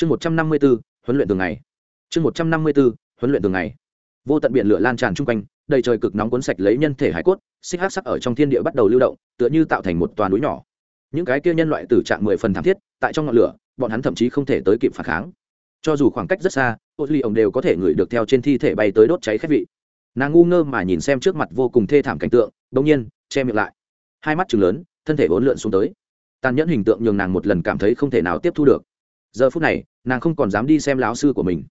chương một trăm năm mươi b ố huấn luyện thường ngày. Chương một trăm năm mươi b ố huấn luyện thường ngày. Vô tận biển lửa lan tràn chung quanh, đầy trời cực nóng cuốn sạch lấy nhân thể hải cốt, xích hát sắc ở trong thiên địa bắt đầu lưu động, tựa như tạo thành một toàn núi nhỏ. Những cái kia nhân loại tử trạng mười phần thảm thiết, tại trong ngọn lửa, bọn hắn thậm chí không thể tới kịp phản kháng. Cho dù khoảng cách rất xa ô duy ổng đều có thể ngửi được theo trên thi thể bay tới đốt cháy khét vị. Nàng ngu ngơ mà nhìn xem trước mặt vô cùng thê thảm cảnh tượng đ ỗ n g nhiên, che miệng lại. Hai mắt chừng lớn, thân thể vốn lượn xuống tới. Tàn nhẫn hình tượng nhường nàng một lần cảm thấy không thể nào tiếp thu được giờ phút này, nàng không còn dám đi xem láo sư của mình.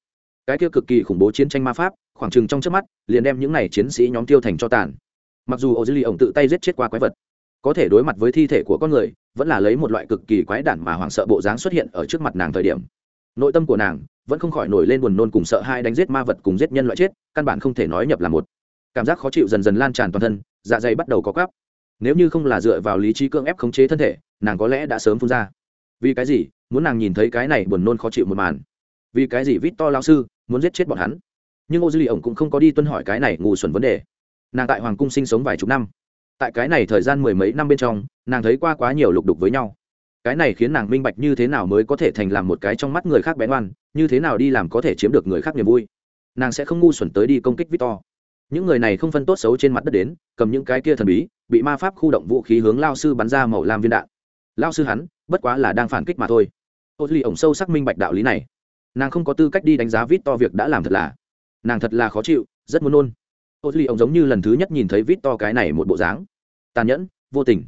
Cái kia cực kỳ khủng bố chiến tranh ma pháp, khoảng chừng trong trước mắt, liền đem những n à y chiến sĩ nhóm tiêu thành cho tàn. Mặc dù ô dư ly ổng tự tay giết chết qua quái vật, có thể đối mặt với thi thể của con người, vẫn là lấy một loại cực kỳ quái đản mà hoảng sợ bộ dáng xuất hiện ở trước mặt nàng thời điểm. Nội tâm của nàng vẫn không khỏi nổi lên buồn nôn cùng sợ hai đánh giết ma vật cùng giết nhân loại chết, căn bản không thể nói nhập là một. Cảm giác khó chịu dần dần lan tràn toàn thân dạ dày bắt đầu có cắp nếu như không là dựa vào lý trí cưỡng ép khống chế thân thể, nàng có lẽ đã sớm phun ra vì cái gì? Muốn nàng nhìn thấy cái này buồn nôn khó chịu một màn. Vì cái gì vít to lao sư muốn giết chết bọn hắn? Nhưng ô dư lì ổng cũng không có đi tuân hỏi cái này ngủ xuẩn vấn đề. Nàng tại hoàng cung sinh sống vài chục năm. Tại cái này thời gian mười mấy năm bên trong, nàng thấy qua quá nhiều lục đục với nhau. Cái này khiến nàng minh bạch như thế nào mới có thể thành làm một cái trong mắt người khác bén oan như thế nào đi làm có thể chiếm được người khác niềm vui. Nàng sẽ không ngu xuẩn tới đi công kích victor. Những người này không phân tốt xấu trên mặt đất đến, cầm những cái kia thần bí, bị ma pháp khu động vũ khí hướng lao sư bắn ra màu lam viên đạn lao sư hắn, bất quá là đang phản kích mà thôi. Ô duy ổng sâu sắc minh bạch đạo lý này. Nàng không có tư cách đi đánh giá vít to việc đã làm thật là. Nàng thật là khó chịu, rất muốn nôn. Ô duy ổng giống như lần thứ nhất nhìn thấy vít to cái này một bộ dáng. Tàn nhẫn, vô tình.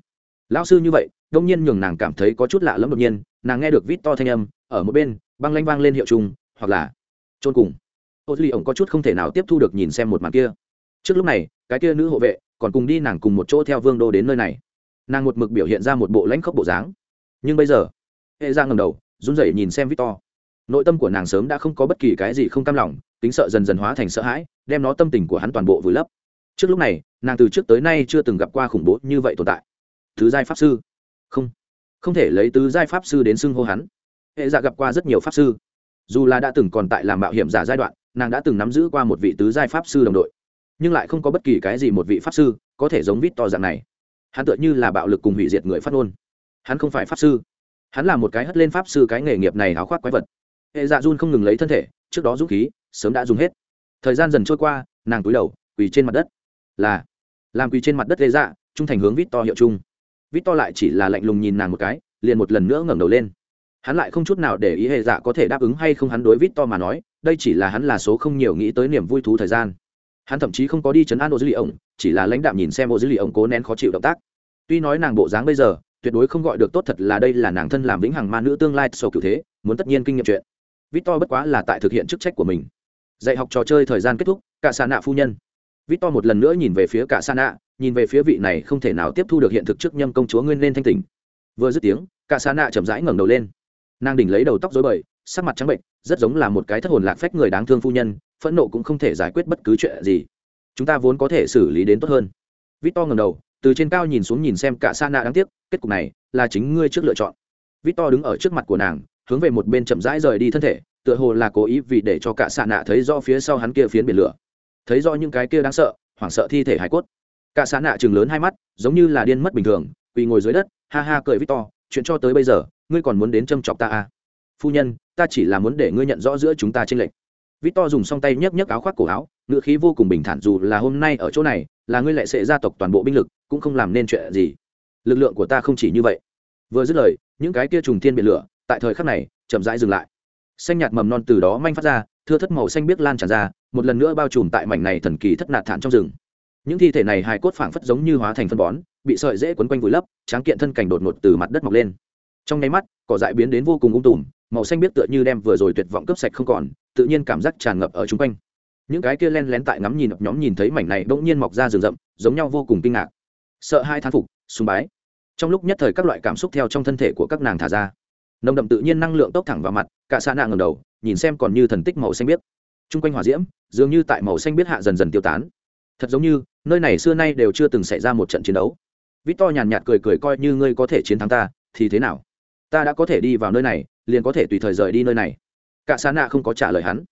Lao sư như vậy, đông nhiên nhường nàng cảm thấy có chút lạ lẫm đột nhiên, nàng nghe được vít to thanh âm, ở một bên, băng lanh vang lên hiệu trùng, hoặc là trôn cùng. Ô duy ổng có chút không thể nào tiếp thu được nhìn xem một màn kia. Trước lúc này, cái kia nữ hộ vệ còn cùng đi nàng cùng một chỗ theo vương đô đến nơi này nàng một mực biểu hiện ra một bộ lãnh khốc bộ dáng. Nhưng bây giờ, hệ ra ngầm đầu, run rẩy nhìn xem victor. Nội tâm của nàng sớm đã không có bất kỳ cái gì không cam lòng, tính sợ dần dần hóa thành sợ hãi, đem nó tâm tình của hắn toàn bộ vùi lấp. Trước lúc này, nàng từ trước tới nay chưa từng gặp qua khủng bố như vậy tồn tại. Thứ giai pháp sư. Không. Không thể lấy tứ giai pháp sư đến xưng hô hắn. Hệ dạ gặp qua rất nhiều pháp sư. Dù là đã từng còn tại làm mạo hiểm giả giai đoạn, nàng đã từng nắm giữ qua một vị tứ giai pháp sư đồng đội. Nhưng lại không có bất kỳ cái gì một vị pháp sư có thể giống vít to dạng này hắn tựa như là bạo lực cùng hủy diệt người phát ngôn. Hắn không phải pháp sư. Hắn là một cái hất lên pháp sư cái nghề nghiệp này háo khoác quái vật. Hệ dạ run không ngừng lấy thân thể, trước đó dũng khí, sớm đã dùng hết. Thời gian dần trôi qua, nàng túi đầu, quỳ trên mặt đất. Là, làm quỳ trên mặt đất lê dạ trung thành hướng vít to hiệu chung. Vít to lại chỉ là lạnh lùng nhìn nàng một cái, liền một lần nữa ngẩng đầu lên. Hắn lại không chút nào để ý hệ dạ có thể đáp ứng hay không hắn đối vít to mà nói, đây chỉ là hắn là số không nhiều nghĩ tới niềm vui thú thời gian hắn thậm chí không có đi chấn an ô dư lì ổng chỉ là lãnh đạm nhìn xem ô dư lì ổng cố nén khó chịu động tác. Tuy nói nàng bộ dáng bây giờ, tuyệt đối không gọi được tốt thật là đây là nàng thân làm vĩnh hằng ma nữ tương lai sầu cựu thế, muốn tất nhiên kinh nghiệm chuyện. Victor bất quá là tại thực hiện chức trách của mình. Dạy học trò chơi thời gian kết thúc, cả xa nạ phu nhân. Victor một lần nữa nhìn về phía cả xa nạ nhìn về phía vị này không thể nào tiếp thu được hiện thực trước nhâm công chúa nguyên lên thanh tỉnh. Vừa dứt tiếng, cả xa nạ chậm rãi ngẩng đầu lên. Nàng đỉnh lấy đầu tóc dối bời, sắc mặt trắng bệnh, rất giống là một cái thất hồn lạc phách người đáng thương phu nhân phẫn nộ cũng không thể giải quyết bất cứ chuyện gì. Chúng ta vốn có thể xử lý đến tốt hơn. Victor ngầm đầu, từ trên cao nhìn xuống nhìn xem cả sa nạ đáng tiếc, kết cục này là chính ngươi trước lựa chọn. Victor đứng ở trước mặt của nàng, hướng về một bên chậm rãi rời đi thân thể, tựa hồ là cố ý vì để cho cả sa nạ thấy do phía sau hắn kia phiến biển lửa. Thấy do những cái kia đáng sợ, hoảng sợ thi thể hải cốt. Cả sa nạ chừng lớn hai mắt, giống như là điên mất bình thường, quỳ ngồi dưới đất, ha ha cười victor, chuyện cho tới bây giờ, ngươi còn muốn đến châm chọc ta à? Phu nhân, ta chỉ là muốn để ngươi nhận rõ giữa chúng ta tranh lệch. Victor dùng song tay nhấc nhấc áo khoác cổ áo, ngựa khí vô cùng bình thản dù là hôm nay ở chỗ này, là ngươi lại sẽ gia tộc toàn bộ binh lực, cũng không làm nên chuyện gì. Lực lượng của ta không chỉ như vậy. Vừa dứt lời, những cái kia trùng thiên biển lửa, tại thời khắc này, chậm rãi dừng lại. Xanh nhạt mầm non từ đó manh phát ra, thưa thất màu xanh biết lan tràn ra, một lần nữa bao trùm tại mảnh này thần kỳ thất nạt thản trong rừng. Những thi thể này hài cốt phảng phất giống như hóa thành phân bón, bị sợi rễ quấn quanh vùi lấp, tráng kiện thân cảnh đột ngột từ mặt đất mọc lên. Trong nháy mắt, cỏ dại biến đến vô cùng ung tùm, màu xanh biết tựa như đem vừa rồi tuyệt vọng cướp sạch không còn, tự nhiên cảm giác tràn ngập ở chung quanh. Những cái kia len lén tại ngắm nhìn, nhóm nhìn thấy mảnh này bỗng nhiên mọc ra rừng rậm, giống nhau vô cùng kinh ngạc. Sợ hai thán phục, sùng bái. Trong lúc nhất thời các loại cảm xúc theo trong thân thể của các nàng thả ra. Nồng đậm tự nhiên năng lượng tốc thẳng vào mặt, cả xa nàng ngầm đầu, nhìn xem còn như thần tích màu xanh biết. Chung quanh hỏa diễm, dường như tại màu xanh biết hạ dần dần tiêu tán. Thật giống như, nơi này xưa nay đều chưa từng xảy ra một trận chiến đấu. Vít to nhàn nhạt cười cười coi như ngươi có thể chiến thắng ta, thì thế nào? Ta đã có thể đi vào nơi này liền có thể tùy thời rời đi nơi này. Cả xa nạ không có trả lời hắn.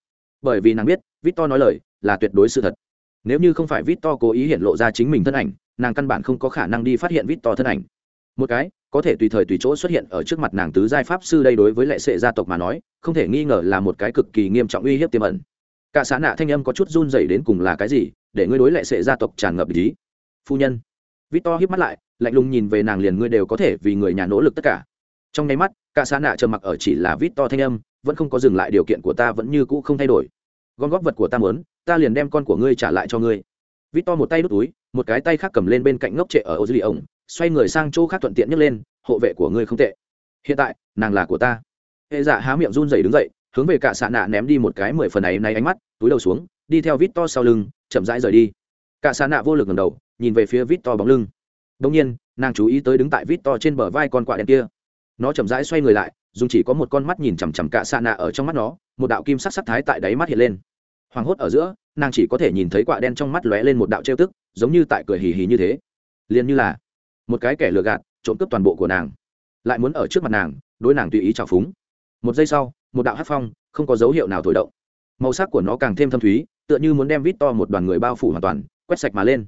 Bởi vì nàng biết, victor nói lời là tuyệt đối sự thật. Nếu như không phải victor cố ý hiện lộ ra chính mình thân ảnh, nàng căn bản không có khả năng đi phát hiện victor thân ảnh. Một cái, có thể tùy thời tùy chỗ xuất hiện ở trước mặt nàng tứ giai pháp sư đây đối với lệ sệ gia tộc mà nói, không thể nghi ngờ là một cái cực kỳ nghiêm trọng uy hiếp tiềm ẩn. Cả xã nạ thanh âm có chút run dày đến cùng là cái gì, để ngươi đối lệ sệ gia tộc tràn ngập ý. Phu nhân. Victor híp mắt lại, lạnh lùng nhìn về nàng liền ngươi đều có thể vì người nhà nỗ lực tất cả trong nháy mắt, cả xã nạ trầm mặc ở chỉ là vít to thanh âm, vẫn không có dừng lại điều kiện của ta vẫn như cũ không thay đổi. Gom góp vật của ta muốn, ta liền đem con của ngươi trả lại cho ngươi. Vít to một tay đút túi, một cái tay khác cầm lên bên cạnh ngốc trệ ở ô dư ổng xoay người sang chỗ khác thuận tiện nhấc lên, hộ vệ của ngươi không tệ. Hiện tại, nàng là của ta. Hệ dạ há miệng run rẩy đứng dậy, hướng về cả xạ nạ ném đi một cái mười phần ấy nay ánh mắt, túi đầu xuống, đi theo vít to sau lưng, chậm rãi rời đi. Cả xạ nạ vô lực ngầm đầu, nhìn về phía vít to bóng lưng. Đông nhiên, nàng chú ý tới đứng tại vít to trên bờ vai con quạ đen kia nó chậm rãi xoay người lại, dùng chỉ có một con mắt nhìn chằm chằm cả xạ nạ ở trong mắt nó, một đạo kim sắc sắc thái tại đáy mắt hiện lên. Hoảng hốt ở giữa, nàng chỉ có thể nhìn thấy quạ đen trong mắt lóe lên một đạo trêu tức, giống như tại cười hì hì như thế. Liền như là một cái kẻ lừa gạt, trộm cướp toàn bộ của nàng. Lại muốn ở trước mặt nàng, đối nàng tùy ý trào phúng. Một giây sau, một đạo hát phong, không có dấu hiệu nào thổi động. Màu sắc của nó càng thêm thâm thúy, tựa như muốn đem vít to một đoàn người bao phủ hoàn toàn, quét sạch mà lên.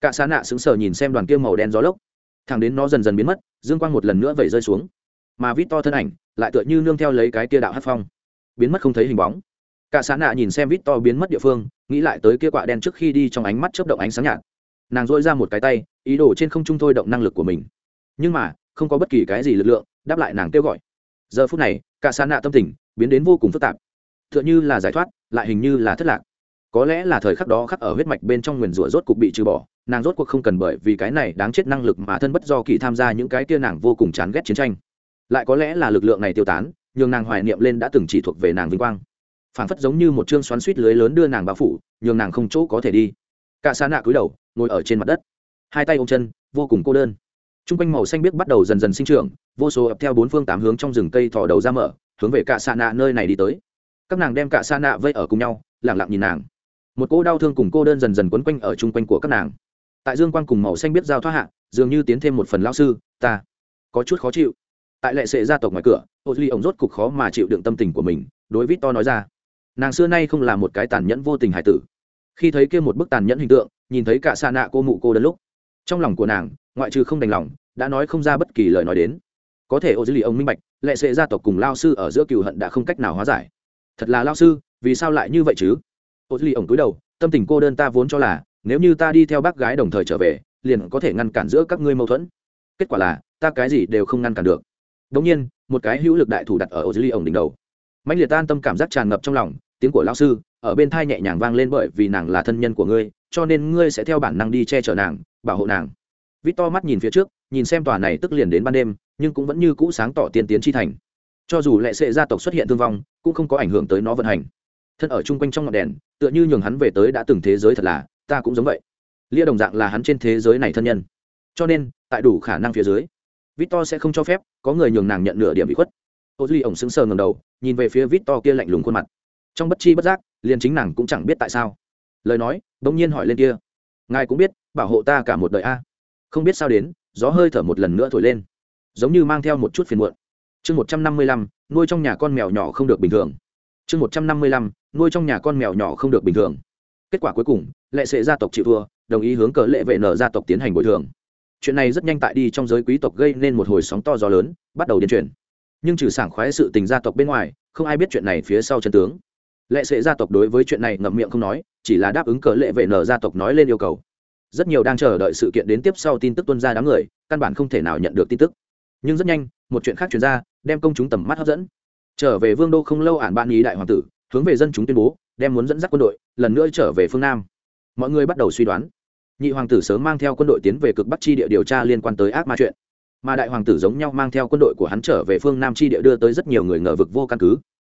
Cả xá nạ sững sờ nhìn xem đoàn kia màu đen gió lốc. Thẳng đến nó dần dần biến mất, dương quang một lần nữa vẩy rơi xuống mà vít to thân ảnh lại tựa như nương theo lấy cái kia đạo hát phong, biến mất không thấy hình bóng. Cả xã nạ nhìn xem vít to biến mất địa phương, nghĩ lại tới kia quạ đen trước khi đi trong ánh mắt chớp động ánh sáng nhạt. Nàng dội ra một cái tay, ý đồ trên không trung thôi động năng lực của mình. Nhưng mà, không có bất kỳ cái gì lực lượng, đáp lại nàng kêu gọi. Giờ phút này, cả xã nạ tâm tình biến đến vô cùng phức tạp. T h ư ợ n h ư là giải thoát, lại hình như là thất lạc. Có lẽ là thời khắc đó khắc ở huyết mạch bên trong nguyền rủa rốt cục bị trừ bỏ, nàng rốt cuộc không cần bởi vì cái này đáng chết năng lực mà thân bất do kỳ tham gia những cái kia nàng vô cùng chán ghét chiến tranh lại có lẽ là lực lượng này tiêu tán, nhường nàng hoài niệm lên đã từng chỉ thuộc về nàng vinh quang. Phảng phất giống như một chương xoắn suýt lưới lớn đưa nàng bao phủ, nhường nàng không chỗ có thể đi. Cả xa nạ cúi đầu, ngồi ở trên mặt đất. Hai tay ôm chân, vô cùng cô đơn. T r u n g quanh màu xanh biếc bắt đầu dần dần sinh trưởng, vô số ập theo bốn phương tám hướng trong rừng cây thò đầu ra mở, hướng về cả xa nạ nơi này đi tới. Các nàng đem cả xa nạ vây ở cùng nhau lẳng lặng nhìn nàng. Một cô đau thương cùng cô đơn dần dần quấn quanh ở chung quanh của các nàng. Tại dương quang cùng màu xanh biết giao thoát hạ, dường như tiến thêm một phần lao sư, ta có chút khó chịu tại lệ sệ gia tộc ngoài cửa, ô duy ổng rốt cục khó mà chịu đựng tâm tình của mình, đối vít to nói ra. Nàng xưa nay không là một cái tàn nhẫn vô tình hải tử. Khi thấy kia một bức tàn nhẫn hình tượng, nhìn thấy cả xa nạ cô mụ cô đơn lúc, trong lòng của nàng, ngoại trừ không đành lòng, đã nói không ra bất kỳ lời nói đến. Có thể ô dư lì ông minh bạch, lệ sệ gia tộc cùng lao sư ở giữa cựu hận đã không cách nào hóa giải. Thật là lao sư, vì sao lại như vậy chứ? Ô dư lì ông cúi đầu, tâm tình cô đơn ta vốn cho là, nếu như ta đi theo bác gái đồng thời trở về, liền có thể ngăn cản giữa các ngươi mâu thuẫn. Kết quả là, ta cái gì đều không ngăn cản được đống nhiên, một cái hữu lực đại thủ đặt ở ô dư đỉnh đầu. Mạnh liệt tan tâm cảm giác tràn ngập trong lòng, tiếng của lão sư ở bên tai nhẹ nhàng vang lên bởi vì nàng là thân nhân của ngươi, cho nên ngươi sẽ theo bản năng đi che chở nàng, bảo hộ nàng. Victor mắt nhìn phía trước, nhìn xem tòa này tức liền đến ban đêm, nhưng cũng vẫn như cũ sáng tỏ tiên tiến chi thành. Cho dù lệ sệ gia tộc xuất hiện thương vong, cũng không có ảnh hưởng tới nó vận hành. Thân ở chung quanh trong ngọn đèn, tựa như nhường hắn về tới đã từng thế giới thật là, ta cũng giống vậy. Lia đồng dạng là hắn trên thế giới này thân nhân. Cho nên, tại đủ khả năng phía dưới victor sẽ không cho phép có người nhường nàng nhận nửa điểm bị khuất. Ô duy ổng sững sờ ngầm đầu, nhìn về phía victor kia lạnh lùng khuôn mặt. Trong bất chi bất giác, liền chính nàng cũng chẳng biết tại sao. Lời nói bỗng nhiên hỏi lên kia. Ngài cũng biết, bảo hộ ta cả một đời a. Không biết sao đến, gió hơi thở một lần nữa thổi lên. Giống như mang theo một chút phiền muộn. Chương một trăm năm mươi lăm, nuôi trong nhà con mèo nhỏ không được bình thường. Chương một trăm năm mươi lăm, nuôi trong nhà con mèo nhỏ không được bình thường. Kết quả cuối cùng, lệ sệ gia tộc chịu thua, đồng ý hướng cờ lệ vệ nở gia tộc tiến hành bồi thường chuyện này rất nhanh tại đi trong giới quý tộc gây nên một hồi sóng to gió lớn, bắt đầu điên truyền. Nhưng trừ sảng khoái sự tình gia tộc bên ngoài, không ai biết chuyện này phía sau chân tướng. Lệ sệ gia tộc đối với chuyện này ngậm miệng không nói, chỉ là đáp ứng cờ lệ vệ nở gia tộc nói lên yêu cầu. Rất nhiều đang chờ đợi sự kiện đến tiếp sau tin tức tuân ra đám người, căn bản không thể nào nhận được tin tức. Nhưng rất nhanh, một chuyện khác chuyển ra, đem công chúng tầm mắt hấp dẫn. Trở về vương đô không lâu ản ban ý đại hoàng tử, hướng về dân chúng tuyên bố, đem muốn dẫn dắt quân đội, lần nữa trở về phương nam. Mọi người bắt đầu suy đoán nhị hoàng tử sớm mang theo quân đội tiến về cực bắc chi địa điều tra liên quan tới ác ma chuyện. Mà đại hoàng tử giống nhau mang theo quân đội của hắn trở về phương nam chi địa đưa tới rất nhiều người ngờ vực vô căn cứ.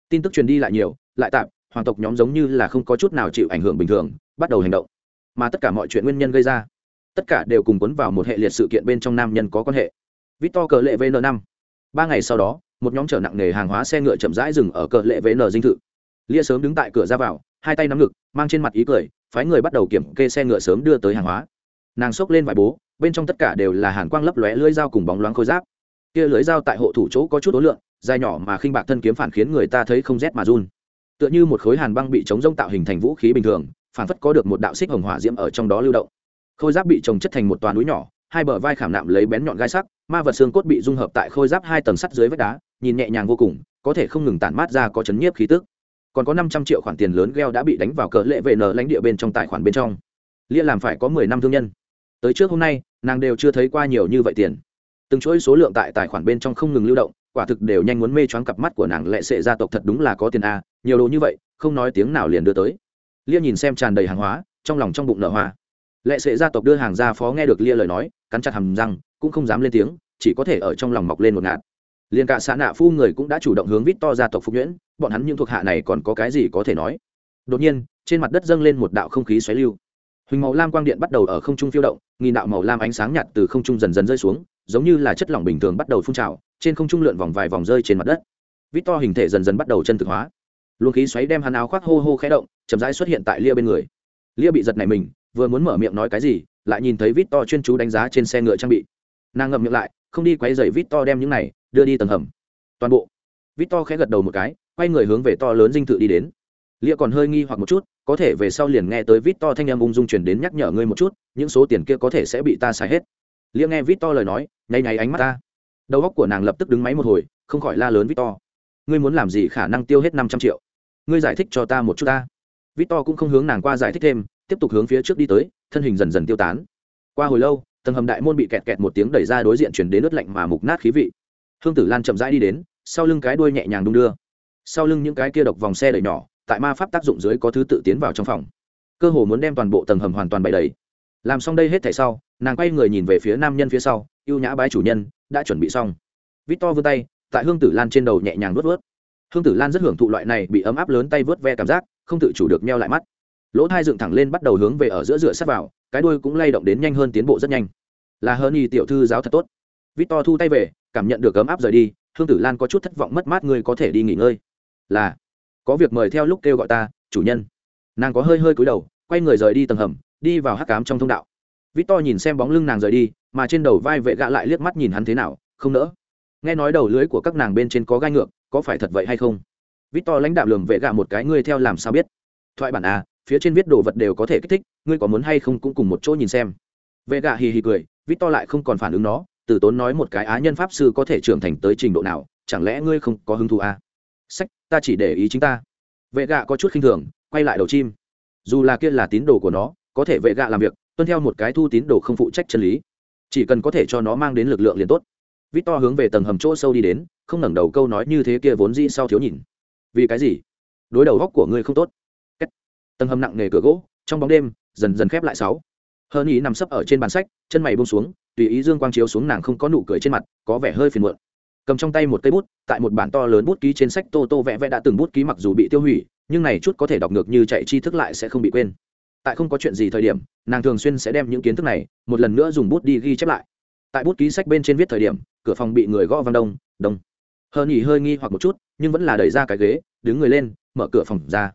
Tin tức truyền đi lại nhiều, lại tạm, hoàng tộc nhóm giống như là không có chút nào chịu ảnh hưởng bình thường, bắt đầu hành động. Mà tất cả mọi chuyện nguyên nhân gây ra, tất cả đều cùng cuốn vào một hệ liệt sự kiện bên trong nam nhân có quan hệ. Victor cờ lệ vn năm. Ba ngày sau đó, một nhóm chở nặng nề hàng hóa xe ngựa chậm rãi dừng ở cờ lệ vn dinh thự. Lia sớm đứng tại cửa ra vào, hai tay nắm ngực, mang trên mặt ý cười phái người bắt đầu kiểm kê xe ngựa sớm đưa tới hàng hóa. Nàng xốc lên vải bố, bên trong tất cả đều là hàn quang lấp lóe lưỡi dao cùng bóng loáng khôi giáp. Kia lưỡi dao tại hộ thủ chỗ có chút ố lượng, dài nhỏ mà khinh bạc thân kiếm phản khiến người ta thấy không rét mà run. Tựa như một khối hàn băng bị chống rông tạo hình thành vũ khí bình thường, phản phất có được một đạo xích hồng hỏa diễm ở trong đó lưu động. Khôi giáp bị trồng chất thành một toàn núi nhỏ, hai bờ vai khảm nạm lấy bén nhọn gai sắc, ma vật xương cốt bị dung hợp tại khôi giáp hai tầng sắt dưới vách đá, nhìn nhẹ nhàng vô cùng, có thể không ngừng tản mát ra có chấn nhiếp khí tức còn có năm trăm triệu khoản tiền lớn gheo đã bị đánh vào cỡ lệ vệ nở lãnh địa bên trong tài khoản bên trong. Lia làm phải có mười năm thương nhân. Tới trước hôm nay, nàng đều chưa thấy qua nhiều như vậy tiền. Từng chuỗi số lượng tại tài khoản bên trong không ngừng lưu động, quả thực đều nhanh muốn mê choáng cặp mắt của nàng lệ sệ gia tộc thật đúng là có tiền a, nhiều đồ như vậy, không nói tiếng nào liền đưa tới. Lia nhìn xem tràn đầy hàng hóa, trong lòng trong bụng nở hoa. Lệ sệ gia tộc đưa hàng ra phó nghe được lia lời nói, cắn chặt hầm răng, cũng không dám lên tiếng, chỉ có thể ở trong lòng mọc lên một ngạt liền cả xã nạ phu người cũng đã chủ động hướng vít to gia tộc phục nhuyễn, bọn hắn những thuộc hạ này còn có cái gì có thể nói? Đột nhiên, trên mặt đất dâng lên một đạo không khí xoáy lưu. Huỳnh màu lam quang điện bắt đầu ở không trung phiêu động, nghìn đạo màu lam ánh sáng nhạt từ không trung dần dần rơi xuống, giống như là chất lỏng bình thường bắt đầu phun trào, trên không trung lượn vòng vài vòng rơi trên mặt đất. Vít to hình thể dần dần bắt đầu chân thực hóa. Luồng khí xoáy đem hắn áo khoác hô hô khẽ động, chậm rãi xuất hiện tại lia bên người. Lia bị giật này mình, vừa muốn mở miệng nói cái gì, lại nhìn thấy vít to chuyên chú đánh giá trên xe ngựa trang bị. Nàng ngậm miệng lại, không đi quay dày vít to đem những này đưa đi tầng hầm. Toàn bộ. Vít to khẽ gật đầu một cái, quay người hướng về to lớn dinh thự đi đến. Lia còn hơi nghi hoặc một chút, có thể về sau liền nghe tới vít to thanh em ung dung chuyển đến nhắc nhở ngươi một chút, những số tiền kia có thể sẽ bị ta xài hết. Lia nghe vít to lời nói, nháy nháy ánh mắt ta. Đầu óc của nàng lập tức đứng máy một hồi, không khỏi la lớn vít to ngươi muốn làm gì khả năng tiêu hết năm trăm triệu? Ngươi giải thích cho ta một chút ta. Vít to cũng không hướng nàng qua giải thích thêm, tiếp tục hướng phía trước đi tới, thân hình dần dần tiêu tán. Qua hồi lâu, tầng hầm đại môn bị kẹt kẹt một tiếng đẩy ra đối diện chuyển đến ướt lạnh mà mục nát khí vị hương tử lan chậm rãi đi đến, sau lưng cái đuôi nhẹ nhàng đung đưa. Sau lưng những cái kia độc vòng xe đẩy nhỏ, tại ma pháp tác dụng dưới có thứ tự tiến vào trong phòng. Cơ hồ muốn đem toàn bộ tầng hầm hoàn toàn bày đầy. Làm xong đây hết thảy sau, nàng quay người nhìn về phía nam nhân phía sau y ê u nhã bái chủ nhân, đã chuẩn bị xong. Vít to vươn tay, tại hương tử lan trên đầu nhẹ nhàng vớt vớt hương tử lan rất hưởng thụ loại này bị ấm áp lớn tay vớt ve cảm giác, không tự chủ được meo lại mắt. Lỗ thai dựng thẳng lên bắt đầu hướng về ở giữa rửa sát vào, cái đuôi cũng lay động đến nhanh hơn tiến bộ rất nhanh. Là hơn y tiểu thư giáo thật tốt vít to thu tay về, cảm nhận được ấm áp rời đi, hương tử lan có chút thất vọng mất mát ngươi có thể đi nghỉ ngơi. Là, có việc mời theo lúc kêu gọi ta, chủ nhân. Nàng có hơi hơi cúi đầu, quay người rời đi tầng hầm, đi vào hắc cám trong thông đạo. Vít to nhìn xem bóng lưng nàng rời đi, mà trên đầu vai vệ gạ lại liếc mắt nhìn hắn thế nào, không nỡ. Nghe nói đầu lưới của các nàng bên trên có gai ngược, có phải thật vậy hay không? Vít to lãnh đạo lường vệ gạ một cái, ngươi theo làm sao biết? Thoại bản à phía trên viết đồ vật đều có thể kích thích, ngươi có muốn hay không cũng cùng một chỗ nhìn xem. Vệ gạ hì hì cười, vít to lại không còn phản ứng nó từ tốn nói một cái á nhân pháp sư có thể trưởng thành tới trình độ nào, chẳng lẽ ngươi không có hứng thú à? sách, ta chỉ để ý chính ta. Vệ gạ có chút khinh thường, quay lại đầu chim. Dù là kia là tín đồ của nó, có thể vệ gạ làm việc, tuân theo một cái thu tín đồ không phụ trách chân lý. Chỉ cần có thể cho nó mang đến lực lượng liền tốt. Vít to hướng về tầng hầm chỗ sâu đi đến, không ngẩng đầu câu nói như thế kia vốn dĩ sau thiếu nhìn. Vì cái gì? Đối đầu góc của ngươi không tốt. Kết. tầng hầm nặng nề cửa gỗ, trong bóng đêm, dần dần khép lại sáu hơn ý nằm sấp ở trên bàn sách, chân mày bông xuống, tùy ý dương quang chiếu xuống nàng không có nụ cười trên mặt, có vẻ hơi phiền muộn. Cầm trong tay một cây bút, tại một bản to lớn bút ký trên sách tô tô vẽ vẽ đã từng bút ký mặc dù bị tiêu hủy, nhưng này chút có thể đọc ngược như chạy tri thức lại sẽ không bị quên. Tại không có chuyện gì thời điểm, nàng thường xuyên sẽ đem những kiến thức này, một lần nữa dùng bút đi ghi chép lại. Tại bút ký sách bên trên viết thời điểm, cửa phòng bị người gõ văng đông đông. Hơn nhỉ hơi nghi hoặc một chút, nhưng vẫn là đẩy ra cái ghế, đứng người lên, mở cửa phòng ra.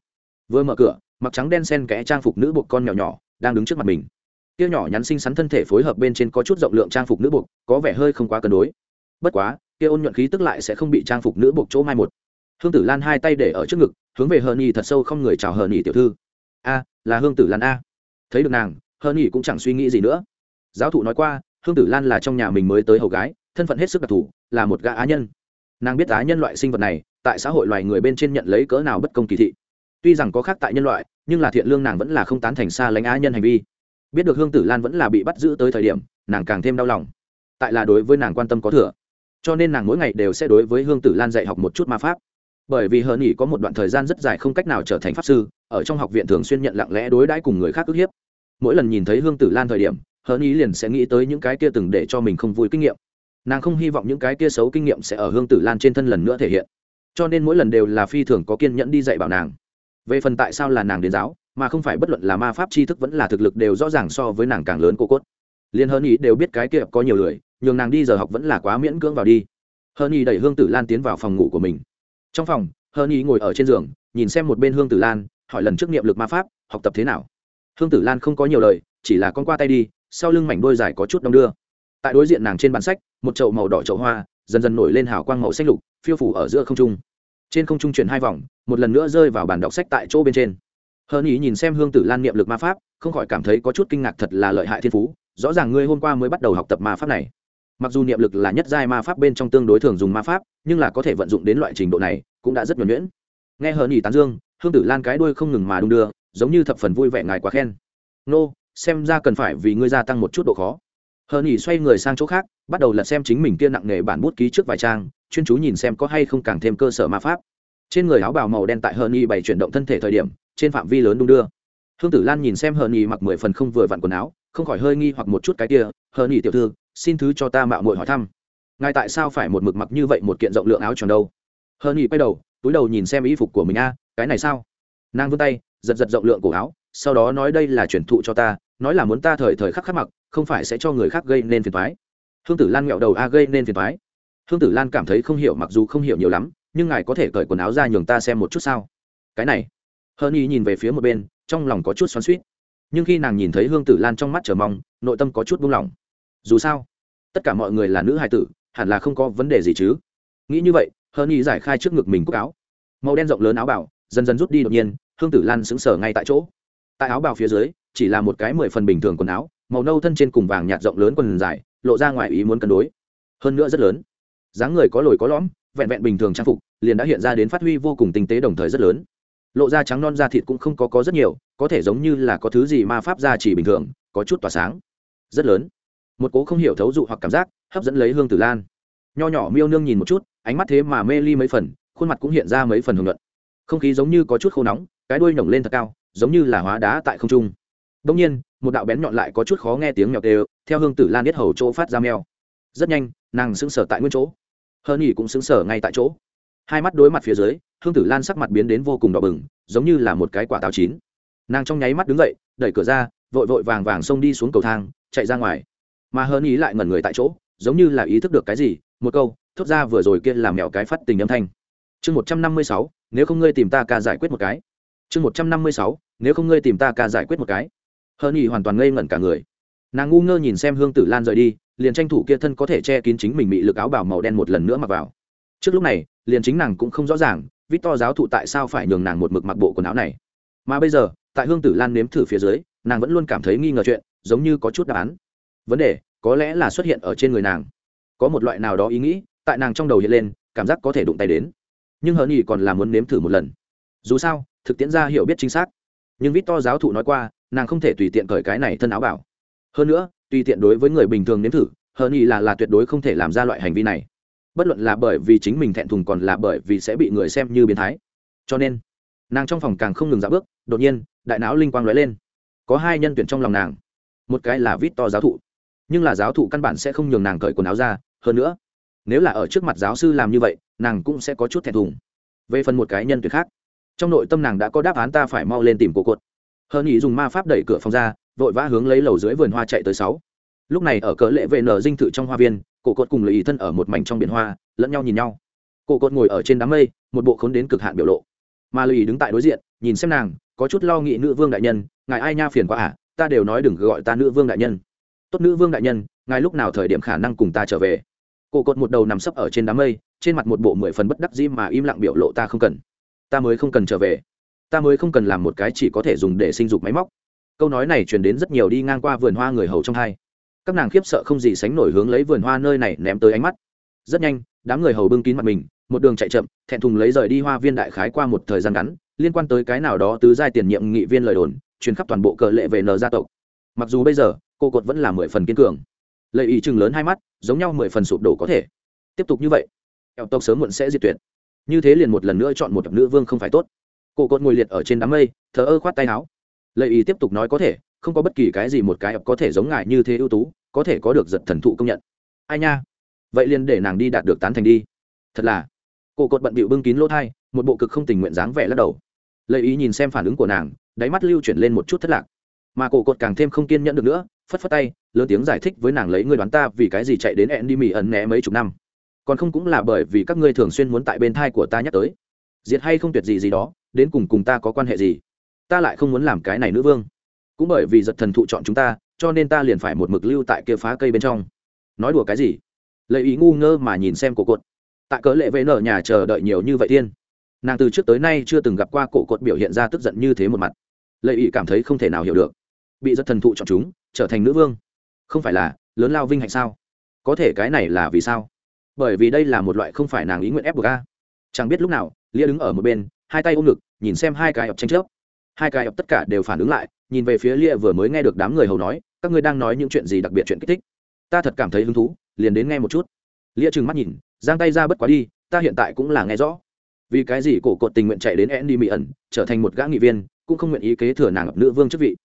Vừa mở cửa, mặc trắng đen sen kẽ trang phục nữ buộc con nhỏ nhỏ, đang đứng trước mặt mình kia nhỏ nhắn xinh xắn thân thể phối hợp bên trên có chút rộng lượng trang phục nữ buộc, có vẻ hơi không quá cân đối. Bất quá, kia ôn nhuận khí tức lại sẽ không bị trang phục nữ buộc chỗ mai một. Hương tử lan hai tay để ở trước ngực, hướng về hờ nhì thật sâu không người chào hờ nhì tiểu thư. A, là hương tử lan a. Thấy được nàng, hờ nhì cũng chẳng suy nghĩ gì nữa. Giáo thụ nói qua, hương tử lan là trong nhà mình mới tới hầu gái, thân phận hết sức đặc thù, là một gã á nhân. Nàng biết á nhân loại sinh vật này, tại xã hội loài người bên trên nhận lấy cỡ nào bất công kỳ thị. Tuy rằng có khác tại nhân loại, nhưng là thiện lương nàng vẫn là không tán thành xa lánh á nhân hành vi biết được hương tử lan vẫn là bị bắt giữ tới thời điểm, nàng càng thêm đau lòng. Tại là đối với nàng quan tâm có thừa. Cho nên nàng mỗi ngày đều sẽ đối với hương tử lan dạy học một chút ma pháp. Bởi vì hờ nghỉ có một đoạn thời gian rất dài không cách nào trở thành pháp sư, ở trong học viện thường xuyên nhận lặng lẽ đối đãi cùng người khác ức hiếp. Mỗi lần nhìn thấy hương tử lan thời điểm, hờ nghỉ liền sẽ nghĩ tới những cái kia từng để cho mình không vui kinh nghiệm. Nàng không hy vọng những cái kia xấu kinh nghiệm sẽ ở hương tử lan trên thân lần nữa thể hiện. Cho nên mỗi lần đều là phi thường có kiên nhẫn đi dạy bảo nàng về phần tại sao là nàng đến giáo, mà không phải bất luận là ma pháp tri thức vẫn là thực lực đều rõ ràng so với nàng càng lớn cô cốt. Liên hơn ý đều biết cái kia có nhiều lười, nhường nàng đi giờ học vẫn là quá miễn cưỡng vào đi. Hơn ý đẩy hương tử lan tiến vào phòng ngủ của mình. Trong phòng hơn ý ngồi ở trên giường, nhìn xem một bên hương tử lan, hỏi lần trước niệm lực ma pháp, học tập thế nào? Hương tử lan không có nhiều lời, chỉ là con qua tay đi, sau lưng mảnh đôi dài có chút đong đưa. Tại đối diện nàng trên bàn sách, một chậu màu đỏ chậu hoa, dần dần nổi lên hào quang màu xanh lục, phiêu phủ ở giữa không trung trên không trung chuyển hai vòng, một lần nữa rơi vào bàn đọc sách tại chỗ bên trên. Hơn ý nhìn xem hương tử lan niệm lực ma pháp, không khỏi cảm thấy có chút kinh ngạc thật là lợi hại thiên phú, rõ ràng ngươi hôm qua mới bắt đầu học tập ma pháp này. Mặc dù niệm lực là nhất giai ma pháp bên trong tương đối thường dùng ma pháp, nhưng là có thể vận dụng đến loại trình độ này, cũng đã rất nhuẩn nhuyễn. Nghe hờ nhỉ tán dương, hương tử lan cái đuôi không ngừng mà đung đưa, giống như thập phần vui vẻ ngài quá khen. Nô, xem ra cần phải vì ngươi gia tăng một chút độ khó hờn nhỉ xoay người sang chỗ khác, bắt đầu lật xem chính mình kia nặng nghề bản bút ký trước vài trang, chuyên chú nhìn xem có hay không càng thêm cơ sở ma pháp. Trên người áo bào màu đen tại hờn nhỉ bày chuyển động thân thể thời điểm, trên phạm vi lớn đung đưa. Hương tử lan nhìn xem hờn nhỉ mặc mười phần không vừa vặn quần áo, không khỏi hơi nghi hoặc một chút cái kia hờn nhỉ tiểu thư, xin thứ cho ta mạo muội hỏi thăm. Ngài tại sao phải một mực mặc như vậy một kiện rộng lượng áo tròn đâu? Hờn nhỉ quay đầu, túi đầu nhìn xem y phục của mình a, cái này sao? Nàng vươn tay, giật giật rộng lượng cổ áo, sau đó nói, đây là chuyển thụ cho ta, nói là muốn ta thời thời khắc khắc mặc không phải sẽ cho người khác gây nên phiền thoái hương tử lan nghẹo đầu, a, gây nên phiền thoái hương tử lan cảm thấy không hiểu, mặc dù không hiểu nhiều lắm, nhưng ngài có thể cởi quần áo ra nhường ta xem một chút sao? Cái này. Hơn y nhìn về phía một bên, trong lòng có chút xoắn suýt nhưng khi nàng nhìn thấy hương tử lan trong mắt chờ mong, nội tâm có chút buông lỏng. Dù sao, tất cả mọi người là nữ hài tử, hẳn là không có vấn đề gì chứ. Nghĩ như vậy hơn y giải khai trước ngực mình cúc áo. Màu đen rộng lớn áo bảo, dần dần rút đi đột nhiên, hương tử lan sững sờ ngay tại chỗ. Tại áo bào phía dưới, chỉ là một cái mười phần bình thường quần áo màu nâu thân trên cùng vàng nhạt rộng lớn quần dài, lộ ra ngoài ý muốn cân đối. Hơn nữa rất lớn. Dáng người có lồi có lõm, vẹn vẹn bình thường trang phục, liền đã hiện ra đến phát huy vô cùng tinh tế đồng thời rất lớn. Lộ ra trắng non da thịt cũng không có có rất nhiều, có thể giống như là có thứ gì ma pháp ra chỉ bình thường, có chút tỏa sáng. Rất lớn. Một cố không hiểu thấu dụ hoặc cảm giác, hấp dẫn lấy hương tử lan. Nho nhỏ miêu nương nhìn một chút, ánh mắt thế mà mê ly mấy phần, khuôn mặt cũng hiện ra mấy phần hưởng luận. Không khí giống như có chút khô nóng, cái đuôi nhổng lên thật cao, giống như là hóa đá tại không trung đông nhiên, một đạo bén nhọn lại có chút khó nghe tiếng mèo tê theo hương tử lan biết hầu chỗ phát ra mèo. Rất nhanh, nàng sững sờ tại nguyên chỗ. Hơn nhỉ cũng sững sờ ngay tại chỗ. Hai mắt đối mặt phía dưới, hương tử lan sắc mặt biến đến vô cùng đỏ bừng, giống như là một cái quả táo chín. Nàng trong nháy mắt đứng dậy, đẩy cửa ra, vội vội vàng vàng xông đi xuống cầu thang, chạy ra ngoài. Mà hơn ý lại ngẩn người tại chỗ, giống như là ý thức được cái gì, một câu, thốt ra vừa rồi kia làm mèo cái phát tình âm thanh. Chương một trăm năm mươi sáu, nếu không ngươi tìm ta ca giải quyết một cái. Chương một trăm năm mươi sáu, nếu không ngươi tìm ta ca giải quyết một cái hơn nhì hoàn toàn ngây ngẩn cả người. Nàng ngu ngơ nhìn xem hương tử lan rời đi, liền tranh thủ kia thân có thể che kín chính mình bị lực áo bảo màu đen một lần nữa mặc vào. Trước lúc này, liền chính nàng cũng không rõ ràng vít to giáo thụ tại sao phải nhường nàng một mực mặc bộ quần áo này. Mà bây giờ, tại hương tử lan nếm thử phía dưới, nàng vẫn luôn cảm thấy nghi ngờ chuyện, giống như có chút đáp án. Vấn đề, có lẽ là xuất hiện ở trên người nàng. Có một loại nào đó ý nghĩ, tại nàng trong đầu hiện lên, cảm giác có thể đụng tay đến. Nhưng hờn nhì còn là muốn nếm thử một lần. Dù sao, thực tiễn ra hiểu biết chính xác. Nhưng vít to giáo thụ nói qua nàng không thể tùy tiện cởi cái này thân áo bảo. Hơn nữa, tùy tiện đối với người bình thường nếm thử hờn nhì là là tuyệt đối không thể làm ra loại hành vi này. Bất luận là bởi vì chính mình thẹn thùng còn là bởi vì sẽ bị người xem như biến thái. Cho nên, nàng trong phòng càng không ngừng dạo bước, đột nhiên, đại não linh quang lóe lên. Có hai nhân tuyển trong lòng nàng. Một cái là vít to giáo thụ. Nhưng là giáo thụ căn bản sẽ không nhường nàng cởi quần áo ra. Hơn nữa, nếu là ở trước mặt giáo sư làm như vậy, nàng cũng sẽ có chút thẹn thùng. Về phần một cái nhân tuyển khác, trong nội tâm nàng đã có đáp án ta phải mau lên tìm cô cột hơn ý dùng ma pháp đẩy cửa phòng ra, vội vã hướng lấy lầu dưới vườn hoa chạy tới sáu. Lúc này ở cỡ lệ vệ nở dinh thự trong hoa viên, cổ cột cùng lấy ý thân ở một mảnh trong biển hoa, lẫn nhau nhìn nhau. Cổ cột ngồi ở trên đám mây, một bộ khốn đến cực hạn biểu lộ. Mà lưu ý đứng tại đối diện, nhìn xem nàng, có chút lo nghị nữ vương đại nhân, ngài ai nha phiền quá à ta đều nói đừng gọi ta nữ vương đại nhân. Tốt nữ vương đại nhân, ngài lúc nào thời điểm khả năng cùng ta trở về? Cổ cột một đầu nằm sấp ở trên đám mây, trên mặt một bộ mười phần bất đắc dĩ mà im lặng biểu lộ ta không cần. Ta mới không cần trở về ta mới không cần làm một cái chỉ có thể dùng để sinh dục máy móc. Câu nói này truyền đến rất nhiều đi ngang qua vườn hoa người hầu trong hai. Các nàng khiếp sợ không gì sánh nổi hướng lấy vườn hoa nơi này ném tới ánh mắt. Rất nhanh, đám người hầu bưng kín mặt mình, một đường chạy chậm, thẹn thùng lấy rời đi hoa viên đại khái qua một thời gian ngắn, liên quan tới cái nào đó tứ giai tiền nhiệm nghị viên lời đồn, truyền khắp toàn bộ cờ lệ về nờ gia tộc. Mặc dù bây giờ, cô cột vẫn là mười phần kiên cường. Lệ ý chừng lớn hai mắt, giống nhau mười phần sụp đổ có thể. Tiếp tục như vậy eo tộc sớm muộn sẽ diệt tuyệt. Như thế liền một lần nữa chọn một nữ vương không phải tốt cổ cột ngồi liệt ở trên đám mây, thờ ơ khoát tay áo. Lợi ý tiếp tục nói có thể, không có bất kỳ cái gì một cái có thể giống ngài như thế ưu tú, có thể có được giật thần thụ công nhận. Ai nha? Vậy liền để nàng đi đạt được tán thành đi. Thật là. Cổ cột bận bịu bưng kín lỗ thai, một bộ cực không tình nguyện dáng vẻ lắc đầu. Lợi ý nhìn xem phản ứng của nàng, đáy mắt lưu chuyển lên một chút thất lạc. Mà cổ cột càng thêm không kiên nhẫn được nữa, phất phất tay, lớn tiếng giải thích với nàng lấy người đoán ta vì cái gì chạy đến ẹn đi mì ẩn né mấy chục năm. Còn không cũng là bởi vì các ngươi thường xuyên muốn tại bên thai của ta nhắc tới. Diệt hay không tuyệt gì gì đó đến cùng cùng ta có quan hệ gì? Ta lại không muốn làm cái này nữ vương. Cũng bởi vì giật thần thụ chọn chúng ta, cho nên ta liền phải một mực lưu tại kia phá cây bên trong. Nói đùa cái gì? Lấy ý ngu ngơ mà nhìn xem cổ cột. Tại cớ lệ vệ nở nhà chờ đợi nhiều như vậy tiên. Nàng từ trước tới nay chưa từng gặp qua cổ cột biểu hiện ra tức giận như thế một mặt. Lệ ý cảm thấy không thể nào hiểu được. Bị giật thần thụ chọn chúng, trở thành nữ vương. Không phải là, lớn lao vinh hạnh sao? Có thể cái này là vì sao? Bởi vì đây là một loại không phải nàng ý nguyện ép buộc a. Chẳng biết lúc nào, lia đứng ở một bên hai tay ôm ngực nhìn xem hai cái ập tranh chấp hai cái ập tất cả đều phản ứng lại nhìn về phía lia vừa mới nghe được đám người hầu nói các ngươi đang nói những chuyện gì đặc biệt chuyện kích thích ta thật cảm thấy hứng thú liền đến nghe một chút lia trừng mắt nhìn giang tay ra bất quá đi ta hiện tại cũng là nghe rõ vì cái gì cổ cột tình nguyện chạy đến Andy Mỹ ẩn, trở thành một gã nghị viên, cũng không nguyện ý kế thừa nàng nữ vương chức vị.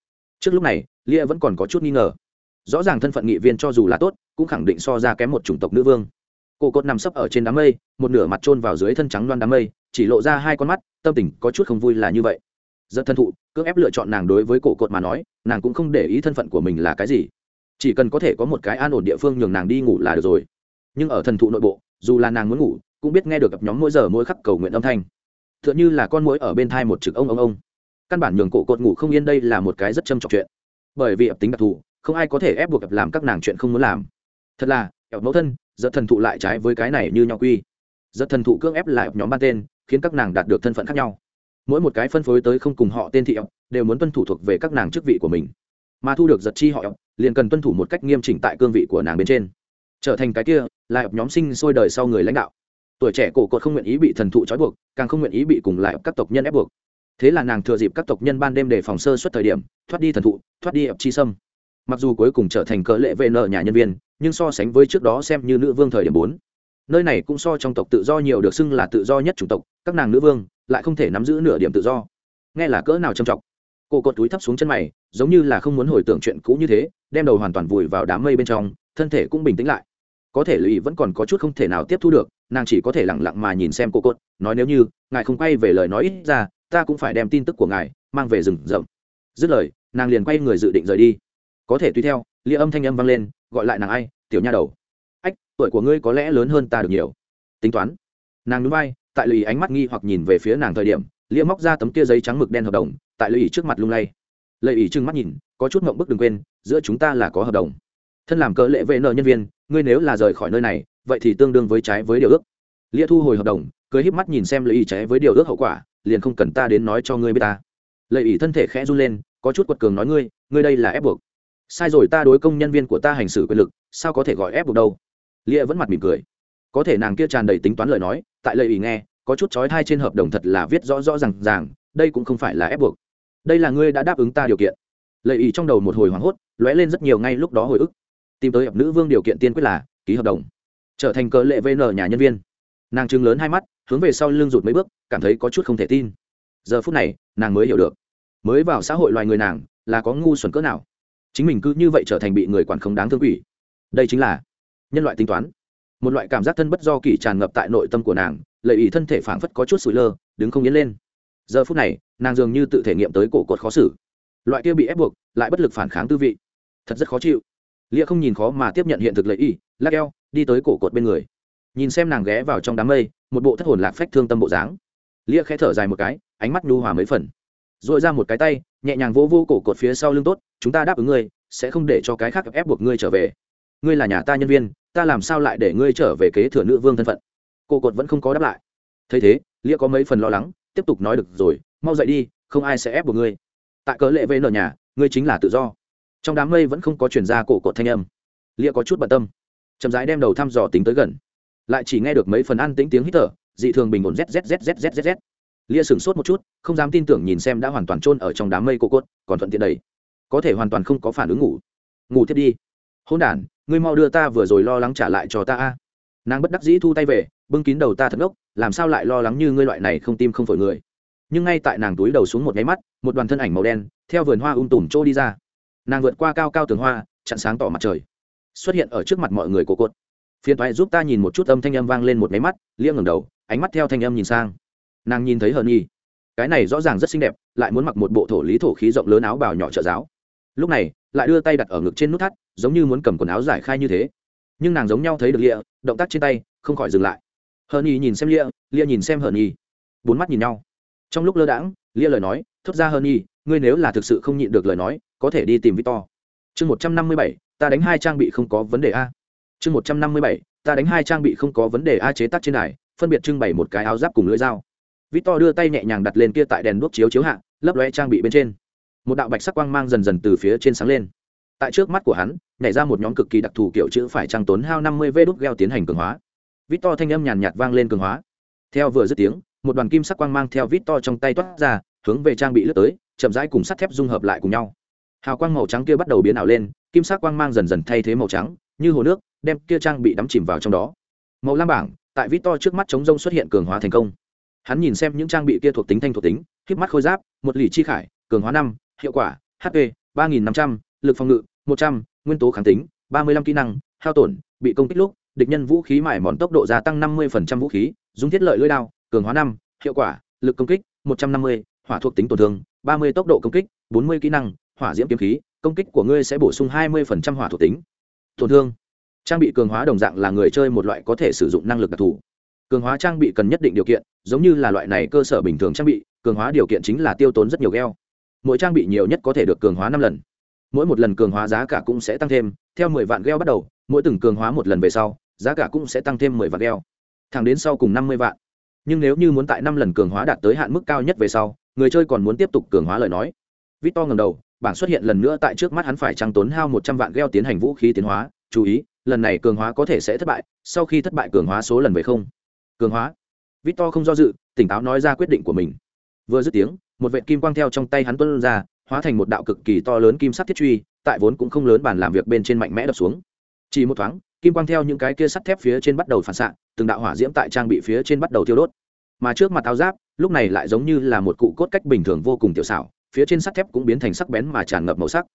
Trước lúc này, Lia vẫn còn có chút nghi ngờ. Rõ ràng thân phận nghị viên cho dù là tốt, cũng khẳng định so ra kém một chủng tộc nữ vương. Cổ cột nằm sấp ở trên đám mây, một nửa mặt chôn vào dưới thân trắng loan đám mây, chỉ lộ ra hai con mắt, tâm tình có chút không vui là như vậy. giật thân thụ, cưỡng ép lựa chọn nàng đối với cổ cột mà nói, nàng cũng không để ý thân phận của mình là cái gì, chỉ cần có thể có một cái an ổn địa phương nhường nàng đi ngủ là được rồi. Nhưng ở thần thụ nội bộ, dù là nàng muốn ngủ, cũng biết nghe được gặp nhóm mỗi giờ mỗi khắc cầu nguyện âm thanh. Tựa như là con mũi ở bên thai một trực ông ông ông. Căn bản nhường cổ cột ngủ không yên đây là một cái rất châm trọng chuyện. Bởi vì ập tính đặc thù không ai có thể ép buộc ập làm các nàng chuyện không muốn làm. Thật là ập mẫu thân giật thần thụ lại trái với cái này như nhau quy. Giật thần thụ cưỡng ép lại nhóm ban tên, khiến các nàng đạt được thân phận khác nhau. Mỗi một cái phân phối tới không cùng họ tên thị ập đều muốn tuân thủ thuộc về các nàng chức vị của mình. Mà thu được giật chi họ ập liền cần tuân thủ một cách nghiêm chỉnh tại cương vị của nàng bên trên. Trở thành cái kia, lại ập nhóm sinh sôi đời sau người lãnh đạo. Tuổi trẻ cổ cột không nguyện ý bị thần thụ trói buộc, càng không nguyện ý bị cùng lại các tộc nhân ép buộc. Thế là nàng thừa dịp các tộc nhân ban đêm để phòng sơ suất thời điểm, thoát đi thần thụ, thoát đi ập chi sâm mặc dù cuối cùng trở thành cỡ lệ vệ nợ nhà nhân viên nhưng so sánh với trước đó xem như nữ vương thời điểm bốn. Nơi này cũng so trong tộc tự do nhiều được xưng là tự do nhất chủng tộc các nàng nữ vương lại không thể nắm giữ nửa điểm tự do. Nghe là cỡ nào trầm trọng? Cô cột túi thấp xuống chân mày giống như là không muốn hồi tưởng chuyện cũ như thế đem đầu hoàn toàn vùi vào đám mây bên trong thân thể cũng bình tĩnh lại. Có thể lụy vẫn còn có chút không thể nào tiếp thu được nàng chỉ có thể lẳng lặng mà nhìn xem cô cột, nói nếu như ngài không quay về lời nói ít ra ta cũng phải đem tin tức của ngài mang về rừng rậm. Dứt lời nàng liền quay người dự định rời đi có thể tùy theo, lia âm thanh âm vang lên, gọi lại nàng ai, tiểu nha đầu. Ách, tuổi của ngươi có lẽ lớn hơn ta được nhiều. Tính toán. Nàng núi bay tại lì ánh mắt nghi hoặc nhìn về phía nàng thời điểm, lia móc ra tấm kia giấy trắng mực đen hợp đồng, tại lì trước mặt lung lay. Lệ ý trừng mắt nhìn, có chút mộng bức đừng quên, giữa chúng ta là có hợp đồng. Thân làm cỡ lệ vệ nợ nhân viên, ngươi nếu là rời khỏi nơi này, vậy thì tương đương với trái với điều ước. Lia thu hồi hợp đồng cưới híp mắt nhìn xem lệ ý trái với điều ước hậu quả, liền không cần ta đến nói cho ngươi biết ta. Lệ ý thân thể khẽ run lên, có chút quật cường nói ngươi ngươi đây là ép buộc sai rồi, ta đối công nhân viên của ta hành xử quyền lực, sao có thể gọi ép buộc đâu? Lia vẫn mặt mỉm cười. Có thể nàng kia tràn đầy tính toán lời nói, tại lời ủy nghe, có chút trói thai trên hợp đồng thật là viết rõ rõ r à n g ràng, đây cũng không phải là ép buộc. Đây là ngươi đã đáp ứng ta điều kiện. Lời ủy trong đầu một hồi hoảng hốt, lóe lên rất nhiều ngay lúc đó hồi ức. Tìm tới hợp nữ vương điều kiện tiên quyết là ký hợp đồng. Trở thành cờ lệ vn nhà nhân viên. Nàng trừng lớn hai mắt, hướng về sau lưng rụt mấy bước, cảm thấy có chút không thể tin. Giờ phút này, nàng mới hiểu được. Mới vào xã hội loài người nàng, là có ngu xuẩn cỡ nào chính mình cứ như vậy trở thành bị người quản không đáng thương quỷ. Đây chính là nhân loại tính toán. Một loại cảm giác thân bất do kỳ tràn ngập tại nội tâm của nàng lệ ý thân thể phảng phất có chút sủi lơ, đứng không yên lên. Giờ phút này, nàng dường như tự thể nghiệm tới cổ cột khó xử. Loại kia bị ép buộc, lại bất lực phản kháng tư vị. Thật rất khó chịu. Lia không nhìn khó mà tiếp nhận hiện thực lệ y lắc eo, đi tới cổ cột bên người. Nhìn xem nàng ghé vào trong đám mây, một bộ thất hồn lạc phách thương tâm bộ dáng. Lia khẽ thở dài một cái, ánh mắt nhu hòa mấy phần. R ồ i ra một cái tay, nhẹ nhàng vỗ vô cổ cột phía sau lưng tốt chúng ta đáp ứng ngươi, sẽ không để cho cái khác ép buộc ngươi trở về. Ngươi là nhà ta nhân viên, ta làm sao lại để ngươi trở về kế thừa nữ vương thân phận? Cô cột vẫn không có đáp lại. Thấy thế, lia có mấy phần lo lắng, tiếp tục nói được rồi, mau dậy đi, không ai sẽ ép buộc ngươi. Tại cớ lệ vây nở nhà, ngươi chính là tự do. Trong đám mây vẫn không có chuyển ra cổ cột thanh âm. Lia có chút bận tâm. Chậm rãi đem đầu thăm dò tính tới gần. Lại chỉ nghe được mấy phần ăn tĩnh tiếng hít thở, dị thường bình ổn zzzzzzz lia sửng sốt một chút, không dám tin tưởng nhìn xem đã hoàn toàn trôn ở trong đám mây cổ cốt còn thuận tiện đầy có thể hoàn toàn không có phản ứng ngủ. Ngủ thiết đi. Hôn đản, ngươi mau đưa ta vừa rồi lo lắng trả lại cho ta a. Nàng bất đắc dĩ thu tay về, bưng kín đầu ta thật ngốc, làm sao lại lo lắng như ngươi loại này không tim không phổi người. Nhưng ngay tại nàng túi đầu xuống một nháy mắt, một đoàn thân ảnh màu đen, theo vườn hoa um tùm trôi đi ra. Nàng vượt qua cao cao tường hoa, chặn sáng tỏ mặt trời. Xuất hiện ở trước mặt mọi người cổ cột. Phiền thoại giúp ta nhìn một chút âm thanh âm vang lên một máy mắt, liếc ngẩng đầu, ánh mắt theo thanh âm nhìn sang. Nàng nhìn thấy hờn nhi. Cái này rõ ràng rất xinh đẹp, lại muốn mặc một bộ thổ lý thổ khí rộng lớn áo bào nhỏ trợ giáo lúc này, lại đưa tay đặt ở ngực trên nút thắt, giống như muốn cầm quần áo giải khai như thế. Nhưng nàng giống nhau thấy được lịa, động tác trên tay không khỏi dừng lại. Hờn nhi nhìn xem lịa lịa nhìn xem hờn nhi. Bốn mắt nhìn nhau. Trong lúc lơ đãng lia lời nói, thốt ra hờn nhi, ngươi nếu là thực sự không nhịn được lời nói, có thể đi tìm victor. Chương một trăm năm mươi bảy, ta đánh hai trang bị không có vấn đề a. Chương một trăm năm mươi bảy, ta đánh hai trang bị không có vấn đề a chế tác trên đài, phân biệt trưng bày một cái áo giáp cùng lưỡi dao. Victor đưa tay nhẹ nhàng đặt lên kia tại đèn đuốc chiếu chiếu hạ, lấp lóe trang bị bên trên một đạo bạch sắc quang mang dần dần từ phía trên sáng lên. Tại trước mắt của hắn, nhảy ra một nhóm cực kỳ đặc thù kiểu chữ phải trăng tốn hao năm mươi vê đốt gheo tiến hành cường hóa. Vít to thanh âm nhàn nhạt vang lên cường hóa. Theo vừa dứt tiếng, một đoàn kim sắc quang mang theo vít to trong tay toát ra, hướng về trang bị lướt tới, chậm rãi cùng sắt thép dung hợp lại cùng nhau. Hào quang màu trắng kia bắt đầu biến ảo lên, kim sắc quang mang dần dần thay thế màu trắng, như hồ nước, đem kia trang bị đắm chìm vào trong đó. Màu lam bảng, tại vít to trước mắt chống rông xuất hiện cường hóa thành công. Hắn nhìn xem những trang bị kia thuộc tính thanh thuộc tính khiếp mắt khôi giáp, một lì chi khải, cường hóa năm hiệu quả hp 3.500, lực phòng ngự một trăm nguyên tố kháng tính ba mươi lăm kỹ năng hao tổn bị công kích lúc địch nhân vũ khí mải mòn tốc độ gia tăng năm mươi vũ khí dùng thiết lợi lưỡi đao cường hóa 5, hiệu quả lực công kích một trăm năm mươi hỏa thuộc tính tổn thương ba mươi tốc độ công kích bốn mươi kỹ năng hỏa diễm kiếm khí công kích của ngươi sẽ bổ sung hai mươi hỏa thuộc tính. Tổn thương. Trang bị cường hóa đồng dạng là người chơi một loại có thể sử dụng năng lực đặc thù. Cường hóa trang bị cần nhất định điều kiện giống như là loại này cơ sở bình thường trang bị cường hóa điều kiện chính là tiêu tốn rất nhiều gheo mỗi trang bị nhiều nhất có thể được cường hóa năm lần. Mỗi một lần cường hóa giá cả cũng sẽ tăng thêm, theo mười vạn gheo bắt đầu, mỗi từng cường hóa một lần về sau, giá cả cũng sẽ tăng thêm mười vạn gheo thẳng đến sau cùng năm mươi vạn. Nhưng nếu như muốn tại năm lần cường hóa đạt tới hạn mức cao nhất về sau, người chơi còn muốn tiếp tục cường hóa lời nói. Victor ngầm đầu, bảng xuất hiện lần nữa tại trước mắt hắn phải trăng tốn hao một trăm vạn gheo tiến hành vũ khí tiến hóa. Chú ý, lần này cường hóa có thể sẽ thất bại, sau khi thất bại cường hóa số lần về không. Cường hóa. Victor không do dự, tỉnh táo nói ra quyết định của mình. Vừa dứt tiếng một vệ kim quang theo trong tay hắn tuân ra, hóa thành một đạo cực kỳ to lớn kim sắt thiết truy, tại vốn cũng không lớn bàn làm việc bên trên mạnh mẽ đập xuống. Chỉ một thoáng, kim quang theo những cái kia sắt thép phía trên bắt đầu phản xạ, từng đạo hỏa diễm tại trang bị phía trên bắt đầu tiêu đốt. Mà trước mặt áo giáp, lúc này lại giống như là một cụ cốt cách bình thường vô cùng tiểu xảo, phía trên sắt thép cũng biến thành sắc bén mà tràn ngập màu sắc.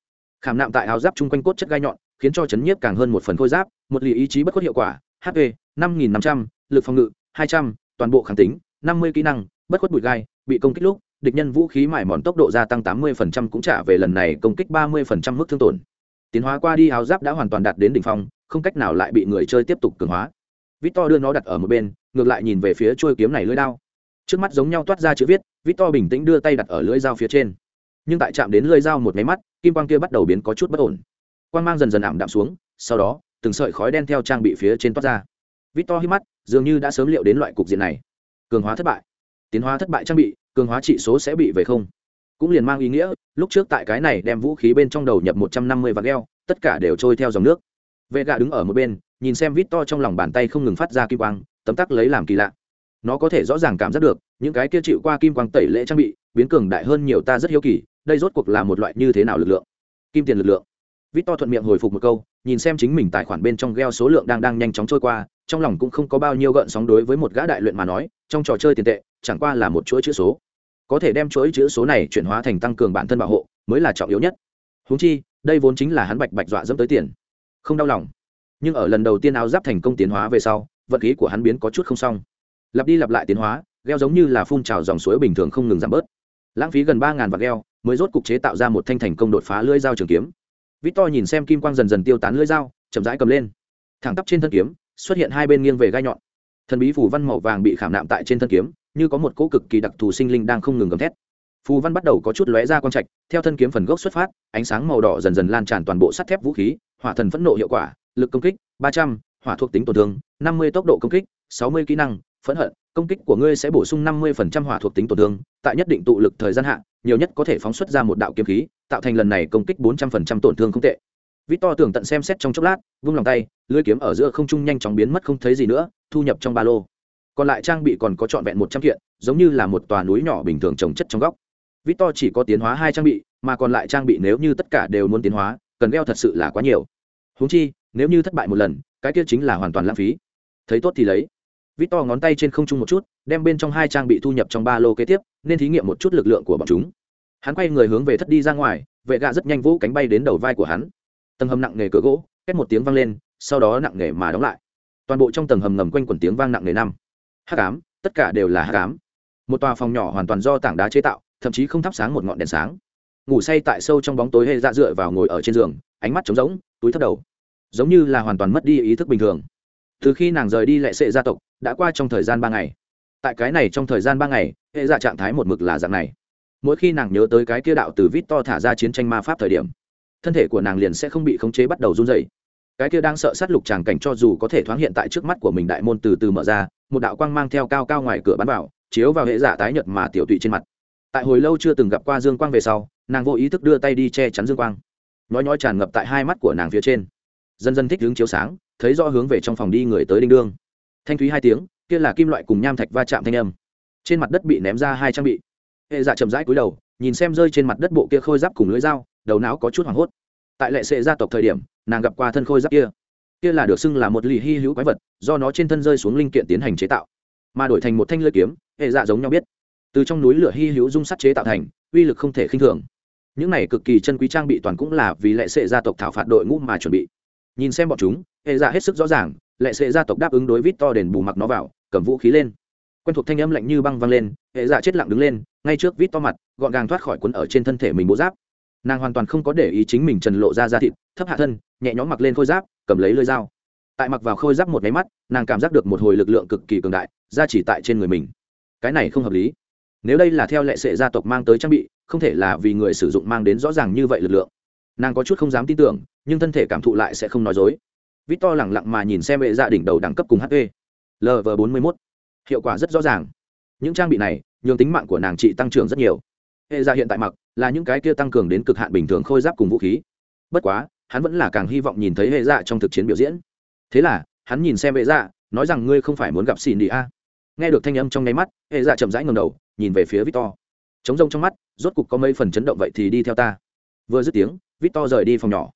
Khảm nạm tại áo giáp chung quanh cốt chất gai nhọn, khiến cho chấn nhiếp càng hơn một phần khôi giáp, một lì ý chí bất khuất hiệu quả, hp, năm nghìn năm trăm l ự c phòng ngự, hai trăm, toàn bộ kháng tính, năm mươi kỹ năng, bất khuất bụi gai, bị công kích lúc địch nhân vũ khí mải mòn tốc độ gia tăng tám mươi cũng trả về lần này công kích ba mươi mức thương tổn. Tiến hóa qua đi, áo giáp đã hoàn toàn đạt đến đỉnh phong, không cách nào lại bị người chơi tiếp tục cường hóa. Victor đưa nó đặt ở một bên, ngược lại nhìn về phía chuôi kiếm này lưỡi đao. Trước mắt giống nhau toát ra chữ viết, victor bình tĩnh đưa tay đặt ở lưỡi dao phía trên. Nhưng tại chạm đến lưỡi dao một máy mắt, kim quang kia bắt đầu biến có chút bất ổn. Quang mang dần dần ảm đạm xuống, sau đó, từng sợi khói đen theo trang bị phía trên toát ra. Victor hít mắt, dường như đã sớm liệu đến loại cục diện này. Cường hóa thất bại. Tiến hóa thất bại trang bị cường hóa trị số sẽ bị về không. Cũng liền mang ý nghĩa, lúc trước tại cái này đem vũ khí bên trong đầu nhập một trăm năm mươi vạt gheo tất cả đều trôi theo dòng nước. Vệ gạ đứng ở một bên, nhìn xem vít to trong lòng bàn tay không ngừng phát ra kim quang, tấm tắc lấy làm kỳ lạ. Nó có thể rõ ràng cảm giác được, những cái kia chịu qua kim quang tẩy lễ trang bị, biến cường đại hơn nhiều ta rất hiếu kỳ, đây rốt cuộc là một loại như thế nào lực lượng? Kim tiền lực lượng. Vít to thuận miệng hồi phục một câu, nhìn xem chính mình tài khoản bên trong gheo số lượng đang đang nhanh chóng trôi qua, trong lòng cũng không có bao nhiêu gợn sóng đối với một gã đại luyện mà nói, trong trò chơi tiền tệ chẳng qua là một chuỗi chữ số. Có thể đem chuỗi chữ số này chuyển hóa thành tăng cường bản thân bảo hộ, mới là trọng yếu nhất. Húng chi, đây vốn chính là hắn bạch bạch dọa dẫm tới tiền. Không đau lòng. Nhưng ở lần đầu tiên áo giáp thành công tiến hóa về sau, vật khí của hắn biến có chút không xong. Lặp đi lặp lại tiến hóa gheo giống như là phun trào dòng suối bình thường không ngừng giảm bớt. Lãng phí gần ba ngàn vạt gheo mới rốt cục chế tạo ra một thanh thành công đột phá lưỡi dao trường kiếm. Vít to nhìn xem kim quang dần dần tiêu tán lưỡi dao, chậm rãi cầm lên. Thẳng tắp trên thân kiếm, xuất hiện hai bên nghiêng về gai nhọn. Thần bí phủ văn màu vàng bị khảm nạm tại trên thân kiếm như có một cỗ cực kỳ đặc thù sinh linh đang không ngừng gầm thét. Phù văn bắt đầu có chút lóe ra quang trạch, theo thân kiếm phần gốc xuất phát, ánh sáng màu đỏ dần dần lan tràn toàn bộ sắt thép vũ khí, hỏa thần phẫn nộ hiệu quả, lực công kích, ba trăm, hỏa thuộc tính tổn thương, năm mươi tốc độ công kích, sáu mươi kỹ năng, phẫn hận, công kích của ngươi sẽ bổ sung năm mươi hỏa thuộc tính tổn thương, tại nhất định tụ lực thời gian hạn nhiều nhất có thể phóng xuất ra một đạo kiếm khí, tạo thành lần này công kích bốn trăm linh tổn thương không tệ. Vít to tưởng tận xem xét trong chốc lát, vung lòng tay, lưỡi kiếm ở giữa không trung nhanh chóng biến mất không thấy gì nữa, thu nhập trong ba lô còn lại trang bị còn có trọn vẹn một trăm kiện, giống như là một tòa núi nhỏ bình thường trồng chất trong góc. Vít to chỉ có tiến hóa hai trang bị, mà còn lại trang bị nếu như tất cả đều muốn tiến hóa, cần đeo thật sự là quá nhiều. Húng chi, nếu như thất bại một lần, cái kia chính là hoàn toàn lãng phí. Thấy tốt thì lấy. Vít to ngón tay trên không trung một chút, đem bên trong hai trang bị thu nhập trong ba lô kế tiếp, nên thí nghiệm một chút lực lượng của bọn chúng. Hắn quay người hướng về thất đi ra ngoài, vệ gạ rất nhanh vũ cánh bay đến đầu vai của hắn. Tầng hầm nặng nề cửa gỗ, két một tiếng vang lên, sau đó nặng nề mà đóng lại. Toàn bộ trong tầng hầm ngầm quanh quẩn tiếng vang nặng nề năm hắc ám, tất cả đều là hắc ám. Một tòa phòng nhỏ hoàn toàn do tảng đá chế tạo, thậm chí không thắp sáng một ngọn đèn sáng. Ngủ say tại sâu trong bóng tối hệ dạ dựa vào ngồi ở trên giường, ánh mắt trống rỗng, túi thấp đầu. Giống như là hoàn toàn mất đi ý thức bình thường. Từ khi nàng rời đi lệ sệ gia tộc, đã qua trong thời gian ba ngày. Tại cái này trong thời gian ba ngày, hệ dạ trạng thái một mực là dạng này. Mỗi khi nàng nhớ tới cái kia đạo từ vít to thả ra chiến tranh ma pháp thời điểm, thân thể của nàng liền sẽ không bị khống chế bắt đầu run dày cái kia đang sợ sát lục tràng cảnh cho dù có thể thoáng hiện tại trước mắt của mình đại môn từ từ mở ra, một đạo quang mang theo cao cao ngoài cửa bắn vào, chiếu vào hệ giả tái nhật mà tiểu tụy trên mặt. Tại hồi lâu chưa từng gặp qua dương quang về sau, nàng vô ý thức đưa tay đi che chắn dương quang. Nói nói tràn ngập tại hai mắt của nàng phía trên. Dần dần thích hướng chiếu sáng, thấy rõ hướng về trong phòng đi người tới đinh đương. Thanh thúy hai tiếng, kia là kim loại cùng nham thạch va chạm thanh âm. Trên mặt đất bị ném ra hai trang bị. Hệ dạ chậm rãi cúi đầu, nhìn xem rơi trên mặt đất bộ kia khôi giáp cùng lưỡi dao, đầu não có chút hoảng hốt tại lệ sệ gia tộc thời điểm, nàng gặp qua thân khôi giáp kia. Kia là được xưng là một lì hy hữu quái vật, do nó trên thân rơi xuống linh kiện tiến hành chế tạo. Mà đổi thành một thanh lưỡi kiếm, hệ dạ giống nhau biết. Từ trong núi lửa hy hữu dung sắt chế tạo thành, uy lực không thể khinh thường. Những này cực kỳ chân quý trang bị toàn cũng là vì lệ sệ gia tộc thảo phạt đội ngũ mà chuẩn bị. Nhìn xem bọn chúng, hệ dạ hết sức rõ ràng, lệ sệ gia tộc đáp ứng đối vít to đền bù mặc nó vào, cầm vũ khí lên. Quen thuộc thanh âm lạnh như băng văng lên, hệ dạ chết lặng đứng lên, ngay trước vít to mặt, gọn gàng thoát khỏi quấn ở trên thân thể mình bố giáp nàng hoàn toàn không có để ý chính mình trần lộ ra da thịt, thấp hạ thân, nhẹ nhõm mặc lên khôi giáp, cầm lấy lơi dao. Tại mặc vào khôi giáp một máy mắt, nàng cảm giác được một hồi lực lượng cực kỳ cường đại ra chỉ tại trên người mình. Cái này không hợp lý. Nếu đây là theo lệ sệ gia tộc mang tới trang bị, không thể là vì người sử dụng mang đến rõ ràng như vậy lực lượng. Nàng có chút không dám tin tưởng, nhưng thân thể cảm thụ lại sẽ không nói dối. Vít to lẳng lặng mà nhìn xem hệ gia đỉnh đầu đẳng cấp cùng hp lv bốn mươi mốt. Hiệu quả rất rõ ràng. Những trang bị này, nhường tính mạng của nàng chị tăng trưởng rất nhiều. Hệ gia hiện tại mặc là những cái kia tăng cường đến cực hạn bình thường khôi giáp cùng vũ khí. Bất quá, hắn vẫn là càng hy vọng nhìn thấy hệ dạ trong thực chiến biểu diễn. Thế là, hắn nhìn xem hệ dạ nói rằng ngươi không phải muốn gặp xin đi a. Nghe được thanh âm trong nháy mắt, hệ dạ chậm rãi ngầm đầu, nhìn về phía victor. Chống rông trong mắt, rốt cục có mấy phần chấn động vậy thì đi theo ta. Vừa dứt tiếng, victor rời đi phòng nhỏ.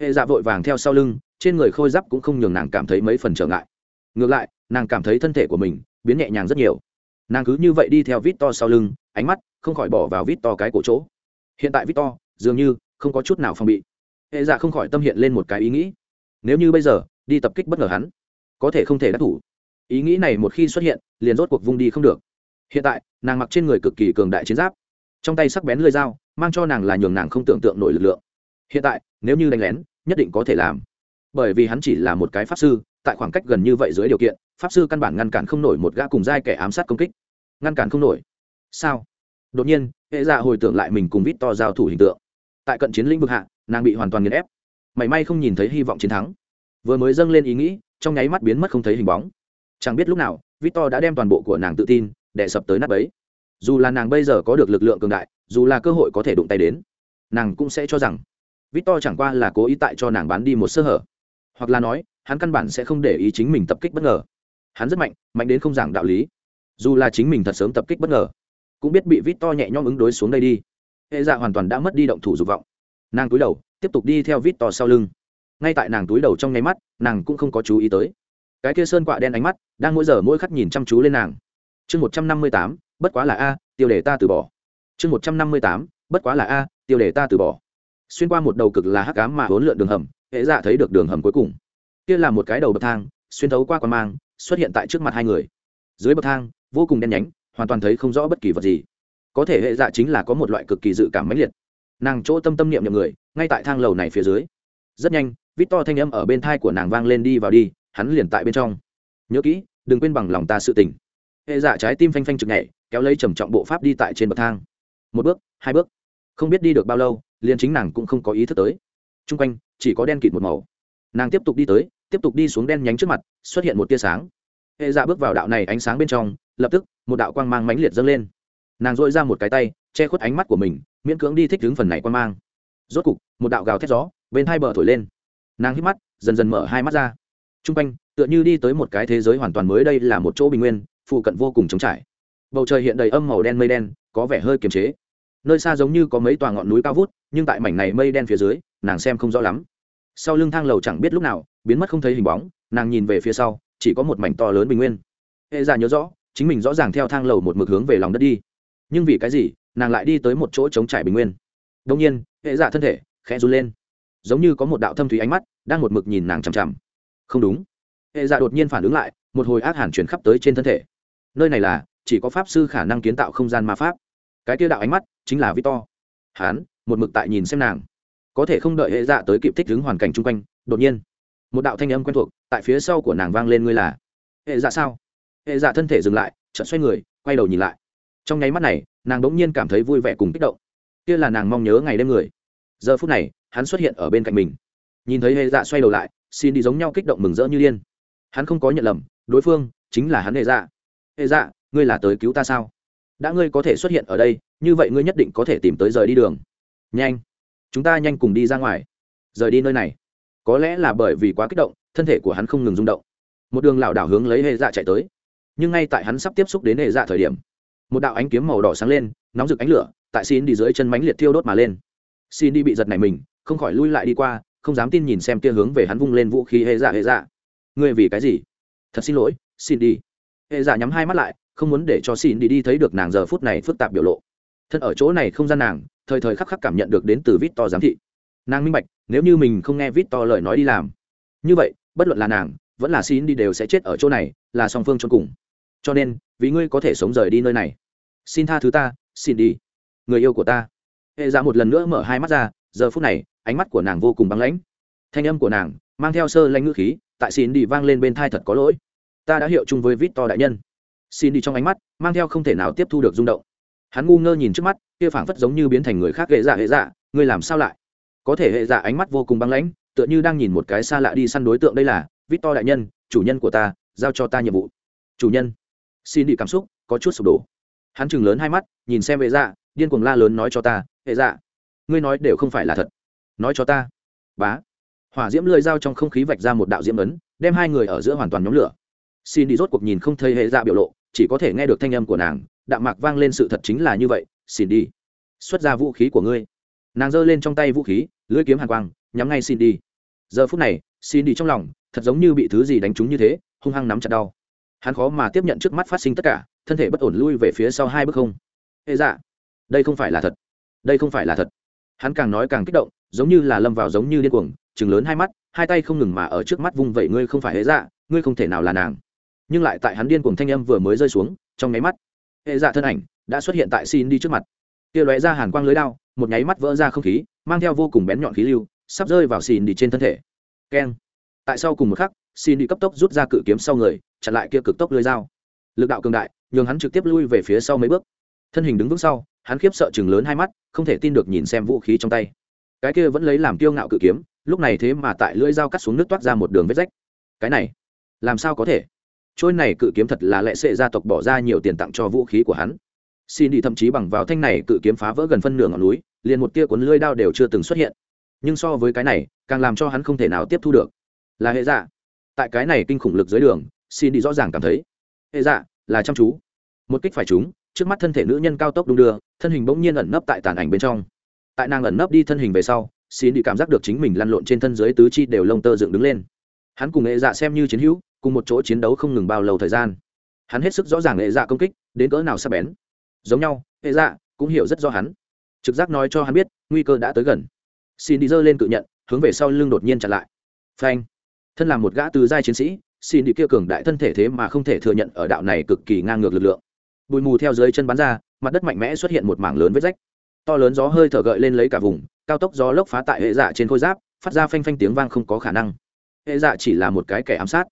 Hệ dạ vội vàng theo sau lưng, trên người khôi giáp cũng không nhường nàng cảm thấy mấy phần trở ngại. Ngược lại, nàng cảm thấy thân thể của mình biến nhẹ nhàng rất nhiều. Nàng cứ như vậy đi theo victor sau lưng, ánh mắt không khỏi bỏ vào victor cái cổ chỗ hiện tại victor, dường như không có chút nào phòng bị. Hệ dạ không khỏi tâm hiện lên một cái ý nghĩ. Nếu như bây giờ, đi tập kích bất ngờ hắn, có thể không thể đắc thủ. Ý nghĩ này một khi xuất hiện, liền rốt cuộc vung đi không được. Hiện tại, nàng mặc trên người cực kỳ cường đại chiến giáp. Trong tay sắc bén lưỡi dao, mang cho nàng là nhường nàng không tưởng tượng nổi lực lượng. Hiện tại, nếu như đánh lén, nhất định có thể làm. Bởi vì hắn chỉ là một cái pháp sư, tại khoảng cách gần như vậy dưới điều kiện, pháp sư căn bản ngăn cản không nổi một gã cùng giai kẻ ám sát công kích. Ngăn cản không nổi. Sao? Đột nhiên, hệ dạ hồi tưởng lại mình cùng vít to giao thủ hình tượng. Tại cận chiến lĩnh vực hạ, nàng bị hoàn toàn nghiền ép. Mảy may không nhìn thấy hy vọng chiến thắng. Vừa mới dâng lên ý nghĩ, trong nháy mắt biến mất không thấy hình bóng. Chẳng biết lúc nào vít to đã đem toàn bộ của nàng tự tin để sập tới nắp ấy. Dù là nàng bây giờ có được lực lượng cường đại, dù là cơ hội có thể đụng tay đến, nàng cũng sẽ cho rằng vít to chẳng qua là cố ý tại cho nàng bán đi một sơ hở. Hoặc là nói, hắn căn bản sẽ không để ý chính mình tập kích bất ngờ. Hắn rất mạnh mạnh đến không giảng đạo lý. Dù là chính mình thật sớm tập kích bất ngờ cũng biết bị vít to nhẹ nhõm ứng đối xuống đây đi. Hệ dạ hoàn toàn đã mất đi động thủ dục vọng. Nàng túi đầu, tiếp tục đi theo vít to sau lưng. Ngay tại nàng túi đầu trong nháy mắt, nàng cũng không có chú ý tới. Cái kia sơn quạ đen ánh mắt, đang mỗi giờ mỗi khắc nhìn chăm chú lên nàng. Chương một trăm năm mươi tám, bất quá là a, tiêu đề ta từ bỏ. Chương một trăm năm mươi tám, bất quá là a, tiêu đề ta từ bỏ. Xuyên qua một đầu cực là hắc cám mà hỗn lượn đường hầm, hệ dạ thấy được đường hầm cuối cùng. Kia là một cái đầu bậc thang, xuyên thấu qua quan mang, xuất hiện tại trước mặt hai người. Dưới bậc thang, vô cùng đen nhánh hoàn toàn thấy không rõ bất kỳ vật gì. Có thể hệ dạ chính là có một loại cực kỳ dự cảm mãnh liệt. Nàng chỗ tâm tâm niệm nhầm người, ngay tại thang lầu này phía dưới. Rất nhanh vít to thanh âm ở bên thai của nàng vang lên đi vào đi, hắn liền tại bên trong. Nhớ kỹ, đừng quên bằng lòng ta sự tình. Hệ dạ trái tim phanh phanh chực nhảy, kéo lấy trầm trọng bộ pháp đi tại trên bậc thang. Một bước, hai bước. Không biết đi được bao lâu, liền chính nàng cũng không có ý thức tới. T r u n g quanh, chỉ có đen kịt một màu. Nàng tiếp tục đi tới, tiếp tục đi xuống đen nhánh trước mặt, xuất hiện một tia sáng hệ dạ bước vào đạo này ánh sáng bên trong, lập tức, một đạo quang mang mãnh liệt dâng lên. Nàng dội ra một cái tay, che khuất ánh mắt của mình, miễn cưỡng đi thích đứng phần này quang mang. Rốt cục, một đạo gào thét gió, bên hai bờ thổi lên. Nàng hít mắt, dần dần mở hai mắt ra. T r u n g quanh, tựa như đi tới một cái thế giới hoàn toàn mới đây là một chỗ bình nguyên, phụ cận vô cùng trống trải. Bầu trời hiện đầy âm màu đen mây đen, có vẻ hơi kiềm chế. Nơi xa giống như có mấy tòa ngọn núi cao vút, nhưng tại mảnh này mây đen phía dưới, nàng xem không rõ lắm. Sau lưng thang lầu chẳng biết lúc nào, biến mất không thấy hình bóng, nàng nhìn về phía sau chỉ có một mảnh to lớn bình nguyên. Hệ giả nhớ rõ, chính mình rõ ràng theo thang lầu một mực hướng về lòng đất đi. Nhưng vì cái gì, nàng lại đi tới một chỗ trống trải bình nguyên. Đông nhiên, hệ giả thân thể khẽ run lên. Giống như có một đạo thâm thúy ánh mắt đang một mực nhìn nàng chằm chằm. Không đúng. Hệ giả đột nhiên phản ứng lại, một hồi ác hàn chuyển khắp tới trên thân thể. Nơi này là, chỉ có pháp sư khả năng kiến tạo không gian ma pháp. Cái tiêu đạo ánh mắt chính là victor. Hán một mực tại nhìn xem nàng. Có thể không đợi hệ dạ tới kịp thích ứng hoàn cảnh chung quanh, đột nhiên một đạo thanh âm quen thuộc, tại phía sau của nàng vang lên ngươi là hệ dạ sao? Hệ dạ thân thể dừng lại, chợt xoay người, quay đầu nhìn lại. Trong nháy mắt này, nàng đ ỗ n g nhiên cảm thấy vui vẻ cùng kích động. Kia là nàng mong nhớ ngày đêm người. Giờ phút này, hắn xuất hiện ở bên cạnh mình. Nhìn thấy hệ dạ xoay đầu lại, xin đi giống nhau kích động mừng rỡ như điên. Hắn không có nhận lầm, đối phương chính là hắn hệ dạ. Hệ dạ ngươi là tới cứu ta sao? Đã ngươi có thể xuất hiện ở đây, như vậy ngươi nhất định có thể tìm tới rời đi đường. Nhanh, chúng ta nhanh cùng đi ra ngoài. Rời đi nơi này có lẽ là bởi vì quá kích động, thân thể của hắn không ngừng rung động. Một đường lảo đảo hướng lấy hệ dạ chạy tới. Nhưng ngay tại hắn sắp tiếp xúc đến hệ dạ thời điểm, một đạo ánh kiếm màu đỏ sáng lên, nóng rực ánh lửa, tại xin đi dưới chân mánh liệt thiêu đốt mà lên. Xin đi bị giật này mình, không khỏi lui lại đi qua, không dám tin nhìn xem kia hướng về hắn vung lên vũ khí hệ dạ hệ dạ. Ngươi vì cái gì? Thật xin lỗi, xin đi. Hệ dạ nhắm hai mắt lại, không muốn để cho xin đi đi thấy được nàng giờ phút này phức tạp biểu lộ. Thân ở chỗ này không gian nàng, thời thời khắc khắc cảm nhận được đến từ vít to giám thị nàng minh bạch, nếu như mình không nghe vít to lời nói đi làm. Như vậy, bất luận là nàng, vẫn là xin đi đều sẽ chết ở chỗ này, là song phương cho cùng. Cho nên, vì ngươi có thể sống rời đi nơi này. Xin tha thứ ta, xin đi. Người yêu của ta. Hệ dạ một lần nữa mở hai mắt ra, giờ phút này, ánh mắt của nàng vô cùng băng lãnh. Thanh âm của nàng, mang theo sơ lanh ngữ khí, tại xin đi vang lên bên thai thật có lỗi. Ta đã hiệu chung với vít to đại nhân. Xin đi trong ánh mắt, mang theo không thể nào tiếp thu được rung động. Hắn ngu ngơ nhìn trước mắt, kia phảng phất giống như biến thành người khác, hệ dạ hệ dạ ngươi làm sao lại? Có thể hệ dạ ánh mắt vô cùng băng lãnh, tựa như đang nhìn một cái xa lạ đi săn đối tượng đây là vít to đại nhân, chủ nhân của ta, giao cho ta nhiệm vụ. Chủ nhân. Xin đi cảm xúc, có chút sụp đổ. Hắn chừng lớn hai mắt, nhìn xem hệ dạ điên cuồng la lớn nói cho ta, hệ dạ ngươi nói đều không phải là thật. Nói cho ta. Bá. Hỏa diễm lưỡi dao trong không khí vạch ra một đạo diễm ấn, đem hai người ở giữa hoàn toàn nhóm lửa. Xin đi rốt cuộc nhìn không thấy hệ dạ biểu lộ, chỉ có thể nghe được thanh âm của nàng, đạm mạc vang lên sự thật chính là như vậy, xin đi. Xuất ra vũ khí của ngươi nàng giơ lên trong tay vũ khí, lưỡi kiếm hàn quang, nhắm ngay xin đi giờ phút này xin đi trong lòng, thật giống như bị thứ gì đánh trúng như thế, hung hăng nắm chặt đau. Hắn khó mà tiếp nhận trước mắt phát sinh tất cả, thân thể bất ổn lui về phía sau hai bước không. Ê dạ đây không phải là thật. Đây không phải là thật. Hắn càng nói càng kích động, giống như là lâm vào giống như điên cuồng chừng lớn hai mắt, hai tay không ngừng mà ở trước mắt vung vẩy ngươi không phải hễ dạ ngươi không thể nào là nàng. Nhưng lại tại hắn điên cuồng thanh âm vừa mới rơi xuống, trong nháy mắt hệ dạ thân ảnh đã xuất hiện tại xin đi trước mặt. Kia lóe ra hàn quang lưới đao một nháy mắt vỡ ra không khí, mang theo vô cùng bén nhọn khí lưu, sắp rơi vào xin đi trên thân thể. Keng. Tại sau cùng một khắc xin đi cấp tốc rút ra cự kiếm sau người, chặn lại kia cực tốc lưới dao. Lực đạo cường đại, nhường hắn trực tiếp lui về phía sau mấy bước. Thân hình đứng vững sau, hắn khiếp sợ chừng lớn hai mắt, không thể tin được nhìn xem vũ khí trong tay. Cái kia vẫn lấy làm kiêu ngạo cự kiếm, lúc này thế mà tại lưỡi dao cắt xuống nước toát ra một đường vết rách. Cái này, làm sao có thể? Trôi này cự kiếm thật là lệ sệ gia tộc bỏ ra nhiều tiền tặng cho vũ khí của hắn xin đi thậm chí bằng vào thanh này cự kiếm phá vỡ gần phân nửa ngọn núi, liền một tia cuốn lưỡi đao đều chưa từng xuất hiện. Nhưng so với cái này, càng làm cho hắn không thể nào tiếp thu được. Là hệ dạ. Tại cái này kinh khủng lực dưới đường, xin đi rõ ràng cảm thấy, hệ dạ là chăm chú. Một kích phải chúng trước mắt thân thể nữ nhân cao tốc đung đưa, thân hình bỗng nhiên ẩn nấp tại tàn ảnh bên trong. Tại nàng ẩn nấp đi thân hình về sau, xin đi cảm giác được chính mình lăn lộn trên thân dưới tứ chi đều lông tơ dựng đứng lên. Hắn cùng hệ dạ xem như chiến hữu, cùng một chỗ chiến đấu không ngừng bao lâu thời gian. Hắn hết sức rõ ràng hệ dạ công kích, đến cỡ nào sắp bén giống nhau hệ dạ cũng hiểu rất rõ hắn. Trực giác nói cho hắn biết, nguy cơ đã tới gần. Xin đi dơ lên cự nhận, hướng về sau lưng đột nhiên chặn lại. Phanh. Thân là một gã từ giai chiến sĩ xin đi kia cường đại thân thể thế mà không thể thừa nhận ở đạo này cực kỳ ngang ngược lực lượng. Bụi mù theo dưới chân bắn ra, mặt đất mạnh mẽ xuất hiện một mảng lớn vết rách. To lớn gió hơi thở gợi lên lấy cả vùng, cao tốc gió lốc phá tại hệ dạ trên khôi giáp, phát ra phanh phanh tiếng vang không có khả năng. Hệ dạ chỉ là một cái kẻ ám sát.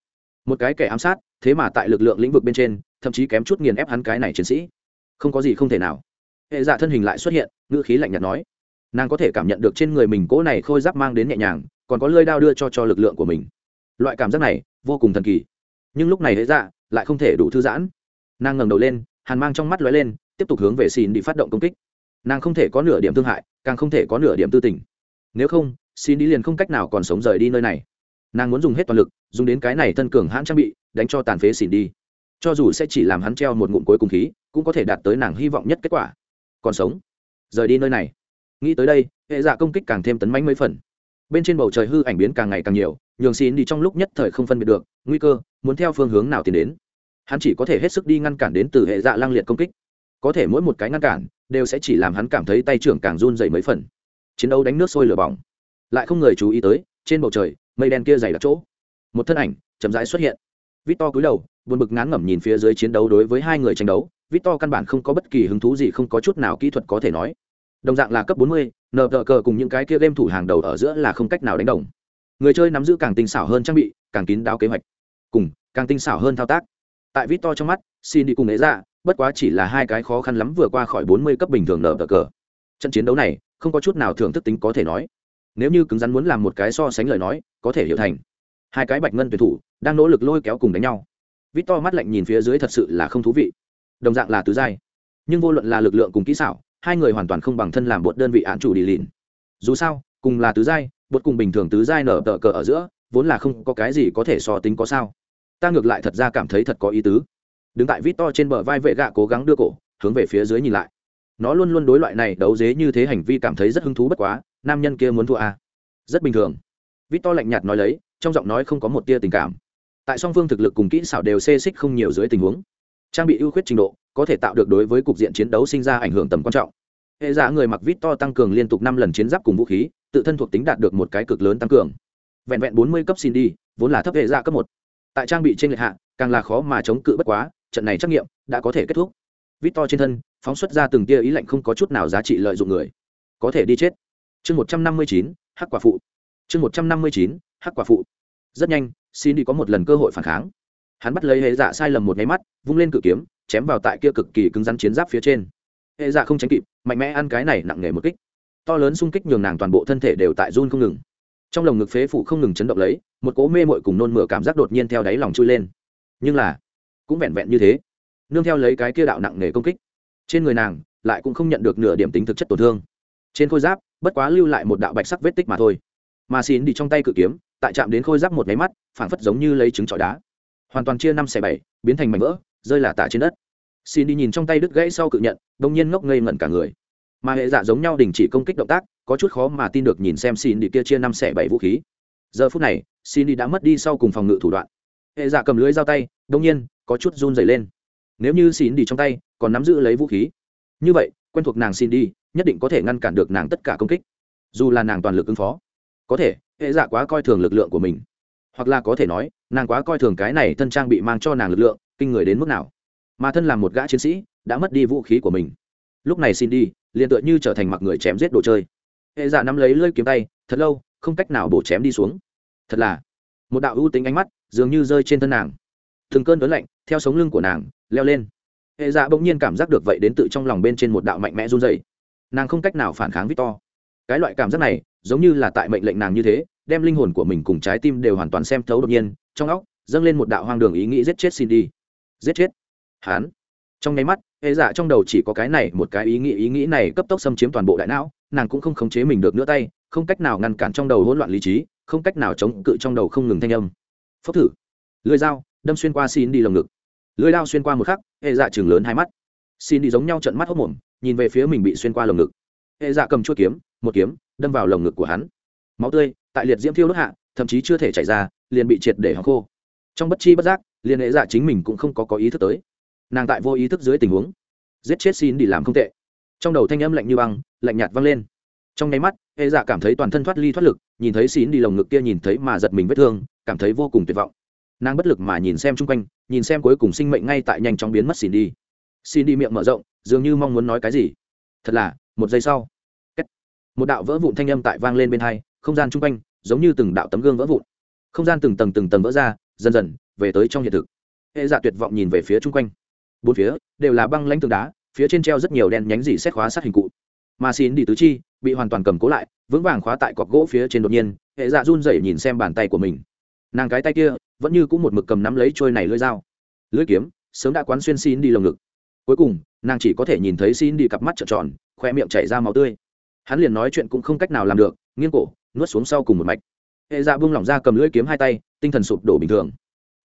Một cái kẻ ám sát, thế mà tại lực lượng lĩnh vực bên trên, thậm chí kém chút nghiền ép hắn cái này chiến sĩ không có gì không thể nào. Hệ dạ thân hình lại xuất hiện, ngữ khí lạnh nhạt nói. Nàng có thể cảm nhận được trên người mình cỗ này khôi giáp mang đến nhẹ nhàng, còn có lơi đao đưa cho cho lực lượng của mình. Loại cảm giác này, vô cùng thần kỳ. Nhưng lúc này hệ dạ lại không thể đủ thư giãn. Nàng ngẩng đầu lên, hàn mang trong mắt lóe lên, tiếp tục hướng về xin đi phát động công kích. Nàng không thể có nửa điểm thương hại, càng không thể có nửa điểm tư tình. Nếu không, xin đi liền không cách nào còn sống rời đi nơi này. Nàng muốn dùng hết toàn lực, dùng đến cái này thân cường hãn trang bị, đánh cho tàn phế xin đi cho dù sẽ chỉ làm hắn treo một ngụm cuối cùng khí, cũng có thể đạt tới nàng hy vọng nhất kết quả. Còn sống. Rời đi nơi này. Nghĩ tới đây, hệ dạ công kích càng thêm tấn manh mấy phần. Bên trên bầu trời hư ảnh biến càng ngày càng nhiều, nhường xin đi trong lúc nhất thời không phân biệt được, nguy cơ, muốn theo phương hướng nào tiến đến. Hắn chỉ có thể hết sức đi ngăn cản đến từ hệ dạ lang liệt công kích. Có thể mỗi một cái ngăn cản, đều sẽ chỉ làm hắn cảm thấy tay trưởng càng run dày mấy phần. Chiến đấu đánh nước sôi lửa bỏng. Lại không người chú ý tới, trên bầu trời, mây đen kia dày đặc chỗ. Một thân ảnh chậm rãi xuất hiện. Vít to cúi đầu buồn bực ngán ngẩm nhìn phía dưới chiến đấu đối với hai người tranh đấu vít to căn bản không có bất kỳ hứng thú gì không có chút nào kỹ thuật có thể nói. Đồng dạng là cấp 40, nờ tờ cờ cùng những cái kia game thủ hàng đầu ở giữa là không cách nào đánh đồng. Người chơi nắm giữ càng tinh xảo hơn trang bị càng kín đáo kế hoạch. Cùng càng tinh xảo hơn thao tác. Tại vít to trong mắt xin đi cùng ế ra dạ, bất quá chỉ là hai cái khó khăn lắm vừa qua khỏi 40 cấp bình thường nở tờ cờ. Trận chiến đấu này không có chút nào thưởng thức tính có thể nói. Nếu như cứng rắn muốn làm một cái so sánh lời nói có thể hiểu thành. Hai cái bạch ngân tuyển thủ đang nỗ lực lôi kéo cùng đánh nhau vít to mắt lạnh nhìn phía dưới thật sự là không thú vị. Đồng dạng là tứ giai. Nhưng vô luận là lực lượng cùng kỹ xảo, hai người hoàn toàn không bằng thân làm một đơn vị án chủ đi lìn dù sao, cùng là tứ giai, bột cùng bình thường tứ giai nở tờ cờ ở giữa, vốn là không có cái gì có thể so tính có sao. Ta ngược lại thật ra cảm thấy thật có ý tứ. Đứng tại vít to trên bờ vai vệ gạ cố gắng đưa cổ, hướng về phía dưới nhìn lại. Nó luôn luôn đối loại này đấu dế như thế hành vi cảm thấy rất hứng thú bất quá, nam nhân kia muốn thua à. rất bình thường. Vít to lạnh nhạt nói lấy, trong giọng nói không có một tia tình cảm tại song phương thực lực cùng kỹ xảo đều xê xích không nhiều dưới tình huống. Trang bị ưu khuyết trình độ, có thể tạo được đối với cục diện chiến đấu sinh ra ảnh hưởng tầm quan trọng. Hệ giả người mặc vít to tăng cường liên tục năm lần chiến giáp cùng vũ khí, tự thân thuộc tính đạt được một cái cực lớn tăng cường. Vẹn vẹn bốn mươi cấp xin đi vốn là thấp hệ giả cấp một. Tại trang bị trên lệ hạ, càng là khó mà chống cự bất quá, trận này trắc nghiệm đã có thể kết thúc. Vít to trên thân, phóng xuất ra từng tia ý lạnh không có chút nào giá trị lợi dụng người. Có thể đi chết. Chương một trăm năm mươi chín, hắc quả phụ. Chương một trăm năm mươi chín, hắc quả phụ. Rất nhanh xin đi có một lần cơ hội phản kháng. Hắn bắt lấy hệ dạ sai lầm một nháy mắt, vung lên cự kiếm, chém vào tại kia cực kỳ cứng rắn chiến giáp phía trên. Hệ dạ không tránh kịp, mạnh mẽ ăn cái này nặng nề một kích. To lớn xung kích nhường nàng toàn bộ thân thể đều tại run không ngừng. Trong lồng ngực phế phụ không ngừng chấn động lấy, một cố mê mội cùng nôn mửa cảm giác đột nhiên theo đáy lòng chui lên. Nhưng là, cũng vẹn vẹn như thế. Nương theo lấy cái kia đạo nặng nề công kích, trên người nàng lại cũng không nhận được nửa điểm tính thực chất tổn thương. Trên khôi giáp, bất quá lưu lại một đạo bạch sắc vết tích mà thôi. Mà xin đi trong tay cự kiếm tại chạm đến khôi giáp một máy mắt, phảng phất giống như lấy trứng trọi đá. Hoàn toàn chia năm xẻ bảy, biến thành mảnh vỡ, rơi là tả trên đất. Xin đi nhìn trong tay đứt gãy sau cự nhận, đông nhiên ngốc ngây ngẩn cả người. Mà hệ dạ giống nhau đình chỉ công kích động tác, có chút khó mà tin được nhìn xem xin đi kia chia năm xẻ bảy vũ khí. Giờ phút này, xin đi đã mất đi sau cùng phòng ngự thủ đoạn. Hệ dạ cầm lưới dao tay, đông nhiên, có chút run dày lên. Nếu như xin đi trong tay, còn nắm giữ lấy vũ khí. Như vậy, quen thuộc nàng xin đi, nhất định có thể ngăn cản được nàng tất cả công kích. Dù là nàng toàn lực ứng phó. Có thể hệ dạ quá coi thường lực lượng của mình. Hoặc là có thể nói, nàng quá coi thường cái này thân trang bị mang cho nàng lực lượng, kinh người đến mức nào. Mà thân làm một gã chiến sĩ, đã mất đi vũ khí của mình. Lúc này xin đi, liền tựa như trở thành mặc người chém giết đồ chơi. Hệ dạ nắm lấy lơi kiếm tay, thật lâu, không cách nào bổ chém đi xuống. Thật là, một đạo ưu tính ánh mắt, dường như rơi trên thân nàng. Từng cơn đớn lạnh, theo sống lưng của nàng, leo lên. Hệ dạ bỗng nhiên cảm giác được vậy đến tự trong lòng bên trên một đạo mạnh mẽ run dày nàng không cách nào phản kháng victor. Cái loại cảm giác này giống như là tại mệnh lệnh nàng như thế, đem linh hồn của mình cùng trái tim đều hoàn toàn xem thấu đột nhiên, trong óc, dâng lên một đạo hoang đường ý nghĩ giết chết cindy. Giết chết? Hán trong nháy mắt hệ dạ trong đầu chỉ có cái này, một cái ý nghĩ ý nghĩ này cấp tốc xâm chiếm toàn bộ đại não, nàng cũng không khống chế mình được nữa tay, không cách nào ngăn cản trong đầu hỗn loạn lý trí, không cách nào chống cự trong đầu không ngừng thanh âm. Phốc thử. Lưỡi dao, đâm xuyên qua xin đi lồng ngực. Lưỡi dao xuyên qua một khắc hệ dạ chừng lớn hai mắt. Xin đi giống nhau trận mắt hốc mồm, nhìn về phía mình bị xuyên qua lồng ngực. Hệ dạ cầm chuôi kiếm, một kiếm đâm vào lồng ngực của hắn. Máu tươi tại liệt diễm thiêu đốt hạ, thậm chí chưa thể chảy ra, liền bị triệt để hóng khô. Trong bất chi bất giác, liền hệ dạ chính mình cũng không có có ý thức tới. Nàng tại vô ý thức dưới tình huống, giết chết xin đi làm không tệ. Trong đầu thanh âm lạnh như băng, lạnh nhạt văng lên. Trong nháy mắt hệ dạ cảm thấy toàn thân thoát ly thoát lực, nhìn thấy xin đi lồng ngực kia nhìn thấy mà giật mình vết thương, cảm thấy vô cùng tuyệt vọng. Nàng bất lực mà nhìn xem chung quanh, nhìn xem cuối cùng sinh mệnh ngay tại nhanh chóng biến mất xin đi. Xin đi miệng mở rộng, dường như mong muốn nói cái gì. Thật là, một giây sau một đạo vỡ vụn thanh âm tại vang lên bên hai, không gian chung quanh giống như từng đạo tấm gương vỡ vụn. Không gian từng tầng từng tầng vỡ ra, dần dần về tới trong hiện thực. Hệ dạ tuyệt vọng nhìn về phía chung quanh. Bốn phía đều là băng lãnh tường đá, phía trên treo rất nhiều đen nhánh dỉ xét khóa sát hình cụ. Mà xin đi tứ chi bị hoàn toàn cầm cố lại, vững vàng khóa tại cọc gỗ phía trên đột nhiên, hệ dạ run rẩy nhìn xem bàn tay của mình. Nàng cái tay kia vẫn như cũng một mực cầm nắm lấy trôi này lưỡi dao. Lưỡi kiếm sớm đã quán xuyên xin đi lồng ngực. Cuối cùng, nàng chỉ có thể nhìn thấy xin đi cặp mắt trợn tròn, khoe miệng chảy ra máu tươi hắn liền nói chuyện cũng không cách nào làm được, nghiêng cổ, nuốt xuống sau cùng một mạch. Hệ dạ buông lỏng ra cầm lưỡi kiếm hai tay, tinh thần sụp đổ bình thường.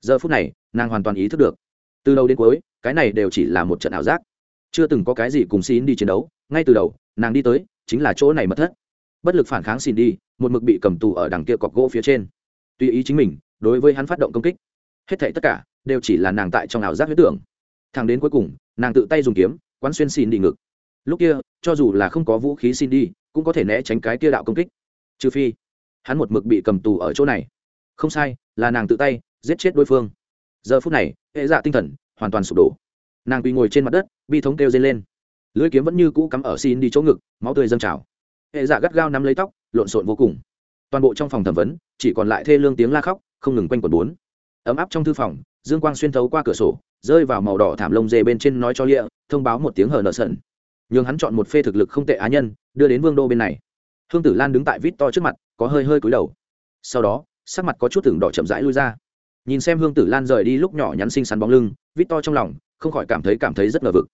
Giờ phút này, nàng hoàn toàn ý thức được. Từ đầu đến cuối, cái này đều chỉ là một trận ảo giác. Chưa từng có cái gì cùng xin đi chiến đấu, ngay từ đầu, nàng đi tới, chính là chỗ này mất thất. Bất lực phản kháng xin đi, một mực bị cầm tù ở đằng kia cọc gỗ phía trên. Tùy ý chính mình, đối với hắn phát động công kích. Hết thảy tất cả, đều chỉ là nàng tại trong ảo giác huyết tưởng. Thẳng đến cuối cùng, nàng tự tay dùng kiếm, quán xuyên xin đi ngực lúc kia, cho dù là không có vũ khí xin đi, cũng có thể né tránh cái kia đạo công kích. Trừ phi, hắn một mực bị cầm tù ở chỗ này. Không sai, là nàng tự tay, giết chết đối phương. Giờ phút này, hệ dạ tinh thần hoàn toàn sụp đổ. Nàng quỳ ngồi trên mặt đất, bi thống kêu dây lên. Lưỡi kiếm vẫn như cũ cắm ở xin đi chỗ ngực, máu tươi dâng trào. Hệ dạ gắt gao nắm lấy tóc, lộn xộn vô cùng. Toàn bộ trong phòng thẩm vấn, chỉ còn lại thê lương tiếng la khóc, không ngừng quanh quần bốn. Ấm áp trong thư phòng, dương quang xuyên thấu qua cửa sổ, rơi vào màu đỏ thảm lông dê bên trên nói cho lịa, thông báo một tiếng hờ nợ sần nhường hắn chọn một phê thực lực không tệ á nhân, đưa đến vương đô bên này. Hương tử lan đứng tại vít to trước mặt, có hơi hơi cúi đầu. Sau đó, sắc mặt có chút tưởng đỏ chậm rãi lui ra. Nhìn xem hương tử lan rời đi lúc nhỏ nhắn xinh xắn bóng lưng, vít to trong lòng, không khỏi cảm thấy cảm thấy rất ngờ vực.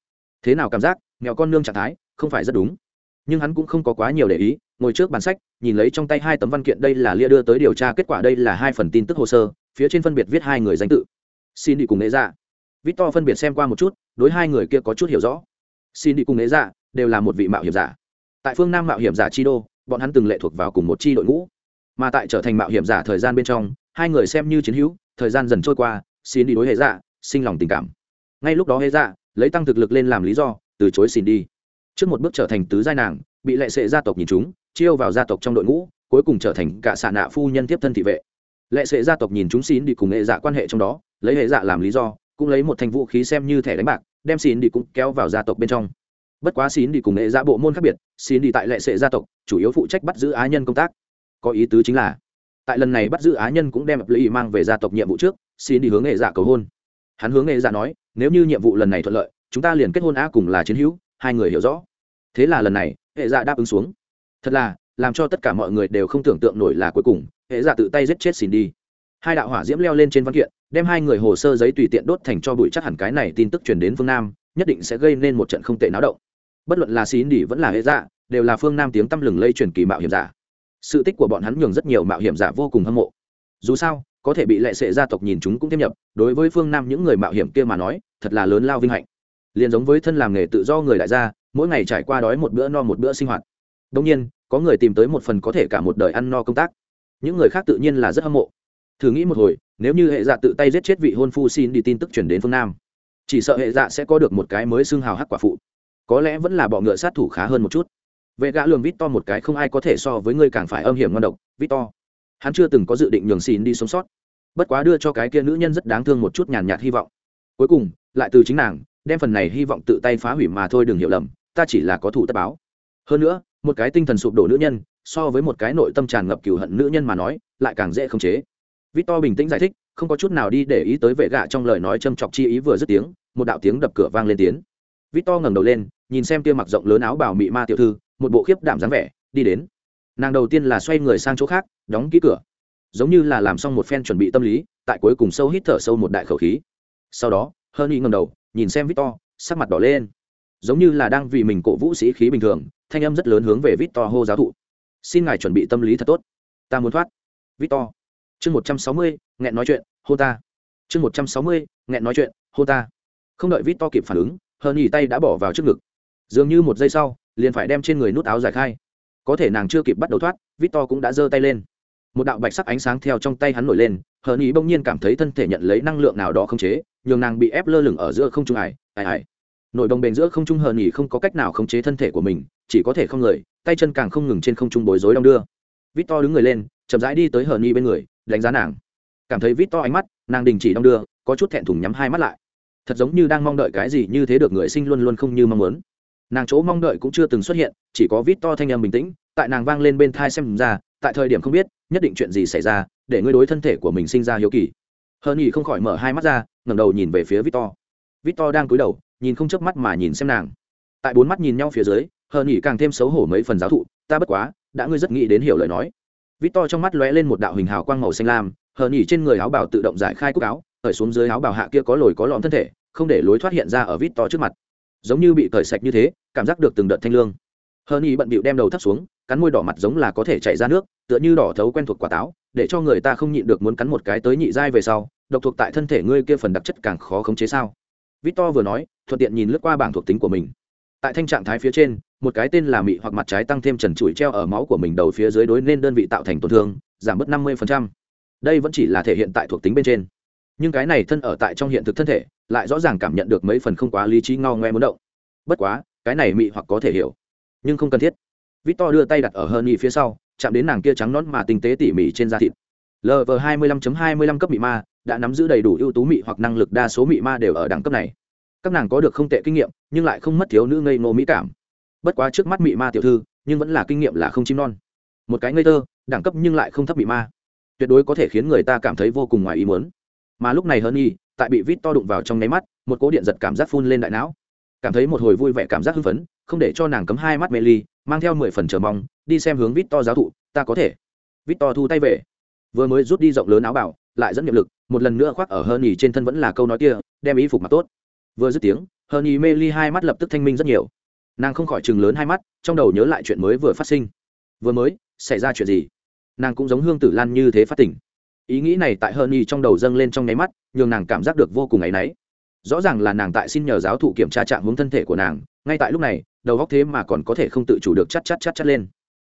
Thế nào cảm giác mèo con nương trạng thái, không phải rất đúng. Nhưng hắn cũng không có quá nhiều để ý, ngồi trước bàn sách, nhìn lấy trong tay hai tấm văn kiện đây là lia đưa tới điều tra kết quả đây là hai phần tin tức hồ sơ, phía trên phân biệt viết hai người danh tự. Xin đi cùng nghệ dạ. vít to phân biệt xem qua một chút, đối hai người kia có chút hiểu rõ xin đi cùng nghệ dạ đều là một vị mạo hiểm giả. Tại phương nam mạo hiểm giả chi đô, bọn hắn từng lệ thuộc vào cùng một chi đội ngũ. Mà tại trở thành mạo hiểm giả thời gian bên trong, hai người xem như chiến hữu, thời gian dần trôi qua, xin đi đối hệ dạ sinh lòng tình cảm. Ngay lúc đó hệ dạ lấy tăng thực lực lên làm lý do, từ chối xin đi. Trước một bước trở thành tứ giai nàng, bị lệ sệ gia tộc nhìn chúng, chiêu vào gia tộc trong đội ngũ, cuối cùng trở thành cả xạ nạ phu nhân tiếp thân thị vệ. Lệ sệ gia tộc nhìn chúng xin đi cùng hệ dạ quan hệ trong đó, lấy hệ dạ làm lý do, cũng lấy một thành vũ khí xem như thẻ đánh bạc đem xin đi cũng kéo vào gia tộc bên trong. Bất quá xin đi cùng nghệ dạ bộ môn khác biệt xin đi tại lệ sệ gia tộc, chủ yếu phụ trách bắt giữ á nhân công tác. Có ý tứ chính là, tại lần này bắt giữ á nhân cũng đem ập lì mang về gia tộc nhiệm vụ trước xin đi hướng nghệ giả cầu hôn. Hắn hướng nghệ giả nói, nếu như nhiệm vụ lần này thuận lợi, chúng ta liền kết hôn á cùng là chiến hữu, hai người hiểu rõ. Thế là lần này hệ giả đáp ứng xuống. Thật là, làm cho tất cả mọi người đều không tưởng tượng nổi là cuối cùng hệ giả tự tay giết chết xin đi hai đạo hỏa diễm leo lên trên văn kiện, đem hai người hồ sơ giấy tùy tiện đốt thành cho bụi chắc hẳn cái này tin tức truyền đến phương nam, nhất định sẽ gây nên một trận không tệ náo động. Bất luận là xin đi vẫn là hệ dạ đều là phương nam tiếng tăm lừng lây truyền kỳ mạo hiểm giả. Sự tích của bọn hắn nhường rất nhiều mạo hiểm giả vô cùng hâm mộ. Dù sao, có thể bị lệ sệ gia tộc nhìn chúng cũng thêm nhập, đối với phương nam những người mạo hiểm kia mà nói, thật là lớn lao vinh hạnh. Liền giống với thân làm nghề tự do người đại gia, mỗi ngày trải qua đói một bữa no một bữa sinh hoạt. Đông nhiên, có người tìm tới một phần có thể cả một đời ăn no công tác. Những người khác tự nhiên là rất hâm mộ thử nghĩ một hồi, nếu như hệ dạ tự tay giết chết vị hôn phu xin đi tin tức chuyển đến phương nam, chỉ sợ hệ dạ sẽ có được một cái mới xưng hào hắc quả phụ. Có lẽ vẫn là bọ ngựa sát thủ khá hơn một chút. Vệ gã lường vít to một cái không ai có thể so với ngươi càng phải âm hiểm ngon độc vít to hắn chưa từng có dự định nhường xin đi sống sót. Bất quá đưa cho cái kia nữ nhân rất đáng thương một chút nhàn nhạt hy vọng. Cuối cùng, lại từ chính nàng, đem phần này hy vọng tự tay phá hủy mà thôi đừng hiểu lầm, ta chỉ là có thủ tất báo. Hơn nữa, một cái tinh thần sụp đổ nữ nhân, so với một cái nội tâm tràn ngập cừu hận nữ nhân mà nói, lại càng dễ khống chế victor bình tĩnh giải thích, không có chút nào đi để ý tới vệ gạ trong lời nói châm chọc chi ý vừa dứt tiếng, một đạo tiếng đập cửa vang lên tiếng. Victor ngẩng đầu lên, nhìn xem kia mặc rộng lớn áo bảo mị ma tiểu thư, một bộ khiếp đảm dáng vẻ, đi đến. Nàng đầu tiên là xoay người sang chỗ khác, đóng ký cửa. Giống như là làm xong một phen chuẩn bị tâm lý, tại cuối cùng sâu hít thở sâu một đại khẩu khí. Sau đó hơn y ngầm đầu, nhìn xem victor, sắc mặt đỏ lên. Giống như là đang vì mình cổ vũ sĩ khí bình thường, thanh âm rất lớn hướng về victor hô giáo thụ. Xin ngài chuẩn bị tâm lý thật tốt. Ta muốn thoát. Victor chương một trăm sáu mươi, nghẹn nói chuyện, hô ta. Chương một trăm sáu mươi, nghẹn nói chuyện, hô ta. Không đợi victor kịp phản ứng hơn nhì tay đã bỏ vào trước ngực. Dường như một giây sau, liền phải đem trên người nút áo giải khai. Có thể nàng chưa kịp bắt đầu thoát victor cũng đã giơ tay lên. Một đạo bạch sắc ánh sáng theo trong tay hắn nổi lên, hờ nhì bỗng nhiên cảm thấy thân thể nhận lấy năng lượng nào đó không chế, nhường nàng bị ép lơ lửng ở giữa không trung ải ải ải. Nội đồng bền giữa không trung hờ nhì không có cách nào khống chế thân thể của mình, chỉ có thể không người, tay chân càng không ngừng trên không trung bối rối đong đưa. Victor đứng người lên, chậm rãi đi tới hờ nhì bên người đánh giá nàng. Cảm thấy victor ánh mắt, nàng đình chỉ đong đưa, có chút thẹn thùng nhắm hai mắt lại. Thật giống như đang mong đợi cái gì như thế được người sinh luôn luôn không như mong muốn. Nàng chỗ mong đợi cũng chưa từng xuất hiện, chỉ có vít to thanh em bình tĩnh, tại nàng vang lên bên thai xem ra, tại thời điểm không biết, nhất định chuyện gì xảy ra, để ngươi đối thân thể của mình sinh ra hiếu kỳ. Hơn nhỉ không khỏi mở hai mắt ra, ngẩng đầu nhìn về phía vít to. Vít to đang cúi đầu, nhìn không chớp mắt mà nhìn xem nàng. Tại bốn mắt nhìn nhau phía dưới hơn nhỉ càng thêm xấu hổ mấy phần giáo thụ, ta bất quá, đã ngươi rất nghĩ đến hiểu lời nói vít to trong mắt lóe lên một đạo hình hào quang màu xanh lam, hờ nhỉ trên người áo bào tự động giải khai cúc áo, ở xuống dưới áo bào hạ kia có lồi có lõm thân thể, không để lối thoát hiện ra ở vít to trước mặt. Giống như bị cởi sạch như thế, cảm giác được từng đợt thanh lương. Hờ nhỉ bận bịu đem đầu thắt xuống, cắn môi đỏ mặt giống là có thể chạy ra nước, tựa như đỏ thấu quen thuộc quả táo, để cho người ta không nhịn được muốn cắn một cái tới nhị dai về sau, độc thuộc tại thân thể ngươi kia phần đặc chất càng khó khống chế sao? Vít to vừa nói, thuận tiện nhìn lướt qua bảng thuộc tính của mình. Tại thanh trạng thái phía trên một cái tên là mị hoặc mặt trái tăng thêm trần trụi treo ở máu của mình đầu phía dưới đối nên đơn vị tạo thành tổn thương, giảm bớt năm mươi đây vẫn chỉ là thể hiện tại thuộc tính bên trên. Nhưng cái này thân ở tại trong hiện thực thân thể, lại rõ ràng cảm nhận được mấy phần không quá lý trí ngao ngoe muốn động. Bất quá, cái này mị hoặc có thể hiểu, nhưng không cần thiết. Victor đưa tay đặt ở hơn y phía sau, chạm đến nàng kia trắng nón mà tinh tế tỉ mỉ trên da thịt. Lv 25.25 cấp mị ma, đã nắm giữ đầy đủ ưu tú mị hoặc năng lực đa số mị ma đều ở đẳng cấp này. Các nàng có được không tệ kinh nghiệm, nhưng lại không mất thiếu nữ ngây ngô mỹ cảm bất quá trước mắt mị ma tiểu thư, nhưng vẫn là kinh nghiệm là không chim non. Một cái ngây thơ, đẳng cấp nhưng lại không thấp mị ma. Tuyệt đối có thể khiến người ta cảm thấy vô cùng ngoài ý muốn. Mà lúc này hơn y, tại bị vít to đụng vào trong nháy mắt, một cỗ điện giật cảm giác phun lên đại não. Cảm thấy một hồi vui vẻ cảm giác hưng phấn, không để cho nàng cấm hai mắt mê ly, mang theo mười phần chờ mong, đi xem hướng vít to giáo thụ, ta có thể. Vít to thu tay về. Vừa mới rút đi rộng lớn áo bảo lại dẫn nhiệm lực, một lần nữa khoác ở hơn y trên thân vẫn là câu nói kia, đem ý phục mặc tốt. Vừa dứt tiếng hơn y mê ly hai mắt lập tức thanh minh rất nhiều nàng không khỏi chừng lớn hai mắt, trong đầu nhớ lại chuyện mới vừa phát sinh. Vừa mới, xảy ra chuyện gì? Nàng cũng giống hương tử lan như thế phát tỉnh ý nghĩ này tại hơn y trong đầu dâng lên trong nháy mắt, nhường nàng cảm giác được vô cùng áy náy. Rõ ràng là nàng tại xin nhờ giáo thụ kiểm tra trạng hướng thân thể của nàng, ngay tại lúc này, đầu góc thế mà còn có thể không tự chủ được chắt chắt chắt chắt lên.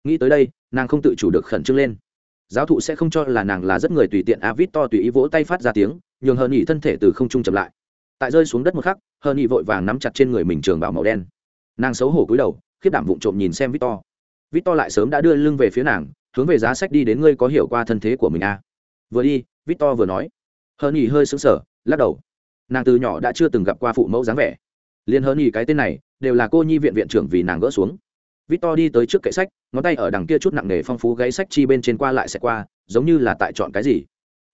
Nghĩ tới đây, nàng không tự chủ được khẩn trương lên. Giáo thụ sẽ không cho là nàng là rất người tùy tiện a vít to tùy ý vỗ tay phát ra tiếng, nhường hờn nhị thân thể từ không trung chậm lại. Tại rơi xuống đất một khắc hờn nhị vội vàng nắm chặt trên người mình trường bảo màu đen nàng xấu hổ cúi đầu khiếp đảm vụng trộm nhìn xem victor victor lại sớm đã đưa lưng về phía nàng hướng về giá sách đi đến ngươi có hiểu qua thân thế của mình à. vừa đi victor vừa nói hờ nhì hơi sững sờ lắc đầu nàng từ nhỏ đã chưa từng gặp qua phụ mẫu dáng vẻ liền hờ nhì cái tên này đều là cô nhi viện viện trưởng vì nàng gỡ xuống Victor đi tới trước kệ sách, ngón tay ở đằng kia chút nặng nề phong phú gáy sách chi bên trên qua lại sẽ qua, giống như là tại chọn cái gì.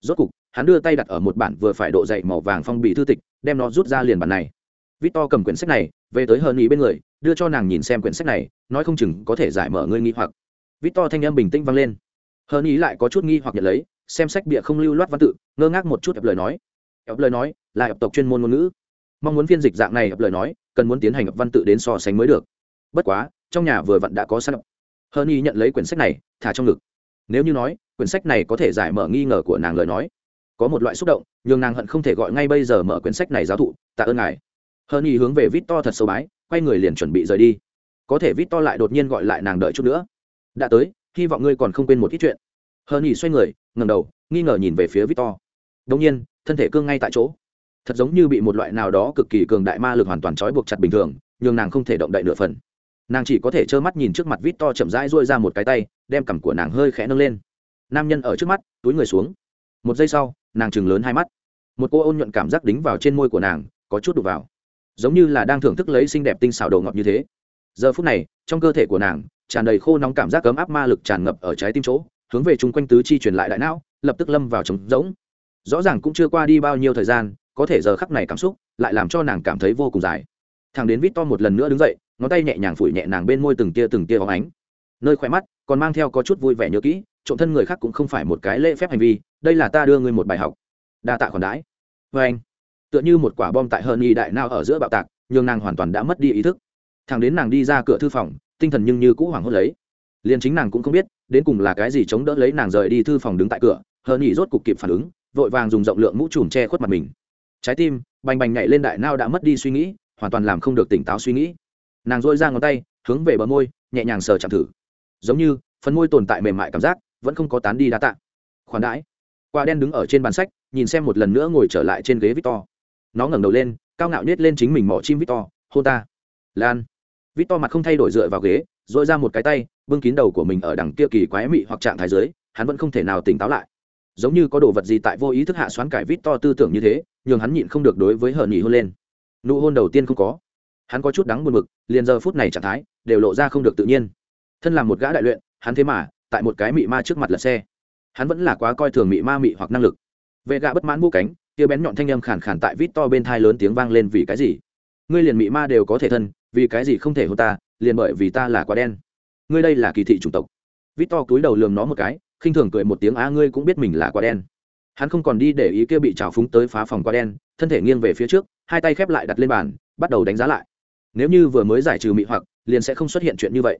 Rốt cục, hắn đưa tay đặt ở một bản vừa phải độ dày màu vàng phong bì thư tịch, đem nó rút ra liền bản này. Victor cầm quyển sách này, về tới Hờn Ý bên người, đưa cho nàng nhìn xem quyển sách này, nói không chừng có thể giải mở ngươi nghi hoặc. Victor thanh âm bình tĩnh vang lên. Hờn Ý lại có chút nghi hoặc nhận lấy, xem sách bìa không lưu loát văn tự, ngơ ngác một chút ập lời nói. Ập lời nói, là ập tộc chuyên môn ngôn ngữ. Mong muốn phiên dịch dạng này ập lời nói, cần muốn tiến hành ập văn tự đến so sánh mới được. Bất quá, trong nhà vừa vặn đã có sẵn Hờn y nhận lấy quyển sách này thả trong ngực nếu như nói quyển sách này có thể giải mở nghi ngờ của nàng lời nói có một loại xúc động nhưng nàng hận không thể gọi ngay bây giờ mở quyển sách này giáo thụ tạ ơn ngài hơn y hướng về vít to thật sâu bái, quay người liền chuẩn bị rời đi. Có thể vít to lại đột nhiên gọi lại nàng đợi chút nữa. Đã tới, hy vọng ngươi còn không quên một ít chuyện. Hơn y xoay người ngầm đầu, nghi ngờ nhìn về phía vít to đông nhiên, thân thể cương ngay tại chỗ. Thật giống như bị một loại nào đó cực kỳ cường đại ma lực hoàn toàn trói buộc chặt bình thường nhưng nàng không thể động đậy nửa phần. Nàng chỉ có thể trơ mắt nhìn trước mặt vít to chậm rãi rôi ra một cái tay, đem cằm của nàng hơi khẽ nâng lên. Nam nhân ở trước mắt, túi người xuống. Một giây sau, nàng chừng lớn hai mắt. Một cô ôn nhuận cảm giác đính vào trên môi của nàng, có chút đục vào giống như là đang thưởng thức lấy xinh đẹp tinh xảo đồ ngọt như thế. Giờ phút này, trong cơ thể của nàng, tràn đầy khô nóng cảm giác cấm áp ma lực tràn ngập ở trái tim chỗ, hướng về chung quanh tứ chi truyền lại đại não, lập tức lâm vào trống rỗng. Rõ ràng cũng chưa qua đi bao nhiêu thời gian, có thể giờ khắc này cảm xúc lại làm cho nàng cảm thấy vô cùng dài. Thằng đến vít to một lần nữa đứng dậy, ngón tay nhẹ nhàng phủi nhẹ nàng bên môi từng tia từng tia óng ánh. Nơi khỏe mắt còn mang theo có chút vui vẻ nhớ kỹ, trộm thân người khác cũng không phải một cái lễ phép hành vi, đây là ta đưa ngươi một bài học. Đa tạ khoản đãi. Vê anh tựa như một quả bom tại hơn y đại nao ở giữa bạo tạc nhưng nàng hoàn toàn đã mất đi ý thức. Thằng đến nàng đi ra cửa thư phòng, tinh thần nhưng như cũ hoảng hốt lấy. Liền chính nàng cũng không biết, đến cùng là cái gì chống đỡ lấy nàng rời đi thư phòng đứng tại cửa hơn y rốt cục kịp phản ứng, vội vàng dùng rộng lượng mũ trùm che khuất mặt mình. Trái tim, bành bành nhảy lên đại nao đã mất đi suy nghĩ, hoàn toàn làm không được tỉnh táo suy nghĩ. Nàng dôi ra ngón tay, hướng về bờ môi, nhẹ nhàng sờ chạm thử. Giống như, phần môi tồn tại mềm mại cảm giác, vẫn không có tán đi đa tạ. Khoản đãi. Quả đen đứng ở trên bàn sách, nhìn xem một lần nữa ngồi trở lại trên ghế victor nó ngẩng đầu lên cao ngạo nhét lên chính mình mỏ chim victor. Hô ta. Lan. Victor mặt không thay đổi dựa vào ghế dội ra một cái tay bưng kín đầu của mình ở đằng kia kỳ quái mị hoặc trạng thái dưới, hắn vẫn không thể nào tỉnh táo lại. Giống như có đồ vật gì tại vô ý thức hạ xoán cải victor tư tưởng như thế nhường hắn nhịn không được đối với hờ nhị hôn lên. Nụ hôn đầu tiên không có. Hắn có chút đắng buồn mực liền giờ phút này trạng thái đều lộ ra không được tự nhiên. Thân làm một gã đại luyện hắn thế mà tại một cái mị ma trước mặt lật xe. Hắn vẫn là quá coi thường mị ma mị hoặc năng lực. Vệ gạ bất mãn mũ cánh kia bén nhọn thanh âm khàn khàn tại vít to bên thai lớn tiếng vang lên vì cái gì? Ngươi liền mị ma đều có thể thân, vì cái gì không thể hôn ta, liền bởi vì ta là quá đen. Ngươi đây là kỳ thị chủng tộc. Vít to cúi đầu lườm nó một cái, khinh thường cười một tiếng, á, ngươi cũng biết mình là quá đen. Hắn không còn đi để ý kia bị trào phúng tới phá phòng quá đen, thân thể nghiêng về phía trước, hai tay khép lại đặt lên bàn, bắt đầu đánh giá lại. Nếu như vừa mới giải trừ mị hoặc, liền sẽ không xuất hiện chuyện như vậy.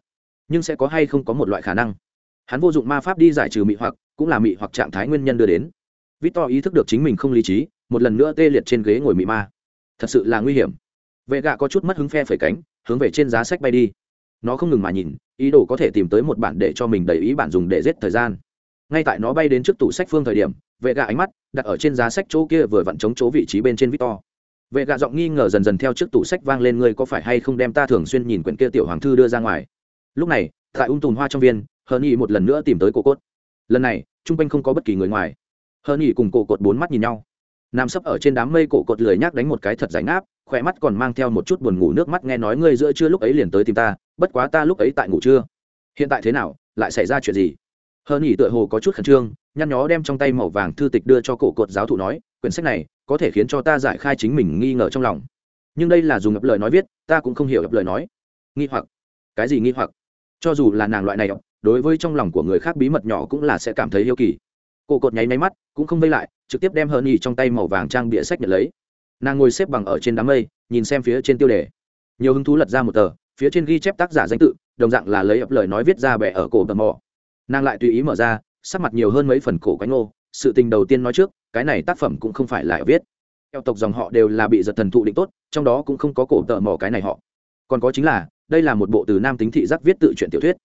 Nhưng sẽ có hay không có một loại khả năng. Hắn vô dụng ma pháp đi giải trừ mị hoặc, cũng là mị hoặc trạng thái nguyên nhân đưa đến victor ý thức được chính mình không lý trí, một lần nữa tê liệt trên ghế ngồi mị ma. Thật sự là nguy hiểm. Vệ gạ có chút mất hứng phe phẩy cánh, hướng về trên giá sách bay đi. Nó không ngừng mà nhìn, ý đồ có thể tìm tới một bản để cho mình đầy ý bản dùng để giết thời gian. Ngay tại nó bay đến trước tủ sách phương thời điểm, vệ gạ ánh mắt đặt ở trên giá sách chỗ kia vừa vặn chống chỗ vị trí bên trên victor. Vệ gạ giọng nghi ngờ dần dần theo trước tủ sách vang lên, ngươi có phải hay không đem ta thường xuyên nhìn quyển kia tiểu hoàng thư đưa ra ngoài? Lúc này, tại ung tùn hoa trong viên hờn nhị một lần nữa tìm tới cổ cốt. Lần này t r u n g quanh không có bất kỳ người ngoài. Hơn nhỉ cùng cổ cột bốn mắt nhìn nhau. Nằm sấp ở trên đám mây cổ cột lười nhác đánh một cái thật ránh áp khỏe mắt còn mang theo một chút buồn ngủ nước mắt nghe nói ngươi giữa trưa lúc ấy liền tới tìm ta, bất quá ta lúc ấy tại ngủ trưa. Hiện tại thế nào, lại xảy ra chuyện gì? Hơn nhỉ tựa hồ có chút khẩn trương, nhăn nhó đem trong tay màu vàng thư tịch đưa cho cổ cột giáo thụ nói, quyển sách này có thể khiến cho ta giải khai chính mình nghi ngờ trong lòng. Nhưng đây là dùng ngập lời nói viết, ta cũng không hiểu ngập lời nói. Nghi hoặc. Cái gì nghi hoặc? Cho dù là nàng loại này, đối với trong lòng của người khác bí mật nhỏ cũng là sẽ cảm thấy yêu kỳ cổ cột nháy máy mắt, cũng không vây lại, trực tiếp đem hờn nhì trong tay màu vàng trang bịa sách nhận lấy. Nàng ngồi xếp bằng ở trên đám mây, nhìn xem phía trên tiêu đề. Nhiều hứng thú lật ra một tờ, phía trên ghi chép tác giả danh tự, đồng dạng là lấy ập lời nói viết ra bẻ ở cổ bờ mò. Nàng lại tùy ý mở ra, sắc mặt nhiều hơn mấy phần cổ quánh ngô, sự tình đầu tiên nói trước, cái này tác phẩm cũng không phải là viết. Theo tộc dòng họ đều là bị giật thần thụ định tốt, trong đó cũng không có cổ tợ mò cái này họ. Còn có chính là, đây là một bộ từ nam tính thị giác viết tự truyện tiểu thuyết.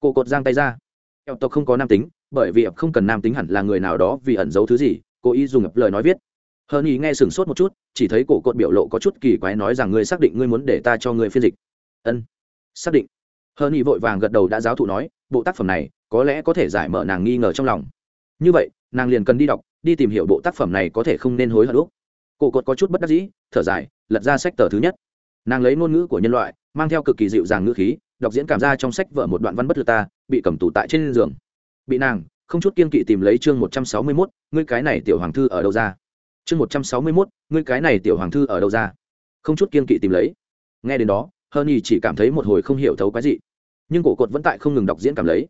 Cổ cột giang tay ra. Theo tộc không có nam tính bởi vì không cần nam tính hẳn là người nào đó vì ẩn giấu thứ gì, cố ý dùng lời nói viết. Hờ nhi nghe sửng sốt một chút, chỉ thấy cổ cột biểu lộ có chút kỳ quái nói rằng ngươi xác định ngươi muốn để ta cho ngươi phiên dịch. Ân, xác định. Hờ nhi vội vàng gật đầu đã giáo thụ nói, bộ tác phẩm này có lẽ có thể giải mở nàng nghi ngờ trong lòng. Như vậy, nàng liền cần đi đọc, đi tìm hiểu bộ tác phẩm này có thể không nên hối hận lúc cổ cột có chút bất đắc dĩ, thở dài, lật ra sách tờ thứ nhất. Nàng lấy ngôn ngữ của nhân loại, mang theo cực kỳ dịu dàng ngữ khí, đọc diễn cảm ra trong sách vợ một đoạn văn bất lực ta, bị cầm tù tại trên giường bị nàng, không chút kiên kỵ tìm lấy chương một trăm sáu mươi mốt, ngươi cái này tiểu hoàng thư ở đâu ra? Chương một trăm sáu mươi mốt, ngươi cái này tiểu hoàng thư ở đâu ra? Không chút kiên kỵ tìm lấy. Nghe đến đó hơn nhi chỉ cảm thấy một hồi không hiểu thấu cái gì nhưng cổ cột vẫn tại không ngừng đọc diễn cảm lấy.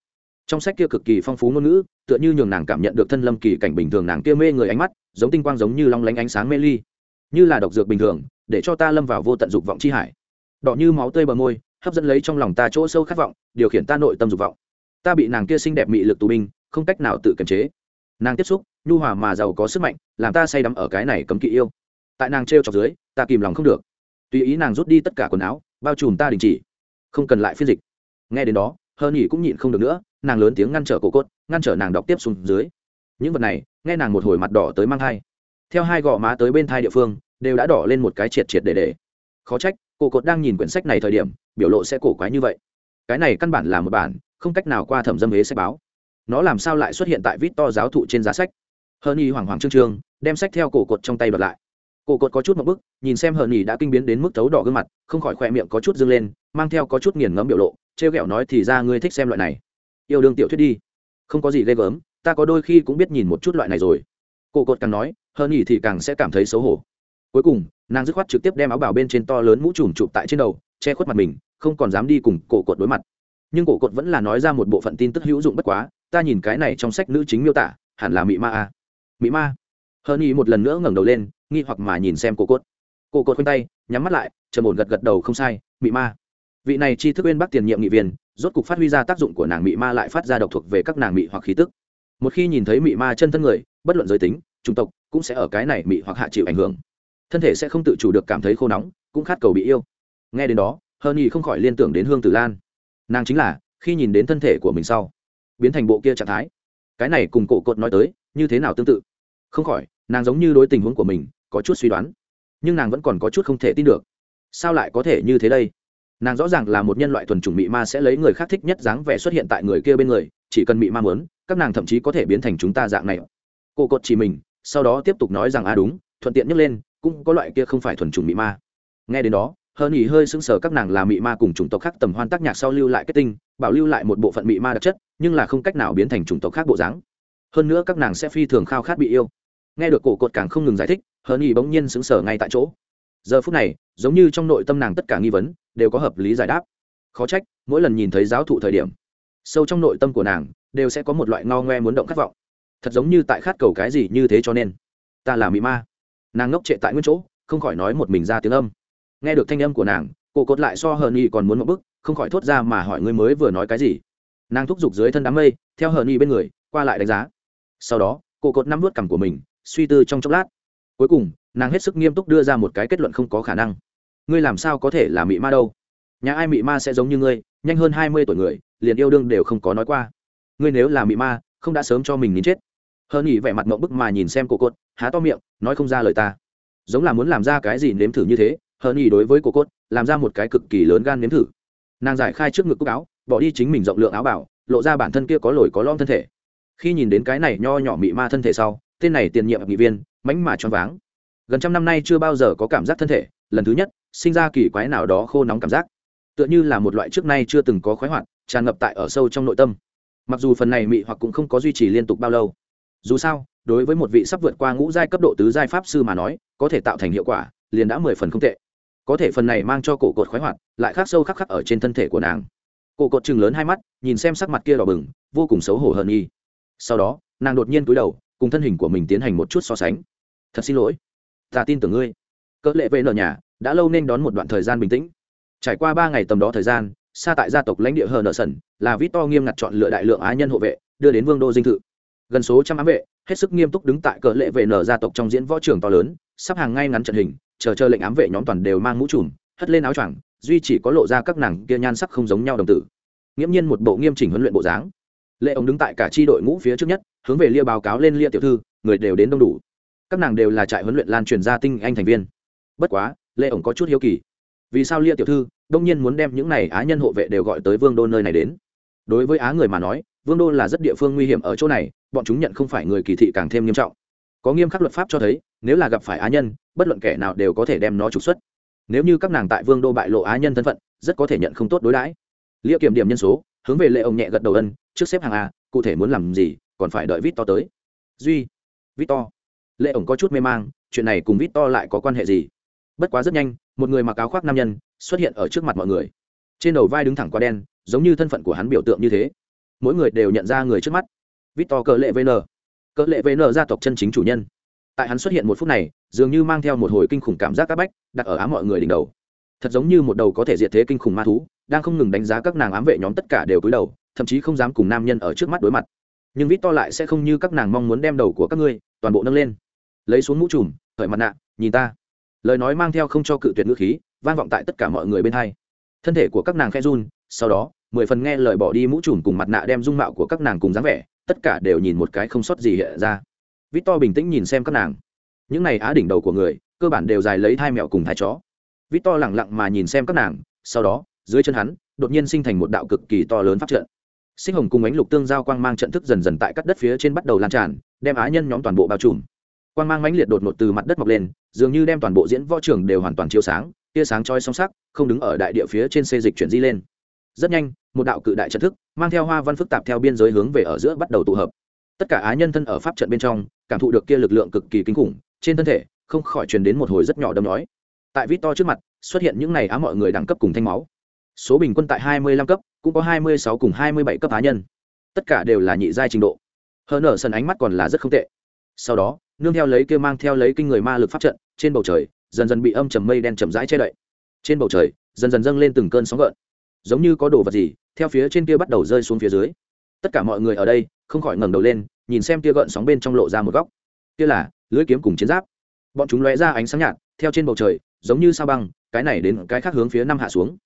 Trong sách kia cực kỳ phong phú ngôn ngữ, tựa như nhường nàng cảm nhận được thân lâm kỳ cảnh bình thường nàng kia mê người ánh mắt, giống tinh quang giống như long lánh ánh sáng mê ly. Như là độc dược bình thường, để cho ta lâm vào vô tận dục vọng chi hải. Đỏ như máu tươi bờ môi, hấp dẫn lấy trong lòng ta chỗ sâu khát vọng, điều khiển ta nội tâm dục vọng ta bị nàng kia xinh đẹp mị lực tù binh, không cách nào tự kiềm chế. Nàng tiếp xúc, nhu hòa mà giàu có sức mạnh, làm ta say đắm ở cái này cấm kỵ yêu. Tại nàng t r e o chọc dưới, ta kìm lòng không được. Tùy ý nàng rút đi tất cả quần áo, bao trùm ta đình chỉ. Không cần lại phiên dịch. Nghe đến đó hơn nhỉ cũng nhịn không được nữa, nàng lớn tiếng ngăn trở cổ cốt, ngăn trở nàng đọc tiếp xuống dưới. Những vật này, nghe nàng một hồi mặt đỏ tới mang thai. Theo hai gò má tới bên thai địa phương, đều đã đỏ lên một cái triệt triệt để để. Khó trách, cổ cốt đang nhìn quyển sách này thời điểm, biểu lộ sẽ cổ quái như vậy. Cái này căn bản là một bản không cách nào qua thẩm dâm hế sách báo. Nó làm sao lại xuất hiện tại vít to giáo thụ trên giá sách? Hờn y hoảng hoảng trương trương, đem sách theo cổ cột trong tay bật lại. Cổ cột có chút một bức, nhìn xem hờn y đã kinh biến đến mức thấu đỏ gương mặt, không khỏi khoe miệng có chút dâng lên, mang theo có chút nghiền ngẫm biểu lộ, trêu ghẹo nói thì ra ngươi thích xem loại này. Yêu đương tiểu thuyết đi. Không có gì ghê gớm, ta có đôi khi cũng biết nhìn một chút loại này rồi. Cổ cột càng nói hơn y thì càng sẽ cảm thấy xấu hổ. Cuối cùng, nàng dứt khoát trực tiếp đem áo bảo bên trên to lớn mũ trùm chụp tại trên đầu, che khuất mặt mình, không còn dám đi cùng cổ cột đối mặt nhưng cổ cột vẫn là nói ra một bộ phận tin tức hữu dụng bất quá, ta nhìn cái này trong sách nữ chính miêu tả, hẳn là mị ma a mị ma? Hơn y một lần nữa ngẩng đầu lên, nghi hoặc mà nhìn xem cổ cột. Cổ cột khoanh tay, nhắm mắt lại chờ một gật gật đầu, không sai, mị ma. Vị này chi thức bên bắc tiền nhiệm nghị viên, rốt cục phát huy ra tác dụng của nàng mị ma lại phát ra độc thuộc về các nàng mị hoặc khí tức. Một khi nhìn thấy mị ma chân thân người, bất luận giới tính, chủng tộc, cũng sẽ ở cái này mị hoặc hạ chịu ảnh hưởng. Thân thể sẽ không tự chủ được cảm thấy khô nóng, cũng khát cầu bị yêu. Nghe đến đó hơn nhì không khỏi liên tưởng đến hương tử lan nàng chính là, khi nhìn đến thân thể của mình sau, biến thành bộ kia trạng thái. Cái này cùng cổ cột nói tới, như thế nào tương tự? Không khỏi, nàng giống như đối tình huống của mình, có chút suy đoán. Nhưng nàng vẫn còn có chút không thể tin được. Sao lại có thể như thế đây? Nàng rõ ràng là một nhân loại thuần chủng mị ma sẽ lấy người khác thích nhất dáng vẻ xuất hiện tại người kia bên người, chỉ cần mị ma muốn, các nàng thậm chí có thể biến thành chúng ta dạng này. Cô cột chỉ mình, sau đó tiếp tục nói rằng a à đúng, thuận tiện nhấc lên, cũng có loại kia không phải thuần chủng mị ma. Nghe đến đó hơn ý hơi sững sờ các nàng là mị ma cùng chủng tộc khác tầm hoan tác nhạc sau lưu lại kết tinh, bảo lưu lại một bộ phận mị ma đặc chất, nhưng là không cách nào biến thành chủng tộc khác bộ dáng. Hơn nữa các nàng sẽ phi thường khao khát bị yêu. Nghe được cổ cột càng không ngừng giải thích, hơn ý bỗng nhiên sững sờ ngay tại chỗ. Giờ phút này, giống như trong nội tâm nàng tất cả nghi vấn, đều có hợp lý giải đáp. Khó trách, mỗi lần nhìn thấy giáo thụ thời điểm, sâu trong nội tâm của nàng, đều sẽ có một loại ngao ngoe muốn động khát vọng. Thật giống như tại khát cầu cái gì như thế cho nên. Ta là mị ma. Nàng ngốc trệ tại nguyên chỗ, không khỏi nói một mình ra tiếng âm nghe được thanh âm của nàng cổ cột lại so hờ nhi còn muốn một bức, không khỏi thốt ra mà hỏi ngươi mới vừa nói cái gì. Nàng thúc giục dưới thân đám mây, theo hờ nhi bên người, qua lại đánh giá. Sau đó cổ cột nắm vớt cằm của mình, suy tư trong chốc lát. Cuối cùng, nàng hết sức nghiêm túc đưa ra một cái kết luận không có khả năng. Ngươi làm sao có thể là mị ma đâu? Nhà ai mị ma sẽ giống như ngươi, nhanh hơn hai mươi tuổi người, liền yêu đương đều không có nói qua. Ngươi nếu là mị ma, không đã sớm cho mình nín chết. Hơn nghỉ vẻ mặt mộng bức mà nhìn xem cổ cột, há to miệng, nói không ra lời ta. Giống là muốn làm ra cái gì nếm thử như thế hơn nghỉ đối với cô cốt làm ra một cái cực kỳ lớn gan nếm thử. Nàng giải khai trước ngực cúc áo, bỏ đi chính mình rộng lượng áo bảo, lộ ra bản thân kia có lồi có lom thân thể. Khi nhìn đến cái này nho nhỏ mị ma thân thể sau, tên này tiền nhiệm nghị viên mánh mà choáng váng. Gần trăm năm nay chưa bao giờ có cảm giác thân thể, lần thứ nhất, sinh ra kỳ quái nào đó khô nóng cảm giác. Tựa như là một loại trước nay chưa từng có khoái hoạt, tràn ngập tại ở sâu trong nội tâm. Mặc dù phần này mị hoặc cũng không có duy trì liên tục bao lâu. Dù sao, đối với một vị sắp vượt qua ngũ giai cấp độ tứ giai pháp sư mà nói, có thể tạo thành hiệu quả, liền đã mười phần không tệ có thể phần này mang cho cổ cột khoái hoạt, lại khác sâu khắc khắc ở trên thân thể của nàng. Cổ cột chừng lớn hai mắt, nhìn xem sắc mặt kia đỏ bừng, vô cùng xấu hổ hờn nghi sau đó, nàng đột nhiên cúi đầu, cùng thân hình của mình tiến hành một chút so sánh. Thật xin lỗi, ta tin tưởng ngươi. Cỡ lệ vệ nợ nhà, đã lâu nên đón một đoạn thời gian bình tĩnh. Trải qua ba ngày tầm đó thời gian xa tại gia tộc lãnh địa hờ nợ sẩn là vít to nghiêm ngặt chọn lựa đại lượng á nhân hộ vệ, đưa đến vương đô dinh thự. Gần số trăm ám vệ, hết sức nghiêm túc đứng tại cỡ lệ vệ nở gia tộc trong diễn võ trường to lớn, sắp hàng ngay ngắn trận hình chờ chờ lệnh ám vệ nhóm toàn đều mang mũ trùm, hất lên áo choàng, duy chỉ có lộ ra các nàng kia nhan sắc không giống nhau đồng tử. Nghiễm nhiên một bộ nghiêm chỉnh huấn luyện bộ dáng. Lệ ông đứng tại cả tri đội ngũ phía trước nhất, hướng về lia báo cáo lên lia tiểu thư, người đều đến đông đủ. Các nàng đều là trại huấn luyện lan truyền gia tinh anh thành viên. Bất quá, lệ ổng có chút hiếu kỳ. Vì sao lia tiểu thư đông nhiên muốn đem những này á nhân hộ vệ đều gọi tới vương đô nơi này đến? Đối với á người mà nói, vương đô là rất địa phương nguy hiểm ở chỗ này, bọn chúng nhận không phải người kỳ thị càng thêm nghiêm trọng có nghiêm khắc luật pháp cho thấy, nếu là gặp phải á nhân, bất luận kẻ nào đều có thể đem nó trục xuất. Nếu như các nàng tại vương đô bại lộ á nhân thân phận, rất có thể nhận không tốt đối đãi. Lia kiểm điểm nhân số, hướng về lệ ông nhẹ gật đầu ân, trước xếp hàng a, cụ thể muốn làm gì, còn phải đợi vít to tới. Duy vít to lệ ổng có chút mê mang, chuyện này cùng vít to lại có quan hệ gì? Bất quá rất nhanh, một người mặc áo khoác nam nhân xuất hiện ở trước mặt mọi người. Trên đầu vai đứng thẳng quá đen, giống như thân phận của hắn biểu tượng như thế. Mỗi người đều nhận ra người trước mắt. Vít to cờ lệ vn cỡ lệ vn gia tộc chân chính chủ nhân. Tại hắn xuất hiện một phút này, dường như mang theo một hồi kinh khủng cảm giác áp bách, đặt ở ám mọi người đỉnh đầu. Thật giống như một đầu có thể diệt thế kinh khủng ma thú, đang không ngừng đánh giá các nàng ám vệ nhóm tất cả đều cúi đầu, thậm chí không dám cùng nam nhân ở trước mắt đối mặt. Nhưng vít to lại sẽ không như các nàng mong muốn đem đầu của các ngươi, toàn bộ nâng lên. Lấy xuống mũ trùm, khởi mặt nạ, nhìn ta. Lời nói mang theo không cho cự tuyệt ngữ khí, vang vọng tại tất cả mọi người bên hai. Thân thể của các nàng khe run, sau đó, mười phần nghe lời bỏ đi mũ trùm cùng mặt nạ đem dung mạo của các nàng cùng dáng vẻ tất cả đều nhìn một cái không sót gì hiện ra. Vít to bình tĩnh nhìn xem các nàng. Những này á đỉnh đầu của người, cơ bản đều dài lấy thai mẹo cùng thai chó. Vít to lẳng lặng mà nhìn xem các nàng, sau đó, dưới chân hắn, đột nhiên sinh thành một đạo cực kỳ to lớn phát trận. Sinh hồng cùng ánh lục tương giao quang mang trận thức dần dần tại các đất phía trên bắt đầu lan tràn, đem á nhân nhóm toàn bộ bao trùm. Quang mang mãnh liệt đột ngột từ mặt đất mọc lên, dường như đem toàn bộ diễn võ trường đều hoàn toàn chiếu sáng, tia sáng chói song sắc, không đứng ở đại địa phía trên xê dịch chuyển di lên rất nhanh, một đạo cự đại trận thức mang theo hoa văn phức tạp theo biên giới hướng về ở giữa bắt đầu tụ hợp. Tất cả á nhân thân ở pháp trận bên trong, cảm thụ được kia lực lượng cực kỳ kinh khủng, trên thân thể không khỏi truyền đến một hồi rất nhỏ đâm nói. Tại vít to trước mặt, xuất hiện những này á mọi người đẳng cấp cùng thanh máu. Số bình quân tại hai mươi lăm cấp, cũng có hai mươi sáu cùng hai mươi bảy cấp á nhân. Tất cả đều là nhị giai trình độ. Hơn ở sân ánh mắt còn là rất không tệ. Sau đó, nương theo lấy kia mang theo lấy kinh người ma lực pháp trận, trên bầu trời, dần dần bị âm trầm mây đen chậm rãi che đậy. Trên bầu trời, dần dần dâng lên từng cơn sóng gợn giống như có đồ vật gì, theo phía trên kia bắt đầu rơi xuống phía dưới. Tất cả mọi người ở đây, không khỏi ngẩng đầu lên, nhìn xem kia gợn sóng bên trong lộ ra một góc. Kia là, lưới kiếm cùng chiến giáp. Bọn chúng lóe ra ánh sáng nhạt, theo trên bầu trời, giống như sao băng, cái này đến cái khác hướng phía năm hạ xuống.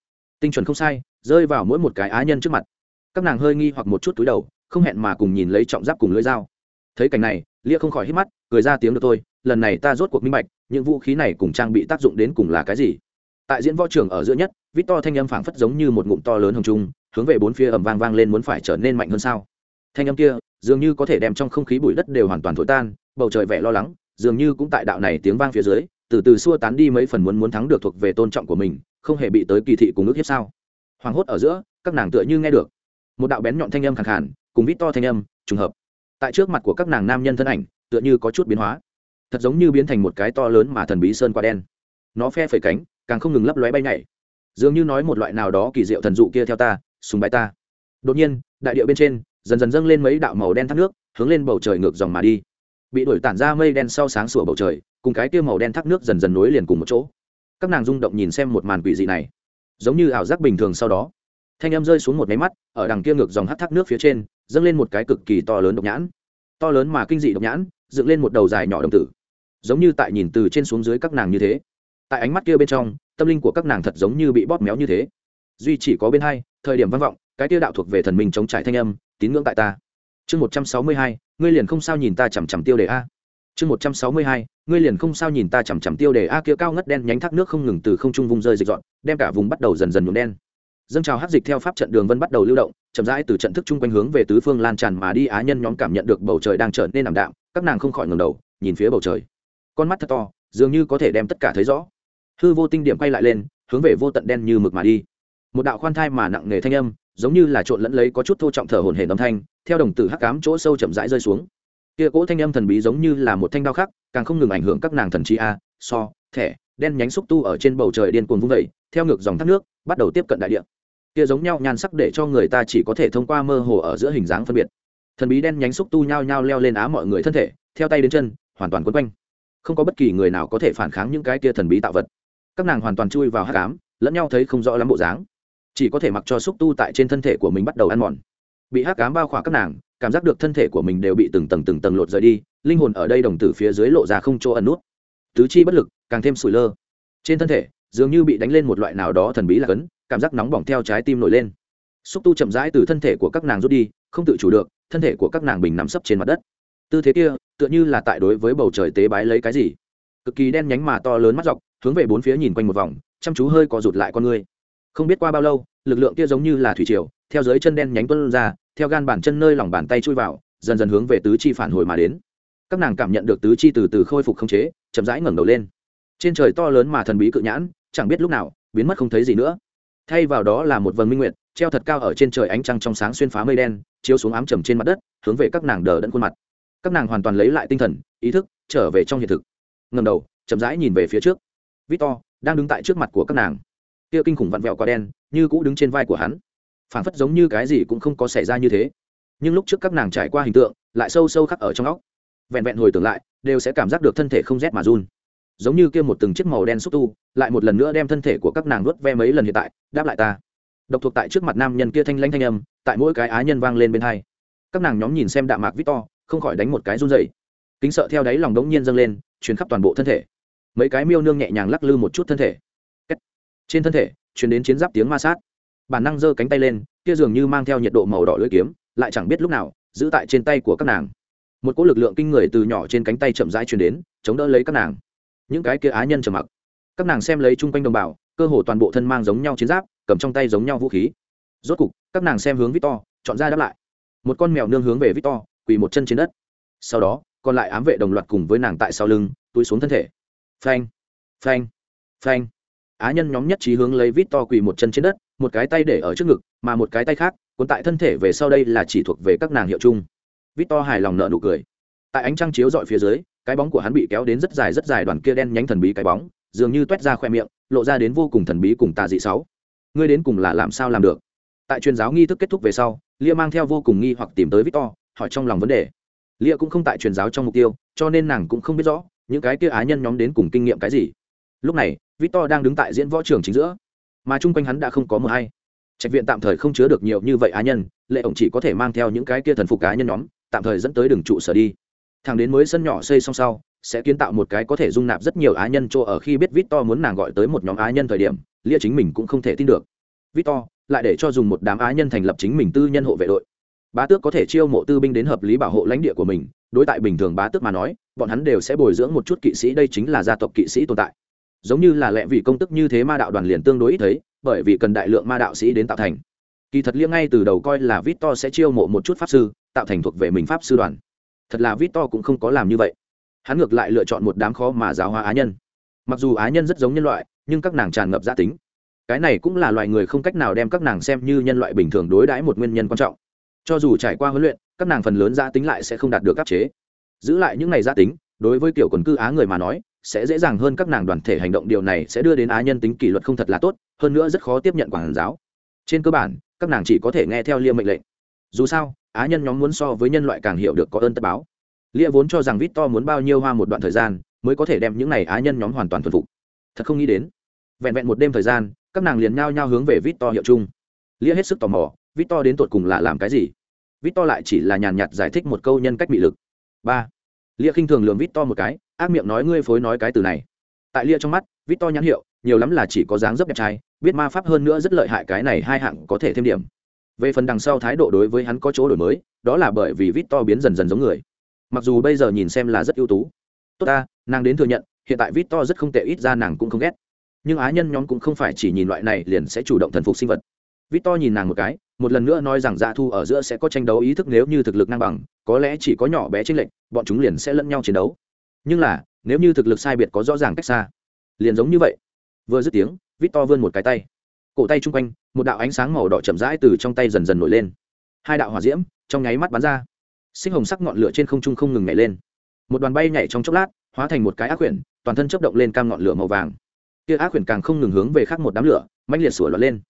Tinh chuẩn không sai, rơi vào mỗi một cái á nhân trước mặt. Các nàng hơi nghi hoặc một chút túi đầu, không hẹn mà cùng nhìn lấy trọng giáp cùng lưỡi dao. Thấy cảnh này, lia không khỏi hít mắt, cười ra tiếng được tôi lần này ta rốt cuộc minh bạch, những vũ khí này cùng trang bị tác dụng đến cùng là cái gì? Tại diễn võ trường ở giữa nhất vít to thanh âm phảng phất giống như một ngụm to lớn hồng trung, hướng về bốn phía ẩm vang vang lên muốn phải trở nên mạnh hơn sao. Thanh âm kia, dường như có thể đem trong không khí bụi đất đều hoàn toàn thổi tan, bầu trời vẻ lo lắng, dường như cũng tại đạo này tiếng vang phía dưới, từ từ xua tán đi mấy phần muốn muốn thắng được thuộc về tôn trọng của mình, không hề bị tới kỳ thị cùng ước hiếp sao. Hoảng hốt ở giữa, các nàng tựa như nghe được. Một đạo bén nhọn thanh âm khẳng khản cùng vít to thanh âm, trùng hợp. Tại trước mặt của các nàng nam nhân thân ảnh, tựa như có chút biến hóa. Thật giống như biến thành một cái to lớn mà thần bí sơn qua đen. Nó phe phẩy cánh càng không ngừng lấp lóe bay nhảy. Dường như nói một loại nào đó kỳ diệu thần dụ kia theo ta, súng bái ta. Đột nhiên, đại điệu bên trên, dần dần dâng lên mấy đạo màu đen thác nước, hướng lên bầu trời ngược dòng mà đi. Bị đổi tản ra mây đen sau sáng sủa bầu trời, cùng cái kia màu đen thác nước dần dần nối liền cùng một chỗ. Các nàng rung động nhìn xem một màn quỷ dị này. Giống như ảo giác bình thường sau đó. Thanh em rơi xuống một máy mắt, ở đằng kia ngược dòng hát thác nước phía trên, dâng lên một cái cực kỳ to lớn độc nhãn. To lớn mà kinh dị độc nhãn, dựng lên một đầu dài nhỏ đồng tử. Giống như tại nhìn từ trên xuống dưới các nàng như thế tại ánh mắt kia bên trong, tâm linh của các nàng thật giống như bị bóp méo như thế. Duy chỉ có bên hai, thời điểm văn vọng, cái kia đạo thuộc về thần mình chống trải thanh âm, tín ngưỡng tại ta. Chương một trăm sáu mươi hai, ngươi liền không sao nhìn ta chằm chằm tiêu đề a. Chương một trăm sáu mươi hai, ngươi liền không sao nhìn ta chằm chằm tiêu đề a kia cao ngất đen nhánh thác nước không ngừng từ không trung vung rơi dịch dọn, đem cả vùng bắt đầu dần dần nhuộm đen. Dâng trào hát dịch theo pháp trận đường vân bắt đầu lưu động, chậm rãi từ trận thức chung quanh hướng về tứ phương lan tràn mà đi, á nhân nhóm cảm nhận được bầu trời đang trở nên ảm đạm, các nàng không khỏi ngẩng đầu, nhìn phía bầu trời. Con mắt thật to, dường như có thể đem tất cả thấy rõ hư vô tinh điểm quay lại lên, hướng về vô tận đen như mực mà đi. Một đạo khoan thai mà nặng nề thanh âm, giống như là trộn lẫn lấy có chút thô trọng thở hồn hển âm thanh, theo đồng tử hắc cám chỗ sâu chậm rãi rơi xuống. Kia cỗ thanh âm thần bí giống như là một thanh đao khắc, càng không ngừng ảnh hưởng các nàng thần trí a, so, thẻ, đen nhánh xúc tu ở trên bầu trời điên cuồng vung vẩy theo ngược dòng thác nước, bắt đầu tiếp cận đại địa. Kia giống nhau nhan sắc để cho người ta chỉ có thể thông qua mơ hồ ở giữa hình dáng phân biệt. Thần bí đen nhánh xúc tu nhao nhao leo lên á mọi người thân thể, theo tay đến chân, hoàn toàn quấn quanh. Không có bất kỳ người nào có thể phản kháng những cái kia thần bí tạo vật các nàng hoàn toàn chui vào hát cám, lẫn nhau thấy không rõ lắm bộ dáng. Chỉ có thể mặc cho xúc tu tại trên thân thể của mình bắt đầu ăn mòn. Bị hắc cám bao khỏa các nàng, cảm giác được thân thể của mình đều bị từng tầng từng tầng lột rời đi, linh hồn ở đây đồng tử phía dưới lộ ra không chỗ ẩn nút. Tứ chi bất lực, càng thêm sủi lơ. Trên thân thể, dường như bị đánh lên một loại nào đó thần bí là cấn, cảm giác nóng bỏng theo trái tim nổi lên. Xúc tu chậm rãi từ thân thể của các nàng rút đi, không tự chủ được, thân thể của các nàng bình nằm sấp trên mặt đất. Tư thế kia, tựa như là tại đối với bầu trời tế bái lấy cái gì. Cực kỳ đen nhánh mà to lớn mắt dọc hướng về bốn phía nhìn quanh một vòng, chăm chú hơi co rụt lại con người. Không biết qua bao lâu, lực lượng kia giống như là thủy triều, theo dưới chân đen nhánh tuân ra, theo gan bàn chân nơi lòng bàn tay chui vào, dần dần hướng về tứ chi phản hồi mà đến. Các nàng cảm nhận được tứ chi từ từ khôi phục không chế, chậm rãi ngẩng đầu lên. Trên trời to lớn mà thần bí cự nhãn, chẳng biết lúc nào, biến mất không thấy gì nữa. Thay vào đó là một vầng minh nguyện treo thật cao ở trên trời ánh trăng trong sáng xuyên phá mây đen, chiếu xuống ám trầm trên mặt đất, hướng về các nàng đờ đẫn khuôn mặt. Các nàng hoàn toàn lấy lại tinh thần, ý thức, trở về trong hiện thực. Ngầm đầu, chậm rãi nhìn về phía trước victor, đang đứng tại trước mặt của các nàng. Kia kinh khủng vặn vẹo quá đen, như cũ đứng trên vai của hắn. Phảng phất giống như cái gì cũng không có xảy ra như thế. Nhưng lúc trước các nàng trải qua hình tượng, lại sâu sâu khắc ở trong óc. Vẹn vẹn hồi tưởng lại, đều sẽ cảm giác được thân thể không rét mà run. Giống như kia một từng chiếc màu đen xúc tu, lại một lần nữa đem thân thể của các nàng nuốt ve mấy lần hiện tại, đáp lại ta. Độc thuộc tại trước mặt nam nhân kia thanh lanh thanh âm, tại mỗi cái á nhân vang lên bên hai. Các nàng nhóm nhìn xem đạm mạc victor, không khỏi đánh một cái run dày kính sợ theo đáy lòng đống nhiên dâng lên chuyến khắp toàn bộ thân thể mấy cái miêu nương nhẹ nhàng lắc lư một chút thân thể. Trên thân thể chuyển đến chiến giáp tiếng ma sát. Bản năng giơ cánh tay lên, kia dường như mang theo nhiệt độ màu đỏ lưỡi kiếm, lại chẳng biết lúc nào, giữ tại trên tay của các nàng. Một cỗ lực lượng kinh người từ nhỏ trên cánh tay chậm rãi chuyển đến, chống đỡ lấy các nàng. Những cái kia á nhân trầm mặc. Các nàng xem lấy chung quanh đồng bào, cơ hồ toàn bộ thân mang giống nhau chiến giáp, cầm trong tay giống nhau vũ khí. Rốt cục, các nàng xem hướng victor, chọn ra đáp lại. Một con mèo nương hướng về victor, quỳ một chân trên đất. Sau đó, còn lại ám vệ đồng loạt cùng với nàng tại sau lưng, túi xuống thân thể phanh. Phanh. Phanh. Á nhân nhóm nhất trí hướng lấy victor quỳ một chân trên đất, một cái tay để ở trước ngực, mà một cái tay khác, cuốn tại thân thể về sau đây là chỉ thuộc về các nàng hiệu chung. Victor hài lòng nợ nụ cười. Tại ánh trăng chiếu dọi phía dưới, cái bóng của hắn bị kéo đến rất dài rất dài đoàn kia đen nhánh thần bí cái bóng, dường như toét ra khoe miệng, lộ ra đến vô cùng thần bí cùng tà dị sáu. Ngươi đến cùng là làm sao làm được? Tại truyền giáo nghi thức kết thúc về sau, lia mang theo vô cùng nghi hoặc tìm tới victor, hỏi trong lòng vấn đề. Lia cũng không tại truyền giáo trong mục tiêu, cho nên nàng cũng không biết rõ những cái kia á nhân nhóm đến cùng kinh nghiệm cái gì lúc này victor đang đứng tại diễn võ trường chính giữa mà chung quanh hắn đã không có mờ hay trạch viện tạm thời không chứa được nhiều như vậy á nhân lệ ổng chỉ có thể mang theo những cái kia thần phục cá nhân nhóm tạm thời dẫn tới đường trụ sở đi thằng đến mới sân nhỏ xây xong sau sẽ kiến tạo một cái có thể dung nạp rất nhiều á nhân chỗ ở khi biết Victor muốn nàng gọi tới một nhóm á nhân thời điểm, Lia chính mình cũng không thể tin được. Victor lại để cho dùng một đám á nhân thành lập chính mình tư nhân hộ vệ đội. Bá tước có thể chiêu mộ tư binh đến hợp lý bảo hộ lãnh địa của mình, đối tại bình thường bá tước mà nói, bọn hắn đều sẽ bồi dưỡng một chút kỵ sĩ đây chính là gia tộc kỵ sĩ tồn tại. Giống như là lệ vị công tức như thế ma đạo đoàn liền tương đối ít thấy, bởi vì cần đại lượng ma đạo sĩ đến tạo thành. Kỳ thật liêng ngay từ đầu coi là Victor sẽ chiêu mộ một chút pháp sư, tạo thành thuộc về mình pháp sư đoàn. Thật là Victor cũng không có làm như vậy hắn ngược lại lựa chọn một đám khó mà giáo hóa á nhân mặc dù á nhân rất giống nhân loại nhưng các nàng tràn ngập gia tính cái này cũng là loại người không cách nào đem các nàng xem như nhân loại bình thường đối đãi một nguyên nhân quan trọng cho dù trải qua huấn luyện các nàng phần lớn gia tính lại sẽ không đạt được áp chế giữ lại những ngày gia tính, đối với kiểu quần cư á người mà nói, sẽ dễ dàng hơn các nàng đoàn thể hành động điều này sẽ đưa đến á nhân tính kỷ luật không thật là tốt, hơn nữa rất khó tiếp nhận quảng giáo. Trên cơ bản, các nàng chỉ có thể nghe theo liêm mệnh lệnh. Dù sao, á nhân nhóm muốn so với nhân loại càng hiểu được có ơn tất báo. Lia vốn cho rằng vít to muốn bao nhiêu hoa một đoạn thời gian mới có thể đem những này á nhân nhóm hoàn toàn thuần phục. Thật không nghĩ đến, vẹn vẹn một đêm thời gian, các nàng liền nhao nhao hướng về vít to hiệu chung. Lia hết sức tò mò, vít to đến tột cùng là làm cái gì? Vít to lại chỉ là nhàn nhạt giải thích một câu nhân cách bị lực ba lia khinh thường lường vít to một cái ác miệng nói ngươi phối nói cái từ này tại lia trong mắt vít to nhãn hiệu nhiều lắm là chỉ có dáng dấp đẹp trai biết ma pháp hơn nữa rất lợi hại cái này hai hạng có thể thêm điểm về phần đằng sau thái độ đối với hắn có chỗ đổi mới đó là bởi vì vít to biến dần dần giống người mặc dù bây giờ nhìn xem là rất ưu tú tốt ta nàng đến thừa nhận hiện tại vít to rất không tệ ít ra nàng cũng không ghét nhưng á nhân nhóm cũng không phải chỉ nhìn loại này liền sẽ chủ động thần phục sinh vật vít to nhìn nàng một cái, một lần nữa nói rằng dạ thu ở giữa sẽ có tranh đấu ý thức nếu như thực lực ngang bằng, có lẽ chỉ có nhỏ bé trên lệch, bọn chúng liền sẽ lẫn nhau chiến đấu. Nhưng là, nếu như thực lực sai biệt có rõ ràng cách xa, liền giống như vậy. Vừa dứt tiếng vít to vươn một cái tay. Cổ tay trung quanh, một đạo ánh sáng màu đỏ chậm rãi từ trong tay dần dần nổi lên. Hai đạo hỏa diễm trong nháy mắt bắn ra. Sinh hồng sắc ngọn lửa trên không trung không ngừng nhảy lên. Một đoàn bay nhảy trong chốc lát, hóa thành một cái ác quyển, toàn thân chớp động lên cam ngọn lửa màu vàng. Kia ác quyển càng không ngừng hướng về khác một đám lửa, mãnh liệt sủa loạn lên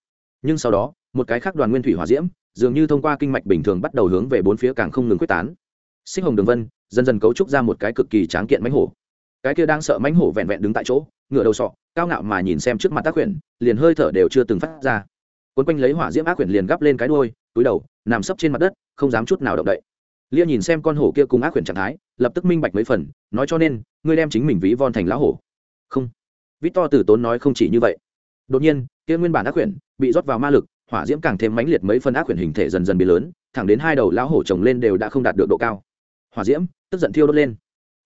nhưng sau đó, một cái khác đoàn nguyên thủy hỏa diễm, dường như thông qua kinh mạch bình thường bắt đầu hướng về bốn phía càng không ngừng quyết tán. Sinh hồng đường vân, dần dần cấu trúc ra một cái cực kỳ tráng kiện mánh hổ. Cái kia đang sợ mánh hổ vẹn vẹn đứng tại chỗ ngựa đầu sọ, cao ngạo mà nhìn xem trước mặt ác quyển liền hơi thở đều chưa từng phát ra. Quấn quanh lấy hỏa diễm ác quyển liền gắp lên cái đuôi, túi đầu, nằm sấp trên mặt đất, không dám chút nào động đậy. Lia nhìn xem con hổ kia cùng ác quyển trạng thái, lập tức minh bạch mấy phần, nói cho nên, ngươi đem chính mình ví von thành lão hổ. Không. Vít to tử tốn nói không chỉ như vậy. Đột nhiên, kia nguyên bản ác quyển bị rót vào ma lực, hỏa diễm càng thêm mãnh liệt mấy phân ác quyển hình thể dần dần bị lớn, thẳng đến hai đầu lão hổ trồng lên đều đã không đạt được độ cao. Hỏa diễm, tức giận thiêu đốt lên.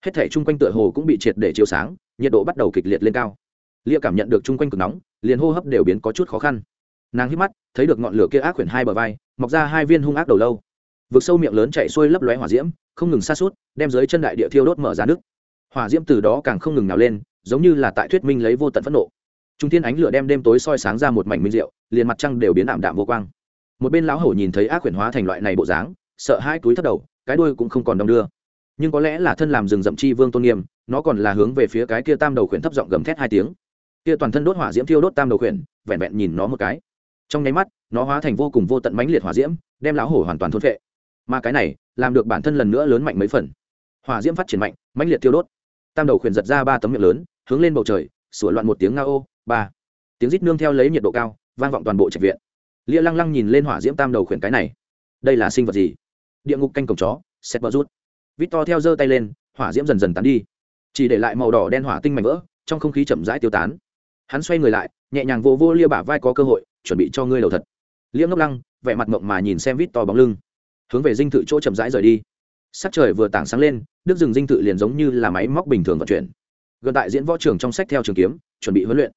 Hết thể chung quanh tựa hồ cũng bị triệt để chiếu sáng, nhiệt độ bắt đầu kịch liệt lên cao. Lia cảm nhận được chung quanh cực nóng, liền hô hấp đều biến có chút khó khăn. Nàng hít mắt, thấy được ngọn lửa kia ác quyển hai bờ vai, mọc ra hai viên hung ác đầu lâu. Vực sâu miệng lớn chạy xuôi lấp lóe hỏa diễm, không ngừng xa suốt đem dưới chân đại địa thiêu đốt mở ra nước. Hỏa diễm từ đó càng không ngừng nào lên, giống như là tại thuyết minh lấy vô tận phẫn nộ. Trung thiên ánh lửa đem đêm tối soi sáng ra một mảnh minh rượu liền mặt trăng đều biến ảm đạm vô quang. Một bên lão hổ nhìn thấy ác quyển hóa thành loại này bộ dáng, sợ hai túi thất đầu, cái đuôi cũng không còn đong đưa. Nhưng có lẽ là thân làm rừng rậm chi vương tôn nghiêm, nó còn là hướng về phía cái kia tam đầu khuyển thấp giọng gầm thét hai tiếng. Kia toàn thân đốt hỏa diễm thiêu đốt tam đầu khuyển, vẹn vẹn nhìn nó một cái. Trong nháy mắt, nó hóa thành vô cùng vô tận mãnh liệt hỏa diễm, đem lão hổ hoàn toàn thôn vệ mà cái này, làm được bản thân lần nữa lớn mạnh mấy phần. Hỏa diễm phát triển mạnh, mãnh liệt thiêu đốt. Tam đầu khuyển giật ra ba tấm miệng lớn, hướng lên bầu trời, sủa loạn một tiếng nga ô, ba. Tiếng rít nương theo lấy nhiệt độ cao vang vọng toàn bộ trạch viện. Lia lăng lăng nhìn lên hỏa diễm tam đầu khuyển cái này. Đây là sinh vật gì? Địa ngục canh cổng chó xét bờ rút. Vít to theo giơ tay lên, hỏa diễm dần dần tán đi. Chỉ để lại màu đỏ đen hỏa tinh mảnh vỡ, trong không khí chậm rãi tiêu tán. Hắn xoay người lại, nhẹ nhàng vô vô lia bả vai có cơ hội, chuẩn bị cho ngươi đầu thật. Liễm ngốc lăng, vẻ mặt mộng mà nhìn xem vít to bóng lưng. Hướng về dinh thự chỗ chậm rãi rời đi. Sắc trời vừa tảng sáng lên, đức rừng dinh thự liền giống như là máy móc bình thường vận chuyển. Gần tại diễn võ trường trong sách theo trường kiếm, chuẩn bị huấn luyện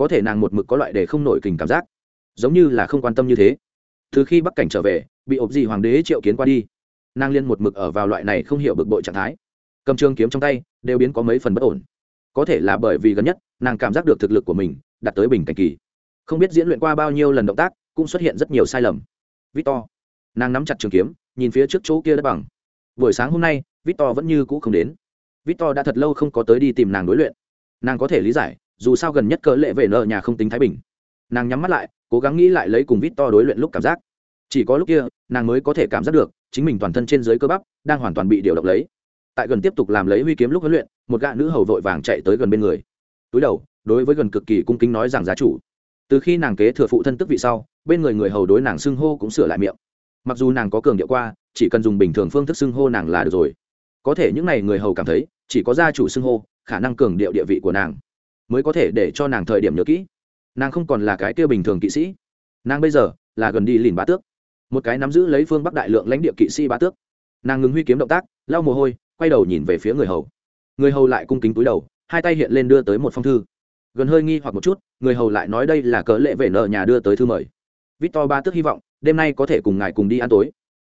có thể nàng một mực có loại để không nổi kình cảm giác. Giống như là không quan tâm như thế. Từ khi bắc cảnh trở về, bị ộp gì hoàng đế triệu kiến qua đi, nàng liên một mực ở vào loại này không hiểu bực bội trạng thái. Cầm trường kiếm trong tay, đều biến có mấy phần bất ổn. Có thể là bởi vì gần nhất, nàng cảm giác được thực lực của mình đạt tới bình cảnh kỳ. Không biết diễn luyện qua bao nhiêu lần động tác, cũng xuất hiện rất nhiều sai lầm. Victor. Nàng nắm chặt trường kiếm, nhìn phía trước chỗ kia đất bằng. Buổi sáng hôm nay, victor vẫn như cũ không đến. Victor đã thật lâu không có tới đi tìm nàng đối luyện. Nàng có thể lý giải dù sao gần nhất cỡ lệ về nợ nhà không tính thái bình. Nàng nhắm mắt lại, cố gắng nghĩ lại lấy cùng vít to đối luyện lúc cảm giác. Chỉ có lúc kia, nàng mới có thể cảm giác được, chính mình toàn thân trên dưới cơ bắp đang hoàn toàn bị điều động lấy. Tại gần tiếp tục làm lấy huy kiếm lúc huấn luyện, một gã nữ hầu vội vàng chạy tới gần bên người. Túi đầu, đối với gần cực kỳ cung kính nói rằng giá chủ. Từ khi nàng kế thừa phụ thân tức vị sau, bên người người hầu đối nàng xưng hô cũng sửa lại miệng. Mặc dù nàng có cường điệu qua, chỉ cần dùng bình thường phương thức xưng hô nàng là được rồi. Có thể những n à y người hầu cảm thấy, chỉ có gia chủ xưng hô, khả năng cường điệu địa vị của nàng mới có thể để cho nàng thời điểm nhớ kỹ. Nàng không còn là cái kia bình thường kỵ sĩ. Nàng bây giờ là gần đi lìn bá tước. Một cái nắm giữ lấy phương bắc đại lượng lãnh địa kỵ sĩ bá tước. Nàng ngừng huy kiếm động tác, lau mồ hôi, quay đầu nhìn về phía người hầu. Người hầu lại cung kính túi đầu, hai tay hiện lên đưa tới một phong thư. Gần hơi nghi hoặc một chút, người hầu lại nói đây là cớ lệ vệ nợ nhà đưa tới thư mời. Victor ba tức hy vọng, đêm nay có thể cùng ngài cùng đi ăn tối.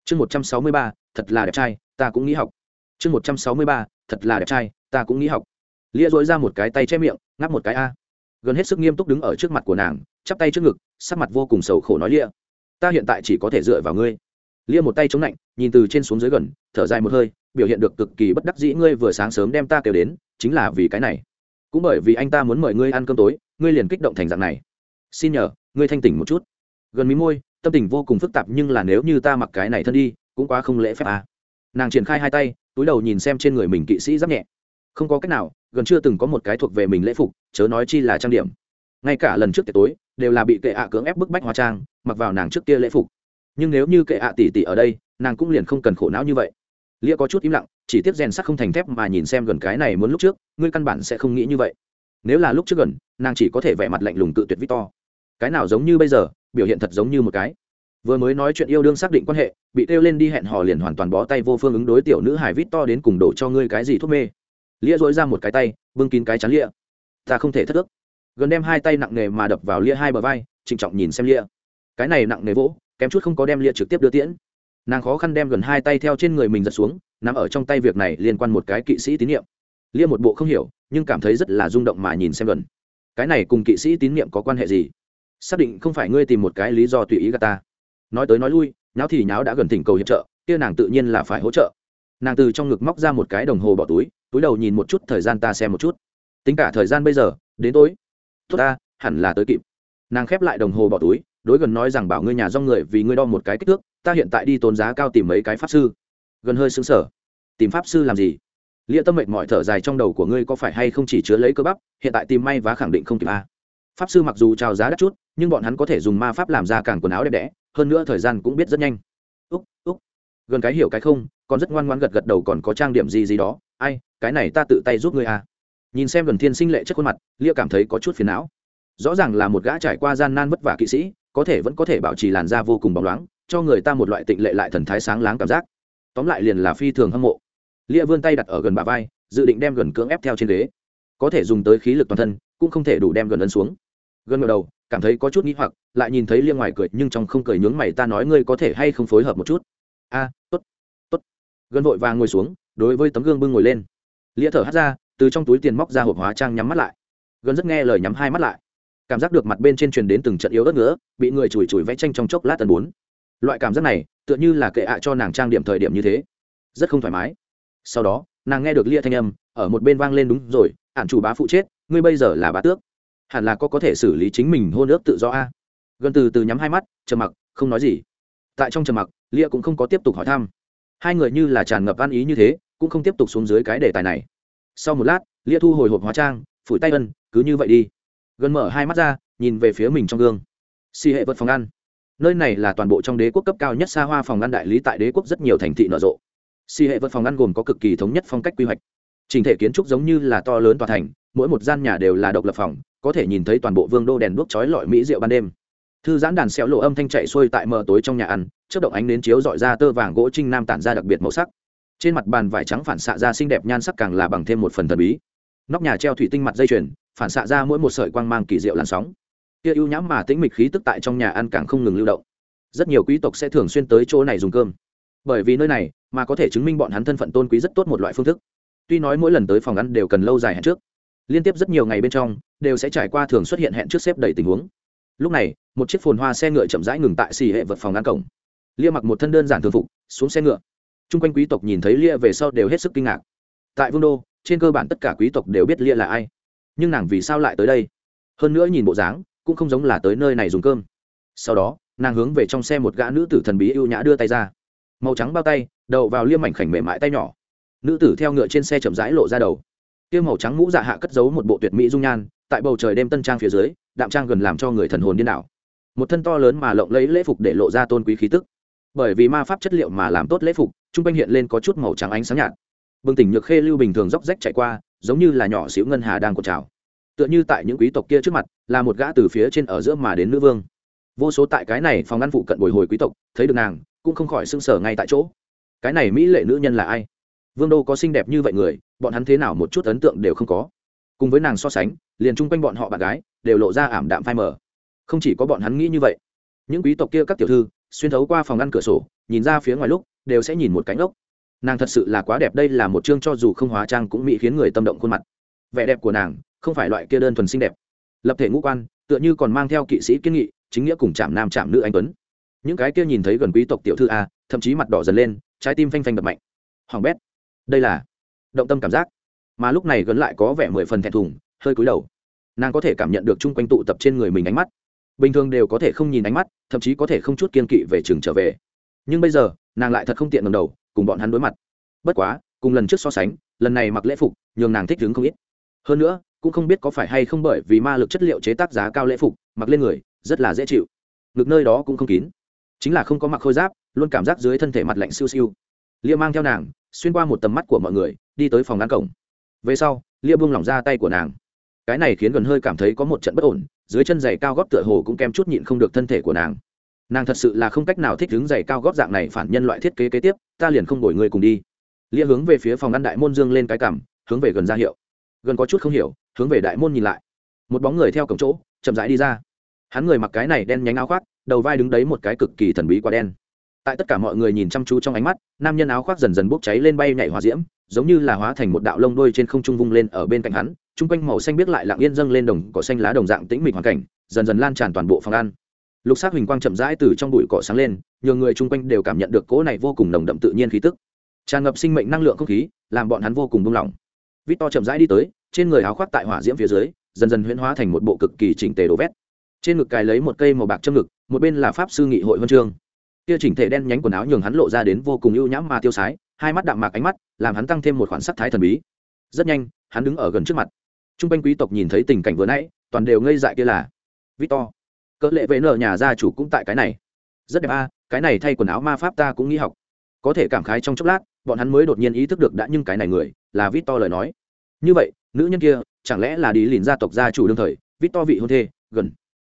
Chương một trăm sáu mươi ba, thật là đẹp trai, ta cũng nghĩ học. Chương một trăm sáu mươi ba, thật là đẹp trai, ta cũng nghĩ học lia dối ra một cái tay che miệng, ngáp một cái a. Gần hết sức nghiêm túc đứng ở trước mặt của nàng, chắp tay trước ngực, sắc mặt vô cùng sầu khổ nói lia, ta hiện tại chỉ có thể dựa vào ngươi. Lia một tay chống lạnh, nhìn từ trên xuống dưới gần, thở dài một hơi, biểu hiện được cực kỳ bất đắc dĩ ngươi vừa sáng sớm đem ta kêu đến, chính là vì cái này. Cũng bởi vì anh ta muốn mời ngươi ăn cơm tối, ngươi liền kích động thành dạng này. Xin nhờ, ngươi thanh tỉnh một chút. Gần mí môi, tâm tình vô cùng phức tạp nhưng là nếu như ta mặc cái này thân đi, cũng quá không lễ phép à. nàng triển khai hai tay, túi đầu nhìn xem trên người mình kỵ sĩ giáp nhẹ. Không có cách nào gần chưa từng có một cái thuộc về mình lễ phục, chớ nói chi là trang điểm. Ngay cả lần trước tiệc tối, đều là bị kệ ạ cưỡng ép bức bách hóa trang, mặc vào nàng trước kia lễ phục. Nhưng nếu như kệ ạ tỷ tỷ ở đây, nàng cũng liền không cần khổ não như vậy. Lia có chút im lặng, chỉ tiếp rèn sắc không thành thép mà nhìn xem gần cái này muốn lúc trước, ngươi căn bản sẽ không nghĩ như vậy. Nếu là lúc trước gần, nàng chỉ có thể vẻ mặt lạnh lùng tự tuyệt victor. Cái nào giống như bây giờ, biểu hiện thật giống như một cái. Vừa mới nói chuyện yêu đương xác định quan hệ, bị kêu lên đi hẹn hò liền hoàn toàn bó tay vô phương ứng đối tiểu nữ hải vít to đến cùng đổ cho ngươi cái gì thuốc mê lia dối ra một cái tay, bưng kín cái chắn lia. Ta không thể thất ước. Gần đem hai tay nặng nề mà đập vào lia hai bờ vai, trịnh trọng nhìn xem lia. Cái này nặng nề vỗ, kém chút không có đem lia trực tiếp đưa tiễn. Nàng khó khăn đem gần hai tay theo trên người mình giật xuống nằm ở trong tay việc này liên quan một cái kỵ sĩ tín nhiệm. Lia một bộ không hiểu, nhưng cảm thấy rất là rung động mà nhìn xem gần. Cái này cùng kỵ sĩ tín nhiệm có quan hệ gì? Xác định không phải ngươi tìm một cái lý do tùy ý gà ta. Nói tới nói lui, nháo thì nháo đã gần tỉnh cầu hiệp trợ, kia nàng tự nhiên là phải hỗ trợ nàng từ trong ngực móc ra một cái đồng hồ bỏ túi túi đầu nhìn một chút thời gian ta xem một chút. Tính cả thời gian bây giờ, đến tối. Tốt ta, hẳn là tới kịp. Nàng khép lại đồng hồ bỏ túi, đối gần nói rằng bảo ngươi nhà do người vì ngươi đo một cái kích thước, ta hiện tại đi tốn giá cao tìm mấy cái pháp sư. Gần hơi xứng sở tìm pháp sư làm gì? Lia tâm mệnh mọi thở dài trong đầu của ngươi có phải hay không chỉ chứa lấy cơ bắp, hiện tại tìm may và khẳng định không kịp a pháp sư mặc dù trào giá đắt chút, nhưng bọn hắn có thể dùng ma pháp làm ra càng quần áo đẹp đẽ, hơn nữa thời gian cũng biết rất nhanh gần cái hiểu cái không, còn rất ngoan ngoan gật gật đầu còn có trang điểm gì gì đó. Ai, cái này ta tự tay giúp ngươi à. Nhìn xem gần thiên sinh lệ chất khuôn mặt, lia cảm thấy có chút phiền não. Rõ ràng là một gã trải qua gian nan vất vả kỵ sĩ, có thể vẫn có thể bảo trì làn da vô cùng bóng loáng, cho người ta một loại tịnh lệ lại thần thái sáng láng cảm giác. Tóm lại liền là phi thường hâm mộ. Lia vươn tay đặt ở gần bà vai, dự định đem gần cưỡng ép theo trên ghế. Có thể dùng tới khí lực toàn thân, cũng không thể đủ đem gần ấn xuống. Gần ngờ đầu, cảm thấy có chút nghĩ hoặc, lại nhìn thấy lia ngoài cười, nhưng trong không cười nhướng mày, ta nói ngươi có thể hay không phối hợp một chút? A tốt tốt. Gần vội vàng ngồi xuống, đối với tấm gương bưng ngồi lên. Lia thở hắt ra, từ trong túi tiền móc ra hộp hóa trang nhắm mắt lại. Gần rất nghe lời nhắm hai mắt lại. Cảm giác được mặt bên trên truyền đến từng trận yếu ớt nữa bị người chùi chùi vẽ tranh trong chốc lát tần bốn. Loại cảm giác này, tựa như là kệ ạ cho nàng trang điểm thời điểm như thế. Rất không thoải mái. Sau đó, nàng nghe được lia thanh âm, ở một bên vang lên đúng rồi, ản chủ bá phụ chết, ngươi bây giờ là bá tước. Hẳn là có có thể xử lý chính mình hôn ước tự do a. Gần từ từ nhắm hai mắt, trầm mặc, không nói gì. Tại trong trầm mặc lia cũng không có tiếp tục hỏi thăm. Hai người như là tràn ngập ăn ý như thế, cũng không tiếp tục xuống dưới cái đề tài này. Sau một lát, lia thu hồi hộp hóa trang, phủi tay ân, cứ như vậy đi. Gần mở hai mắt ra, nhìn về phía mình trong gương. Si hệ vật phòng ăn. Nơi này là toàn bộ trong đế quốc cấp cao nhất xa hoa phòng ăn đại lý tại đế quốc rất nhiều thành thị nở rộ. Si hệ vật phòng ăn gồm có cực kỳ thống nhất phong cách quy hoạch. Trình thể kiến trúc giống như là to lớn tòa thành, mỗi một gian nhà đều là độc lập phòng, có thể nhìn thấy toàn bộ vương đô đèn đuốc chói lọi mỹ rượu ban đêm thư giãn đàn xéo lộ âm thanh chạy xuôi tại mờ tối trong nhà ăn chất động ánh đến chiếu dọi ra tơ vàng gỗ trinh nam tản ra đặc biệt màu sắc. Trên mặt bàn vải trắng phản xạ ra xinh đẹp nhan sắc càng là bằng thêm một phần thần bí. Nóc nhà treo thủy tinh mặt dây chuyền, phản xạ ra mỗi một sợi quang mang kỳ diệu làn sóng. Kia ưu nhãm mà tĩnh mịch khí tức tại trong nhà ăn càng không ngừng lưu động. Rất nhiều quý tộc sẽ thường xuyên tới chỗ này dùng cơm. Bởi vì nơi này mà có thể chứng minh bọn hắn thân phận tôn quý rất tốt một loại phương thức. Tuy nói mỗi lần tới phòng ăn đều cần lâu dài hẹn trước, liên tiếp rất nhiều ngày bên trong đều sẽ trải qua thường xuất hiện hẹn trước xếp đầy tình huống lúc này, một chiếc phồn hoa xe ngựa chậm rãi ngừng tại xì hệ vật phòng ngăn cổng. Lia mặc một thân đơn giản thường phục, xuống xe ngựa. T r u n g quanh quý tộc nhìn thấy lia về sau đều hết sức kinh ngạc. Tại vương đô, trên cơ bản tất cả quý tộc đều biết lia là ai. Nhưng nàng vì sao lại tới đây? Hơn nữa nhìn bộ dáng, cũng không giống là tới nơi này dùng cơm. Sau đó, nàng hướng về trong xe một gã nữ tử thần bí ưu nhã đưa tay ra. Màu trắng bao tay đậu vào liêm mảnh khảnh mềm mại tay nhỏ. Nữ tử theo ngựa trên xe chậm rãi lộ ra đầu. Tiêu màu trắng mũ dạ hạ cất giấu một bộ tuyệt mỹ dung nhan tại bầu trời đêm tân trang phía dưới, đạm trang gần làm cho người thần hồn điên đảo. Một thân to lớn mà lộng lấy lễ phục để lộ ra tôn quý khí tức. Bởi vì ma pháp chất liệu mà làm tốt lễ phục, trung quanh hiện lên có chút màu trắng ánh sáng nhạt. Bừng tỉnh nhược khê lưu bình thường dốc rách chạy qua, giống như là nhỏ xíu ngân hà đang cột trào. Tựa như tại những quý tộc kia trước mặt, là một gã từ phía trên ở giữa mà đến nữ vương. Vô số tại cái này phòng ngăn phụ cận bồi hồi quý tộc, thấy được nàng, cũng không khỏi sưng sở ngay tại chỗ. Cái này mỹ lệ nữ nhân là ai? Vương đô có xinh đẹp như vậy người, bọn hắn thế nào một chút ấn tượng đều không có cùng với nàng so sánh, liền chung quanh bọn họ bạn gái đều lộ ra ảm đạm phai mờ. Không chỉ có bọn hắn nghĩ như vậy, những quý tộc kia các tiểu thư xuyên thấu qua phòng ngăn cửa sổ, nhìn ra phía ngoài lúc đều sẽ nhìn một cánh ốc. Nàng thật sự là quá đẹp, đây là một chương cho dù không hóa trang cũng mỹ khiến người tâm động khuôn mặt. Vẻ đẹp của nàng không phải loại kia đơn thuần xinh đẹp. Lập thể ngũ quan, tựa như còn mang theo kỵ sĩ kiên nghị, chính nghĩa cùng chạm nam chạm nữ anh tuấn. Những cái kia nhìn thấy gần quý tộc tiểu thư a, thậm chí mặt đỏ dần lên, trái tim phanh phanh đập mạnh. Hoàng bét, đây là động tâm cảm giác mà lúc này gần lại có vẻ mười phần thẹn thùng, hơi cúi đầu. Nàng có thể cảm nhận được chung quanh tụ tập trên người mình ánh mắt. Bình thường đều có thể không nhìn ánh mắt, thậm chí có thể không chút kiên kỵ về trường trở về. Nhưng bây giờ, nàng lại thật không tiện ngầm đầu, cùng bọn hắn đối mặt. Bất quá, cùng lần trước so sánh, lần này mặc lễ phục, nhường nàng thích đứng không ít. Hơn nữa, cũng không biết có phải hay không bởi vì ma lực chất liệu chế tác giá cao lễ phục, mặc lên người, rất là dễ chịu. Ngực nơi đó cũng không kín. Chính là không có mặc khôi giáp, luôn cảm giác dưới thân thể mặt lạnh siêu siêu. Lia mang theo nàng, xuyên qua một tầm mắt của mọi người, đi tới phòng ngăn cổng về sau, lia buông lỏng ra tay của nàng. Cái này khiến gần hơi cảm thấy có một trận bất ổn, dưới chân giày cao góp tựa hồ cũng kem chút nhịn không được thân thể của nàng. Nàng thật sự là không cách nào thích đứng giày cao góp dạng này phản nhân loại thiết kế kế tiếp, ta liền không đổi người cùng đi. Lia hướng về phía phòng ngăn đại môn dương lên cái cằm, hướng về gần ra hiệu. Gần có chút không hiểu, hướng về đại môn nhìn lại. Một bóng người theo cổng chỗ, chậm rãi đi ra. Hắn người mặc cái này đen nhánh áo khoác, đầu vai đứng đấy một cái cực kỳ thần bí quá đen. Tại tất cả mọi người nhìn chăm chú trong ánh mắt, nam nhân áo khoác dần dần bốc cháy lên bay nhảy hòa diễm giống như là hóa thành một đạo lông đuôi trên không trung vung lên ở bên cạnh hắn, chung quanh màu xanh biết lại lặng yên dâng lên đồng cỏ xanh lá đồng dạng tĩnh mịch hoàn cảnh, dần dần lan tràn toàn bộ phòng ăn. Lục sắc huỳnh quang chậm rãi từ trong bụi cỏ sáng lên nhiều người chung quanh đều cảm nhận được cỗ này vô cùng nồng đậm tự nhiên khí tức. Tràn ngập sinh mệnh năng lượng không khí, làm bọn hắn vô cùng buông lỏng. Vít to chậm rãi đi tới, trên người áo khoác tại hỏa diễm phía dưới, dần dần huyễn hóa thành một bộ cực kỳ chỉnh tề đồ vét. Trên ngực cài lấy một cây màu bạc châm ngực, một bên là pháp sư nghị hội huân chương. Kia chỉnh thể đen nhánh quần áo nhường hắn lộ ra đến vô cùng ưu nhãm mà tiêu sái hai mắt đạm mạc ánh mắt, làm hắn tăng thêm một khoản sắc thái thần bí. Rất nhanh, hắn đứng ở gần trước mặt. T r u n g quanh quý tộc nhìn thấy tình cảnh vừa nãy, toàn đều ngây dại kia là, victor, cỡ lệ vệ nợ nhà gia chủ cũng tại cái này. Rất đẹp a, cái này thay quần áo ma pháp ta cũng nghĩ học. Có thể cảm khái trong chốc lát, bọn hắn mới đột nhiên ý thức được đã nhưng cái này người, là victor lời nói. Như vậy, nữ nhân kia, chẳng lẽ là đi lìn gia tộc gia chủ đương thời? Victor vị hôn thê, gần.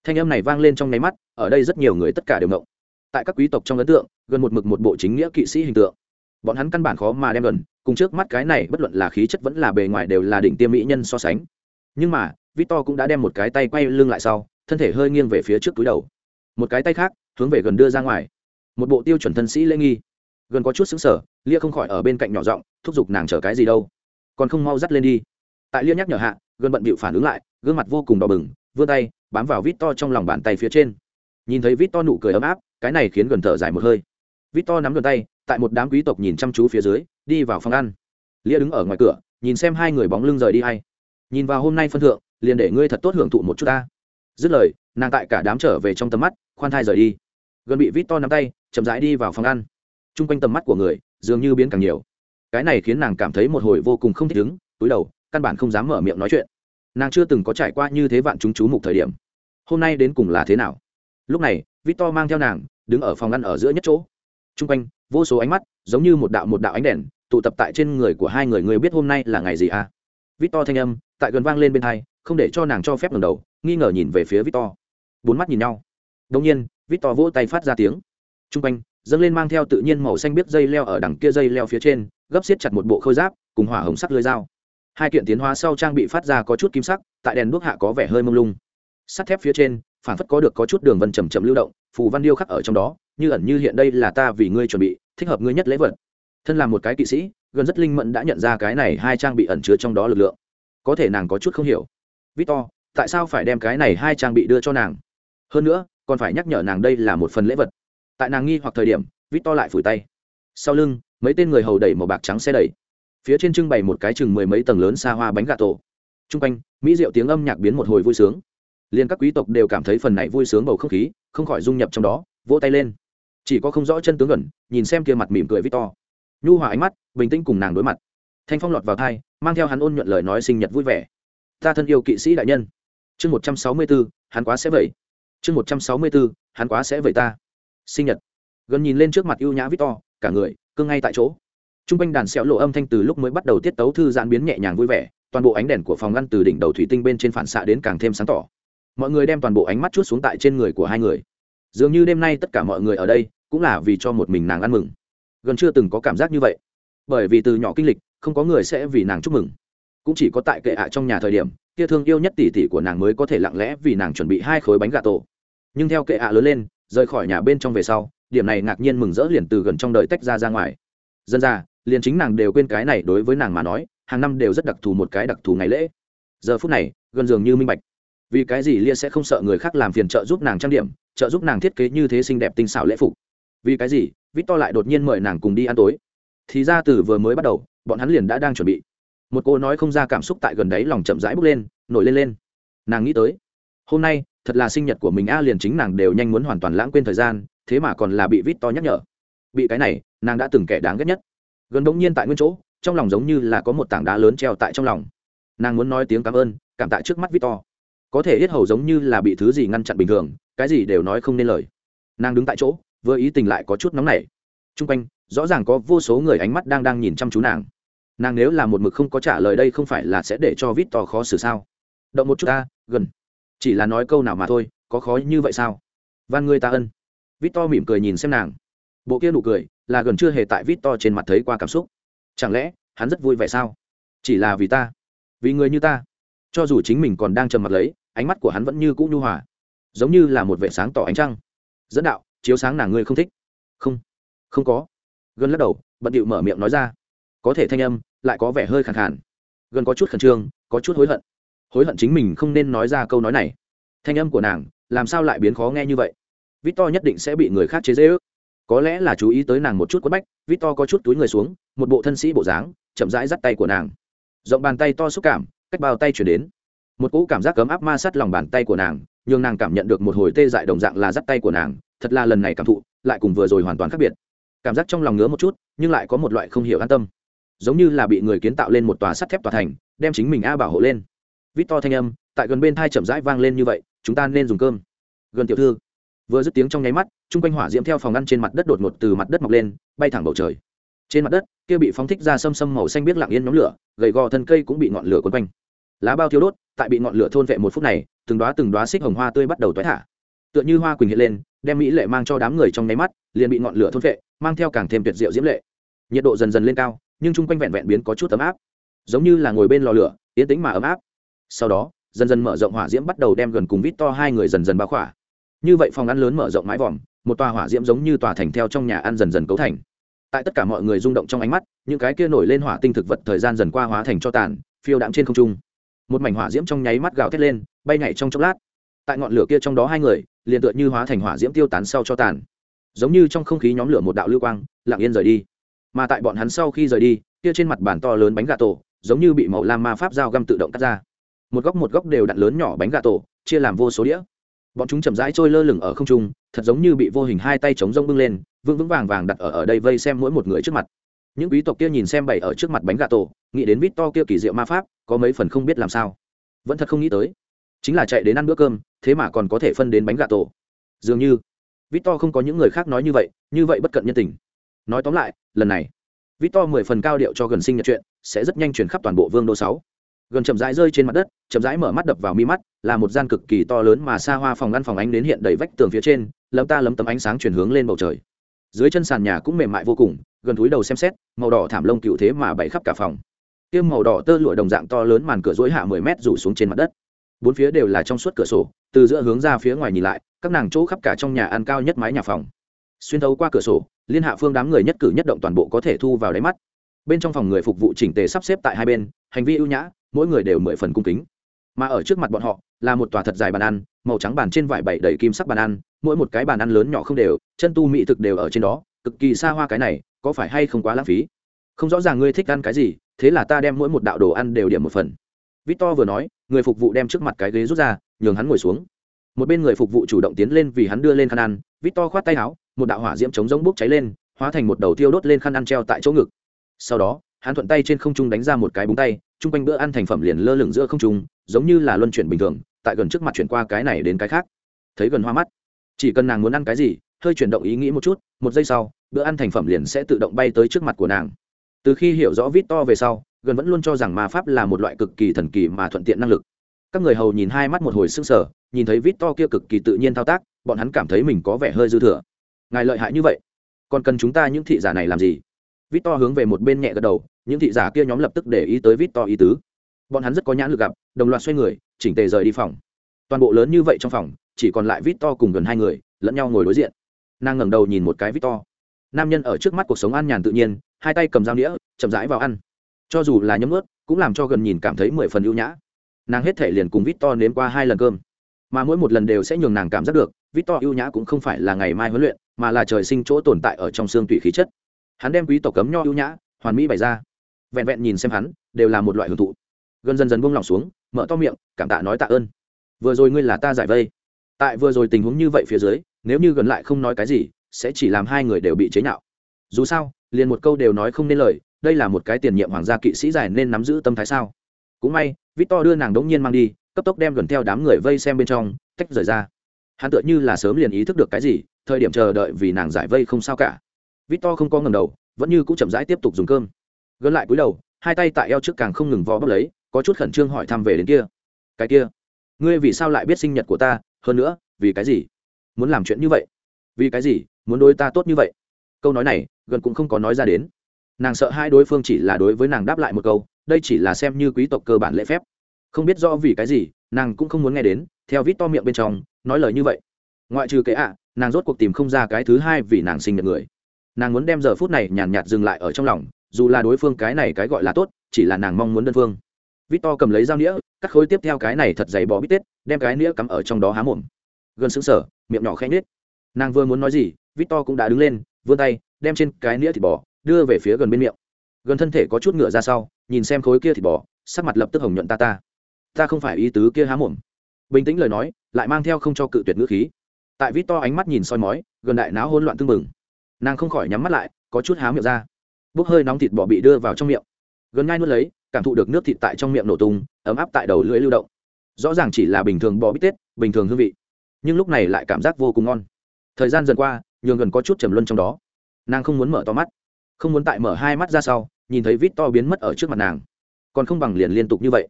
Thanh âm này vang lên trong nháy mắt, ở đây rất nhiều người tất cả đều ngộng. Tại các quý tộc trong ấn tượng, gần một mực một bộ chính nghĩa kỵ sĩ hình tượng bọn hắn căn bản khó mà đem gần cùng trước mắt cái này bất luận là khí chất vẫn là bề ngoài đều là đỉnh tiêm mỹ nhân so sánh. Nhưng mà, victor cũng đã đem một cái tay quay lưng lại sau, thân thể hơi nghiêng về phía trước túi đầu. Một cái tay khác, hướng về gần đưa ra ngoài. Một bộ tiêu chuẩn thân sĩ lễ nghi. Gần có chút xứng sở lia không khỏi ở bên cạnh nhỏ giọng, thúc giục nàng chở cái gì đâu. Còn không mau dắt lên đi. Tại lia nhắc nhở hạ, gần bận bịu phản ứng lại, gương mặt vô cùng đỏ bừng, vươn tay, bám vào vít to trong lòng bàn tay phía trên. Nhìn thấy vít to nụ cười ấm áp, cái này khiến gần thở dài một hơi. Vít to nắm gần tay tại một đám quý tộc nhìn chăm chú phía dưới, đi vào phòng ăn. Lia đứng ở ngoài cửa, nhìn xem hai người bóng lưng rời đi hay. Nhìn vào hôm nay phân thượng, liền để ngươi thật tốt hưởng thụ một chút ta. Dứt lời, nàng tại cả đám trở về trong tầm mắt, khoan thai rời đi. Gần bị vít to nắm tay, chậm rãi đi vào phòng ăn. T r u n g quanh tầm mắt của người, dường như biến càng nhiều. Cái này khiến nàng cảm thấy một hồi vô cùng không thích ứng, túi đầu, căn bản không dám mở miệng nói chuyện. Nàng chưa từng có trải qua như thế vạn chúng chú mục thời điểm. Hôm nay đến cùng là thế nào? Lúc này victor mang theo nàng, đứng ở phòng ăn ở giữa nhất chỗ. T r u n g quanh vô số ánh mắt, giống như một đạo một đạo ánh đèn, tụ tập tại trên người của hai người. Người biết hôm nay là ngày gì à? Victor thanh âm, tại gần vang lên bên hai, không để cho nàng cho phép ngầm đầu, nghi ngờ nhìn về phía victor. Bốn mắt nhìn nhau. Đông nhiên, victor vỗ tay phát ra tiếng. T r u n g quanh, dâng lên mang theo tự nhiên màu xanh biết dây leo ở đằng kia dây leo phía trên, gấp xiết chặt một bộ khôi giáp, cùng hỏa hồng sắc lưới dao. Hai kiện tiến hóa sau trang bị phát ra có chút kim sắc, tại đèn đuốc hạ có vẻ hơi mông lung. Sắt thép phía trên, phản phất có được có chút đường vân chầm chậm lưu động, phù văn điêu khắc ở trong đó như ẩn như hiện đây là ta vì ngươi chuẩn bị, thích hợp ngươi nhất lễ vật. Thân là một cái kỵ sĩ, gần rất linh mẫn đã nhận ra cái này hai trang bị ẩn chứa trong đó lực lượng. Có thể nàng có chút không hiểu. Victor, tại sao phải đem cái này hai trang bị đưa cho nàng? Hơn nữa, còn phải nhắc nhở nàng đây là một phần lễ vật. Tại nàng nghi hoặc thời điểm, victor lại phủi tay. Sau lưng, mấy tên người hầu đẩy màu bạc trắng xe đẩy. Phía trên trưng bày một cái chừng mười mấy tầng lớn xa hoa bánh gà tổ. T r u n g quanh, mỹ diệu tiếng âm nhạc biến một hồi vui sướng. Liền các quý tộc đều cảm thấy phần này vui sướng bầu không khí, không khỏi dung nhập trong đó, vỗ tay lên chỉ có không rõ chân tướng gần, nhìn xem kia mặt mỉm cười victor. Nhu hòa ánh mắt, bình tĩnh cùng nàng đối mặt. Thanh phong lọt vào thai, mang theo hắn ôn nhuận lời nói sinh nhật vui vẻ. Ta thân yêu kỵ sĩ đại nhân. Chương một trăm sáu mươi bốn, hắn quá sẽ vậy. Chương một trăm sáu mươi bốn, hắn quá sẽ vậy ta. Sinh nhật. Gần nhìn lên trước mặt ưu nhã victor, cả người cưng ngay tại chỗ. T r u n g quanh đàn xẹo lộ âm thanh từ lúc mới bắt đầu tiết tấu thư giãn biến nhẹ nhàng vui vẻ, toàn bộ ánh đèn của phòng ngăn từ đỉnh đầu thủy tinh bên trên phản xạ đến càng thêm sáng tỏ. Mọi người đem toàn bộ ánh mắt chút xuống tại trên người của hai người dường như đêm nay tất cả mọi người ở đây cũng là vì cho một mình nàng ăn mừng. Gần chưa từng có cảm giác như vậy. Bởi vì từ nhỏ kinh lịch, không có người sẽ vì nàng chúc mừng. Cũng chỉ có tại kệ ạ trong nhà thời điểm, kia thương yêu nhất tỷ tỷ của nàng mới có thể lặng lẽ vì nàng chuẩn bị hai khối bánh gà tổ. Nhưng theo kệ ạ lớn lên, rời khỏi nhà bên trong về sau, điểm này ngạc nhiên mừng rỡ liền từ gần trong đời tách ra ra ngoài. Dân ra, liền chính nàng đều quên cái này đối với nàng mà nói, hàng năm đều rất đặc thù một cái đặc thù ngày lễ. Giờ phút này, gần dường như minh bạch. Vì cái gì lia sẽ không sợ người khác làm phiền trợ giúp nàng trang điểm trợ giúp nàng thiết kế như thế xinh đẹp tinh xảo lễ phục. Vì cái gì? Vít to lại đột nhiên mời nàng cùng đi ăn tối. Thì ra từ vừa mới bắt đầu, bọn hắn liền đã đang chuẩn bị. Một cô nói không ra cảm xúc tại gần đấy lòng chậm rãi bốc lên, nổi lên lên. Nàng nghĩ tới, hôm nay, thật là sinh nhật của mình a, liền chính nàng đều nhanh muốn hoàn toàn lãng quên thời gian, thế mà còn là bị vít to nhắc nhở. Bị cái này, nàng đã từng kẻ đáng ghét nhất. Gần đống nhiên tại nguyên chỗ, trong lòng giống như là có một tảng đá lớn treo tại trong lòng. Nàng muốn nói tiếng cảm ơn, cảm tạ trước mắt victor có thể yết hầu giống như là bị thứ gì ngăn chặn bình thường, cái gì đều nói không nên lời. Nàng đứng tại chỗ, vừa ý tình lại có chút nóng nảy. T r u n g quanh, rõ ràng có vô số người ánh mắt đang đang nhìn chăm chú nàng. Nàng nếu là một mực không có trả lời đây không phải là sẽ để cho vít to khó xử sao? Động một chút ta, gần. Chỉ là nói câu nào mà thôi, có khó như vậy sao? Van người ta ân. Vít to mỉm cười nhìn xem nàng. Bộ kia nụ cười, là gần chưa hề tại vít to trên mặt thấy qua cảm xúc. Chẳng lẽ, hắn rất vui vẻ sao? Chỉ là vì ta. Vì người như ta cho dù chính mình còn đang trầm mặt lấy, ánh mắt của hắn vẫn như cũ nhu hòa, giống như là một vệ sáng tỏ ánh trăng. Dẫn đạo, chiếu sáng nàng ngươi không thích. Không không có. Gần lắc đầu, bận điệu mở miệng nói ra. Có thể thanh âm, lại có vẻ hơi khẳng khản gần có chút khẩn trương, có chút hối hận. Hối hận chính mình không nên nói ra câu nói này. Thanh âm của nàng, làm sao lại biến khó nghe như vậy? Vít to nhất định sẽ bị người khác chế dễ ước có lẽ là chú ý tới nàng một chút quất bách, victor có chút túi người xuống, một bộ thân sĩ bộ dáng, chậm rãi dắt tay của nàng. Rộng bàn tay to xúc cảm cách bao tay chuyển đến. Một cỗ cảm giác cấm áp ma sát lòng bàn tay của nàng nhưng nàng cảm nhận được một hồi tê dại đồng dạng là dắt tay của nàng, thật là lần này cảm thụ, lại cùng vừa rồi hoàn toàn khác biệt. Cảm giác trong lòng ngứa một chút, nhưng lại có một loại không hiểu an tâm. Giống như là bị người kiến tạo lên một tòa sắt thép tòa thành, đem chính mình a bảo hộ lên. Vít to thanh âm, tại gần bên thai chậm rãi vang lên như vậy, chúng ta nên dùng cơm. Gần tiểu thư, vừa dứt tiếng trong nháy mắt, chung quanh hỏa diễm theo phòng ngăn trên mặt đất đột ngột từ mặt đất mọc lên, bay thẳng bầu trời trên mặt đất, kia bị phóng thích ra xâm xâm màu xanh biết lặng yên nhóm lửa, gầy gò thân cây cũng bị ngọn lửa quấn quanh. Lá bao thiếu đốt, tại bị ngọn lửa thôn vệ một phút này, từng đoá từng đoá xích hồng hoa tươi bắt đầu toái thả. Tựa như hoa quỳnh hiện lên, đem mỹ lệ mang cho đám người trong nháy mắt, liền bị ngọn lửa thôn vệ, mang theo càng thêm tuyệt diệu diễm lệ. Nhiệt độ dần dần lên cao, nhưng chung quanh vẹn vẹn biến có chút ấm áp. Giống như là ngồi bên lò lửa, yên tĩnh mà ấm áp. Sau đó, dần dần mở rộng hỏa diễm bắt đầu đem gần cùng vít to hai người dần dần bao khỏa. Như vậy phòng ăn lớn mở rộng mái vòm, một tòa hỏa diễm giống như tòa thành theo trong nhà ăn dần dần cấu thành tại tất cả mọi người rung động trong ánh mắt, những cái kia nổi lên hỏa tinh thực vật thời gian dần qua hóa thành cho tàn, phiêu đạm trên không trung. Một mảnh hỏa diễm trong nháy mắt gào thét lên, bay nhảy trong chốc lát. Tại ngọn lửa kia trong đó hai người, liền tựa như hóa thành hỏa diễm tiêu tán sau cho tàn. Giống như trong không khí nhóm lửa một đạo lưu quang, lặng yên rời đi. Mà tại bọn hắn sau khi rời đi, kia trên mặt bàn to lớn bánh gà tổ, giống như bị màu lam ma pháp dao găm tự động cắt ra. Một góc một góc đều đặn lớn nhỏ bánh gà tổ, chia làm vô số đĩa. Bọn chúng chậm rãi trôi lơ lửng ở không trung, thật giống như bị vô hình hai tay chống rông bưng lên vững vững vàng vàng đặt ở ở đây vây xem mỗi một người trước mặt. Những quý tộc kia nhìn xem bày ở trước mặt bánh gà tổ, nghĩ đến vít to kia kỳ diệu ma pháp, có mấy phần không biết làm sao. Vẫn thật không nghĩ tới. Chính là chạy đến ăn bữa cơm, thế mà còn có thể phân đến bánh gà tổ. Dường như vít to không có những người khác nói như vậy như vậy bất cận nhân tình. Nói tóm lại, lần này vít to mười phần cao điệu cho gần sinh nhật chuyện, sẽ rất nhanh chuyển khắp toàn bộ vương đô sáu. Gần chậm rãi rơi trên mặt đất, chậm rãi mở mắt đập vào mi mắt, là một gian cực kỳ to lớn mà xa hoa phòng ngăn phòng ánh đến hiện đầy vách tường phía trên, lấm ta lấm tấm ánh sáng chuyển hướng lên bầu trời dưới chân sàn nhà cũng mềm mại vô cùng, gần túi đầu xem xét, màu đỏ thảm lông cựu thế mà bày khắp cả phòng. Tiêm màu đỏ tơ lụa đồng dạng to lớn màn cửa dối hạ mười mét rủ xuống trên mặt đất. Bốn phía đều là trong suốt cửa sổ, từ giữa hướng ra phía ngoài nhìn lại, các nàng chỗ khắp cả trong nhà ăn cao nhất mái nhà phòng. Xuyên thấu qua cửa sổ, liên hạ phương đám người nhất cử nhất động toàn bộ có thể thu vào đáy mắt. Bên trong phòng người phục vụ chỉnh tề sắp xếp tại hai bên, hành vi ưu nhã, mỗi người đều mười phần cung kính. Mà ở trước mặt bọn họ, là một tòa thật dài bàn ăn, màu trắng bàn trên vải bảy đầy kim sắc bàn ăn mỗi một cái bàn ăn lớn nhỏ không đều, chân tu mỹ thực đều ở trên đó, cực kỳ xa hoa cái này, có phải hay không quá lãng phí? Không rõ ràng ngươi thích ăn cái gì, thế là ta đem mỗi một đạo đồ ăn đều điểm một phần. Victor vừa nói, người phục vụ đem trước mặt cái ghế rút ra, nhường hắn ngồi xuống. Một bên người phục vụ chủ động tiến lên vì hắn đưa lên khăn ăn, victor khoát tay áo, một đạo hỏa diễm chống giống bốc cháy lên, hóa thành một đầu tiêu đốt lên khăn ăn treo tại chỗ ngực. Sau đó, hắn thuận tay trên không trung đánh ra một cái búng tay, chung quanh bữa ăn thành phẩm liền lơ lửng giữa không trung, giống như là luân chuyển bình thường, tại gần trước mặt chuyển qua cái này đến cái khác. Thấy gần hoa mắt chỉ cần nàng muốn ăn cái gì, hơi chuyển động ý nghĩ một chút, một giây sau, bữa ăn thành phẩm liền sẽ tự động bay tới trước mặt của nàng. Từ khi hiểu rõ vít to về sau, gần vẫn luôn cho rằng ma pháp là một loại cực kỳ thần kỳ mà thuận tiện năng lực. Các người hầu nhìn hai mắt một hồi sưng sờ, nhìn thấy vít to kia cực kỳ tự nhiên thao tác, bọn hắn cảm thấy mình có vẻ hơi dư thừa. Ngài lợi hại như vậy. Còn cần chúng ta những thị giả này làm gì? Vít to hướng về một bên nhẹ gật đầu, những thị giả kia nhóm lập tức để ý tới vít to ý tứ. Bọn hắn rất có nhãn lực gặp, đồng loạt xoay người, chỉnh tề rời đi phòng. Toàn bộ lớn như vậy trong phòng chỉ còn lại vít to cùng gần hai người, lẫn nhau ngồi đối diện. Nàng ngẩng đầu nhìn một cái vít to nam nhân ở trước mắt cuộc sống an nhàn tự nhiên, hai tay cầm dao đĩa chậm rãi vào ăn. Cho dù là nhấm ướt, cũng làm cho gần nhìn cảm thấy mười phần ưu nhã. Nàng hết thể liền cùng vít to nếm qua hai lần cơm. Mà mỗi một lần đều sẽ nhường nàng cảm giác được vít to ưu nhã cũng không phải là ngày mai huấn luyện, mà là trời sinh chỗ tồn tại ở trong xương tủy khí chất. Hắn đem quý tộc cấm nho ưu nhã, hoàn mỹ bày ra. Vẹn vẹn nhìn xem hắn, đều là một loại hưởng thụ. Gần dần dần buông lỏng xuống, mở to miệng, cảm tạ nói tạ ơn. Vừa rồi ngươi là ta giải vây tại vừa rồi tình huống như vậy phía dưới, nếu như gần lại không nói cái gì, sẽ chỉ làm hai người đều bị chế nhạo. Dù sao, liền một câu đều nói không nên lời, đây là một cái tiền nhiệm hoàng gia kỵ sĩ giải nên nắm giữ tâm thái sao? Cũng may, victor đưa nàng đống nhiên mang đi, cấp tốc đem gần theo đám người vây xem bên trong, tách rời ra. Hắn tựa như là sớm liền ý thức được cái gì, thời điểm chờ đợi vì nàng giải vây không sao cả. Victor không có ngầm đầu, vẫn như cũng chậm rãi tiếp tục dùng cơm. Gần lại cúi đầu, hai tay tại eo trước càng không ngừng vò bốc lấy, có chút khẩn trương hỏi thăm về đến kia. Cái kia, ngươi vì sao lại biết sinh nhật của ta hơn nữa vì cái gì? Muốn làm chuyện như vậy? Vì cái gì? Muốn đối ta tốt như vậy? Câu nói này gần cũng không có nói ra đến. Nàng sợ hai đối phương chỉ là đối với nàng đáp lại một câu đây chỉ là xem như quý tộc cơ bản lễ phép. Không biết do vì cái gì nàng cũng không muốn nghe đến theo vít to miệng bên trong nói lời như vậy. Ngoại trừ cái ạ nàng rốt cuộc tìm không ra cái thứ hai vì nàng sinh nhật người. Nàng muốn đem giờ phút này nhàn nhạt, nhạt dừng lại ở trong lòng dù là đối phương cái này cái gọi là tốt chỉ là nàng mong muốn đơn phương. Vít to cầm lấy dao nghĩa cắt khối tiếp theo cái này thật dày bò bít tết, đem cái nĩa cắm ở trong đó há mồm. Gần xứng sở miệng nhỏ khẽ nết nàng vừa muốn nói gì vít to cũng đã đứng lên, vươn tay, đem trên cái nĩa thịt bò, đưa về phía gần bên miệng. Gần thân thể có chút ngựa ra sau, nhìn xem khối kia thịt bò, sắc mặt lập tức hồng nhuận ta ta. Ta không phải ý tứ kia há mồm. Bình tĩnh lời nói, lại mang theo không cho cự tuyệt ngữ khí. Tại vít to ánh mắt nhìn soi mói, gần đại náo hôn loạn tưng mừng nàng không khỏi nhắm mắt lại, có chút há miệng ra. Bốc hơi nóng thịt bò bị đưa vào trong miệng. Gần ngay nuốt lấy, cảm thụ được nước thịt tại trong miệng nổ tung ấm áp tại đầu lưỡi lưu động. Rõ ràng chỉ là bình thường bò bít tết, bình thường hương vị, nhưng lúc này lại cảm giác vô cùng ngon. Thời gian dần qua, nhường gần có chút trầm luân trong đó. Nàng không muốn mở to mắt, không muốn tại mở hai mắt ra sau, nhìn thấy vít to biến mất ở trước mặt nàng. Còn không bằng liền liên tục như vậy.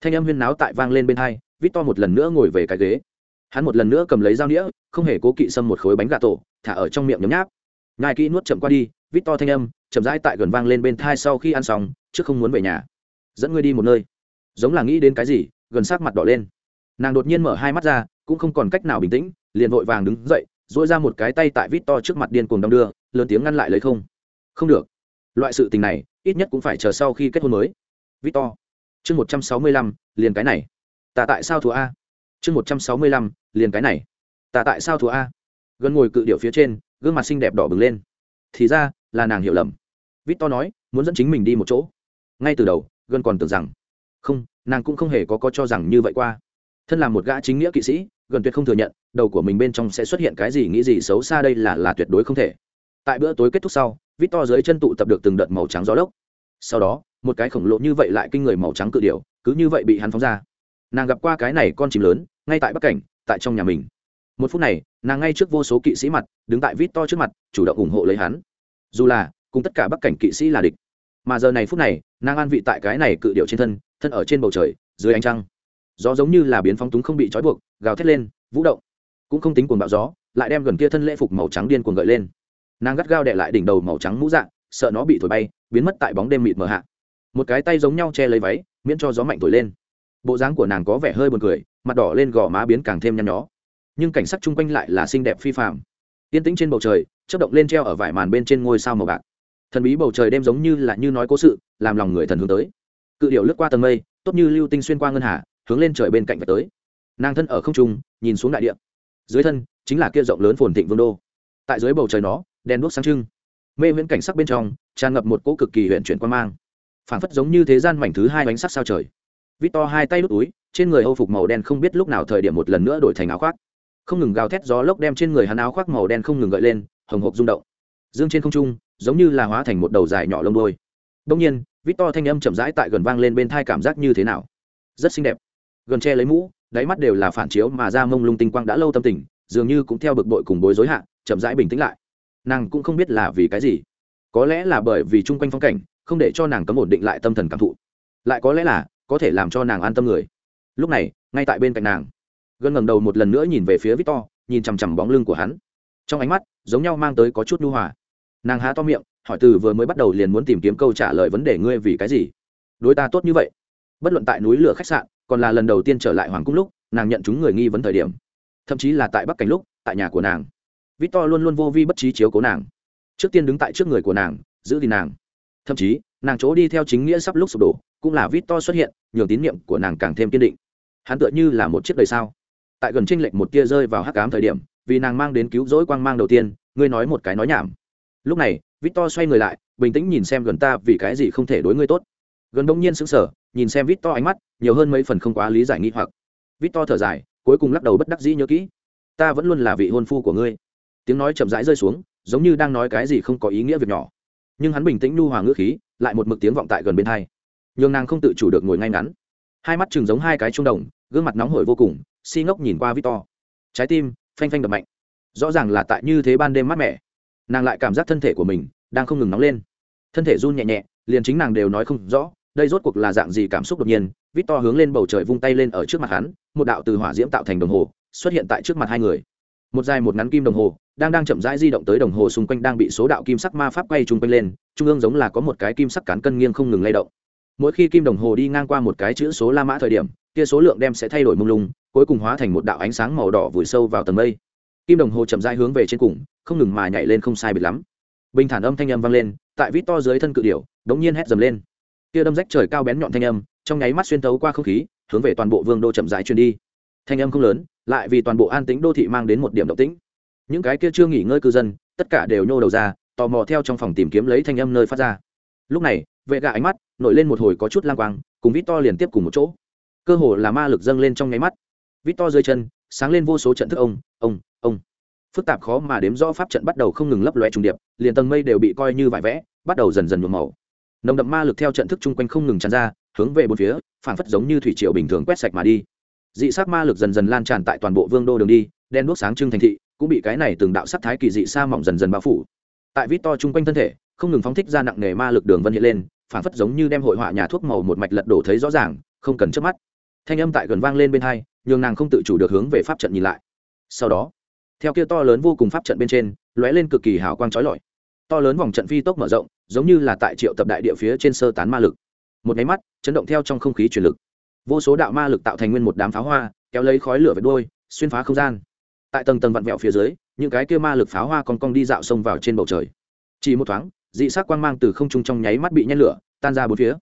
Thanh âm huyên náo tại vang lên bên hai, vít to một lần nữa ngồi về cái ghế. Hắn một lần nữa cầm lấy dao nĩa, không hề cố kỵ xâm một khối bánh gà tổ, thả ở trong miệng nhấm nháp. Ngài kỹ nuốt chậm qua đi, vít to thanh âm chậm rãi tại gần vang lên bên thai sau khi ăn xong, trước không muốn về nhà. Dẫn ngươi đi một nơi giống là nghĩ đến cái gì, gần sát mặt đỏ lên. Nàng đột nhiên mở hai mắt ra, cũng không còn cách nào bình tĩnh, liền vội vàng đứng dậy dỗi ra một cái tay tại vít to trước mặt điên cuồng đong đưa, lớn tiếng ngăn lại lấy không. Không được. Loại sự tình này, ít nhất cũng phải chờ sau khi kết hôn mới. Vít to. Chương một trăm sáu mươi lăm, liền cái này. Ta tại sao thua a? Chương một trăm sáu mươi lăm, liền cái này. Ta tại sao thua a? Gần ngồi cự điệu phía trên, gương mặt xinh đẹp đỏ bừng lên. Thì ra, là nàng hiểu lầm. Vít to nói, muốn dẫn chính mình đi một chỗ. Ngay từ đầu gần còn tưởng rằng không, nàng cũng không hề có có cho rằng như vậy qua. Thân là một gã chính nghĩa kỵ sĩ, gần tuyệt không thừa nhận, đầu của mình bên trong sẽ xuất hiện cái gì nghĩ gì xấu xa đây là là tuyệt đối không thể. Tại bữa tối kết thúc sau, vít to dưới chân tụ tập được từng đợt màu trắng gió lốc. Sau đó, một cái khổng lồ như vậy lại kinh người màu trắng cự điểu, cứ như vậy bị hắn phóng ra. Nàng gặp qua cái này con chim lớn, ngay tại bắc cảnh, tại trong nhà mình. Một phút này, nàng ngay trước vô số kỵ sĩ mặt, đứng tại vít to trước mặt, chủ động ủng hộ lấy hắn. Dù là, cùng tất cả bắc cảnh kỵ sĩ là địch. Mà giờ này phút này, nàng an vị tại cái này cự điệu trên thân thân ở trên bầu trời, dưới ánh trăng. Gió giống như là biến phóng túng không bị trói buộc, gào thét lên, vũ động. Cũng không tính cuồng bạo gió, lại đem gần kia thân lễ phục màu trắng điên cuồng gợi lên. Nàng gắt gao đệ lại đỉnh đầu màu trắng mũ dạng sợ nó bị thổi bay, biến mất tại bóng đêm mịt mờ hạ. Một cái tay giống nhau che lấy váy, miễn cho gió mạnh thổi lên. Bộ dáng của nàng có vẻ hơi buồn cười, mặt đỏ lên gò má biến càng thêm nhăn nhó. Nhưng cảnh sắc chung quanh lại là xinh đẹp phi phạm yên tĩnh trên bầu trời chất động lên treo ở vải màn bên trên ngôi sao màu bạc. Thần bí bầu trời đêm giống như là như nói cố sự, làm lòng người thần hướng tới cự điệu lướt qua tầng mây, tốt như lưu tinh xuyên qua ngân hà, hướng lên trời bên cạnh và tới. Nàng thân ở không trung, nhìn xuống đại địa. Dưới thân, chính là kia rộng lớn phồn thịnh vương đô. Tại dưới bầu trời nó, đèn đuốc sáng trưng. Mê viễn cảnh sắc bên trong, tràn ngập một cỗ cực kỳ huyện chuyển quan mang. Phảng phất giống như thế gian mảnh thứ hai bánh sắc sao trời. Vít to hai tay đút túi, trên người âu phục màu đen không biết lúc nào thời điểm một lần nữa đổi thành áo khoác. Không ngừng gào thét gió lốc đem trên người hắn áo khoác màu đen không ngừng gợi lên, hồng hộp rung động. Dương trên không trung, giống như là hóa thành một đầu dài nhỏ lông đôi đông nhiên Victor thanh âm chậm rãi tại gần vang lên bên tai cảm giác như thế nào? Rất xinh đẹp. Gần che lấy mũ, đáy mắt đều là phản chiếu mà ra mông lung tinh quang đã lâu tâm tình, dường như cũng theo bực bội cùng bối rối hạ, chậm rãi bình tĩnh lại. Nàng cũng không biết là vì cái gì. Có lẽ là bởi vì chung quanh phong cảnh, không để cho nàng cấm ổn định lại tâm thần cảm thụ. Lại có lẽ là, có thể làm cho nàng an tâm người. Lúc này, ngay tại bên cạnh nàng gần ngẩng đầu một lần nữa nhìn về phía victor nhìn chằm chằm bóng lưng của hắn. Trong ánh mắt, giống nhau mang tới có chút nhu hòa. Nàng há to miệng hỏi từ vừa mới bắt đầu liền muốn tìm kiếm câu trả lời vấn đề ngươi vì cái gì? Đối ta tốt như vậy. Bất luận tại núi lửa khách sạn, còn là lần đầu tiên trở lại hoàng cung lúc, nàng nhận chúng người nghi vấn thời điểm. Thậm chí là tại bắc cảnh lúc, tại nhà của nàng. Victor luôn luôn vô vi bất trí chiếu cố nàng. Trước tiên đứng tại trước người của nàng, giữ gìn nàng. Thậm chí, nàng chỗ đi theo chính nghĩa sắp lúc sụp đổ, cũng là victor xuất hiện, nhường tín nhiệm của nàng càng thêm kiên định. Hắn tựa như là một chiếc đời sao. Tại gần tranh lệch một tia rơi vào hắc cám thời điểm, vì nàng mang đến cứu rỗi quang mang đầu tiên, ngươi nói một cái nói nhảm. Lúc này victor xoay người lại, bình tĩnh nhìn xem gần ta vì cái gì không thể đối ngươi tốt. Gần đông nhiên sững sờ, nhìn xem victor ánh mắt, nhiều hơn mấy phần không quá lý giải nghi hoặc. Victor thở dài, cuối cùng lắc đầu bất đắc dĩ nhớ kỹ. Ta vẫn luôn là vị hôn phu của ngươi. Tiếng nói chậm rãi rơi xuống, giống như đang nói cái gì không có ý nghĩa việc nhỏ. Nhưng hắn bình tĩnh nhu hòa ngữ khí, lại một mực tiếng vọng tại gần bên hai. Nhưng nàng không tự chủ được ngồi ngay ngắn. Hai mắt chừng giống hai cái trung đồng, gương mặt nóng hổi vô cùng, si ngốc nhìn qua victor. Trái tim phanh phanh đập mạnh. Rõ ràng là tại như thế ban đêm mát mẻ nàng lại cảm giác thân thể của mình đang không ngừng nóng lên. Thân thể run nhẹ nhẹ, liền chính nàng đều nói không rõ, đây rốt cuộc là dạng gì cảm xúc đột nhiên. Vít To hướng lên bầu trời vung tay lên ở trước mặt hắn, một đạo từ hỏa diễm tạo thành đồng hồ, xuất hiện tại trước mặt hai người. Một dài một ngắn kim đồng hồ, đang đang chậm rãi di động tới đồng hồ xung quanh đang bị số đạo kim sắc ma pháp quay chung quanh lên, trung ương giống là có một cái kim sắc cán cân nghiêng không ngừng lay động. Mỗi khi kim đồng hồ đi ngang qua một cái chữ số la mã thời điểm kia số lượng đem sẽ thay đổi mông lung, cuối cùng hóa thành một đạo ánh sáng màu đỏ vùi sâu vào tầng mây. Kim đồng hồ chậm rãi hướng về trên cùng không ngừng mà nhảy lên không sai biệt lắm. Bình thản âm thanh âm vang lên, tại vít to dưới thân cự điểu đống nhiên hét dầm lên. Kia đâm rách trời cao bén nhọn thanh âm, trong nháy mắt xuyên tấu qua không khí, hướng về toàn bộ vương đô chậm rãi truyền đi. Thanh âm không lớn, lại vì toàn bộ an tĩnh đô thị mang đến một điểm động tĩnh. Những cái kia chưa nghỉ ngơi cư dân, tất cả đều nhô đầu ra, tò mò theo trong phòng tìm kiếm lấy thanh âm nơi phát ra. Lúc này, vệ gạ ánh mắt nổi lên một hồi có chút lang quang, cùng vít to liền tiếp cùng một chỗ. Cơ hồ là ma lực dâng lên trong nháy mắt. Vít to dưới chân, sáng lên vô số trận thức ông ông ông phức tạp khó mà đếm rõ pháp trận bắt đầu không ngừng lấp loe trùng điệp, liền tầng mây đều bị coi như vải vẽ, bắt đầu dần dần nhuộm màu. Nồng đậm ma lực theo trận thức chung quanh không ngừng tràn ra, hướng về bốn phía phản phất giống như thủy triều bình thường quét sạch mà đi. Dị sắc ma lực dần dần lan tràn tại toàn bộ vương đô đường đi, đen đuốc sáng trưng thành thị, cũng bị cái này từng đạo sắc thái kỳ dị sa mỏng dần dần bao phủ. Tại vít to chung quanh thân thể, không ngừng phóng thích ra nặng nề ma lực đường vân hiện lên phản phất giống như đem hội họa nhà thuốc màu một mạch lật đổ thấy rõ ràng, không cần chớp mắt. Thanh âm tại gần vang lên bên hai, nhường nàng không tự chủ được hướng về pháp trận nhìn lại. Sau đó theo kia to lớn vô cùng pháp trận bên trên, lóe lên cực kỳ hào quang trói lọi. To lớn vòng trận phi tốc mở rộng, giống như là tại triệu tập đại địa phía trên sơ tán ma lực. Một máy mắt, chấn động theo trong không khí truyền lực. Vô số đạo ma lực tạo thành nguyên một đám pháo hoa, kéo lấy khói lửa về đôi, xuyên phá không gian. Tại tầng tầng vặn vẹo phía dưới, những cái kia ma lực pháo hoa còn cong đi dạo sông vào trên bầu trời. Chỉ một thoáng, dị sắc quang mang từ không trung trong nháy mắt bị nhen lửa, tan ra bốn phía.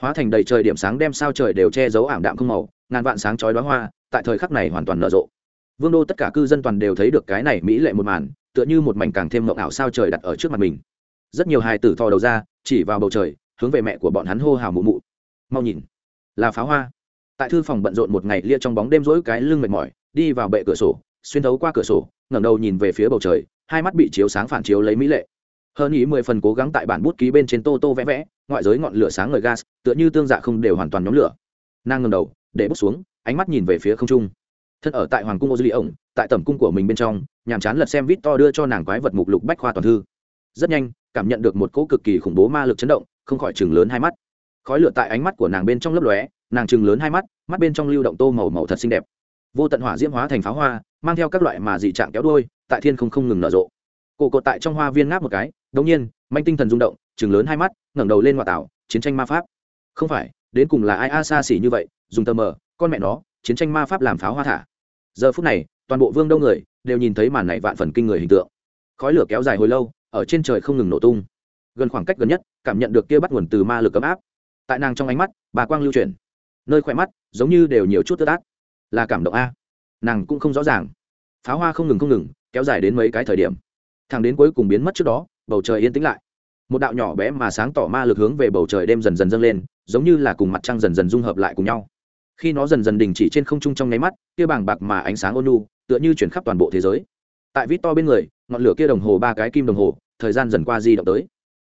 Hóa thành đầy trời điểm sáng đem sao trời đều che giấu ảm đạm không màu, ngàn vạn sáng chói đóa hoa, tại thời khắc này hoàn toàn nở rộ vương đô tất cả cư dân toàn đều thấy được cái này mỹ lệ một màn, tựa như một mảnh càng thêm mộng ảo sao trời đặt ở trước mặt mình. Rất nhiều hài tử thò đầu ra, chỉ vào bầu trời, hướng về mẹ của bọn hắn hô hào mụ mụ. Mau nhìn. Là pháo hoa. Tại thư phòng bận rộn một ngày lia trong bóng đêm rỗi cái lưng mệt mỏi, đi vào bệ cửa sổ, xuyên thấu qua cửa sổ, ngẩng đầu nhìn về phía bầu trời, hai mắt bị chiếu sáng phản chiếu lấy mỹ lệ. Hơn ý mười phần cố gắng tại bản bút ký bên trên tô tô vẽ vẽ, ngoại giới ngọn lửa sáng ngời gas, tựa như tương dạ không đều hoàn toàn nhóm lửa. Nàng ngầm đầu, để bút xuống, ánh mắt nhìn về phía không trung thân ở tại hoàng cung ô dư ổng tại tẩm cung của mình bên trong, nhàm chán lật xem vít to đưa cho nàng quái vật mục lục bách khoa toàn thư. Rất nhanh, cảm nhận được một cỗ cực kỳ khủng bố ma lực chấn động, không khỏi chừng lớn hai mắt. Khói lửa tại ánh mắt của nàng bên trong lấp lóe, nàng chừng lớn hai mắt mắt bên trong lưu động tô màu màu thật xinh đẹp. Vô tận hỏa diễm hóa thành pháo hoa, mang theo các loại mà dị trạng kéo đuôi, tại thiên không không ngừng nở rộ. Cổ cột tại trong hoa viên ngáp một cái đống nhiên, manh tinh thần rung động chừng lớn hai mắt, ngẩng đầu lên ngoại tảo chiến tranh ma pháp. Không phải, đến cùng là ai a xa xỉ như vậy, dùng tờ mờ, con mẹ nó chiến tranh ma pháp làm pháo hoa thả. Giờ phút này, toàn bộ vương đông người đều nhìn thấy màn này vạn phần kinh người hình tượng. Khói lửa kéo dài hồi lâu, ở trên trời không ngừng nổ tung. Gần khoảng cách gần nhất, cảm nhận được kia bắt nguồn từ ma lực ấm áp. Tại nàng trong ánh mắt, bà quang lưu chuyển. Nơi khỏe mắt, giống như đều nhiều chút tức ác là cảm động a. Nàng cũng không rõ ràng. Pháo hoa không ngừng không ngừng, kéo dài đến mấy cái thời điểm. Thằng đến cuối cùng biến mất trước đó, bầu trời yên tĩnh lại. Một đạo nhỏ bé mà sáng tỏ ma lực hướng về bầu trời đêm dần dần dâng lên, giống như là cùng mặt trăng dần dần dung hợp lại cùng nhau khi nó dần dần đình chỉ trên không trung trong nháy mắt, kia bàng bạc mà ánh sáng ôn nu tựa như chuyển khắp toàn bộ thế giới. Tại vít to bên người, ngọn lửa kia đồng hồ ba cái kim đồng hồ, thời gian dần qua di động tới.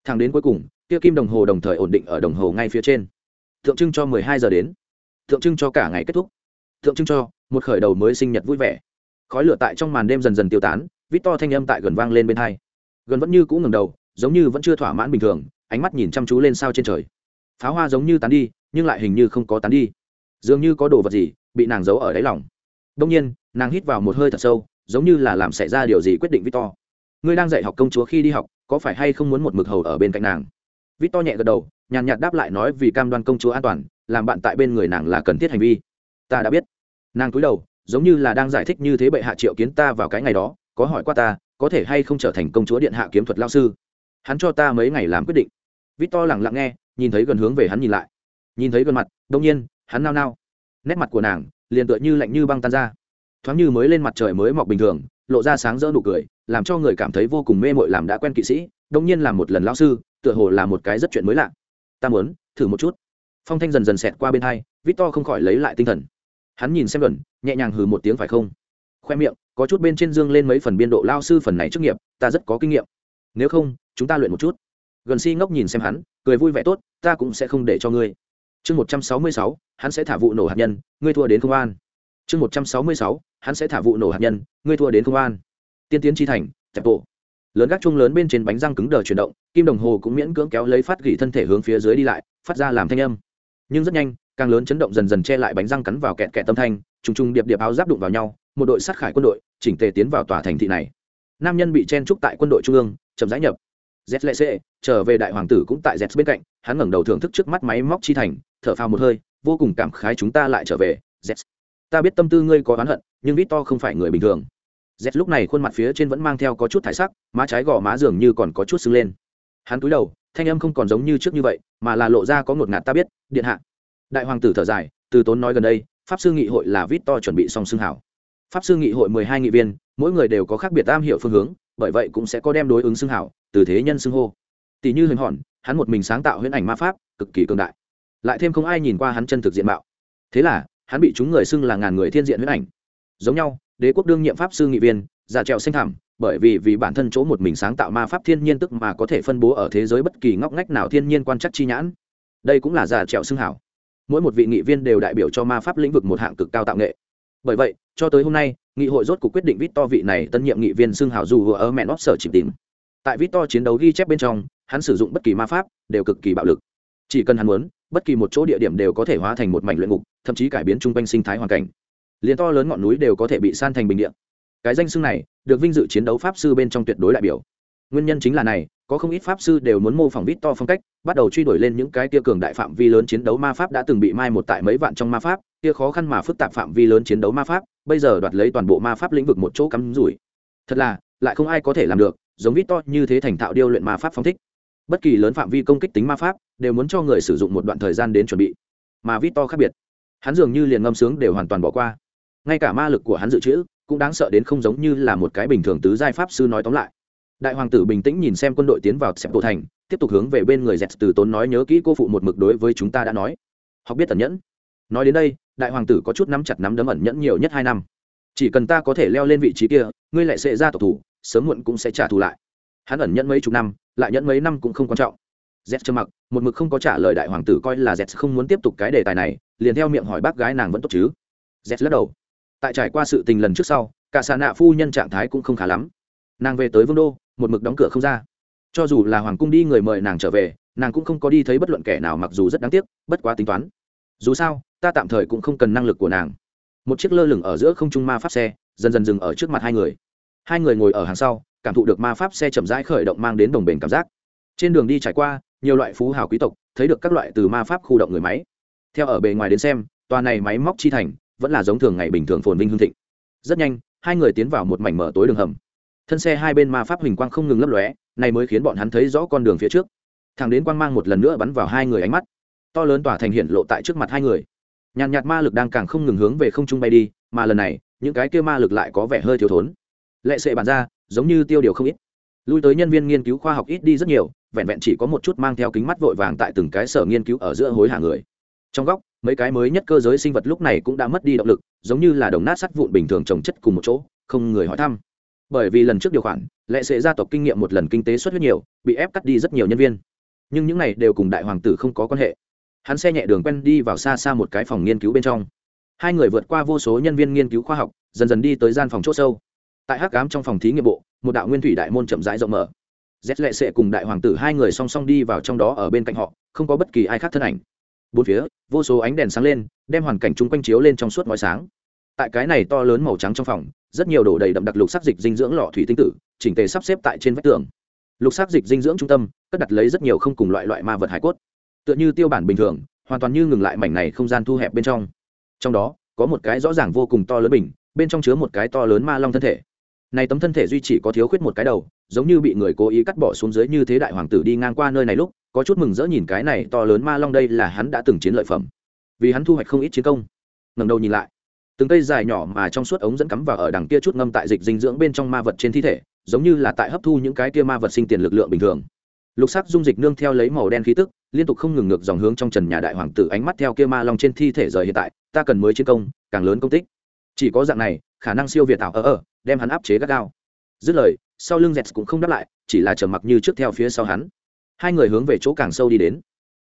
Thẳng đến cuối cùng, kia kim đồng hồ đồng thời ổn định ở đồng hồ ngay phía trên. Tượng trưng cho mười hai giờ đến. Tượng trưng cho cả ngày kết thúc. Tượng trưng cho một khởi đầu mới sinh nhật vui vẻ. Khói lửa tại trong màn đêm dần dần tiêu tán, vít to thanh âm tại gần vang lên bên hai. Gần vẫn như cũ ngừng đầu, giống như vẫn chưa thỏa mãn bình thường, ánh mắt nhìn chăm chú lên sao trên trời. Pháo hoa giống như tán đi, nhưng lại hình như không có tán đi dường như có đồ vật gì bị nàng giấu ở đáy lòng. Đông nhiên, nàng hít vào một hơi thật sâu, giống như là làm xảy ra điều gì quyết định victor. Ngươi đang dạy học công chúa khi đi học, có phải hay không muốn một mực hầu ở bên cạnh nàng? Victor nhẹ gật đầu, nhàn nhạt đáp lại nói vì cam đoan công chúa an toàn, làm bạn tại bên người nàng là cần thiết hành vi. Ta đã biết. Nàng cúi đầu, giống như là đang giải thích như thế bệ hạ triệu kiến ta vào cái ngày đó, có hỏi qua ta, có thể hay không trở thành công chúa điện hạ kiếm thuật lao sư. Hắn cho ta mấy ngày làm quyết định. Victor lẳng lặng nghe, nhìn thấy gần hướng về hắn nhìn lại. Nhìn thấy gần mặt đông nhiên hắn nao nao. Nét mặt của nàng liền tựa như lạnh như băng tan ra. Thoáng như mới lên mặt trời mới mọc bình thường, lộ ra sáng rỡ nụ cười, làm cho người cảm thấy vô cùng mê mội làm đã quen kỵ sĩ đông nhiên làm một lần lao sư, tựa hồ là một cái rất chuyện mới lạ. Ta muốn thử một chút. Phong thanh dần dần xẹt qua bên hai, victor không khỏi lấy lại tinh thần. Hắn nhìn xem gần, nhẹ nhàng hừ một tiếng phải không? Khoe miệng, có chút bên trên dương lên mấy phần biên độ lao sư phần này trước nghiệp, ta rất có kinh nghiệm. Nếu không, chúng ta luyện một chút. Gần si ngốc nhìn xem hắn, cười vui vẻ tốt, ta cũng sẽ không để cho ngươi chương một trăm sáu mươi sáu, hắn sẽ thả vụ nổ hạt nhân, ngươi thua đến công an. Chương một trăm sáu mươi sáu, hắn sẽ thả vụ nổ hạt nhân, ngươi thua đến công an. Tiên tiến chi thành chặt bộ lớn gác chung lớn bên trên bánh răng cứng đờ chuyển động, kim đồng hồ cũng miễn cưỡng kéo lấy phát gỉ thân thể hướng phía dưới đi lại, phát ra làm thanh âm. Nhưng rất nhanh, càng lớn chấn động dần dần che lại bánh răng cắn vào kẹt kẹt tâm thanh, trùng trùng điệp điệp áo giáp đụng vào nhau, một đội sát khải quân đội chỉnh tề tiến vào tòa thành thị này. Nam nhân bị chen trúc tại quân đội trung ương, chậm rãi nhập z lệ c trở về đại hoàng tử cũng tại z bên cạnh, hắn ngẩng đầu thưởng thức trước mắt máy móc chi thành, thở phào một hơi, vô cùng cảm khái chúng ta lại trở về z ta biết tâm tư ngươi có oán hận, nhưng vít to không phải người bình thường. Z lúc này khuôn mặt phía trên vẫn mang theo có chút thải sắc, má trái gò má dường như còn có chút sưng lên. Hắn cúi đầu, thanh âm không còn giống như trước như vậy, mà là lộ ra có ngột ngạt ta biết, điện hạ. Đại hoàng tử thở dài, từ tốn nói gần đây, pháp sư nghị hội là vít to chuẩn bị xong xưng hảo. Pháp sư nghị hội mười hai nghị viên, mỗi người đều có khác biệt am hiểu phương hướng, bởi vậy cũng sẽ có đem đối ứng xưng hảo từ thế nhân xưng hô. Tỷ như hình hòn, hắn một mình sáng tạo huyễn ảnh ma pháp, cực kỳ cường đại. Lại thêm không ai nhìn qua hắn chân thực diện mạo. Thế là, hắn bị chúng người xưng là ngàn người thiên diện huyễn ảnh. Giống nhau, đế quốc đương nhiệm pháp sư nghị viên giả trèo xanh thảm bởi vì vì bản thân chỗ một mình sáng tạo ma pháp thiên nhiên tức mà có thể phân bố ở thế giới bất kỳ ngóc ngách nào thiên nhiên quan chắc chi nhãn. Đây cũng là giả trèo xưng hảo. Mỗi một vị nghị viên đều đại biểu cho ma pháp lĩnh vực một hạng cực cao tạo nghệ. Bởi vậy, cho tới hôm nay, nghị hội rốt cuộc quyết định vít to vị này tân nhiệm nghị viên xưng hảo dù ở mẹn nót sở chỉ tìm tại vít to chiến đấu ghi chép bên trong, hắn sử dụng bất kỳ ma pháp đều cực kỳ bạo lực. Chỉ cần hắn muốn, bất kỳ một chỗ địa điểm đều có thể hóa thành một mảnh luyện ngục, thậm chí cải biến chung quanh sinh thái hoàn cảnh. Liền to lớn ngọn núi đều có thể bị san thành bình địa. Cái danh xưng này, được vinh dự chiến đấu pháp sư bên trong tuyệt đối đại biểu. Nguyên nhân chính là này, có không ít pháp sư đều muốn mô phỏng vít to phong cách, bắt đầu truy đuổi lên những cái kia cường đại phạm vi lớn chiến đấu ma pháp đã từng bị mai một tại mấy vạn trong ma pháp, kia khó khăn mà phức tạp phạm vi lớn chiến đấu ma pháp, bây giờ đoạt lấy toàn bộ ma pháp lĩnh vực một chỗ cắm rủi. Thật là, lại không ai có thể làm được giống vít to như thế thành thạo điêu luyện ma pháp phong thích. Bất kỳ lớn phạm vi công kích tính ma pháp đều muốn cho người sử dụng một đoạn thời gian đến chuẩn bị. Mà vít to khác biệt, hắn dường như liền ngâm sướng đều hoàn toàn bỏ qua. Ngay cả ma lực của hắn dự trữ cũng đáng sợ đến không giống như là một cái bình thường tứ giai pháp sư nói tóm lại. Đại hoàng tử bình tĩnh nhìn xem quân đội tiến vào xẹp bộ thành, tiếp tục hướng về bên người dẹt từ tốn nói nhớ kỹ cô phụ một mực đối với chúng ta đã nói. Học biết ẩn nhẫn. Nói đến đây, đại hoàng tử có chút nắm chặt nắm đấm ẩn nhẫn nhiều nhất hai năm. Chỉ cần ta có thể leo lên vị trí kia, ngươi lại sẽ ra tộc thủ sớm muộn cũng sẽ trả thù lại. Hắn ẩn nhẫn mấy chục năm, lại nhẫn mấy năm cũng không quan trọng. Z trơ mặc, một mực không có trả lời đại hoàng tử coi là z không muốn tiếp tục cái đề tài này, liền theo miệng hỏi bác gái nàng vẫn tốt chứ. Z lắc đầu. Tại trải qua sự tình lần trước sau, cả xà nạ phu nhân trạng thái cũng không khá lắm. Nàng về tới vương đô, một mực đóng cửa không ra. Cho dù là hoàng cung đi người mời nàng trở về, nàng cũng không có đi thấy bất luận kẻ nào mặc dù rất đáng tiếc, bất quá tính toán. Dù sao, ta tạm thời cũng không cần năng lực của nàng. Một chiếc lơ lửng ở giữa không trung ma pháp xe, dần dần dừng ở trước mặt hai người hai người ngồi ở hàng sau, cảm thụ được ma pháp xe chậm rãi khởi động mang đến đồng bền cảm giác. Trên đường đi trải qua, nhiều loại phú hào quý tộc, thấy được các loại từ ma pháp khu động người máy. Theo ở bề ngoài đến xem, tòa này máy móc chi thành vẫn là giống thường ngày bình thường phồn vinh hương thịnh. Rất nhanh, hai người tiến vào một mảnh mở tối đường hầm. Thân xe hai bên ma pháp huỳnh quang không ngừng lấp lóe, này mới khiến bọn hắn thấy rõ con đường phía trước. Thằng đến quang mang một lần nữa bắn vào hai người ánh mắt. To lớn tỏa thành hiện lộ tại trước mặt hai người. Nhàn nhạt ma lực đang càng không ngừng hướng về không trung bay đi, mà lần này, những cái kia ma lực lại có vẻ hơi thiếu thốn lệ sệ bàn ra, giống như tiêu điều không ít. Lui tới nhân viên nghiên cứu khoa học ít đi rất nhiều, vẹn vẹn chỉ có một chút mang theo kính mắt vội vàng tại từng cái sở nghiên cứu ở giữa hối hả người. Trong góc, mấy cái mới nhất cơ giới sinh vật lúc này cũng đã mất đi động lực, giống như là đồng nát sắt vụn bình thường trồng chất cùng một chỗ, không người hỏi thăm. Bởi vì lần trước điều khoản, lệ sệ gia tộc kinh nghiệm một lần kinh tế xuất huyết nhiều, bị ép cắt đi rất nhiều nhân viên. Nhưng những này đều cùng đại hoàng tử không có quan hệ. Hắn xe nhẹ đường quen đi vào xa xa một cái phòng nghiên cứu bên trong. Hai người vượt qua vô số nhân viên nghiên cứu khoa học, dần dần đi tới gian phòng c h ỗ sâu tại hắc cám trong phòng thí nghiệm bộ, một đạo nguyên thủy đại môn chậm rãi rộng mở. Z lệ sệ cùng đại hoàng tử hai người song song đi vào trong đó ở bên cạnh họ, không có bất kỳ ai khác thân ảnh. Bốn phía, vô số ánh đèn sáng lên, đem hoàn cảnh chung quanh chiếu lên trong suốt mọi sáng. Tại cái này to lớn màu trắng trong phòng, rất nhiều đổ đầy đậm đặc lục sắc dịch dinh dưỡng lọ thủy tinh tử, chỉnh tề sắp xếp tại trên vách tường. Lục sắc dịch dinh dưỡng trung tâm, cất đặt lấy rất nhiều không cùng loại loại ma vật hải cốt. Tựa như tiêu bản bình thường, hoàn toàn như ngừng lại mảnh này không gian thu hẹp bên trong. Trong đó, có một cái rõ ràng vô cùng to lớn bình, bên trong chứa một cái to lớn ma long thân thể này tấm thân thể duy chỉ có thiếu khuyết một cái đầu, giống như bị người cố ý cắt bỏ xuống dưới như thế đại hoàng tử đi ngang qua nơi này lúc, có chút mừng rỡ nhìn cái này to lớn ma long đây là hắn đã từng chiến lợi phẩm. Vì hắn thu hoạch không ít chiến công. Ngầm đầu nhìn lại. Từng cây dài nhỏ mà trong suốt ống dẫn cắm vào ở đằng kia chút ngâm tại dịch dinh dưỡng bên trong ma vật trên thi thể, giống như là tại hấp thu những cái kia ma vật sinh tiền lực lượng bình thường. Lục sắc dung dịch nương theo lấy màu đen khí tức, liên tục không ngừng ngược dòng hướng trong trần nhà đại hoàng tử ánh mắt theo kia ma long trên thi thể rời hiện tại, ta cần mới chiến công, càng lớn công tích. Chỉ có dạng này, khả năng siêu việt tạo ở ở đem hắn áp chế gắt gao. Dứt lời, sau lưng dẹt cũng không đáp lại, chỉ là trở mặc như trước theo phía sau hắn. Hai người hướng về chỗ càng sâu đi đến.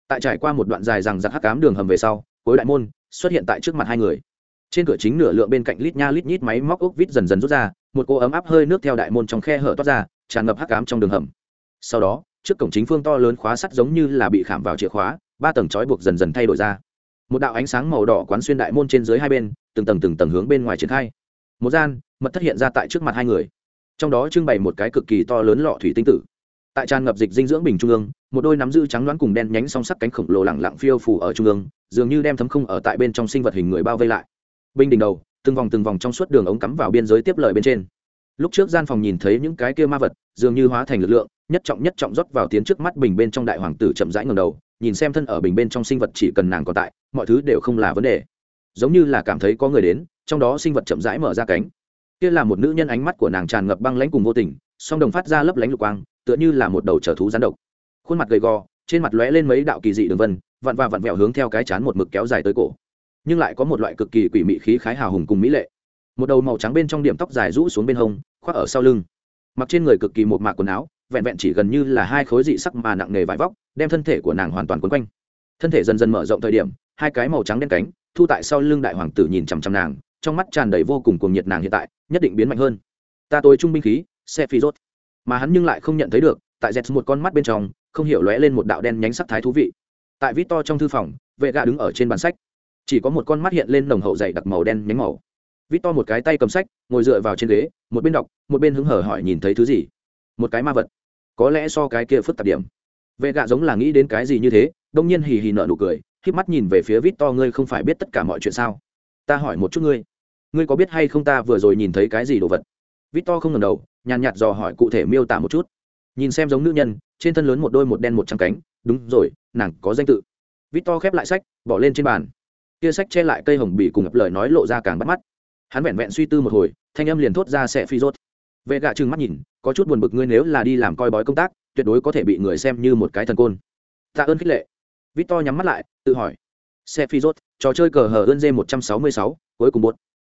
Tại trải qua một đoạn dài rằng giặc hắc cám đường hầm về sau, cuối đại môn xuất hiện tại trước mặt hai người. Trên cửa chính nửa lượng bên cạnh lít nha lít nhít máy móc ốc vít dần dần rút ra, một cô ấm áp hơi nước theo đại môn trong khe hở toát ra, tràn ngập hắc cám trong đường hầm. Sau đó, trước cổng chính phương to lớn khóa sắt giống như là bị khảm vào chìa khóa, ba tầng trói buộc dần dần thay đổi ra. Một đạo ánh sáng màu đỏ quán xuyên đại môn trên dưới hai bên, từng tầng từng tầng hướng bên ngoài triển khai. Một gian mật thất hiện ra tại trước mặt hai người. Trong đó trưng bày một cái cực kỳ to lớn lọ thủy tinh tử. Tại tràn ngập dịch dinh dưỡng bình trung ương, một đôi nắm giữ trắng đoán cùng đen nhánh song sắc cánh khổng lồ lẳng lặng phiêu phủ ở trung ương, dường như đem thấm không ở tại bên trong sinh vật hình người bao vây lại. Bình đỉnh đầu, từng vòng từng vòng trong suốt đường ống cắm vào biên giới tiếp lời bên trên. Lúc trước gian phòng nhìn thấy những cái kia ma vật, dường như hóa thành lực lượng, nhất trọng nhất trọng rót vào tiến trước mắt bình bên trong đại hoàng tử chậm rãi ngầm đầu, nhìn xem thân ở bình bên trong sinh vật chỉ cần nàng còn tại, mọi thứ đều không là vấn đề. Giống như là cảm thấy có người đến, trong đó sinh vật chậm rãi mở ra cánh kia là một nữ nhân ánh mắt của nàng tràn ngập băng lãnh cùng vô tình, song đồng phát ra lấp lánh lục quang, tựa như là một đầu trở thú rắn độc. Khuôn mặt gầy gò, trên mặt lóe lên mấy đạo kỳ dị đường vân, vặn và vặn vẹo hướng theo cái chán một mực kéo dài tới cổ. Nhưng lại có một loại cực kỳ quỷ mị khí khái hào hùng cùng mỹ lệ. Một đầu màu trắng bên trong điểm tóc dài rũ xuống bên hông, khoác ở sau lưng. Mặc trên người cực kỳ một mạc quần áo, vẹn vẹn chỉ gần như là hai khối dị sắc mà nặng nề vải vóc, đem thân thể của nàng hoàn toàn quấn quanh. Thân thể dần dần mở rộng thời điểm, hai cái màu trắng đen cánh, thu tại sau lưng đại hoàng tử nhìn chằm chằm nàng, trong mắt tràn đầy vô cùng cuồng nhiệt nàng hiện tại nhất định biến mạnh hơn. Ta tôi trung binh khí xe phi rốt. Mà hắn nhưng lại không nhận thấy được, tại z một con mắt bên trong, không hiểu lóe lên một đạo đen nhánh sắc thái thú vị. Tại vít to trong thư phòng, vệ gạ đứng ở trên bàn sách. Chỉ có một con mắt hiện lên nồng hậu dày đặc màu đen nhánh màu. Vít to một cái tay cầm sách, ngồi dựa vào trên ghế, một bên đọc, một bên hứng hở hỏi nhìn thấy thứ gì. Một cái ma vật. Có lẽ so cái kia phức tạp điểm. Vệ gạ giống là nghĩ đến cái gì như thế, đông nhiên hì hì nợ nụ cười k mắt nhìn về phía vít to, ngươi không phải biết tất cả mọi chuyện sao? Ta hỏi một chút ngươi ngươi có biết hay không ta vừa rồi nhìn thấy cái gì đồ vật? Vít to không ngần đầu, nhàn nhạt dò hỏi cụ thể miêu tả một chút. Nhìn xem giống nữ nhân, trên thân lớn một đôi một đen một trắng cánh, đúng rồi, nàng có danh tự. Vít to khép lại sách, bỏ lên trên bàn. Kia sách che lại cây hồng bì cùng ngập lời nói lộ ra càng bắt mắt. Hắn vẹn vẹn suy tư một hồi, thanh âm liền thốt ra sẽ phi rốt. Vệ gạ trừng mắt nhìn, có chút buồn bực ngươi nếu là đi làm coi bói công tác, tuyệt đối có thể bị người xem như một cái thần côn. Tạ ơn khích lệ. Vít to nhắm mắt lại, tự hỏi. Xe phi rốt, trò chơi cờ hờ ơn Dê một trăm sáu mươi sáu, cuối cùng bột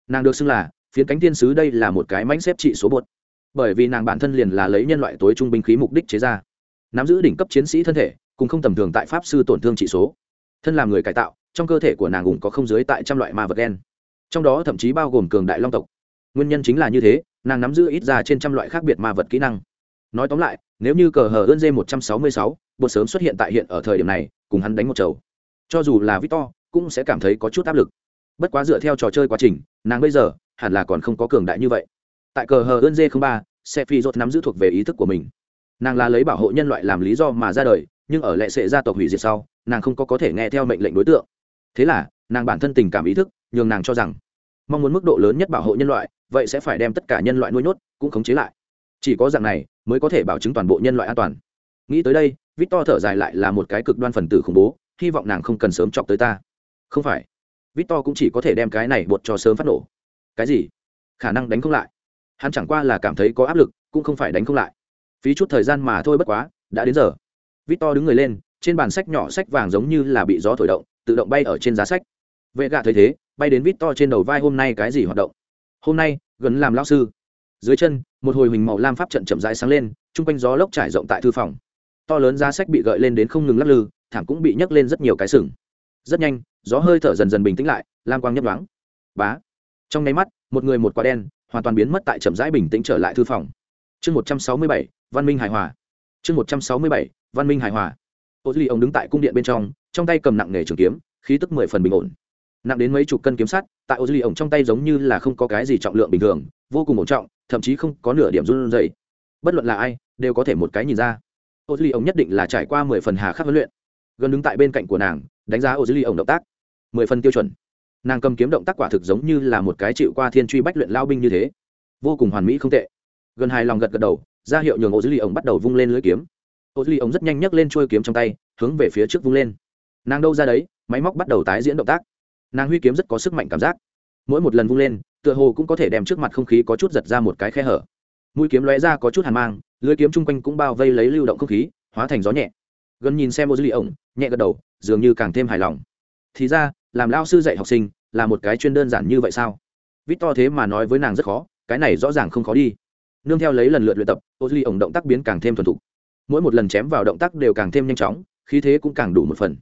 nàng được xưng là, phiến cánh thiên sứ đây là một cái mánh xếp trị số bột. Bởi vì nàng bản thân liền là lấy nhân loại tối trung binh khí mục đích chế ra. Nắm giữ đỉnh cấp chiến sĩ thân thể, cùng không tầm thường tại pháp sư tổn thương trị số. Thân làm người cải tạo, trong cơ thể của nàng cũng có không dưới tại trăm loại ma vật đen trong đó thậm chí bao gồm cường đại long tộc. Nguyên nhân chính là như thế, nàng nắm giữ ít ra trên trăm loại khác biệt ma vật kỹ năng. Nói tóm lại, nếu như cờ hờ ơn dê một trăm sáu mươi sáu, bột sớm xuất hiện tại hiện ở thời điểm này, cùng hắn đánh một chầu. Cho dù là victor, cũng sẽ cảm thấy có chút áp lực bất quá dựa theo trò chơi quá trình, nàng bây giờ hẳn là còn không có cường đại như vậy. Tại cờ hờ ơn không ba xe phi rốt nắm giữ thuộc về ý thức của mình. Nàng là lấy bảo hộ nhân loại làm lý do mà ra đời, nhưng ở lệ sệ gia tộc hủy diệt sau, nàng không có có thể nghe theo mệnh lệnh đối tượng. Thế là, nàng bản thân tình cảm ý thức nhường nàng cho rằng, mong muốn mức độ lớn nhất bảo hộ nhân loại, vậy sẽ phải đem tất cả nhân loại nuôi nhốt, cũng khống chế lại. Chỉ có dạng này mới có thể bảo chứng toàn bộ nhân loại an toàn. Nghĩ tới đây, victor thở dài lại là một cái cực đoan phần tử khủng bố, hy vọng nàng không cần sớm chọc tới ta. Không phải victor cũng chỉ có thể đem cái này buộc cho sớm phát nổ. Cái gì? Khả năng đánh không lại. Hắn chẳng qua là cảm thấy có áp lực, cũng không phải đánh không lại. Phí chút thời gian mà thôi bất quá, đã đến giờ. Victor đứng người lên, trên bàn sách nhỏ sách vàng giống như là bị gió thổi động, tự động bay ở trên giá sách. Vệ gạ thấy thế, bay đến victor trên đầu vai hôm nay cái gì hoạt động? Hôm nay, gần làm lão sư. Dưới chân, một hồi hình màu lam pháp trận chậm rãi sáng lên trung quanh gió lốc trải rộng tại thư phòng. To lớn giá sách bị gợi lên đến không ngừng lắc lư, thảm cũng bị nhấc lên rất nhiều cái sừng rất nhanh, gió hơi thở dần dần bình tĩnh lại, lam quang nhấp đoáng bá. Trong nháy mắt, một người một quả đen, hoàn toàn biến mất tại chậm rãi bình tĩnh trở lại thư phòng. Chương một trăm sáu mươi bảy, văn minh hài hòa. Chương một trăm sáu mươi bảy, văn minh hài hòa. Ô duy ông đứng tại cung điện bên trong trong tay cầm nặng nghề trường kiếm, khí tức mười phần bình ổn. Nặng đến mấy chục cân kiếm sắt, tại ô duy ông trong tay giống như là không có cái gì trọng lượng bình thường, vô cùng ổn trọng, thậm chí không có nửa điểm run dày bất luận là ai, đều có thể một cái nhìn ra. Ô duy ông nhất định là trải qua mười phần hà khắc huấn luyện gần đứng tại bên cạnh của nàng, đánh giá ô Ly ổng động tác. Mười phần tiêu chuẩn. Nàng cầm kiếm động tác quả thực giống như là một cái chịu qua thiên truy bách luyện lao binh như thế. Vô cùng hoàn mỹ không tệ. Gần hai lòng gật gật đầu, ra hiệu nhường ô dư ly ổng bắt đầu vung lên lưới kiếm. Ô dư ly ổng rất nhanh nhấc lên trôi kiếm trong tay, hướng về phía trước vung lên. Nàng đâu ra đấy, máy móc bắt đầu tái diễn động tác. Nàng huy kiếm rất có sức mạnh cảm giác. Mỗi một lần vung lên, tựa hồ cũng có thể đem trước mặt không khí có chút giật ra một cái khe hở. Mũi kiếm lóe ra có chút hàn mang, lưới kiếm chung quanh cũng bao vây lấy lưu động không khí, hóa thành gió nhẹ gần nhìn xem ô dư ly ổng, nhẹ gật đầu, dường như càng thêm hài lòng. Thì ra, làm lao sư dạy học sinh là một cái chuyên đơn giản như vậy sao? Vít to thế mà nói với nàng rất khó, cái này rõ ràng không khó đi. Nương theo lấy lần lượt luyện tập, ô duy ổng động tác biến càng thêm thuần thục. Mỗi một lần chém vào động tác đều càng thêm nhanh chóng, khí thế cũng càng đủ một phần.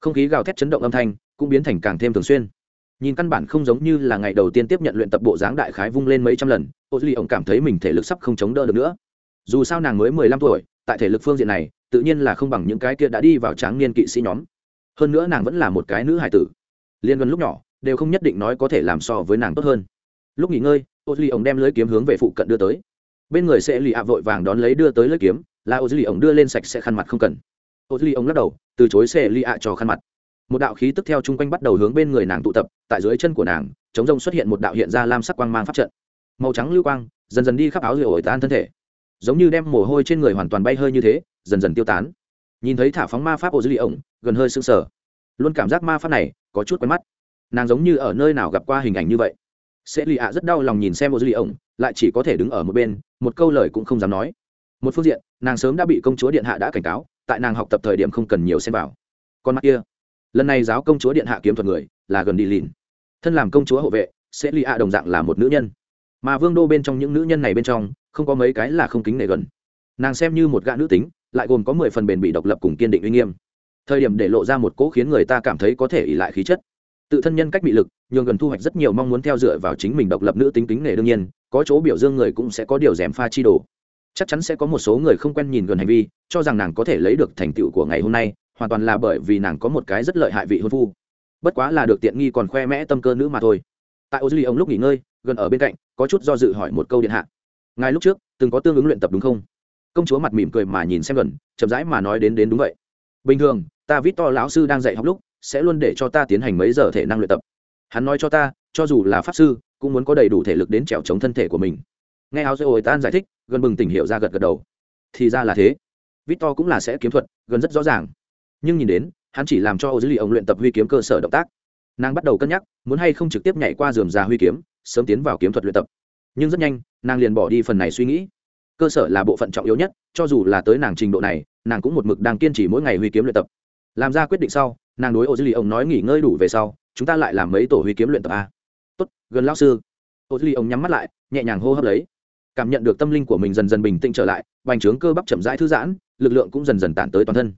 Không khí gào thét chấn động âm thanh cũng biến thành càng thêm thường xuyên. Nhìn căn bản không giống như là ngày đầu tiên tiếp nhận luyện tập bộ dáng đại khái vung lên mấy trăm lần, ô duy ổng cảm thấy mình thể lực sắp không chống đỡ được nữa. Dù sao nàng mới mười lăm tuổi, tại thể lực phương diện này tự nhiên là không bằng những cái kia đã đi vào tráng niên kỵ sĩ nhóm. Hơn nữa nàng vẫn là một cái nữ hải tử. Liên gần lúc nhỏ, đều không nhất định nói có thể làm so với nàng tốt hơn. Lúc nghỉ ngơi ô duy ổng đem lưới kiếm hướng về phụ cận đưa tới. Bên người sẽ lì ạ vội vàng đón lấy đưa tới lưới kiếm, là ô duy ổng đưa lên sạch sẽ khăn mặt không cần. Ô duy ổng lắc đầu, từ chối sẽ lì ạ cho khăn mặt. Một đạo khí tức theo chung quanh bắt đầu hướng bên người nàng tụ tập, tại dưới chân của nàng, chống rông xuất hiện một đạo hiện ra lam sắc quang mang pháp trận. Màu trắng lưu quang, dần dần đi khắp áo rượu ổi tan thân thể. Giống như đem mồ hôi trên người hoàn toàn bay hơi như thế dần dần tiêu tán. Nhìn thấy thả phóng ma pháp ô lì ổng, gần hơi sưng sờ. Luôn cảm giác ma pháp này có chút quen mắt. Nàng giống như ở nơi nào gặp qua hình ảnh như vậy. Sẽ lì ạ rất đau lòng nhìn xem ô lì ổng, lại chỉ có thể đứng ở một bên, một câu lời cũng không dám nói. Một phương diện, nàng sớm đã bị công chúa điện hạ đã cảnh cáo, tại nàng học tập thời điểm không cần nhiều xem vào. Con mắt kia, lần này giáo công chúa điện hạ kiếm thuật người là gần đi lìn. Thân làm công chúa hộ vệ, sẽ lì ạ đồng dạng là một nữ nhân. Mà vương đô bên trong những nữ nhân này bên trong, không có mấy cái là không kính nể gần. Nàng xem như một gã nữ tính lại gồm có mười phần bền bị độc lập cùng kiên định uy nghiêm. Thời điểm để lộ ra một cỗ khiến người ta cảm thấy có thể ỉ lại khí chất. Tự thân nhân cách bị lực, nhường gần thu hoạch rất nhiều mong muốn theo dựa vào chính mình độc lập nữ tính tính nghề đương nhiên, có chỗ biểu dương người cũng sẽ có điều rèm pha chi đồ. Chắc chắn sẽ có một số người không quen nhìn gần hành vi, cho rằng nàng có thể lấy được thành tựu của ngày hôm nay, hoàn toàn là bởi vì nàng có một cái rất lợi hại vị hôn phu. Bất quá là được tiện nghi còn khoe mẽ tâm cơ nữ mà thôi. Tại ô ông lúc nghỉ ngơi, gần ở bên cạnh, có chút do dự hỏi một câu điện hạ. Ngài lúc trước từng có tương ứng luyện tập đúng không? Công chúa mặt mỉm cười mà nhìn xem gần, chậm rãi mà nói đến đến đúng vậy. Bình thường, ta vít to lão sư đang dạy học lúc, sẽ luôn để cho ta tiến hành mấy giờ thể năng luyện tập. Hắn nói cho ta, cho dù là pháp sư, cũng muốn có đầy đủ thể lực đến trèo chống thân thể của mình. Nghe áo dây ồi tan giải thích, gần bừng tỉnh hiệu ra gật gật đầu. Thì ra là thế. Vít to cũng là sẽ kiếm thuật, gần rất rõ ràng. Nhưng nhìn đến, hắn chỉ làm cho ô dữ lì ông luyện tập huy kiếm cơ sở động tác. Nàng bắt đầu cân nhắc, muốn hay không trực tiếp nhảy qua giường già huy kiếm, sớm tiến vào kiếm thuật luyện tập. Nhưng rất nhanh, nàng liền bỏ đi phần này suy nghĩ cơ sở là bộ phận trọng yếu nhất, cho dù là tới nàng trình độ này, nàng cũng một mực đang kiên trì mỗi ngày huy kiếm luyện tập. Làm ra quyết định sau, nàng đối ô dư lì ông nói nghỉ ngơi đủ về sau, chúng ta lại làm mấy tổ huy kiếm luyện tập a. Tốt, gần lao sư. Ô dư lì ông nhắm mắt lại, nhẹ nhàng hô hấp lấy. Cảm nhận được tâm linh của mình dần dần bình tĩnh trở lại bành trướng cơ bắp chậm rãi thư giãn, lực lượng cũng dần dần tản tới toàn thân.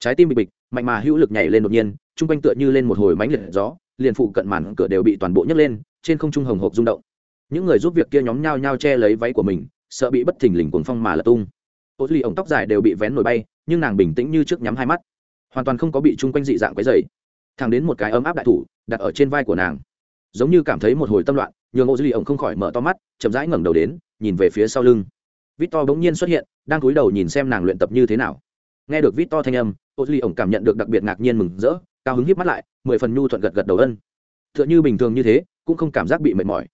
Trái tim bị bịch, mạnh mà hữu lực nhảy lên đột nhiên, chung quanh tựa như lên một hồi mánh liệt gió, liền phụ cận màn cửa đều bị toàn bộ nhấc lên, trên không trung hồng hộp rung động. Những người giúp việc kia nhóm nhao nhao che lấy váy của mình sợ bị bất thình lình cuồng phong mà lật tung. Ô ly ổng tóc dài đều bị vén nổi bay, nhưng nàng bình tĩnh như trước nhắm hai mắt. Hoàn toàn không có bị chung quanh dị dạng quấy dày thẳng đến một cái ấm áp đại thủ, đặt ở trên vai của nàng. Giống như cảm thấy một hồi tâm loạn, nhường ô ly ổng không khỏi mở to mắt, chậm rãi ngẩng đầu đến, nhìn về phía sau lưng. Vít to bỗng nhiên xuất hiện, đang cúi đầu nhìn xem nàng luyện tập như thế nào. Nghe được vít to thanh âm, ô ly ổng cảm nhận được đặc biệt ngạc nhiên mừng rỡ, cao hứng hít mắt lại, mười phần nhu thuận gật gật đầu ân. T h ư ợ n h ư bình thường như thế, cũng không cảm giác bị mệt mỏi.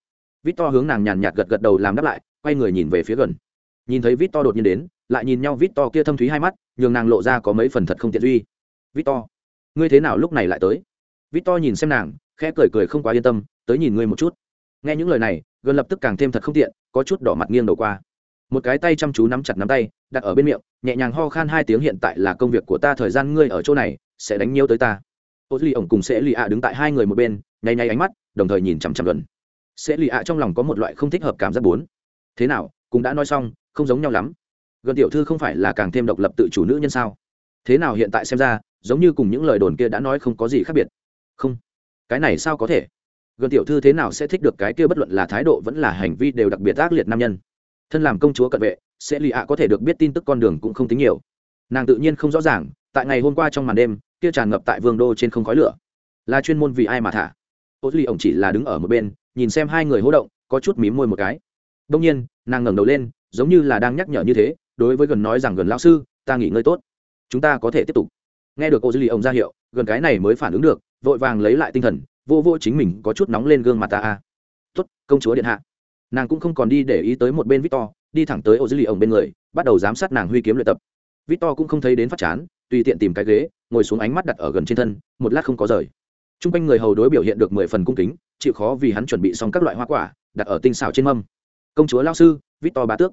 Vít to hướng nàng nhàn nhạt gật gật đầu làm đáp lại quay người nhìn về phía gần. Nhìn thấy vít to đột nhiên đến, lại nhìn nhau vít to kia thâm thúy hai mắt, nhường nàng lộ ra có mấy phần thật không tiện duy. Vít to ngươi thế nào lúc này lại tới? Vít to nhìn xem nàng, khẽ cười cười không quá yên tâm, tới nhìn ngươi một chút. Nghe những lời này, gần lập tức càng thêm thật không tiện, có chút đỏ mặt nghiêng đầu qua. Một cái tay chăm chú nắm chặt nắm tay, đặt ở bên miệng, nhẹ nhàng ho khan hai tiếng hiện tại là công việc của ta, thời gian ngươi ở chỗ này, sẽ đánh nhiêu tới ta. Ô duy ổng cùng sẽ lì ạ đứng tại hai người một bên, nháy nháy ánh mắt, đồng thời nhìn chằm chằm gần. Sẽ lì ạ trong lòng có một loại không thích hợp cảm giác bốn thế nào cũng đã nói xong, không giống nhau lắm. Gần tiểu thư không phải là càng thêm độc lập tự chủ nữ nhân sao? Thế nào hiện tại xem ra, giống như cùng những lời đồn kia đã nói không có gì khác biệt. Không. Cái này sao có thể? Gần tiểu thư thế nào sẽ thích được cái kia bất luận là thái độ vẫn là hành vi đều đặc biệt ác liệt nam nhân? Thân làm công chúa cận vệ, sẽ lì ạ có thể được biết tin tức con đường cũng không tính nhiều. Nàng tự nhiên không rõ ràng, tại ngày hôm qua trong màn đêm, kia tràn ngập tại vương đô trên không khói lửa. Là chuyên môn vì ai mà thả? Ô duy ổng chỉ là đứng ở một bên, nhìn xem hai người hỗ động, có chút mím môi một cái đông nhiên, nàng ngẩng đầu lên, giống như là đang nhắc nhở như thế, đối với gần nói rằng gần lão sư, ta nghỉ ngơi tốt, chúng ta có thể tiếp tục. Nghe được cô dư lì ổng ra hiệu, gần cái này mới phản ứng được, vội vàng lấy lại tinh thần, vô vô chính mình có chút nóng lên gương mặt ta a. Tốt, công chúa điện hạ. Nàng cũng không còn đi để ý tới một bên victor, đi thẳng tới ô duy ổng bên người, bắt đầu giám sát nàng huy kiếm luyện tập. Victor cũng không thấy đến phát chán, tùy tiện tìm cái ghế, ngồi xuống ánh mắt đặt ở gần trên thân, một lát không có rời. T r u n g quanh người hầu đối biểu hiện được mười phần cung kính, chịu khó vì hắn chuẩn bị xong các loại hoa quả, đặt ở tinh xảo trên mâm công chúa lao sư vít to bá tước.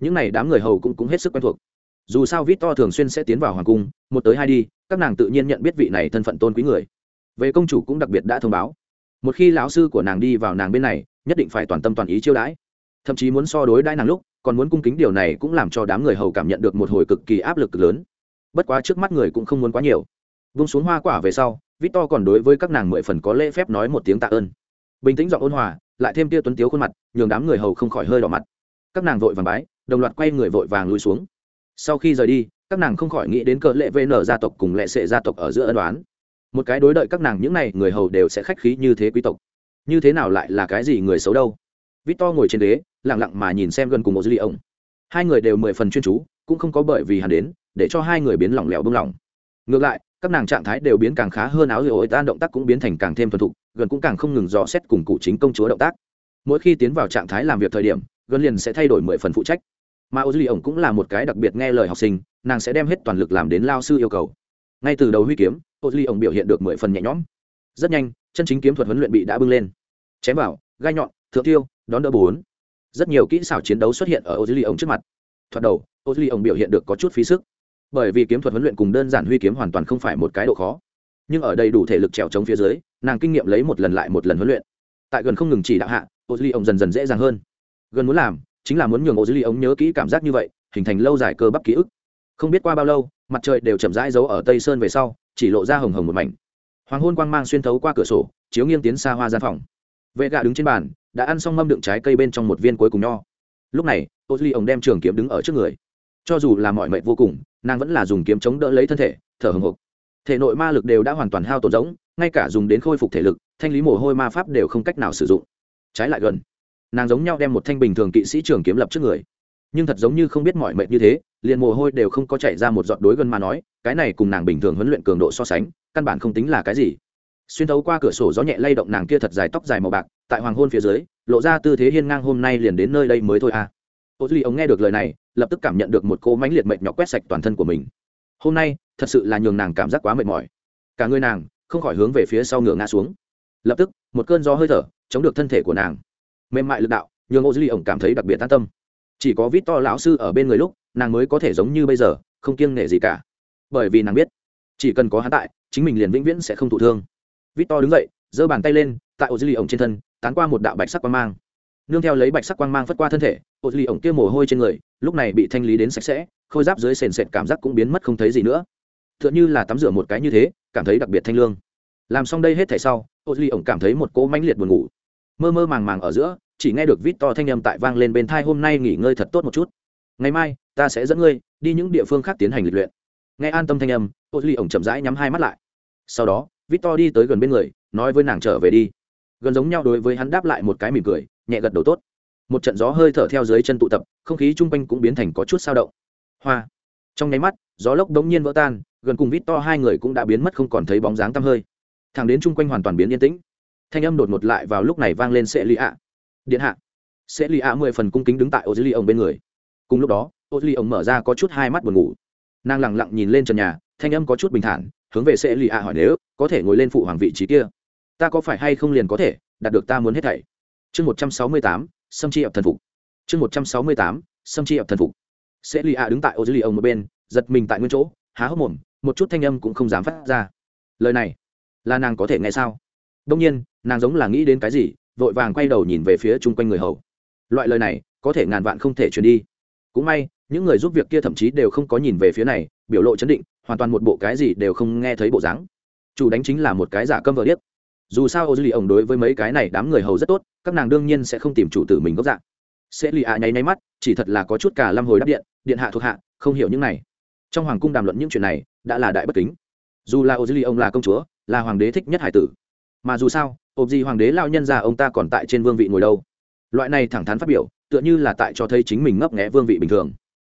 Những n à y đám người hầu cũng, cũng hết sức quen thuộc. Dù sao vít to thường xuyên sẽ tiến vào hoàng cung một tới hai đi các nàng tự nhiên nhận biết vị này thân phận tôn quý người. Về công chủ cũng đặc biệt đã thông báo. Một khi lão sư của nàng đi vào nàng bên này nhất định phải toàn tâm toàn ý chiêu đãi. Thậm chí muốn so đối đãi nàng lúc còn muốn cung kính điều này cũng làm cho đám người hầu cảm nhận được một hồi cực kỳ áp lực cực lớn. Bất quá trước mắt người cũng không muốn quá nhiều. Vung xuống hoa quả về sau victor còn đối với các nàng mười phần có lễ phép nói một tiếng tạ ơn. Bình tĩnh giọng ôn hòa lại thêm tia tuấn tiếu khuôn mặt, nhường đám người hầu không khỏi hơi đỏ mặt. Các nàng vội vàng bái, đồng loạt quay người vội vàng lùi xuống. Sau khi rời đi, các nàng không khỏi nghĩ đến cỡ lệ vn gia tộc cùng lệ sệ gia tộc ở giữa ân đoán một cái đối đợi các nàng những n à y người hầu đều sẽ khách khí như thế quý tộc. Như thế nào lại là cái gì người xấu đâu? Victor ngồi trên ghế lẳng lặng mà nhìn xem gần cùng một dư ly ông. Hai người đều mười phần chuyên chú, cũng không có bởi vì hắn đến, để cho hai người biến lỏng lẻo bông lỏng. Ngược lại, các nàng trạng thái đều biến càng khá hơn áo rượu, tan động tác cũng biến thành càng thêm thuần thục gần cũng càng không ngừng dò xét cùng cụ chính công chúa động tác. Mỗi khi tiến vào trạng thái làm việc thời điểm, gần liền sẽ thay đổi mười phần phụ trách. Mà ô duy ổng cũng là một cái đặc biệt nghe lời học sinh, nàng sẽ đem hết toàn lực làm đến lao sư yêu cầu. Ngay từ đầu huy kiếm ô duy ổng biểu hiện được mười phần nhẹ nhõm. Rất nhanh, chân chính kiếm thuật huấn luyện bị đã bưng lên. Chém vào, gai nhọn, thượng tiêu, đón đỡ bốn. Rất nhiều kỹ xảo chiến đấu xuất hiện ở ô duy ổng trước mặt. Thoạt đầu ô duy ổng biểu hiện được có chút phí sức. Bởi vì kiếm thuật huấn luyện cùng đơn giản huy kiếm hoàn toàn không phải một cái độ khó nhưng ở đây đủ thể lực trèo chống phía dưới, nàng kinh nghiệm lấy một lần lại một lần huấn luyện. Tại gần không ngừng chỉ đạo hạ ô duy ông dần dần dễ dàng hơn. Gần muốn làm, chính là muốn nhường ô duy ông ống nhớ kỹ cảm giác như vậy, hình thành lâu dài cơ bắp ký ức. Không biết qua bao lâu, mặt trời đều chậm rãi giấu ở tây sơn về sau, chỉ lộ ra hồng hồng một mảnh. Hoàng hôn quang mang xuyên thấu qua cửa sổ, chiếu nghiêng tiến xa hoa gian phòng. Vệ gạ đứng trên bàn, đã ăn xong mâm đựng trái cây bên trong một viên cuối cùng nho. Lúc này ô duy ông đem trường kiếm đứng ở trước người. Cho dù là mọi mệnh vô cùng, nàng vẫn là dùng kiếm chống đỡ lấy thân thể, thở hồng hộc thể nội ma lực đều đã hoàn toàn hao tổn giống, ngay cả dùng đến khôi phục thể lực, thanh lý mồ hôi ma pháp đều không cách nào sử dụng. Trái lại gần, nàng giống nhau đem một thanh bình thường kỵ sĩ trường kiếm lập trước người. Nhưng thật giống như không biết mọi mệnh như thế, liền mồ hôi đều không có chạy ra một giọt đối gần mà nói, cái này cùng nàng bình thường huấn luyện cường độ so sánh, căn bản không tính là cái gì. Xuyên thấu qua cửa sổ gió nhẹ lay động nàng kia thật dài tóc dài màu bạc, tại hoàng hôn phía dưới, lộ ra tư thế hiên ngang hôm nay liền đến nơi đây mới thôi à. Ô duy, ông nghe được lời này, lập tức cảm nhận được một cô mánh liệt mệt nhọc quét sạch toàn thân của mình hôm nay thật sự là nhường nàng cảm giác quá mệt mỏi cả người nàng không khỏi hướng về phía sau ngửa ngã xuống lập tức một cơn gió hơi thở chống được thân thể của nàng mềm mại lực đạo nhường ô dư ly ổng cảm thấy đặc biệt an tâm chỉ có vít to lão sư ở bên người lúc nàng mới có thể giống như bây giờ không kiêng nể gì cả bởi vì nàng biết chỉ cần có hắn tại chính mình liền vĩnh viễn sẽ không thụ thương vít to đứng dậy giơ bàn tay lên tại ô dư ly ổng trên thân tán qua một đạo bạch sắc quang mang nương theo lấy bạch sắc quang mang phất qua thân thể ô duy ổng kia mồ hôi trên người lúc này bị thanh lý đến sạch sẽ, khôi giáp dưới sền sệt cảm giác cũng biến mất không thấy gì nữa. T h ư ợ n h ư là tắm rửa một cái như thế, cảm thấy đặc biệt thanh lương. Làm xong đây hết thể sau, ô duy ổng cảm thấy một cỗ mãnh liệt buồn ngủ. Mơ mơ màng màng ở giữa, chỉ nghe được vít to thanh â m tại vang lên bên thai, hôm nay nghỉ ngơi thật tốt một chút. Ngày mai, ta sẽ dẫn ngươi đi những địa phương khác tiến hành lịch luyện. Nghe an tâm thanh âm, ô duy ổng chậm rãi nhắm hai mắt lại. Sau đó, vít to đi tới gần bên người, nói với nàng trở về đi. Gần giống nhau đối với hắn đáp lại một cái mỉm cười, nhẹ gật đầu tốt một trận gió hơi thở theo dưới chân tụ tập, không khí chung quanh cũng biến thành có chút sao động. Hoa. Trong nháy mắt, gió lốc đống nhiên vỡ tan, gần cùng vít to hai người cũng đã biến mất không còn thấy bóng dáng tăm hơi. Thẳng đến chung quanh hoàn toàn biến yên tĩnh. Thanh âm đột ngột lại vào lúc này vang lên sẽ lì ạ. Điện hạ. Sẽ lì ạ mười phần cung kính đứng tại ô dưới ly ông bên người. Cùng lúc đó, ô dưới ly ông mở ra có chút hai mắt buồn ngủ. Nàng lẳng lặng nhìn lên trần nhà, thanh âm có chút bình thản, hướng về sẽ lì ạ hỏi nếu có thể ngồi lên phụ hoàng vị trí kia. Ta có phải hay không liền có thể, đạt được ta muốn hết thảy. Chương một trăm sáu mươi tám sâm chi ập thần phục. Chương một trăm sáu mươi tám, sâm chi ập thần phục. Sẽ lì ạ đứng tại ô dưới lì ông một bên, giật mình tại nguyên chỗ, há hốc mồm, một chút thanh âm cũng không dám phát ra. Lời này, là nàng có thể nghe sao? Đông nhiên, nàng giống là nghĩ đến cái gì, vội vàng quay đầu nhìn về phía chung quanh người hầu. Loại lời này, có thể ngàn vạn không thể truyền đi. Cũng may, những người giúp việc kia thậm chí đều không có nhìn về phía này, biểu lộ chấn định, hoàn toàn một bộ cái gì đều không nghe thấy bộ dáng. Chủ đánh chính là một cái giả câm vợ điếc dù sao ô dư lì ổng đối với mấy cái này đám người hầu rất tốt, các nàng đương nhiên sẽ không tìm chủ tử mình gốc dạng. Sẽ lì ạ nháy nháy mắt, chỉ thật là có chút cả lâm hồi đáp điện điện hạ thuộc hạ, không hiểu những này. Trong hoàng cung đàm luận những chuyện này, đã là đại bất kính. Dù là ô dư lì ông là công chúa, là hoàng đế thích nhất hải tử. Mà dù sao ộp gì hoàng đế lao nhân già ông ta còn tại trên vương vị ngồi đâu. Loại này thẳng thắn phát biểu, tựa như là tại cho thấy chính mình ngấp nghẽ vương vị bình thường.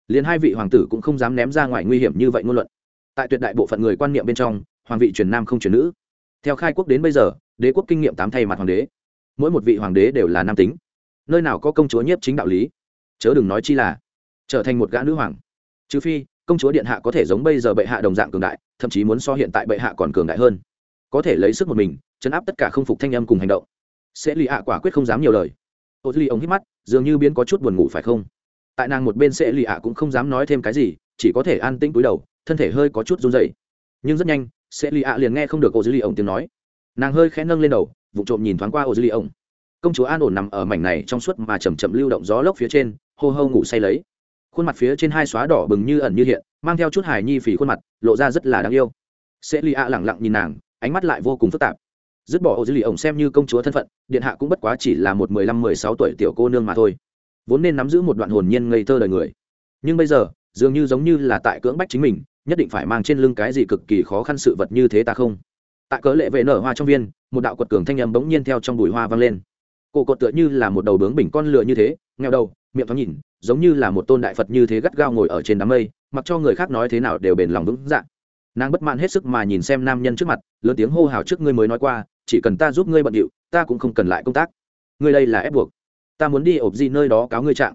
Liền hai vị hoàng tử cũng không dám ném ra ngoài nguy hiểm như vậy ngôn luận. Tại tuyệt đại bộ phận người quan niệm bên trong, hoàng vị truyền nam không truyền nữ theo khai quốc đến bây giờ, đế quốc kinh nghiệm tám thay mặt hoàng đế. Mỗi một vị hoàng đế đều là nam tính. Nơi nào có công chúa nhiếp chính đạo lý? Chớ đừng nói chi là trở thành một gã nữ hoàng. Trừ phi, công chúa điện hạ có thể giống bây giờ bệ hạ đồng dạng cường đại, thậm chí muốn so hiện tại bệ hạ còn cường đại hơn. Có thể lấy sức một mình, chấn áp tất cả không phục thanh âm cùng hành động. Sẽ lì hạ quả quyết không dám nhiều lời. Ô duy ông hít mắt, dường như biến có chút buồn ngủ phải không? Tại nàng một bên sẽ lì hạ cũng không dám nói thêm cái gì, chỉ có thể an tĩnh túi đầu, thân thể hơi có chút run dậy nhưng rất nhanh sẽ lì ạ liền nghe không được ô Ly ông tiếng nói. Nàng hơi khẽ nâng lên đầu, vụ trộm nhìn thoáng qua ô Ly ông công chúa an ổn nằm ở mảnh này trong suốt mà chầm chậm lưu động gió lốc phía trên, hô hô ngủ say lấy. Khuôn mặt phía trên hai xóa đỏ bừng như ẩn như hiện, mang theo chút hài nhi phỉ khuôn mặt, lộ ra rất là đáng yêu. Sẽ lì ạ lẳng lặng nhìn nàng, ánh mắt lại vô cùng phức tạp. Dứt bỏ ô dư lì ổng xem như công chúa thân phận, điện hạ cũng bất quá chỉ là một mười lăm, mười sáu tuổi tiểu cô nương mà thôi. Vốn nên nắm giữ một đoạn hồn nhiên ngây thơ đời người. Nhưng bây giờ, dường như giống như là tại cưỡng bách chính mình nhất định phải mang trên lưng cái gì cực kỳ khó khăn sự vật như thế ta không? Tại cớ lệ vệ nở hoa trong viên, một đạo quật cường thanh âm bỗng nhiên theo trong bụi hoa vang lên. Cổ cột tựa như là một đầu bướng bình con lửa như thế, nghèo đầu, miệng thoáng nhìn, giống như là một tôn đại phật như thế gắt gao ngồi ở trên đám mây, mặc cho người khác nói thế nào đều bền lòng vững dạng. nàng bất mãn hết sức mà nhìn xem nam nhân trước mặt, lớn tiếng hô hào trước ngươi mới nói qua, chỉ cần ta giúp ngươi bận điệu, ta cũng không cần lại công tác. Ngươi đây là ép buộc. Ta muốn đi ộp gì nơi đó cáo ngươi trạng.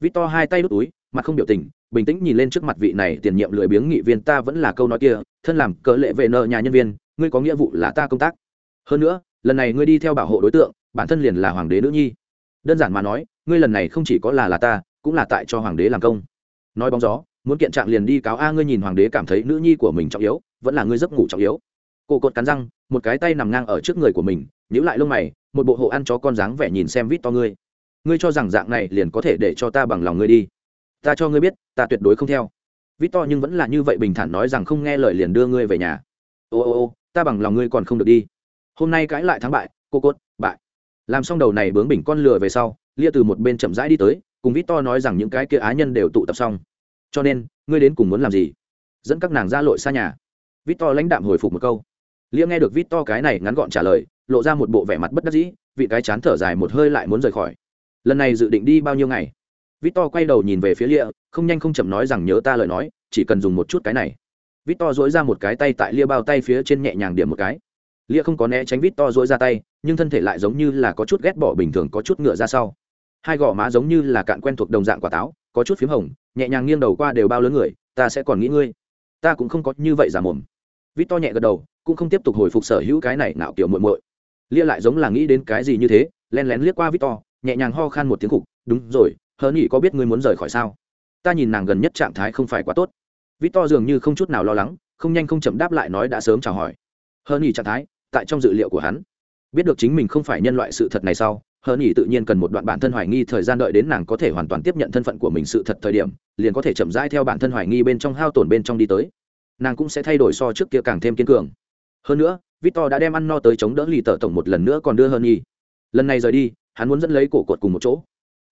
Vít to hai tay đút túi, mặt không biểu tình bình tĩnh nhìn lên trước mặt vị này tiền nhiệm lười biếng nghị viên, ta vẫn là câu nói kia, thân làm cỡ lệ vệ nợ nhà nhân viên, ngươi có nghĩa vụ là ta công tác. Hơn nữa, lần này ngươi đi theo bảo hộ đối tượng, bản thân liền là hoàng đế nữ nhi. Đơn giản mà nói, ngươi lần này không chỉ có là là ta, cũng là tại cho hoàng đế làm công. Nói bóng gió, muốn kiện trạng liền đi cáo a ngươi nhìn hoàng đế cảm thấy nữ nhi của mình trọng yếu, vẫn là ngươi giấc ngủ trọng yếu. Cô cột cắn răng, một cái tay nằm ngang ở trước người của mình nhữ lại lông mày, một bộ hộ ăn chó con dáng vẻ nhìn xem vít to ngươi. Ngươi cho rằng dạng này liền có thể để cho ta bằng lòng ngươi đi ta cho ngươi biết, ta tuyệt đối không theo. Vít to nhưng vẫn là như vậy bình thản nói rằng không nghe lời liền đưa ngươi về nhà. Ô ô ô, ta bằng lòng ngươi còn không được đi. Hôm nay cãi lại thắng bại, cô cốt, bại. Làm xong đầu này bướng bỉnh con lừa về sau, lia từ một bên chậm rãi đi tới, cùng vít to nói rằng những cái kia á nhân đều tụ tập xong. Cho nên, ngươi đến cùng muốn làm gì? Dẫn các nàng ra lội xa nhà. Vít to lãnh đạm hồi phục một câu. Lia nghe được vít to cái này ngắn gọn trả lời, lộ ra một bộ vẻ mặt bất đắc dĩ, vị cái chán thở dài một hơi lại muốn rời khỏi. Lần này dự định đi bao nhiêu ngày? Vít to quay đầu nhìn về phía lia, không nhanh không chậm nói rằng nhớ ta lời nói, chỉ cần dùng một chút cái này. Vít to ra một cái tay tại lia bao tay phía trên nhẹ nhàng điểm một cái. Lia không có né tránh vít to ra tay, nhưng thân thể lại giống như là có chút ghét bỏ bình thường, có chút ngựa ra sau. Hai gò má giống như là cạn quen thuộc đồng dạng quả táo, có chút phím hồng, nhẹ nhàng nghiêng đầu qua đều bao lớn người, ta sẽ còn nghĩ ngươi. Ta cũng không có như vậy giả mồm. Vít to nhẹ gật đầu, cũng không tiếp tục hồi phục sở hữu cái này nạo kiểu muội muội. Lia lại giống là nghĩ đến cái gì như thế, lén lén liếc qua vít nhẹ nhàng ho khan một tiếng cục đúng rồi hờ nghỉ có biết ngươi muốn rời khỏi sao? Ta nhìn nàng gần nhất trạng thái không phải quá tốt. Vít to dường như không chút nào lo lắng, không nhanh không chậm đáp lại nói đã sớm chào hỏi. Hờ nghỉ trạng thái, tại trong dự liệu của hắn, biết được chính mình không phải nhân loại sự thật này sau, hờ nhỉ tự nhiên cần một đoạn bản thân hoài nghi thời gian đợi đến nàng có thể hoàn toàn tiếp nhận thân phận của mình sự thật thời điểm, liền có thể chậm rãi theo bản thân hoài nghi bên trong hao tổn bên trong đi tới. Nàng cũng sẽ thay đổi so trước kia càng thêm kiên cường. Hơn nữa, victor đã đem ăn no tới chống đỡ lì tợ tổng một lần nữa còn đưa hơn nhi. Lần này rời đi, hắn muốn dẫn lấy cổ cột cùng một chỗ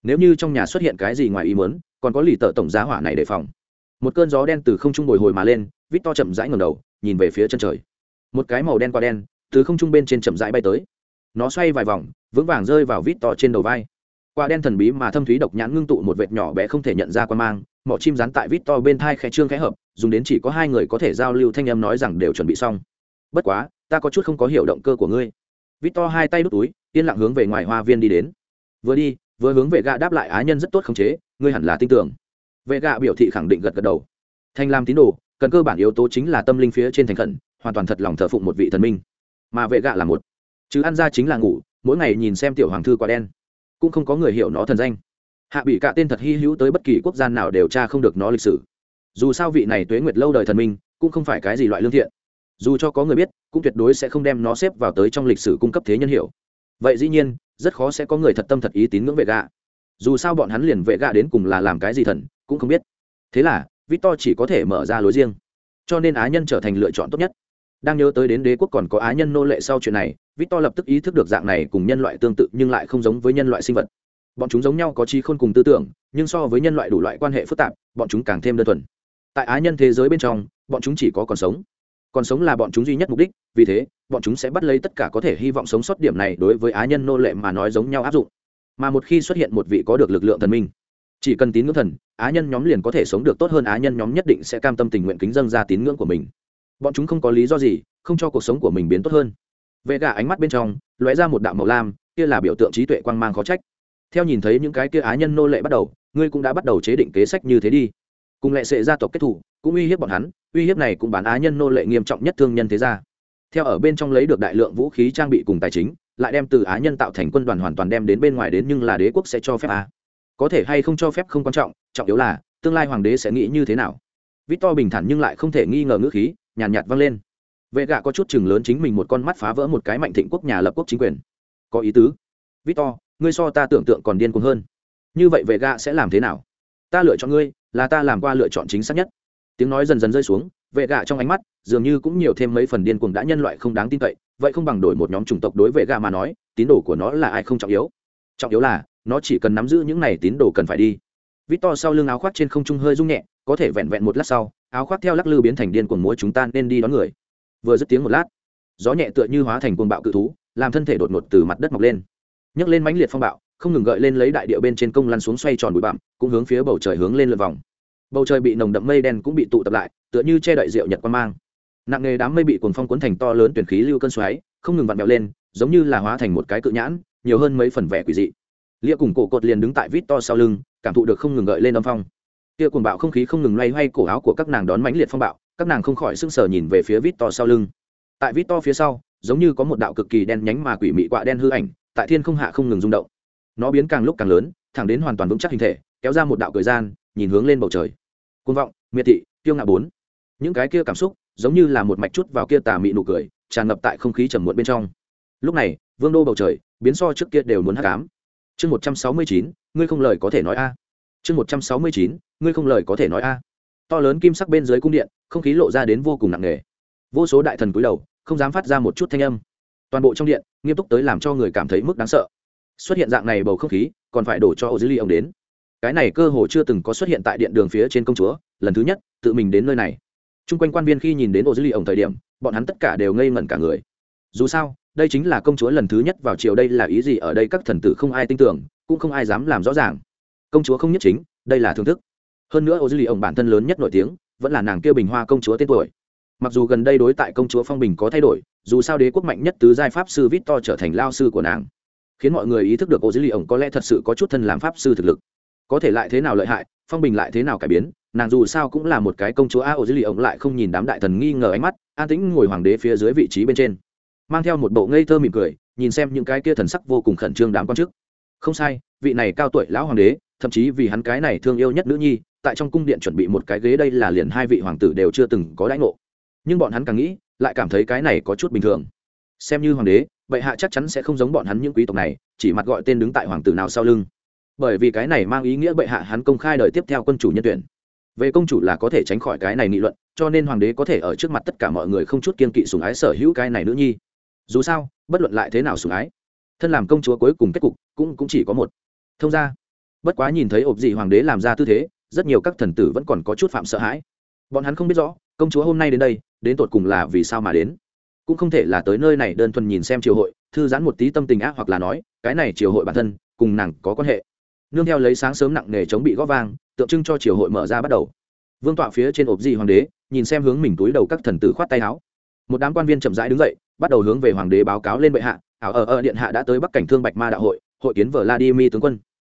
nếu như trong nhà xuất hiện cái gì ngoài ý muốn, còn có lì tợ tổng giá hỏa này đề phòng. Một cơn gió đen từ không trung bồi hồi mà lên victor chậm rãi ngầm đầu, nhìn về phía chân trời. Một cái màu đen qua đen, từ không trung bên trên chậm rãi bay tới. Nó xoay vài vòng, vững vàng rơi vào vít to trên đầu vai. Quả đen thần bí mà thâm thúy độc nhãn ngưng tụ một vệt nhỏ bé không thể nhận ra quan mang, mỏ chim rán tại vít to bên thai khẽ trương khẽ hợp, dùng đến chỉ có hai người có thể giao lưu thanh âm nói rằng đều chuẩn bị xong. Bất quá, ta có chút không có hiểu động cơ của ngươi. Vít to hai tay đút túi, yên lặng hướng về ngoài hoa viên đi đến. Vừa đi vừa hướng về gạ đáp lại á nhân rất tốt khống chế, ngươi hẳn là tin tưởng. Vệ gạ biểu thị khẳng định gật gật đầu. Thanh lam tín đồ, cần cơ bản yếu tố chính là tâm linh phía trên thành khẩn, hoàn toàn thật lòng thờ phụng một vị thần minh. Mà vệ gạ là một. Chứ ăn ra chính là ngủ, mỗi ngày nhìn xem tiểu hoàng thư quả đen, cũng không có người hiểu nó thần danh. Hạ bị cả tên thật hy hữu tới bất kỳ quốc gia nào đều tra không được nó lịch sử. Dù sao vị này tuế nguyệt lâu đời thần minh, cũng không phải cái gì loại lương thiện. Dù cho có người biết, cũng tuyệt đối sẽ không đem nó xếp vào tới trong lịch sử cung cấp thế nhân hiểu vậy dĩ nhiên, rất khó sẽ có người thật tâm thật ý tín ngưỡng vệ gạ. Dù sao bọn hắn liền vệ gạ đến cùng là làm cái gì thần, cũng không biết. Thế là, victor chỉ có thể mở ra lối riêng. Cho nên á nhân trở thành lựa chọn tốt nhất. Đang nhớ tới đến đế quốc còn có á nhân nô lệ sau chuyện này, victor lập tức ý thức được dạng này cùng nhân loại tương tự nhưng lại không giống với nhân loại sinh vật. Bọn chúng giống nhau có trí khôn cùng tư tưởng, nhưng so với nhân loại đủ loại quan hệ phức tạp, bọn chúng càng thêm đơn thuần. Tại á nhân thế giới bên trong, bọn chúng chỉ có còn sống. Còn sống là bọn chúng duy nhất mục đích, vì thế bọn chúng sẽ bắt lấy tất cả có thể hy vọng sống sót điểm này đối với á nhân nô lệ mà nói giống nhau áp dụng. Mà một khi xuất hiện một vị có được lực lượng thần minh, chỉ cần tín ngưỡng thần, á nhân nhóm liền có thể sống được tốt hơn, á nhân nhóm nhất định sẽ cam tâm tình nguyện kính dâng ra tín ngưỡng của mình. Bọn chúng không có lý do gì, không cho cuộc sống của mình biến tốt hơn. Vệ gà ánh mắt bên trong, lóe ra một đạo màu lam, kia là biểu tượng trí tuệ quang mang khó trách. Theo nhìn thấy những cái kia á nhân nô lệ bắt đầu, ngươi cũng đã bắt đầu chế định kế sách như thế đi. Cùng lệ sệ gia tộc kết thủ, cũng uy hiếp bọn hắn, uy hiếp này cũng bán á nhân nô lệ nghiêm trọng nhất thương nhân thế gia theo ở bên trong lấy được đại lượng vũ khí trang bị cùng tài chính lại đem từ á nhân tạo thành quân đoàn hoàn toàn đem đến bên ngoài đến nhưng là đế quốc sẽ cho phép a. Có thể hay không cho phép không quan trọng trọng yếu là tương lai hoàng đế sẽ nghĩ như thế nào. Victor bình thản nhưng lại không thể nghi ngờ ngữ khí nhàn nhạt, nhạt vang lên. Vệ gạ có chút chừng lớn chính mình một con mắt phá vỡ một cái mạnh thịnh quốc nhà lập quốc chính quyền. Có ý tứ. Victor ngươi so ta tưởng tượng còn điên cuồng hơn. Như vậy vệ gạ sẽ làm thế nào? Ta lựa chọn ngươi là ta làm qua lựa chọn chính xác nhất. Tiếng nói dần dần rơi xuống vệ gạ trong ánh mắt dường như cũng nhiều thêm mấy phần điên cuồng đã nhân loại không đáng tin cậy vậy không bằng đổi một nhóm chủng tộc đối vệ gạ mà nói tín đồ của nó là ai không trọng yếu trọng yếu là nó chỉ cần nắm giữ những này tín đồ cần phải đi Vít to sau lưng áo khoác trên không trung hơi rung nhẹ, có thể vẹn vẹn một lát sau, áo khoác theo lắc lư biến thành điên cuồng múa chúng ta nên đi đón người. Vừa dứt tiếng một lát, gió nhẹ tựa như hóa thành cuồng bạo cự thú, làm thân thể đột ngột từ mặt đất mọc lên. Nhấc lên mãnh liệt phong bạo, không ngừng gợi lên lấy đại địa bên trên công lăn xuống xoay tròn bụi bặm, cũng hướng phía bầu trời hướng lên lượn vòng. Bầu trời bị nồng đậm mây đen cũng bị tụ tập lại, tựa như che đậy rượu nhật quan mang. Nặng nề đám mây bị cuồng phong cuốn thành to lớn tuyển khí lưu cơn xoáy, không ngừng vặn vẹo lên, giống như là hóa thành một cái cự nhãn, nhiều hơn mấy phần vẻ quỷ dị. Lia cùng cổ cột liền đứng tại vít to sau lưng cảm thụ được không ngừng gợi lên âm phong. Tia cuồng bạo không khí không ngừng loay hoay cổ áo của các nàng đón mãnh liệt phong bạo các nàng không khỏi sững sờ nhìn về phía vít to sau lưng. Tại vít to phía sau giống như có một đạo cực kỳ đen nhánh mà quỷ mị quạ đen hư ảnh tại thiên không hạ không ngừng rung động. Nó biến càng lúc càng lớn thẳng đến hoàn toàn vững chắc hình thể kéo ra một đạo cười gian nhìn hướng lên bầu trời côn vọng, miệt thị tiêu ngạo bốn. Những cái kia cảm xúc, giống như là một mạch chút vào kia tà mị nụ cười, tràn ngập tại không khí trầm muộn bên trong. Lúc này, vương đô bầu trời, biến so trước kia đều muốn hát cám chương một trăm sáu mươi chín, ngươi không lời có thể nói a. Chương một trăm sáu mươi chín, ngươi không lời có thể nói a. To lớn kim sắc bên dưới cung điện, không khí lộ ra đến vô cùng nặng nề. Vô số đại thần cúi đầu, không dám phát ra một chút thanh âm. Toàn bộ trong điện, nghiêm túc tới làm cho người cảm thấy mức đáng sợ. Xuất hiện dạng này bầu không khí, còn phải đổ cho ô dưới ly ông đến cái này cơ hồ chưa từng có xuất hiện tại điện đường phía trên công chúa, lần thứ nhất, tự mình đến nơi này. T r u n g quanh quan viên khi nhìn đến ô dư ly Ổng thời điểm, bọn hắn tất cả đều ngây ngẩn cả người. Dù sao, đây chính là công chúa lần thứ nhất vào chiều đây là ý gì ở đây các thần tử không ai tin tưởng, cũng không ai dám làm rõ ràng. Công chúa không nhất chính, đây là thưởng thức. Hơn nữa ô dư ly Ổng bản thân lớn nhất nổi tiếng, vẫn là nàng kia bình hoa công chúa tên tuổi. Mặc dù gần đây đối tại công chúa phong bình có thay đổi, dù sao đế quốc mạnh nhất tứ giai pháp sư vít to trở thành lao sư của nàng, khiến mọi người ý thức được ô Dư Ly ổng có lẽ thật sự có chút thân làm pháp sư thực lực có thể lại thế nào lợi hại, phong bình lại thế nào cải biến, nàng dù sao cũng là một cái công chúa a ô dữ lì ổng lại không nhìn đám đại thần nghi ngờ ánh mắt, an tĩnh ngồi hoàng đế phía dưới vị trí bên trên. Mang theo một bộ ngây thơ mỉm cười, nhìn xem những cái kia thần sắc vô cùng khẩn trương đám quan chức. Không sai, vị này cao tuổi lão hoàng đế, thậm chí vì hắn cái này thương yêu nhất nữ nhi, tại trong cung điện chuẩn bị một cái ghế đây là liền hai vị hoàng tử đều chưa từng có đãi ngộ. Nhưng bọn hắn càng nghĩ, lại cảm thấy cái này có chút bình thường. Xem như hoàng đế, bệ hạ chắc chắn sẽ không giống bọn hắn những quý tộc này, chỉ mặt gọi tên đứng tại hoàng tử nào sau lưng bởi vì cái này mang ý nghĩa bệ hạ hắn công khai đời tiếp theo quân chủ nhân tuyển. Về công chủ là có thể tránh khỏi cái này nghị luận, cho nên hoàng đế có thể ở trước mặt tất cả mọi người không chút kiên kỵ sùng ái sở hữu cái này nữ nhi. Dù sao, bất luận lại thế nào sùng ái, thân làm công chúa cuối cùng kết cục cũng cũng chỉ có một. Thông ra, bất quá nhìn thấy ộp dị hoàng đế làm ra tư thế, rất nhiều các thần tử vẫn còn có chút phạm sợ hãi. Bọn hắn không biết rõ, công chúa hôm nay đến đây, đến tột cùng là vì sao mà đến. Cũng không thể là tới nơi này đơn thuần nhìn xem triều hội, thư giãn một tí tâm tình ác hoặc là nói, cái này triều hội bản thân, cùng nàng có quan hệ nương theo lấy sáng sớm nặng nề chống bị góp vang, tượng trưng cho triều hội mở ra bắt đầu. Vương tọa phía trên ộp di hoàng đế, nhìn xem hướng mình túi đầu các thần tử khoát tay áo. Một đám quan viên chậm rãi đứng dậy, bắt đầu hướng về hoàng đế báo cáo lên bệ hạ, ảo ở ở điện hạ đã tới bắc cảnh thương bạch ma đạo hội hội kiến vợ vladimir tướng quân.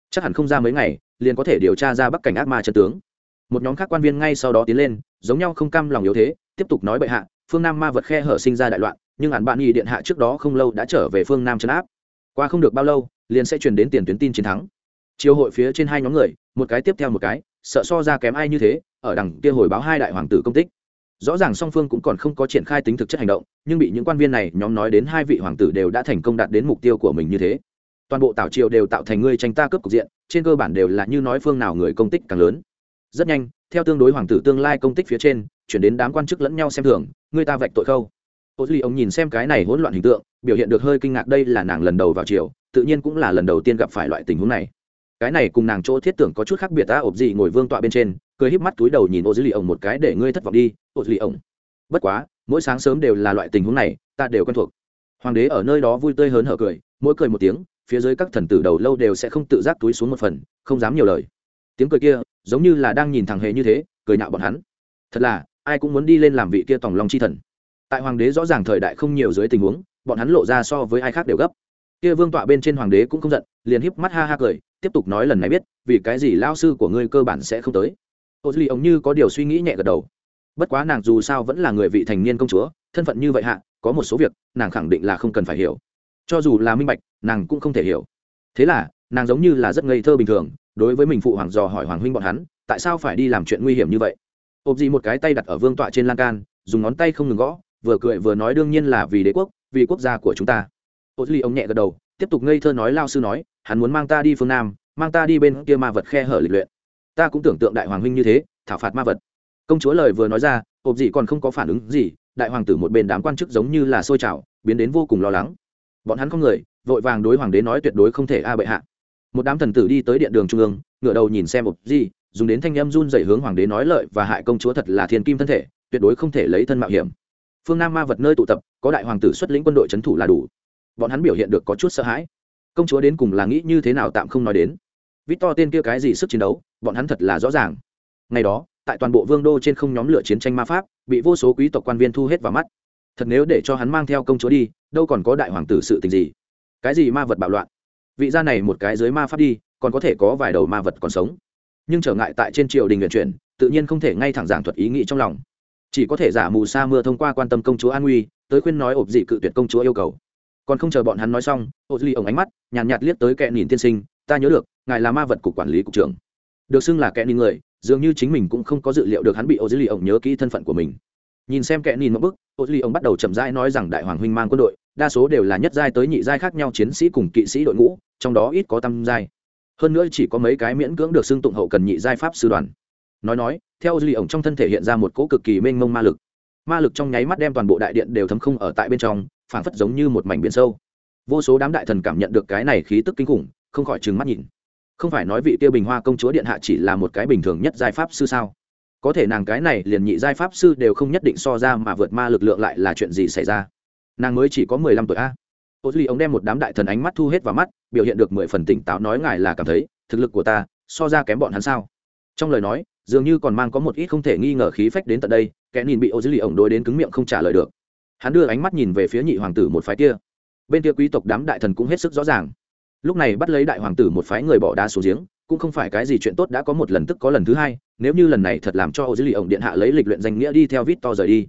Chắc hẳn không ra mấy ngày, liền có thể điều tra ra bắc cảnh ác ma chân tướng. Một nhóm khác quan viên ngay sau đó tiến lên, giống nhau không cam lòng yếu thế, tiếp tục nói bệ hạ, phương nam ma vật khe hở sinh ra đại loạn, nhưng hẳn bạn nghi điện hạ trước đó không lâu đã trở về phương nam trấn áp. Qua không được bao lâu, liền sẽ chuyển đến tiền tuyến tin chiến thắng chiều hội phía trên hai nhóm người, một cái tiếp theo một cái, sợ so ra kém ai như thế, ở đằng kia hồi báo hai đại hoàng tử công tích. Rõ ràng song phương cũng còn không có triển khai tính thực chất hành động, nhưng bị những quan viên này nhóm nói đến hai vị hoàng tử đều đã thành công đạt đến mục tiêu của mình như thế. Toàn bộ tảo triều đều tạo thành ngươi tranh ta cướp cục diện, trên cơ bản đều là như nói phương nào người công tích càng lớn. Rất nhanh, theo tương đối hoàng tử tương lai công tích phía trên, chuyển đến đám quan chức lẫn nhau xem thường người ta vạch tội khâu. Ô duy ông nhìn xem cái này hỗn loạn hình tượng, biểu hiện được hơi kinh ngạc đây là nàng lần đầu vào triều, tự nhiên cũng là lần đầu tiên gặp phải loại tình huống này cái này cùng nàng chỗ thiết tưởng có chút khác biệt ta, ộp gì ngồi vương tọa bên trên, cười híp mắt túi đầu nhìn ô duy ông một cái để ngươi thất vọng đi, ô duy ông bất quá, mỗi sáng sớm đều là loại tình huống này, ta đều quen thuộc. Hoàng đế ở nơi đó vui tươi hớn hở cười, mỗi cười một tiếng, phía dưới các thần tử đầu lâu đều sẽ không tự giác túi xuống một phần, không dám nhiều lời. Tiếng cười kia, giống như là đang nhìn thằng hề như thế, cười nhạo bọn hắn. Thật là, ai cũng muốn đi lên làm vị kia tòng long chi thần. Tại hoàng đế rõ ràng thời đại không nhiều dưới tình huống, bọn hắn lộ ra so với ai khác đều gấp. Kia vương tọa bên trên hoàng đế cũng không giận liền híp mắt ha ha cười, tiếp tục nói lần này biết, vì cái gì lao sư của ngươi cơ bản sẽ không tới. Ô duy ông như có điều suy nghĩ nhẹ gật đầu. Bất quá nàng dù sao vẫn là người vị thành niên công chúa, thân phận như vậy hạ, có một số việc, nàng khẳng định là không cần phải hiểu. Cho dù là minh bạch, nàng cũng không thể hiểu. Thế là, nàng giống như là rất ngây thơ bình thường, đối với mình phụ hoàng dò hỏi hoàng huynh bọn hắn, tại sao phải đi làm chuyện nguy hiểm như vậy? Ộp gì một cái tay đặt ở vương tọa trên lan can, dùng ngón tay không ngừng gõ, vừa cười vừa nói đương nhiên là vì đế quốc, vì quốc gia của chúng ta. Ộp ly ông nhẹ gật đầu tiếp tục ngây thơ nói lao sư nói, hắn muốn mang ta đi phương nam, mang ta đi bên kia ma vật khe hở lịch luyện. Ta cũng tưởng tượng đại hoàng huynh như thế, thảo phạt ma vật. Công chúa lời vừa nói ra, hộp gì còn không có phản ứng gì, đại hoàng tử một bên đám quan chức giống như là sôi trào, biến đến vô cùng lo lắng. Bọn hắn không người, vội vàng đối hoàng đế nói tuyệt đối không thể a bệ hạ. Một đám thần tử đi tới điện đường trung ương ngựa đầu nhìn xem hộp gì, dùng đến thanh âm run dậy hướng hoàng đế nói lợi và hại công chúa thật là thiên kim thân thể, tuyệt đối không thể lấy thân mạo hiểm. Phương nam ma vật nơi tụ tập, có đại hoàng tử xuất lĩnh quân đội trấn thủ là đủ bọn hắn biểu hiện được có chút sợ hãi. Công chúa đến cùng là nghĩ như thế nào tạm không nói đến. Vít to tên kia cái gì sức chiến đấu, bọn hắn thật là rõ ràng. Ngày đó, tại toàn bộ vương đô trên không nhóm lửa chiến tranh ma pháp, bị vô số quý tộc quan viên thu hết vào mắt. Thật nếu để cho hắn mang theo công chúa đi, đâu còn có đại hoàng tử sự tình gì? Cái gì ma vật bạo loạn? Vị gia này một cái dưới ma pháp đi, còn có thể có vài đầu ma vật còn sống. Nhưng trở ngại tại trên triều đình luyện chuyển, tự nhiên không thể ngay thẳng giảng thuật ý nghĩ trong lòng. Chỉ có thể giả mù sa mưa thông qua quan tâm công chúa an nguy, tới khuyên nói ộp dị cự tuyệt công chúa yêu cầu còn không chờ bọn hắn nói xong ô duy ổng ánh mắt nhàn nhạt, nhạt liếc tới kẻ nhìn tiên sinh ta nhớ được ngài là ma vật cục quản lý cục trưởng. Được xưng là kẻ nhìn người dường như chính mình cũng không có dự liệu được hắn bị ô duy ổng nhớ kỹ thân phận của mình. Nhìn xem kẻ nhìn một bức ô duy ổng bắt đầu chậm rãi nói rằng đại hoàng huynh mang quân đội đa số đều là nhất giai tới nhị giai khác nhau chiến sĩ cùng kỵ sĩ đội ngũ trong đó ít có tam giai. Hơn nữa chỉ có mấy cái miễn cưỡng được xưng tụng hậu cần nhị giai pháp sư đoàn. Nói nói theo duy ổng trong thân thể hiện ra một cỗ cực kỳ mênh mông ma lực. Ma lực trong nháy mắt đem toàn bộ đại điện đều thấm không ở tại bên trong phảng phất giống như một mảnh biển sâu. Vô số đám đại thần cảm nhận được cái này khí tức kinh khủng, không khỏi trừng mắt nhìn. Không phải nói vị tiêu bình hoa công chúa điện hạ chỉ là một cái bình thường nhất giai pháp sư sao? Có thể nàng cái này liền nhị giai pháp sư đều không nhất định so ra mà vượt ma lực lượng lại là chuyện gì xảy ra? Nàng mới chỉ có mười lăm tuổi a. Ô duy, ông đem một đám đại thần ánh mắt thu hết vào mắt, biểu hiện được mười phần tỉnh táo nói ngài là cảm thấy, thực lực của ta, so ra kém bọn hắn sao? Trong lời nói, dường như còn mang có một ít không thể nghi ngờ khí phách đến tận đây, kẻ nhìn bị ô duy, ông đối đến cứng miệng không trả lời được hắn đưa ánh mắt nhìn về phía nhị hoàng tử một phái kia. Bên kia quý tộc đám đại thần cũng hết sức rõ ràng. Lúc này bắt lấy đại hoàng tử một phái người bỏ đá xuống giếng, cũng không phải cái gì chuyện tốt đã có một lần tức có lần thứ hai, nếu như lần này thật làm cho ô dữ lì ổng điện hạ lấy lịch luyện danh nghĩa đi theo vít to rời đi.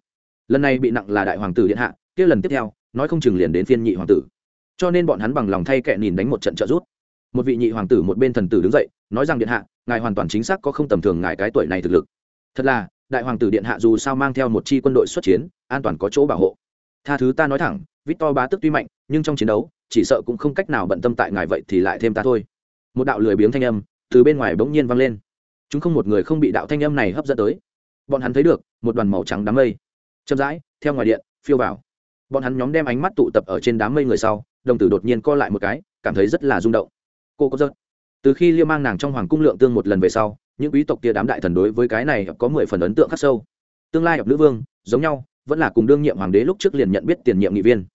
Lần này bị nặng là đại hoàng tử điện hạ, kia lần tiếp theo, nói không chừng liền đến phiên nhị hoàng tử. Cho nên bọn hắn bằng lòng thay kẹ nhìn đánh một trận trợ rút một vị nhị hoàng tử một bên thần tử đứng dậy, nói rằng điện hạ, ngài hoàn toàn chính xác có không tầm thường ngài cái tuổi này thực lực. Thật là, đại hoàng tử điện hạ dù sao mang theo một chi quân đội xuất chiến, an toàn có chỗ bảo hộ tha thứ ta nói thẳng, victor bá tức tuy mạnh, nhưng trong chiến đấu, chỉ sợ cũng không cách nào bận tâm tại ngài vậy thì lại thêm ta thôi. Một đạo lười biếng thanh âm từ bên ngoài bỗng nhiên vang lên. Chúng không một người không bị đạo thanh âm này hấp dẫn tới. Bọn hắn thấy được, một đoàn màu trắng đám mây. Chậm rãi, theo ngoài điện, phiêu vào. Bọn hắn nhóm đem ánh mắt tụ tập ở trên đám mây người sau, đồng tử đột nhiên co lại một cái, cảm thấy rất là rung động. Cô có giật từ khi liêu mang nàng trong hoàng cung lượng tương một lần về sau, những quý tộc kia đám đại thần đối với cái này có mười phần ấn tượng khắc sâu. Tương lai học nữ vương, giống nhau vẫn là cùng đương nhiệm hoàng đế lúc trước liền nhận biết tiền nhiệm nghị viên.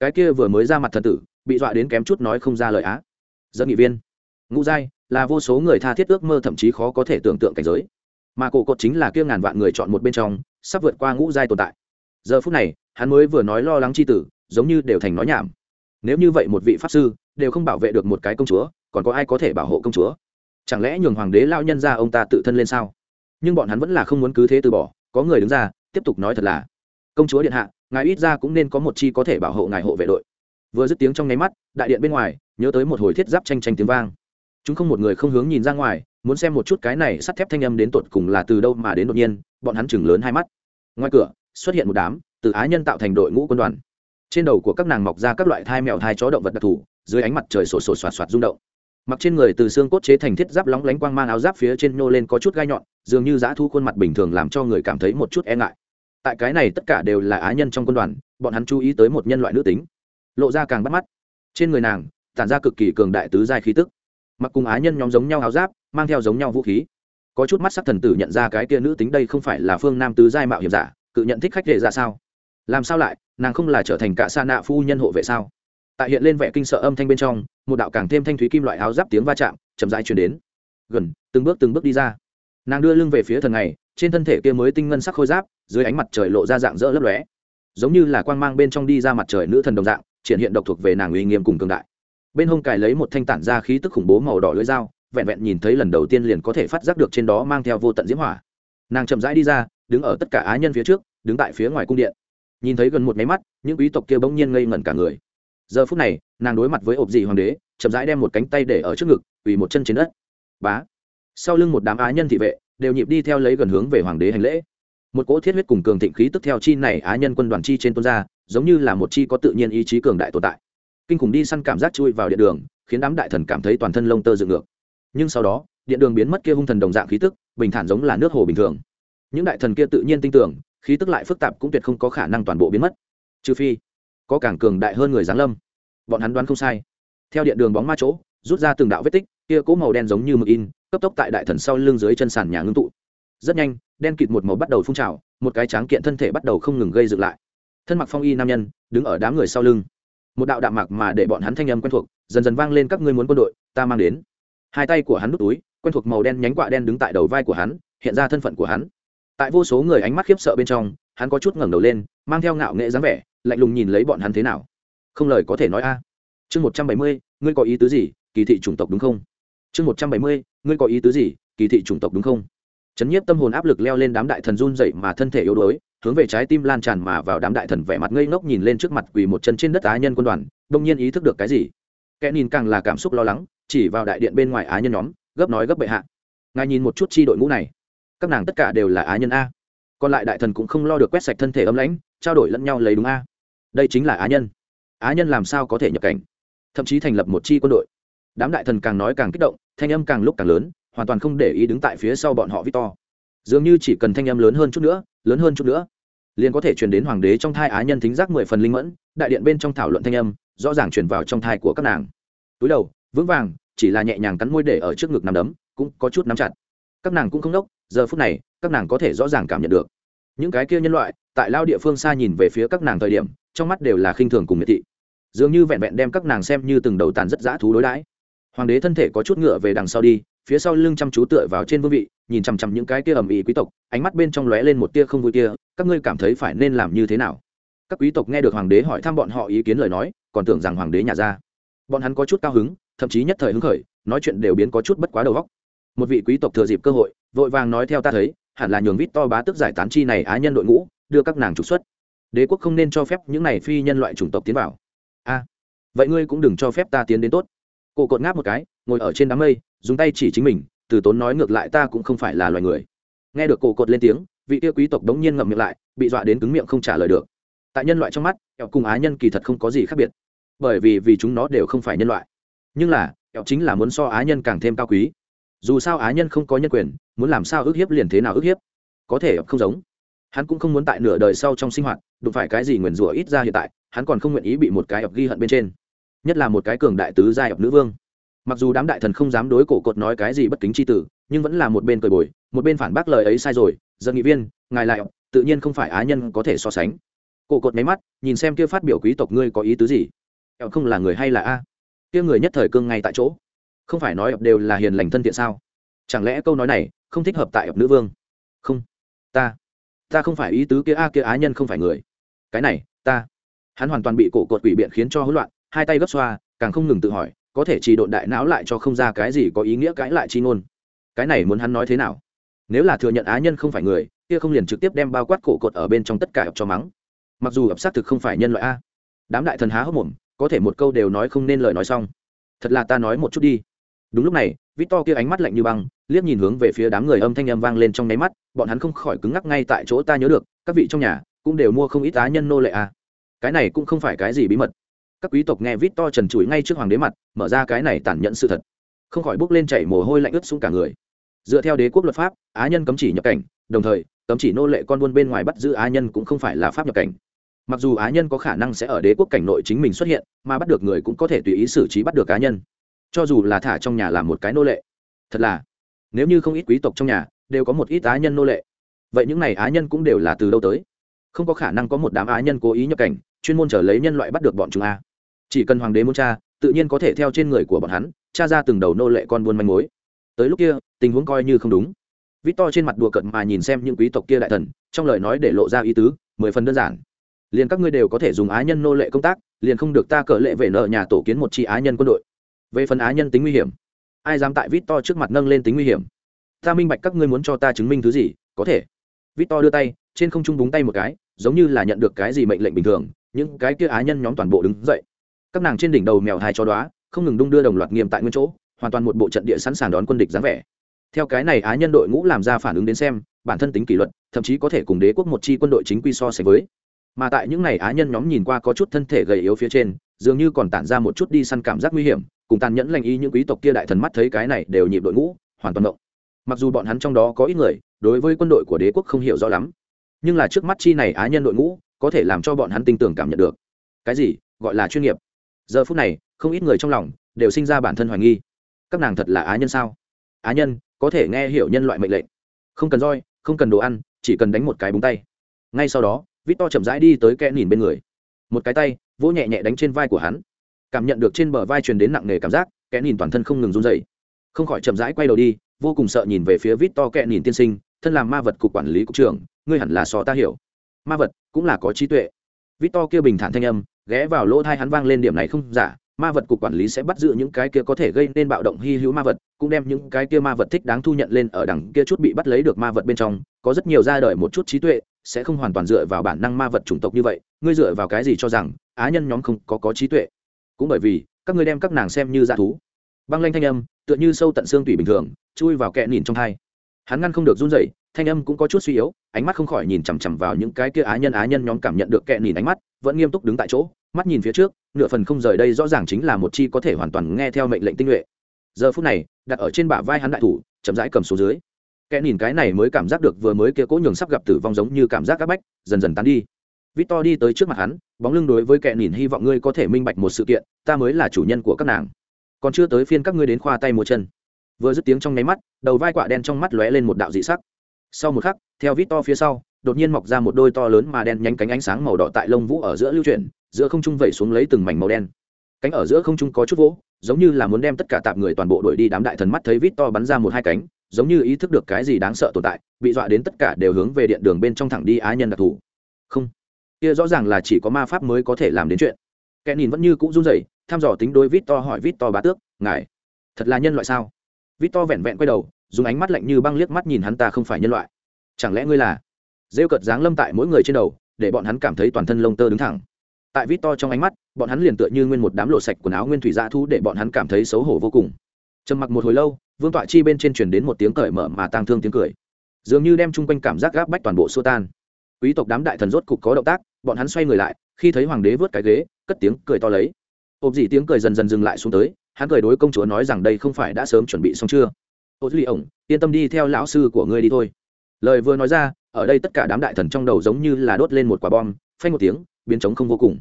Cái kia vừa mới ra mặt thần tử, bị dọa đến kém chút nói không ra lời á. Dẫn nghị viên. Ngũ giai, là vô số người tha thiết ước mơ thậm chí khó có thể tưởng tượng cảnh giới. Mà cổ cột chính là kia ngàn vạn người chọn một bên trong, sắp vượt qua ngũ giai tồn tại. Giờ phút này, hắn mới vừa nói lo lắng c h i tử, giống như đều thành nói nhảm. Nếu như vậy một vị pháp sư, đều không bảo vệ được một cái công chúa, còn có ai có thể bảo hộ công chúa? Chẳng lẽ nhường hoàng đế lao nhân ra ông ta tự thân lên sao? Nhưng bọn hắn vẫn là không muốn cứ thế từ bỏ, có người đứng ra, tiếp tục nói thật là công chúa điện hạ, ngài ít ra cũng nên có một chi có thể bảo hộ ngài hộ vệ đội. Vừa dứt tiếng trong nháy mắt, đại điện bên ngoài, nhớ tới một hồi thiết giáp tranh tranh tiếng vang. Chúng không một người không hướng nhìn ra ngoài, muốn xem một chút cái này sắt thép thanh âm đến tột cùng là từ đâu mà đến đột nhiên, bọn hắn chừng lớn hai mắt. Ngoài cửa, xuất hiện một đám từ á nhân tạo thành đội ngũ quân đoàn. Trên đầu của các nàng mọc ra các loại thai mèo thai chó động vật đặc thù, dưới ánh mặt trời sổ sổ soạt soạt rung động. Mặc trên người từ xương cốt chế thành thiết giáp lóng lánh quang mang áo giáp phía trên nhô lên có chút gai nhọn, dường như giã thu khuôn mặt bình thường làm cho người cảm thấy một chút e ngại tại cái này tất cả đều là á nhân trong quân đoàn, bọn hắn chú ý tới một nhân loại nữ tính. Lộ ra càng bắt mắt. Trên người nàng, tản ra cực kỳ cường đại tứ giai khí tức. Mặc cùng á nhân nhóm giống nhau áo giáp, mang theo giống nhau vũ khí. Có chút mắt sắc thần tử nhận ra cái kia nữ tính đây không phải là phương nam tứ giai mạo hiểm giả, cự nhận thích khách đệ ra sao? Làm sao lại, nàng không là trở thành cả sa nạ phu nhân hộ vệ sao? Tại hiện lên vẻ kinh sợ âm thanh bên trong, một đạo càng thêm thanh thúy kim loại áo giáp tiếng va chạm, chậm rãi chuyển đến. Gần, từng bước từng bước đi ra nàng đưa lưng về phía thần này, trên thân thể kia mới tinh ngân sắc khôi giáp, dưới ánh mặt trời lộ ra dạng dỡ lấp lóe. Giống như là quang mang bên trong đi ra mặt trời nữ thần đồng dạng, triển hiện độc thuộc về nàng uy nghiêm cùng cường đại. Bên hông cài lấy một thanh tản ra khí tức khủng bố màu đỏ lưỡi dao, vẹn vẹn nhìn thấy lần đầu tiên liền có thể phát giác được trên đó mang theo vô tận diễm hỏa. Nàng chậm rãi đi ra, đứng ở tất cả á nhân phía trước, đứng tại phía ngoài cung điện. Nhìn thấy gần một máy mắt, những quý tộc kia bỗng nhiên ngây ngẩn cả người. Giờ phút này, nàng đối mặt với ộp dị hoàng đế, chậm rãi đem một cánh tay để ở trước ngực ủy một chân trên đất. Bá! Sau lưng một đám á nhân thị vệ, đều nhịp đi theo lấy gần hướng về hoàng đế hành lễ. Một cỗ thiết huyết cùng cường thịnh khí tức theo chi này á nhân quân đoàn chi trên tôn gia giống như là một chi có tự nhiên ý chí cường đại tồn tại. Kinh khủng đi săn cảm giác chui vào điện đường, khiến đám đại thần cảm thấy toàn thân lông tơ dựng ngược. Nhưng sau đó điện đường biến mất kia hung thần đồng dạng khí tức, bình thản giống là nước hồ bình thường. Những đại thần kia tự nhiên tin tưởng, khí tức lại phức tạp cũng tuyệt không có khả năng toàn bộ biến mất. Trừ phi, có càng cường đại hơn người giáng lâm. Bọn hắn đoán không sai. Theo điện đường bóng ma chỗ, rút ra từng đạo vết tích, kia cỗ màu đen giống như mực in cấp tốc tại đại thần sau lưng dưới chân sàn nhà ngưng tụ. Rất nhanh, đen kịt một màu bắt đầu phun trào, một cái tráng kiện thân thể bắt đầu không ngừng gây dựng lại. Thân mặc phong y nam nhân, đứng ở đám người sau lưng. Một đạo đạm mạc mà để bọn hắn thanh âm quen thuộc, dần dần vang lên, các ngươi muốn quân đội, ta mang đến. Hai tay của hắn nút túi, quen thuộc màu đen nhánh quạ đen đứng tại đầu vai của hắn, hiện ra thân phận của hắn. Tại vô số người ánh mắt khiếp sợ bên trong, hắn có chút ngẩng đầu lên, mang theo ngạo nghệ dáng vẻ, lạnh lùng nhìn lấy bọn hắn thế nào. Không lời có thể nói a. Chương một trăm bảy mươi, ngươi có ý tứ gì, kỳ thị chủng tộc đúng không? Chương một trăm bảy mươi ngươi có ý tứ gì, kỳ thị chủng tộc đúng không? Chấn nhiếp tâm hồn áp lực leo lên đám đại thần run dậy mà thân thể yếu đuối, hướng về trái tim lan tràn mà vào đám đại thần vẻ mặt ngây ngốc nhìn lên trước mặt quỳ một chân trên đất á nhân quân đoàn, đông nhiên ý thức được cái gì? Kẻ nhìn càng là cảm xúc lo lắng, chỉ vào đại điện bên ngoài á nhân nhóm, gấp nói gấp bệ hạ. Ngài nhìn một chút chi đội ngũ này. Các nàng tất cả đều là á nhân a. Còn lại đại thần cũng không lo được quét sạch thân thể ấm lãnh, trao đổi lẫn nhau lấy đúng a. Đây chính là á nhân. Á nhân làm sao có thể nhập cảnh? Thậm chí thành lập một chi quân đội đám đại thần càng nói càng kích động, thanh âm càng lúc càng lớn, hoàn toàn không để ý đứng tại phía sau bọn họ victor. Dường như chỉ cần thanh âm lớn hơn chút nữa, lớn hơn chút nữa, liền có thể truyền đến hoàng đế trong thai á nhân thính giác mười phần linh mẫn, đại điện bên trong thảo luận thanh âm, rõ ràng truyền vào trong thai của các nàng. Túi đầu, vững vàng, chỉ là nhẹ nhàng cắn môi để ở trước ngực nằm đấm, cũng có chút nắm chặt. Các nàng cũng không đốc, giờ phút này, các nàng có thể rõ ràng cảm nhận được. Những cái kia nhân loại, tại lao địa phương xa nhìn về phía các nàng thời điểm, trong mắt đều là khinh thường cùng miệt thị. Dường như vẹn vẹn đem các nàng xem như từng đầu tàn rất dã thú đối đãi hoàng đế thân thể có chút ngựa về đằng sau đi, phía sau lưng chăm chú tựa vào trên vương vị, nhìn chằm chằm những cái kia ầm ĩ quý tộc, ánh mắt bên trong lóe lên một tia không vui tia các ngươi cảm thấy phải nên làm như thế nào? Các quý tộc nghe được hoàng đế hỏi thăm bọn họ ý kiến lời nói, còn tưởng rằng hoàng đế nhà ra. Bọn hắn có chút cao hứng, thậm chí nhất thời hứng khởi, nói chuyện đều biến có chút bất quá đầu óc. Một vị quý tộc thừa dịp cơ hội, vội vàng nói theo ta thấy, hẳn là nhường vít to bá tức giải tán chi này á nhân đội ngũ, đưa các nàng trục xuất. Đế quốc không nên cho phép những này phi nhân loại chủng tộc tiến vào. A, vậy ngươi cũng đừng cho phép ta tiến đến tốt cổ cột ngáp một cái, ngồi ở trên đám mây, dùng tay chỉ chính mình, từ tốn nói ngược lại ta cũng không phải là loài người. Nghe được cổ cột lên tiếng, vị tiêu quý tộc đống nhiên ngậm miệng lại, bị dọa đến cứng miệng không trả lời được. Tại nhân loại trong mắt, kẹo cùng á nhân kỳ thật không có gì khác biệt. Bởi vì vì chúng nó đều không phải nhân loại. Nhưng là, kẹo chính là muốn so á nhân càng thêm cao quý. Dù sao á nhân không có nhân quyền, muốn làm sao ức hiếp liền thế nào ức hiếp? Có thể không giống. Hắn cũng không muốn tại nửa đời sau trong sinh hoạt, đụng phải cái gì nguyền rủa ít ra hiện tại, hắn còn không nguyện ý bị một cái ập ghi hận bên trên nhất là một cái cường đại tứ giai ập nữ vương. Mặc dù đám đại thần không dám đối cổ cột nói cái gì bất kính c h i tử, nhưng vẫn là một bên cười bồi, một bên phản bác lời ấy sai rồi dân nghị viên, ngài lại, tự nhiên không phải á nhân có thể so sánh. Cổ cột máy mắt, nhìn xem kia phát biểu quý tộc ngươi có ý tứ gì. Không là người hay là a? Kia người nhất thời cương ngay tại chỗ. Không phải nói ập đều là hiền lành thân thiện sao? Chẳng lẽ câu nói này không thích hợp tại ập nữ vương? Không, ta ta không phải ý tứ kia a, kia á nhân không phải người. Cái này, ta. Hắn hoàn toàn bị cổ cột quỷ biện khiến cho hỗn loạn hai tay gấp xoa, càng không ngừng tự hỏi, có thể chỉ độn đại não lại cho không ra cái gì có ý nghĩa cãi lại chi ngôn. Cái này muốn hắn nói thế nào? Nếu là thừa nhận á nhân không phải người, kia không liền trực tiếp đem bao quát cổ cột ở bên trong tất cả ập cho mắng. Mặc dù ập xác thực không phải nhân loại a. Đám đại thần há hốc mồm, có thể một câu đều nói không nên lời nói xong. Thật là ta nói một chút đi. Đúng lúc này, victor kia ánh mắt lạnh như băng, liếc nhìn hướng về phía đám người âm thanh âm vang lên trong nháy mắt, bọn hắn không khỏi cứng ngắc ngay tại chỗ ta nhớ được, các vị trong nhà cũng đều mua không ít á nhân nô lệ à. cái này cũng không phải cái gì bí mật các quý tộc nghe vít to trần trụi ngay trước hoàng đế mặt, mở ra cái này tàn nhẫn sự thật. Không khỏi bước lên chảy mồ hôi lạnh ướt xuống cả người. Dựa theo đế quốc luật pháp, á nhân cấm chỉ nhập cảnh, đồng thời, cấm chỉ nô lệ con buôn bên ngoài bắt giữ á nhân cũng không phải là pháp nhập cảnh. Mặc dù á nhân có khả năng sẽ ở đế quốc cảnh nội chính mình xuất hiện, mà bắt được người cũng có thể tùy ý xử trí bắt được cá nhân. Cho dù là thả trong nhà làm một cái nô lệ, thật là, nếu như không ít quý tộc trong nhà đều có một ít á nhân nô lệ, vậy những n à y á nhân cũng đều là từ đâu tới? Không có khả năng có một đám á nhân cố ý nhập cảnh, chuyên môn trở lấy nhân loại bắt được bọn chúng a chỉ cần hoàng đế muốn cha, tự nhiên có thể theo trên người của bọn hắn, cha ra từng đầu nô lệ con buôn manh mối. Tới lúc kia, tình huống coi như không đúng. Vít to trên mặt đùa cận mà nhìn xem những quý tộc kia đại thần, trong lời nói để lộ ra ý tứ, mười phần đơn giản. Liền các ngươi đều có thể dùng á nhân nô lệ công tác, liền không được ta cỡ lệ về nợ nhà tổ kiến một chi á nhân quân đội. Về phần á nhân tính nguy hiểm, ai dám tại vít to trước mặt nâng lên tính nguy hiểm? Ta minh bạch các ngươi muốn cho ta chứng minh thứ gì, có thể. Vít to đưa tay, trên không trung búng tay một cái, giống như là nhận được cái gì mệnh lệnh bình thường, những cái kia á nhân nhóm toàn bộ đứng dậy các nàng trên đỉnh đầu mèo hai cho đoá, không ngừng đung đưa đồng loạt nghiêm tại nguyên chỗ, hoàn toàn một bộ trận địa sẵn sàng đón quân địch dáng vẻ. Theo cái này á nhân đội ngũ làm ra phản ứng đến xem, bản thân tính kỷ luật, thậm chí có thể cùng đế quốc một chi quân đội chính quy so sánh với. Mà tại những này á nhân nhóm nhìn qua có chút thân thể gầy yếu phía trên, dường như còn tản ra một chút đi săn cảm giác nguy hiểm, cùng tàn nhẫn lành y những quý tộc kia đại thần mắt thấy cái này đều nhịp đội ngũ, hoàn toàn động. Mặc dù bọn hắn trong đó có ít người, đối với quân đội của đế quốc không hiểu rõ lắm, nhưng là trước mắt chi này á nhân đội ngũ, có thể làm cho bọn hắn tin tưởng cảm nhận được. Cái gì? Gọi là chuyên nghiệp giờ phút này, không ít người trong lòng đều sinh ra bản thân hoài nghi. Các nàng thật là á nhân sao? Á nhân, có thể nghe hiểu nhân loại mệnh lệnh. Không cần roi, không cần đồ ăn, chỉ cần đánh một cái búng tay. Ngay sau đó vít to chậm rãi đi tới kẽ nhìn bên người. Một cái tay, vỗ nhẹ nhẹ đánh trên vai của hắn. Cảm nhận được trên bờ vai truyền đến nặng nề cảm giác, kẽ nhìn toàn thân không ngừng run dậy không khỏi chậm rãi quay đầu đi, vô cùng sợ nhìn về phía vít to kẽ nhìn tiên sinh, thân làm ma vật cục quản lý cục trưởng, ngươi hẳn là so ta hiểu. Ma vật cũng là có trí tuệ. Vít to kia bình thản thanh âm ghé vào lỗ thai hắn vang lên điểm này không giả, ma vật cục quản lý sẽ bắt giữ những cái kia có thể gây nên bạo động hy hữu ma vật, cũng đem những cái kia ma vật thích đáng thu nhận lên ở đằng kia chút bị bắt lấy được ma vật bên trong, có rất nhiều ra đời một chút trí tuệ, sẽ không hoàn toàn dựa vào bản năng ma vật chủng tộc như vậy, ngươi dựa vào cái gì cho rằng á nhân nhóm không có có trí tuệ? Cũng bởi vì, các ngươi đem các nàng xem như dã thú. Băng lanh thanh âm, tựa như sâu tận xương tủy bình thường, chui vào kẹ nhìn trong hai hắn ngăn không được run rẩy thanh âm cũng có chút suy yếu, ánh mắt không khỏi nhìn chằm chằm vào những cái kia á nhân á nhân nhóm cảm nhận được kẹ nhìn ánh mắt, vẫn nghiêm túc đứng tại chỗ, mắt nhìn phía trước, nửa phần không rời đây rõ ràng chính là một chi có thể hoàn toàn nghe theo mệnh lệnh tinh nhuệ. Giờ phút này, đặt ở trên bả vai hắn đại thủ, chậm rãi cầm xuống dưới. Kẻ nhìn cái này mới cảm giác được vừa mới kia cố nhường sắp gặp tử vong giống như cảm giác áp bách, dần dần tán đi. Victor đi tới trước mặt hắn, bóng lưng đối với kẻ nhìn hy vọng ngươi có thể minh bạch một sự kiện, ta mới là chủ nhân của các nàng. Còn chưa tới phiên các ngươi đến khoa tay mua chân. Vừa dứt tiếng trong nháy mắt, đầu vai quạ đen trong mắt lóe lên một đạo dị sắc sau một khắc, theo victor phía sau, đột nhiên mọc ra một đôi to lớn mà đen nhánh cánh ánh sáng màu đỏ tại lông vũ ở giữa lưu chuyển, giữa không trung vẩy xuống lấy từng mảnh màu đen. Cánh ở giữa không trung có chút vỗ, giống như là muốn đem tất cả tạp người toàn bộ đuổi đi đám đại thần mắt thấy vít to bắn ra một hai cánh, giống như ý thức được cái gì đáng sợ tồn tại, bị dọa đến tất cả đều hướng về điện đường bên trong thẳng đi á nhân đặc thù. Không. Kia rõ ràng là chỉ có ma pháp mới có thể làm đến chuyện. Kẻ nhìn vẫn như cũ run rẩy thăm dò tính đôi vít to hỏi vít to bá tước, ngài, thật là nhân loại sao? Vít to vẹn vẹn quay đầu dùng ánh mắt lạnh như băng liếc mắt nhìn hắn ta không phải nhân loại. Chẳng lẽ ngươi là? Rêu cợt dáng lâm tại mỗi người trên đầu, để bọn hắn cảm thấy toàn thân lông tơ đứng thẳng. Tại vít to trong ánh mắt, bọn hắn liền tựa như nguyên một đám lộ sạch quần áo nguyên thủy dã thu để bọn hắn cảm thấy xấu hổ vô cùng. Trầm mặc một hồi lâu, vương tọa chi bên trên truyền đến một tiếng cởi mở mà tang thương tiếng cười. Dường như đem chung quanh cảm giác gáp bách toàn bộ xua tan. Quý tộc đám đại thần rốt cục có động tác, bọn hắn xoay người lại, khi thấy hoàng đế vớt cái ghế, cất tiếng cười to lấy. Ộp dị tiếng cười dần dần dừng lại xuống tới, hắn cười đối công chúa nói rằng đây không phải đã sớm chuẩn bị xong chưa? Ô duy ổng yên tâm đi theo lão sư của ngươi đi thôi. Lời vừa nói ra ở đây tất cả đám đại thần trong đầu giống như là đốt lên một quả bom phanh một tiếng biến trống không vô cùng.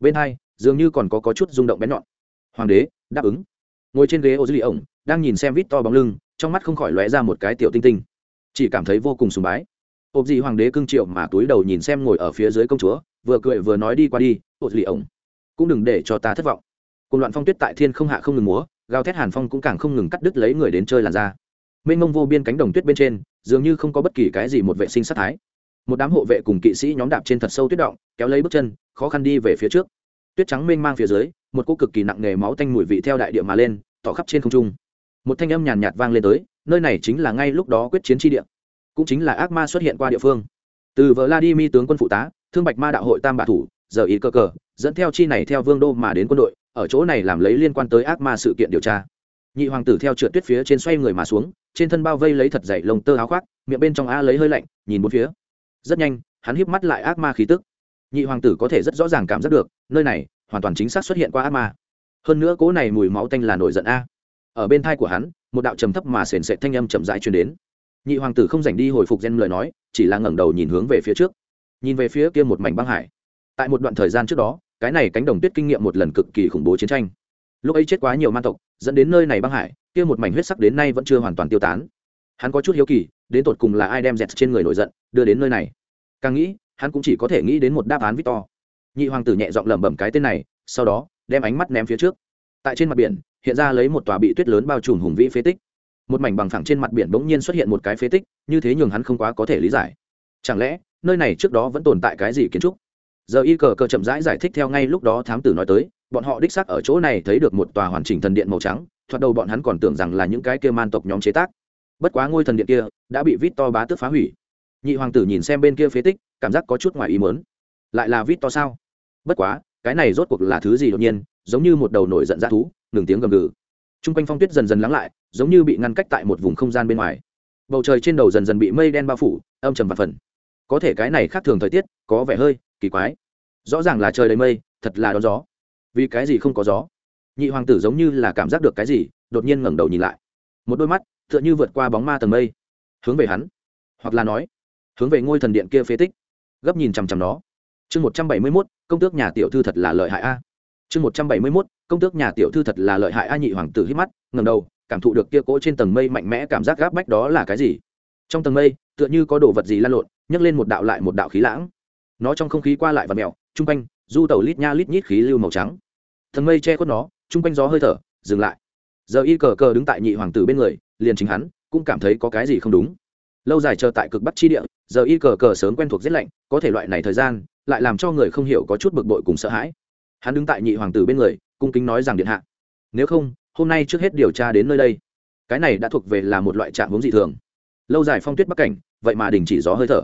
Bên hai dường như còn có, có chút rung động bén nhọn. Hoàng đế đáp ứng. Ngồi trên ghế ô duy ổng đang nhìn xem vít to bóng lưng trong mắt không khỏi lóe ra một cái tiểu tinh tinh. Chỉ cảm thấy vô cùng sùng bái. Ộp gì hoàng đế cưng triệu mà túi đầu nhìn xem ngồi ở phía dưới công chúa vừa cười vừa nói đi qua đi ô duy ổng. Cũng đừng để cho ta thất vọng. Cùng loạn phong tuyết tại thiên không hạ không ngừng múa gào thét hàn phong cũng càng không ngừng cắt đứt lấy người đến chơi làn da. Mênh mông vô biên cánh đồng tuyết bên trên, dường như không có bất kỳ cái gì một vệ sinh sát thái. Một đám hộ vệ cùng kỵ sĩ nhóm đạp trên thật sâu tuyết động, kéo lấy bước chân, khó khăn đi về phía trước. Tuyết trắng mênh mang phía dưới, một cô cực kỳ nặng nề máu tanh mùi vị theo đại địa mà lên, tỏ khắp trên không trung. Một thanh âm nhàn nhạt vang lên tới, nơi này chính là ngay lúc đó quyết chiến tri địa, cũng chính là ác ma xuất hiện qua địa phương. Từ vợ la đi mi tướng quân phụ tá, thương bạch ma đạo hội tam bạ thủ, giờ ý cơ cờ, dẫn theo chi này theo vương đô mà đến quân đội ở chỗ này làm lấy liên quan tới ác ma sự kiện điều tra. Nhị hoàng tử theo trượt tuyết phía trên xoay người mà xuống, trên thân bao vây lấy thật dày lồng tơ áo khoác, miệng bên trong a lấy hơi lạnh, nhìn bốn phía. Rất nhanh, hắn híp mắt lại ác ma khí tức. Nhị hoàng tử có thể rất rõ ràng cảm giác được, nơi này hoàn toàn chính xác xuất hiện qua ác ma. Hơn nữa cỗ này mùi máu tanh là nổi giận a. Ở bên thai của hắn, một đạo trầm thấp mà sền sệt thanh âm chậm rãi truyền đến. Nhị hoàng tử không dành đi hồi phục gen lời nói, chỉ là ngẩng đầu nhìn hướng về phía trước. Nhìn về phía kia một mảnh băng hải. Tại một đoạn thời gian trước đó cái này cánh đồng tuyết kinh nghiệm một lần cực kỳ khủng bố chiến tranh. Lúc ấy chết quá nhiều man tộc, dẫn đến nơi này băng hải, kia một mảnh huyết sắc đến nay vẫn chưa hoàn toàn tiêu tán. Hắn có chút hiếu kỳ, đến tột cùng là ai đem dẹt trên người nổi giận, đưa đến nơi này. Càng nghĩ, hắn cũng chỉ có thể nghĩ đến một đáp án victor. Nhị hoàng tử nhẹ giọng lẩm bẩm cái tên này, sau đó, đem ánh mắt ném phía trước. Tại trên mặt biển, hiện ra lấy một tòa bị tuyết lớn bao trùm hùng vĩ phế tích. Một mảnh bằng phẳng trên mặt biển bỗng nhiên xuất hiện một cái phế tích, như thế nhường hắn không quá có thể lý giải. Chẳng lẽ, nơi này trước đó vẫn tồn tại cái gì kiến trúc? Giờ y cờ cờ chậm rãi giải, giải thích theo ngay lúc đó thám tử nói tới bọn họ đích xác ở chỗ này thấy được một tòa hoàn chỉnh thần điện màu trắng thoạt đầu bọn hắn còn tưởng rằng là những cái kia man tộc nhóm chế tác. Bất quá ngôi thần điện kia đã bị vít to bá tước phá hủy. Nhị hoàng tử nhìn xem bên kia phế tích cảm giác có chút ngoài ý mớn lại là vít to sao? Bất quá cái này rốt cuộc là thứ gì đột nhiên giống như một đầu nổi giận ra thú ngừng tiếng gầm gừ. T r u n g quanh phong tuyết dần dần lắng lại giống như bị ngăn cách tại một vùng không gian bên ngoài. Bầu trời trên đầu dần dần bị mây đen bao phủ âm trầm và phần. Có thể cái này khác thường thời tiết có vẻ hơi kỳ quái. Rõ ràng là trời đầy mây, thật là đón gió. Vì cái gì không có gió? Nhị hoàng tử giống như là cảm giác được cái gì, đột nhiên ngẩng đầu nhìn lại. Một đôi mắt tựa như vượt qua bóng ma tầng mây. Hướng về hắn, hoặc là nói, hướng về ngôi thần điện kia phế tích. Gấp nhìn chằm chằm nó. Chương một trăm bảy mươi mốt, công tước nhà tiểu thư thật là lợi hại a. Chương một trăm bảy mươi mốt, công tước nhà tiểu thư thật là lợi hại a, nhị hoàng tử hít mắt ngầm đầu, cảm thụ được kia cỗ trên tầng mây mạnh mẽ cảm giác gáp bách đó là cái gì. Trong tầng mây, tựa như có đồ vật gì lan lộn, nhấc lên một đạo lại một đạo khí lãng nó trong không khí qua lại và mèo chung quanh, du tàu lít nha lít nhít khí lưu màu trắng. Thần mây che khuất nó, chung quanh gió hơi thở, dừng lại. Giờ y cờ cờ đứng tại nhị hoàng tử bên người, liền chính hắn, cũng cảm thấy có cái gì không đúng. Lâu dài chờ tại cực bắc chi địa, giờ y cờ cờ sớm quen thuộc giết lạnh, có thể loại này thời gian, lại làm cho người không hiểu có chút bực bội cùng sợ hãi. Hắn đứng tại nhị hoàng tử bên người, cung kính nói rằng điện hạ, nếu không, hôm nay trước hết điều tra đến nơi đây. Cái này đã thuộc về là một loại trạng hướng dị thường. Lâu dài phong tuyết bắc cảnh, vậy mà đình chỉ gió hơi thở.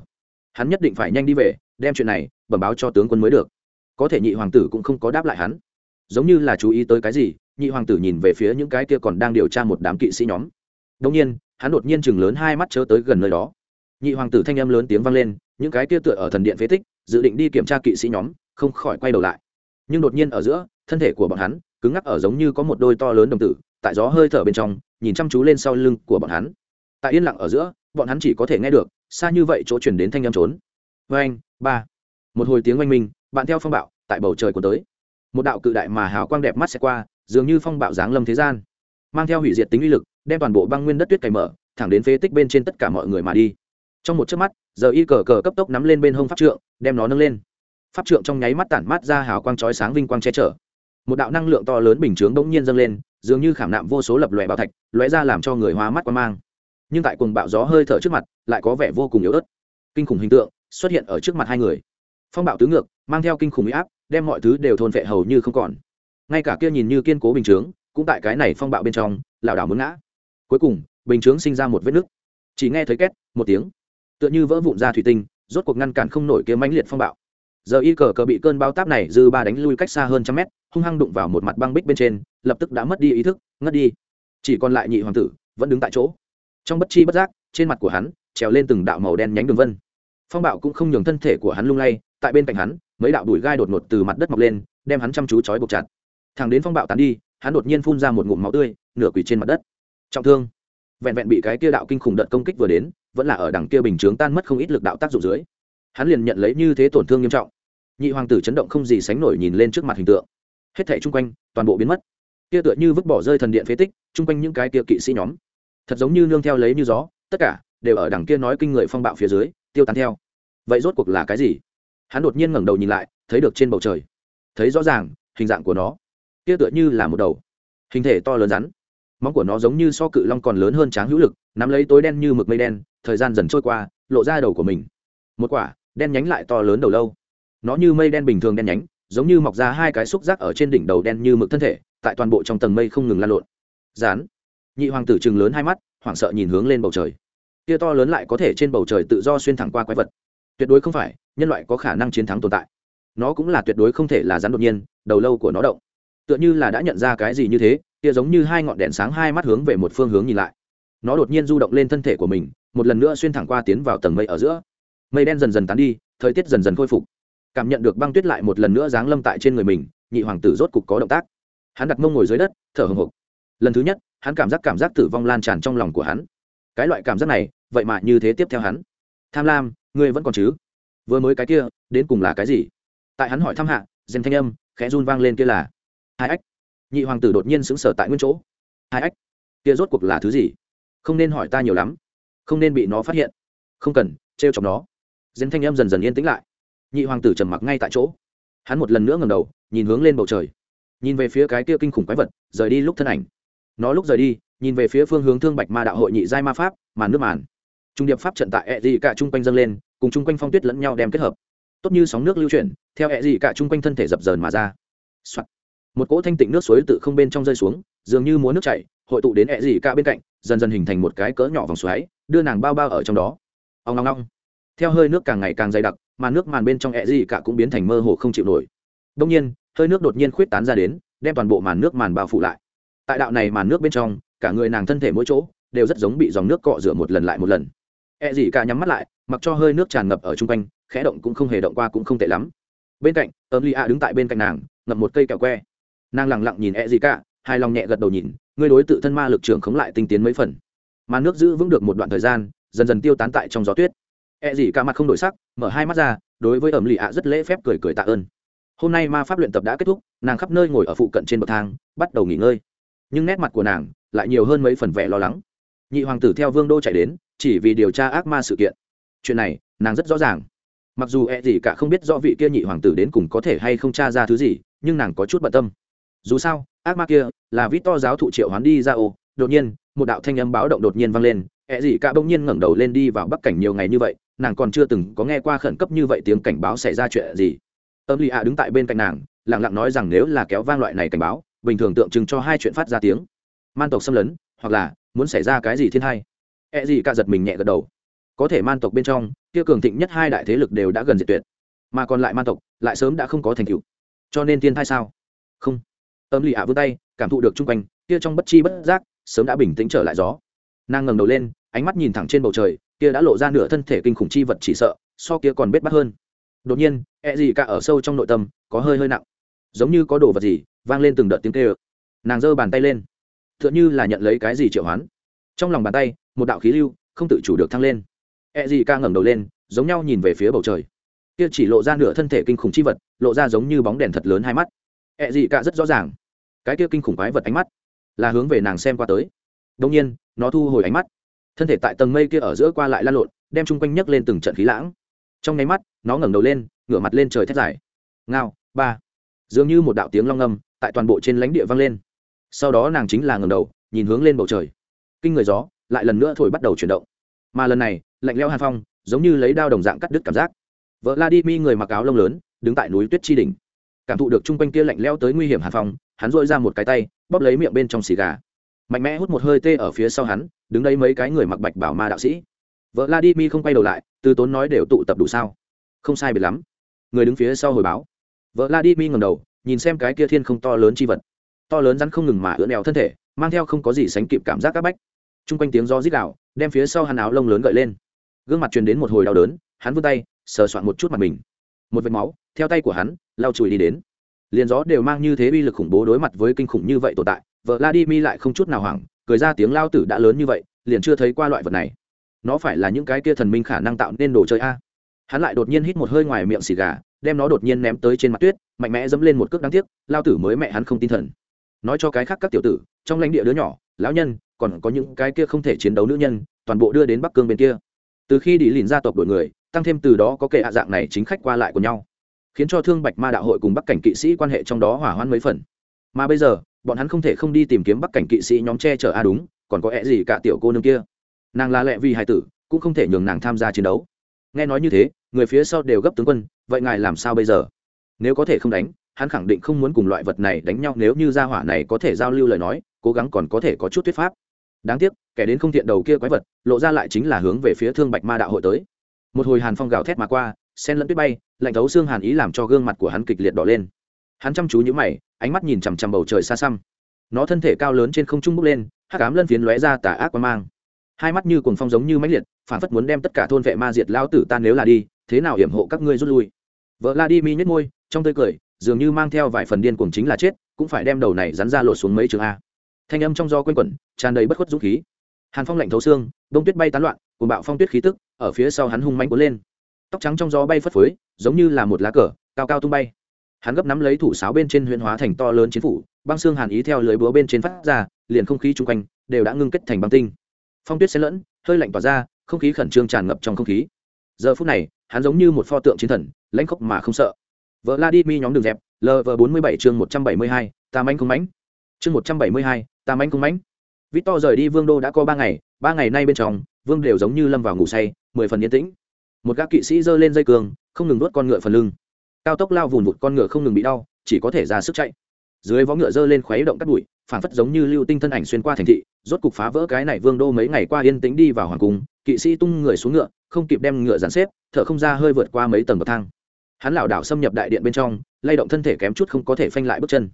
Hắn nhất định phải nhanh đi về đem chuyện này bẩm báo cho tướng quân mới được. Có thể nhị hoàng tử cũng không có đáp lại hắn. Giống như là chú ý tới cái gì, nhị hoàng tử nhìn về phía những cái kia còn đang điều tra một đám kỵ sĩ nhóm. Đông nhiên, hắn đột nhiên chừng lớn hai mắt chớ tới gần nơi đó. Nhị hoàng tử thanh âm lớn tiếng vang lên, những cái kia tựa ở thần điện phế tích, dự định đi kiểm tra kỵ sĩ nhóm, không khỏi quay đầu lại. Nhưng đột nhiên ở giữa, thân thể của bọn hắn cứng ngắc ở giống như có một đôi to lớn đồng tử, tại gió hơi thở bên trong, nhìn chăm chú lên sau lưng của bọn hắn. Tại yên lặng ở giữa, bọn hắn chỉ có thể nghe được, xa như vậy chỗ chuyển đến thanh âm trốn vê anh, ba. Một hồi tiếng oanh minh, bạn theo phong bạo, tại bầu trời của tới. Một đạo cự đại mà hào quang đẹp mắt sẽ qua, dường như phong bạo giáng lâm thế gian. Mang theo hủy diệt tính uy lực, đem toàn bộ băng nguyên đất tuyết cày mở, thẳng đến phế tích bên trên tất cả mọi người mà đi. Trong một chớp mắt, giờ y cờ cờ cấp tốc nắm lên bên hông pháp trượng, đem nó nâng lên. Pháp trượng trong nháy mắt tản mát ra hào quang chói sáng vinh quang che chở. Một đạo năng lượng to lớn bình chướng bỗng nhiên dâng lên, dường như khảm nạm vô số lập lòe bảo thạch, lóe ra làm cho người hoa mắt quan mang. Nhưng tại cùng bạo gió hơi thở trước mặt, lại có vẻ vô cùng yếu ớt. Kinh khủng hình tượng xuất hiện ở trước mặt hai người. Phong bạo tứ ngược, mang theo kinh khủng huy áp, đem mọi thứ đều thôn vệ hầu như không còn. Ngay cả kia nhìn như kiên cố bình chướng, cũng tại cái này phong bạo bên trong, lảo đảo muốn ngã. Cuối cùng, bình chướng sinh ra một vết nứt. Chỉ nghe thấy két, một tiếng. Tựa như vỡ vụn ra thủy tinh, rốt cuộc ngăn cản không nổi kia mãnh liệt phong bạo. Giờ y cờ cờ bị cơn bao táp này dư ba đánh lui cách xa hơn trăm mét, hung hăng đụng vào một mặt băng bích bên trên, lập tức đã mất đi ý thức, ngất đi. Chỉ còn lại nhị hoàng tử, vẫn đứng tại chỗ. Trong bất chi bất giác, trên mặt của hắn, trèo lên từng đạo màu đen nhánh đường vân phong bạo cũng không nhường thân thể của hắn lung lay, tại bên cạnh hắn, mấy đạo đùi gai đột ngột từ mặt đất mọc lên, đem hắn chăm chú trói buộc chặt. Thằng đến phong bạo tán đi, hắn đột nhiên phun ra một ngụm máu tươi, nửa quỳ trên mặt đất. Trọng thương. Vẹn vẹn bị cái kia đạo kinh khủng đợt công kích vừa đến, vẫn là ở đằng kia bình chướng tan mất không ít lực đạo tác dụng dưới. Hắn liền nhận lấy như thế tổn thương nghiêm trọng. Nhị hoàng tử chấn động không gì sánh nổi nhìn lên trước mặt hình tượng. Hết thảy chung quanh, toàn bộ biến mất. Kia tựa như vứt bỏ rơi thần điện phế tích, chung quanh những cái kia kỵ sĩ nhóm. Thật giống như nương theo lấy như gió, tất cả đều ở đằng kia nói kinh người phong bạo phía dưới tiêu tán theo. Vậy rốt cuộc là cái gì? Hắn đột nhiên ngẩng đầu nhìn lại, thấy được trên bầu trời. Thấy rõ ràng, hình dạng của nó. Kia tựa như là một đầu. Hình thể to lớn rắn. Móng của nó giống như so cự long còn lớn hơn tráng hữu lực, nắm lấy tối đen như mực mây đen, thời gian dần trôi qua, lộ ra đầu của mình. Một quả, đen nhánh lại to lớn đầu lâu. Nó như mây đen bình thường đen nhánh, giống như mọc ra hai cái xúc giác ở trên đỉnh đầu đen như mực thân thể, tại toàn bộ trong tầng mây không ngừng lan lộn. Rán nhị hoàng tử chừng lớn hai mắt, hoảng sợ nhìn hướng lên bầu trời kia to lớn lại có thể trên bầu trời tự do xuyên thẳng qua quái vật. Tuyệt đối không phải, nhân loại có khả năng chiến thắng tồn tại. Nó cũng là tuyệt đối không thể là rắn đột nhiên, đầu lâu của nó động. Tựa như là đã nhận ra cái gì như thế kia giống như hai ngọn đèn sáng hai mắt hướng về một phương hướng nhìn lại. Nó đột nhiên du động lên thân thể của mình, một lần nữa xuyên thẳng qua tiến vào tầng mây ở giữa. Mây đen dần dần tán đi, thời tiết dần dần khôi phục. Cảm nhận được băng tuyết lại một lần nữa giáng lâm tại trên người mình, nhị hoàng tử rốt cục có động tác. Hắn đặt mông ngồi dưới đất, thở hồng hộc. Lần thứ nhất, hắn cảm giác cảm giác tử vong lan tràn trong lòng của hắn cái loại cảm giác này, vậy mà như thế tiếp theo hắn. Tham lam, ngươi vẫn còn chứ? Vừa mới cái kia, đến cùng là cái gì? Tại hắn hỏi thăm hạ gen thanh âm, khẽ run vang lên kia là, hai ách. Nhị hoàng tử đột nhiên sững sờ tại nguyên chỗ. Hai ách, kia rốt cuộc là thứ gì? Không nên hỏi ta nhiều lắm, không nên bị nó phát hiện. Không cần, trêu chọc nó. Gen thanh âm dần dần yên tĩnh lại. Nhị hoàng tử trầm mặc ngay tại chỗ. Hắn một lần nữa ngầm đầu, nhìn hướng lên bầu trời. Nhìn về phía cái kia kinh khủng quái vật, rời đi lúc thân ảnh. Nó lúc rời đi nhìn về phía phương hướng thương bạch ma đạo hội nhị giai ma pháp, màn nước màn. Trung điệp pháp trận tại e ẹ dị cả chung quanh dâng lên, cùng chung quanh phong tuyết lẫn nhau đem kết hợp. Tốt như sóng nước lưu chuyển, theo e ẹ dị cả chung quanh thân thể dập dờn mà ra、Soạn. một cỗ thanh tịnh nước suối tự không bên trong rơi xuống, dường như múa nước chảy, hội tụ đến e ẹ dị cả bên cạnh, dần dần hình thành một cái cỡ nhỏ vòng xoáy, đưa nàng bao bao ở trong đó. Ông long long theo hơi nước càng ngày càng dày đặc, mà nước màn bên trong ẹ dị cả cũng biến thành mơ hồ không chịu nổi. Đông nhiên, hơi nước đột nhiên khuyết tán ra đến, đem toàn bộ màn nước màn bao phủ lại. Tại đạo này màn nước bên trong cả người nàng thân thể mỗi chỗ đều rất giống bị dòng nước cọ rửa một lần lại một lần. E gì cả nhắm mắt lại, mặc cho hơi nước tràn ngập ở chung quanh, khẽ động cũng không hề động qua cũng không tệ lắm. Bên cạnh, ấm lì a đứng tại bên cạnh nàng, ngậm một cây kẹo que. Nàng lẳng lặng nhìn E gì cả hai lòng nhẹ gật đầu nhìn, ngươi đối tự thân ma lực trường khống lại tinh tiến mấy phần. Mà nước giữ vững được một đoạn thời gian, dần dần tiêu tán tại trong gió tuyết. E gì cả mặt không đổi sắc, mở hai mắt ra, đối với ẩm lì ạ rất lễ phép cười cười tạ ơn. Hôm nay ma pháp luyện tập đã kết thúc, nàng khắp nơi ngồi ở phụ cận trên bậc thang, bắt đầu nghỉ ngơi. Nhưng nét mặt của nàng lại nhiều hơn mấy phần vẻ lo lắng. Nhị hoàng tử theo vương đô chạy đến, chỉ vì điều tra ác ma sự kiện. Chuyện này, nàng rất rõ ràng. Mặc dù e gì cả không biết rõ vị kia nhị hoàng tử đến cùng có thể hay không tra ra thứ gì, nhưng nàng có chút bận tâm. Dù sao, ác ma kia là vít to giáo thụ triệu hoán đi ra ô. Đột nhiên, một đạo thanh âm báo động đột nhiên vang lên. E gì cả bỗng nhiên ngẩng đầu lên đi vào bắc cảnh nhiều ngày như vậy, nàng còn chưa từng có nghe qua khẩn cấp như vậy tiếng cảnh báo xảy ra chuyện gì. Âm lì ạ đứng tại bên cạnh nàng, lặng lặng nói rằng nếu là kéo vang loại này cảnh báo, bình thường tượng trưng cho hai chuyện phát ra tiếng man tộc xâm lấn, hoặc là muốn xảy ra cái gì thiên hai e gì cả giật mình nhẹ gật đầu. Có thể man tộc bên trong, kia cường thịnh nhất hai đại thế lực đều đã gần diệt tuyệt, mà còn lại man tộc lại sớm đã không có thành tựu. Cho nên thiên thai sao? Không. Âm lì ạ vươn tay, cảm thụ được chung quanh, kia trong bất chi bất giác, sớm đã bình tĩnh trở lại gió. Nàng ngẩng đầu lên, ánh mắt nhìn thẳng trên bầu trời, kia đã lộ ra nửa thân thể kinh khủng chi vật chỉ sợ, so kia còn bết bắt hơn. Đột nhiên e gì cả ở sâu trong nội tâm có hơi hơi nặng. Giống như có đồ vật gì, vang lên từng đợt tiếng kêu. Nàng giơ bàn tay lên t h ư ợ n như là nhận lấy cái gì triệu hoán. Trong lòng bàn tay, một đạo khí lưu không tự chủ được thăng lên. E gì ca ngẩng đầu lên, giống nhau nhìn về phía bầu trời. Kia chỉ lộ ra nửa thân thể kinh khủng chi vật, lộ ra giống như bóng đèn thật lớn hai mắt. E gì ca rất rõ ràng, cái kia kinh khủng quái vật ánh mắt là hướng về nàng xem qua tới. Đông nhiên, nó thu hồi ánh mắt. Thân thể tại tầng mây kia ở giữa qua lại lan lộn, đem chung quanh nhấc lên từng trận khí lãng. Trong nháy mắt, nó ngẩng đầu lên, ngửa mặt lên trời thét dài. Ngao, ba. Dường như một đạo tiếng long ngâm tại toàn bộ trên lãnh địa vang lên sau đó nàng chính là ngầm đầu, nhìn hướng lên bầu trời. Kinh người gió lại lần nữa thổi bắt đầu chuyển động. Mà lần này, lạnh leo hàn phong, giống như lấy đao đồng dạng cắt đứt cảm giác. Vợ la đi mi người mặc áo lông lớn, đứng tại núi tuyết chi đỉnh. Cảm thụ được chung quanh kia lạnh leo tới nguy hiểm hàn phong, hắn dội ra một cái tay, bóp lấy miệng bên trong xì gà. Mạnh mẽ hút một hơi tê ở phía sau hắn, đứng đây mấy cái người mặc bạch bảo ma đạo sĩ. Vợ la đi mi không quay đầu lại, từ tốn nói đều tụ tập đủ sao? Không sai biệt lắm. Người đứng phía sau hồi báo. Vợ la đi mi ngầm đầu, nhìn xem cái kia thiên không to lớn chi vật to lớn rắn không ngừng mà ưỡn eo thân thể, mang theo không có gì sánh kịp cảm giác các bách. T r u n g quanh tiếng gió rít đạo đem phía sau hắn áo lông lớn gợi lên. Gương mặt truyền đến một hồi đau đớn, hắn vươn tay, sờ soạn một chút mặt mình. Một vệt máu, theo tay của hắn, lau chùi đi đến. Liền gió đều mang như thế uy lực khủng bố đối mặt với kinh khủng như vậy tồn tại, vợ la đi mi lại không chút nào hoảng, cười ra tiếng lao tử đã lớn như vậy, liền chưa thấy qua loại vật này. Nó phải là những cái kia thần minh khả năng tạo nên đồ chơi a. Hắn lại đột nhiên hít một hơi ngoài miệng xì gà, đem nó đột nhiên ném tới trên mặt tuyết, mạnh mẽ dẫm lên một cước đáng tiếc, lao tử mới mẹ hắn không tin thần nói cho cái khác các tiểu tử, trong lãnh địa đứa nhỏ, lão nhân, còn có những cái kia không thể chiến đấu nữ nhân, toàn bộ đưa đến bắc cương bên kia. Từ khi đi lìn gia tộc đội người, tăng thêm từ đó có kệ hạ dạng này chính khách qua lại của nhau, khiến cho thương bạch ma đạo hội cùng bắc cảnh kỵ sĩ quan hệ trong đó hỏa hoãn mấy phần. Mà bây giờ, bọn hắn không thể không đi tìm kiếm bắc cảnh kỵ sĩ nhóm che chở a đúng, còn có ẹ gì cả tiểu cô nương kia. Nàng là lẹ vì hài tử, cũng không thể nhường nàng tham gia chiến đấu. Nghe nói như thế, người phía sau đều gấp tướng quân, vậy ngài làm sao bây giờ? Nếu có thể không đánh hắn khẳng định không muốn cùng loại vật này đánh nhau nếu như gia hỏa này có thể giao lưu lời nói, cố gắng còn có thể có chút thuyết pháp. Đáng tiếc, kẻ đến không thiện đầu kia quái vật, lộ ra lại chính là hướng về phía thương bạch ma đạo hội tới. Một hồi hàn phong gào thét mà qua, sen lẫn tuyết bay, lạnh thấu xương hàn ý làm cho gương mặt của hắn kịch liệt đỏ lên. Hắn chăm chú nhữ mày, ánh mắt nhìn chằm chằm bầu trời xa xăm. Nó thân thể cao lớn trên không trung bốc lên, hắc ám lân phiến lóe ra tà ác qua mang. Hai mắt như cuồng phong giống như mãnh liệt, phản phất muốn đem tất cả thôn vệ ma diệt lao tử tan nếu là đi, thế nào hiểm hộ các ngươi rút lui? Vợ la đi mi nhất môi, trong tươi cười dường như mang theo vài phần điên cuồng chính là chết, cũng phải đem đầu này rắn ra lột xuống mấy trường a. Thanh âm trong gió quen quẩn, tràn đầy bất khuất dũng khí. Hàn phong lạnh thấu xương bông tuyết bay tán loạn cùng bạo phong tuyết khí tức, ở phía sau hắn hung manh cuốn lên. Tóc trắng trong gió bay phất phới, giống như là một lá cờ, cao cao tung bay. Hắn gấp nắm lấy thủ sáo bên trên huyện hóa thành to lớn chiến phủ, băng xương hàn ý theo lưới búa bên trên phát ra, liền không khí chung quanh đều đã ngưng kết thành băng tinh. Phong tuyết xen lẫn, hơi lạnh tỏa ra, không khí khẩn trương tràn ngập trong không khí. Giờ phút này, hắn giống như một pho tượng chiến thần, lãnh khốc mà không sợ vợ Vladimir nhóm đường dẹp lv bốn mươi bảy chương 172, ta mãnh không mãnh. Chương 172, ta mãnh không mãnh. Victor rời đi vương đô đã có ba ngày ba ngày nay bên trong vương đều giống như lâm vào ngủ say mười phần yên tĩnh. Một gác kỵ sĩ giơ lên dây cường không ngừng nuốt con ngựa phần lưng. Cao tốc lao vụn vụt con ngựa không ngừng bị đau chỉ có thể ra sức chạy. Dưới vó ngựa giơ lên khuấy động cắt bụi phản phất giống như lưu tinh thân ảnh xuyên qua thành thị rốt cục phá vỡ cái này vương đô mấy ngày qua yên tĩnh đi vào hoàng cung. Kỵ sĩ tung người xuống ngựa không kịp đem ngựa dàn xếp thở không ra hơi vượt qua mấy tầng bậc thang hắn lảo đảo xâm nhập đại điện bên trong, lay động thân thể kém chút không có thể phanh lại bước chân.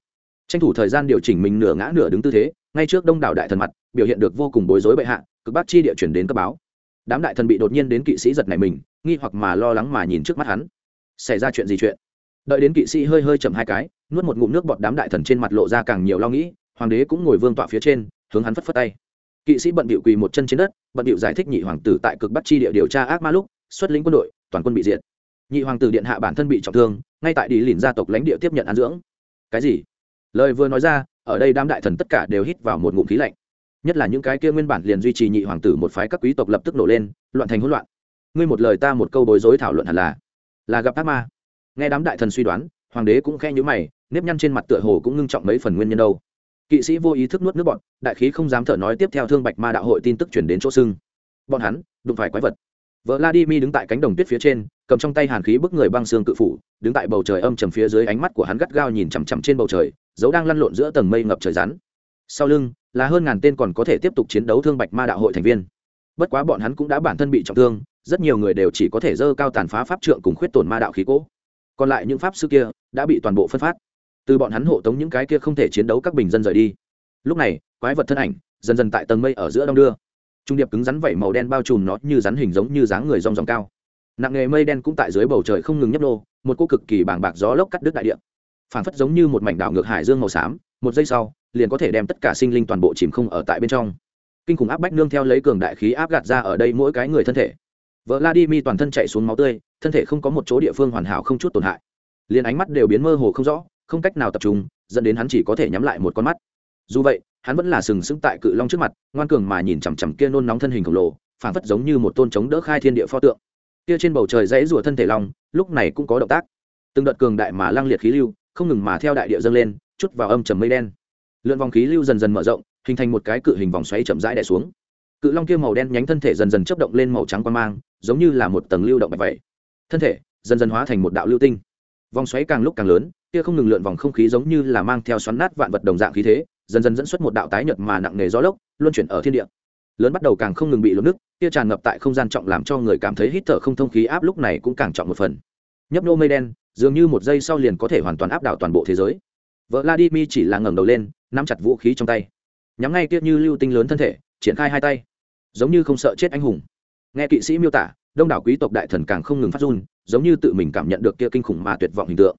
Tranh thủ thời gian điều chỉnh mình nửa ngã nửa đứng tư thế, ngay trước đông đảo đại thần mặt, biểu hiện được vô cùng bối rối bệ hạ, cực bác chi địa chuyển đến cấp báo. Đám đại thần bị đột nhiên đến kỵ sĩ giật này mình, nghi hoặc mà lo lắng mà nhìn trước mắt hắn. Xảy ra chuyện gì chuyện? Đợi đến kỵ sĩ hơi hơi chậm hai cái, nuốt một ngụm nước bọt đám đại thần trên mặt lộ ra càng nhiều lo nghĩ, hoàng đế cũng ngồi vương tọa phía trên, hướng hắn phất phất tay. Kỵ sĩ bận bịu quỳ một chân trên đất, bận bịu giải thích nhị hoàng tử tại cực bắc chi địa điều tra ác ma lúc, xuất lĩnh quân đội, toàn quân bị diệt nhị hoàng tử điện hạ bản thân bị trọng thương, ngay tại đi lìn gia tộc lãnh địa tiếp nhận an dưỡng. Cái gì? Lời vừa nói ra, ở đây đám đại thần tất cả đều hít vào một ngụm khí lạnh. Nhất là những cái kia nguyên bản liền duy trì nhị hoàng tử một phái các quý tộc lập tức nổ lên, loạn thành hỗn loạn. Ngươi một lời ta một câu bối rối thảo luận hẳn là là gặp ác ma. Nghe đám đại thần suy đoán, hoàng đế cũng khe nhữ mày, nếp nhăn trên mặt tựa hồ cũng ngưng trọng mấy phần nguyên nhân đâu. Kỵ sĩ vô ý thức nuốt nước bọn đại khí không dám thở nói tiếp theo thương bạch ma đạo hội tin tức chuyển đến chỗ sưng bọn hắn, đụng phải quái vật vladimir đứng tại cánh đồng tuyết phía trên, cầm trong tay hàn khí bức người băng xương cự phủ, đứng tại bầu trời âm trầm phía dưới ánh mắt của hắn gắt gao nhìn chằm chằm trên bầu trời, dấu đang lăn lộn giữa tầng mây ngập trời rắn. Sau lưng, là hơn ngàn tên còn có thể tiếp tục chiến đấu thương bạch ma đạo hội thành viên. Bất quá bọn hắn cũng đã bản thân bị trọng thương, rất nhiều người đều chỉ có thể dơ cao tàn phá pháp trượng cùng khuyết tổn ma đạo khí cỗ còn lại những pháp sư kia đã bị toàn bộ phân phát. Từ bọn hắn hộ tống những cái kia không thể chiến đấu các bình dân rời đi. Lúc này, quái vật thân ảnh dần dần tại tầng mây ở giữa đông đưa trung điệp cứng rắn vẩy màu đen bao trùm nó như rắn hình giống như dáng người rong rong cao. Nặng nghề mây đen cũng tại dưới bầu trời không ngừng nhấp nô, một cô cực kỳ bàng bạc gió lốc cắt đứt đại địa. Phảng phất giống như một mảnh đảo ngược hải dương màu xám, một giây sau, liền có thể đem tất cả sinh linh toàn bộ chìm không ở tại bên trong. Kinh khủng áp bách nương theo lấy cường đại khí áp gạt ra ở đây mỗi cái người thân thể. Vợ vladimir toàn thân chạy xuống máu tươi, thân thể không có một chỗ địa phương hoàn hảo không chút tổn hại. Liền ánh mắt đều biến mơ hồ không rõ, không cách nào tập trung, dẫn đến hắn chỉ có thể nhắm lại một con mắt dù vậy, hắn vẫn là sừng sững tại cự long trước mặt, ngoan cường mà nhìn chằm chằm kia nôn nóng thân hình khổng lồ, phảng phất giống như một tôn chống đỡ khai thiên địa pho tượng. Kia trên bầu trời dãy rùa thân thể long, lúc này cũng có động tác. Từng đợt cường đại mà lang liệt khí lưu, không ngừng mà theo đại địa dâng lên, chút vào âm trầm mây đen. Lượn vòng khí lưu dần dần mở rộng, hình thành một cái cự hình vòng xoáy chậm rãi đè xuống. Cự long kia màu đen nhánh thân thể dần dần chấp động lên màu trắng quan mang, giống như là một tầng lưu động bạch vậy. Thân thể dần dần hóa thành một đạo lưu tinh. Vòng xoáy càng lúc càng lớn, kia không ngừng lượn vòng không khí giống như là mang theo xoắn nát vạn vật đồng dạng khí thế dần dần dẫn xuất một đạo tái nhật mà nặng nề gió lốc, luân chuyển ở thiên địa. Lớn bắt đầu càng không ngừng bị lún nước, kia tràn ngập tại không gian trọng làm cho người cảm thấy hít thở không thông khí áp lúc này cũng càng trọng một phần. Nhấp nô mây đen, dường như một giây sau liền có thể hoàn toàn áp đảo toàn bộ thế giới. Vợ vladimir chỉ là ngẩng đầu lên, nắm chặt vũ khí trong tay. Nhắm ngay kia như lưu tinh lớn thân thể, triển khai hai tay. Giống như không sợ chết anh hùng. Nghe kỵ sĩ miêu tả, đông đảo quý tộc đại thần càng không ngừng phát run, giống như tự mình cảm nhận được kia kinh khủng mà tuyệt vọng hình tượng.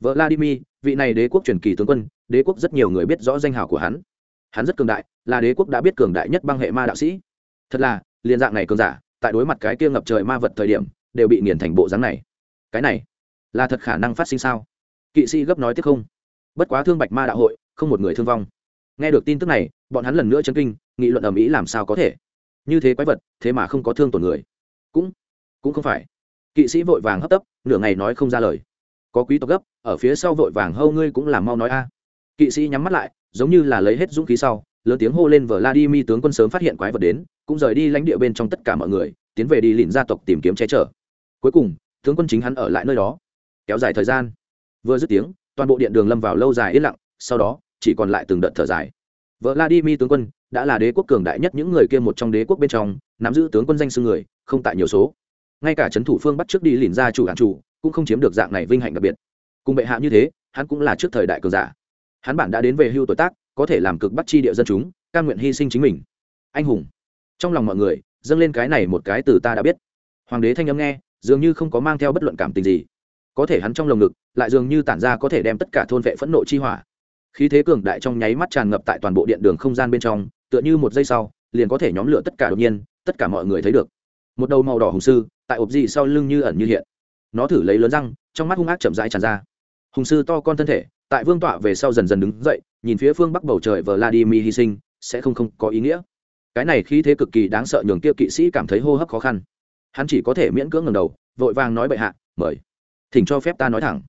Vợ vladimir, vị này đế quốc truyền kỳ tướng quân đế quốc rất nhiều người biết rõ danh hào của hắn. Hắn rất cường đại, là đế quốc đã biết cường đại nhất băng hệ ma đạo sĩ. Thật là liên dạng này cường giả, tại đối mặt cái kia ngập trời ma vật thời điểm, đều bị nghiền thành bộ dáng này. Cái này, là thật khả năng phát sinh sao? Kỵ sĩ gấp nói tiếp không? Bất quá thương bạch ma đạo hội, không một người thương vong. Nghe được tin tức này, bọn hắn lần nữa chân kinh, nghị luận ầm ĩ làm sao có thể? Như thế quái vật, thế mà không có thương tổn người. Cũng cũng không phải. Kỵ sĩ vội vàng hấp tấp, nửa ngày nói không ra lời. Có quý tộc gấp, ở phía sau vội vàng, hâu ngươi cũng làm mau nói a kỵ sĩ nhắm mắt lại, giống như là lấy hết dũng khí sau, lớn tiếng hô lên vờ vladimir tướng quân sớm phát hiện quái vật đến, cũng rời đi lãnh địa bên trong tất cả mọi người, tiến về đi lìn gia tộc tìm kiếm che chở. Cuối cùng, tướng quân chính hắn ở lại nơi đó. Kéo dài thời gian. Vừa dứt tiếng, toàn bộ điện đường lâm vào lâu dài yên lặng, sau đó, chỉ còn lại từng đợt thở dài. Vợ vladimir tướng quân, đã là đế quốc cường đại nhất những người kia một trong đế quốc bên trong, nắm giữ tướng quân danh sư người, không tại nhiều số. Ngay cả trấn thủ phương bắt trước đi lìn ra chủ hạn chủ, cũng không chiếm được dạng này vinh hạnh đặc biệt. Cùng bệ hạ như thế, hắn cũng là trước thời đại cường giả hắn bản đã đến về hưu tuổi tác, có thể làm cực bắt chi địa dân chúng căn nguyện hy sinh chính mình. Anh hùng. Trong lòng mọi người, dâng lên cái này một cái từ ta đã biết. Hoàng đế thanh âm nghe, dường như không có mang theo bất luận cảm tình gì. Có thể hắn trong lồng ngực, lại dường như tản ra có thể đem tất cả thôn vệ phẫn nộ chi hỏa. Khí thế cường đại trong nháy mắt tràn ngập tại toàn bộ điện đường không gian bên trong, tựa như một giây sau, liền có thể nhóm lửa tất cả đột nhiên, tất cả mọi người thấy được. Một đầu màu đỏ hùng sư, tại ộp dị sau lưng như ẩn như hiện. Nó thử lấy lớn răng, trong mắt hung ác chậm rãi tràn ra. Hùng sư to con thân thể tại vương tọa về sau dần dần đứng dậy, nhìn phía phương bắc bầu trời vladimir hy sinh, sẽ không không có ý nghĩa. Cái này khí thế cực kỳ đáng sợ nhường kia kỵ sĩ cảm thấy hô hấp khó khăn. Hắn chỉ có thể miễn cưỡng ngầm đầu, vội vàng nói bệ hạ, mời. Thỉnh cho phép ta nói thẳng.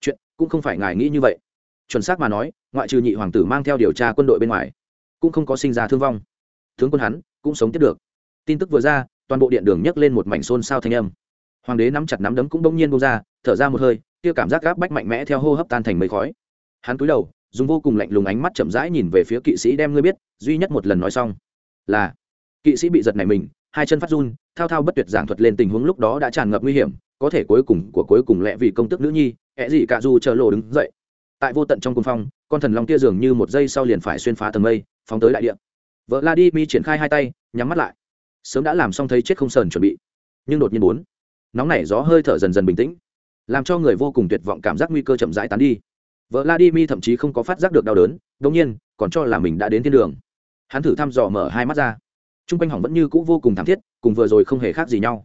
Chuyện cũng không phải ngài nghĩ như vậy. Chuẩn xác mà nói, ngoại trừ nhị hoàng tử mang theo điều tra quân đội bên ngoài, cũng không có sinh ra thương vong. Tướng quân hắn cũng sống tiếp được. Tin tức vừa ra, toàn bộ điện đường nhấc lên một mảnh xôn xao thanh âm. Hoàng đế nắm chặt nắm đấm cũng bỗng nhiên bông ra, thở ra một hơi, kia cảm giác gáp bách mạnh mẽ theo hô hấp tan thành mây khói hắn cúi đầu, dùng vô cùng lạnh lùng ánh mắt chậm rãi nhìn về phía kỵ sĩ đem ngươi biết, duy nhất một lần nói xong, là, kỵ sĩ bị giật này mình, hai chân phát run, thao thao bất tuyệt giảng thuật lên tình huống lúc đó đã tràn ngập nguy hiểm, có thể cuối cùng của cuối cùng lẽ vì công tức nữ nhi, ẹ gì cả dù chờ lộ đứng dậy. Tại vô tận trong cung phong, con thần long kia dường như một giây sau liền phải xuyên phá tầng mây, phóng tới đại địa. Vợ la đi mi triển khai hai tay, nhắm mắt lại. Sớm đã làm xong thấy chết không sờn chuẩn bị. Nhưng đột nhiên bốn nóng nảy gió hơi thở dần dần bình tĩnh, làm cho người vô cùng tuyệt vọng cảm giác nguy cơ chậm rãi tán đi vợ la đi mi thậm chí không có phát giác được đau đớn đ ỗ n g nhiên, còn cho là mình đã đến thiên đường. Hắn thử thăm dò mở hai mắt ra. T r u n g quanh hỏng vẫn như cũ vô cùng thảm thiết, cùng vừa rồi không hề khác gì nhau.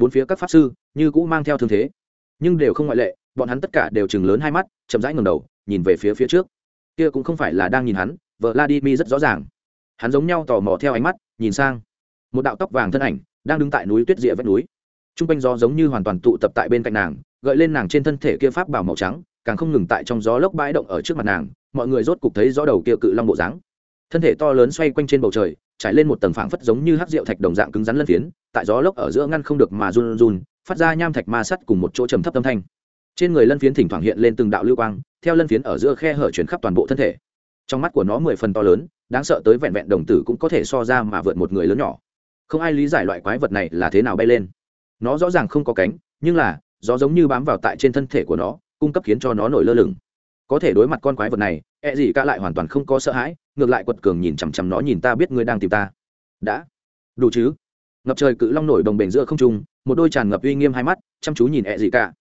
Bốn phía các pháp sư, như cũ mang theo thương thế. Nhưng đều không ngoại lệ, bọn hắn tất cả đều chừng lớn hai mắt, chậm rãi ngầm đầu, nhìn về phía phía trước. Kia cũng không phải là đang nhìn hắn vợ la đi mi rất rõ ràng. Hắn giống nhau tò mò theo ánh mắt, nhìn sang. Một đạo tóc vàng thân ảnh, đang đứng tại núi tuyết rịa vách núi. T r u n g quanh gió giống như hoàn toàn tụ tập tại bên cạnh nàng, gợi lên nàng trên thân thể kia pháp bảo màu trắng càng không ngừng tại trong gió lốc bãi động ở trước mặt nàng, mọi người rốt cục thấy gió đầu kia cự long bộ dáng. Thân thể to lớn xoay quanh trên bầu trời, trải lên một tầng phảng phất giống như hắc rượu thạch đồng dạng cứng rắn lân phiến, tại gió lốc ở giữa ngăn không được mà run run, phát ra nham thạch ma sắt cùng một chỗ trầm thấp âm thanh. Trên người lân phiến thỉnh thoảng hiện lên từng đạo lưu quang, theo lân phiến ở giữa khe hở chuyển khắp toàn bộ thân thể. Trong mắt của nó mười phần to lớn, đáng sợ tới vẹn vẹn đồng tử cũng có thể so ra mà vượt một người lớn nhỏ. Không ai lý giải loại quái vật này là thế nào bay lên. Nó rõ ràng không có cánh, nhưng là, gió giống như bám vào tại trên thân thể của nó cung cấp khiến cho nó nổi lơ lửng. Có thể đối mặt con quái vật này e gì cả lại hoàn toàn không có sợ hãi, ngược lại quật cường nhìn chằm chằm nó nhìn ta biết ngươi đang tìm ta. Đã. Đủ chứ. Ngập trời cự long nổi đồng bền giữa không trung, một đôi tràn ngập uy nghiêm hai mắt, chăm chú nhìn e gì cả.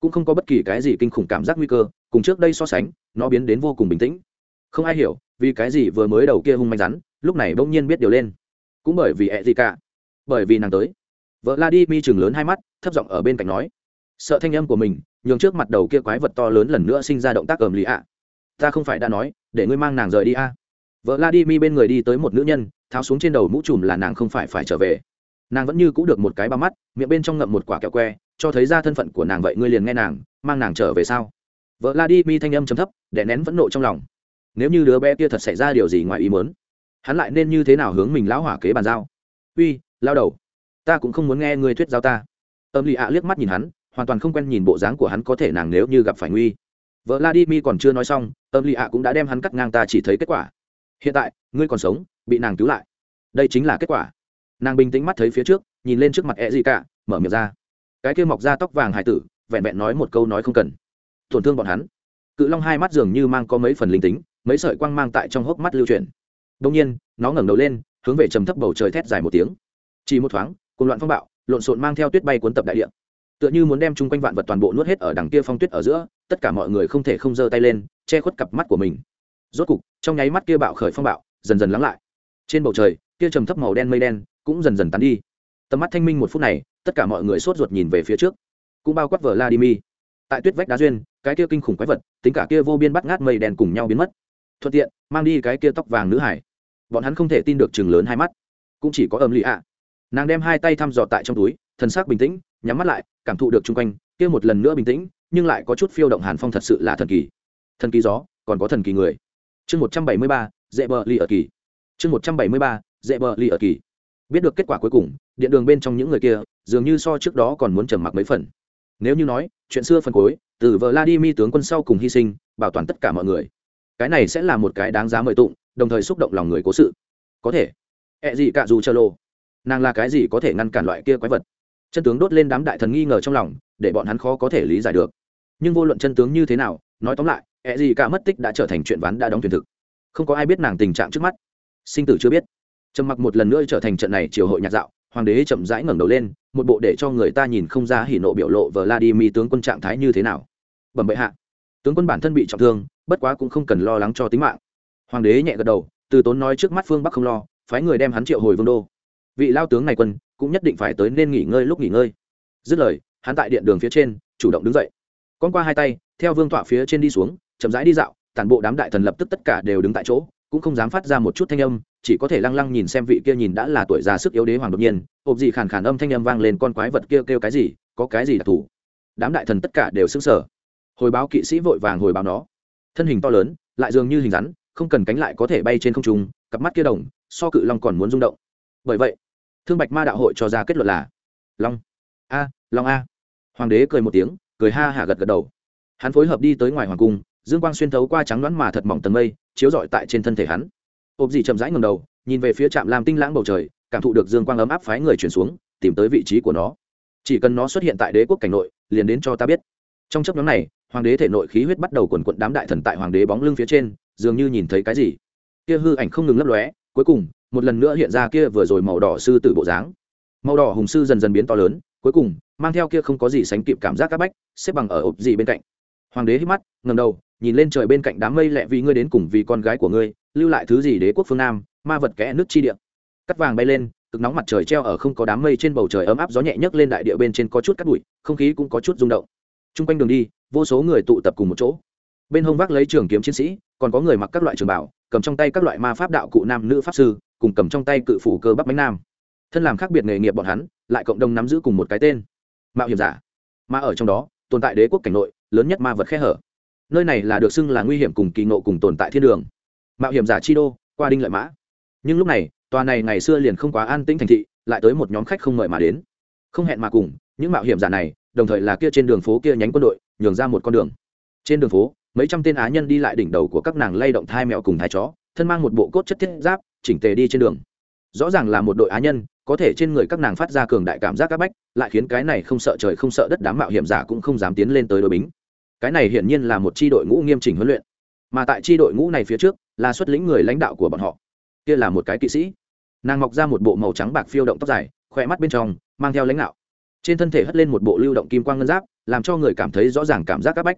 Cũng không có bất kỳ cái gì kinh khủng cảm giác nguy cơ, cùng trước đây so sánh, nó biến đến vô cùng bình tĩnh. Không ai hiểu, vì cái gì vừa mới đầu kia hung manh rắn, lúc này bỗng nhiên biết điều lên. Cũng bởi vì E gì cả. Bởi vì nàng tới. Vợ la đi mi chừng lớn hai mắt, thấp giọng ở bên cạnh nói. Sợ thanh âm của mình nhường trước mặt đầu kia quái vật to lớn lần nữa sinh ra động tác ầm lì ạ. Ta không phải đã nói, để ngươi mang nàng rời đi a. À. vợ la đi mi bên người đi tới một nữ nhân, tháo xuống trên đầu mũ trùm là nàng không phải phải trở về. Nàng vẫn như c ũ được một cái ba mắt, miệng bên trong ngậm một quả kẹo que, cho thấy ra thân phận của nàng vậy ngươi liền nghe nàng, mang nàng trở về sao? Vợ la đi mi thanh âm chấm thấp để nén vẫn nộ trong lòng. Nếu như đứa bé kia thật xảy ra điều gì ngoài ý mớn hắn lại nên như thế nào hướng mình lão hỏa kế bàn giao? Uy, lao đầu, ta cũng không muốn nghe người thuyết giao ta. Âm lì ạ liếc mắt nhìn hắn hoàn toàn không quen nhìn bộ dáng của hắn có thể nàng nếu như gặp phải nguy. Vợ la đi mi còn chưa nói xong, âm lì ạ cũng đã đem hắn cắt ngang ta chỉ thấy kết quả. Hiện tại, ngươi còn sống, bị nàng cứu lại. Đây chính là kết quả. Nàng bình tĩnh mắt thấy phía trước, nhìn lên trước mặt e gì cả mở miệng ra. Cái kia mọc ra tóc vàng hải tử, vẹn vẹn nói một câu nói không cần. Tổn thương bọn hắn. Cự long hai mắt dường như mang có mấy phần linh tính, mấy sợi quang mang tại trong hốc mắt lưu chuyển. Đông nhiên, nó ngẩng đầu lên, hướng về trầm thấp bầu trời thét dài một tiếng. Chỉ một thoáng cùng loạn phong bạo, lộn xộn mang theo tuyết bay cuốn tập đại địa tựa như muốn đem chung quanh vạn vật toàn bộ nuốt hết ở đằng kia phong tuyết ở giữa, tất cả mọi người không thể không giơ tay lên, che khuất cặp mắt của mình. Rốt cục, trong nháy mắt kia bạo khởi phong bạo, dần dần lắng lại. Trên bầu trời, kia trầm thấp màu đen mây đen cũng dần dần tán đi. Tầm mắt thanh minh một phút này, tất cả mọi người sốt ruột nhìn về phía trước. Cũng bao quát vở vladimir. Tại tuyết vách đá duyên, cái kia kinh khủng quái vật, tính cả kia vô biên bắt ngát mây đen cùng nhau biến mất. Thuận tiện, mang đi cái kia tóc vàng nữ hải. Bọn hắn không thể tin được chừng lớn hai mắt. Cũng chỉ có âm lì ạ. Nàng đem hai tay thăm dò tại trong túi, thần sắc bình tĩnh nhắm mắt lại, cảm thụ được chung quanh, kia một lần nữa bình tĩnh, nhưng lại có chút phiêu động hàn phong thật sự là thần kỳ. Thần kỳ gió, còn có thần kỳ người. Chương một trăm bảy mươi ba, dễ bờ ly ở kỳ. Chương một trăm bảy mươi ba, dễ bờ ly ở kỳ. Biết được kết quả cuối cùng, điện đường bên trong những người kia, dường như so trước đó còn muốn trầm mặc mấy phần. Nếu như nói, chuyện xưa phần cuối, từ vladimir tướng quân sau cùng hy sinh, bảo toàn tất cả mọi người. Cái này sẽ là một cái đáng giá mời tụng, đồng thời xúc động lòng người cố sự. Có thể. Ẹ、e、gì gì cả dù chơ lô. Nàng là cái gì có thể ngăn cản loại kia quái vật? Chân tướng đốt lên đám đại thần nghi ngờ trong lòng, để bọn hắn khó có thể lý giải được. Nhưng vô luận chân tướng như thế nào, nói tóm lại ẹ gì cả mất tích đã trở thành chuyện ván đã đóng thuyền thực. Không có ai biết nàng tình trạng trước mắt. Sinh tử chưa biết. Trầm mặc một lần nữa trở thành trận này triều hội nhạc dạo, hoàng đế chậm rãi ngẩng đầu lên, một bộ để cho người ta nhìn không ra hỉ nộ biểu lộ vladimir tướng quân trạng thái như thế nào. Bẩm bệ hạ. Tướng quân bản thân bị trọng thương, bất quá cũng không cần lo lắng cho tính mạng. Hoàng đế nhẹ gật đầu, từ tốn nói trước mắt phương bắc không lo, phái người đem hắn triệu hồi vương đô. Vị lao tướng này quân cũng nhất định phải tới nên nghỉ ngơi lúc nghỉ ngơi. Dứt lời hắn tại điện đường phía trên chủ động đứng dậy. Con qua hai tay theo vương tọa phía trên đi xuống chậm rãi đi dạo toàn bộ đám đại thần lập tức tất cả đều đứng tại chỗ cũng không dám phát ra một chút thanh âm chỉ có thể lăng lăng nhìn xem vị kia nhìn đã là tuổi già sức yếu đế hoàng đột nhiên hộp gì khàn khàn âm thanh âm vang lên con quái vật kia kêu, kêu cái gì có cái gì đặc thù đám đại thần tất cả đều sững sờ. Hồi báo kỵ sĩ vội vàng hồi báo nó. Thân hình to lớn lại dường như hình rắn không cần cánh lại có thể bay trên không trung cặp mắt kia đồng so cự long còn muốn rung động. Bởi vậy thương bạch ma đạo hội cho ra kết luận là, long, a long a. Hoàng đế cười một tiếng, cười ha hả gật gật đầu. Hắn phối hợp đi tới ngoài hoàng cung, dương quang xuyên thấu qua trắng đoán mà thật mỏng tầng mây, chiếu rọi tại trên thân thể hắn. Ộp dị chậm rãi ngầm đầu, nhìn về phía trạm làm tinh lãng bầu trời, cảm thụ được dương quang ấm áp phái người chuyển xuống, tìm tới vị trí của nó. Chỉ cần nó xuất hiện tại đế quốc cảnh nội, liền đến cho ta biết. Trong chấp nhóm này, hoàng đế thể nội khí huyết bắt đầu quần quận đám đại thần tại hoàng đế bóng lưng phía trên, dường như nhìn thấy cái gì. Kia hư ảnh không ngừng lấp lóe, cuối cùng một lần nữa hiện ra kia vừa rồi màu đỏ sư tử bộ dáng. Màu đỏ hùng sư dần dần biến to lớn, cuối cùng, mang theo kia không có gì sánh kịp cảm giác các bách, xếp bằng ở ộp gì bên cạnh. Hoàng đế hít mắt ngầm đầu, nhìn lên trời bên cạnh đám mây lẹ vì ngươi đến cùng vì con gái của ngươi, lưu lại thứ gì đế quốc phương nam, ma vật kẽ nước chi địa. Cắt vàng bay lên, cực nóng mặt trời treo ở không có đám mây trên bầu trời ấm áp gió nhẹ nhấc lên đại địa bên trên có chút cắt bụi, không khí cũng có chút rung động. T r u n g quanh đường đi, vô số người tụ tập cùng một chỗ. Bên hông vác lấy trường kiếm chiến sĩ, còn có người mặc các loại trường bảo, cầm trong tay các loại ma pháp đạo cụ nam nữ pháp sư cùng cầm trong tay cự phủ cơ bắc bánh nam. Thân làm khác biệt nghề nghiệp bọn hắn, lại cộng đồng nắm giữ cùng một cái tên. Mạo hiểm giả. Mà ở trong đó, tồn tại đế quốc cảnh nội, lớn nhất ma vật khe hở. Nơi này là được xưng là nguy hiểm cùng kỳ nộ cùng tồn tại thiên đường. Mạo hiểm giả chi đô, qua đinh lợi mã. Nhưng lúc này, tòa này ngày xưa liền không quá an tĩnh thành thị, lại tới một nhóm khách không mời mà đến. Không hẹn mà cùng, những mạo hiểm giả này, đồng thời là kia trên đường phố kia nhánh quân đội, nhường ra một con đường. Trên đường phố, mấy trăm tên á nhân đi lại đỉnh đầu của các nàng lay động thai mẹo cùng thai chó, thân mang một bộ cốt chất thiết giáp chỉnh tề đi trên đường. Rõ ràng là một đội á nhân, có thể trên người các nàng phát ra cường đại cảm giác áp bách, lại khiến cái này không sợ trời không sợ đất đám mạo hiểm giả cũng không dám tiến lên tới đội bính. Cái này hiển nhiên là một c h i đội ngũ nghiêm chỉnh huấn luyện. Mà tại c h i đội ngũ này phía trước, là xuất lĩnh người lãnh đạo của bọn họ. Kia là một cái kỵ sĩ. Nàng mọc ra một bộ màu trắng bạc phiêu động tóc dài, khỏe mắt bên trong, mang theo lãnh đạo. Trên thân thể hất lên một bộ lưu động kim quang ngân giáp, làm cho người cảm thấy rõ ràng cảm giác áp bách.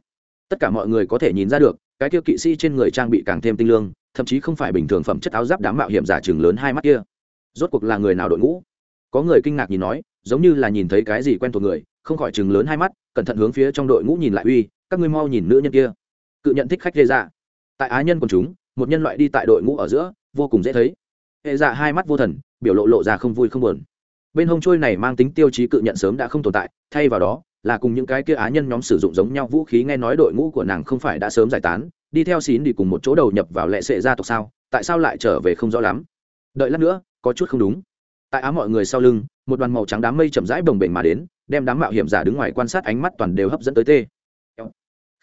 Tất cả mọi người có thể nhìn ra được cái kia kỵ sĩ trên người trang bị càng thêm tinh lương, thậm chí không phải bình thường phẩm chất áo giáp đám mạo hiểm giả chừng lớn hai mắt kia. Rốt cuộc là người nào đội ngũ? Có người kinh ngạc nhìn nói, giống như là nhìn thấy cái gì quen thuộc người, không khỏi chừng lớn hai mắt, cẩn thận hướng phía trong đội ngũ nhìn lại, uy, các ngươi mau nhìn nữ nhân kia. Cự nhận thích khách gây ra dạ. tại á nhân quần chúng, một nhân loại đi tại đội ngũ ở giữa, vô cùng dễ thấy. Hệ dạ hai mắt vô thần, biểu lộ lộ ra không vui không buồn. Bên hông trôi này mang tính tiêu chí cự nhận sớm đã không tồn tại, thay vào đó là cùng những cái kia á nhân nhóm sử dụng giống nhau vũ khí nghe nói đội ngũ của nàng không phải đã sớm giải tán, đi theo xín đi cùng một chỗ đầu nhập vào lệ sệ gia tộc sao? Tại sao lại trở về không rõ lắm? Đợi lát nữa, có chút không đúng. Tại á mọi người sau lưng, một đoàn màu trắng đám mây chậm rãi bồng bềnh mà đến, đem đám mạo hiểm giả đứng ngoài quan sát ánh mắt toàn đều hấp dẫn tới tê.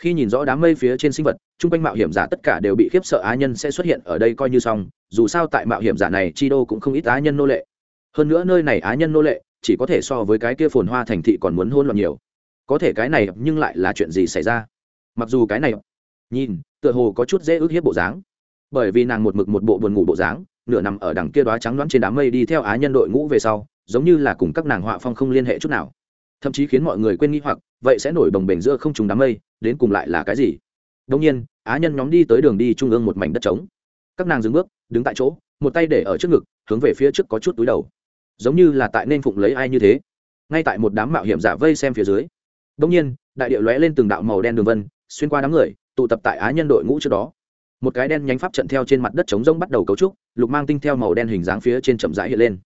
Khi nhìn rõ đám mây phía trên sinh vật, chung quanh mạo hiểm giả tất cả đều bị khiếp sợ á nhân sẽ xuất hiện ở đây coi như xong, dù sao tại mạo hiểm giả này chi đô cũng không ít á nhân nô lệ. Hơn nữa nơi này á nhân nô lệ, chỉ có thể so với cái kia phồn hoa thành thị còn muốn hôn loạn nhiều có thể cái này nhưng lại là chuyện gì xảy ra? Mặc dù cái này, nhìn, tựa hồ có chút dễ ước hiếp bộ dáng. Bởi vì nàng một mực một bộ buồn ngủ bộ dáng, nửa nằm ở đằng kia đoá trắng đoán trên đám mây đi theo á nhân đội ngũ về sau, giống như là cùng các nàng họa phong không liên hệ chút nào. Thậm chí khiến mọi người quên nghi hoặc, vậy sẽ nổi đồng bền giữa không trùng đám mây, đến cùng lại là cái gì? Đông nhiên, á nhân nhóm đi tới đường đi trung ương một mảnh đất trống. Các nàng dừng bước, đứng tại chỗ, một tay để ở trước ngực, hướng về phía trước có chút túi đầu. Giống như là tại nên phụng lấy ai như thế. Ngay tại một đám mạo hiểm giả vây xem phía dưới đông nhiên, đại địa lóe lên từng đạo màu đen đường vân, xuyên qua đám người, tụ tập tại á nhân đội ngũ trước đó. Một cái đen nhánh pháp trận theo trên mặt đất trống rông bắt đầu cấu trúc, lục mang tinh theo màu đen hình dáng phía trên chậm rãi hiện lên.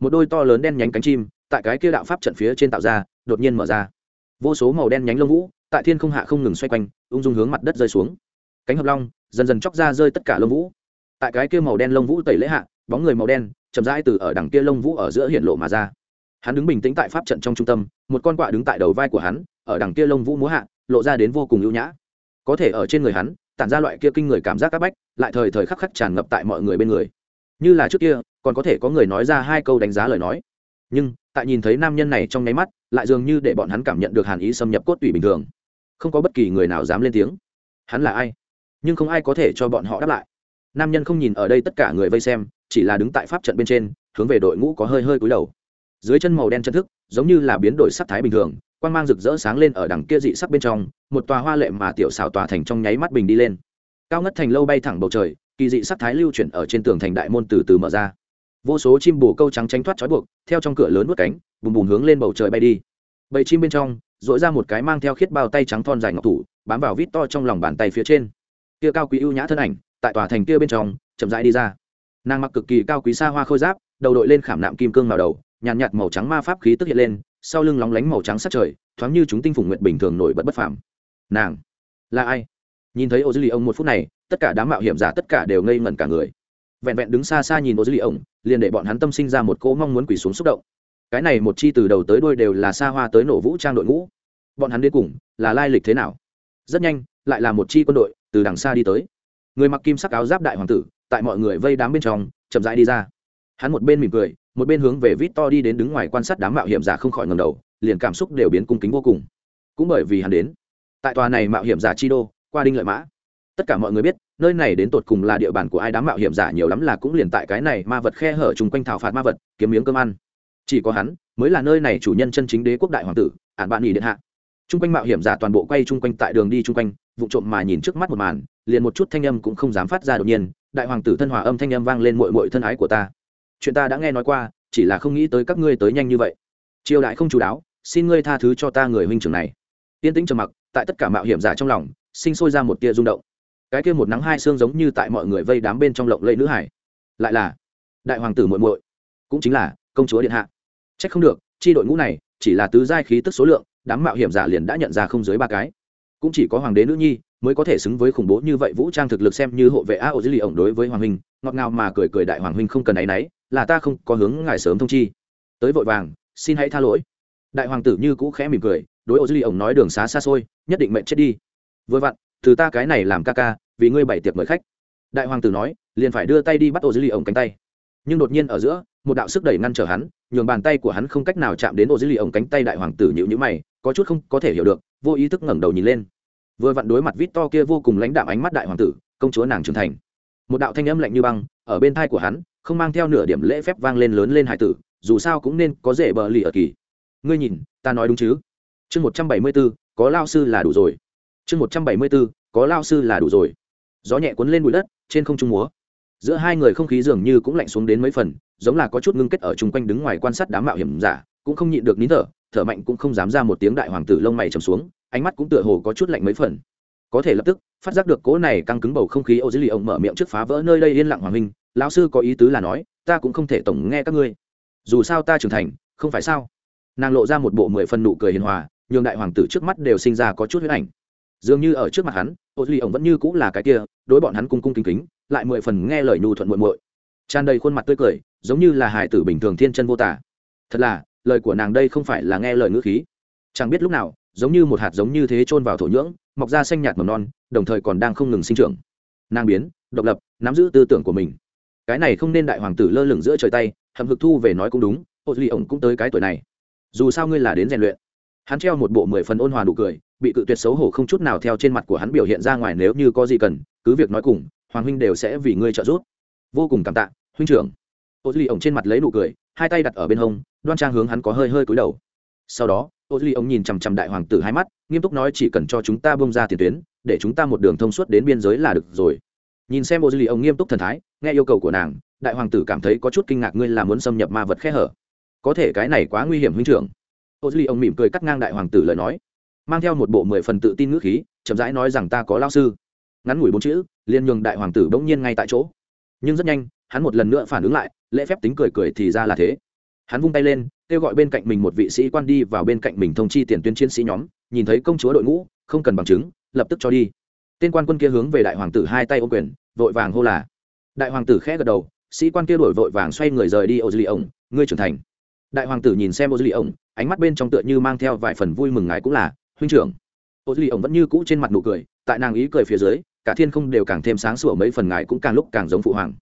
Một đôi to lớn đen nhánh cánh chim, tại cái kia đạo pháp trận phía trên tạo ra, đột nhiên mở ra. Vô số màu đen nhánh lông vũ, tại thiên không hạ không ngừng xoay quanh, ung dung hướng mặt đất rơi xuống. Cánh hợp long, dần dần chóc ra rơi tất cả lông vũ. Tại cái kia màu đen lông vũ tẩy lễ hạ, bóng người màu đen, chậm rãi từ ở đằng kia lông vũ ở giữa hiện lộ mà ra. Hắn đứng bình tĩnh tại pháp trận trong trung tâm, một con quạ đứng tại đầu vai của hắn ở đằng kia lông vũ múa hạ, lộ ra đến vô cùng ưu nhã. Có thể ở trên người hắn, tản ra loại kia kinh người cảm giác các bách, lại thời thời khắc khắc tràn ngập tại mọi người bên người. Như là trước kia, còn có thể có người nói ra hai câu đánh giá lời nói. Nhưng, tại nhìn thấy nam nhân này trong nháy mắt, lại dường như để bọn hắn cảm nhận được hàn ý xâm nhập cốt tủy bình thường. Không có bất kỳ người nào dám lên tiếng. Hắn là ai? Nhưng không ai có thể cho bọn họ đáp lại. Nam nhân không nhìn ở đây tất cả người vây xem, chỉ là đứng tại pháp trận bên trên, hướng về đội ngũ có hơi hơi cúi đầu. Dưới chân màu đen chân thức, giống như là biến đổi sắc thái bình thường quan g mang rực rỡ sáng lên ở đằng kia dị sắc bên trong một tòa hoa lệ mà tiểu xảo tòa thành trong nháy mắt bình đi lên. Cao ngất thành lâu bay thẳng bầu trời kỳ dị sắc thái lưu chuyển ở trên tường thành đại môn từ từ mở ra. Vô số chim bồ câu trắng tránh thoát trói buộc theo trong cửa lớn vớt cánh bùm bùm hướng lên bầu trời bay đi. Bầy chim bên trong dội ra một cái mang theo khiết bao tay trắng thon dài ngọc thủ bám vào vít to trong lòng bàn tay phía trên. Kia cao quý ưu nhã thân ảnh tại tòa thành kia bên trong chậm rãi đi ra. Nàng mặc cực kỳ cao quý xa hoa khôi giáp đầu đội lên khảm nạm kim cương vào đầu nhàn nhạt, nhạt màu trắng ma pháp khí tức hiện lên sau lưng lóng lánh màu trắng sát trời, thoáng như chúng tinh phủng nguyện bình thường nổi bật bất phàm. Nàng là ai? Nhìn thấy ô dư lì ông một phút này, tất cả đám mạo hiểm giả tất cả đều ngây ngẩn cả người. Vẹn vẹn đứng xa xa nhìn ô dư lì ông liền để bọn hắn tâm sinh ra một cỗ mong muốn quỳ xuống xúc động. Cái này một chi từ đầu tới đuôi đều là xa hoa tới nổ vũ trang đội ngũ. Bọn hắn đến cùng là lai lịch thế nào? Rất nhanh, lại là một chi quân đội từ đằng xa đi tới. Người mặc kim sắc áo giáp đại hoàng tử, tại mọi người vây đám bên trong, chậm rãi đi ra hắn một bên mỉm cười, một bên hướng về vít to đi đến đứng ngoài quan sát đám mạo hiểm giả không khỏi ngầm đầu, liền cảm xúc đều biến cung kính vô cùng. Cũng bởi vì hắn đến, tại tòa này mạo hiểm giả chi đô, qua đinh lợi mã. Tất cả mọi người biết, nơi này đến tột cùng là địa bàn của ai, đám mạo hiểm giả nhiều lắm là cũng liền tại cái này ma vật khe hở chung quanh thảo phạt ma vật, kiếm miếng cơm ăn. Chỉ có hắn mới là nơi này chủ nhân chân chính đế quốc đại hoàng tử, ản bạn nghỉ điện hạ. Chung quanh mạo hiểm giả toàn bộ quay chung quanh tại đường đi chung quanh, vụ trộm mà nhìn trước mắt một màn, liền một chút thanh âm cũng không dám phát ra đột nhiên, đại hoàng tử thân hòa âm thanh âm vang lên mội mội thân ái của ta chuyện ta đã nghe nói qua, chỉ là không nghĩ tới các ngươi tới nhanh như vậy. Triều đại không chú đáo, xin ngươi tha thứ cho ta người huynh trưởng này. Yên tĩnh trầm mặc, tại tất cả mạo hiểm giả trong lòng, sinh sôi ra một tia rung động. Cái kia một nắng hai xương giống như tại mọi người vây đám bên trong lộng lẫy nữ hải. Lại là, đại hoàng tử muội muội, cũng chính là công chúa điện hạ. Trách không được, chi đội ngũ này, chỉ là tứ giai khí tức số lượng, đám mạo hiểm giả liền đã nhận ra không dưới ba cái. Cũng chỉ có hoàng đế nữ nhi mới có thể xứng với khủng bố như vậy vũ trang thực lực xem như hộ vệ a ô lì ổng đối với hoàng huynh ngọt ngào mà cười cười đại hoàng huynh không cần áy náy, là ta không có hướng ngài sớm thông chi. Tới vội vàng, xin hãy tha lỗi. Đại hoàng tử như cũ khẽ mỉm cười, đối ô dưới lì ổng nói đường xá xa xôi, nhất định mệnh chết đi. Vừa vặn, từ ta cái này làm ca ca, vì ngươi bảy tiệc mời khách. Đại hoàng tử nói, liền phải đưa tay đi bắt ô dưới lì ổng cánh tay. Nhưng đột nhiên ở giữa, một đạo sức đẩy ngăn trở hắn, nhường bàn tay của hắn không cách nào chạm đến ô dưới lì ổng cánh tay đại hoàng tử nhịu nhữ mày, có chút không có thể hiểu được, vô ý thức ngẩng đầu nhìn lên vừa vặn đối mặt vít to kia vô cùng lãnh đạm ánh mắt đại hoàng tử, công chúa nàng trưởng thành. Một đạo thanh âm lạnh như băng, ở bên thai của hắn, không mang theo nửa điểm lễ phép vang lên lớn lên hải tử, dù sao cũng nên có rể bờ lì ở kỳ. Ngươi nhìn, ta nói đúng chứ? Chương một trăm bảy mươi bốn, có lao sư là đủ rồi. Chương một trăm bảy mươi bốn, có lao sư là đủ rồi. Gió nhẹ cuốn lên bụi đất, trên không trung múa. Giữa hai người không khí dường như cũng lạnh xuống đến mấy phần, giống là có chút ngưng kết ở chung quanh đứng ngoài quan sát đám mạo hiểm giả, cũng không nhịn được nín thở thở mạnh cũng không dám ra một tiếng đại hoàng tử lông mày trầm xuống, ánh mắt cũng tựa hồ có chút lạnh mấy phần. Có thể lập tức, phát giác được cố này căng cứng bầu không khí, ô dưới lì ông mở miệng trước phá vỡ nơi đây yên lặng hoàng minh lão sư có ý tứ là nói, ta cũng không thể tổng nghe các ngươi. Dù sao ta trưởng thành, không phải sao? Nàng lộ ra một bộ mười phần nụ cười hiền hòa, nhường đại hoàng tử trước mắt đều sinh ra có chút huyết ảnh. Dường như ở trước mặt hắn, ô duy ổng vẫn như cũng là cái kia, đối bọn hắn cung cung kính kính, lại mười phần nghe lời nhu thuận muộn muội. Tràn đầy khuôn mặt tươi cười, giống như là hải tử bình thường thiên chân vô tả. Thật là lời của nàng đây không phải là nghe lời ngữ khí. Chẳng biết lúc nào, giống như một hạt giống như thế chôn vào thổ nhưỡng, mọc ra xanh nhạt mầm non, đồng thời còn đang không ngừng sinh trưởng. Nàng biến, độc lập, nắm giữ tư tưởng của mình. Cái này không nên đại hoàng tử lơ lửng giữa trời tay hầm hực thu về nói cũng đúng, ô duy ổng cũng tới cái tuổi này. Dù sao ngươi là đến rèn luyện. Hắn treo một bộ mười phần ôn hòa nụ cười, bị cự tuyệt xấu hổ không chút nào theo trên mặt của hắn biểu hiện ra ngoài nếu như có gì cần, cứ việc nói cùng, hoàng huynh đều sẽ vì ngươi trợ giúp. Vô cùng cảm tạ, huynh trưởng. Ô duy ổng trên mặt lấy nụ cười hai tay đặt ở bên hông, đoan trang hướng hắn có hơi hơi cúi đầu. Sau đó, ô duy ông nhìn chằm chằm đại hoàng tử hai mắt, nghiêm túc nói chỉ cần cho chúng ta bông ra tiền tuyến, để chúng ta một đường thông suốt đến biên giới là được rồi. Nhìn xem ô duy ông nghiêm túc thần thái, nghe yêu cầu của nàng, đại hoàng tử cảm thấy có chút kinh ngạc ngươi là muốn xâm nhập ma vật khe hở. Có thể cái này quá nguy hiểm huynh trưởng. Ô duy ông mỉm cười cắt ngang đại hoàng tử lời nói. Mang theo một bộ mười phần tự tin ngữ khí, chậm rãi nói rằng ta có lao sư. Ngắn ngủi bốn chữ, liền nhường đại hoàng tử bỗng nhiên ngay tại chỗ. Nhưng rất nhanh, hắn một lần nữa phản ứng lại lễ phép tính cười cười thì ra là thế. Hắn vung tay lên, kêu gọi bên cạnh mình một vị sĩ quan đi vào bên cạnh mình thông chi tiền tuyến chiến sĩ nhóm, nhìn thấy công chúa đội ngũ, không cần bằng chứng, lập tức cho đi. Tên quan quân kia hướng về đại hoàng tử hai tay ô quyền, vội vàng hô là. Đại hoàng tử khẽ gật đầu, sĩ quan kia đổi vội vàng xoay người rời đi, ô dư lì ổng ngươi trưởng thành. Đại hoàng tử nhìn xem ô dư lì ổng ánh mắt bên trong tựa như mang theo vài phần vui mừng ngài cũng là, huynh trưởng. Ô dư lì ổng vẫn như cũ trên mặt nụ cười, tại nàng ý cười phía dưới, cả thiên không đều càng thêm sáng sủa mấy phần ngài cũng càng lúc càng giống phụ hoàng.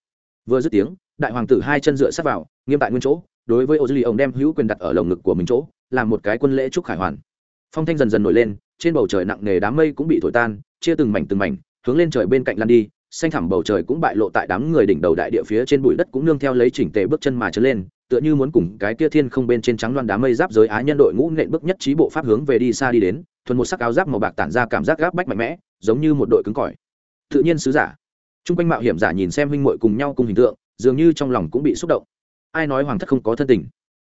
Vừa dứt tiếng đại hoàng tử hai chân dựa sát vào, nghiêm tại nguyên chỗ, đối với ô dư lì ông đem hữu quyền đặt ở lồng ngực của mình chỗ, làm một cái quân lễ trúc khải hoàn. Phong thanh dần dần nổi lên, trên bầu trời nặng nề đám mây cũng bị thổi tan, chia từng mảnh từng mảnh, hướng lên trời bên cạnh lăn đi, xanh thẳm bầu trời cũng bại lộ tại đám người đỉnh đầu đại địa phía trên bụi đất cũng nương theo lấy chỉnh tề bước chân mà trấn lên, tựa như muốn cùng cái kia thiên không bên trên trắng loan đám mây giáp giới á nhân đội ngũ nện bước nhất trí bộ pháp hướng về đi xa đi đến, thuần một sắc áo giáp màu bạc tản ra cảm giác gáp bách mạnh mẽ, giống như một đội cứng cỏi. Tự nhiên sứ giả. Trung quanh mạo hiểm giả nhìn xem huynh muội cùng nhau cùng hình tượng dường như trong lòng cũng bị xúc động. Ai nói hoàng thất không có thân tình?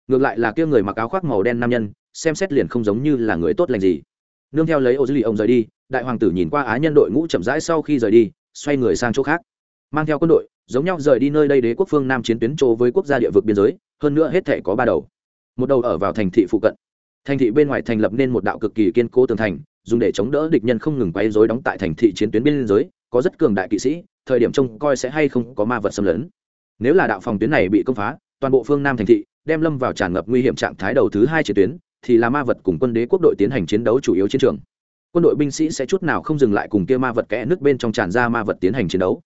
Ngược lại là kia người mặc áo khoác màu đen nam nhân, xem xét liền không giống như là người tốt lành gì. Nương theo lấy ô dư lì ông rời đi, đại hoàng tử nhìn qua á nhân đội ngũ chậm rãi sau khi rời đi, xoay người sang chỗ khác. Mang theo quân đội, giống nhau rời đi nơi đây đế quốc phương nam chiến tuyến chỗ với quốc gia địa vực biên giới, hơn nữa hết thể có ba đầu. Một đầu ở vào thành thị phụ cận. Thành thị bên ngoài thành lập nên một đạo cực kỳ kiên cố tường thành, dùng để chống đỡ địch nhân không ngừng quấy dối đóng tại thành thị chiến tuyến biên giới, có rất cường đại kỵ sĩ, thời điểm trông coi sẽ hay không có ma vật xâm lấn nếu là đạo phòng tuyến này bị công phá, toàn bộ phương nam thành thị đem lâm vào tràn ngập nguy hiểm trạng thái đầu thứ hai chiến tuyến, thì là ma vật cùng quân đế quốc đội tiến hành chiến đấu chủ yếu chiến trường. Quân đội binh sĩ sẽ chút nào không dừng lại cùng kia ma vật kẽ nước bên trong tràn ra ma vật tiến hành chiến đấu.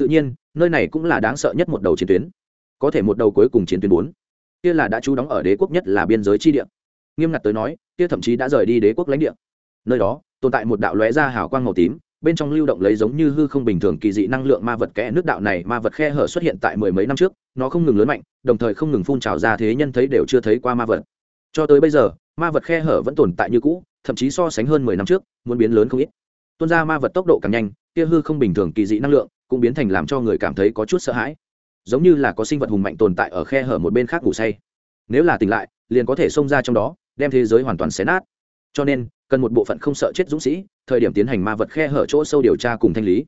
Tự nhiên, nơi này cũng là đáng sợ nhất một đầu chiến tuyến. Có thể một đầu cuối cùng chiến tuyến bốn. Kia là đã trú đóng ở đế quốc nhất là biên giới chi địa. Nghiêm ngặt tới nói, kia thậm chí đã rời đi đế quốc lãnh địa. Nơi đó, tồn tại một đạo lóe ra hào quang màu tím bên trong lưu động lấy giống như hư không bình thường kỳ dị năng lượng ma vật kẽ nước đạo này ma vật khe hở xuất hiện tại mười mấy năm trước, nó không ngừng lớn mạnh, đồng thời không ngừng phun trào ra thế nhân thấy đều chưa thấy qua ma vật. Cho tới bây giờ, ma vật khe hở vẫn tồn tại như cũ, thậm chí so sánh hơn mười năm trước, muốn biến lớn không ít. Tuôn ra ma vật tốc độ càng nhanh, kia hư không bình thường kỳ dị năng lượng cũng biến thành làm cho người cảm thấy có chút sợ hãi. Giống như là có sinh vật hùng mạnh tồn tại ở khe hở một bên khác ngủ say. Nếu là tỉnh lại, liền có thể xông ra trong đó, đem thế giới hoàn toàn xé nát. Cho nên cần một bộ phận không sợ chết dũng sĩ, thời điểm tiến hành ma vật khe hở chỗ sâu điều tra cùng thanh lý.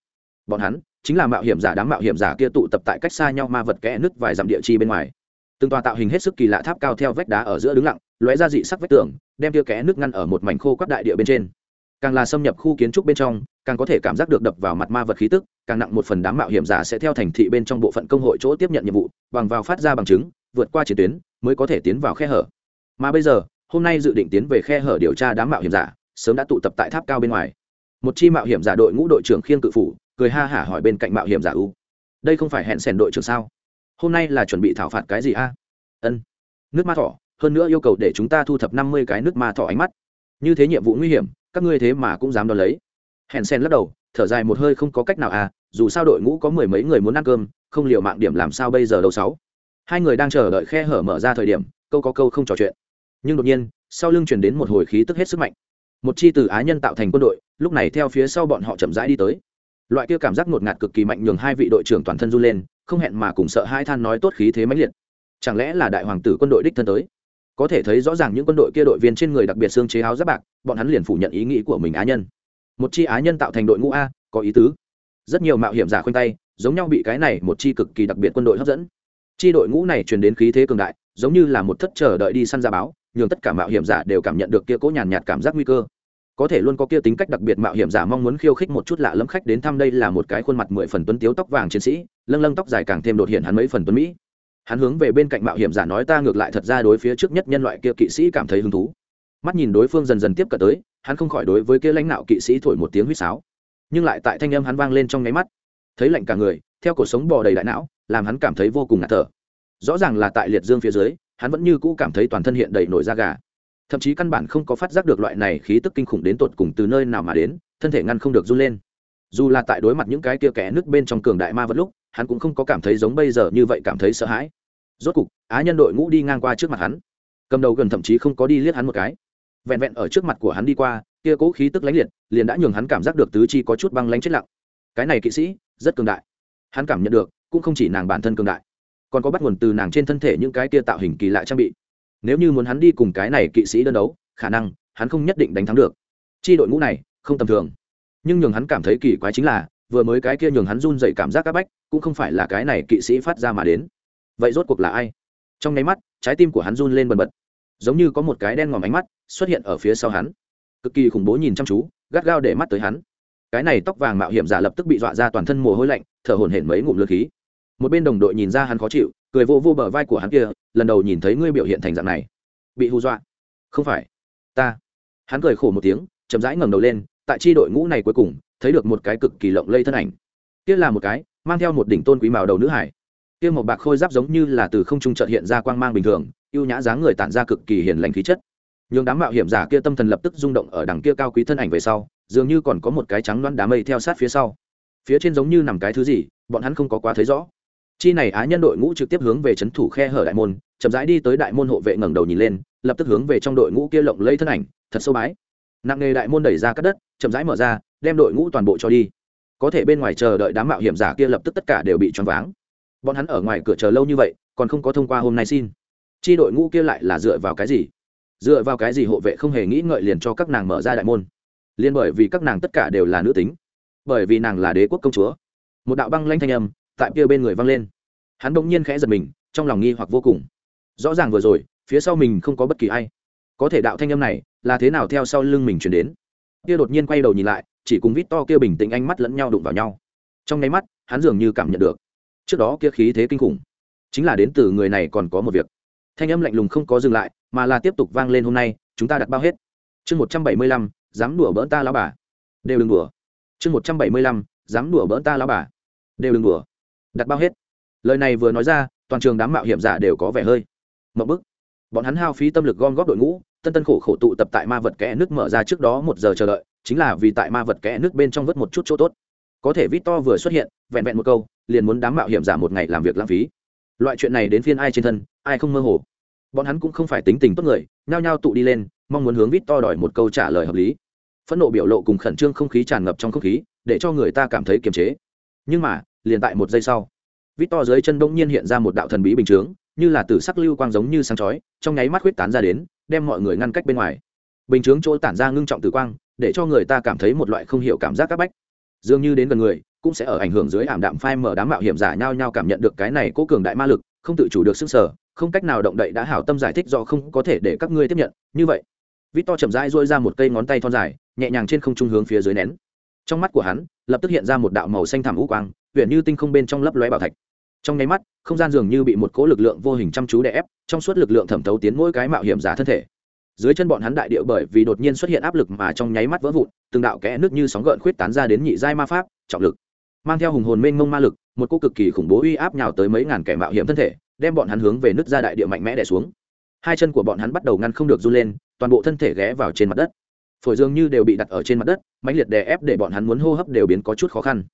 Bọn hắn chính là mạo hiểm giả đám mạo hiểm giả kia tụ tập tại cách xa nhau ma vật kẽ nứt vài dặm địa chi bên ngoài. Từng tòa tạo hình hết sức kỳ lạ tháp cao theo vách đá ở giữa đứng lặng, lóe ra dị sắc vách tường, đem tia kẽ nước ngăn ở một mảnh khô quắp đại địa bên trên. Càng là xâm nhập khu kiến trúc bên trong, càng có thể cảm giác được đập vào mặt ma vật khí tức, càng nặng một phần đám mạo hiểm giả sẽ theo thành thị bên trong bộ phận công hội chỗ tiếp nhận nhiệm vụ, bằng vào phát ra bằng chứng, vượt qua chiến tuyến mới có thể tiến vào khe hở. Mà bây giờ hôm nay dự định tiến về khe hở điều tra đám mạo hiểm giả, sớm đã tụ tập tại tháp cao bên ngoài. Một chi mạo hiểm giả đội ngũ đội trưởng khiêng cự phủ, cười ha hả hỏi bên cạnh mạo hiểm giả u, đây không phải hẹn sèn đội trưởng sao? Hôm nay là chuẩn bị thảo phạt cái gì a? Ân, nước ma thỏ, hơn nữa yêu cầu để chúng ta thu thập năm mươi cái nước ma thỏ ánh mắt. Như thế nhiệm vụ nguy hiểm, các ngươi thế mà cũng dám đo lấy. Hẹn sen lắc đầu, thở dài một hơi không có cách nào à dù sao đội ngũ có mười mấy người muốn ăn cơm, không liệu mạng điểm làm sao bây giờ đâu sáu. Hai người đang chờ đợi khe hở mở ra thời điểm, câu có câu không trò chuyện nhưng đột nhiên, sau lưng chuyển đến một hồi khí tức hết sức mạnh. Một chi từ á nhân tạo thành quân đội, lúc này theo phía sau bọn họ chậm rãi đi tới. Loại kia cảm giác ngột ngạt cực kỳ mạnh nhường hai vị đội trưởng toàn thân run lên, không hẹn mà cùng sợ hai than nói tốt khí thế mãnh liệt. Chẳng lẽ là đại hoàng tử quân đội đích thân tới? Có thể thấy rõ ràng những quân đội kia đội viên trên người đặc biệt xương chế áo giáp bạc, bọn hắn liền phủ nhận ý nghĩ của mình á nhân. Một chi á nhân tạo thành đội ngũ a, có ý tứ. Rất nhiều mạo hiểm giả khoanh tay, giống nhau bị cái này một chi cực kỳ đặc biệt quân đội hấp dẫn. Chi đội ngũ này truyền đến khí thế cường đại, giống như là một thất chờ đợi đi săn ra báo nhường tất cả mạo hiểm giả đều cảm nhận được kia cố nhàn nhạt cảm giác nguy cơ. Có thể luôn có kia tính cách đặc biệt mạo hiểm giả mong muốn khiêu khích một chút lạ lẫm khách đến thăm đây là một cái khuôn mặt mười phần tuấn tiếu tóc vàng chiến sĩ, lâng lâng tóc dài càng thêm đột hiện hắn mấy phần tuấn mỹ. Hắn hướng về bên cạnh mạo hiểm giả nói ta ngược lại thật ra đối phía trước nhất nhân loại kia kỵ sĩ cảm thấy hứng thú. Mắt nhìn đối phương dần dần tiếp cận tới, hắn không khỏi đối với kia lãnh đạo kỵ sĩ thổi một tiếng huýt sáo. Nhưng lại tại thanh âm hắn vang lên trong nháy mắt, thấy lạnh cả người, theo cuộc sống bò đầy đại não, làm hắn cảm thấy vô cùng ngạt thở. Rõ ràng là tại liệt dương phía dưới hắn vẫn như cũ cảm thấy toàn thân hiện đầy nổi da gà. Thậm chí căn bản không có phát giác được loại này khí tức kinh khủng đến tột cùng từ nơi nào mà đến, thân thể ngăn không được run lên. Dù là tại đối mặt những cái kia kẻ nước bên trong cường đại ma vật lúc, hắn cũng không có cảm thấy giống bây giờ như vậy cảm thấy sợ hãi. Rốt cục, á nhân đội ngũ đi ngang qua trước mặt hắn. Cầm đầu gần thậm chí không có đi liếc hắn một cái. Vẹn vẹn ở trước mặt của hắn đi qua, kia cố khí tức lãnh liệt, liền đã nhường hắn cảm giác được tứ chi có chút băng lánh chết lặng. Cái này kỵ sĩ, rất cường đại. Hắn cảm nhận được, cũng không chỉ nàng bản thân cường đại còn có bắt nguồn từ nàng trên thân thể những cái kia tạo hình kỳ lạ trang bị. Nếu như muốn hắn đi cùng cái này kỵ sĩ đơn đấu, khả năng hắn không nhất định đánh thắng được. Chi đội ngũ này không tầm thường. Nhưng nhường hắn cảm thấy kỳ quái chính là, vừa mới cái kia nhường hắn run dậy cảm giác c áp bách, cũng không phải là cái này kỵ sĩ phát ra mà đến. Vậy rốt cuộc là ai? Trong nháy mắt, trái tim của hắn run lên bần bật. Giống như có một cái đen ngòm ánh mắt xuất hiện ở phía sau hắn. Cực kỳ khủng bố nhìn chăm chú, gắt gao để mắt tới hắn. Cái này tóc vàng mạo hiểm giả lập tức bị dọa ra toàn thân mồ hôi lạnh, thở hổn hển mấy ngụm lượt khí một bên đồng đội nhìn ra hắn khó chịu, cười vô vô bờ vai của hắn kia, lần đầu nhìn thấy ngươi biểu hiện thành dạng này. Bị hù dọa. Không phải. Ta. Hắn cười khổ một tiếng, chậm rãi ngẩng đầu lên, tại chi đội ngũ này cuối cùng, thấy được một cái cực kỳ lộng lây thân ảnh. Kia là một cái, mang theo một đỉnh tôn quý màu đầu nữ hải. Kia một bạc khôi giáp giống như là từ không trung trợt hiện ra quang mang bình thường, ưu nhã dáng người tản ra cực kỳ hiền lành khí chất. Nhường đám mạo hiểm giả kia tâm thần lập tức rung động ở đằng kia cao quý thân ảnh về sau, dường như còn có một cái trắng loăn đá mây theo sát phía sau. Phía trên giống như nằm cái thứ gì, bọn hắn không có quá thấy rõ chi này á nhân đội ngũ trực tiếp hướng về c h ấ n thủ khe hở đại môn, chậm rãi đi tới đại môn hộ vệ ngẩng đầu nhìn lên, lập tức hướng về trong đội ngũ kia lộng lây thân ảnh, thật sâu bái. Nặng nghề đại môn đẩy ra cắt đất, chậm rãi mở ra, đem đội ngũ toàn bộ cho đi. Có thể bên ngoài chờ đợi đám mạo hiểm giả kia lập tức tất cả đều bị choáng váng. Bọn hắn ở ngoài cửa chờ lâu như vậy, còn không có thông qua hôm nay xin. Chi đội ngũ kia lại là dựa vào cái gì? Dựa vào cái gì hộ vệ không hề nghĩ ngợi liền cho các nàng mở ra đại môn? Liên bởi vì các nàng tất cả đều là nữ tính, bởi vì nàng là đế quốc công chúa. Một đạo băng lanh thanh âm tại kia bên người vang lên hắn bỗng nhiên khẽ giật mình, trong lòng nghi hoặc vô cùng. Rõ ràng vừa rồi, phía sau mình không có bất kỳ ai. Có thể đạo thanh âm này là thế nào theo sau lưng mình chuyển đến? Kia đột nhiên quay đầu nhìn lại, chỉ cùng vít to kia bình tĩnh ánh mắt lẫn nhau đụng vào nhau. Trong nháy mắt, hắn dường như cảm nhận được, trước đó kia khí thế kinh khủng, chính là đến từ người này còn có một việc. Thanh âm lạnh lùng không có dừng lại, mà là tiếp tục vang lên hôm nay, chúng ta đặt bao hết. Chương một trăm bảy mươi lăm, dám đùa bỡn ta lão bà. Đều đừng đùa. Chương một trăm bảy mươi lăm, dám đùa bỡn ta lão bà. Đều đừng đùa. Đặt bao hết lời này vừa nói ra, toàn trường đám mạo hiểm giả đều có vẻ hơi mậu bức. Bọn hắn hao phí tâm lực gom góp đội ngũ, tân tân khổ khổ tụ tập tại ma vật kẽ nước mở ra trước đó một giờ chờ đợi, chính là vì tại ma vật kẽ nước bên trong vớt một chút chỗ tốt. Có thể vít to vừa xuất hiện, vẹn vẹn một câu, liền muốn đám mạo hiểm giả một ngày làm việc lãng phí. Loại chuyện này đến phiên ai trên thân, ai không mơ hồ. Bọn hắn cũng không phải tính tình tốt người, nhao nhao tụ đi lên, mong muốn hướng vít to đòi một câu trả lời hợp lý. Phẫn nộ biểu lộ cùng khẩn trương không khí tràn ngập trong không khí, để cho người ta cảm thấy kiềm chế. Nhưng mà, liền tại một giây sau vít to dưới chân bỗng nhiên hiện ra một đạo thần bí bình chướng, như là từ sắc lưu quang giống như sáng chói, trong nháy mắt huyết tán ra đến, đem mọi người ngăn cách bên ngoài. Bình chướng chỗ tản ra ngưng trọng tử quang, để cho người ta cảm thấy một loại không hiểu cảm giác các bách. Dường như đến gần người, cũng sẽ ở ảnh hưởng dưới ảm đạm phai mở đám mạo hiểm giả nhau nhau cảm nhận được cái này cố cường đại ma lực, không tự chủ được sức sở không cách nào động đậy đã hảo tâm giải thích do không có thể để các ngươi tiếp nhận. Như vậy vít to chậm rãi dôi ra một cây ngón tay thon dài, nhẹ nhàng trên không trung hướng phía dưới nén trong mắt của hắn, lập tức hiện ra một đạo màu xanh thảm u quang huyện như tinh không bên trong lấp lóe bảo thạch. Trong nháy mắt, không gian dường như bị một cỗ lực lượng vô hình chăm chú đè ép, trong suốt lực lượng thẩm thấu tiến mỗi cái mạo hiểm giả thân thể. Dưới chân bọn hắn đại địa bởi vì đột nhiên xuất hiện áp lực mà trong nháy mắt vỡ vụn, từng đạo kẽ nước như sóng gợn khuyết tán ra đến nhị giai ma pháp, trọng lực. Mang theo hùng hồn mênh mông ma lực, một cô cực kỳ khủng bố uy áp nhào tới mấy ngàn kẻ mạo hiểm thân thể, đem bọn hắn hướng về nước ra đại địa mạnh mẽ đè xuống. Hai chân của bọn hắn bắt đầu ngăn không được run lên, toàn bộ thân thể ghé vào trên mặt đất phổi dường như đều bị đặt ở trên mặt đất, mãnh liệt đè ép để bọn hắn muốn hô hấp đều biến có chút khó khăn.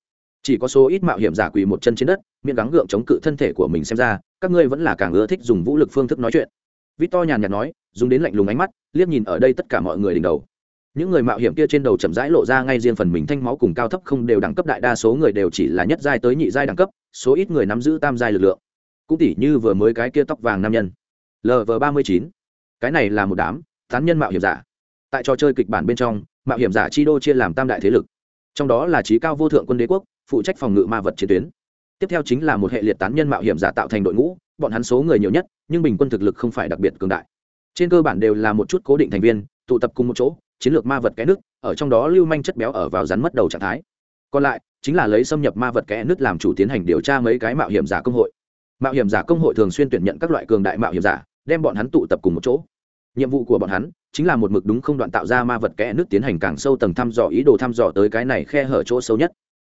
Chỉ có số ít mạo hiểm giả quỳ một chân trên đất, miệng gắng gượng chống cự thân thể của mình xem ra, các ngươi vẫn là càng ưa thích dùng vũ lực phương thức nói chuyện. Vít to nhàn nhạt nói, dùng đến lạnh lùng ánh mắt, liếc nhìn ở đây tất cả mọi người đỉnh đầu. Những người mạo hiểm kia trên đầu chậm rãi lộ ra ngay riêng phần mình thanh máu cùng cao thấp không đều đẳng cấp đại đa số người đều chỉ là nhất giai tới nhị giai đẳng cấp, số ít người nắm giữ tam giai lực lượng. Cũng tỉ như vừa mới cái kia tóc vàng nam nhân. Lv ba mươi chín. Cái này là một đám tán nhân mạo hiểm giả tại trò chơi kịch bản bên trong, mạo hiểm giả chi đô chia làm tam đại thế lực. Trong đó là trí cao vô thượng quân đế quốc, phụ trách phòng ngự ma vật chiến tuyến. Tiếp theo chính là một hệ liệt tán nhân mạo hiểm giả tạo thành đội ngũ, bọn hắn số người nhiều nhất, nhưng bình quân thực lực không phải đặc biệt cường đại. Trên cơ bản đều là một chút cố định thành viên, tụ tập cùng một chỗ, chiến lược ma vật kẽ nước ở trong đó lưu manh chất béo ở vào rắn mất đầu trạng thái. Còn lại, chính là lấy xâm nhập ma vật kẽ nước làm chủ tiến hành điều tra mấy cái mạo hiểm giả công hội. Mạo hiểm giả công hội thường xuyên tuyển nhận các loại cường đại mạo hiểm giả, đem bọn hắn tụ tập cùng một chỗ. Nhiệm vụ của bọn hắn chính là một mực đúng không đoạn tạo ra ma vật kẽ nước tiến hành càng sâu tầng thăm dò, ý đồ thăm dò tới cái này khe hở chỗ sâu nhất.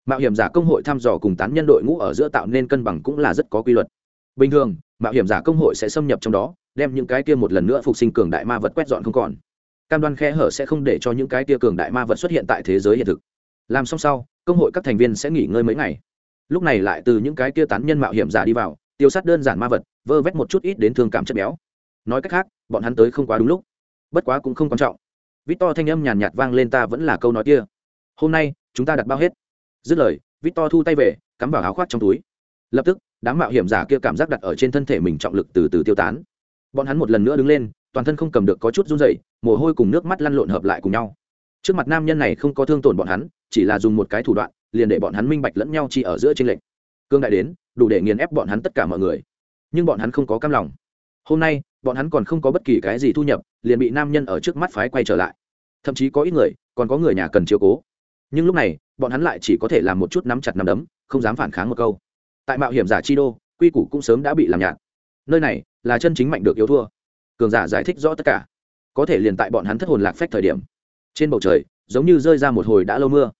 Mạo hiểm giả công hội thăm dò cùng tán nhân đội ngũ ở giữa tạo nên cân bằng cũng là rất có quy luật. Bình thường, mạo hiểm giả công hội sẽ xâm nhập trong đó, đem những cái kia một lần nữa phục sinh cường đại ma vật quét dọn không còn. Cam đoan khe hở sẽ không để cho những cái kia cường đại ma vật xuất hiện tại thế giới hiện thực. Làm xong sau, công hội các thành viên sẽ nghỉ ngơi mấy ngày. Lúc này lại từ những cái kia tán nhân mạo hiểm giả đi vào, tiêu sát đơn giản ma vật, vơ vét một chút ít đến thương cảm chất béo. Nói cách khác, bọn hắn tới không quá đúng lúc bất quá cũng không quan trọng. Vít to thanh âm nhàn nhạt vang lên ta vẫn là câu nói kia. Hôm nay, chúng ta đặt bao hết. Dứt lời vít to thu tay về, cắm vào áo khoác trong túi. Lập tức, đám mạo hiểm giả kia cảm giác đặt ở trên thân thể mình trọng lực từ từ tiêu tán. Bọn hắn một lần nữa đứng lên, toàn thân không cầm được có chút run dậy mồ hôi cùng nước mắt lăn lộn hợp lại cùng nhau. Trước mặt nam nhân này không có thương tổn bọn hắn, chỉ là dùng một cái thủ đoạn, liền để bọn hắn minh bạch lẫn nhau chỉ ở giữa tranh lệch. Cương đại đến, đủ để nghiền ép bọn hắn tất cả mọi người. Nhưng bọn hắn không có cam lòng hôm nay, bọn hắn còn không có bất kỳ cái gì thu nhập, liền bị nam nhân ở trước mắt phái quay trở lại. Thậm chí có ít người, còn có người nhà cần chiếu cố. Nhưng lúc này, bọn hắn lại chỉ có thể làm một chút nắm chặt nắm đấm, không dám phản kháng một câu. Tại mạo hiểm giả chi đô, quy củ cũng sớm đã bị làm nhạt. Nơi này là chân chính mạnh được yếu thua. Cường giả giải thích rõ tất cả. Có thể liền tại bọn hắn thất hồn lạc phách thời điểm. Trên bầu trời, giống như rơi ra một hồi đã lâu mưa.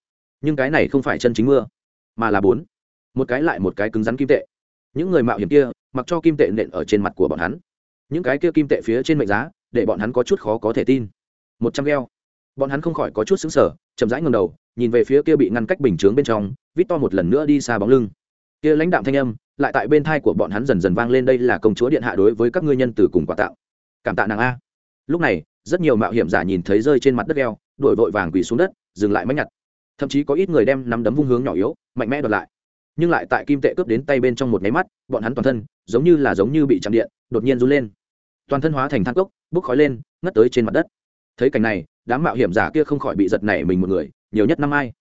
Nhưng cái này không phải chân chính mưa, mà là bốn. Một cái lại một cái cứng rắn kim tệ. Những người mạo hiểm kia, mặc cho kim tệ nện ở trên mặt của bọn hắn những cái kia kim tệ phía trên mệnh giá, để bọn hắn có chút khó có thể tin. Một trăm gheo bọn hắn không khỏi có chút xứng sở chậm rãi ngầm đầu, nhìn về phía kia bị ngăn cách bình chướng bên trong, vít to một lần nữa đi xa bóng lưng. Kia lãnh đạm thanh âm, lại tại bên thai của bọn hắn dần dần vang lên, đây là công chúa điện hạ đối với các ngươi nhân từ cùng quà tạo. Cảm tạ nàng a. Lúc này, rất nhiều mạo hiểm giả nhìn thấy rơi trên mặt đất gheo đổi vội vàng quỳ xuống đất, dừng lại máy nhặt. Thậm chí có ít người đem nắm đấm vung hướng nhỏ yếu, mạnh mẽ đoạt lại. Nhưng lại tại kim tệ cướp đến tay bên trong một nháy mắt, bọn hắn toàn thân giống như là giống như bị chạm điện, đột nhiên run lên toàn thân hóa thành than cốc, bốc khói lên, ngất tới trên mặt đất. Thấy cảnh này, đám mạo hiểm giả kia không khỏi bị giật nảy mình một người, nhiều nhất năm ai.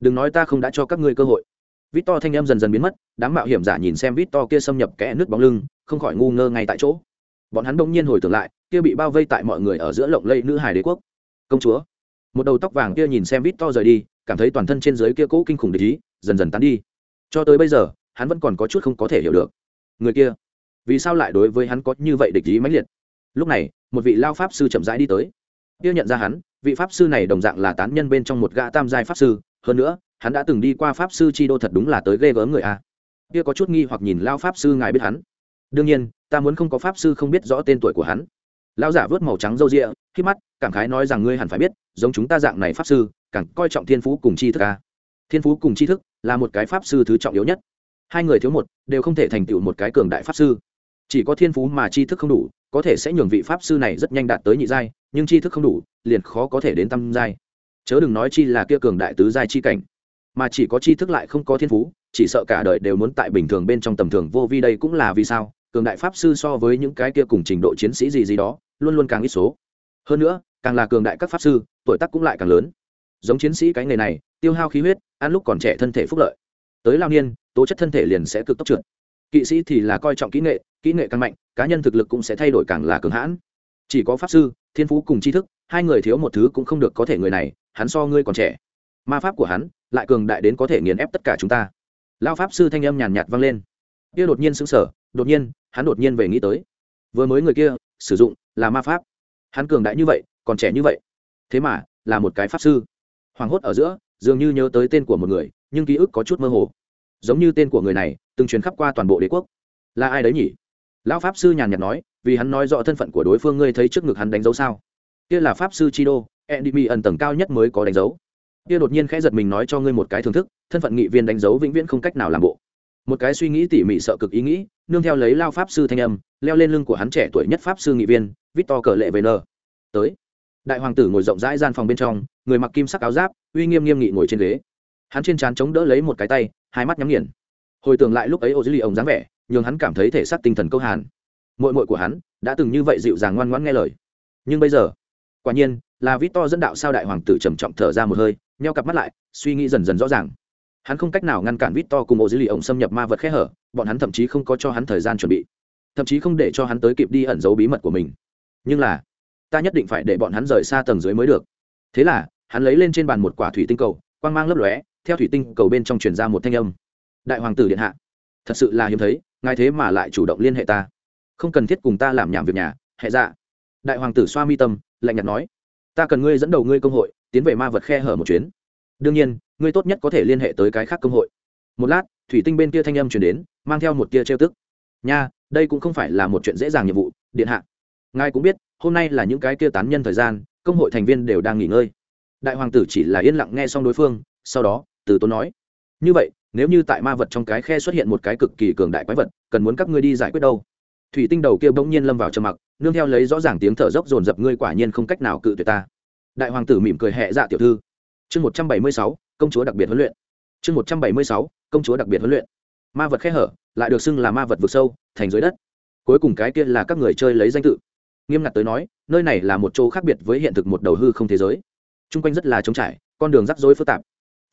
Đừng nói ta không đã cho các ngươi cơ hội. Vít to thanh em dần dần biến mất, đám mạo hiểm giả nhìn xem vít to kia xâm nhập kẽ nước bóng lưng, không khỏi ngu ngơ ngay tại chỗ. Bọn hắn đông nhiên hồi tưởng lại, kia bị bao vây tại mọi người ở giữa lộng lây nữ hải đế quốc. Công chúa. Một đầu tóc vàng kia nhìn xem vít to rời đi, cảm thấy toàn thân trên dưới kia cỗ kinh khủng địch ý, dần dần tán đi. Cho tới bây giờ, hắn vẫn còn có chút không có thể hiểu được. Người kia vì sao lại đối với hắn có như vậy địch ý mãnh liệt? Lúc này, một vị lao pháp sư chậm rãi đi tới. Kia nhận ra hắn, vị pháp sư này đồng dạng là tán nhân bên trong một gã tam giai pháp sư. Hơn nữa, hắn đã từng đi qua pháp sư chi đô thật đúng là tới ghê gớm người a. Kia có chút nghi hoặc nhìn lao pháp sư ngài biết hắn. Đương nhiên, ta muốn không có pháp sư không biết rõ tên tuổi của hắn. Lão giả vớt màu trắng râu rịa khi mắt, cảm khái nói rằng ngươi hẳn phải biết, giống chúng ta dạng này pháp sư, càng coi trọng thiên phú cùng chi thức a. Thiên phú cùng chi thức là một cái pháp sư thứ trọng yếu nhất. Hai người thiếu một, đều không thể thành tựu một cái cường đại pháp sư chỉ có thiên phú mà chi thức không đủ, có thể sẽ nhường vị pháp sư này rất nhanh đạt tới nhị giai, nhưng chi thức không đủ, liền khó có thể đến tam giai. Chớ đừng nói chi là kia cường đại tứ giai chi cảnh, mà chỉ có chi thức lại không có thiên phú, chỉ sợ cả đời đều muốn tại bình thường bên trong tầm thường vô vi đây cũng là vì sao, cường đại pháp sư so với những cái kia cùng trình độ chiến sĩ gì gì đó, luôn luôn càng ít số. Hơn nữa, càng là cường đại các pháp sư, tuổi tác cũng lại càng lớn. Giống chiến sĩ cái nghề này, tiêu hao khí huyết, ăn lúc còn trẻ thân thể phúc lợi. Tới lao niên, tố chất thân thể liền sẽ cực tốc trượt kỵ sĩ thì là coi trọng kỹ nghệ kỹ nghệ càng mạnh, cá nhân thực lực cũng sẽ thay đổi càng là cường hãn. Chỉ có pháp sư, thiên phú cùng tri thức, hai người thiếu một thứ cũng không được có thể người này, hắn so ngươi còn trẻ. Ma pháp của hắn, lại cường đại đến có thể nghiền ép tất cả chúng ta. Lao pháp sư thanh âm nhàn nhạt vang lên. Kia đột nhiên sững sờ, đột nhiên, hắn đột nhiên về nghĩ tới. Vừa mới người kia, sử dụng là ma pháp. Hắn cường đại như vậy, còn trẻ như vậy. Thế mà, là một cái pháp sư. Hoảng hốt ở giữa, dường như nhớ tới tên của một người, nhưng ký ức có chút mơ hồ. Giống như tên của người này từng truyền khắp qua toàn bộ đế quốc. Là ai đấy nhỉ? Lão pháp sư nhàn nhạt nói, vì hắn nói rõ thân phận của đối phương, ngươi thấy trước ngực hắn đánh dấu sao? Kia là pháp sư chi đô endymi ẩn tầng cao nhất mới có đánh dấu. Kia đột nhiên khẽ giật mình nói cho ngươi một cái thưởng thức, thân phận nghị viên đánh dấu vĩnh viễn không cách nào làm bộ. Một cái suy nghĩ tỉ mỉ sợ cực ý nghĩ, nương theo lấy lao pháp sư thanh âm, leo lên lưng của hắn trẻ tuổi nhất pháp sư nghị viên, victor cờ lệ về nơ tới. Đại hoàng tử ngồi rộng rãi gian phòng bên trong, người mặc kim sắc áo giáp, uy nghiêm nghiêm nghị ngồi trên ghế. Hắn trên trán chống đỡ lấy một cái tay, hai mắt nhắm nghiền hồi tưởng lại lúc ấy ô dư lì ông dáng vẻ, nhường hắn cảm thấy thể xác tinh thần câu hàn. Mội mội của hắn đã từng như vậy dịu dàng ngoan ngoãn nghe lời. Nhưng bây giờ, quả nhiên là vít to dẫn đạo sao đại hoàng tử trầm trọng thở ra một hơi neo cặp mắt lại, suy nghĩ dần dần rõ ràng. Hắn không cách nào ngăn cản vít to cùng ô dư lì ông xâm nhập ma vật khẽ hở, bọn hắn thậm chí không có cho hắn thời gian chuẩn bị. Thậm chí không để cho hắn tới kịp đi ẩn giấu bí mật của mình. Nhưng là, ta nhất định phải để bọn hắn rời xa tầng dưới mới được. Thế là, hắn lấy lên trên bàn một quả thủy tinh cầu, quang mang lấp lóe, theo thủy tinh cầu bên trong truyền ra một thanh âm đại hoàng tử điện hạ. Thật sự là hiếm thấy, ngài thế mà lại chủ động liên hệ ta. Không cần thiết cùng ta làm nhảm việc nhà, hệ dạ. Đại hoàng tử xoa mi tâm, lạnh nhạt nói. Ta cần ngươi dẫn đầu ngươi công hội, tiến về ma vật khe hở một chuyến. Đương nhiên, ngươi tốt nhất có thể liên hệ tới cái khác công hội. Một lát, thủy tinh bên kia thanh âm chuyển đến, mang theo một tia trêu tức. Nha, đây cũng không phải là một chuyện dễ dàng nhiệm vụ, điện hạ. Ngài cũng biết, hôm nay là những cái kia tán nhân thời gian, công hội thành viên đều đang nghỉ ngơi. Đại hoàng tử chỉ là yên lặng nghe xong đối phương, sau đó, từ tốn nói. Như vậy nếu như tại ma vật trong cái khe xuất hiện một cái cực kỳ cường đại quái vật, cần muốn các ngươi đi giải quyết đâu? Thủy tinh đầu kia bỗng nhiên lâm vào trầm mặc, nương theo lấy rõ ràng tiếng thở dốc dồn dập ngươi quả nhiên không cách nào cự tuyệt ta. Đại hoàng tử mỉm cười hẹ dạ tiểu thư. Chương một trăm bảy mươi sáu, công chúa đặc biệt huấn luyện. Chương một trăm bảy mươi sáu, công chúa đặc biệt huấn luyện. Ma vật khe hở, lại được xưng là ma vật vực sâu, thành dưới đất. Cuối cùng cái kia là các người chơi lấy danh tự. Nghiêm ngặt tới nói, nơi này là một chỗ khác biệt với hiện thực một đầu hư không thế giới. T r u n g quanh rất là trống trải, con đường rắc rối phức tạp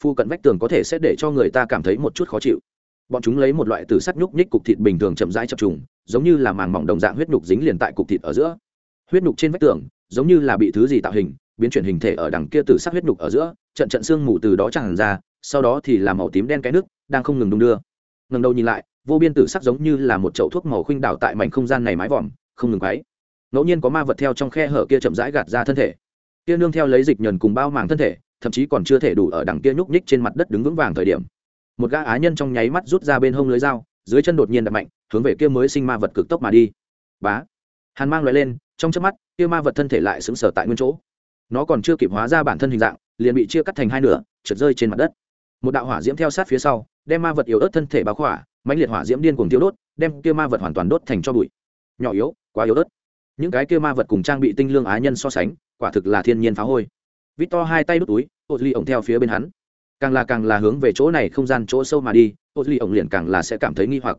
phu cận vách tường có thể sẽ để cho người ta cảm thấy một chút khó chịu. Bọn chúng lấy một loại từ sắt nhúc nhích cục thịt bình thường chậm rãi chập trùng, giống như là màng mỏng đồng dạng huyết nhục dính liền tại cục thịt ở giữa. Huyết nhục trên vách tường, giống như là bị thứ gì tạo hình, biến chuyển hình thể ở đằng kia từ sắc huyết nhục ở giữa, trận trận xương mù từ đó tràn ra, sau đó thì là màu tím đen cái nước đang không ngừng đung đưa. Ngần đầu nhìn lại, vô biên tử sắc giống như là một chậu thuốc màu khuynh đảo tại mảnh không gian này mái vòm, không ngừng quáy ngẫu nhiên có ma vật theo trong khe hở kia chậm rãi gạt ra thân thể. Kia nương theo lấy dịch nhờn cùng bao màng thân thể thậm chí còn chưa thể đủ ở đằng kia nhúc nhích trên mặt đất đứng vững vàng thời điểm. Một gã á nhân trong nháy mắt rút ra bên hông lưới dao, dưới chân đột nhiên đập mạnh, hướng về kia mới sinh ma vật cực tốc mà đi. Bá! Hàn mang loại lên, trong chớp mắt, kia ma vật thân thể lại sững sờ tại nguyên chỗ. Nó còn chưa kịp hóa ra bản thân hình dạng, liền bị chia cắt thành hai nửa, trượt rơi trên mặt đất. Một đạo hỏa diễm theo sát phía sau, đem ma vật yếu ớt thân thể báo khỏa, mãnh liệt hỏa diễm điên cuồng tiêu đốt, đem kia ma vật hoàn toàn đốt thành cho bụi. Nhỏ yếu, quá yếu ớt. Những cái kia ma vật cùng trang bị tinh lương á nhân so sánh, quả thực là thiên nhiên phá hôi vít to hai tay đút túi, ô ly ổng theo phía bên hắn. Càng là càng là hướng về chỗ này không gian chỗ sâu mà đi, ô ly ổng liền càng là sẽ cảm thấy nghi hoặc.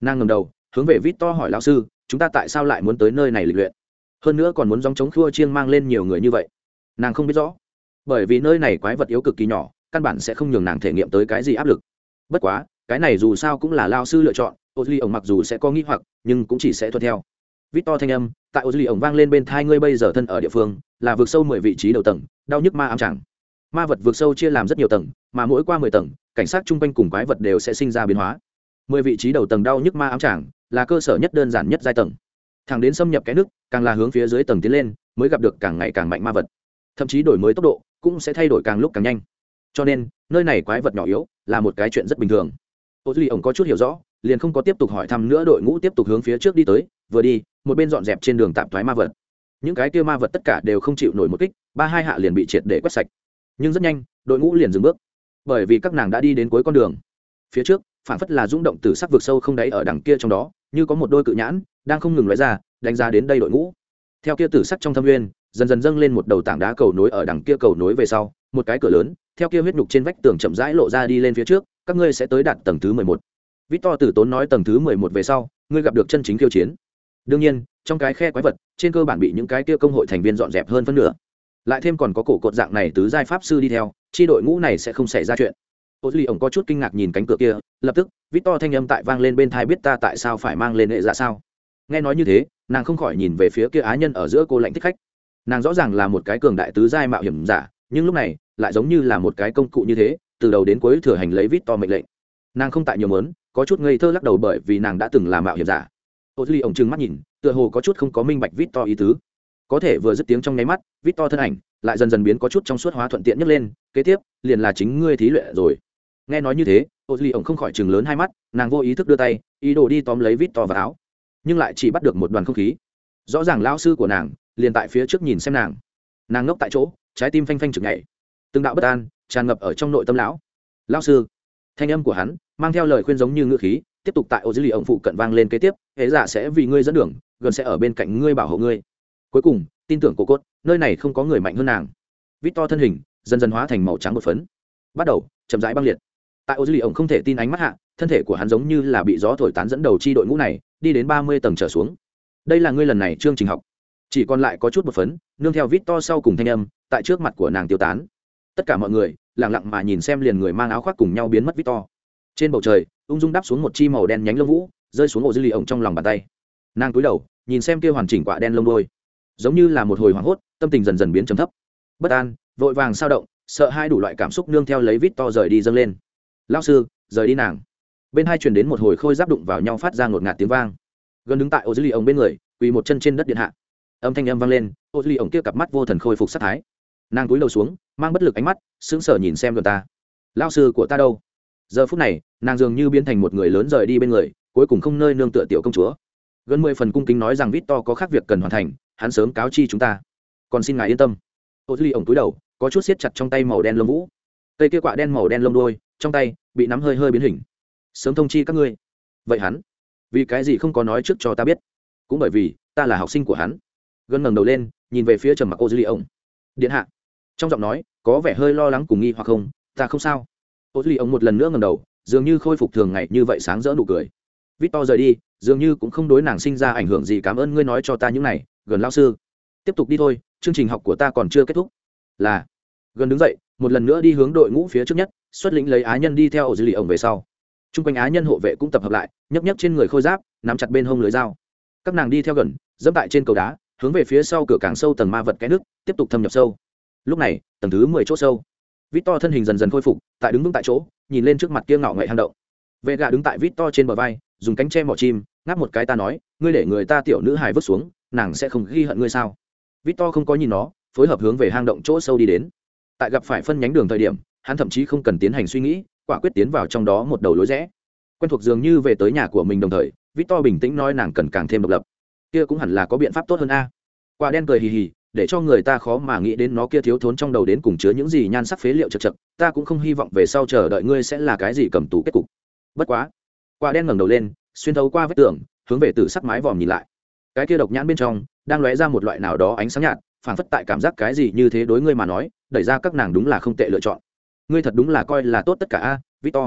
Nàng ngầm đầu, hướng về vít to hỏi lão sư, chúng ta tại sao lại muốn tới nơi này lịch luyện? Hơn nữa còn muốn dòng chống khua chiêng mang lên nhiều người như vậy. Nàng không biết rõ, bởi vì nơi này quái vật yếu cực kỳ nhỏ, căn bản sẽ không nhường nàng thể nghiệm tới cái gì áp lực. Bất quá, cái này dù sao cũng là lao sư lựa chọn, ô duy ổng mặc dù sẽ có nghi hoặc, nhưng cũng chỉ sẽ thuận theo vít to thanh âm, tại ô duy ổng vang lên bên thai ngươi bây giờ thân ở địa phương, là vượt sâu mười vị trí đầu tầng, đau nhức ma ám chẳng. Ma vật vượt sâu chia làm rất nhiều tầng, mà mỗi qua mười tầng, cảnh sát chung quanh cùng quái vật đều sẽ sinh ra biến hóa. Mười vị trí đầu tầng đau nhức ma ám chẳng, là cơ sở nhất đơn giản nhất giai tầng. Thẳng đến xâm nhập cái nước, càng là hướng phía dưới tầng tiến lên, mới gặp được càng ngày càng mạnh ma vật. Thậm chí đổi mới tốc độ, cũng sẽ thay đổi càng lúc càng nhanh. Cho nên, nơi này quái vật nhỏ yếu, là một cái chuyện rất bình thường. Ô duy ổng có chút hiểu rõ, liền không có tiếp tục hỏi thăm nữa, đội ngũ tiếp tục hướng phía trước đi tới, vừa đi một bên dọn dẹp trên đường tạm thoái ma vật. Những cái kia ma vật tất cả đều không chịu nổi một kích, ba hai hạ liền bị triệt để quét sạch. Nhưng rất nhanh, đội ngũ liền dừng bước. Bởi vì các nàng đã đi đến cuối con đường. Phía trước, phản phất là rung động từ sắc vực sâu không đáy ở đằng kia trong đó, như có một đôi cự nhãn, đang không ngừng lóe ra, đánh giá đến đây đội ngũ. Theo kia tử sắc trong thâm nguyên, dần dần dâng lên một đầu tảng đá cầu nối ở đằng kia cầu nối về sau, một cái cửa lớn, theo kia huyết nhục trên vách tường chậm rãi lộ ra đi lên phía trước, các ngươi sẽ tới đạt tầng thứ mười một. Vít to tử tốn nói tầng thứ mười một về sau, ngươi gặp được chân chính khiêu chiến đương nhiên, trong cái khe quái vật, trên cơ bản bị những cái kia công hội thành viên dọn dẹp hơn phân nửa. Lại thêm còn có cổ cột dạng này tứ giai pháp sư đi theo, chi đội ngũ này sẽ không xảy ra chuyện. Ô duy ổng có chút kinh ngạc nhìn cánh cửa kia, lập tức vít to thanh âm tại vang lên bên thai biết ta tại sao phải mang lên hệ dạ sao. Nghe nói như thế, nàng không khỏi nhìn về phía kia á nhân ở giữa cô lạnh thích khách. Nàng rõ ràng là một cái cường đại tứ giai mạo hiểm giả, nhưng lúc này, lại giống như là một cái công cụ như thế, từ đầu đến cuối thừa hành lấy vít to mệnh lệnh. Nàng không tại nhiều mớn có chút ngây thơ lắc đầu bởi vì nàng đã từng làm mạo hiểm giả ô duy ổng trừng mắt nhìn, tựa hồ có chút không có minh bạch vít to ý tứ. Có thể vừa dứt tiếng trong nháy mắt vít to thân ảnh lại dần dần biến có chút trong suốt hóa thuận tiện nhất lên, kế tiếp, liền là chính ngươi thí luyện rồi. Nghe nói như thế ô duy ổng không khỏi chừng lớn hai mắt, nàng vô ý thức đưa tay, ý đồ đi tóm lấy vít to vào áo. Nhưng lại chỉ bắt được một đoàn không khí. Rõ ràng lao sư của nàng liền tại phía trước nhìn xem nàng. Nàng ngốc tại chỗ, trái tim phanh phanh chực nhảy. Từng đạo bất an tràn ngập ở trong nội tâm lão. Lao sư, thanh âm của hắn mang theo lời khuyên giống như ngữ khí tiếp tục tại ô dữ lì ông phụ cận vang lên kế tiếp hệ giả sẽ vì ngươi dẫn đường, gần sẽ ở bên cạnh ngươi bảo hộ ngươi. Cuối cùng, tin tưởng cô cốt, nơi này không có người mạnh hơn nàng. Vít to thân hình dần dần hóa thành màu trắng một phấn. Bắt đầu, chậm rãi băng liệt. Tại ô dư lì ổng không thể tin ánh mắt hạ, thân thể của hắn giống như là bị gió thổi tán dẫn đầu chi đội ngũ này, đi đến ba mươi tầng trở xuống. Đây là ngươi lần này chương trình học. Chỉ còn lại có chút một phấn, nương theo vít to sau cùng thanh âm, tại trước mặt của nàng tiêu tán. Tất cả mọi người lẳng lặng mà nhìn xem liền người mang áo khoác cùng nhau biến mất vít to trên bầu trời, ung dung đáp xuống một chi màu đen nhánh lông vũ, rơi xuống ổ dư lì ổng trong lòng bàn tay. Nàng cúi đầu, nhìn xem kia hoàn chỉnh quả đen lông đôi giống như là một hồi hoảng hốt, tâm tình dần dần biến trầm thấp. Bất an, vội vàng sao động, sợ hai đủ loại cảm xúc nương theo lấy vít to rời đi dâng lên. Lao sư, rời đi nàng. Bên hai truyền đến một hồi khôi giáp đụng vào nhau phát ra ngột ngạt tiếng vang. Gần đứng tại ô dư ly ông bên người, quỳ một chân trên đất điện hạ. Âm thanh âm vang lên ô dư ly ông kia cặp mắt vô thần khôi phục sát thái. Nàng cúi đầu xuống, mang bất lực ánh mắt, sững sờ nhìn xem gần ta. Lao sư của ta đâu? Giờ phút này, nàng dường như biến thành một người lớn rời đi bên người, cuối cùng không nơi nương tựa tiểu công chúa. Gần mười phần cung kính nói rằng vít to có khác việc cần hoàn thành, hắn sớm cáo chi chúng ta. Còn xin ngài yên tâm. Ô duy ổng túi đầu, có chút siết chặt trong tay màu đen lông vũ. Cây kia quạ đen màu đen lông đôi trong tay bị nắm hơi hơi biến hình. Sớm thông chi các ngươi. Vậy hắn? Vì cái gì không có nói trước cho ta biết? Cũng bởi vì, ta là học sinh của hắn. Gần ngẩng đầu lên, nhìn về phía trầm mặc ô duy ổng. Điện hạ. Trong giọng nói, có vẻ hơi lo lắng cùng nghi hoặc không? Ta không sao ô duy ông một lần nữa ngẩng đầu, dường như khôi phục thường ngày như vậy sáng rỡ nụ cười. Vít to rời đi, dường như cũng không đối nàng sinh ra ảnh hưởng gì, cảm ơn ngươi nói cho ta những này, gần lao sư. Tiếp tục đi thôi, chương trình học của ta còn chưa kết thúc. Là, gần đứng dậy, một lần nữa đi hướng đội ngũ phía trước nhất, xuất lĩnh lấy á nhân đi theo ổ dư lì ổng về sau. T r u n g quanh á nhân hộ vệ cũng tập hợp lại nhấp nhấp trên người khôi giáp, nắm chặt bên hông lưới dao. Các nàng đi theo gần, dẫm tại trên cầu đá, hướng về phía sau cửa càng sâu tầng ma vật cái nước, tiếp tục thâm nhập sâu. Lúc này, tầng thứ mười chỗ sâu vít to thân hình dần dần khôi phục, tại đứng vững tại chỗ, nhìn lên trước mặt kia ngạo nghệ hang động. Vệ gà đứng tại vít to trên bờ vai, dùng cánh tre mỏ chim, ngáp một cái ta nói, ngươi để người ta tiểu nữ hài vứt xuống, nàng sẽ không ghi hận ngươi sao? Vít to không có nhìn nó, phối hợp hướng về hang động chỗ sâu đi đến. Tại gặp phải phân nhánh đường thời điểm, hắn thậm chí không cần tiến hành suy nghĩ, quả quyết tiến vào trong đó một đầu lối rẽ. Quen thuộc dường như về tới nhà của mình đồng thời victor bình tĩnh nói nàng cần càng thêm độc lập. Kia cũng hẳn là có biện pháp tốt hơn a. Quả đen cười hì hì để cho người ta khó mà nghĩ đến nó kia thiếu thốn trong đầu đến cùng chứa những gì nhan sắc phế liệu chật chật, ta cũng không hy vọng về sau chờ đợi ngươi sẽ là cái gì cầm tù kết cục. Bất quá, quả đen ngẩng đầu lên, xuyên thấu qua vết tường, hướng về từ sắc mái vòm nhìn lại. Cái kia độc nhãn bên trong, đang lóe ra một loại nào đó ánh sáng nhạt phản phất tại cảm giác cái gì như thế đối ngươi mà nói, đẩy ra các nàng đúng là không tệ lựa chọn. Ngươi thật đúng là coi là tốt tất cả a, victor.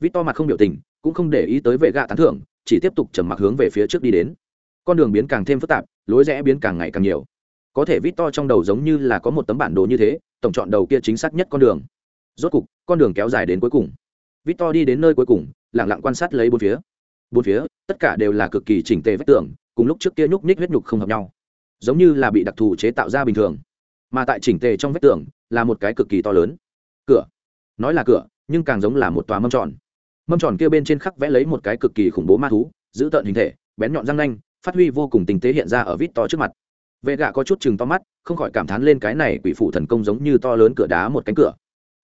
Victor mặt không biểu tình, cũng không để ý tới vệ gạ tán thưởng, chỉ tiếp tục trầm mặc hướng về phía trước đi đến. Con đường biến càng thêm phức tạp, lối rẽ biến càng ngày càng nhiều có thể vít to trong đầu giống như là có một tấm bản đồ như thế, tổng chọn đầu kia chính xác nhất con đường. Rốt cục, con đường kéo dài đến cuối cùng. Vít to đi đến nơi cuối cùng lẳng lặng quan sát lấy bốn phía. Bốn phía, tất cả đều là cực kỳ chỉnh tề vách tường, cùng lúc trước kia nhúc nhích huyết nhục không hợp nhau. Giống như là bị đặc thù chế tạo ra bình thường. Mà tại chỉnh tề trong vách tường, là một cái cực kỳ to lớn. Cửa. Nói là cửa, nhưng càng giống là một tòa mâm tròn. Mâm tròn kia bên trên khắc vẽ lấy một cái cực kỳ khủng bố ma thú, giữ tợn hình thể, bén nhọn răng nanh, phát huy vô cùng tình tế hiện ra ở vít to trước mặt vệ gạ có chút chừng to mắt, không khỏi cảm thán lên cái này quỷ phụ thần công giống như to lớn cửa đá một cánh cửa.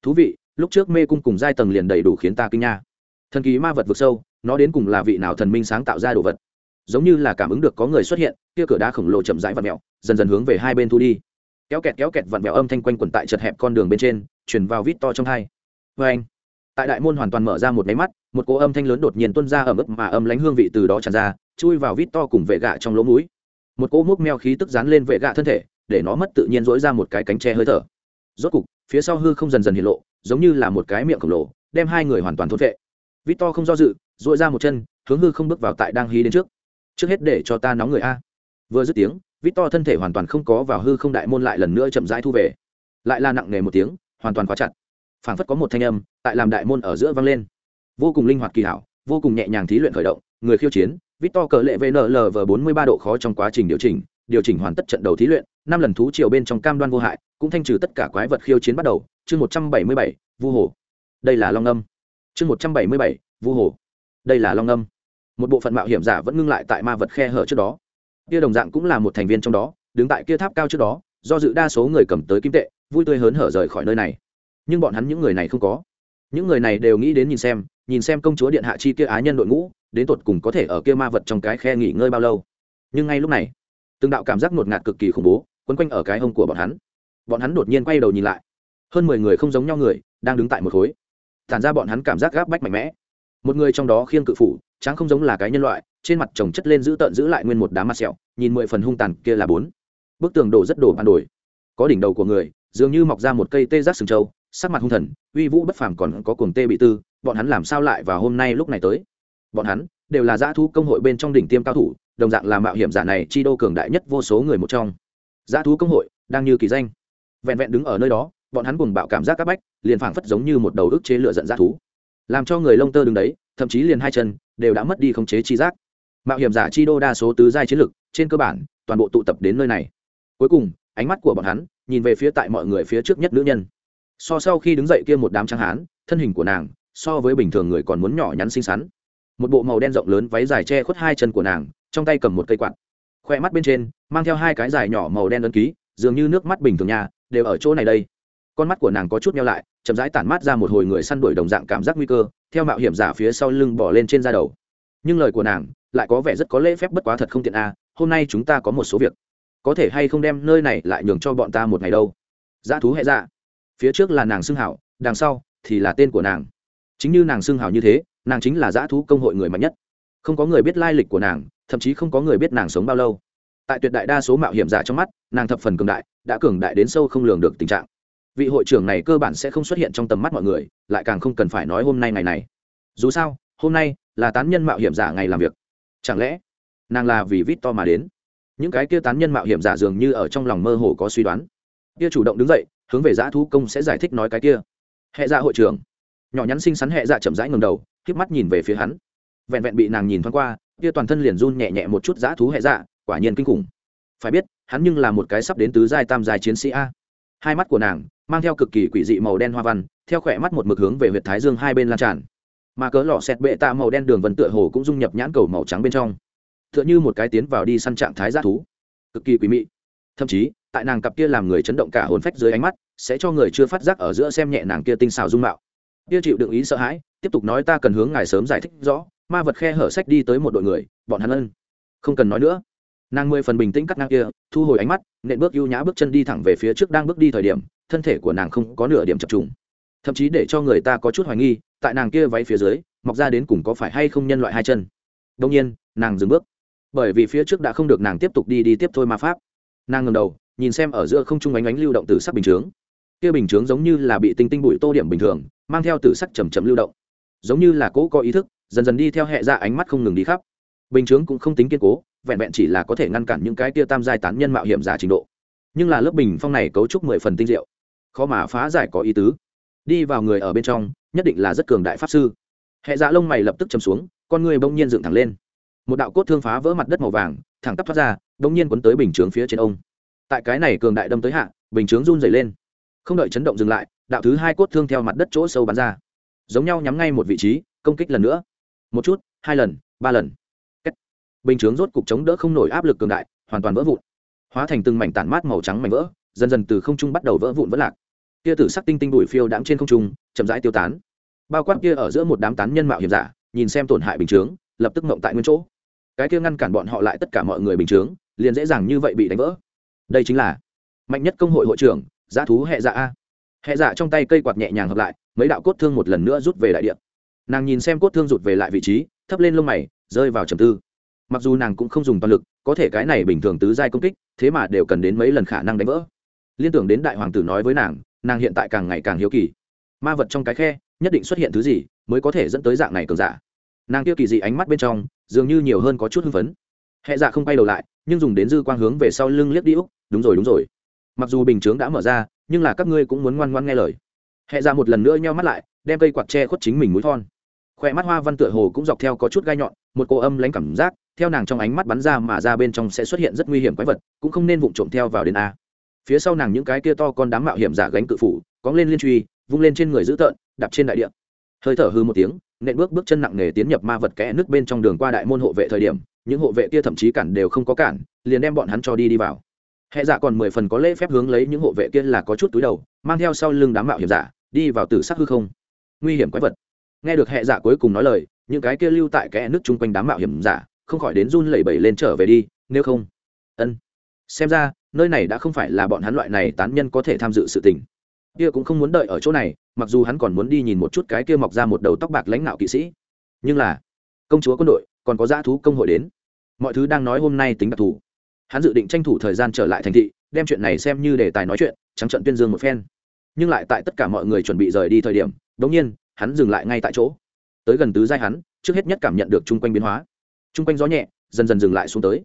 Thú vị, lúc trước mê cung cùng giai tầng liền đầy đủ khiến ta kinh nha. Thần ký ma vật vực sâu, nó đến cùng là vị nào thần minh sáng tạo ra đồ vật? Giống như là cảm ứng được có người xuất hiện, kia cửa đá khổng lồ chậm rãi vặn mẹo dần dần hướng về hai bên thu đi. Kéo kẹt kéo kẹt vặn vẹo âm thanh quanh quẩn tại chật hẹp con đường bên trên chuyển vào vít to trong hai. Vê anh, tại đại môn hoàn toàn mở ra một máy mắt, một cỗ âm thanh lớn đột nhiên tuôn ra ở mức mà âm lánh hương vị từ đó tràn ra, chui vào vít to cùng vệ gạ trong lỗ mũi một cỗ múc meo khí tức dán lên vệ gạ thân thể, để nó mất tự nhiên dỗi ra một cái cánh tre hơi thở. Rốt cục, phía sau hư không dần dần hiện lộ, giống như là một cái miệng khổng lồ, đem hai người hoàn toàn thốt vệ vít to không do dự dội ra một chân, hướng hư không bước vào tại đang hí đến trước. Trước hết để cho ta nóng người a. Vừa dứt tiếng vít to thân thể hoàn toàn không có vào hư không đại môn lại lần nữa chậm rãi thu về. Lại là nặng nề một tiếng, hoàn toàn khóa chặt. Phảng phất có một thanh âm, tại làm đại môn ở giữa vang lên. Vô cùng linh hoạt kỳ hảo, vô cùng nhẹ nhàng thí luyện khởi động, người khiêu chiến Victor cờ lệ vnl v bốn mươi ba độ khó trong quá trình điều chỉnh điều chỉnh hoàn tất trận đầu thí luyện, năm lần thú chiều bên trong cam đoan vô hại, cũng thanh trừ tất cả quái vật khiêu chiến bắt đầu. Chương một trăm bảy mươi bảy, vu hồ. Đây là long âm. Chương một trăm bảy mươi bảy, vu hồ. Đây là long âm. Một bộ phận mạo hiểm giả vẫn ngưng lại tại ma vật khe hở trước đó. Kia đồng dạng cũng là một thành viên trong đó, đứng tại kia tháp cao trước đó, do dự đa số người cầm tới kim tệ, vui tươi hớn hở rời khỏi nơi này. Nhưng bọn hắn những người này không có. Những người này đều nghĩ đến nhìn xem nhìn xem công chúa điện hạ chi kia á nhân đội ngũ đến tột cùng có thể ở kia ma vật trong cái khe nghỉ ngơi bao lâu. Nhưng ngay lúc này, từng đạo cảm giác ngột ngạt cực kỳ khủng bố, quấn quanh ở cái hông của bọn hắn. Bọn hắn đột nhiên quay đầu nhìn lại. Hơn mười người không giống nhau người, đang đứng tại một khối. Tản ra bọn hắn cảm giác gáp bách mạnh mẽ. Một người trong đó khiêng cự phủ tráng không giống là cái nhân loại, trên mặt chồng chất lên giữ tợn giữ lại nguyên một đám mặt sẹo, nhìn mười phần hung tàn, kia là bốn. Bức tường đổ rất đổ bàn đổi có đỉnh đầu của người, dường như mọc ra một cây tê giác sừng trâu, sắc mặt hung thần, uy vũ bất phàm còn có cuồng tê bị tư, bọn hắn làm sao lại vào hôm nay lúc này tới? Bọn hắn đều là dã thú công hội bên trong đỉnh tiêm cao thủ, đồng dạng là mạo hiểm giả này chi đô cường đại nhất vô số người một trong. Dã thú công hội, đang như kỳ danh. Vẹn vẹn đứng ở nơi đó, bọn hắn cùng bạo cảm giác các bách, liền phảng phất giống như một đầu ức chế lựa giận dã thú. Làm cho người lông tơ đứng đấy, thậm chí liền hai chân, đều đã mất đi khống chế chi giác. Mạo hiểm giả chi đô đa số tứ giai chiến lực, trên cơ bản, toàn bộ tụ tập đến nơi này. Cuối cùng, ánh mắt của bọn hắn, nhìn về phía tại mọi người phía trước nhất nữ nhân. So sau khi đứng dậy kia một đám trắng hán, thân hình của nàng, so với bình thường người còn muốn nhỏ nhắn xinh xắn một bộ màu đen rộng lớn váy dài che khuất hai chân của nàng, trong tay cầm một cây quạt. Khoe mắt bên trên, mang theo hai cái dài nhỏ màu đen ấn ký, dường như nước mắt bình thường nhà đều ở chỗ này đây. Con mắt của nàng có chút neo lại, chậm rãi tản mát ra một hồi người săn đuổi đồng dạng cảm giác nguy cơ, theo mạo hiểm giả phía sau lưng bỏ lên trên da đầu. Nhưng lời của nàng lại có vẻ rất có lễ phép bất quá thật không tiện a, hôm nay chúng ta có một số việc. Có thể hay không đem nơi này lại nhường cho bọn ta một ngày đâu? Dã thú hệ dạ. Phía trước là nàng xưng hảo, đằng sau thì là tên của nàng. Chính như nàng xưng hảo như thế nàng chính là dã thú công hội người mạnh nhất. Không có người biết lai lịch của nàng, thậm chí không có người biết nàng sống bao lâu. Tại tuyệt đại đa số mạo hiểm giả trong mắt, nàng thập phần cường đại, đã cường đại đến sâu không lường được tình trạng. Vị hội trưởng này cơ bản sẽ không xuất hiện trong tầm mắt mọi người, lại càng không cần phải nói hôm nay ngày này. Dù sao, hôm nay là tán nhân mạo hiểm giả ngày làm việc. Chẳng lẽ nàng là vì vít to mà đến? Những cái kia tán nhân mạo hiểm giả dường như ở trong lòng mơ hồ có suy đoán. Kia chủ động đứng dậy, hướng về giã thú công sẽ giải thích nói cái kia. Hệ dạ hội trưởng. Nhỏ nhắn xinh xắn hệ dạ chậm rãi ngầm đầu híp mắt nhìn về phía hắn. Vẹn vẹn bị nàng nhìn thoáng qua, kia toàn thân liền run nhẹ nhẹ một chút giã thú hệ dạ quả nhiên kinh khủng. Phải biết, hắn nhưng là một cái sắp đến tứ giai tam giai chiến sĩ a. Hai mắt của nàng mang theo cực kỳ quỷ dị màu đen hoa văn, theo khỏe mắt một mực hướng về huyệt thái dương hai bên lan tràn. Mà cớ lọ xẹt bệ tạ màu đen đường vân tựa hồ cũng dung nhập nhãn cầu màu trắng bên trong. Tựa như một cái tiến vào đi săn trạng thái g thú. Cực kỳ quỷ mị. Thậm chí, tại nàng cặp kia làm người chấn động cả hồn phách dưới ánh mắt, sẽ cho người chưa phát giác ở giữa xem nhẹ nàng kia tinh xào dung mạo. Kia chịu đựng ý sợ hãi tiếp tục nói ta cần hướng ngài sớm giải thích rõ, ma vật khe hở sách đi tới một đội người, bọn hắn ân. Không cần nói nữa. Nàng mười phần bình tĩnh cắt ngang kia, thu hồi ánh mắt, nện bước ưu nhã bước chân đi thẳng về phía trước đang bước đi thời điểm, thân thể của nàng không có nửa điểm chập trùng. Thậm chí để cho người ta có chút hoài nghi, tại nàng kia váy phía dưới, mọc ra đến cùng có phải hay không nhân loại hai chân. Đông nhiên, nàng dừng bước. Bởi vì phía trước đã không được nàng tiếp tục đi đi tiếp thôi ma pháp. Nàng ngầm đầu, nhìn xem ở giữa không trung ánh ánh lưu động từ sắc bình chướng. Kia bình chướng giống như là bị tinh tinh bụi tô điểm bình thường, mang theo từ sắc chầm chầm lưu động giống như là cố có ý thức, dần dần đi theo hệ ra ánh mắt không ngừng đi khắp. Bình chướng cũng không tính kiên cố, vẹn vẹn chỉ là có thể ngăn cản những cái tia tam giai tán nhân mạo hiểm giả trình độ. Nhưng là lớp bình phong này cấu trúc mười phần tinh diệu. Khó mà phá giải có ý tứ. Đi vào người ở bên trong, nhất định là rất cường đại pháp sư. Hệ dạ lông mày lập tức chầm xuống, con người bỗng nhiên dựng thẳng lên. Một đạo cốt thương phá vỡ mặt đất màu vàng, thẳng tắp thoát ra, bỗng nhiên quấn tới bình chướng phía trên ông. Tại cái này cường đại đâm tới hạ, bình chướng run dày lên. Không đợi chấn động dừng lại, đạo thứ hai cốt thương theo mặt đất chỗ sâu bắn ra giống nhau nhắm ngay một vị trí, công kích lần nữa. Một chút, hai lần, ba lần. Bình chướng rốt cục chống đỡ không nổi áp lực cường đại, hoàn toàn vỡ vụn. Hóa thành từng mảnh tản mát màu trắng mảnh vỡ, dần dần từ không trung bắt đầu vỡ vụn vỡ lạc. Kia tử sắc tinh tinh đùi phiêu đãng trên không trung, chậm rãi tiêu tán. Bao quát kia ở giữa một đám tán nhân mạo hiểm giả, nhìn xem tổn hại bình chướng, lập tức mộng tại nguyên chỗ. Cái kia ngăn cản bọn họ lại tất cả mọi người bình chướng, liền dễ dàng như vậy bị đánh vỡ. Đây chính là mạnh nhất công hội hội trưởng, giá thú hệ dạ a. Hệ dạ trong tay cây quạt nhẹ nhàng hợp lại mấy đạo cốt thương một lần nữa rút về đại địa, nàng nhìn xem cốt thương rụt về lại vị trí thấp lên lông mày rơi vào trầm tư. Mặc dù nàng cũng không dùng toàn lực có thể cái này bình thường tứ giai công kích thế mà đều cần đến mấy lần khả năng đánh vỡ. Liên tưởng đến đại hoàng tử nói với nàng nàng hiện tại càng ngày càng hiếu kỳ. Ma vật trong cái khe nhất định xuất hiện thứ gì mới có thể dẫn tới dạng này cường giả? Nàng kia kỳ dị ánh mắt bên trong dường như nhiều hơn có chút hưng phấn. Hệ dạ không quay đầu lại nhưng dùng đến dư quang hướng về sau lưng liếc đi úc. Đúng rồi đúng rồi. Mặc dù bình chướng đã mở ra nhưng là các ngươi cũng muốn ngoan ngoan nghe lời hệ ra một lần nữa nheo mắt lại, đem cây quạt che khuất chính mình mũi thon. Khoe mắt hoa văn tựa hồ cũng dọc theo có chút gai nhọn, một cô âm lánh cảm giác, theo nàng trong ánh mắt bắn ra mà ra bên trong sẽ xuất hiện rất nguy hiểm quái vật, cũng không nên vụng trộm theo vào đến a. Phía sau nàng những cái kia to con đám mạo hiểm giả gánh cự phủ, cóng lên liên truy, vung lên trên người dữ tợn, đạp trên đại địa. Hơi thở hư một tiếng, nện bước bước chân nặng nề tiến nhập ma vật kẽ nước bên trong đường qua đại môn hộ vệ thời điểm, những hộ vệ kia thậm chí cản đều không có cản, liền đem bọn hắn cho đi đi vào. Hệ giả còn mười phần có lễ phép hướng lấy những hộ vệ kia là có chút túi đầu, mang theo sau lưng đám mạo hiểm giả đi vào tử sắc hư không. Nguy hiểm quái vật. Nghe được hệ giả cuối cùng nói lời, những cái kia lưu tại kẽ nước chung quanh đám mạo hiểm giả, không khỏi đến run lẩy bẩy lên trở về đi, nếu không. Ân. Xem ra, nơi này đã không phải là bọn hắn loại này tán nhân có thể tham dự sự tình. Kia cũng không muốn đợi ở chỗ này, mặc dù hắn còn muốn đi nhìn một chút cái kia mọc ra một đầu tóc bạc lãnh đạo kỵ sĩ. Nhưng là, công chúa quân đội, còn có dã thú công hội đến. Mọi thứ đang nói hôm nay tính đặc thù. Hắn dự định tranh thủ thời gian trở lại thành thị, đem chuyện này xem như đề tài nói chuyện, trắng trận tuyên dương một phen nhưng lại tại tất cả mọi người chuẩn bị rời đi thời điểm đống nhiên, hắn dừng lại ngay tại chỗ. Tới gần tứ giai hắn, trước hết nhất cảm nhận được chung quanh biến hóa. Chung quanh gió nhẹ, dần dần dừng lại xuống tới.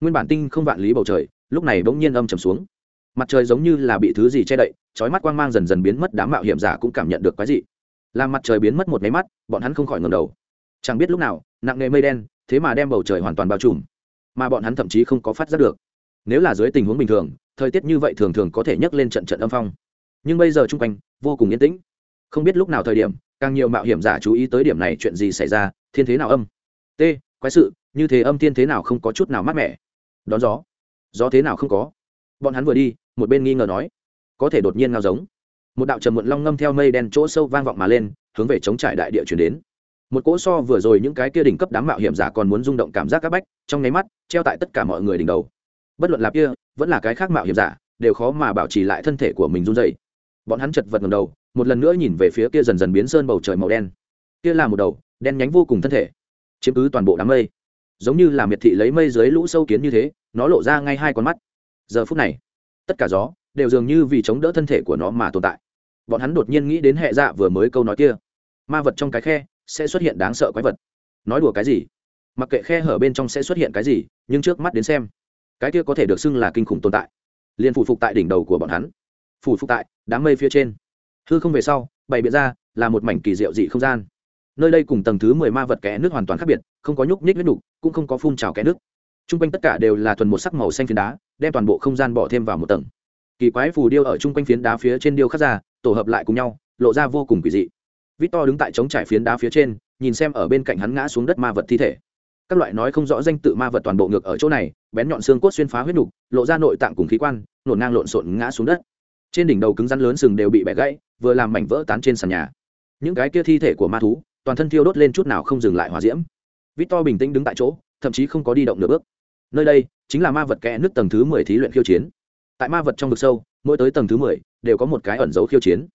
Nguyên bản tinh không vạn lý bầu trời, lúc này bỗng nhiên âm trầm xuống. Mặt trời giống như là bị thứ gì che đậy trói mắt quang mang dần dần biến mất, đám mạo hiểm giả cũng cảm nhận được cái gì làm mặt trời biến mất một máy mắt, bọn hắn không khỏi ngầm đầu. Chẳng biết lúc nào, nặng nề mây đen, thế mà đem bầu trời hoàn toàn bao trùm, mà bọn hắn thậm chí không có phát giác được. Nếu là dưới tình huống bình thường, thời tiết như vậy thường thường có thể nhấc lên trận trận âm phong nhưng bây giờ chung quanh, vô cùng yên tĩnh. Không biết lúc nào thời điểm, càng nhiều mạo hiểm giả chú ý tới điểm này chuyện gì xảy ra, thiên thế nào âm? T, quái sự, như thế âm thiên thế nào không có chút nào mát mẻ. Đón gió. Gió thế nào không có? Bọn hắn vừa đi, một bên nghi ngờ nói. Có thể đột nhiên ngao giống. Một đạo trầm muộn long ngâm theo mây đen chỗ sâu vang vọng mà lên, hướng về chống trải đại địa chuyển đến. Một cỗ so vừa rồi những cái kia đỉnh cấp đám mạo hiểm giả còn muốn rung động cảm giác các bách, trong nháy mắt, treo tại tất cả mọi người đỉnh đầu. Bất luận là kia, vẫn là cái khác mạo hiểm giả, đều khó mà bảo trì lại thân thể của mình run dày bọn hắn chật vật ngầm đầu, một lần nữa nhìn về phía kia dần dần biến sơn bầu trời màu đen. Kia là một đầu, đen nhánh vô cùng thân thể. Chiếm cứ toàn bộ đám mây. Giống như là miệt thị lấy mây dưới lũ sâu kiến như thế, nó lộ ra ngay hai con mắt. Giờ phút này, tất cả gió đều dường như vì chống đỡ thân thể của nó mà tồn tại. Bọn hắn đột nhiên nghĩ đến hệ dạ vừa mới câu nói kia. Ma vật trong cái khe sẽ xuất hiện đáng sợ quái vật. Nói đùa cái gì? Mặc kệ khe hở bên trong sẽ xuất hiện cái gì, nhưng trước mắt đến xem, cái kia có thể được xưng là kinh khủng tồn tại. Liền phủ phục tại đỉnh đầu của bọn hắn phủ phục tại đám mây phía trên. Hư không về sau, bày biện ra là một mảnh kỳ diệu dị không gian. Nơi đây cùng tầng thứ mười ma vật kẽ nước hoàn toàn khác biệt, không có nhúc nhích huyết đục, cũng không có phun trào kẽ nước. T r u n g quanh tất cả đều là thuần một sắc màu xanh phiến đá, đem toàn bộ không gian bỏ thêm vào một tầng. Kỳ quái phù điêu ở chung quanh phiến đá phía trên điêu khắc ra, tổ hợp lại cùng nhau, lộ ra vô cùng kỳ dị. Vít to đứng tại chống trải phiến đá phía trên, nhìn xem ở bên cạnh hắn ngã xuống đất ma vật thi thể. Các loại nói không rõ danh tự ma vật toàn bộ ngược ở chỗ này, bén nhọn xương cốt xuyên phá huyết đục lộ ra nội tạng cùng khí quan nổn ngang lộn xộn ngã xuống đất trên đỉnh đầu cứng rắn lớn sừng đều bị bẻ gãy, vừa làm mảnh vỡ tán trên sàn nhà. Những cái kia thi thể của ma thú, toàn thân thiêu đốt lên chút nào không dừng lại hòa diễm. Vít to bình tĩnh đứng tại chỗ, thậm chí không có đi động nửa bước. Nơi đây chính là ma vật kẽ nước tầng thứ mười thí luyện khiêu chiến. Tại ma vật trong vực sâu, mỗi tới tầng thứ mười đều có một cái ẩn dấu khiêu chiến.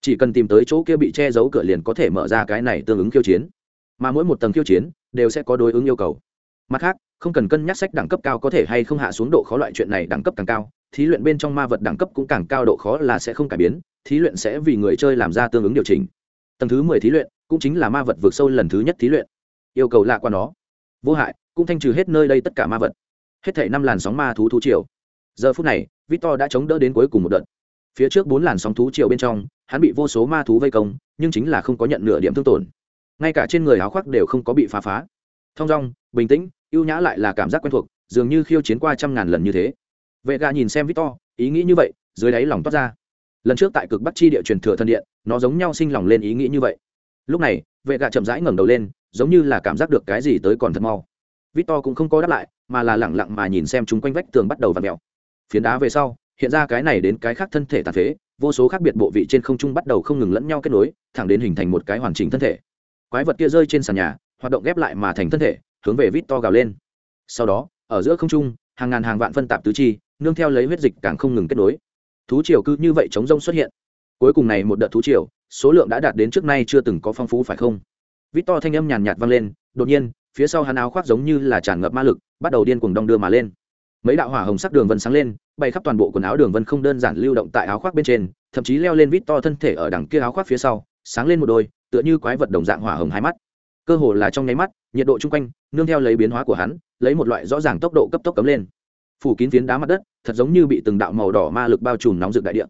Chỉ cần tìm tới chỗ kia bị che giấu cửa liền có thể mở ra cái này tương ứng khiêu chiến. Mà mỗi một tầng khiêu chiến đều sẽ có đối ứng yêu cầu mặt khác, không cần cân nhắc sách đẳng cấp cao có thể hay không hạ xuống độ khó loại chuyện này đẳng cấp càng cao, thí luyện bên trong ma vật đẳng cấp cũng càng cao độ khó là sẽ không cải biến, thí luyện sẽ vì người chơi làm ra tương ứng điều chỉnh. Tầng thứ mười thí luyện cũng chính là ma vật vượt sâu lần thứ nhất thí luyện. Yêu cầu lạ qua nó. Vô hại, cũng thanh trừ hết nơi đây tất cả ma vật. Hết thể năm làn sóng ma thú thú triều. Giờ phút này, victor đã chống đỡ đến cuối cùng một đợt. Phía trước bốn làn sóng thú triều bên trong, hắn bị vô số ma thú vây công, nhưng chính là không có nhận nửa điểm thương tổn. Ngay cả trên người áo khoác đều không có bị phá phá. Thong dong, bình tĩnh ưu nhã lại là cảm giác quen thuộc, dường như khiêu chiến qua trăm ngàn lần như thế. Vệ gà nhìn xem victor, ý nghĩ như vậy, dưới đáy lòng toát ra. Lần trước tại cực bắc chi địa truyền thừa thân điện, nó giống nhau sinh lòng lên ý nghĩ như vậy. Lúc này, vệ gà chậm rãi ngẩng đầu lên, giống như là cảm giác được cái gì tới còn thật mau. Victor cũng không có đáp lại, mà là lẳng lặng mà nhìn xem chúng quanh vách tường bắt đầu v ặ mẹo phiến đá về sau, hiện ra cái này đến cái khác thân thể tàn phế, vô số khác biệt bộ vị trên không trung bắt đầu không ngừng lẫn nhau kết nối, thẳng đến hình thành một cái hoàn chỉnh thân thể. Quái vật kia rơi trên sàn nhà, hoạt động ghép lại mà thành thân thể hướng về vít to gào lên. Sau đó, ở giữa không trung, hàng ngàn hàng vạn phân tạp tứ chi, nương theo lấy huyết dịch càng không ngừng kết nối. Thú triều cứ như vậy chống rông xuất hiện. Cuối cùng này một đợt thú triều, số lượng đã đạt đến trước nay chưa từng có phong phú phải không? Vít to thanh âm nhàn nhạt vang lên, đột nhiên, phía sau hắn áo khoác giống như là tràn ngập ma lực, bắt đầu điên cuồng đong đưa mà lên. Mấy đạo hỏa hồng sắc đường vân sáng lên, bay khắp toàn bộ quần áo đường vân không đơn giản lưu động tại áo khoác bên trên, thậm chí leo lên vít to thân thể ở đằng kia áo khoác phía sau, sáng lên một đôi, tựa như quái vật đồng dạng hỏa hồng hai mắt cơ hồ là trong nháy mắt, nhiệt độ chung quanh, nương theo lấy biến hóa của hắn, lấy một loại rõ ràng tốc độ cấp tốc cấm lên. Phủ kín phiến đá mặt đất, thật giống như bị từng đạo màu đỏ ma lực bao trùm nóng rực đại địa.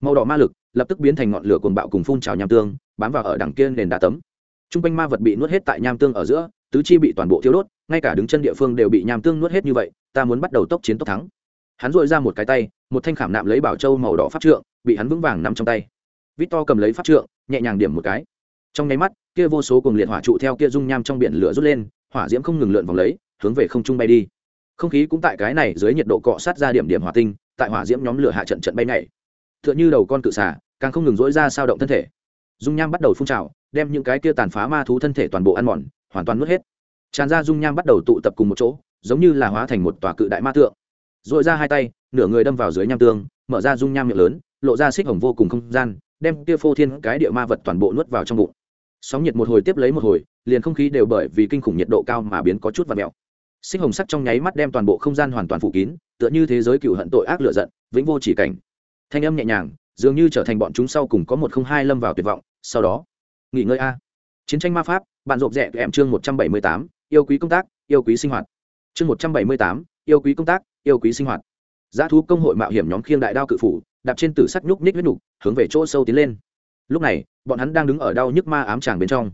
Màu đỏ ma lực lập tức biến thành ngọn lửa cuồng bạo cùng phun trào nham tương, bám vào ở đằng kia nền đá tấm. T r u n g quanh ma vật bị nuốt hết tại nham tương ở giữa, tứ chi bị toàn bộ thiêu đốt, ngay cả đứng chân địa phương đều bị nham tương nuốt hết như vậy, ta muốn bắt đầu tốc chiến tốc thắng. Hắn dội ra một cái tay, một thanh khảm nạm lấy bảo châu màu đỏ pháp trượng, bị hắn vững vàng nằm trong tay. Vít to cầm lấy pháp trượng, nhẹ nhàng điểm một cái. Trong nháy mắt kia vô số cùng liệt hỏa trụ theo kia dung nham trong biển lửa rút lên, hỏa diễm không ngừng lượn vòng lấy, hướng về không trung bay đi. Không khí cũng tại cái này dưới nhiệt độ cọ sát ra điểm điểm hỏa tinh, tại hỏa diễm nhóm lửa hạ trận trận bay nhảy. T h ư ợ n h ư đầu con cự xả càng không ngừng dỗi ra sao động thân thể. Dung nham bắt đầu phun trào, đem những cái kia tàn phá ma thú thân thể toàn bộ ăn mòn, hoàn toàn nuốt hết. Tràn ra dung nham bắt đầu tụ tập cùng một chỗ, giống như là hóa thành một tòa cự đại ma tượng. Dội ra hai tay, nửa người đâm vào dưới nham tương, mở ra dung nham miệng lớn, lộ ra xích hồng vô cùng không gian, đem kia phô thiên cái địa ma vật toàn bộ nuốt vào trong bụng sóng nhiệt một hồi tiếp lấy một hồi, liền không khí đều bởi vì kinh khủng nhiệt độ cao mà biến có chút và mèo. Sinh hồng sắc trong nháy mắt đem toàn bộ không gian hoàn toàn phủ kín, tựa như thế giới cựu hận tội ác lựa giận, vĩnh vô chỉ cảnh. Thanh âm nhẹ nhàng, dường như trở thành bọn chúng sau cùng có một không hai lâm vào tuyệt vọng, sau đó, nghỉ ngơi a. Chiến tranh ma pháp, bạn rộp rẽ em chương một trăm bảy mươi tám, yêu quý công tác, yêu quý sinh hoạt. Chương một trăm bảy mươi tám, yêu quý công tác, yêu quý sinh hoạt. Giá thú công hội mạo hiểm nhóm khiêng đại đao cự phủ, đạp trên tử sắt nhúc ních huyết nục, hướng về chỗ sâu tiến lên lúc này, bọn hắn đang đứng ở đau nhức ma ám tràng bên trong.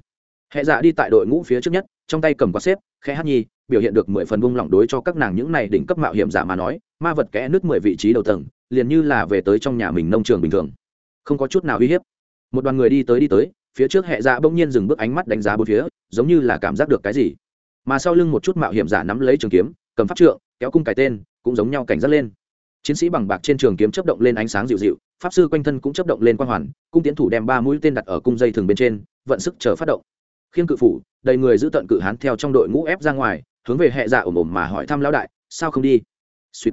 Hệ dạ đi tại đội ngũ phía trước nhất, trong tay cầm quạt xếp, khẽ hát nhi, biểu hiện được mười phần bung lỏng đối cho các nàng những này đỉnh cấp mạo hiểm giả mà nói, ma vật kẽ nước mười vị trí đầu tầng, liền như là về tới trong nhà mình nông trường bình thường. Không có chút nào uy hiếp. Một đoàn người đi tới đi tới, phía trước hệ dạ bỗng nhiên dừng bước ánh mắt đánh giá bốn phía, giống như là cảm giác được cái gì. Mà sau lưng một chút mạo hiểm giả nắm lấy trường kiếm, cầm pháp trượng, kéo cung cái tên, cũng giống nhau cảnh giác lên chiến sĩ bằng bạc trên trường kiếm chấp động lên ánh sáng dịu dịu, pháp sư quanh thân cũng chấp động lên quang hoàn, cung tiến thủ đem ba mũi tên đặt ở cung dây thường bên trên, vận sức chờ phát động. Khiêng cự phủ, đầy người giữ tận cự hán theo trong đội ngũ ép ra ngoài, hướng về hệ dạ ổm ổm mà hỏi thăm lão đại, sao không đi? Suýt.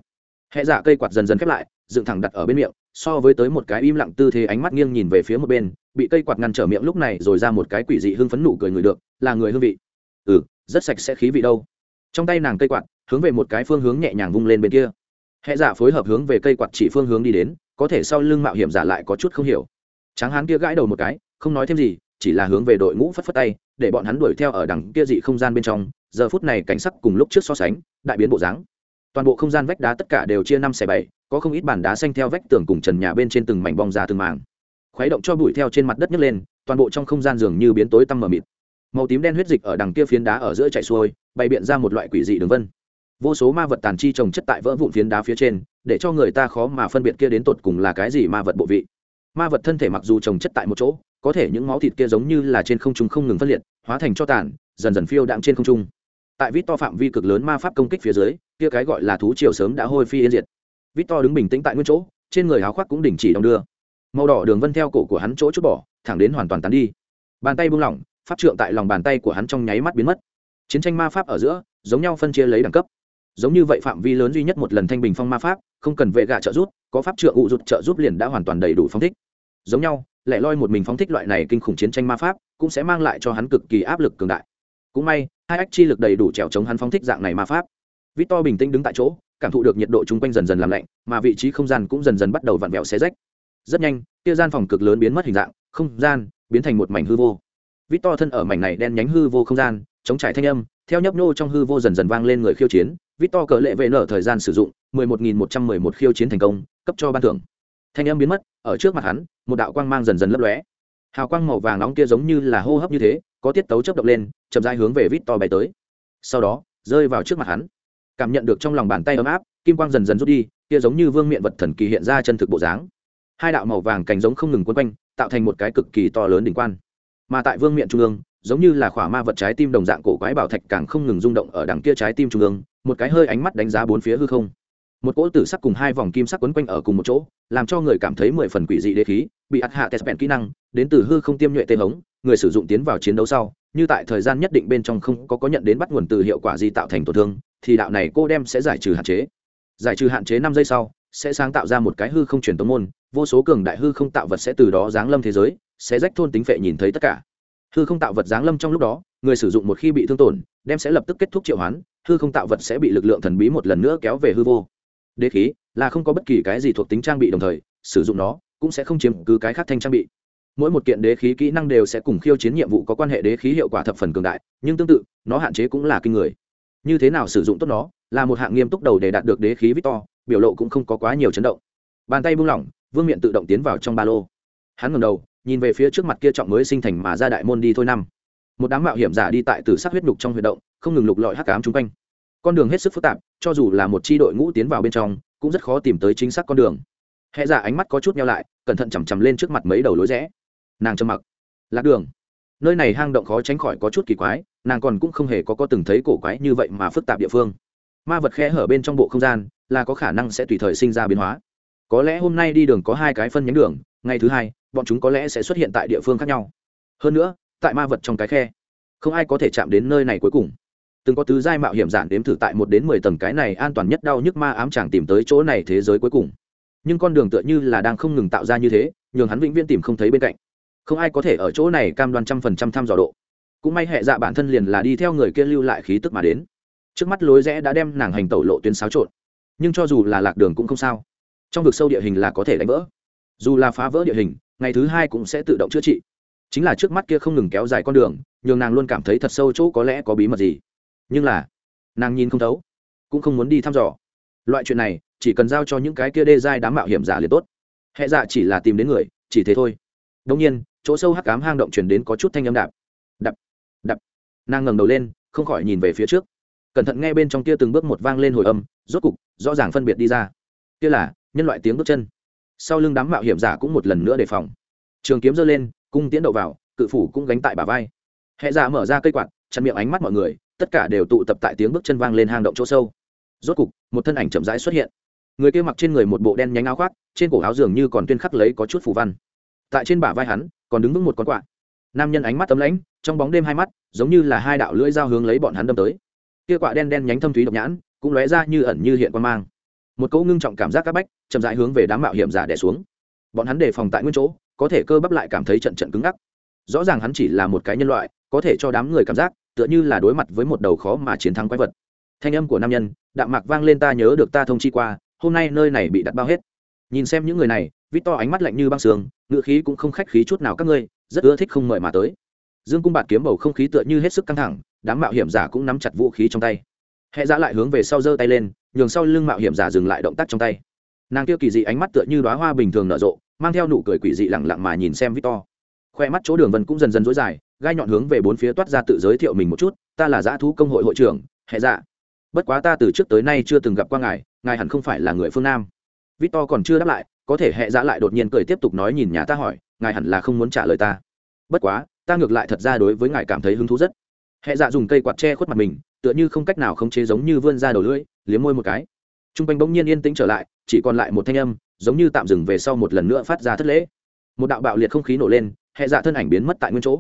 Hệ dạ cây quạt dần dần khép lại, dựng thẳng đặt ở bên miệng, so với tới một cái im lặng tư thế ánh mắt nghiêng nhìn về phía một bên, bị cây quạt ngăn trở miệng lúc này rồi ra một cái quỷ dị hưng phấn nụ cười người được, là người hương vị. Ừ rất sạch sẽ khí vị đâu. Trong tay nàng cây quạt, hướng về một cái phương hướng nhẹ nhàng vung lên bên kia hệ giả dạ phối hợp hướng về cây quạt chỉ phương hướng đi đến có thể sau lưng mạo hiểm giả lại có chút không hiểu. Tráng hán kia gãi đầu một cái không nói thêm gì chỉ là hướng về đội ngũ phất phất tay để bọn hắn đuổi theo ở đằng kia dị không gian bên trong. Giờ phút này cảnh sắc cùng lúc trước so sánh đại biến bộ dáng. Toàn bộ không gian vách đá tất cả đều chia năm xẻ bảy có không ít bản đá xanh theo vách tường cùng trần nhà bên trên từng mảnh bong ra từng mảng, khuấy động cho bụi theo trên mặt đất nhấc lên toàn bộ trong không gian dường như biến tối tăm mờ mịt. Màu tím đen huyết dịch ở đằng kia phiến đá ở giữa chạy xuôi bày biện ra một loại quỷ dị đường vân vô số ma vật tàn chi trồng chất tại vỡ vụn phiến đá phía trên, để cho người ta khó mà phân biệt kia đến tột cùng là cái gì ma vật bộ vị. Ma vật thân thể mặc dù trồng chất tại một chỗ, có thể những máu thịt kia giống như là trên không trung không ngừng phân liệt, hóa thành cho tàn, dần dần phiêu đạm trên không trung. Tại vít to phạm vi cực lớn ma pháp công kích phía dưới, kia cái gọi là thú triều sớm đã hôi phi yên diệt. Vít to đứng bình tĩnh tại nguyên chỗ, trên người áo khoác cũng đình chỉ đong đưa. Màu đỏ đường vân theo cổ của hắn chỗ chút bỏ, thẳng đến hoàn toàn tán đi. Bàn tay buông lỏng, pháp trượng tại lòng bàn tay của hắn trong nháy mắt biến mất. Chiến tranh ma pháp ở giữa, giống nhau phân chia lấy đẳng cấp giống như vậy phạm vi lớn duy nhất một lần thanh bình phong ma pháp, không cần vệ gạ trợ giúp, có pháp trượng ụ rụt trợ giúp liền đã hoàn toàn đầy đủ phong thích. Giống nhau lại loi một mình phóng thích loại này kinh khủng chiến tranh ma pháp, cũng sẽ mang lại cho hắn cực kỳ áp lực cường đại. Cũng may, hai ách chi lực đầy đủ trèo chống hắn phóng thích dạng này ma pháp. Victor bình tĩnh đứng tại chỗ, cảm thụ được nhiệt độ chung quanh dần dần làm lạnh, mà vị trí không gian cũng dần dần bắt đầu vặn vẹo xé rách. Rất nhanh kia gian phòng cực lớn biến mất hình dạng, không gian biến thành một mảnh hư vô. Victor thân ở mảnh này đen nhánh hư vô không gian chống trải thanh âm, theo nhấp nhô trong hư vô dần dần vang lên người khiêu chiến, victor cờ lệ về nở thời gian sử dụng 11.111 khiêu chiến thành công, cấp cho ban thưởng. Thanh âm biến mất, ở trước mặt hắn, một đạo quang mang dần dần lấp lóe. Hào quang màu vàng nóng kia giống như là hô hấp như thế, có tiết tấu chớp động lên, chậm rãi hướng về victor bay tới. Sau đó, rơi vào trước mặt hắn. Cảm nhận được trong lòng bàn tay ấm áp, kim quang dần dần rút đi, kia giống như vương miện vật thần kỳ hiện ra chân thực bộ dáng. Hai đạo màu vàng cánh giống không ngừng quấn quanh, tạo thành một cái cực kỳ to lớn đỉnh quan. Mà tại vương miện trung ương giống như là khỏa ma vật trái tim đồng dạng cổ quái bảo thạch càng không ngừng rung động ở đằng kia trái tim trung ương, một cái hơi ánh mắt đánh giá bốn phía hư không. Một cỗ tử sắc cùng hai vòng kim sắc quấn quanh ở cùng một chỗ, làm cho người cảm thấy mười phần quỷ dị đế khí, bị ắt hạ test bèn kỹ năng, đến từ hư không tiêm nhuệ tên hống, người sử dụng tiến vào chiến đấu sau, như tại thời gian nhất định bên trong không có có nhận đến bắt nguồn từ hiệu quả gì tạo thành tổn thương, thì đạo này cô đem sẽ giải trừ hạn chế. Giải trừ hạn chế năm giây sau, sẽ sáng tạo ra một cái hư không truyền tống môn, vô số cường đại hư không tạo vật sẽ từ đó giáng lâm thế giới, sẽ rách thôn tính phệ nhìn thấy tất cả hư không tạo vật giáng lâm trong lúc đó, người sử dụng một khi bị thương tổn, đem sẽ lập tức kết thúc triệu hoán, hư không tạo vật sẽ bị lực lượng thần bí một lần nữa kéo về hư vô. Đế khí là không có bất kỳ cái gì thuộc tính trang bị đồng thời, sử dụng nó cũng sẽ không chiếm cứ cái khác thanh trang bị. Mỗi một kiện đế khí kỹ năng đều sẽ cùng khiêu chiến nhiệm vụ có quan hệ đế khí hiệu quả thập phần cường đại, nhưng tương tự, nó hạn chế cũng là kinh người. Như thế nào sử dụng tốt nó là một hạng nghiêm túc đầu để đạt được đế khí victor, biểu lộ cũng không có quá nhiều chấn động. Bàn tay buông lỏng, vương miện tự động tiến vào trong ba lô. Hắn ngầm đầu nhìn về phía trước mặt kia trọng mới sinh thành mà ra đại môn đi thôi năm. Một đám mạo hiểm giả đi tại từ sát huyết đục trong huy động, không ngừng lục lọi hắc cám chung quanh. Con đường hết sức phức tạp, cho dù là một chi đội ngũ tiến vào bên trong, cũng rất khó tìm tới chính xác con đường. Hệ giả dạ ánh mắt có chút nhau lại, cẩn thận chằm chằm lên trước mặt mấy đầu lối rẽ. Nàng trầm mặc. Lạc đường. Nơi này hang động khó tránh khỏi có chút kỳ quái, nàng còn cũng không hề có có từng thấy cổ quái như vậy mà phức tạp địa phương. Ma vật khe hở bên trong bộ không gian, là có khả năng sẽ tùy thời sinh ra biến hóa. Có lẽ hôm nay đi đường có hai cái phân nhánh đường ngày thứ hai, bọn chúng có lẽ sẽ xuất hiện tại địa phương khác nhau. Hơn nữa, tại ma vật trong cái khe, không ai có thể chạm đến nơi này cuối cùng. Từng có tứ giai mạo hiểm giản đếm thử tại một đến mười tầng cái này an toàn nhất đau nhức ma ám chàng tìm tới chỗ này thế giới cuối cùng. Nhưng con đường tựa như là đang không ngừng tạo ra như thế, nhường hắn vĩnh viễn tìm không thấy bên cạnh. Không ai có thể ở chỗ này cam đoan trăm phần trăm thăm dò độ. Cũng may hệ dạ bản thân liền là đi theo người kia lưu lại khí tức mà đến. Trước mắt lối rẽ đã đem nàng hành tẩu lộ tuyến xáo trộn. Nhưng cho dù là lạc đường cũng không sao. Trong vực sâu địa hình là có thể đánh vỡ dù là phá vỡ địa hình, ngày thứ hai cũng sẽ tự động chữa trị. Chính là trước mắt kia không ngừng kéo dài con đường, nhường nàng luôn cảm thấy thật sâu chỗ có lẽ có bí mật gì. Nhưng là, nàng nhìn không thấu, cũng không muốn đi thăm dò. Loại chuyện này, chỉ cần giao cho những cái kia đê dai đám mạo hiểm giả liền tốt. Hệ dạ chỉ là tìm đến người, chỉ thế thôi. Đông nhiên, chỗ sâu hắc cám hang động chuyển đến có chút thanh âm đạp. Đập đập. Nàng ngẩng đầu lên, không khỏi nhìn về phía trước. Cẩn thận nghe bên trong kia từng bước một vang lên hồi âm, rốt cục, rõ ràng phân biệt đi ra. Kia là, nhân loại tiếng bước chân sau lưng đám mạo hiểm giả cũng một lần nữa đề phòng. Trường kiếm giơ lên, cung tiến đậu vào, cự phủ cũng gánh tại bả vai. Hệ giả mở ra cây quạt, chặn miệng ánh mắt mọi người, tất cả đều tụ tập tại tiếng bước chân vang lên hang động chỗ sâu. Rốt cục, một thân ảnh chậm rãi xuất hiện. Người kia mặc trên người một bộ đen nhánh áo khoác, trên cổ áo dường như còn tuyên khắc lấy có chút phù văn. Tại trên bả vai hắn, còn đứng vững một con quạ. Nam nhân ánh mắt tấm lãnh, trong bóng đêm hai mắt, giống như là hai đạo lưỡi dao hướng lấy bọn hắn đâm tới. Kia quạ đen đen nhánh thâm thúy độc nhãn, cũng lóe ra như ẩn như hiện quan mang một cỗ ngưng trọng cảm giác các bách chậm rãi hướng về đám mạo hiểm giả đẻ xuống. Bọn hắn đề phòng tại nguyên chỗ, có thể cơ bắp lại cảm thấy trận trận cứng ngắc. Rõ ràng hắn chỉ là một cái nhân loại, có thể cho đám người cảm giác, tựa như là đối mặt với một đầu khó mà chiến thắng quái vật. Thanh âm của nam nhân, đạm mạc vang lên ta nhớ được ta thông chi qua, hôm nay nơi này bị đặt bao hết. Nhìn xem những người này, vít to ánh mắt lạnh như băng sương ngựa khí cũng không khách khí chút nào các ngươi, rất ưa thích không mời mà tới. Dương cung bạt kiếm bầu không khí tựa như hết sức căng thẳng, đám mạo hiểm giả cũng nắm chặt vũ khí trong tay. Hẹ giã lại hướng về sau giơ tay lên nhường sau lưng mạo hiểm giả dừng lại động tác trong tay. Nàng kia kỳ dị ánh mắt tựa như đoá hoa bình thường nở rộ, mang theo nụ cười quỷ dị lẳng lặng mà nhìn xem victor. Khoe mắt chỗ đường vân cũng dần dần dối dài, gai nhọn hướng về bốn phía toát ra tự giới thiệu mình một chút, ta là giã thú công hội hội trưởng, hệ dạ. Bất quá ta từ trước tới nay chưa từng gặp qua ngài ngài hẳn không phải là người phương nam. Victor còn chưa đáp lại, có thể hệ dạ lại đột nhiên cười tiếp tục nói nhìn nhà ta hỏi, ngài hẳn là không muốn trả lời ta. Bất quá, ta ngược lại thật ra đối với ngài cảm thấy hứng thú rất. Hệ dạ dùng cây quạt che khuất mặt mình, tựa như không cách nào khống chế giống như vươn ra đầu lưỡi liếm môi một cái. T r u n g quanh bỗng nhiên yên tĩnh trở lại, chỉ còn lại một thanh âm, giống như tạm dừng về sau một lần nữa phát ra thất lễ. Một đạo bạo liệt không khí nổ lên, hệ dạ thân ảnh biến mất tại nguyên chỗ.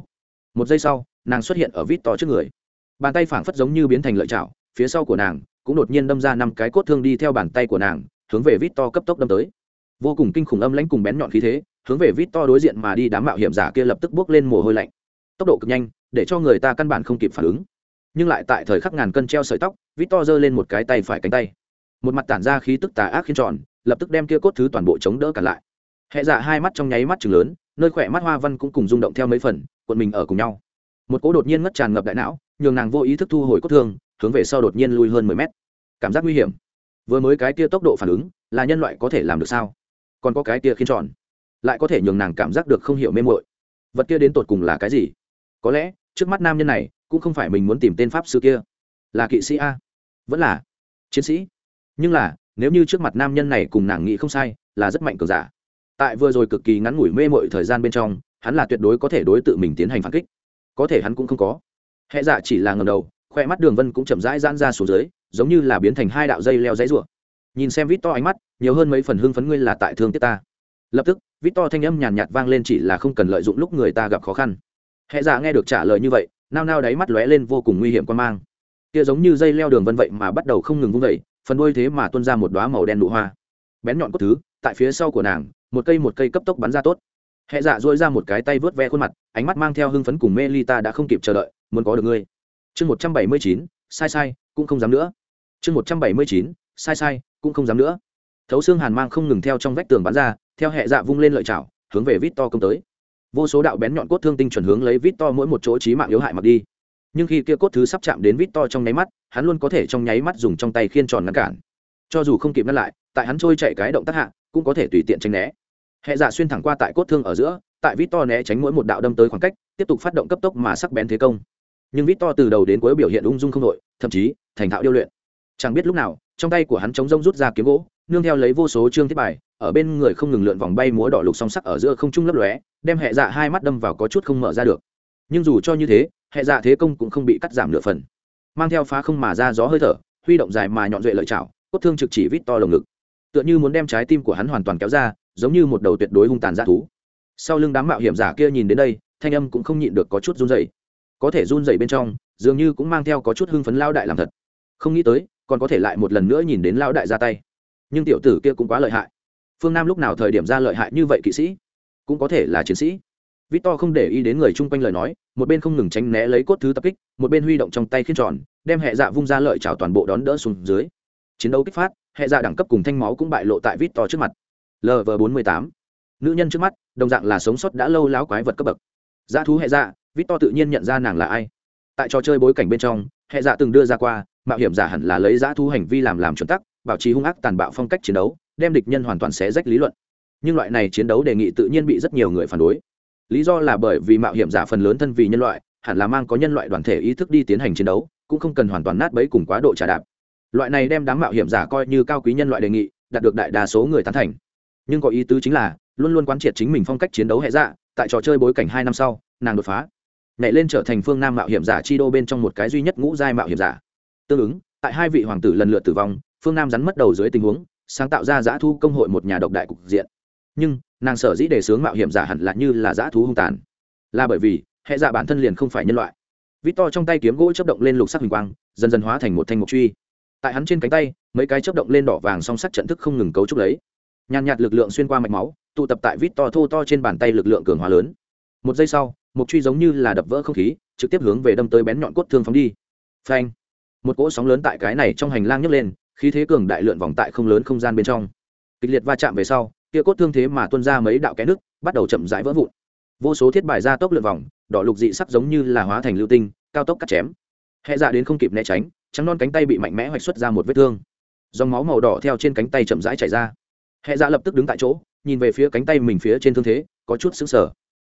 Một giây sau, nàng xuất hiện ở vít to trước người. Bàn tay phảng phất giống như biến thành lợi chảo, phía sau của nàng cũng đột nhiên đâm ra năm cái cốt thương đi theo bàn tay của nàng, hướng về vít to cấp tốc đâm tới. Vô cùng kinh khủng âm lãnh cùng bén nhọn khí thế, hướng về vít to đối diện mà đi, đám mạo hiểm giả kia lập tức bước lên mồ hôi lạnh. Tốc độ cực nhanh, để cho người ta căn bản không kịp phản ứng nhưng lại tại thời khắc ngàn cân treo sợi tóc vít to giơ lên một cái tay phải cánh tay. Một mặt tản ra khí tức tà ác khiến tròn, lập tức đem kia cốt thứ toàn bộ chống đỡ cả lại. Hệ dạ hai mắt trong nháy mắt chừng lớn, nơi khỏe mắt hoa văn cũng cùng rung động theo mấy phần, cuộn mình ở cùng nhau. Một cỗ đột nhiên ngất tràn ngập đại não, nhường nàng vô ý thức thu hồi cốt thương, hướng về sau đột nhiên lui hơn mười mét. Cảm giác nguy hiểm. Vừa mới cái kia tốc độ phản ứng, là nhân loại có thể làm được sao? Còn có cái kia khiến tròn, lại có thể nhường nàng cảm giác được không hiểu mê mội vật kia đến tột cùng là cái gì? Có lẽ, trước mắt nam nhân này cũng không phải mình muốn tìm tên pháp sư kia. Là kỵ sĩ a. Vẫn là chiến sĩ. Nhưng là, nếu như trước mặt nam nhân này cùng nàng nghĩ không sai, là rất mạnh cường giả. Tại vừa rồi cực kỳ ngắn ngủi mê mội thời gian bên trong, hắn là tuyệt đối có thể đối tự mình tiến hành phản kích. Có thể hắn cũng không có. Hệ dạ chỉ là ngầm đầu, khoe mắt đường vân cũng chậm rãi giãn ra xuống dưới, giống như là biến thành hai đạo dây leo dãy rủa. Nhìn xem vít to ánh mắt, nhiều hơn mấy phần hưng phấn ngươi là tại thương tiết ta. Lập tức vít to thanh âm nhàn nhạt vang lên chỉ là không cần lợi dụng lúc người ta gặp khó khăn. Hệ dạ nghe được trả lời như vậy nao nao đáy mắt lóe lên vô cùng nguy hiểm quan mang. Kia giống như dây leo đường vân vậy mà bắt đầu không ngừng vung vẩy phần đuôi thế mà tuôn ra một đóa màu đen nụ hoa. Bén nhọn cốt thứ, tại phía sau của nàng, một cây một cây cấp tốc bắn ra tốt. Hệ dạ dỗi ra một cái tay vớt ve khuôn mặt, ánh mắt mang theo hưng phấn cùng mê ly ta đã không kịp chờ đợi, muốn có được ngươi. Chương một trăm bảy mươi chín, sai sai, cũng không dám nữa. Chương một trăm bảy mươi chín, sai sai, cũng không dám nữa. Thấu xương hàn mang không ngừng theo trong vách tường bắn ra, theo hệ dạ vung lên lợi chảo, hướng về vít to công tới vô số đạo bén nhọn cốt thương tinh chuẩn hướng lấy vít to mỗi một chỗ trí mạng yếu hại mặc đi. Nhưng khi kia cốt thứ sắp chạm đến vít to trong nháy mắt, hắn luôn có thể trong nháy mắt dùng trong tay khiên tròn ngăn cản. Cho dù không kịp ngăn lại, tại hắn trôi chạy cái động tác hạ, cũng có thể tùy tiện tránh né. Hệ dạ xuyên thẳng qua tại cốt thương ở giữa, tại vít to né tránh mỗi một đạo đâm tới khoảng cách, tiếp tục phát động cấp tốc mà sắc bén thế công. Nhưng vít to từ đầu đến cuối biểu hiện ung dung không đội thậm chí, thành thạo điêu luyện. Chẳng biết lúc nào, trong tay của hắn chống rông rút ra kiếm gỗ, nương theo lấy vô số chương thiết bài ở bên người không ngừng lượn vòng bay múa đỏ lục song sắc ở giữa không trung lấp lóe, đem hệ dạ hai mắt đâm vào có chút không mở ra được. Nhưng dù cho như thế hệ dạ thế công cũng không bị cắt giảm nửa phần. Mang theo phá không mà ra gió hơi thở, huy động dài mà nhọn duệ lợi chảo, cốt thương trực chỉ vít to lồng ngực. Tựa như muốn đem trái tim của hắn hoàn toàn kéo ra, giống như một đầu tuyệt đối hung tàn dã thú. Sau lưng đám mạo hiểm giả kia nhìn đến đây, thanh âm cũng không nhịn được có chút run dày có thể run dày bên trong, dường như cũng mang theo có chút hưng phấn lao đại làm thật. Không nghĩ tới, còn có thể lại một lần nữa nhìn đến lao đại ra tay. Nhưng tiểu tử kia cũng quá lợi hại phương nam lúc nào thời điểm ra lợi hại như vậy kỵ sĩ? Cũng có thể là chiến sĩ. Victor không để ý đến người chung quanh lời nói, một bên không ngừng tránh né lấy cốt thứ tập kích, một bên huy động trong tay khiên tròn, đem hệ dạ vung ra lợi chảo toàn bộ đón đỡ xuống dưới. Chiến đấu kích phát, hệ dạ đẳng cấp cùng thanh máu cũng bại lộ tại vít to trước mặt. Lv bốn mươi tám. Nữ nhân trước mắt, đồng dạng là sống sót đã lâu láo quái vật cấp bậc. Dã thú hệ dạ vít to tự nhiên nhận ra nàng là ai. Tại trò chơi bối cảnh bên trong, hệ dạ từng đưa ra qua, mạo hiểm giả hẳn là lấy dã thú hành vi làm làm chuẩn tắc, bảo trì hung ác tàn bạo phong cách chiến đấu đem địch nhân hoàn toàn xé rách lý luận. Nhưng loại này chiến đấu đề nghị tự nhiên bị rất nhiều người phản đối. Lý do là bởi vì mạo hiểm giả phần lớn thân vì nhân loại, hẳn là mang có nhân loại đoàn thể ý thức đi tiến hành chiến đấu, cũng không cần hoàn toàn nát bấy cùng quá độ trả đạp. Loại này đem đám mạo hiểm giả coi như cao quý nhân loại đề nghị, đạt được đại đa số người tán thành. Nhưng có ý tứ chính là, luôn luôn quán triệt chính mình phong cách chiến đấu hệ dạ tại trò chơi bối cảnh hai năm sau, nàng đột phá. Nhảy lên trở thành phương nam mạo hiểm giả chi đô bên trong một cái duy nhất ngũ giai mạo hiểm giả. Tương ứng, tại hai vị hoàng tử lần lượt tử vong, phương nam rắn mất đầu dưới tình huống sáng tạo ra giã thu công hội một nhà độc đại cục diện. Nhưng, nàng sở dĩ đề xướng mạo hiểm giả hẳn là như là giã thú hung tàn. Là bởi vì, hệ giả bản thân liền không phải nhân loại. Vít to trong tay kiếm gỗ chấp động lên lục sắc huỳnh quang, dần dần hóa thành một thanh mục truy. Tại hắn trên cánh tay, mấy cái chấp động lên đỏ vàng song sắc trận thức không ngừng cấu trúc lấy. Nhàn nhạt lực lượng xuyên qua mạch máu, tụ tập tại vít to thô to trên bàn tay lực lượng cường hóa lớn. Một giây sau, mục truy giống như là đập vỡ không khí, trực tiếp hướng về đâm tới bén nhọn cốt thương phóng đi. Phanh! Một cỗ sóng lớn tại cái này trong hành lang nhấc lên khí thế cường đại lượn vòng tại không lớn không gian bên trong. Kịch liệt va chạm về sau, kia cốt thương thế mà tuôn ra mấy đạo kẽ nước bắt đầu chậm rãi vỡ vụn. Vô số thiết bài ra tốc lượn vòng, đỏ lục dị sắc giống như là hóa thành lưu tinh, cao tốc cắt chém. Hệ dạ đến không kịp né tránh, trắng non cánh tay bị mạnh mẽ hoạch xuất ra một vết thương. Dòng máu màu đỏ theo trên cánh tay chậm rãi chảy ra. Hệ dạ lập tức đứng tại chỗ, nhìn về phía cánh tay mình phía trên thương thế, có chút xứng sở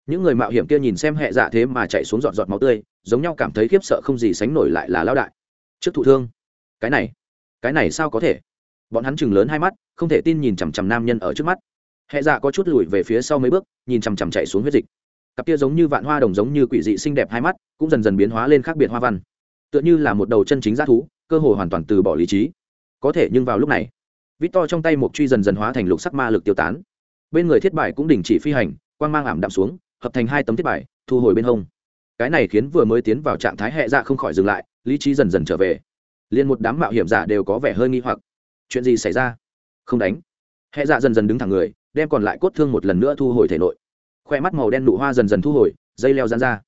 những người mạo hiểm kia nhìn xem hệ dạ thế mà chạy xuống giọt giọt máu tươi, giống nhau cảm thấy khiếp sợ không gì sánh nổi lại là lao đại. Trước thụ thương. Cái này cái này sao có thể? Bọn hắn chừng lớn hai mắt, không thể tin nhìn chằm chằm nam nhân ở trước mắt. Hệ dạ có chút lùi về phía sau mấy bước, nhìn chằm chằm chạy xuống huyết dịch. Cặp kia giống như vạn hoa đồng giống như quỷ dị xinh đẹp hai mắt, cũng dần dần biến hóa lên khác biệt hoa văn. Tựa như là một đầu chân chính g thú, cơ hồ hoàn toàn từ bỏ lý trí. Có thể nhưng vào lúc này vít to trong tay một truy dần dần hóa thành lục sắc ma lực tiêu tán. Bên người thiết bài cũng đình chỉ phi hành, quang mang ảm đạm xuống, hợp thành hai tấm thiết bài, thu hồi bên hông. Cái này khiến vừa mới tiến vào trạng thái hệ dạ không khỏi dừng lại, lý trí dần dần trở về liền một đám mạo hiểm giả đều có vẻ hơi nghi hoặc. Chuyện gì xảy ra? Không đánh. Hệ dạ dần dần đứng thẳng người, đem còn lại cốt thương một lần nữa thu hồi thể nội. Khoe mắt màu đen nụ hoa dần dần thu hồi, dây leo dán ra.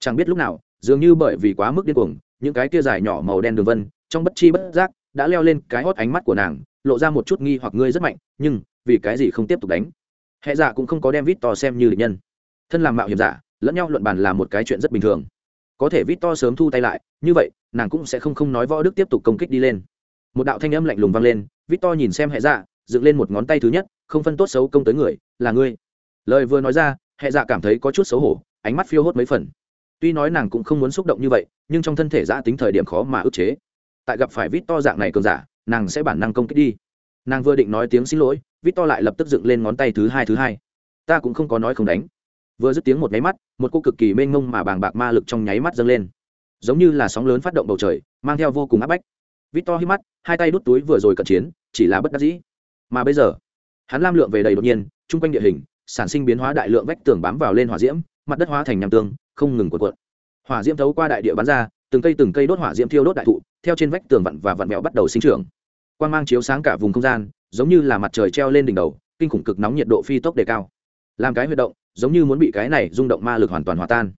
Chẳng biết lúc nào, dường như bởi vì quá mức điên cuồng, những cái kia dài nhỏ màu đen đường vân, trong bất chi bất giác, đã leo lên cái hót ánh mắt của nàng, lộ ra một chút nghi hoặc ngươi rất mạnh, nhưng, vì cái gì không tiếp tục đánh? Hệ dạ cũng không có đem vít to xem như lịch nhân. Thân làm mạo hiểm giả, lẫn nhau luận bàn là một cái chuyện rất bình thường có thể vít to sớm thu tay lại, như vậy, nàng cũng sẽ không không nói võ đức tiếp tục công kích đi lên. Một đạo thanh âm lạnh lùng vang lên vít to nhìn xem hệ dạ dựng lên một ngón tay thứ nhất, không phân tốt xấu công tới người, là ngươi. Lời vừa nói ra, hệ dạ cảm thấy có chút xấu hổ, ánh mắt phiêu hốt mấy phần. Tuy nói nàng cũng không muốn xúc động như vậy, nhưng trong thân thể giã tính thời điểm khó mà ức chế. Tại gặp phải vít to dạng này cường giả, nàng sẽ bản năng công kích đi. Nàng vừa định nói tiếng xin lỗi vít to lại lập tức dựng lên ngón tay thứ hai thứ hai. Ta cũng không có nói không đánh vừa dứt tiếng một nháy mắt, một cô cực kỳ mênh mông mà bàng bạc ma lực trong nháy mắt dâng lên. Giống như là sóng lớn phát động bầu trời, mang theo vô cùng áp bách. Vít to hít mắt, hai tay đút túi vừa rồi cận chiến, chỉ là bất đắc dĩ. Mà bây giờ, hắn lam lượng về đầy đột nhiên, chung quanh địa hình, sản sinh biến hóa đại lượng vách tường bám vào lên hỏa diễm, mặt đất hóa thành nham tương, không ngừng cuộn cuộn. Hỏa diễm thấu qua đại địa bắn ra, từng cây từng cây đốt hỏa diễm thiêu đốt đại thụ, theo trên vách tường vặn và vặn vẹo bắt đầu sinh trưởng. Quan g mang chiếu sáng cả vùng không gian, giống như là mặt trời treo lên đỉnh đầu, kinh khủng cực nóng nhiệt độ phi tốc đề cao. Làm cái huy động giống như muốn bị cái này rung động ma lực hoàn toàn hòa tan.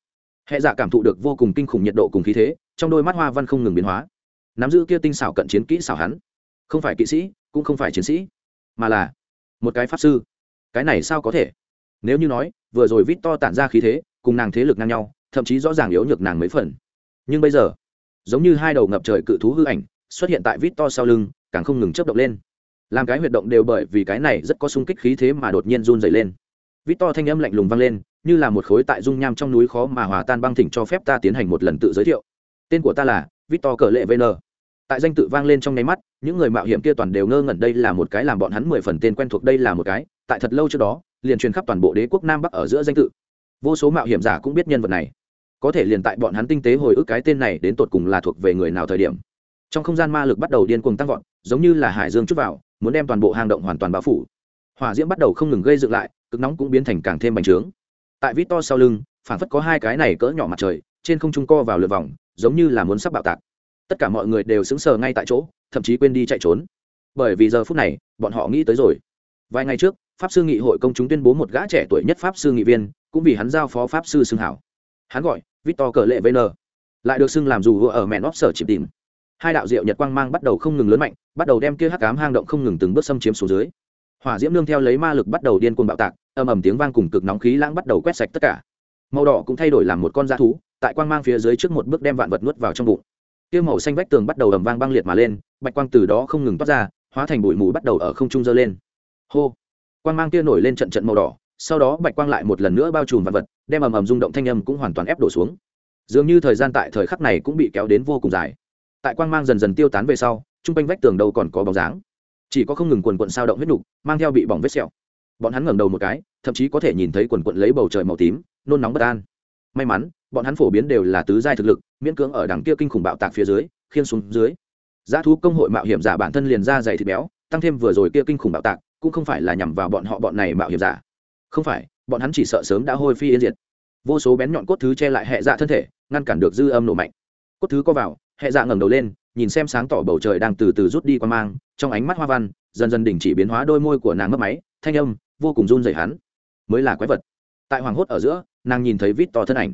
Hệ dạ cảm thụ được vô cùng kinh khủng nhiệt độ cùng khí thế, trong đôi mắt hoa văn không ngừng biến hóa. Nắm giữ kia tinh xảo cận chiến kỹ xảo hắn. Không phải kỵ sĩ, cũng không phải chiến sĩ, mà là một cái pháp sư. Cái này sao có thể? Nếu như nói, vừa rồi vít to tản ra khí thế, cùng nàng thế lực ngang nhau, thậm chí rõ ràng yếu nhược nàng mấy phần. Nhưng bây giờ, giống như hai đầu ngập trời cự thú hư ảnh, xuất hiện tại vít to sau lưng, càng không ngừng chấp động lên. Làm cái huyệt động đều bởi vì cái này rất có sung kích khí thế mà đột nhiên run dày lên vít to thanh âm lạnh lùng vang lên, như là một khối tại dung nham trong núi khó mà hòa tan băng thỉnh cho phép ta tiến hành một lần tự giới thiệu. Tên của ta là vít to cờ lệ vn tại danh tự vang lên trong nháy mắt, những người mạo hiểm kia toàn đều ngơ ngẩn đây là một cái làm bọn hắn mười phần tên quen thuộc đây là một cái, tại thật lâu trước đó, liền truyền khắp toàn bộ đế quốc nam bắc ở giữa danh tự. Vô số mạo hiểm giả cũng biết nhân vật này. Có thể liền tại bọn hắn tinh tế hồi ức cái tên này đến tột cùng là thuộc về người nào thời điểm. Trong không gian ma lực bắt đầu điên cuồng tăng vọt, giống như là hải dương chút vào, muốn đem toàn bộ hang động hoàn toàn bao phủ. Hỏa diễm bắt đầu không ngừng gây dựng lại cực nóng cũng biến thành càng thêm bành trướng. Tại vít to sau lưng phản phất có hai cái này cỡ nhỏ mặt trời, trên không trung co vào lượt vòng, giống như là muốn sắp bạo tạc. Tất cả mọi người đều sững sờ ngay tại chỗ, thậm chí quên đi chạy trốn. Bởi vì giờ phút này, bọn họ nghĩ tới rồi. Vài ngày trước, pháp sư nghị hội công chúng tuyên bố một gã trẻ tuổi nhất pháp sư nghị viên, cũng vì hắn giao phó pháp sư xưng hảo. Hắn gọi, victor cờ lệ vn lại được xưng làm dù ở mẹn óp sở chịp tìm. Hai đạo diệu nhật quang mang bắt đầu không ngừng lớn mạnh, bắt đầu đem kia hắc cám hang động không ngừng từng bước xâm chiếm xuống dưới hỏa diễm nương theo lấy ma lực bắt đầu điên cuồng bạo tạc, ầm ầm tiếng vang cùng cực nóng khí lãng bắt đầu quét sạch tất cả. Màu đỏ cũng thay đổi làm một con da thú, tại quang mang phía dưới trước một bước đem vạn vật nuốt vào trong bụng. Tiêu màu xanh vách tường bắt đầu ầm vang băng liệt mà lên, bạch quang từ đó không ngừng toát ra, hóa thành bụi mù bắt đầu ở không trung dơ lên. Hô! Quang mang kia nổi lên trận trận màu đỏ, sau đó bạch quang lại một lần nữa bao trùm vạn vật, đem ầm ầm rung động thanh âm cũng hoàn toàn ép đổ xuống. Dường như thời gian tại thời khắc này cũng bị kéo đến vô cùng dài. Tại quang mang dần dần tiêu tán về sau chung quanh vách tường đâu còn có bóng dáng chỉ có không ngừng quần quận sao động huyết đục mang theo bị bỏng vết sẹo. Bọn hắn ngẩng đầu một cái, thậm chí có thể nhìn thấy quần quận lấy bầu trời màu tím, nôn nóng bất an. May mắn, bọn hắn phổ biến đều là tứ giai thực lực, miễn cưỡng ở đằng kia kinh khủng bạo tạc phía dưới, khiên xuống dưới. Giá thú công hội mạo hiểm giả bản thân liền ra dày thịt béo, tăng thêm vừa rồi kia kinh khủng bạo tạc, cũng không phải là nhằm vào bọn họ bọn này mạo hiểm giả. Không phải, bọn hắn chỉ sợ sớm đã hôi phi yên diệt. Vô số bén nhọn cốt thứ che lại hệ dạ thân thể, ngăn cản được dư âm nổ mạnh. Cốt thứ có vào, hệ dạ ngẩng đầu lên nhìn xem sáng tỏ bầu trời đang từ từ rút đi qua mang, trong ánh mắt hoa văn, dần dần đình chỉ biến hóa đôi môi của nàng mất máy, thanh âm vô cùng run dày hắn. Mới là quái vật. Tại hoàng hốt ở giữa, nàng nhìn thấy vít to thân ảnh.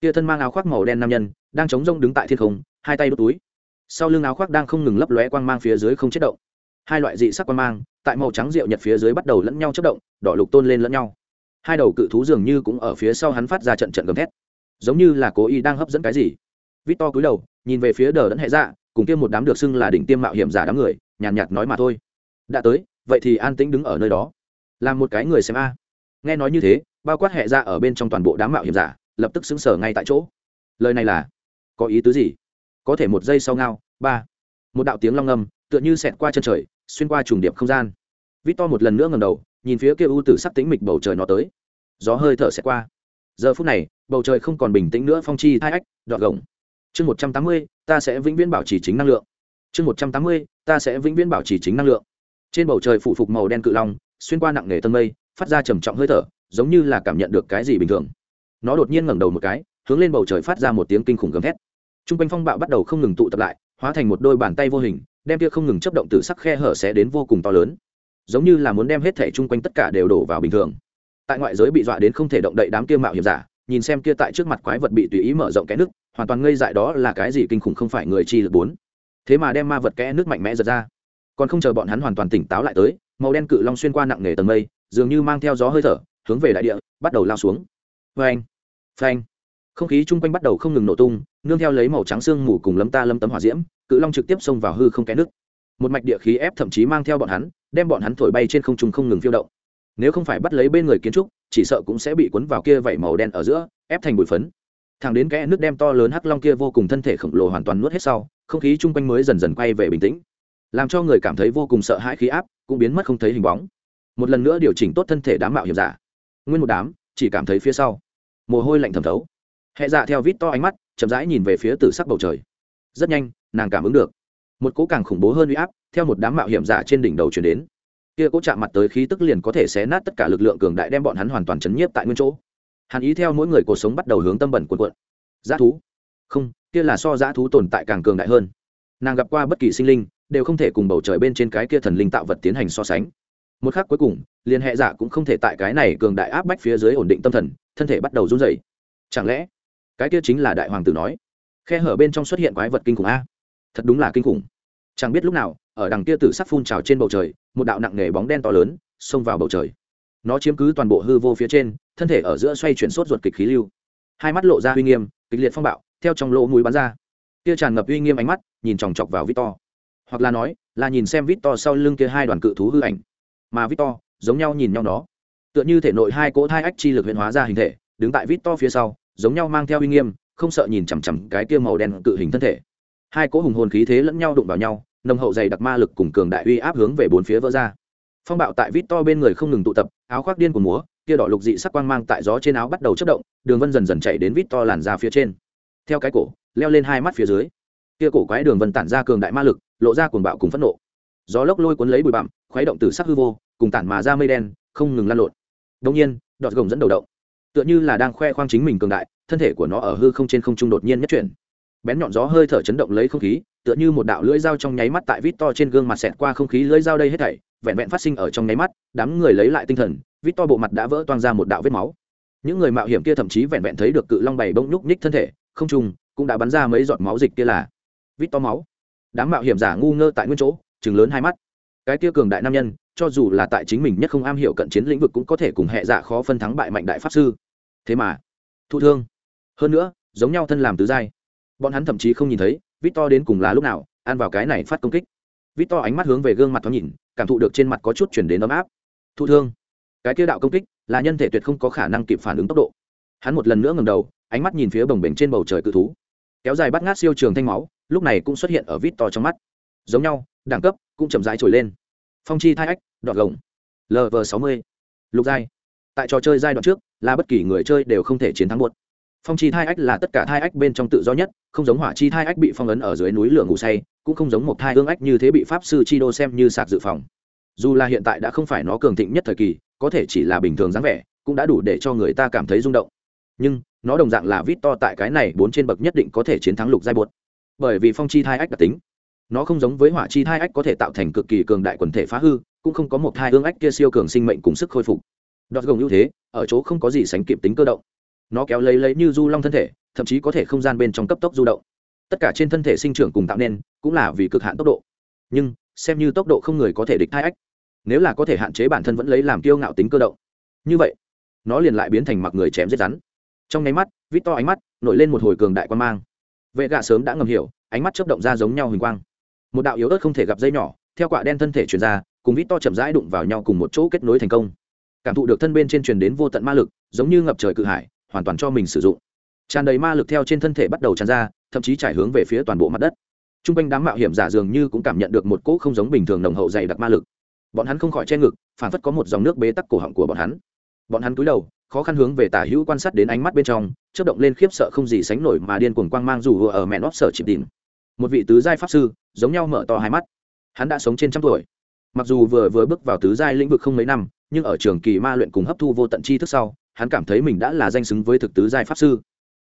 Kia thân mang áo khoác màu đen nam nhân, đang chống rông đứng tại thiên không, hai tay đốt túi. Sau lưng áo khoác đang không ngừng lấp lóe quang mang phía dưới không chết động. Hai loại dị sắc quang mang, tại màu trắng rượu nhật phía dưới bắt đầu lẫn nhau chất động, đỏ lục tôn lên lẫn nhau. Hai đầu cự thú dường như cũng ở phía sau hắn phát ra trận trận gầm thét. Giống như là cố ý đang hấp dẫn cái gì. Vít to cúi đầu, nhìn về phía đờ đẫn hệ dạ cùng kia một đám được xưng là đỉnh tiêm mạo hiểm giả đám người nhàn nhạt, nhạt nói mà thôi. Đã tới vậy thì an tĩnh đứng ở nơi đó. Làm một cái người xem a. Nghe nói như thế bao quát hệ ra ở bên trong toàn bộ đám mạo hiểm giả lập tức xứng sở ngay tại chỗ. Lời này là có ý tứ gì? Có thể một giây sau ngao ba. Một đạo tiếng long ngâm tựa như xẹt qua chân trời xuyên qua trùng điệp không gian. Vít to một lần nữa ngầm đầu nhìn phía kia u tử sắc tĩnh mịch bầu trời nó tới. Gió hơi thở xẹt qua. Giờ phút này bầu trời không còn bình tĩnh nữa phong chi hai ách đọt gồng. Chương một trăm tám mươi ta sẽ vĩnh viễn bảo trì chính năng lượng. Chương một trăm tám mươi, ta sẽ vĩnh viễn bảo trì chính năng lượng. Trên bầu trời phụ phục màu đen cự long, xuyên qua nặng nề tân mây, phát ra trầm trọng hơi thở, giống như là cảm nhận được cái gì bình thường. Nó đột nhiên ngẩng đầu một cái, hướng lên bầu trời phát ra một tiếng kinh khủng gầm thét. T r u n g quanh phong bạo bắt đầu không ngừng tụ tập lại, hóa thành một đôi bàn tay vô hình, đem kia không ngừng chấp động từ sắc khe hở sẽ đến vô cùng to lớn. Giống như là muốn đem hết thẻ chung quanh tất cả đều đổ vào bình thường. Tại ngoại giới bị dọa đến không thể động đậy đám kia mạo hiểm giả nhìn xem kia tại trước mặt quái vật bị tùy ý mở rộng cái nước, hoàn toàn ngây dại đó là cái gì kinh khủng không phải người chi lực bốn. Thế mà đem ma vật kẽ nước mạnh mẽ giật ra. Còn không chờ bọn hắn hoàn toàn tỉnh táo lại tới, màu đen cự long xuyên qua nặng nề tầng mây, dường như mang theo gió hơi thở, hướng về đại địa, bắt đầu lao xuống. Phanh phanh. Không khí chung quanh bắt đầu không ngừng nổ tung, nương theo lấy màu trắng xương mù cùng lấm ta lấm tấm hỏa diễm, cự long trực tiếp xông vào hư không kẽ nước. Một mạch địa khí ép thậm chí mang theo bọn hắn, đem bọn hắn thổi bay trên không trung không ngừng phiêu động nếu không phải bắt lấy bên người kiến trúc, chỉ sợ cũng sẽ bị cuốn vào kia vảy màu đen ở giữa, ép thành bụi phấn. Thẳng đến kẽ nước đem to lớn hắc long kia vô cùng thân thể khổng lồ hoàn toàn nuốt hết sau, không khí chung quanh mới dần dần quay về bình tĩnh. Làm cho người cảm thấy vô cùng sợ hãi khí áp, cũng biến mất không thấy hình bóng. Một lần nữa điều chỉnh tốt thân thể đám mạo hiểm giả. Nguyên một đám, chỉ cảm thấy phía sau, mồ hôi lạnh thẩm thấu. Hẹ dạ theo vít to ánh mắt, chậm rãi nhìn về phía tử sắc bầu trời. Rất nhanh, nàng cảm ứng được. Một cỗ càng khủng bố hơn uy áp, theo một đám mạo hiểm giả trên đỉnh đầu chuyển đến kia cố chạm mặt tới khí tức liền có thể xé nát tất cả lực lượng cường đại đem bọn hắn hoàn toàn chấn nhiếp tại nguyên chỗ. Hàn ý theo mỗi người cuộc sống bắt đầu hướng tâm bẩn cuộn cuộn. Giá thú? Không, kia là so giá thú tồn tại càng cường đại hơn. Nàng gặp qua bất kỳ sinh linh, đều không thể cùng bầu trời bên trên cái kia thần linh tạo vật tiến hành so sánh. Một khắc cuối cùng liên hệ giả cũng không thể tại cái này cường đại áp bách phía dưới ổn định tâm thần, thân thể bắt đầu run rẩy. Chẳng lẽ, cái kia chính là đại hoàng tử nói? Khe hở bên trong xuất hiện quái vật kinh khủng a. Thật đúng là kinh khủng chẳng biết lúc nào, ở đằng kia tử sắc phun trào trên bầu trời, một đạo nặng nề bóng đen to lớn xông vào bầu trời. Nó chiếm cứ toàn bộ hư vô phía trên, thân thể ở giữa xoay chuyển sốt ruột kịch khí lưu. Hai mắt lộ ra uy nghiêm, kịch liệt phong bạo, theo trong lỗ mũi bắn ra. Kia tràn ngập uy nghiêm ánh mắt, nhìn chòng chọc vào victor. Hoặc là nói, là nhìn xem victor sau lưng kia hai đoàn cự thú hư ảnh. Mà victor, giống nhau nhìn nhau nó. Tựa như thể nội hai cỗ thai ách chi lực huyện hóa ra hình thể, đứng tại victor phía sau, giống nhau mang theo uy nghiêm, không sợ nhìn chằm chằm cái kia màu đen cự hình thân thể hai cỗ hùng hồn khí thế lẫn nhau đụng vào nhau, nồng hậu dày đặc ma lực cùng cường đại uy áp hướng về bốn phía vỡ ra. Phong bạo tại vít bên người không ngừng tụ tập, áo khoác điên của múa kia đỏ lục dị sắc quang mang tại gió trên áo bắt đầu chất động, đường vân dần dần chạy đến vít làn ra phía trên. Theo cái cổ, leo lên hai mắt phía dưới. Kia cổ quái đường vân tản ra cường đại ma lực, lộ ra cuồng bạo cùng phẫn nộ. Gió lốc lôi cuốn lấy bụi bặm, khuấy động từ sắc hư vô, cùng tản mà ra mây đen, không ngừng lan lộn. Đông nhiên, đọt gồng dẫn đầu động. Tựa như là đang khoe khoang chính mình cường đại, thân thể của nó ở hư không trên không trung đột nhiên nhất chuyển bén nhọn gió hơi thở chấn động lấy không khí, tựa như một đạo lưỡi dao trong nháy mắt tại vít to trên gương mặt xẹt qua không khí lưỡi dao đây hết thảy, vẹn vẹn phát sinh ở trong nháy mắt, đám người lấy lại tinh thần vít to bộ mặt đã vỡ toang ra một đạo vết máu. Những người mạo hiểm kia thậm chí vẹn vẹn thấy được cự long bày bông nhúc nhích thân thể, không trùng, cũng đã bắn ra mấy giọt máu dịch kia là vít to máu. Đám mạo hiểm giả ngu ngơ tại nguyên chỗ chừng lớn hai mắt. Cái tia cường đại nam nhân, cho dù là tại chính mình nhất không am hiểu cận chiến lĩnh vực cũng có thể cùng hệ giả khó phân thắng bại mạnh đại pháp sư. Thế mà, thụ thương. Hơn nữa, giống nhau thân làm tứ giai bọn hắn thậm chí không nhìn thấy vít to đến cùng là lúc nào, ăn vào cái này phát công kích. Vít to ánh mắt hướng về gương mặt thoáng nhìn, cảm thụ được trên mặt có chút chuyển đến ấm áp. Thụ thương. Cái kia đạo công kích, là nhân thể tuyệt không có khả năng kịp phản ứng tốc độ. Hắn một lần nữa ngầm đầu, ánh mắt nhìn phía bồng bềnh trên bầu trời cự thú. Kéo dài bắt ngát siêu trường thanh máu, lúc này cũng xuất hiện ở vít to trong mắt. Giống nhau, đẳng cấp cũng chậm rãi trồi lên. Phong chi thai ách đọt gồng. Lv sáu mươi. Lục giai. Tại trò chơi giai đoạn trước, là bất kỳ người chơi đều không thể chiến thắng một phong chi thai ách là tất cả thai ách bên trong tự do nhất, không giống hỏa chi thai ách bị phong ấn ở dưới núi lửa ngủ say, cũng không giống một thai ương ách như thế bị pháp sư chi đô xem như sạc dự phòng. Dù là hiện tại đã không phải nó cường thịnh nhất thời kỳ, có thể chỉ là bình thường dáng vẻ, cũng đã đủ để cho người ta cảm thấy rung động. Nhưng, nó đồng dạng là vít to tại cái này bốn trên bậc nhất định có thể chiến thắng lục giai bột bởi vì phong chi thai ách đặc tính, nó không giống với hỏa chi thai ách có thể tạo thành cực kỳ cường đại quần thể phá hư, cũng không có một thai ương ách kia siêu cường sinh mệnh cùng sức khôi phục. Đọt gồng ưu thế, ở chỗ không có gì sánh kịp tính cơ động nó kéo lấy lấy như du long thân thể, thậm chí có thể không gian bên trong cấp tốc du động. Tất cả trên thân thể sinh trưởng cùng tạo nên, cũng là vì cực hạn tốc độ. Nhưng, xem như tốc độ không người có thể địch thai ách, nếu là có thể hạn chế bản thân vẫn lấy làm kiêu ngạo tính cơ động. Như vậy, nó liền lại biến thành mặc người chém giết rắn. Trong nháy mắt vít to ánh mắt nổi lên một hồi cường đại quan mang. Vệ gạ sớm đã ngầm hiểu, ánh mắt chấp động ra giống nhau huỳnh quang. Một đạo yếu ớt không thể gặp dây nhỏ, theo quạ đen thân thể chuyển ra, cùng vít to chậm rãi đụng vào nhau cùng một chỗ kết nối thành công. Cảm thụ được thân bên trên truyền đến vô tận ma lực, giống như ngập trời cự hải hoàn toàn cho mình sử dụng. Tràn đầy ma lực theo trên thân thể bắt đầu tràn ra, thậm chí trải hướng về phía toàn bộ mặt đất. T r u n g quanh đám mạo hiểm giả dường như cũng cảm nhận được một cỗ không giống bình thường nồng hậu dày đặc ma lực. Bọn hắn không khỏi che ngực, phản phất có một dòng nước bế tắc cổ họng của bọn hắn. Bọn hắn cúi đầu, khó khăn hướng về tả hữu quan sát đến ánh mắt bên trong chất động lên khiếp sợ không gì sánh nổi mà điên cuồng quang mang dù ở mẹ nót sở chịp tìm một vị tứ giai pháp sư, giống nhau mở to hai mắt. Hắn đã sống trên trăm tuổi. Mặc dù vừa vừa bước vào tứ giai lĩnh vực không mấy năm nhưng ở trường kỳ ma luyện cùng hấp thu vô tận chi thức sau, hắn cảm thấy mình đã là danh xứng với thực tứ giai pháp sư.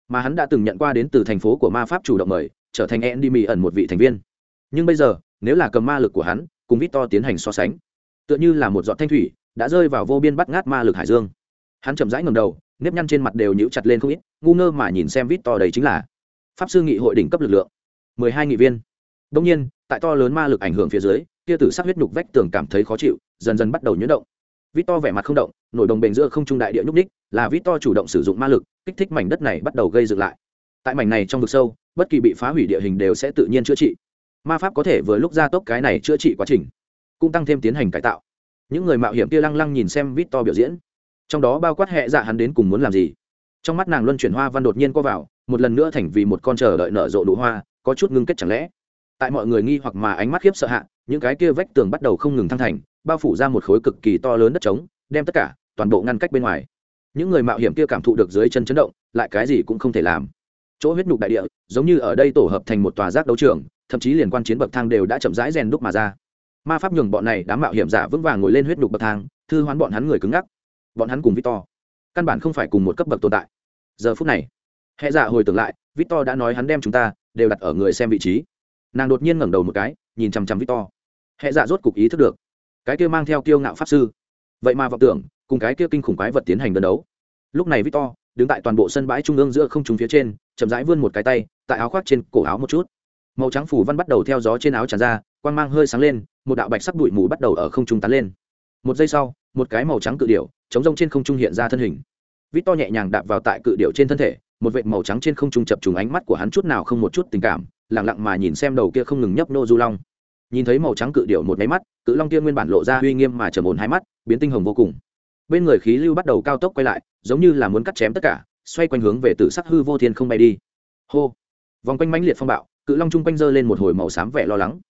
Mà hắn đã từng nhận qua đến từ thành phố của ma pháp chủ động mời, trở thành endymi ẩn một vị thành viên. Nhưng bây giờ, nếu là cầm ma lực của hắn, cùng victor tiến hành so sánh, tựa như là một giọt thanh thủy đã rơi vào vô biên bắt ngát ma lực hải dương. Hắn chậm rãi ngầm đầu, nếp nhăn trên mặt đều nhíu chặt lên không ít, ngu ngơ mà nhìn xem victor đấy chính là pháp sư nghị hội đỉnh cấp lực lượng. Mười hai nghị viên. Đông nhiên, tại to lớn ma lực ảnh hưởng phía dưới, kia tử sắc huyết nhục vách tường cảm thấy khó chịu, dần dần bắt đầu nhuyễn động vít to vẻ mặt không động, nổi đồng bền giữa không trung đại địa nhúc ních là vít to chủ động sử dụng ma lực, kích thích mảnh đất này bắt đầu gây dựng lại. Tại mảnh này trong vực sâu, bất kỳ bị phá hủy địa hình đều sẽ tự nhiên chữa trị. Ma pháp có thể vừa lúc ra tốc cái này chữa trị quá trình, cũng tăng thêm tiến hành cải tạo. Những người mạo hiểm kia lăng lăng nhìn xem vít to biểu diễn. Trong đó bao quát hệ dạ hắn đến cùng muốn làm gì? Trong mắt nàng luân chuyển hoa văn đột nhiên co vào, một lần nữa thành vì một con chờ đợi nở rộ đủ hoa, có chút ngưng kết chẳng lẽ? Tại mọi người nghi hoặc mà ánh mắt khiếp sợ hạ, những cái kia vách tường bắt đầu không ngừng thăng thành bao phủ ra một khối cực kỳ to lớn đất trống, đem tất cả, toàn bộ ngăn cách bên ngoài. Những người mạo hiểm kia cảm thụ được dưới chân chấn động, lại cái gì cũng không thể làm. Chỗ huyết nhục đại địa, giống như ở đây tổ hợp thành một tòa giác đấu trường, thậm chí liền quan chiến bậc thang đều đã chậm rãi rèn đúc mà ra. Ma pháp nhường bọn này đám mạo hiểm giả vững vàng ngồi lên huyết nhục bậc thang, thư hoán bọn hắn người cứng ngắc. Bọn hắn cùng victor, căn bản không phải cùng một cấp bậc tồn tại. Giờ phút này hệ giả dạ hồi tưởng lại, victor đã nói hắn đem chúng ta đều đặt ở người xem vị trí. Nàng đột nhiên ngẩng đầu một cái, nhìn chằm chằm victor. Hệ giả dạ rốt cục ý thức được cái kia mang theo kiêu ngạo pháp sư. Vậy mà vọng tưởng, cùng cái kia kinh khủng quái vật tiến hành đơn đấu. Lúc này victor, đứng tại toàn bộ sân bãi trung ương giữa không trung phía trên, chậm rãi vươn một cái tay, tại áo khoác trên cổ áo một chút. Màu trắng phủ văn bắt đầu theo gió trên áo tràn ra, quang mang hơi sáng lên, một đạo bạch sắc bụi mù bắt đầu ở không trung tán lên. Một giây sau, một cái màu trắng cự điệu chống rông trên không trung hiện ra thân hình. Victor nhẹ nhàng đạp vào tại cự điệu trên thân thể, một vệt màu trắng trên không trung chập trùng ánh mắt của hắn chút nào không một chút tình cảm lẳng lặng mà nhìn xem đầu kia không ngừng nhấp nô du long nhìn thấy màu trắng cự điệu một máy mắt, cự long kia nguyên bản lộ ra uy nghiêm mà trầm ổn hai mắt, biến tinh hồng vô cùng. Bên người khí lưu bắt đầu cao tốc quay lại, giống như là muốn cắt chém tất cả, xoay quanh hướng về tử sắc hư vô thiên không bay đi. Hô! Vòng quanh mãnh liệt phong bạo, cự long chung quanh giơ lên một hồi màu xám vẻ lo lắng.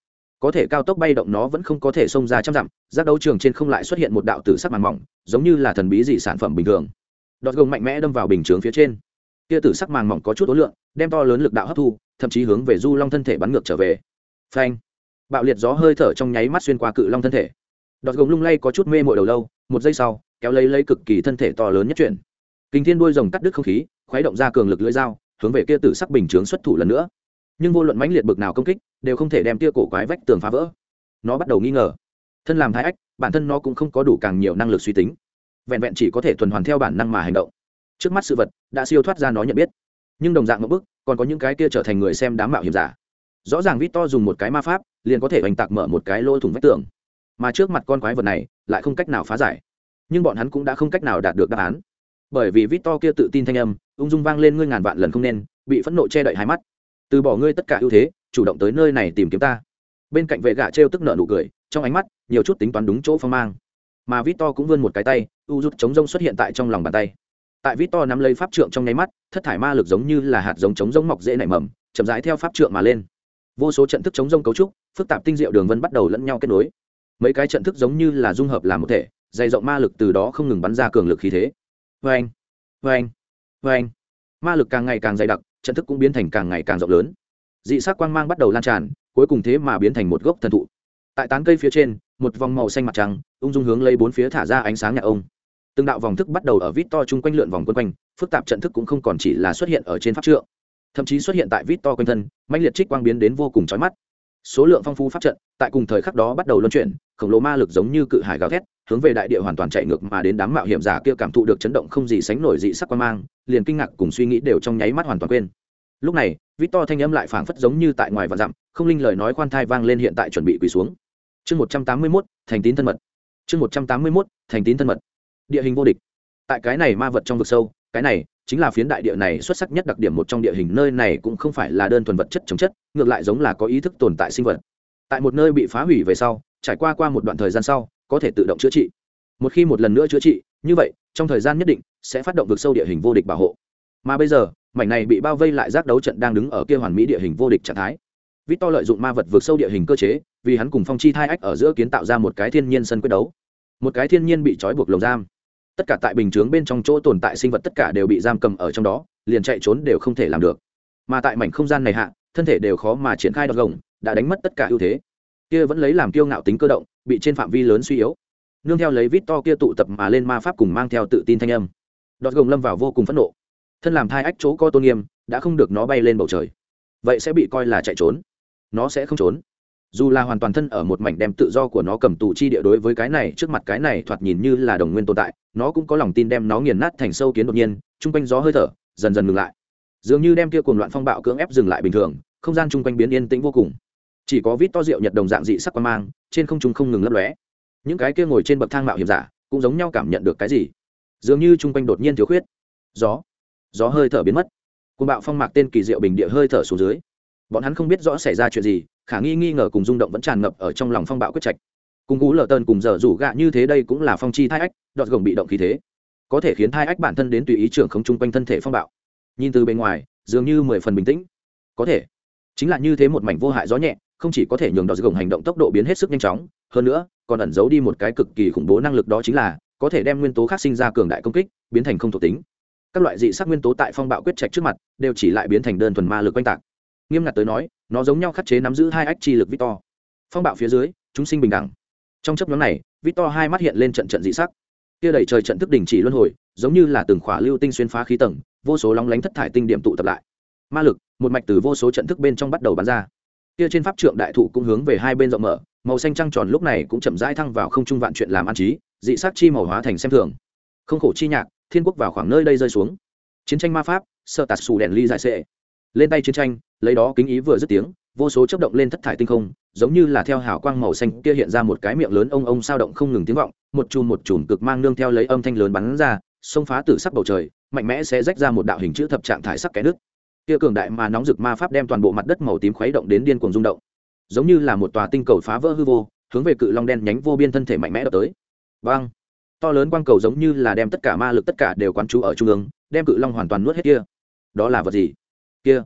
Có thể cao tốc bay động nó vẫn không có thể xông ra trăm dặm, giác đấu trường trên không lại xuất hiện một đạo tử sắc màng mỏng, giống như là thần bí dị sản phẩm bình thường. Đọt gồng mạnh mẽ đâm vào bình chướng phía trên. Kia tử sắc màng mỏng có chút ối lượng, đem to lớn lực đạo hấp thu, thậm chí hướng về du long thân thể bắn ngược trở về. Phanh! Bạo liệt gió hơi thở trong nháy mắt xuyên qua cự long thân thể. Đọt gồng lung lay có chút mê mội đầu lâu, một giây sau, kéo lấy lấy cực kỳ thân thể to lớn nhất chuyển. Kinh thiên đuôi rồng cắt đứt không khí, khuấy động ra cường lực lưỡi dao, hướng về kia tử sắc bình chướng xuất thủ lần nữa. Nhưng vô luận mãnh liệt bực nào công kích, đều không thể đem tia cổ quái vách tường phá vỡ. Nó bắt đầu nghi ngờ. Thân làm thái ách, bản thân nó cũng không có đủ càng nhiều năng lực suy tính. Vẹn vẹn chỉ có thể tuần hoàn theo bản năng mà hành động. Trước mắt sự vật, đã siêu thoát ra nó nhận biết. Nhưng đồng dạng một bức còn có những cái kia trở thành người xem đám mạo hiểm giả. Rõ ràng vít to dùng một cái ma pháp liền có thể oanh tạc mở một cái lỗ thủng vách tường. Mà trước mặt con quái vật này lại không cách nào phá giải. Nhưng bọn hắn cũng đã không cách nào đạt được đáp án. Bởi vì vít to kia tự tin thanh âm, ung dung vang lên ngươi ngàn vạn lần không nên, bị phẫn nộ che đậy hai mắt. Từ bỏ ngươi tất cả ưu thế, chủ động tới nơi này tìm kiếm ta. Bên cạnh vệ gạ t tức nợ nụ cười, trong ánh mắt, nhiều chút tính toán đúng chỗ phong mang. Mà vít to cũng vươn một cái tay, u rút chống rông xuất hiện tại trong lòng bàn tay. Tại vít to nắm lấy pháp trượng trong nháy mắt, thất thải ma lực giống như là hạt giống chống rông mọc dễ nảy mầm, chậm rãi theo pháp trượng mà lên vô số trận thức chống rông cấu trúc, phức tạp tinh diệu đường vân bắt đầu lẫn nhau kết nối. Mấy cái trận thức giống như là dung hợp làm một thể, dày rộng ma lực từ đó không ngừng bắn ra cường lực khí thế. Vê anh vê anh vê anh ma lực càng ngày càng dày đặc, trận thức cũng biến thành càng ngày càng rộng lớn. Dị sắc quang mang bắt đầu lan tràn, cuối cùng thế mà biến thành một gốc thần thụ. Tại tán cây phía trên, một vòng màu xanh mặt trắng ung dung hướng lấy bốn phía thả ra ánh sáng nhà ông. Từng đạo vòng thức bắt đầu ở vít to chung quanh lượn vòng quân quanh, phức tạp trận thức cũng không còn chỉ là xuất hiện ở trên pháp trượng thậm chí xuất hiện tại vít to quanh thân mạnh liệt trích quang biến đến vô cùng trói mắt. Số lượng phong phú pháp trận tại cùng thời khắc đó bắt đầu luân chuyển, khổng lồ ma lực giống như cự hải gào thét, hướng về đại địa hoàn toàn chạy ngược mà đến đám mạo hiểm giả kia cảm thụ được chấn động không gì sánh nổi dị sắc quan mang, liền kinh ngạc cùng suy nghĩ đều trong nháy mắt hoàn toàn quên. Lúc này vít to thanh âm lại phảng phất giống như tại ngoài và dặm, không linh lời nói khoan thai vang lên hiện tại chuẩn bị quỳ xuống. Chương một trăm tám mươi mốt, thành tín thân mật. Chương một trăm tám mươi mốt, thành tín thân mật. Địa hình vô địch. Tại cái này ma vật trong vực sâu cái này chính là phiến đại địa này xuất sắc nhất đặc điểm một trong địa hình, nơi này cũng không phải là đơn thuần vật chất chống chất, ngược lại giống là có ý thức tồn tại sinh vật. Tại một nơi bị phá hủy về sau, trải qua qua một đoạn thời gian sau, có thể tự động chữa trị. Một khi một lần nữa chữa trị, như vậy, trong thời gian nhất định sẽ phát động vực sâu địa hình vô địch bảo hộ. Mà bây giờ, mảnh này bị bao vây lại giác đấu trận đang đứng ở kia hoàn mỹ địa hình vô địch trạng thái. Vít to lợi dụng ma vật vượt sâu địa hình cơ chế, vì hắn cùng phong chi thai ách ở giữa kiến tạo ra một cái thiên nhiên sân quyết đấu. Một cái thiên nhiên bị trói buộc lồng giam tất cả tại bình chướng bên trong chỗ tồn tại sinh vật tất cả đều bị giam cầm ở trong đó, liền chạy trốn đều không thể làm được. Mà tại mảnh không gian này hạ, thân thể đều khó mà triển khai đọc gồng, đã đánh mất tất cả ưu thế. Kia vẫn lấy làm kiêu ngạo tính cơ động, bị trên phạm vi lớn suy yếu. Nương theo lấy vít to kia tụ tập mà lên ma pháp cùng mang theo tự tin thanh âm. Đọt gồng lâm vào vô cùng phẫn nộ. Thân làm thai ách chỗ co tôn nghiêm, đã không được nó bay lên bầu trời. Vậy sẽ bị coi là chạy trốn. Nó sẽ không trốn dù là hoàn toàn thân ở một mảnh đem tự do của nó cầm tù chi địa đối với cái này, trước mặt cái này thoạt nhìn như là đồng nguyên tồn tại, nó cũng có lòng tin đem nó nghiền nát thành sâu kiến đột nhiên, chung quanh gió hơi thở dần dần ngừng lại. Dường như đem kia cuồng loạn phong bạo cưỡng ép dừng lại bình thường, không gian chung quanh biến yên tĩnh vô cùng. Chỉ có vít to rượu nhật đồng dạng dị sắc quan mang, trên không trung không ngừng lấp lóe. Những cái kia ngồi trên bậc thang mạo hiểm giả cũng giống nhau cảm nhận được cái gì. Dường như chung quanh đột nhiên thiếu khuyết. Gió. Gió hơi thở biến mất. Côn bạo phong mạc tên kỳ diệu bình địa hơi thở xuống dưới. Bọn hắn không biết rõ xảy ra chuyện gì khả nghi nghi ngờ cùng rung động vẫn tràn ngập ở trong lòng phong bạo quyết trạch. Cùng gú lờ tơn cùng giờ rủ gạ như thế đây cũng là phong chi thai ách, đọt gồng bị động khí thế. Có thể khiến thai ách bản thân đến tùy ý trưởng không chung quanh thân thể phong bạo. Nhìn từ bên ngoài, dường như mười phần bình tĩnh. Có thể. Chính là như thế một mảnh vô hại gió nhẹ, không chỉ có thể nhường đọt gồng hành động tốc độ biến hết sức nhanh chóng, hơn nữa, còn ẩn giấu đi một cái cực kỳ khủng bố năng lực đó chính là, có thể đem nguyên tố khác sinh ra cường đại công kích, biến thành không thuộc tính. Các loại dị sắc nguyên tố tại phong bạo quyết trạch trước mặt, đều chỉ lại biến thành đơn thuần ma lực oanh tạc. Nghiêm ngặt tới nói nó giống nhau khắc chế nắm giữ hai ách chi lực victor. Phong bạo phía dưới, chúng sinh bình đẳng. Trong chấp nhóm này, victor hai mắt hiện lên trận trận dị sắc. Kia đẩy trời trận thức đình chỉ luân hồi, giống như là từng khỏa lưu tinh xuyên phá khí tầng, vô số lóng lánh thất thải tinh điểm tụ tập lại. Ma lực, một mạch từ vô số trận thức bên trong bắt đầu bắn ra. Kia trên pháp trượng đại thụ cũng hướng về hai bên rộng mở, màu xanh trăng tròn lúc này cũng chậm rãi thăng vào không trung vạn chuyện làm an trí, dị sắc chi màu hóa thành xem thường. Không khổ chi nhạc, thiên quốc vào khoảng nơi đây rơi xuống. Chiến tranh ma pháp, sơ tạt xù đèn ly giải sệ lên tay chiến tranh, lấy đó kính ý vừa dứt tiếng, vô số chấp động lên thất thải tinh không, giống như là theo hào quang màu xanh kia hiện ra một cái miệng lớn ông ông sao động không ngừng tiếng vọng, một chùm một chùm cực mang nương theo lấy âm thanh lớn bắn ra, xông phá từ sắc bầu trời, mạnh mẽ sẽ rách ra một đạo hình chữ thập trạng thải sắc cái nước. Kia cường đại mà nóng rực ma pháp đem toàn bộ mặt đất màu tím khuấy động đến điên cuồng rung động. Giống như là một tòa tinh cầu phá vỡ hư vô, hướng về cự long đen nhánh vô biên thân thể mạnh mẽ đập tới. Vang! To lớn quang cầu giống như là đem tất cả ma lực tất cả đều quán trú ở trung ương, đem cự long hoàn toàn nuốt hết kia. Đó là vật gì? Kia,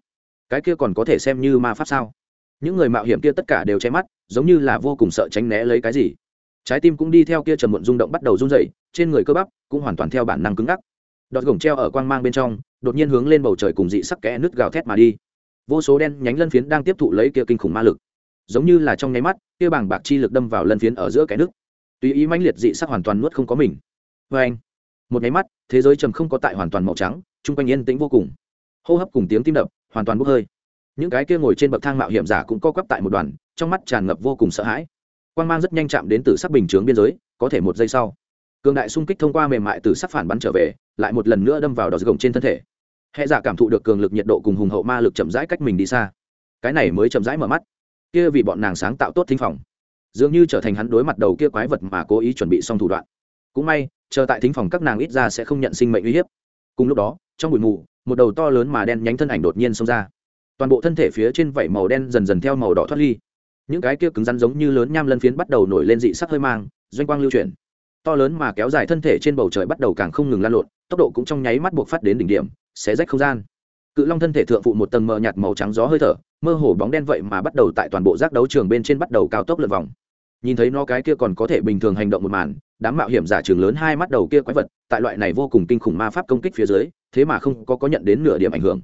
cái kia còn có thể xem như ma pháp sao? Những người mạo hiểm kia tất cả đều che mắt, giống như là vô cùng sợ tránh né lấy cái gì. Trái tim cũng đi theo kia trầm muộn rung động bắt đầu run dậy trên người cơ bắp cũng hoàn toàn theo bản năng cứng ngắc. Đọt gồng treo ở quang mang bên trong, đột nhiên hướng lên bầu trời cùng dị sắc kẽ nứt gào thét mà đi. Vô số đen nhánh lân phiến đang tiếp thụ lấy kia kinh khủng ma lực. Giống như là trong nháy mắt, kia bảng bạc chi lực đâm vào lân phiến ở giữa kẽ nước tùy ý mãnh liệt dị sắc hoàn toàn nuốt không có mình. Vê anh một nháy mắt, thế giới trầm không có tại hoàn toàn màu trắng, chung quanh yên tĩnh vô cùng hô hấp cùng tiếng tim đập, hoàn toàn bốc hơi. Những cái kia ngồi trên bậc thang mạo hiểm giả cũng co quắp tại một đoàn, trong mắt tràn ngập vô cùng sợ hãi. Quan g mang rất nhanh chạm đến từ sắc bình chướng biên giới, có thể một giây sau, cường đại xung kích thông qua mềm mại từ sắc phản bắn trở về, lại một lần nữa đâm vào đỏ gồng trên thân thể. Hệ giả cảm thụ được cường lực nhiệt độ cùng hùng hậu ma lực chậm rãi cách mình đi xa. Cái này mới chậm rãi mở mắt. Kia vì bọn nàng sáng tạo tốt thính phòng. Dường như trở thành hắn đối mặt đầu kia quái vật mà cố ý chuẩn bị xong thủ đoạn. Cũng may, chờ tại thính phòng các nàng ít ra sẽ không nhận sinh mệnh uy hiếp cùng lúc đó, trong bụi mù, một đầu to lớn mà đen nhánh thân ảnh đột nhiên xông ra. Toàn bộ thân thể phía trên vảy màu đen dần dần theo màu đỏ thoát ly. Những cái kia cứng rắn giống như lớn nham lân phiến bắt đầu nổi lên dị sắc hơi mang, doanh quang lưu chuyển. To lớn mà kéo dài thân thể trên bầu trời bắt đầu càng không ngừng lan lộn, tốc độ cũng trong nháy mắt buộc phát đến đỉnh điểm, xé rách không gian. Cự long thân thể thượng phụ một tầng mờ nhạt màu trắng gió hơi thở, mơ hồ bóng đen vậy mà bắt đầu tại toàn bộ giác đấu trường bên trên bắt đầu cao tốc lượt vòng. Nhìn thấy nó cái kia còn có thể bình thường hành động một màn đám mạo hiểm giả trường lớn hai mắt đầu kia quái vật, tại loại này vô cùng kinh khủng ma pháp công kích phía dưới, thế mà không có có nhận đến nửa điểm ảnh hưởng.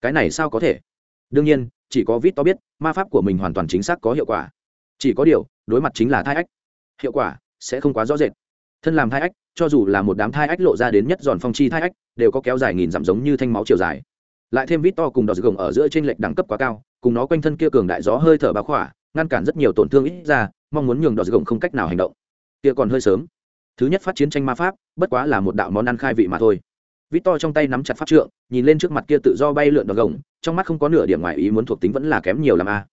Cái này sao có thể? Đương nhiên, chỉ có vít to biết, ma pháp của mình hoàn toàn chính xác có hiệu quả. Chỉ có điều, đối mặt chính là thai ách. Hiệu quả sẽ không quá rõ rệt. Thân làm thai ách, cho dù là một đám thai ách lộ ra đến nhất giòn phong chi thai ách, đều có kéo dài nghìn dặm giống như thanh máu chiều dài. Lại thêm vít to cùng đỏ gồng ở giữa trên lệch đẳng cấp quá cao, cùng nó quanh thân kia cường đại gió hơi thở bá khỏa, ngăn cản rất nhiều tổn thương ít ra, mong muốn nhường đỏ gồng không cách nào hành động kia còn hơi sớm. Thứ nhất phát chiến tranh ma pháp, bất quá là một đạo món ăn khai vị mà thôi. Vít to trong tay nắm chặt pháp trượng, nhìn lên trước mặt kia tự do bay lượn đỏ gồng, trong mắt không có nửa điểm ngoài ý muốn thuộc tính vẫn là kém nhiều làm a.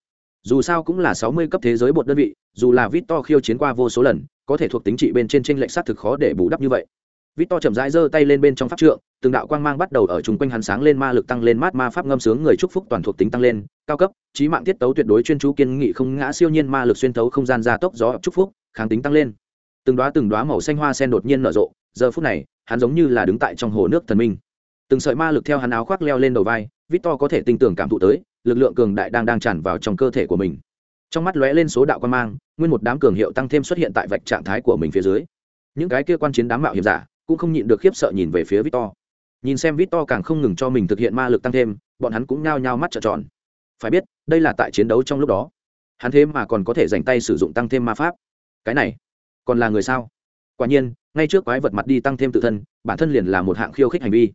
Dù sao cũng là sáu mươi cấp thế giới bột đơn vị, dù là vít to khiêu chiến qua vô số lần, có thể thuộc tính trị bên trên tranh lệch sát thực khó để bù đắp như vậy. Vít to chậm rãi giơ tay lên bên trong pháp trượng, từng đạo quang mang bắt đầu ở chung quanh hắn sáng lên ma lực tăng lên mát ma pháp ngâm sướng người chúc phúc toàn thuộc tính tăng lên, cao cấp trí mạng tiết tấu tuyệt đối chuyên chú kiên nghị không ngã siêu nhiên ma lực xuyên tấu không gian gia tốc gió chúc phúc, kháng tính tăng lên từng đoá từng đoá màu xanh hoa sen đột nhiên nở rộ, giờ phút này, hắn giống như là đứng tại trong hồ nước thần minh. Từng sợi ma lực theo hắn áo khoác leo lên đầu vai vít to có thể tin tưởng cảm thụ tới, lực lượng cường đại đang đang tràn vào trong cơ thể của mình. Trong mắt lóe lên số đạo quan mang, nguyên một đám cường hiệu tăng thêm xuất hiện tại vạch trạng thái của mình phía dưới. Những cái kia quan chiến đám mạo hiểm giả, cũng không nhịn được khiếp sợ nhìn về phía victor. Nhìn xem victor càng không ngừng cho mình thực hiện ma lực tăng thêm, bọn hắn cũng nhao nhao mắt trợn tròn. Phải biết, đây là tại chiến đấu trong lúc đó. Hắn thế mà còn có thể dành tay sử dụng tăng thêm ma pháp. Cái này còn là người sao? Quả nhiên, ngay trước quái vật mặt đi tăng thêm tự thân, bản thân liền là một hạng khiêu khích hành vi.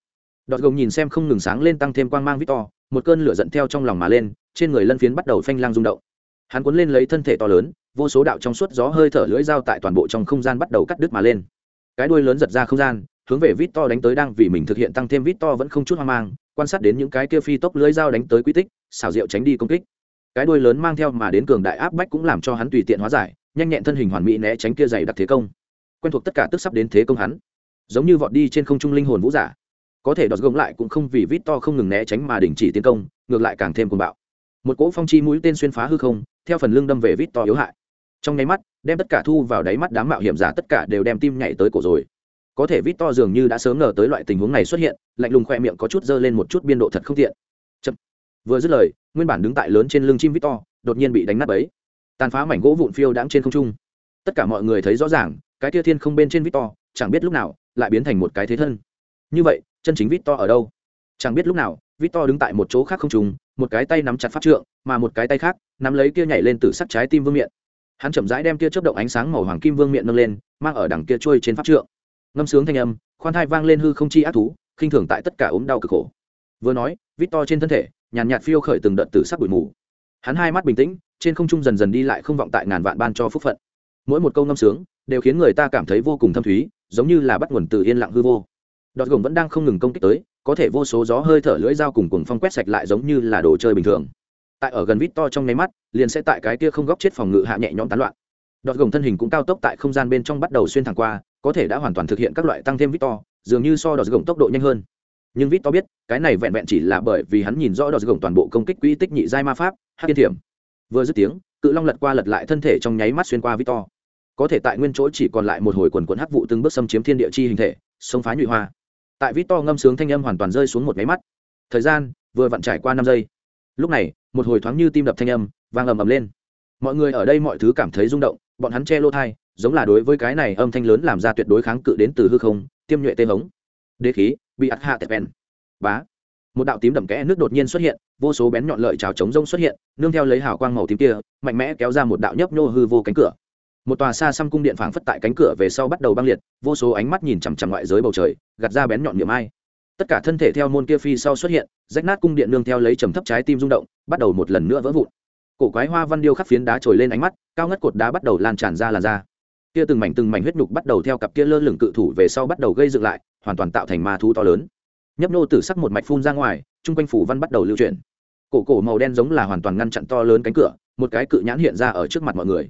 Đọt gồng nhìn xem không ngừng sáng lên tăng thêm quang mang victor, một cơn lửa dẫn theo trong lòng mà lên, trên người lân phiến bắt đầu phanh lang rung động. Hắn cuốn lên lấy thân thể to lớn, vô số đạo trong suốt gió hơi thở lưỡi dao tại toàn bộ trong không gian bắt đầu cắt đứt mà lên. Cái đuôi lớn giật ra không gian, hướng về vít to đánh tới đang vì mình thực hiện tăng thêm vít to vẫn không chút hoang mang, quan sát đến những cái kia phi tốc lưỡi dao đánh tới quy tích, xảo diệu tránh đi công kích. Cái đuôi lớn mang theo mà đến cường đại áp bách cũng làm cho hắn tùy tiện hóa giải nhanh nhẹn thân hình hoàn mỹ né tránh kia dày đặc thế công. Quen thuộc tất cả tức sắp đến thế công hắn. Giống như vọt đi trên không trung linh hồn vũ giả. Có thể đọt gông lại cũng không vì vít to không ngừng né tránh mà đình chỉ tiến công, ngược lại càng thêm cuồng bạo. Một cỗ phong chi mũi tên xuyên phá hư không, theo phần lưng đâm về vít to yếu hại. Trong nháy mắt, đem tất cả thu vào đáy mắt đám mạo hiểm giả tất cả đều đem tim nhảy tới cổ rồi. Có thể vít to dường như đã sớm ngờ tới loại tình huống này xuất hiện, lạnh lùng khoe miệng có chút dơ lên một chút biên độ thật không tiện. Chậm. vừa dứt lời, nguyên bản đứng tại lớn trên lưng chim vít to, đột nhiên bị đánh nát ấy tàn phá mảnh gỗ vụn phiêu đãng trên không trung. Tất cả mọi người thấy rõ ràng, cái tia thiên không bên trên vít to chẳng biết lúc nào, lại biến thành một cái thế thân. Như vậy, chân chính vít to ở đâu? Chẳng biết lúc nào vít to đứng tại một chỗ khác không trùng một cái tay nắm chặt pháp trượng, mà một cái tay khác, nắm lấy kia nhảy lên từ sắt trái tim vương miện. Hắn chậm rãi đem kia chớp động ánh sáng màu hoàng kim vương miện nâng lên, mang ở đằng kia trôi trên pháp trượng. Ngâm sướng thanh âm, khoan thai vang lên hư không chi ác thú, khinh thường tại tất cả ốm đau cực khổ. Vừa nói vít to trên thân thể, nhàn nhạt phiêu khởi từng đợt từ sắc bụi mù hắn hai mắt bình tĩnh, trên không trung dần dần đi lại không vọng tại ngàn vạn ban cho phúc phận. Mỗi một câu ngâm sướng, đều khiến người ta cảm thấy vô cùng thâm thúy, giống như là bắt nguồn từ yên lặng hư vô. Đọt gồng vẫn đang không ngừng công kích tới, có thể vô số gió hơi thở lưỡi dao cùng cùng phong quét sạch lại giống như là đồ chơi bình thường. Tại ở gần vít to trong nháy mắt, liền sẽ tại cái kia không góc chết phòng ngự hạ nhẹ nhõm tán loạn. Đọt gồng thân hình cũng cao tốc tại không gian bên trong bắt đầu xuyên thẳng qua, có thể đã hoàn toàn thực hiện các loại tăng thêm vít to, dường như so đọt gồng tốc độ nhanh hơn nhưng vít to biết, cái này vẹn vẹn chỉ là bởi vì hắn nhìn rõ đọt gồng toàn bộ công kích quỹ tích nhị giai ma pháp hát tiên thiểm. Vừa dứt tiếng, cự long lật qua lật lại thân thể trong nháy mắt xuyên qua vít to. Có thể tại nguyên chỗ chỉ còn lại một hồi quần quần hắc vụ từng bước xâm chiếm thiên địa chi hình thể sông phá nhụy hoa. Tại vít to ngâm sướng thanh âm hoàn toàn rơi xuống một máy mắt. Thời gian, vừa vặn trải qua năm giây. Lúc này, một hồi thoáng như tim đập thanh âm vang ầm ầm lên. Mọi người ở đây mọi thứ cảm thấy rung động, bọn hắn che lô thai, giống là đối với cái này âm thanh lớn làm ra tuyệt đối kháng cự đến từ hư không, tiêm nhuệ tê hống. Đế khí bị ạt hạ tẹp ven bá. Một đạo tím đậm kẽ nước đột nhiên xuất hiện, vô số bén nhọn lợi trào chống rông xuất hiện, nương theo lấy hào quang màu tím kia, mạnh mẽ kéo ra một đạo nhấp nhô hư vô cánh cửa. Một tòa xa xăm cung điện phảng phất tại cánh cửa về sau bắt đầu băng liệt, vô số ánh mắt nhìn chằm chằm ngoại giới bầu trời, gạt ra bén nhọn niệm ai. Tất cả thân thể theo môn kia phi sau xuất hiện, rách nát cung điện nương theo lấy trầm thấp trái tim rung động, bắt đầu một lần nữa vỡ vụn. Cổ quái hoa văn điêu khắc phiến đá trồi lên ánh mắt, cao ngất cột đá bắt đầu lan tràn ra làn ra. kia từng mảnh từng mảnh huyết nhục bắt đầu theo cặp kia lơ lửng cự thủ về sau bắt đầu gây dựng lại hoàn toàn tạo thành ma thú to lớn. Nhấp nô tử sắc một mạch phun ra ngoài, chung quanh phủ văn bắt đầu lưu chuyển. Cổ cổ màu đen giống là hoàn toàn ngăn chặn to lớn cánh cửa, một cái cự nhãn hiện ra ở trước mặt mọi người.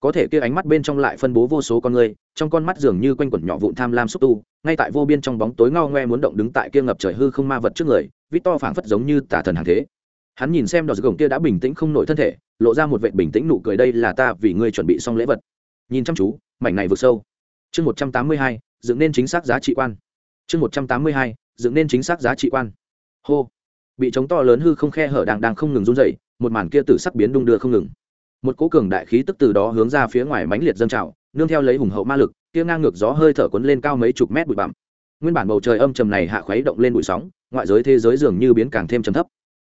Có thể kia ánh mắt bên trong lại phân bố vô số con người, trong con mắt dường như quanh quẩn nhỏ vụn tham lam xúc tu, ngay tại vô biên trong bóng tối ngao ngoe muốn động đứng tại kia ngập trời hư không ma vật trước người, vít to phảng phất giống như tả thần hàng thế. Hắn nhìn xem đỏ gồng kia đã bình tĩnh không nổi thân thể, lộ ra một vệ bình tĩnh nụ cười, đây là ta vì ngươi chuẩn bị xong lễ vật. Nhìn chăm chú, mảnh này vượt sâu. Chương một trăm tám mươi hai, dựng nên chính xác giá trị quan chương một trăm tám mươi hai, dựng nên chính xác giá trị quan. Hô. Bị chống to lớn hư không khe hở đang đang không ngừng run dậy một màn kia tử sắc biến đung đưa không ngừng. Một cố cường đại khí tức từ đó hướng ra phía ngoài mãnh liệt dâng trào, nương theo lấy hùng hậu ma lực, kia ngang ngược gió hơi thở cuốn lên cao mấy chục mét bụi bặm. Nguyên bản bầu trời âm trầm này hạ khuấy động lên bụi sóng, ngoại giới thế giới dường như biến càng thêm trầm thấp.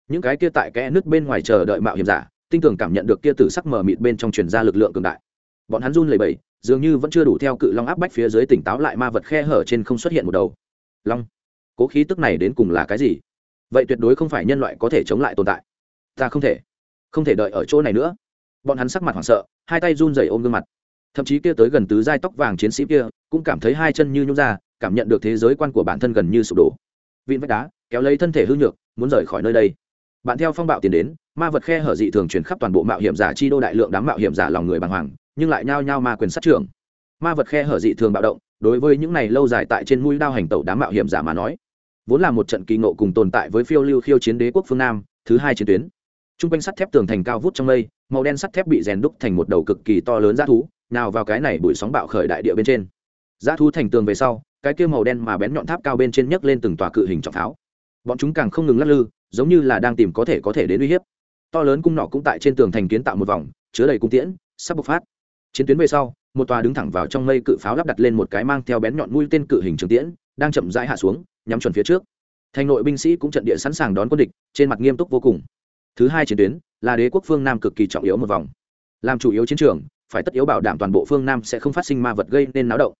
Những cái kia tại kẽ nước bên ngoài chờ đợi mạo hiểm giả, tinh tường cảm nhận được kia tử sắc mờ mịt bên trong truyền ra lực lượng cường đại. Bọn hắn run lẩy bẩy, dường như vẫn chưa đủ theo cự long áp bách phía dưới tỉnh táo lại ma vật khe hở trên không xuất hiện một đầu long. Cố khí tức này đến cùng là cái gì? Vậy tuyệt đối không phải nhân loại có thể chống lại tồn tại. Ta không thể không thể đợi ở chỗ này nữa. Bọn hắn sắc mặt hoảng sợ, hai tay run rẩy ôm gương mặt. Thậm chí kia tới gần tứ giai tóc vàng chiến sĩ kia, cũng cảm thấy hai chân như nhún ra, cảm nhận được thế giới quan của bản thân gần như sụp đổ. Vịn vách đá, kéo lấy thân thể hư nhược, muốn rời khỏi nơi đây. Bạn theo phong bạo tiến đến, ma vật khe hở dị thường truyền khắp toàn bộ mạo hiểm giả chi đô đại lượng đám mạo hiểm giả lòng người bàng hoàng, nhưng lại nhao nhao ma quyền sát trưởng. Ma vật khe hở dị thường bạo động đối với những này lâu dài tại trên mũi đao hành tẩu đám mạo hiểm giả mà nói, vốn là một trận kỳ ngộ cùng tồn tại với phiêu lưu khiêu chiến đế quốc phương nam, thứ hai chiến tuyến. T r u n g quanh sắt thép tường thành cao vút trong mây, màu đen sắt thép bị rèn đúc thành một đầu cực kỳ to lớn g thú, nào vào cái này bụi sóng bạo khởi đại địa bên trên. G thú thành tường về sau, cái kia màu đen mà bén nhọn tháp cao bên trên nhấc lên từng tòa cự hình trọng pháo. Bọn chúng càng không ngừng lắc lư, giống như là đang tìm có thể có thể đến uy hiếp. To lớn cung nọ cũng tại trên tường thành kiến tạo một vòng, chứa đầy cung tiễn, sắp bộc phát. Chiến tuyến về sau một tòa đứng thẳng vào trong mây cự pháo lắp đặt lên một cái mang theo bén nhọn mũi tên cự hình trường tiễn, đang chậm rãi hạ xuống, nhắm chuẩn phía trước. Thành nội binh sĩ cũng trận địa sẵn sàng đón quân địch, trên mặt nghiêm túc vô cùng. Thứ hai chiến tuyến là đế quốc phương nam cực kỳ trọng yếu một vòng. Làm chủ yếu chiến trường, phải tất yếu bảo đảm toàn bộ phương nam sẽ không phát sinh ma vật gây nên náo động.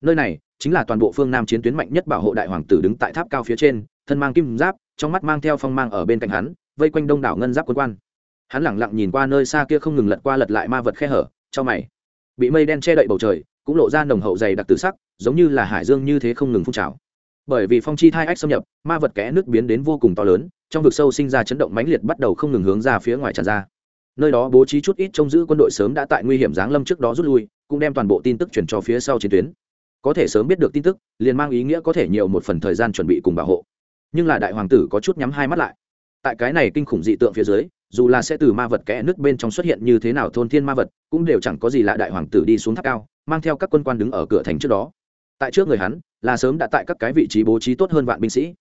Nơi này chính là toàn bộ phương nam chiến tuyến mạnh nhất bảo hộ đại hoàng tử đứng tại tháp cao phía trên, thân mang kim giáp, trong mắt mang theo phong mang ở bên cạnh hắn, vây quanh đông đảo ngân giáp quân quan. Hắn lẳng lặng nhìn qua nơi xa kia không ngừng lật qua lật lại ma vật khe hở, cho mày bị mây đen che đậy bầu trời, cũng lộ ra nồng hậu dày đặc tự sắc, giống như là hải dương như thế không ngừng phun trào. Bởi vì phong chi thai ách xâm nhập, ma vật kẽ nước biến đến vô cùng to lớn, trong vực sâu sinh ra chấn động mãnh liệt bắt đầu không ngừng hướng ra phía ngoài tràn ra. Nơi đó bố trí chút ít trông giữ quân đội sớm đã tại nguy hiểm giáng lâm trước đó rút lui, cũng đem toàn bộ tin tức chuyển cho phía sau chiến tuyến. Có thể sớm biết được tin tức, liền mang ý nghĩa có thể nhiều một phần thời gian chuẩn bị cùng bảo hộ. Nhưng là đại hoàng tử có chút nhắm hai mắt lại. Tại cái này kinh khủng dị tượng phía dưới dù là sẽ từ ma vật kẽ nước bên trong xuất hiện như thế nào thôn thiên ma vật, cũng đều chẳng có gì lạ đại hoàng tử đi xuống tháp cao, mang theo các quân quan đứng ở cửa thành trước đó. Tại trước người hắn, là sớm đã tại các cái vị trí bố trí tốt hơn vạn binh sĩ.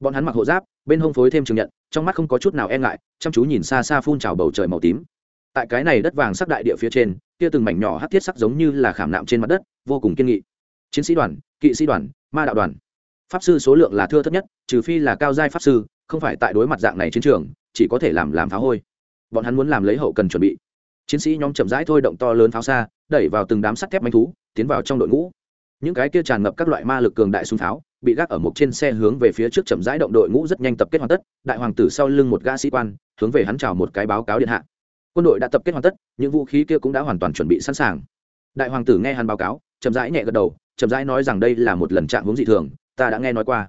Bọn hắn mặc hộ giáp, bên hông phối thêm trường nhận, trong mắt không có chút nào e ngại, chăm chú nhìn xa xa phun trào bầu trời màu tím. Tại cái này đất vàng sắc đại địa phía trên, kia từng mảnh nhỏ hát thiết sắc giống như là khảm nạm trên mặt đất, vô cùng kiên nghị. Chiến sĩ đoàn, kỵ sĩ đoàn, ma đạo đoàn. Pháp sư số lượng là thưa thấp nhất, trừ phi là cao giai pháp sư không phải tại đối mặt dạng này chiến trường, chỉ có thể làm làm phá hôi. Bọn hắn muốn làm lấy hậu cần chuẩn bị. Chiến sĩ nhóm chậm rãi thôi động to lớn pháo xa, đẩy vào từng đám sắt thép manh thú, tiến vào trong đội ngũ. Những cái kia tràn ngập các loại ma lực cường đại súng pháo, bị gác ở một trên xe hướng về phía trước chậm rãi động đội ngũ rất nhanh tập kết hoàn tất, đại hoàng tử sau lưng một gã sĩ quan, hướng về hắn chào một cái báo cáo điện hạ. Quân đội đã tập kết hoàn tất, những vũ khí kia cũng đã hoàn toàn chuẩn bị sẵn sàng. Đại hoàng tử nghe hắn báo cáo, chậm rãi nhẹ gật đầu, chậm rãi nói rằng đây là một lần trạng hướng dị thường, ta đã nghe nói qua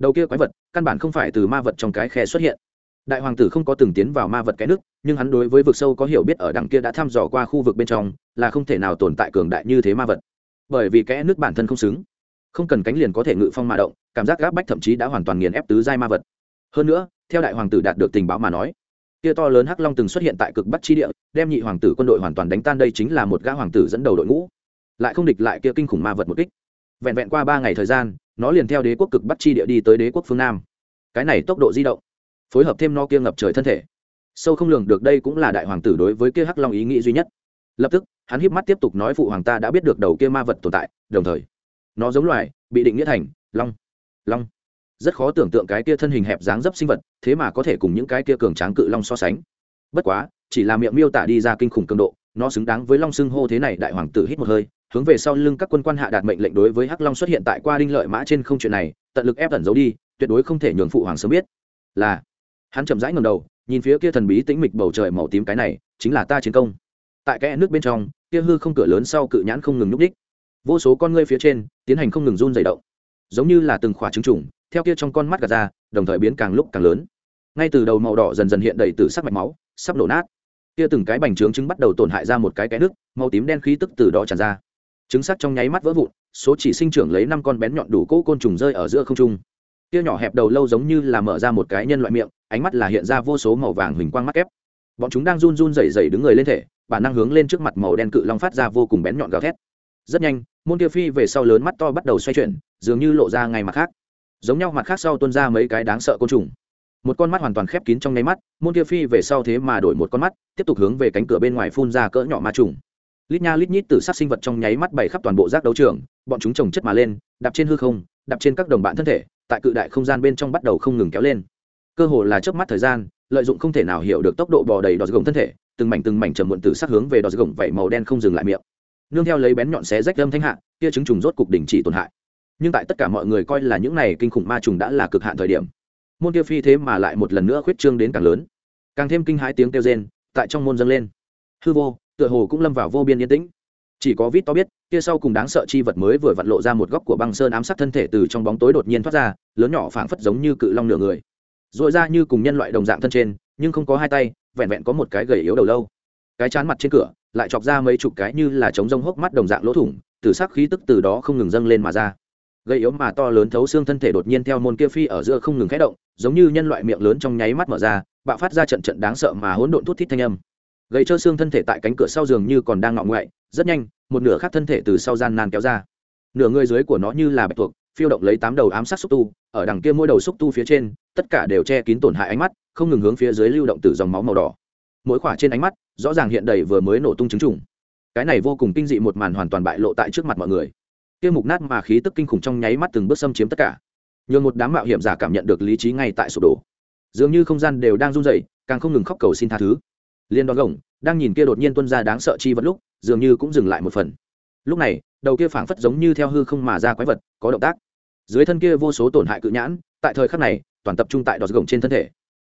đầu kia quái vật, căn bản không phải từ ma vật trong cái khe xuất hiện. Đại hoàng tử không có từng tiến vào ma vật cái nước, nhưng hắn đối với vực sâu có hiểu biết ở đằng kia đã thăm dò qua khu vực bên trong, là không thể nào tồn tại cường đại như thế ma vật. Bởi vì kẽ nước bản thân không xứng, không cần cánh liền có thể ngự phong ma động, cảm giác gáp bách thậm chí đã hoàn toàn nghiền ép tứ giai ma vật. Hơn nữa, theo đại hoàng tử đạt được tình báo mà nói kia to lớn hắc long từng xuất hiện tại cực bắc chi địa, đem nhị hoàng tử quân đội hoàn toàn đánh tan đây chính là một gã hoàng tử dẫn đầu đội ngũ. Lại không địch lại kia kinh khủng ma vật một kích. Vẹn vẹn qua ba ngày thời gian nó liền theo đế quốc cực bắc chi địa đi tới đế quốc phương nam. Cái này tốc độ di động, phối hợp thêm no kia ngập trời thân thể. Sâu không lường được đây cũng là đại hoàng tử đối với kia hắc long ý nghĩ duy nhất. Lập tức, hắn híp mắt tiếp tục nói phụ hoàng ta đã biết được đầu kia ma vật tồn tại, đồng thời, nó giống loài, bị định nghĩa thành long long. Rất khó tưởng tượng cái kia thân hình hẹp dáng dấp sinh vật, thế mà có thể cùng những cái kia cường tráng cự long so sánh. Bất quá, chỉ là miệng miêu tả đi ra kinh khủng cường độ, nó xứng đáng với long xưng hô thế này đại hoàng tử hít một hơi hướng về sau lưng các quân quan hạ đạt mệnh lệnh đối với hắc long xuất hiện tại qua đinh lợi mã trên không chuyện này, tận lực ép ẩn giấu đi, tuyệt đối không thể nhường phụ hoàng sớm biết. Là, hắn chậm rãi ngầm đầu, nhìn phía kia thần bí tĩnh mịch bầu trời màu tím cái này, chính là ta chiến công. Tại kẽ nước bên trong, kia hư không cửa lớn sau cự nhãn không ngừng nhúc đích vô số con ngươi phía trên, tiến hành không ngừng run dày động. Giống như là từng khỏa trứng trùng, theo kia trong con mắt gạt ra, đồng thời biến càng lúc càng lớn. Ngay từ đầu màu đỏ dần dần hiện đầy từ sắc mạch máu, sắp nổ nát. Kia từng cái bành trướng trứng bắt đầu tổn hại ra một cái cái nước, màu tím đen khí tức từ đó tràn ra trứng sắc trong nháy mắt vỡ vụn, số chỉ sinh trưởng lấy năm con bén nhọn đủ cỗ côn trùng rơi ở giữa không trung. Tiêu nhỏ hẹp đầu lâu giống như là mở ra một cái nhân loại miệng, ánh mắt là hiện ra vô số màu vàng hình quang mắt kép. Bọn chúng đang run run rẩy rẩy đứng người lên thể bản năng hướng lên trước mặt màu đen cự long phát ra vô cùng bén nhọn gào thét. Rất nhanh, môn tiêu phi về sau lớn mắt to bắt đầu xoay chuyển, dường như lộ ra ngay mặt khác. Giống nhau mặt khác sau tuôn ra mấy cái đáng sợ côn trùng. Một con mắt hoàn toàn khép kín trong nháy mắt, môn tiêu phi về sau thế mà đổi một con mắt, tiếp tục hướng về cánh cửa bên ngoài phun ra cỡ nhỏ ma trùng lít nha lít nhít từ sát sinh vật trong nháy mắt bày khắp toàn bộ rác đấu trường, bọn chúng trồng chất mà lên, đạp trên hư không, đạp trên các đồng bạn thân thể, tại cự đại không gian bên trong bắt đầu không ngừng kéo lên. Cơ hồ là chớp mắt thời gian, lợi dụng không thể nào hiểu được tốc độ bò đầy đọt gồng thân thể, từng mảnh từng mảnh trầm muộn từ sát hướng về đọt gồng vẩy màu đen không dừng lại miệng. Nương theo lấy bén nhọn xé rách lâm thanh hạ, kia chứng trùng rốt cục đình chỉ tổn hại. Nhưng tại tất cả mọi người coi là những này kinh khủng ma trùng đã là cực hạn thời điểm, môn kia phi thế mà lại một lần nữa khuyết trương đến càng lớn. Càng thêm kinh hãi tiếng kêu rên, tại trong môn dâng lên. Hư vô tựa hồ cũng lâm vào vô biên yên tĩnh. Chỉ có vít to biết, kia sau cùng đáng sợ chi vật mới vừa vặn lộ ra một góc của băng sơn ám sát thân thể từ trong bóng tối đột nhiên thoát ra, lớn nhỏ phảng phất giống như cự long nửa người. Dội ra như cùng nhân loại đồng dạng thân trên, nhưng không có hai tay, vẹn vẹn có một cái gầy yếu đầu lâu. Cái chán mặt trên cửa, lại chọc ra mấy chục cái như là trống rông hốc mắt đồng dạng lỗ thủng, từ sắc khí tức từ đó không ngừng dâng lên mà ra. Gây yếu mà to lớn thấu xương thân thể đột nhiên theo môn kia phi ở giữa không ngừng khẽ động, giống như nhân loại miệng lớn trong nháy mắt mở ra, bạo phát ra trận trận đáng sợ mà hỗn độn thút thít thanh âm gầy trơ xương thân thể tại cánh cửa sau giường như còn đang ngọ ngoại, rất nhanh, một nửa khác thân thể từ sau gian nan kéo ra. Nửa người dưới của nó như là bạch tuộc, phiêu động lấy tám đầu ám sát xúc tu, ở đằng kia mỗi đầu xúc tu phía trên, tất cả đều che kín tổn hại ánh mắt, không ngừng hướng phía dưới lưu động từ dòng máu màu đỏ. Mỗi khỏa trên ánh mắt, rõ ràng hiện đầy vừa mới nổ tung trứng trùng. Cái này vô cùng kinh dị một màn hoàn toàn bại lộ tại trước mặt mọi người. Kia mục nát mà khí tức kinh khủng trong nháy mắt từng bước xâm chiếm tất cả. Nhường một đám mạo hiểm giả cảm nhận được lý trí ngay tại sụp đổ. Dường như không gian đều đang run rẩy, càng không ngừng khóc cầu xin tha thứ liên đoan gồng, đang nhìn kia đột nhiên tuân ra đáng sợ chi vật lúc, dường như cũng dừng lại một phần. Lúc này, đầu kia phảng phất giống như theo hư không mà ra quái vật, có động tác. Dưới thân kia vô số tổn hại cự nhãn, tại thời khắc này, toàn tập trung tại đọt gồng trên thân thể.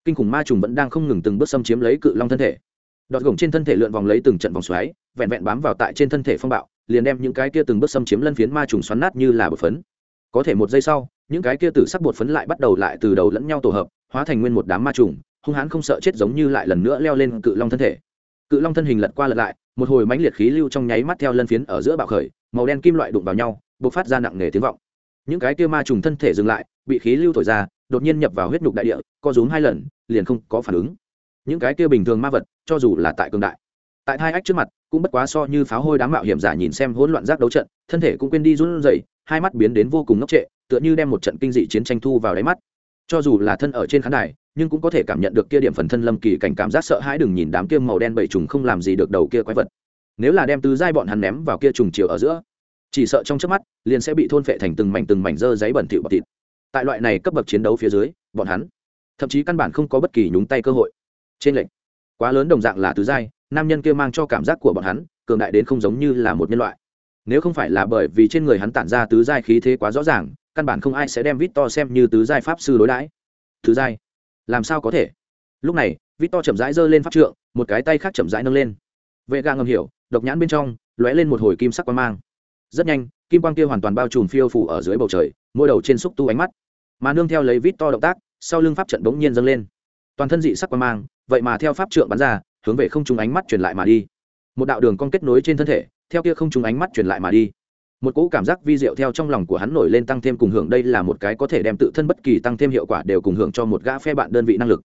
Kinh khủng ma trùng vẫn đang không ngừng từng bước xâm chiếm lấy cự long thân thể. Đọt gồng trên thân thể lượn vòng lấy từng trận vòng xoáy, vẹn vẹn bám vào tại trên thân thể phong bạo, liền đem những cái kia từng bước xâm chiếm lân phiến ma trùng xoắn nát như là bột phấn. Có thể một giây sau, những cái kia từ sắc bột phấn lại bắt đầu lại từ đầu lẫn nhau tổ hợp, hóa thành nguyên một đám ma trùng hung hãn không sợ chết giống như lại lần nữa leo lên cự long thân thể. Cự long thân hình lật qua lật lại, một hồi mãnh liệt khí lưu trong nháy mắt theo lân phiến ở giữa bạo khởi, màu đen kim loại đụng vào nhau b ộ c phát ra nặng nề tiếng vọng. Những cái kia ma trùng thân thể dừng lại, bị khí lưu thổi ra, đột nhiên nhập vào huyết nhục đại địa, co rúm hai lần, liền không có phản ứng. Những cái kia bình thường ma vật, cho dù là tại cường đại, tại hai ách trước mặt, cũng bất quá so như pháo hôi đám mạo hiểm giả nhìn xem hỗn loạn giác đấu trận, thân thể cũng quên đi run rẩy, hai mắt biến đến vô cùng ngốc trệ, tựa như đem một trận kinh dị chiến tranh thu vào đáy mắt. Cho dù là thân ở trên khán đài nhưng cũng có thể cảm nhận được kia điểm phần thân lâm kỳ cảnh cảm giác sợ hãi đừng nhìn đám kia màu đen bảy trùng không làm gì được đầu kia quái vật. Nếu là đem tứ giai bọn hắn ném vào kia trùng chiều ở giữa, chỉ sợ trong chớp mắt, liền sẽ bị thôn phệ thành từng mảnh từng mảnh dơ giấy bẩn thỉu bọt thịt. Tại loại này cấp bậc chiến đấu phía dưới, bọn hắn thậm chí căn bản không có bất kỳ nhúng tay cơ hội. Trên lệnh quá lớn đồng dạng là tứ giai, nam nhân kia mang cho cảm giác của bọn hắn, cường đại đến không giống như là một nhân loại. Nếu không phải là bởi vì trên người hắn tản ra tứ giai khí thế quá rõ ràng, căn bản không ai sẽ đem vít to xem như tứ giai pháp sư đối đãi. Tứ giai làm sao có thể? Lúc này vít to chậm rãi giơ lên pháp trượng, một cái tay khác chậm rãi nâng lên. Vệ gà ngầm hiểu, độc nhãn bên trong, lóe lên một hồi kim sắc quang mang. Rất nhanh, kim quang kia hoàn toàn bao trùm phiêu phủ ở dưới bầu trời, mỗi đầu trên xúc tu ánh mắt. Mà nương theo lấy vít to động tác, sau lưng pháp trận bỗng nhiên dâng lên. Toàn thân dị sắc quang mang, vậy mà theo pháp trượng bắn ra, hướng về không trung ánh mắt truyền lại mà đi. Một đạo đường con kết nối trên thân thể, theo kia không trung ánh mắt truyền lại mà đi một cỗ cảm giác vi diệu theo trong lòng của hắn nổi lên tăng thêm cùng hưởng đây là một cái có thể đem tự thân bất kỳ tăng thêm hiệu quả đều cùng hưởng cho một gã phe bạn đơn vị năng lực.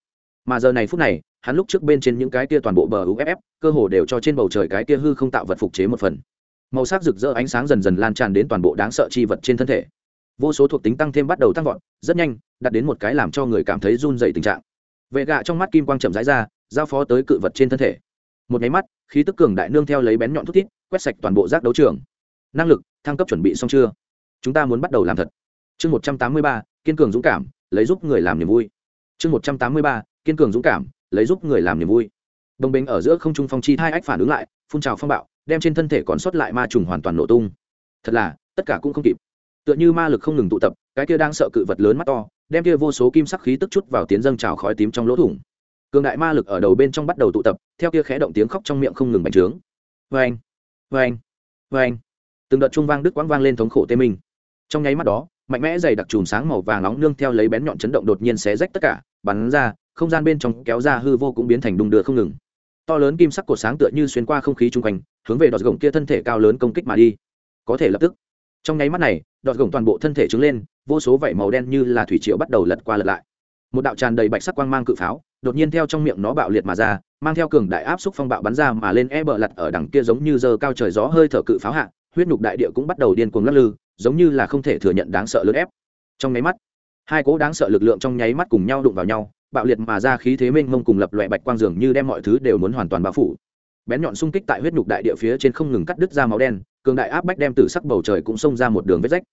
Mà giờ này phút này, hắn lúc trước bên trên những cái kia toàn bộ bờ uff cơ hồ đều cho trên bầu trời cái kia hư không tạo vật phục chế một phần. Màu sắc rực rỡ ánh sáng dần dần lan tràn đến toàn bộ đáng sợ chi vật trên thân thể. Vô số thuộc tính tăng thêm bắt đầu tăng vọt, rất nhanh, đạt đến một cái làm cho người cảm thấy run dày tình trạng. Vệ gạ trong mắt kim quang chậm rãi ra, giao phó tới cự vật trên thân thể. Một máy mắt, khí tức cường đại nương theo lấy bén nhọn thút thít, quét sạch toàn bộ rác đấu trường năng lực, thăng cấp chuẩn bị xong chưa? Chúng ta muốn bắt đầu làm thật. Chương một trăm tám mươi ba, kiên cường dũng cảm, lấy giúp người làm niềm vui. Chương một trăm tám mươi ba, kiên cường dũng cảm, lấy giúp người làm niềm vui. Đồng bình ở giữa không trung phong chi hai ách phản ứng lại, phun trào phong bạo, đem trên thân thể còn sót lại ma trùng hoàn toàn nổ tung. Thật là, tất cả cũng không kịp. Tựa như ma lực không ngừng tụ tập, cái kia đang sợ cự vật lớn mắt to, đem kia vô số kim sắc khí tức chút vào tiến dâng trào khói tím trong lỗ thủng. Cường đại ma lực ở đầu bên trong bắt đầu tụ tập, theo kia khẽ động tiếng khóc trong miệng không ngừng bành trướng. Vê anh vê anh vê anh từng đợt trung vang đức quãng vang lên thống khổ tê minh. Trong nháy mắt đó, mạnh mẽ dày đặc chùm sáng màu vàng nóng nương theo lấy bén nhọn chấn động đột nhiên xé rách tất cả, bắn ra, không gian bên trong kéo ra hư vô cũng biến thành đung đưa không ngừng. To lớn kim sắc cột sáng tựa như xuyên qua không khí chung quanh, hướng về đọt gồng kia thân thể cao lớn công kích mà đi. Có thể lập tức, trong nháy mắt này, đọt gồng toàn bộ thân thể trứng lên, vô số vảy màu đen như là thủy triệu bắt đầu lật qua lật lại. Một đạo tràn đầy bạch sắc quang mang cự pháo, đột nhiên theo trong miệng nó bạo liệt mà ra, mang theo cường đại áp xúc phong bạo bắn ra mà lên e bờ lật ở đằng kia giống như giờ cao trời gió hơi thở cự pháo hạ huyết nhục đại địa cũng bắt đầu điên cuồng lắc lư, giống như là không thể thừa nhận đáng sợ lớn ép. Trong nháy mắt, hai cỗ đáng sợ lực lượng trong nháy mắt cùng nhau đụng vào nhau, bạo liệt mà ra khí thế mênh mông cùng lập loại bạch quang dường như đem mọi thứ đều muốn hoàn toàn bao phủ. Bén nhọn xung kích tại huyết nhục đại địa phía trên không ngừng cắt đứt ra máu đen, cường đại áp bách đem từ sắc bầu trời cũng xông ra một đường vết rách.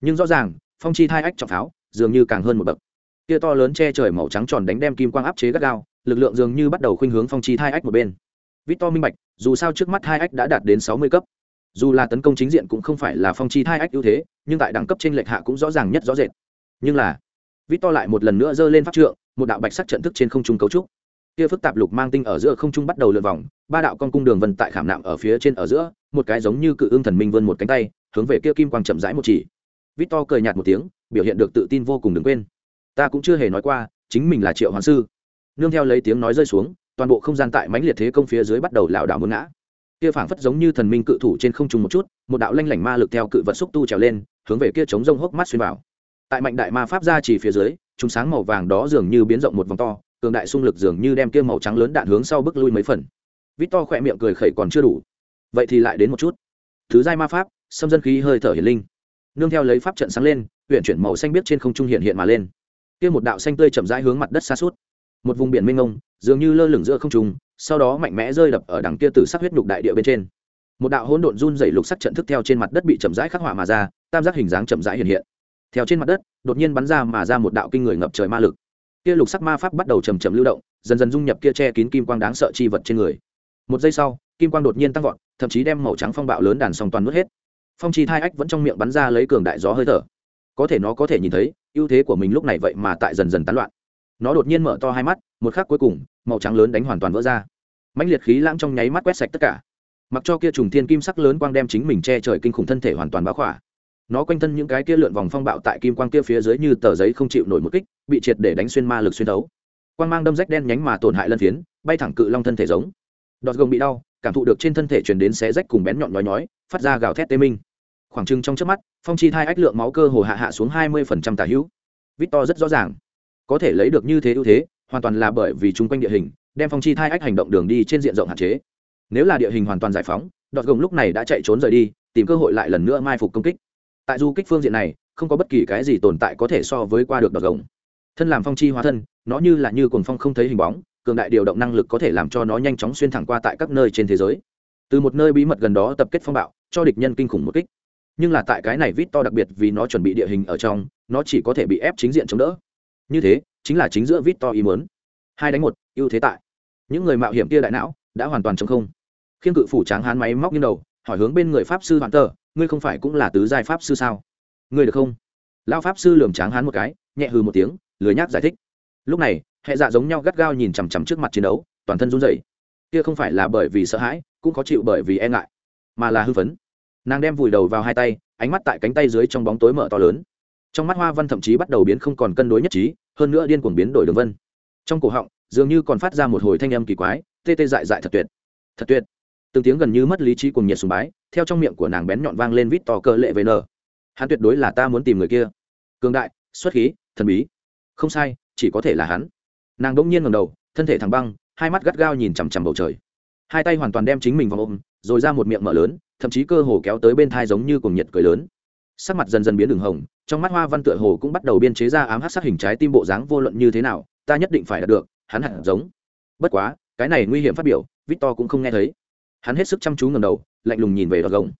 Nhưng rõ ràng, phong chi thai ách trọng pháo, dường như càng hơn một bậc. Kia to lớn che trời màu trắng tròn đánh đem kim quang áp chế gắt gao, lực lượng dường như bắt đầu khuynh hướng phong chi thai ách một bên. Vít to minh bạch, dù sao trước mắt hai ách đã đạt đến sáu mươi cấp dù là tấn công chính diện cũng không phải là phong chi hai ách ưu thế, nhưng tại đẳng cấp trên lệch hạ cũng rõ ràng nhất rõ rệt. Nhưng là vít to lại một lần nữa giơ lên pháp trượng, một đạo bạch sắc trận thức trên không trung cấu trúc. Kia phức tạp lục mang tinh ở giữa không trung bắt đầu lượn vòng, ba đạo con cung đường vân tại khảm nạm ở phía trên ở giữa, một cái giống như cự ương thần minh vươn một cánh tay, hướng về kia kim quang chậm rãi một chỉ. Vít to cười nhạt một tiếng, biểu hiện được tự tin vô cùng đừng quên. Ta cũng chưa hề nói qua, chính mình là triệu hoàng sư. Nương theo lấy tiếng nói rơi xuống, toàn bộ không gian tại mãnh liệt thế công phía dưới bắt đầu lảo đảo muốn ngã kia phảng phất giống như thần minh cự thủ trên không trung một chút, một đạo lanh lảnh ma lực theo cự vật xúc tu trèo lên, hướng về kia chống rông hốc mắt xuyên vào. Tại mạnh đại ma pháp ra chỉ phía dưới, chúng sáng màu vàng đó dường như biến rộng một vòng to, cường đại xung lực dường như đem kia màu trắng lớn đạn hướng sau bước lui mấy phần. Vít to khỏe miệng cười khẩy còn chưa đủ. Vậy thì lại đến một chút. Thứ giai ma pháp, xâm dân khí hơi thở hiển linh. Nương theo lấy pháp trận sáng lên huyện chuyển màu xanh biếc trên không trung hiện hiện mà lên. Kia một đạo xanh tươi chậm rãi hướng mặt đất xa suốt. Một vùng biển mênh mông, dường như lơ lửng giữa không trung sau đó mạnh mẽ rơi đập ở đằng kia từ sắc huyết nhục đại địa bên trên. Một đạo hỗn độn run dày lục sắc trận thức theo trên mặt đất bị chậm rãi khắc họa mà ra, tam giác hình dáng chậm rãi hiện hiện. Theo trên mặt đất, đột nhiên bắn ra mà ra một đạo kinh người ngập trời ma lực. Kia lục sắc ma pháp bắt đầu chầm chậm lưu động, dần dần dung nhập kia che kín kim quang đáng sợ chi vật trên người. Một giây sau, kim quang đột nhiên tăng vọt, thậm chí đem màu trắng phong bạo lớn đàn song toàn nuốt hết. Phong chi thai ách vẫn trong miệng bắn ra lấy cường đại gió hơi thở. Có thể nó có thể nhìn thấy, ưu thế của mình lúc này vậy mà tại dần dần tán loạn. Nó đột nhiên mở to hai mắt, một khắc cuối cùng màu trắng lớn đánh hoàn toàn vỡ ra. Mãnh liệt khí lãng trong nháy mắt quét sạch tất cả. Mặc cho kia trùng thiên kim sắc lớn quang đem chính mình che trời kinh khủng thân thể hoàn toàn báo khỏa. Nó quanh thân những cái kia lượn vòng phong bạo tại kim quang kia phía dưới như tờ giấy không chịu nổi một kích, bị triệt để đánh xuyên ma lực xuyên thấu. Quang mang đâm rách đen nhánh mà tổn hại lân phiến, bay thẳng cự long thân thể giống. Đọt gồng bị đau, cảm thụ được trên thân thể truyền đến xé rách cùng bén nhọn nhói nhói, phát ra gào thét tê minh. Khoảng trừng trong trước mắt, phong chi thai ách lượng máu cơ hồ hạ hạ xuống hai mươi phần trăm tả hữu. Victor rất rõ ràng. Có thể lấy được như thế ưu thế hoàn toàn là bởi vì chung quanh địa hình, đem phong chi thai ách hành động đường đi trên diện rộng hạn chế. Nếu là địa hình hoàn toàn giải phóng, đọt gồng lúc này đã chạy trốn rời đi, tìm cơ hội lại lần nữa mai phục công kích. Tại du kích phương diện này, không có bất kỳ cái gì tồn tại có thể so với qua được đọt gồng. Thân làm phong chi hóa thân, nó như là như cồn phong không thấy hình bóng, cường đại điều động năng lực có thể làm cho nó nhanh chóng xuyên thẳng qua tại các nơi trên thế giới. Từ một nơi bí mật gần đó tập kết phong bạo, cho địch nhân kinh khủng một kích. Nhưng là tại cái này vít to đặc biệt vì nó chuẩn bị địa hình ở trong, nó chỉ có thể bị ép chính diện chống đỡ. Như thế chính là chính giữa vít to ý muốn. Hai đánh một, ưu thế tại. Những người mạo hiểm kia đại não, đã hoàn toàn chống không. Khiên cự phủ tráng hán máy móc như đầu, hỏi hướng bên người pháp sư hoàn tờ, ngươi không phải cũng là tứ giai pháp sư sao? Ngươi được không? Lao pháp sư lườm tráng hán một cái, nhẹ hừ một tiếng, lười nhác giải thích. Lúc này, hệ dạ giống nhau gắt gao nhìn chằm chằm trước mặt chiến đấu, toàn thân run rẩy. Kia không phải là bởi vì sợ hãi, cũng khó chịu bởi vì e ngại, mà là hư phấn. Nàng đem vùi đầu vào hai tay, ánh mắt tại cánh tay dưới trong bóng tối mở to lớn trong mắt hoa văn thậm chí bắt đầu biến không còn cân đối nhất trí, hơn nữa điên cuồng biến đổi đường vân. Trong cổ họng, dường như còn phát ra một hồi thanh âm kỳ quái, tê tê dại dại thật tuyệt. Thật tuyệt. Từng tiếng gần như mất lý trí cùng nhiệt sùng bái, theo trong miệng của nàng bén nhọn vang lên vít to cơ lệ về nờ. Hắn tuyệt đối là ta muốn tìm người kia. Cường đại, xuất khí, thần bí. Không sai, chỉ có thể là hắn. Nàng đ ỗ n g nhiên ngầm đầu, thân thể thẳng băng, hai mắt gắt gao nhìn chằm chằm bầu trời. Hai tay hoàn toàn đem chính mình vào ôm, rồi ra một miệng mở lớn, thậm chí cơ hồ kéo tới bên thai giống như cùng nhiệt cười lớn. Sắc mặt dần dần biến đường hồng trong mắt hoa văn tựa hồ cũng bắt đầu biên chế ra ám hát sắc hình trái tim bộ dáng vô luận như thế nào, ta nhất định phải đạt được, hắn hẳn giống. Bất quá, cái này nguy hiểm phát biểu, victor cũng không nghe thấy. Hắn hết sức chăm chú ngầm đầu, lạnh lùng nhìn về đọt gồng.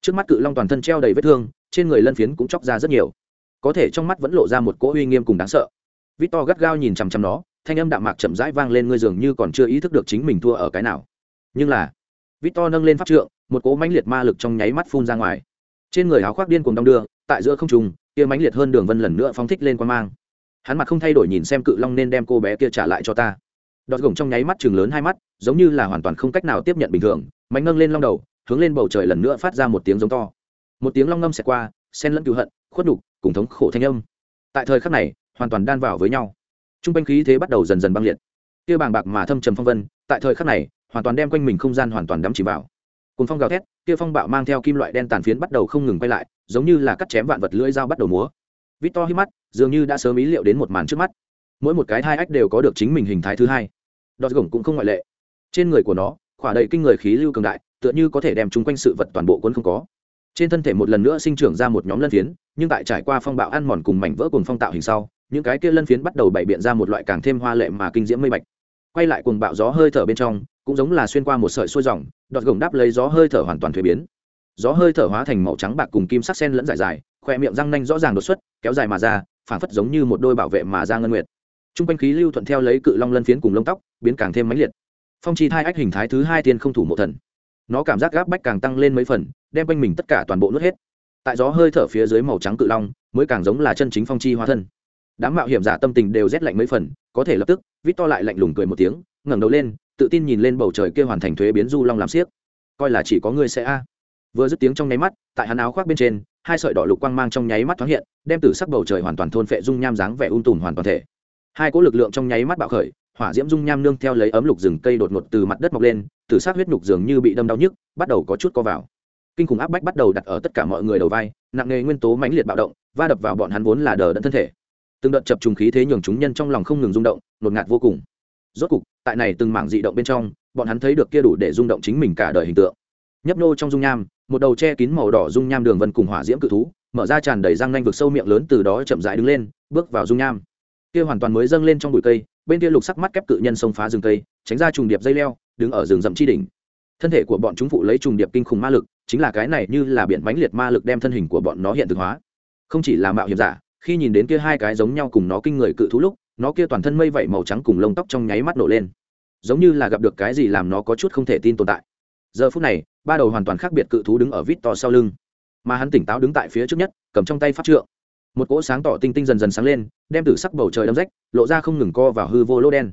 Trước mắt cự long toàn thân treo đầy vết thương, trên người lân phiến cũng chóc ra rất nhiều. Có thể trong mắt vẫn lộ ra một cỗ uy nghiêm cùng đáng sợ. Victor gắt gao nhìn chằm chằm nó, thanh âm đạm mạc chậm rãi vang lên ngươi dường như còn chưa ý thức được chính mình thua ở cái nào. Nhưng là, victor nâng lên pháp trượng, một cỗ mãnh liệt ma lực trong nháy mắt phun ra ngoài. Trên người áo khoác điên cùng đong đưa, tại giữa không trùng kia mãnh liệt hơn đường vân lần nữa phóng thích lên quan mang. Hắn mặt không thay đổi nhìn xem cự long nên đem cô bé kia trả lại cho ta. Đọt gồng trong nháy mắt chừng lớn hai mắt, giống như là hoàn toàn không cách nào tiếp nhận bình thường, mạnh nâng lên long đầu, hướng lên bầu trời lần nữa phát ra một tiếng giống to. Một tiếng long ngâm xẹt qua sen lẫn cựu hận, khuất đục cùng thống khổ thanh âm. Tại thời khắc này, hoàn toàn đan vào với nhau. T r u n g quanh khí thế bắt đầu dần dần băng liệt. Kia bàng bạc mà thâm trầm phong vân, tại thời khắc này, hoàn toàn đem quanh mình không gian hoàn toàn đắm chỉ vào. Cùng phong gào thét, kia phong bạo mang theo kim loại đen tàn phiến bắt đầu không ngừng quay lại giống như là cắt chém vạn vật lưỡi dao bắt đầu múa. Vít to hít mắt, dường như đã sớm ý liệu đến một màn trước mắt. Mỗi một cái hai ách đều có được chính mình hình thái thứ hai. Đọt gồng cũng không ngoại lệ. Trên người của nó, khỏa đầy kinh người khí lưu cường đại, tựa như có thể đem chúng quanh sự vật toàn bộ quân không có. Trên thân thể một lần nữa sinh trưởng ra một nhóm lân phiến, nhưng tại trải qua phong bạo ăn mòn cùng mảnh vỡ cùng phong tạo hình sau, những cái kia lân phiến bắt đầu bày biện ra một loại càng thêm hoa lệ mà kinh diễm mây bạch. Quay lại cùng bạo gió hơi thở bên trong, cũng giống là xuyên qua một sợi xuôi dòng, đọt gồng đáp lấy gió hơi thở hoàn toàn thuế biến gió hơi thở hóa thành màu trắng bạc cùng kim sắc sen lẫn dài dài, khoe miệng răng nanh rõ ràng đột xuất, kéo dài mà ra, phảng phất giống như một đôi bảo vệ mà ra ngân nguyệt. T r u n g quanh khí lưu thuận theo lấy cự long lân phiến cùng lông tóc, biến càng thêm mãnh liệt. Phong chi thai ách hình thái thứ hai tiên không thủ mộ thần. Nó cảm giác gáp bách càng tăng lên mấy phần, đem quanh mình tất cả toàn bộ nuốt hết. Tại gió hơi thở phía dưới màu trắng cự long, mới càng giống là chân chính phong chi hóa thân. Đám mạo hiểm giả tâm tình đều rét lạnh mấy phần, có thể lập tức, vít to lại lạnh lùng cười một tiếng, ngẩng đầu lên, tự tin nhìn lên bầu trời kia hoàn thành thuế biến du long làm xiếc. Coi là chỉ có ngươi sẽ a vừa dứt tiếng trong nháy mắt, tại hắn áo khoác bên trên, hai sợi đỏ lục quang mang trong nháy mắt thoáng hiện, đem từ sắc bầu trời hoàn toàn thôn phệ dung nham dáng vẻ un tùm hoàn toàn thể. Hai cỗ lực lượng trong nháy mắt bạo khởi, hỏa diễm dung nham nương theo lấy ấm lục rừng cây đột ngột từ mặt đất mọc lên, từ sắc huyết nhục dường như bị đâm đau nhức, bắt đầu có chút co vào. Kinh khủng áp bách bắt đầu đặt ở tất cả mọi người đầu vai, nặng nề nguyên tố mãnh liệt bạo động, va đập vào bọn hắn vốn là đờ đẫn thân thể. Từng đợt chập trùng khí thế nhường chúng nhân trong lòng không ngừng rung động nột ngạt vô cùng. Rốt cục, tại này từng mảng dị động bên trong, bọn hắn thấy được kia đủ để rung động chính mình cả đời hình tượng nhấp nô trong dung nham, một đầu che kín màu đỏ dung nham đường vân cùng hỏa diễm cự thú, mở ra tràn đầy răng nanh vực sâu miệng lớn từ đó chậm rãi đứng lên, bước vào dung nham. Kia hoàn toàn mới dâng lên trong bụi cây, bên kia lục sắc mắt kép cự nhân xông phá rừng cây, tránh ra trùng điệp dây leo, đứng ở rừng rậm chi đỉnh. Thân thể của bọn chúng phụ lấy trùng điệp kinh khủng ma lực, chính là cái này như là biển mãnh liệt ma lực đem thân hình của bọn nó hiện thực hóa. Không chỉ là mạo hiểm giả, khi nhìn đến kia hai cái giống nhau cùng nó kinh người cự thú lúc, nó kia toàn thân mây vẩy màu trắng cùng lông tóc trong nháy mắt nổ lên. Giống như là gặp được cái gì làm nó có chút không thể tin tồn tại giờ phút này, ba đầu hoàn toàn khác biệt cự thú đứng ở vít to sau lưng. Mà hắn tỉnh táo đứng tại phía trước nhất, cầm trong tay pháp trượng. Một cỗ sáng tỏ tinh tinh dần dần sáng lên, đem từ sắc bầu trời đâm rách, lộ ra không ngừng co vào hư vô lô đen.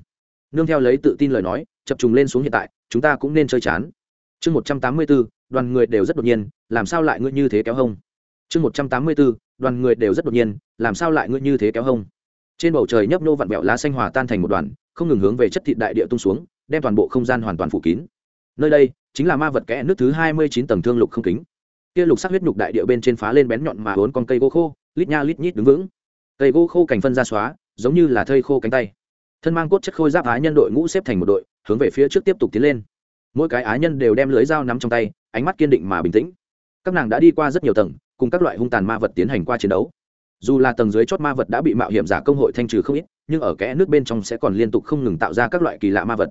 Nương theo lấy tự tin lời nói, chập trùng lên xuống hiện tại, chúng ta cũng nên chơi chán. Chương một trăm tám mươi b ố đoàn người đều rất đột nhiên, làm sao lại ngươi như thế kéo hông? Chương một trăm tám mươi b ố đoàn người đều rất đột nhiên, làm sao lại ngươi như thế kéo hông? Trên bầu trời nhấp nô vặn vẹo lá xanh hòa tan thành một đoàn, không ngừng hướng về chất thịt đại địa tung xuống, đem toàn bộ không gian hoàn toàn phủ kín nơi đây chính là ma vật kẽ nước thứ hai mươi chín tầng thương lục không kính. Kia lục sắc huyết nhục đại địa bên trên phá lên bén nhọn mà vốn con cây gỗ khô, lít nha lít nhít đứng vững. Cây gỗ khô cành phân ra xóa, giống như là thây khô cánh tay. Thân mang cốt chất khôi giáp á nhân đội ngũ xếp thành một đội, hướng về phía trước tiếp tục tiến lên. Mỗi cái á nhân đều đem lưới dao nắm trong tay, ánh mắt kiên định mà bình tĩnh. Các nàng đã đi qua rất nhiều tầng, cùng các loại hung tàn ma vật tiến hành qua chiến đấu. Dù là tầng dưới chót ma vật đã bị mạo hiểm giả công hội thanh trừ không ít, nhưng ở kẽ nước bên trong sẽ còn liên tục không ngừng tạo ra các loại kỳ lạ ma vật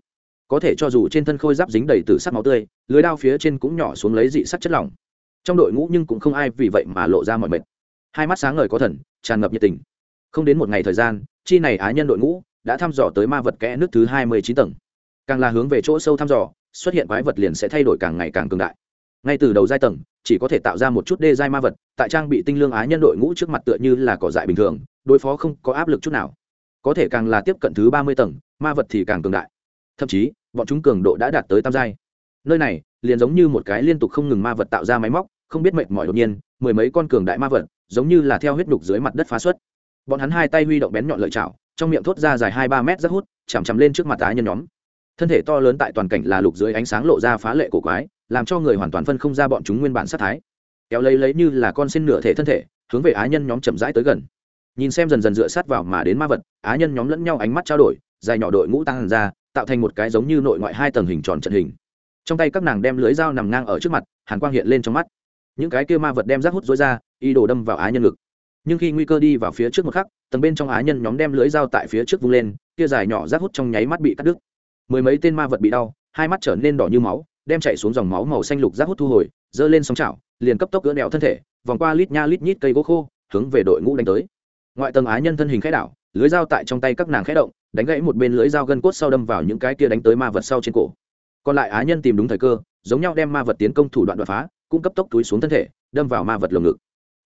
có thể cho dù trên thân khôi giáp dính đầy từ sắc máu tươi, lưới đao phía trên cũng nhỏ xuống lấy dị sắc chất lỏng. Trong đội ngũ nhưng cũng không ai vì vậy mà lộ ra mọi mệt. Hai mắt sáng ngời có thần, tràn ngập nhiệt tình. Không đến một ngày thời gian, chi này á nhân đội ngũ đã thăm dò tới ma vật kẽ nước thứ hai mươi chín tầng. Càng là hướng về chỗ sâu thăm dò, xuất hiện quái vật liền sẽ thay đổi càng ngày càng cường đại. Ngay từ đầu giai tầng, chỉ có thể tạo ra một chút đê giai ma vật, tại trang bị tinh lương á nhân đội ngũ trước mặt tựa như là cỏ dại bình thường, đối phó không có áp lực chút nào. Có thể càng là tiếp cận thứ ba mươi tầng, ma vật thì càng cường đại. Thậm chí bọn chúng cường độ đã đạt tới tam giai. Nơi này, liền giống như một cái liên tục không ngừng ma vật tạo ra máy móc, không biết mệt mỏi đột nhiên, mười mấy con cường đại ma vật, giống như là theo huyết đục dưới mặt đất phá xuất. Bọn hắn hai tay huy động bén nhọn lợi chảo, trong miệng thốt ra dài hai ba mét rất hút, chằm chằm lên trước mặt á nhân nhóm. Thân thể to lớn tại toàn cảnh là lục dưới ánh sáng lộ ra phá lệ cổ quái, làm cho người hoàn toàn phân không ra bọn chúng nguyên bản sát thái. Kéo lấy lấy như là con xin nửa thể thân thể, hướng về á nhân nhóm chậm rãi tới gần. Nhìn xem dần dần dựa sát vào mà đến ma vật á nhân nhóm lẫn nhau ánh mắt trao đổi, dài nhỏ đội ngũ tăng ra tạo thành một cái giống như nội ngoại hai tầng hình tròn trận hình. Trong tay các nàng đem lưới dao nằm ngang ở trước mặt, hàn quang hiện lên trong mắt. Những cái kia ma vật đem rác hút dối ra y đổ đâm vào á nhân ngực. Nhưng khi nguy cơ đi vào phía trước một khắc, tầng bên trong á nhân nhóm đem lưới dao tại phía trước vung lên, kia dài nhỏ rác hút trong nháy mắt bị cắt đứt. Mười mấy tên ma vật bị đau, hai mắt trở nên đỏ như máu, đem chạy xuống dòng máu màu xanh lục rác hút thu hồi dơ lên sóng chảo, liền cấp tốc gỡ đèo thân thể, vòng qua lít nha lít nhít cây gỗ khô, hướng về đội ngũ đánh tới. Ngoại tầng á nhân thân hình khẽ đảo, lưới dao tại trong tay các nàng khẽ động đánh gãy một bên lưới dao gân cốt sau đâm vào những cái kia đánh tới ma vật sau trên cổ. Còn lại á nhân tìm đúng thời cơ, giống nhau đem ma vật tiến công thủ đoạn đột phá, cũng cấp tốc túi xuống thân thể, đâm vào ma vật lồng ngực.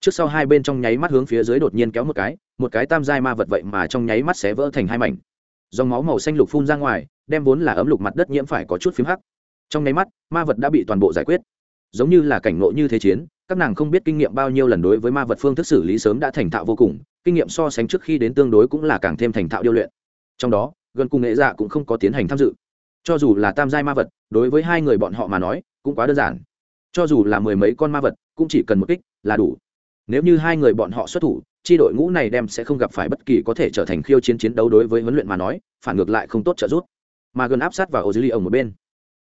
Trước sau hai bên trong nháy mắt hướng phía dưới đột nhiên kéo một cái một cái tam giai ma vật vậy mà trong nháy mắt xé vỡ thành hai mảnh. Dòng máu màu xanh lục phun ra ngoài, đem vốn là ấm lục mặt đất nhiễm phải có chút phím hắc. Trong nháy mắt, ma vật đã bị toàn bộ giải quyết. Giống như là cảnh ngộ như thế chiến, các nàng không biết kinh nghiệm bao nhiêu lần đối với ma vật phương thức xử lý sớm đã thành thạo vô cùng, kinh nghiệm so sánh trước khi đến tương đối cũng là càng thêm thành thạo điêu luyện trong đó, gần cùng nghệ dạ cũng không có tiến hành tham dự. Cho dù là tam giai ma vật, đối với hai người bọn họ mà nói, cũng quá đơn giản. Cho dù là mười mấy con ma vật, cũng chỉ cần một kích là đủ. Nếu như hai người bọn họ xuất thủ, chi đội ngũ này đem sẽ không gặp phải bất kỳ có thể trở thành khiêu chiến chiến đấu đối với huấn luyện mà nói, phản ngược lại không tốt trợ giúp. Mà gần áp sát vào ô dưới ly ở một bên.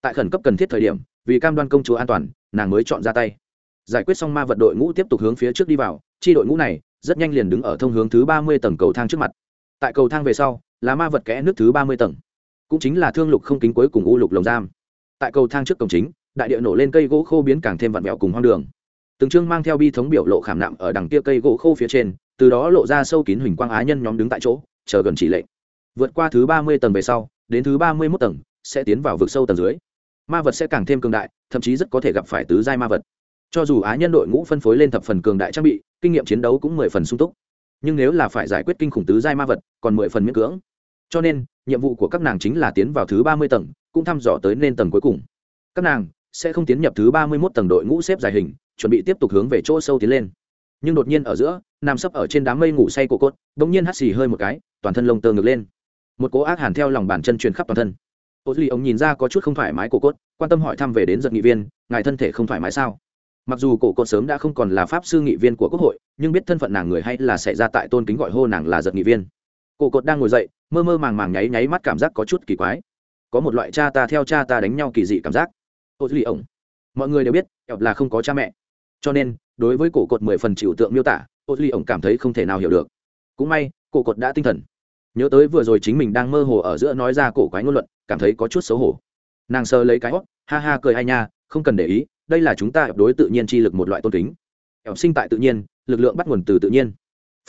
Tại khẩn cấp cần thiết thời điểm, vì cam đoan công chúa an toàn, nàng mới chọn ra tay. Giải quyết xong ma vật đội ngũ tiếp tục hướng phía trước đi vào, chi đội ngũ này rất nhanh liền đứng ở thông hướng thứ ba mươi tầng cầu thang trước mặt. Tại cầu thang về sau là ma vật kẽ nước thứ ba mươi tầng. Cũng chính là thương lục không kính cuối cùng u lục lồng giam. Tại cầu thang trước cổng chính, đại địa nổ lên cây gỗ khô biến càng thêm vặn vẹo cùng hoang đường. Từng chương mang theo bi thống biểu lộ khảm nạm ở đằng kia cây gỗ khô phía trên, từ đó lộ ra sâu kín huỳnh quang á nhân nhóm đứng tại chỗ, chờ gần chỉ lệnh. Vượt qua thứ ba mươi tầng về sau, đến thứ ba mươi mốt tầng, sẽ tiến vào vực sâu tầng dưới. Ma vật sẽ càng thêm cường đại, thậm chí rất có thể gặp phải tứ giai ma vật. Cho dù á nhân đội ngũ phân phối lên thập phần cường đại trang bị, kinh nghiệm chiến đấu cũng mười phần sung túc. Nhưng nếu là phải giải quyết kinh khủng tứ giai ma vật, còn mười phần miễn cưỡng cho nên, nhiệm vụ của các nàng chính là tiến vào thứ ba mươi tầng, cũng thăm dò tới nên tầng cuối cùng. Các nàng sẽ không tiến nhập thứ ba mươi mốt tầng đội ngũ xếp dài hình, chuẩn bị tiếp tục hướng về chỗ sâu tiến lên. Nhưng đột nhiên ở giữa, nằm sấp ở trên đám mây ngủ say cổ cốt đ ỗ n g nhiên hắt xì hơi một cái, toàn thân lông tơ ngược lên. Một cố ác hàn theo lòng bàn chân truyền khắp toàn thân. Ô duy, ông nhìn ra có chút không thoải mái cổ cốt quan tâm hỏi thăm về đến giật nghị viên, ngài thân thể không thoải mái sao? Mặc dù cổ cốt sớm đã không còn là pháp sư nghị viên của quốc hội, nhưng biết thân phận nàng người hay là xảy ra tại tôn kính gọi hô nàng là giật nghị viên cổ Cột đang ngồi dậy mơ mơ màng màng nháy nháy mắt cảm giác có chút kỳ quái. Có một loại cha ta theo cha ta đánh nhau kỳ dị cảm giác. Ô duy ổng, mọi người đều biết ẹp là không có cha mẹ. Cho nên đối với cổ cột mười phần chịu tượng miêu tả ô duy ổng cảm thấy không thể nào hiểu được. Cũng may cổ cột đã tinh thần. Nhớ tới vừa rồi chính mình đang mơ hồ ở giữa nói ra cổ quái ngôn luận cảm thấy có chút xấu hổ. Nàng sơ lấy cái hót ha ha cười ai nha không cần để ý đây là chúng ta ẹp đối tự nhiên chi lực một loại tôn kính. Ẹp sinh tại tự nhiên lực lượng bắt nguồn từ tự nhiên.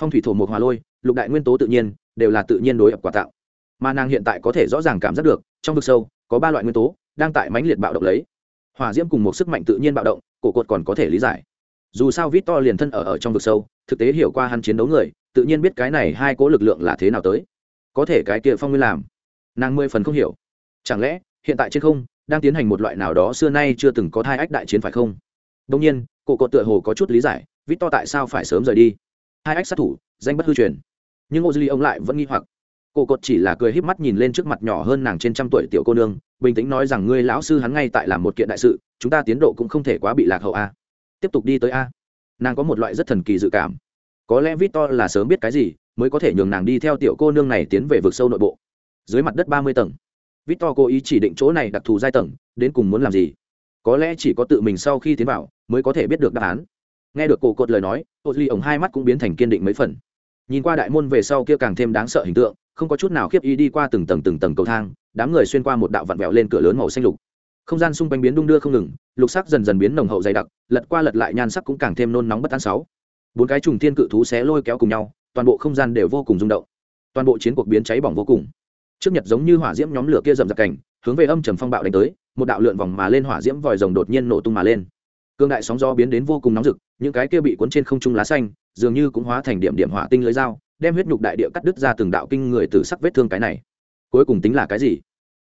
Phong thủy thổ một hòa lôi lục đại nguyên tố tự nhiên đều là tự nhiên đối ập quà tạo. Mà nàng hiện tại có thể rõ ràng cảm giác được trong vực sâu có ba loại nguyên tố đang tại mãnh liệt bạo động lấy. Hỏa diễm cùng một sức mạnh tự nhiên bạo động cổ cột còn có thể lý giải. Dù sao vít to liền thân ở, ở trong vực sâu thực tế hiểu qua hắn chiến đấu người tự nhiên biết cái này hai cố lực lượng là thế nào tới. Có thể cái kia phong nguyên làm nàng mười phần không hiểu. Chẳng lẽ hiện tại trên không đang tiến hành một loại nào đó xưa nay chưa từng có thai ách đại chiến phải không? Đông nhiên cổ cột tựa hồ có chút lý giải vít to tại sao phải sớm rời đi? Hai ách sát thủ danh bất hư truyền nhưng ô duy ông lại vẫn nghi hoặc. Cô cột chỉ là cười híp mắt nhìn lên trước mặt nhỏ hơn nàng trên trăm tuổi tiểu cô nương, bình tĩnh nói rằng, ngươi lão sư hắn ngay tại làm một kiện đại sự, chúng ta tiến độ cũng không thể quá bị lạc hậu a. Tiếp tục đi tới a. Nàng có một loại rất thần kỳ dự cảm. Có lẽ Victor là sớm biết cái gì, mới có thể nhường nàng đi theo tiểu cô nương này tiến về vực sâu nội bộ. Dưới mặt đất ba mươi tầng. Victor cố ý chỉ định chỗ này đặc thù giai tầng, đến cùng muốn làm gì? Có lẽ chỉ có tự mình sau khi tiến vào, mới có thể biết được đáp án. Nghe được cổ cột lời nói, ô duy ổng hai mắt cũng biến thành kiên định mấy phần nhìn qua đại môn về sau kia càng thêm đáng sợ hình tượng, không có chút nào khiếp ý đi qua từng tầng từng tầng cầu thang, đám người xuyên qua một đạo vặn vẹo lên cửa lớn màu xanh lục. Không gian xung quanh biến đung đưa không ngừng, lục sắc dần dần biến nồng hậu dày đặc, lật qua lật lại nhan sắc cũng càng thêm nôn nóng bất an sáu. Bốn cái trùng thiên cự thú xé lôi kéo cùng nhau, toàn bộ không gian đều vô cùng rung động. Toàn bộ chiến cuộc biến cháy bỏng vô cùng. Trước nhật giống như hỏa diễm nhóm lửa kia dầm rạp cảnh, hướng về âm trầm phong bạo đánh tới, một đạo lượn vòng mà lên hỏa diễm vòi rồng đột nhiên nổ tung mà lên. Cương đại sóng gió biến đến vô cùng nóng rực, những cái kia bị cuốn trên không trung lá xanh dường như cũng hóa thành điểm điểm hỏa tinh lưới dao, đem huyết nhục đại địa cắt đứt ra từng đạo kinh người từ sắc vết thương cái này. Cuối cùng tính là cái gì?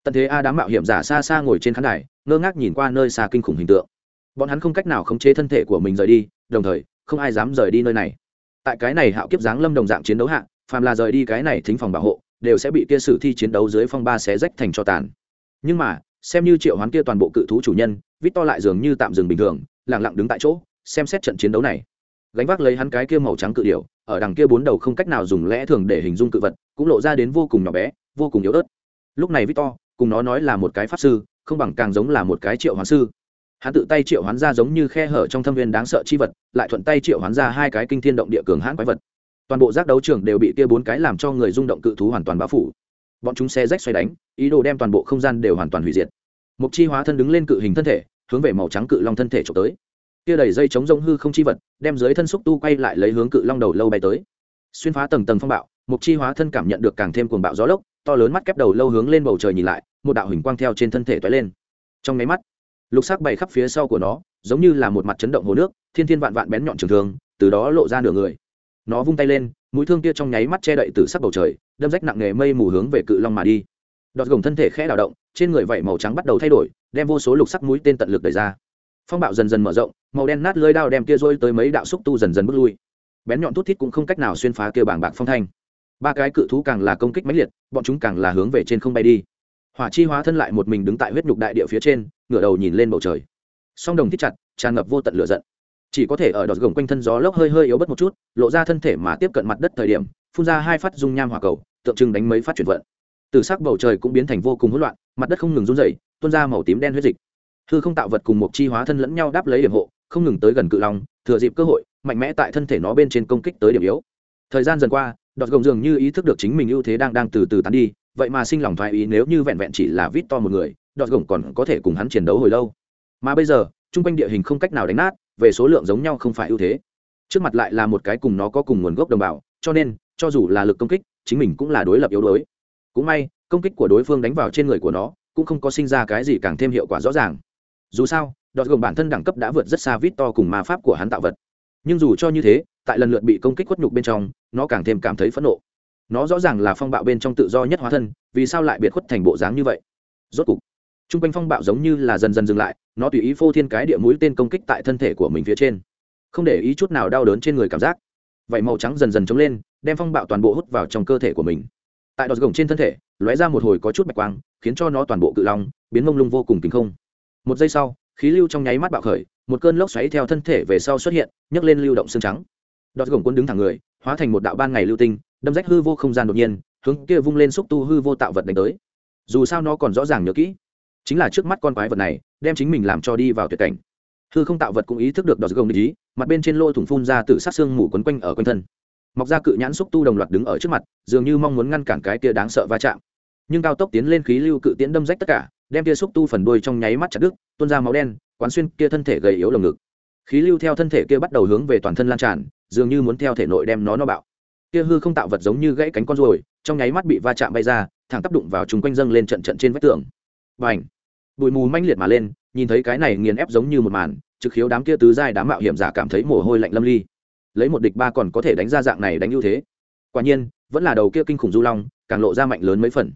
Tận thế a đám mạo hiểm giả xa xa ngồi trên khán đài, ngơ ngác nhìn qua nơi xa kinh khủng hình tượng. Bọn hắn không cách nào khống chế thân thể của mình rời đi, đồng thời, không ai dám rời đi nơi này. Tại cái này hạo kiếp giáng lâm đồng dạng chiến đấu hạ, phàm là rời đi cái này thính phòng bảo hộ, đều sẽ bị kia sử thi chiến đấu dưới phong ba xé rách thành cho tàn. Nhưng mà, xem như triệu hoán kia toàn bộ cự thú chủ nhân, vít to lại dường như tạm dừng bình thường lẳng lặng đứng tại chỗ, xem xét trận chiến đấu này gánh vác lấy hắn cái kia màu trắng cự điểu, ở đằng kia bốn đầu không cách nào dùng lẽ thường để hình dung cự vật, cũng lộ ra đến vô cùng nhỏ bé, vô cùng yếu ớt. Lúc này victor, cùng nó nói là một cái pháp sư, không bằng càng giống là một cái triệu hoán sư. Hắn tự tay triệu hoán ra giống như khe hở trong thâm viên đáng sợ chi vật, lại thuận tay triệu hoán ra hai cái kinh thiên động địa cường hãn quái vật. Toàn bộ giác đấu trường đều bị kia bốn cái làm cho người rung động cự thú hoàn toàn bao phủ. Bọn chúng xe rách xoay đánh, ý đồ đem toàn bộ không gian đều hoàn toàn hủy diệt. Mục chi hóa thân đứng lên cự hình thân thể, hướng về màu trắng cự long thân thể trộm tới kia đầy dây chống rông hư không chi vật, đem dưới thân xúc tu quay lại lấy hướng cự long đầu lâu bay tới. Xuyên phá tầng tầng phong bạo, mục chi hóa thân cảm nhận được càng thêm cuồng bạo gió lốc, to lớn mắt kép đầu lâu hướng lên bầu trời nhìn lại, một đạo hình quang theo trên thân thể toái lên. Trong máy mắt, lục sắc bày khắp phía sau của nó, giống như là một mặt chấn động hồ nước, thiên thiên vạn vạn bén nhọn trường thương, từ đó lộ ra nửa người. Nó vung tay lên, mũi thương kia trong nháy mắt che đậy từ sắc bầu trời, đâm rách nặng nề mây mù hướng về cự long mà đi. Đọt gồng thân thể khẽ đảo động, trên người vảy màu trắng bắt đầu thay đổi, đem vô số lục sắc mũi tên tận lực đẩy ra phong bạo dần dần mở rộng, màu đen nát lưới đao đem kia rôi tới mấy đạo xúc tu dần dần bước lui. Bén nhọn thút thít cũng không cách nào xuyên phá kia bảng bạc phong thanh. Ba cái cự thú càng là công kích mãnh liệt, bọn chúng càng là hướng về trên không bay đi. Hỏa chi hóa thân lại một mình đứng tại huyết nhục đại địa phía trên, ngửa đầu nhìn lên bầu trời. Song đồng thích chặt, tràn ngập vô tận lửa giận. Chỉ có thể ở đọt gồng quanh thân gió lốc hơi hơi yếu bớt một chút, lộ ra thân thể mà tiếp cận mặt đất thời điểm, phun ra hai phát dung nham hỏa cầu, tượng trưng đánh mấy phát chuyển vận. Từ sắc bầu trời cũng biến thành vô cùng hỗn loạn, mặt đất không ngừng run rẩy, tuôn ra màu tím đen huyết dịch hư không tạo vật cùng một chi hóa thân lẫn nhau đáp lấy điểm hộ, không ngừng tới gần cự long, thừa dịp cơ hội, mạnh mẽ tại thân thể nó bên trên công kích tới điểm yếu. Thời gian dần qua, đọt gồng dường như ý thức được chính mình ưu thế đang đang từ từ tán đi, vậy mà sinh lòng thoái ý nếu như vẹn vẹn chỉ là vít to một người, đọt gồng còn có thể cùng hắn chiến đấu hồi lâu. Mà bây giờ, chung quanh địa hình không cách nào đánh nát, về số lượng giống nhau không phải ưu thế. Trước mặt lại là một cái cùng nó có cùng nguồn gốc đồng bào, cho nên, cho dù là lực công kích, chính mình cũng là đối lập yếu đuối. Cũng may, công kích của đối phương đánh vào trên người của nó, cũng không có sinh ra cái gì càng thêm hiệu quả rõ ràng dù sao, đọt gồng bản thân đẳng cấp đã vượt rất xa vít to cùng ma pháp của hắn tạo vật. Nhưng dù cho như thế, tại lần lượt bị công kích khuất nhục bên trong, nó càng thêm cảm thấy phẫn nộ. Nó rõ ràng là phong bạo bên trong tự do nhất hóa thân, vì sao lại biệt khuất thành bộ dáng như vậy? Rốt cục t r u n g quanh phong bạo giống như là dần dần dừng lại, nó tùy ý phô thiên cái địa mũi tên công kích tại thân thể của mình phía trên. Không để ý chút nào đau đớn trên người cảm giác. Vậy màu trắng dần dần trống lên, đem phong bạo toàn bộ hút vào trong cơ thể của mình. Tại đọt gồng trên thân thể, lóe ra một hồi có chút bạch quang, khiến cho nó toàn bộ cự long, biến mông lung vô cùng kính không một giây sau, khí lưu trong nháy mắt bạo khởi, một cơn lốc xoáy theo thân thể về sau xuất hiện, nhấc lên lưu động xương trắng. Đọt gồng quân đứng thẳng người, hóa thành một đạo ban ngày lưu tinh, đâm rách hư vô không gian đột nhiên, hướng kia vung lên xúc tu hư vô tạo vật đánh tới. Dù sao nó còn rõ ràng nhớ kỹ, chính là trước mắt con quái vật này, đem chính mình làm cho đi vào tuyệt cảnh. Hư không tạo vật cũng ý thức được đọt gồng ý, mặt bên trên lô thủng phun ra từ sát xương mù quấn quanh ở quanh thân. Mọc ra cự nhãn xúc tu đồng loạt đứng ở trước mặt, dường như mong muốn ngăn cản cái kia đáng sợ va chạm. Nhưng cao tốc tiến lên khí lưu cự tiễn đâm rách tất cả đem kia xúc tu phần đuôi trong nháy mắt chặt đứt, tuôn ra máu đen, quán xuyên kia thân thể gầy yếu lồng ngực. Khí lưu theo thân thể kia bắt đầu hướng về toàn thân lan tràn, dường như muốn theo thể nội đem nó no bạo. Kia hư không tạo vật giống như gãy cánh con ruồi, trong nháy mắt bị va chạm bay ra, thẳng tác đụng vào chúng quanh dâng lên trận trận trên vách tường. Và ảnh bụi mù manh liệt mà lên, nhìn thấy cái này nghiền ép giống như một màn, trực khiếu đám kia tứ giai đám mạo hiểm giả cảm thấy mồ hôi lạnh lâm ly. Lấy một địch ba còn có thể đánh ra dạng này đánh ưu thế. Quả nhiên, vẫn là đầu kia kinh khủng du long, càng lộ ra mạnh lớn mấy phần.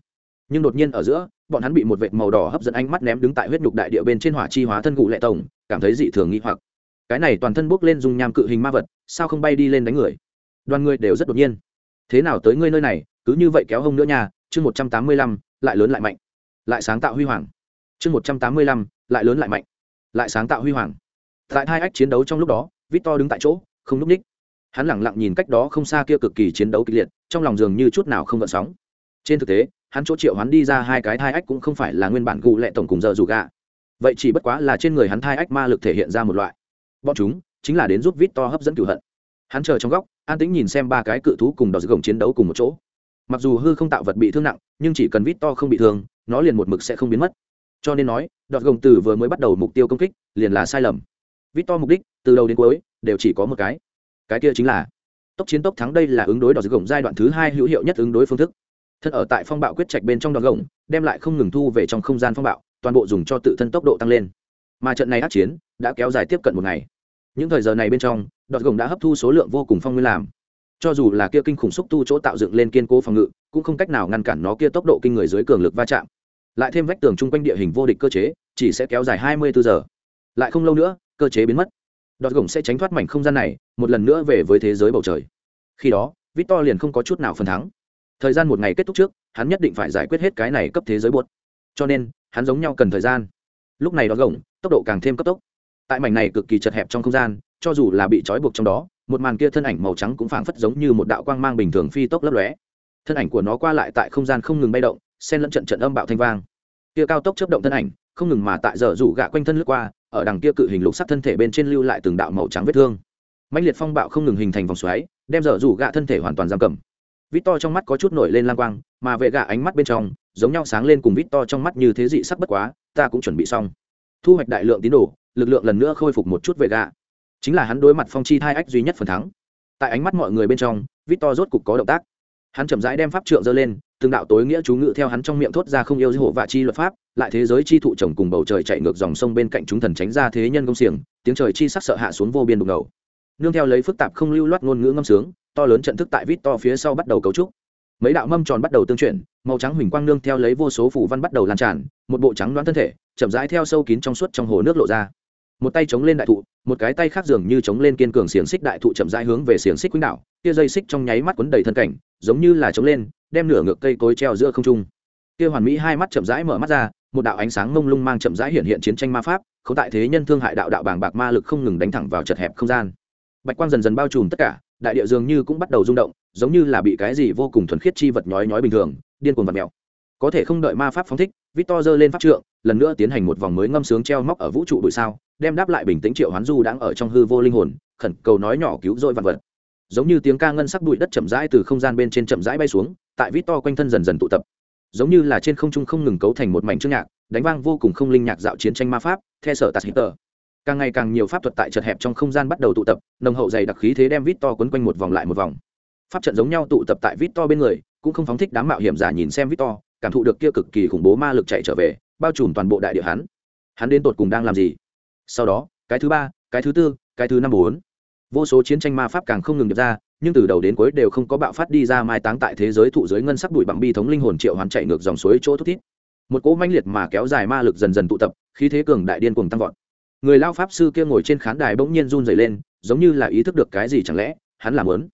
Nhưng đột nhiên ở giữa bọn hắn bị một vệt màu đỏ hấp dẫn ánh mắt ném đứng tại huyết nhục đại địa bên trên hỏa chi hóa thân cụ lệ tổng, cảm thấy dị thường nghi hoặc. Cái này toàn thân bốc lên dùng nham cự hình ma vật, sao không bay đi lên đánh người? Đoàn người đều rất đột nhiên. Thế nào tới ngươi nơi này, cứ như vậy kéo hông nữa nha, chương một trăm tám mươi lăm, lại lớn lại mạnh. Lại sáng tạo huy hoàng. Chương một trăm tám mươi lăm, lại lớn lại mạnh. Lại sáng tạo huy hoàng. Tại hai ách chiến đấu trong lúc đó, victor đứng tại chỗ, không núp ních. Hắn lẳng lặng nhìn cách đó không xa kia cực kỳ chiến đấu kịch liệt, trong lòng giường như chút nào không gợn sóng. Trên thực tế hắn chỗ triệu hắn đi ra hai cái thai ách cũng không phải là nguyên bản gù lệ tổng cùng giờ dù gạ. Vậy chỉ bất quá là trên người hắn thai ách ma lực thể hiện ra một loại. Bọn chúng chính là đến giúp vít to hấp dẫn cửu hận. Hắn chờ trong góc, an tĩnh nhìn xem ba cái cự thú cùng đỏ gồng chiến đấu cùng một chỗ. Mặc dù hư không tạo vật bị thương nặng, nhưng chỉ cần vít to không bị thương, nó liền một mực sẽ không biến mất. Cho nên nói đọt gồng từ vừa mới bắt đầu mục tiêu công kích, liền là sai lầm. Vít to mục đích, từ đầu đến cuối, đều chỉ có một cái. Cái kia chính là, tốc chiến tốc thắng đây là ứng đối đọt gồng giai đoạn thứ hai hữu hiệu nhất ứng đối phương thức thân ở tại phong bạo quyết trạch bên trong đọt gồng, đem lại không ngừng thu về trong không gian phong bạo, toàn bộ dùng cho tự thân tốc độ tăng lên. Mà trận này ác chiến đã kéo dài tiếp cận một ngày. Những thời giờ này bên trong đọt gồng đã hấp thu số lượng vô cùng phong nguyên làm. Cho dù là kia kinh khủng xúc tu chỗ tạo dựng lên kiên cố phòng ngự, cũng không cách nào ngăn cản nó kia tốc độ kinh người dưới cường lực va chạm. Lại thêm vách tường chung quanh địa hình vô địch cơ chế, chỉ sẽ kéo dài hai mươi bốn giờ. Lại không lâu nữa, cơ chế biến mất. Đọt gồng sẽ tránh thoát mảnh không gian này, một lần nữa về với thế giới bầu trời. Khi đó, victor liền không có chút nào phần thắng thời gian một ngày kết thúc trước, hắn nhất định phải giải quyết hết cái này cấp thế giới buốt. Cho nên, hắn giống nhau cần thời gian. Lúc này đọt gồng, tốc độ càng thêm cấp tốc. Tại mảnh này cực kỳ chật hẹp trong không gian, cho dù là bị trói buộc trong đó, một màn kia thân ảnh màu trắng cũng phảng phất giống như một đạo quang mang bình thường phi tốc lấp lóe. Thân ảnh của nó qua lại tại không gian không ngừng bay động, xen lẫn trận trận âm bạo thanh vang. Kia cao tốc chấp động thân ảnh, không ngừng mà tại giờ rủ gạ quanh thân lướt qua, ở đằng kia cự hình lục sắc thân thể bên trên lưu lại từng đạo màu trắng vết thương. Mãnh liệt phong bạo không ngừng hình thành vòng xoáy, đem giờ rủ gạ thân thể hoàn toàn giam cầm vít to trong mắt có chút nổi lên lang quang, mà vệ gạ ánh mắt bên trong, giống nhau sáng lên cùng vít to trong mắt như thế dị sắc bất quá, ta cũng chuẩn bị xong. Thu hoạch đại lượng tín đồ, lực lượng lần nữa khôi phục một chút vệ gạ chính là hắn đối mặt phong chi hai ách duy nhất phần thắng. Tại ánh mắt mọi người bên trong vít to rốt cục có động tác. Hắn chậm rãi đem pháp trượng dơ lên, từng đạo tối nghĩa chú ngự theo hắn trong miệng thốt ra không yêu hộ và chi luật pháp, lại thế giới chi thụ chồng cùng bầu trời chạy ngược dòng sông bên cạnh chúng thần tránh ra thế nhân công xiềng, tiếng trời chi sắc sợ hạ xuống vô biên đục ngầu. Nương theo lấy phức tạp không lưu loát ngôn ngữ ngâm sướng to lớn trận thức tại vít to phía sau bắt đầu cấu trúc. Mấy đạo mâm tròn bắt đầu tương chuyển, màu trắng huỳnh quang nương theo lấy vô số phủ văn bắt đầu lan tràn, một bộ trắng đoán thân thể, chậm rãi theo sâu kín trong suốt trong hồ nước lộ ra. Một tay chống lên đại thụ, một cái tay khác dường như chống lên kiên cường xiềng xích đại thụ chậm rãi hướng về xiềng xích quýnh đạo, kia dây xích trong nháy mắt quấn đầy thân cảnh, giống như là chống lên, đem nửa ngược cây cối treo giữa không trung. Kia hoàn mỹ hai mắt chậm rãi mở mắt ra, một đạo ánh sáng mông lung mang chậm rãi hiện hiện chiến tranh ma pháp không tại thế nhân thương hại đạo đạo bàng bạc ma lực không ngừng đánh thẳng vào chật hẹp không gian. Bạch quang dần dần bao trùm tất cả đại địa dường như cũng bắt đầu rung động, giống như là bị cái gì vô cùng thuần khiết chi vật nhói nhói bình thường, điên cuồng vật mèo. Có thể không đợi ma pháp phóng thích, victor giơ lên pháp trượng, lần nữa tiến hành một vòng mới ngâm sướng treo móc ở vũ trụ bụi sao, đem đáp lại bình tĩnh triệu hoán du đang ở trong hư vô linh hồn, khẩn cầu nói nhỏ cứu rỗi vật vật. Giống như tiếng ca ngân sắc bụi đất chậm rãi từ không gian bên trên chậm rãi bay xuống, tại victor quanh thân dần dần tụ tập. Giống như là trên không trung không ngừng cấu thành một mảnh chương nhạc, đánh vang vô cùng không linh nhạc dạo chiến tranh ma pháp theo sở tạt hitter càng ngày càng nhiều pháp thuật tại chật hẹp trong không gian bắt đầu tụ tập, nồng hậu dày đặc khí thế đem vít to quấn quanh một vòng lại một vòng. Pháp trận giống nhau tụ tập tại vít to bên người, cũng không phóng thích đám mạo hiểm giả nhìn xem vít to cảm thụ được kia cực kỳ khủng bố ma lực chạy trở về, bao trùm toàn bộ đại địa hắn. Hắn đến tột cùng đang làm gì? Sau đó, cái thứ ba, cái thứ tư, cái thứ năm, bốn. Vô số chiến tranh ma pháp càng không ngừng được ra, nhưng từ đầu đến cuối đều không có bạo phát đi ra mai táng tại thế giới thụ giới ngân sắc bụi bằng bi thống linh hồn triệu hoán chạy ngược dòng suối chỗ thút thít. Một cỗ manh liệt mà kéo dài ma lực dần dần tụ tập, khí thế cường đại điên cuồng tăng vọt người lao pháp sư kia ngồi trên khán đài bỗng nhiên run dày lên, giống như là ý thức được cái gì chẳng lẽ, hắn làm lớn.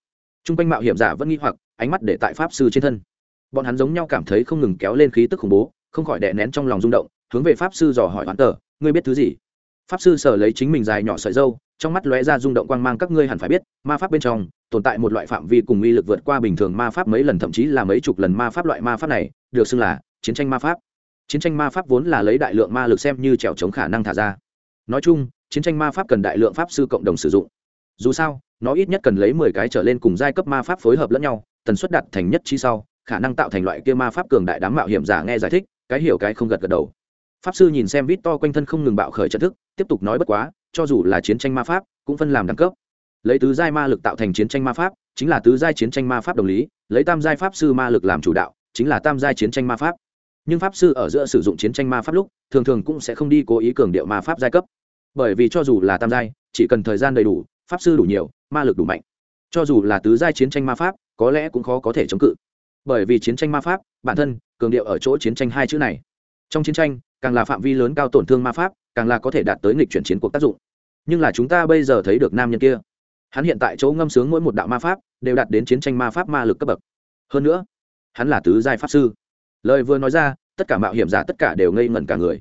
T r u n g quanh mạo hiểm giả vẫn nghi hoặc, ánh mắt để tại pháp sư trên thân. Bọn hắn giống nhau cảm thấy không ngừng kéo lên khí tức khủng bố, không khỏi đè nén trong lòng rung động, hướng về pháp sư dò hỏi hoán tờ ngươi biết thứ gì? Pháp sư sở lấy chính mình dài nhỏ sợi dâu, trong mắt lóe ra rung động quang mang, các ngươi hẳn phải biết, ma pháp bên trong, tồn tại một loại phạm vi cùng uy lực vượt qua bình thường ma pháp mấy lần, thậm chí là mấy chục lần ma pháp loại ma pháp này, được xưng là chiến tranh ma pháp. Chiến tranh ma pháp vốn là lấy đại lượng ma lực xem như trèo chống khả năng thả ra nói chung, chiến tranh ma pháp cần đại lượng pháp sư cộng đồng sử dụng. Dù sao, nó ít nhất cần lấy mười cái trở lên cùng giai cấp ma pháp phối hợp lẫn nhau, tần suất đặt thành nhất chi sau, khả năng tạo thành loại kia ma pháp cường đại đám mạo hiểm giả nghe giải thích, cái hiểu cái không gật gật đầu. Pháp sư nhìn xem vít to quanh thân không ngừng bạo khởi trận thức, tiếp tục nói bất quá, cho dù là chiến tranh ma pháp, cũng phân làm đẳng cấp. Lấy tứ giai ma lực tạo thành chiến tranh ma pháp, chính là tứ giai chiến tranh ma pháp đồng lý, lấy tam giai pháp sư ma lực làm chủ đạo, chính là tam giai chiến tranh ma pháp. Nhưng pháp sư ở giữa sử dụng chiến tranh ma pháp lúc, thường thường cũng sẽ không đi cố ý cường điệu ma pháp giai cấp bởi vì cho dù là tam giai, chỉ cần thời gian đầy đủ, pháp sư đủ nhiều, ma lực đủ mạnh. Cho dù là tứ giai chiến tranh ma pháp, có lẽ cũng khó có thể chống cự. Bởi vì chiến tranh ma pháp, bản thân, cường điệu ở chỗ chiến tranh hai chữ này. Trong chiến tranh, càng là phạm vi lớn cao tổn thương ma pháp, càng là có thể đạt tới nghịch chuyển chiến cuộc tác dụng. Nhưng là chúng ta bây giờ thấy được nam nhân kia. Hắn hiện tại chỗ ngâm sướng mỗi một đạo ma pháp, đều đạt đến chiến tranh ma pháp ma lực cấp bậc. Hơn nữa, hắn là tứ giai pháp sư. Lời vừa nói ra, tất cả mạo hiểm giả tất cả đều ngây ngẩn cả người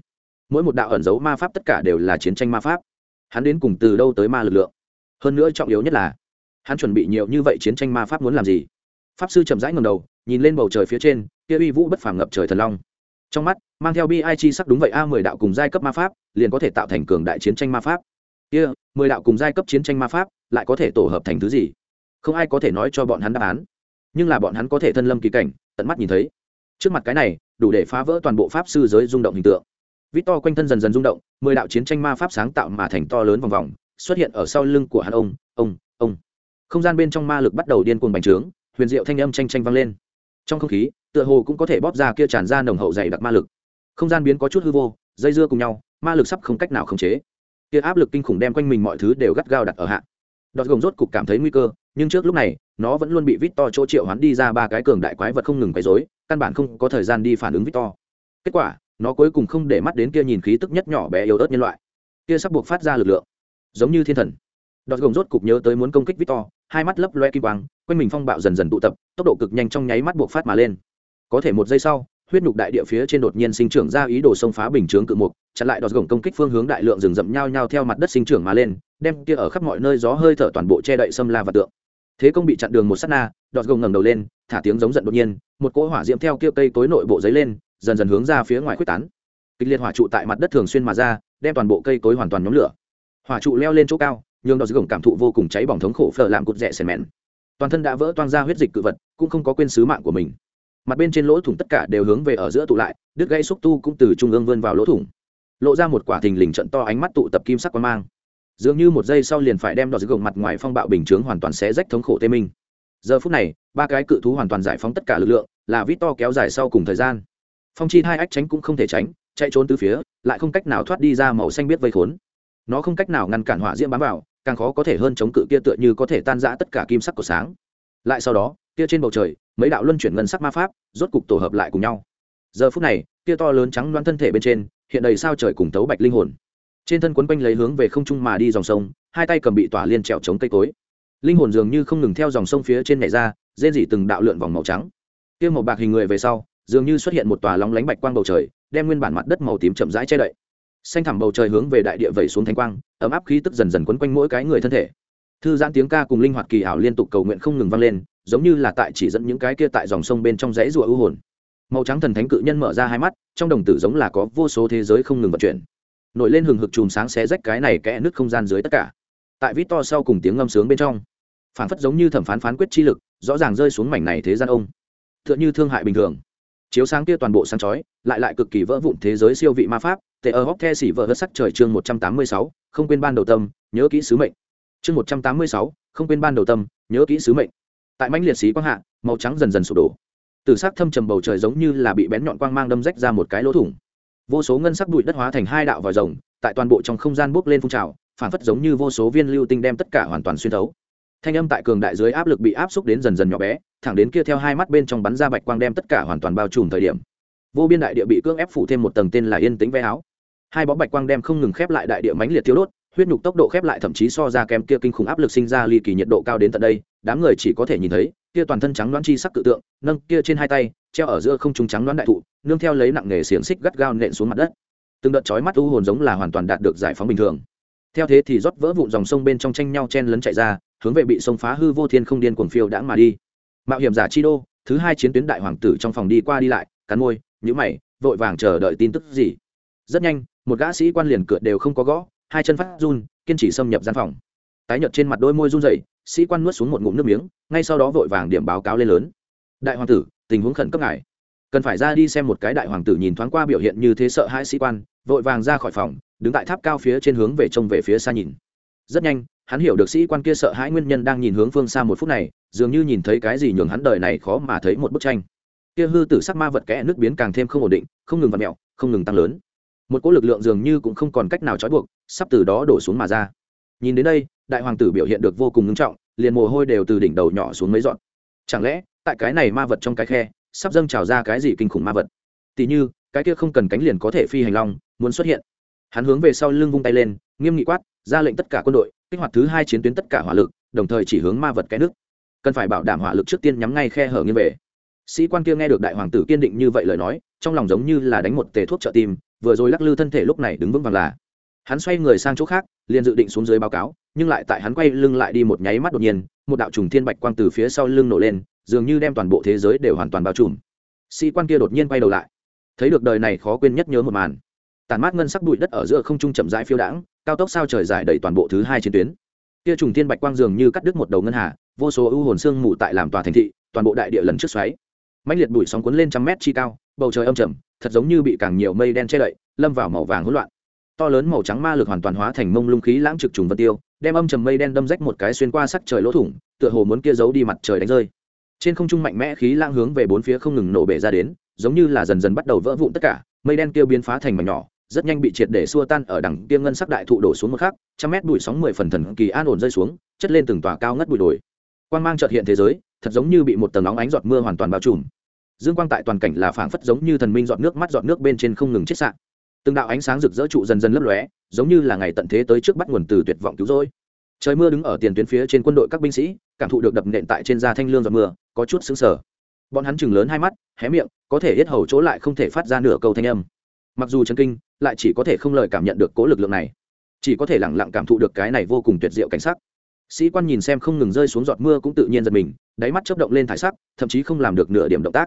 mỗi một đạo ẩn dấu ma pháp tất cả đều là chiến tranh ma pháp. Hắn đến cùng từ đâu tới ma lực lượng? Hơn nữa trọng yếu nhất là, hắn chuẩn bị nhiều như vậy chiến tranh ma pháp muốn làm gì? Pháp sư chậm rãi ngầm đầu, nhìn lên bầu trời phía trên, kia uy vũ bất phàm ngập trời thần long. Trong mắt, mang theo bi ai chi sắc đúng vậy, a, mười đạo cùng giai cấp ma pháp, liền có thể tạo thành cường đại chiến tranh ma pháp. Kia, mười đạo cùng giai cấp chiến tranh ma pháp, lại có thể tổ hợp thành thứ gì? Không ai có thể nói cho bọn hắn đáp án. Nhưng là bọn hắn có thể thân lâm kỳ cảnh, tận mắt nhìn thấy. Trước mặt cái này, đủ để phá vỡ toàn bộ pháp sư giới rung động hình tượng vít to quanh thân dần dần rung động, mười đạo chiến tranh ma pháp sáng tạo mà thành to lớn vòng vòng, xuất hiện ở sau lưng của hắn. Ông ông ông. Không gian bên trong ma lực bắt đầu điên cuồng bành trướng, huyền diệu thanh âm tranh tranh vang lên. Trong không khí, tựa hồ cũng có thể bóp ra kia tràn ra nồng hậu dày đặc ma lực. Không gian biến có chút hư vô, dây dưa cùng nhau, ma lực sắp không cách nào khống chế. Kia áp lực kinh khủng đem quanh mình mọi thứ đều gắt gao đặt ở hạ. Đọt gồng rốt cục cảm thấy nguy cơ, nhưng trước lúc này, nó vẫn luôn bị vít to chỗ triệu hoán đi ra ba cái cường đại quái vật không ngừng quấy dối căn bản không có thời gian đi phản ứng vít to kết quả nó cuối cùng không để mắt đến kia nhìn khí tức nhất nhỏ bé yếu ớt nhân loại. Kia sắp buộc phát ra lực lượng, giống như thiên thần. Đọt gồng rốt cục nhớ tới muốn công kích victor, hai mắt lấp loe kim quang, quanh mình phong bạo dần dần tụ tập, tốc độ cực nhanh trong nháy mắt buộc phát mà lên. Có thể một giây sau, huyết nhục đại địa phía trên đột nhiên sinh trưởng ra ý đồ xông phá bình chướng cự mục, chặn lại đọt gồng công kích phương hướng đại lượng rừng rậm nhau nhau theo mặt đất sinh trưởng mà lên, đem kia ở khắp mọi nơi gió hơi thở toàn bộ che đậy xâm la và tượng. Thế công bị chặn đường một sát na, đọt gồng ngẩng đầu lên, thả tiếng giống giận đột nhiên, một cỗ hỏa diễm theo kia cây tối nội bộ giấy lên dần dần hướng ra phía ngoài quyết tán. Kịch liệt hỏa trụ tại mặt đất thường xuyên mà ra, đem toàn bộ cây cối hoàn toàn nhóm lửa. Hỏa trụ leo lên chỗ cao, nhường đọt gồng cảm thụ vô cùng cháy bỏng thống khổ phở làm cụt rẽ xèn mèn toàn thân đã vỡ toang ra huyết dịch cự vật, cũng không có quên sứ mạng của mình. Mặt bên trên lỗ thủng tất cả đều hướng về ở giữa tụ lại, đứt gãy xúc tu cũng từ trung ương vươn vào lỗ thủng. Lộ ra một quả thình lình trận to ánh mắt tụ tập kim sắc quan mang. Dường như một giây sau liền phải đem đọt gồng mặt ngoài phong bạo bình chướng hoàn toàn xé rách thống khổ tê minh. Giờ phút này, ba cái cự thú hoàn toàn giải phóng tất cả lực lượng, là vít to kéo dài sau cùng thời gian phong chi hai ách tránh cũng không thể tránh, chạy trốn từ phía, lại không cách nào thoát đi ra màu xanh biết vây khốn. Nó không cách nào ngăn cản hỏa diễm bám vào, càng khó có thể hơn chống cự kia tựa như có thể tan rã tất cả kim sắc của sáng. Lại sau đó, kia trên bầu trời, mấy đạo luân chuyển ngân sắc ma pháp, rốt cục tổ hợp lại cùng nhau. Giờ phút này, kia to lớn trắng loan thân thể bên trên, hiện đầy sao trời cùng tấu bạch linh hồn. Trên thân quấn quanh lấy hướng về không trung mà đi dòng sông, hai tay cầm bị tỏa liên trèo chống cây cối. Linh hồn dường như không ngừng theo dòng sông phía trên này ra, rên dỉ từng đạo lượn vòng màu trắng. Kia màu bạc hình người về sau dường như xuất hiện một tòa lóng lánh bạch quang bầu trời, đem nguyên bản mặt đất màu tím chậm rãi che đậy. Xanh thẳm bầu trời hướng về đại địa vẩy xuống thanh quang, ấm áp khí tức dần dần quấn quanh mỗi cái người thân thể. Thư giãn tiếng ca cùng linh hoạt kỳ ảo liên tục cầu nguyện không ngừng vang lên, giống như là tại chỉ dẫn những cái kia tại dòng sông bên trong dãy rùa ưu hồn. Màu trắng thần thánh cự nhân mở ra hai mắt, trong đồng tử giống là có vô số thế giới không ngừng vận chuyển. Nổi lên hừng hực chùm sáng xé rách cái này kẽ nứt không gian dưới tất cả. Tại vít to sau cùng tiếng ngâm sướng bên trong phản phất giống như thẩm phán phán quyết chi lực, rõ ràng rơi xuống mảnh này thế gian ông. T h ư ợ n h ư thương hại bình thường chiếu sáng kia toàn bộ sáng chói, lại lại cực kỳ vỡ vụn thế giới siêu vị ma pháp tệ ở hóc the xỉ vỡ hớt sắc trời chương một trăm tám mươi sáu, không quên ban đầu tâm, nhớ kỹ sứ mệnh. Chương một trăm tám mươi sáu, không quên ban đầu tâm, nhớ kỹ sứ mệnh. Tại mãnh liệt sĩ quang hạ, màu trắng dần dần sụp đổ. Từ sắc thâm trầm bầu trời giống như là bị bén nhọn quang mang đâm rách ra một cái lỗ thủng. Vô số ngân sắc bụi đất hóa thành hai đạo vòi rồng, tại toàn bộ trong không gian bốc lên phun trào, phản phất giống như vô số viên lưu tinh đem tất cả hoàn toàn xuyên thấu. Thanh âm tại cường đại dưới áp lực bị áp xúc đến dần dần nhỏ bé thẳng đến kia theo hai mắt bên trong bắn ra bạch quang đem tất cả hoàn toàn bao trùm thời điểm. Vô biên đại địa bị cưỡng ép phủ thêm một tầng tên là yên tĩnh vé áo. Hai bó bạch quang đem không ngừng khép lại đại địa mãnh liệt tiêu đốt, huyết nhục tốc độ khép lại thậm chí so ra kém kia kinh khủng áp lực sinh ra ly kỳ nhiệt độ cao đến tận đây, đám người chỉ có thể nhìn thấy, kia toàn thân trắng đoán chi sắc tự tượng, nâng kia trên hai tay, treo ở giữa không trung trắng đoán đại thụ, nương theo lấy nặng nghề xiềng xích gắt gao nện xuống mặt đất. Từng đợt chói mắt u hồn giống là hoàn toàn đạt được giải phóng bình thường. Theo thế thì rót vỡ vụn dòng sông bên trong tranh nhau chen lấn chạy ra, hướng về bị sông phá hư vô thiên không điên cuồng phiêu đãng mà đi mạo hiểm giả chi đô, thứ hai chiến tuyến đại hoàng tử trong phòng đi qua đi lại, cắn môi nhữ mày, vội vàng chờ đợi tin tức gì. Rất nhanh, một gã sĩ quan liền cửa đều không có gõ, hai chân phát run, kiên trì xâm nhập gian phòng. Tái nhợt trên mặt đôi môi run rẩy, sĩ quan nuốt xuống một ngụm nước miếng, ngay sau đó vội vàng điểm báo cáo lên lớn. Đại hoàng tử, tình huống khẩn cấp ngài. Cần phải ra đi xem một cái đại hoàng tử nhìn thoáng qua biểu hiện như thế sợ hai sĩ quan, vội vàng ra khỏi phòng, đứng tại tháp cao phía trên hướng về trông về phía xa nhìn rất nhanh, hắn hiểu được sĩ quan kia sợ hãi nguyên nhân đang nhìn hướng phương xa một phút này, dường như nhìn thấy cái gì nhường hắn đời này khó mà thấy một bức tranh. Kia hư tử sắc ma vật kẽ nước biến càng thêm không ổn định, không ngừng vặt mẹo không ngừng tăng lớn. Một cỗ lực lượng dường như cũng không còn cách nào trói buộc, sắp từ đó đổ xuống mà ra. Nhìn đến đây, đại hoàng tử biểu hiện được vô cùng ngưng trọng, liền mồ hôi đều từ đỉnh đầu nhỏ xuống mấy dọn. Chẳng lẽ, tại cái này ma vật trong cái khe, sắp dâng trào ra cái gì kinh khủng ma vật? Tỉ như, cái kia không cần cánh liền có thể phi hành long, muốn xuất hiện hắn hướng về sau lưng vung tay lên, nghiêm nghị quát, ra lệnh tất cả quân đội, kích hoạt thứ hai chiến tuyến tất cả hỏa lực, đồng thời chỉ hướng ma vật cái nước. Cần phải bảo đảm hỏa lực trước tiên nhắm ngay khe hở nghiêng về. Sĩ quan kia nghe được đại hoàng tử kiên định như vậy lời nói, trong lòng giống như là đánh một tề thuốc trợ tim, vừa rồi lắc lư thân thể lúc này đứng vững vàng là. Hắn xoay người sang chỗ khác, liền dự định xuống dưới báo cáo, nhưng lại tại hắn quay lưng lại đi một nháy mắt đột nhiên, một đạo trùng thiên bạch quang từ phía sau lưng nổ lên, dường như đem toàn bộ thế giới đều hoàn toàn bao trùm. Sĩ quan kia đột nhiên quay đầu lại. Thấy được đời này khó quên nhất nhớ một màn tàn mát ngân sắc bụi đất ở giữa không trung chậm rãi phiêu đãng, cao tốc sao trời dài đầy toàn bộ thứ hai chiến tuyến. Kia trùng thiên bạch quang dường như cắt đứt một đầu ngân hà, vô số ưu hồn xương mù tại làm tòa thành thị, toàn bộ đại địa lần trước xoáy. Mãnh liệt bụi sóng cuốn lên trăm mét chi cao, bầu trời âm trầm, thật giống như bị càng nhiều mây đen che đậy, lâm vào màu vàng hỗn loạn. To lớn màu trắng ma lực hoàn toàn hóa thành mông lung khí lãng trực trùng vân tiêu, đem âm trầm mây đen đâm rách một cái xuyên qua sắc trời lỗ thủng, tựa hồ muốn kia giấu đi mặt trời đánh rơi. Trên không trung mạnh mẽ khí lãng hướng về bốn phía không ngừng nổ bể ra đến, giống như là dần dần bắt đầu vỡ vụn tất cả, mây đen kia biến phá thành mảnh nhỏ rất nhanh bị triệt để xua tan ở đằng kia ngân sắc đại thụ đổ xuống một khắc, trăm mét bụi sóng mười phần thần kỳ an ổn rơi xuống, chất lên từng tòa cao ngất bụi đồi. Quang mang trợt hiện thế giới, thật giống như bị một tầng nóng ánh giọt mưa hoàn toàn bao trùm. Dương quang tại toàn cảnh là phảng phất giống như thần minh giọt nước mắt giọt nước bên trên không ngừng chết sạn từng đạo ánh sáng rực rỡ trụ dần dần lấp lóe, giống như là ngày tận thế tới trước bắt nguồn từ tuyệt vọng cứu rỗi. Trời mưa đứng ở tiền tuyến phía trên quân đội các binh sĩ, cảm thụ được đập nện tại trên da thanh lương giọt mưa, có chút xứng sở bọn hắn chừng lớn hai mắt, hé miệng, có thể hết hầu chỗ lại không thể phát ra nửa câu thanh âm mặc dù chân kinh, lại chỉ có thể không lời cảm nhận được cố lực lượng này. Chỉ có thể lẳng lặng cảm thụ được cái này vô cùng tuyệt diệu cảnh sắc. Sĩ quan nhìn xem không ngừng rơi xuống giọt mưa cũng tự nhiên giật mình, đáy mắt chớp động lên thải sắc, thậm chí không làm được nửa điểm động tác.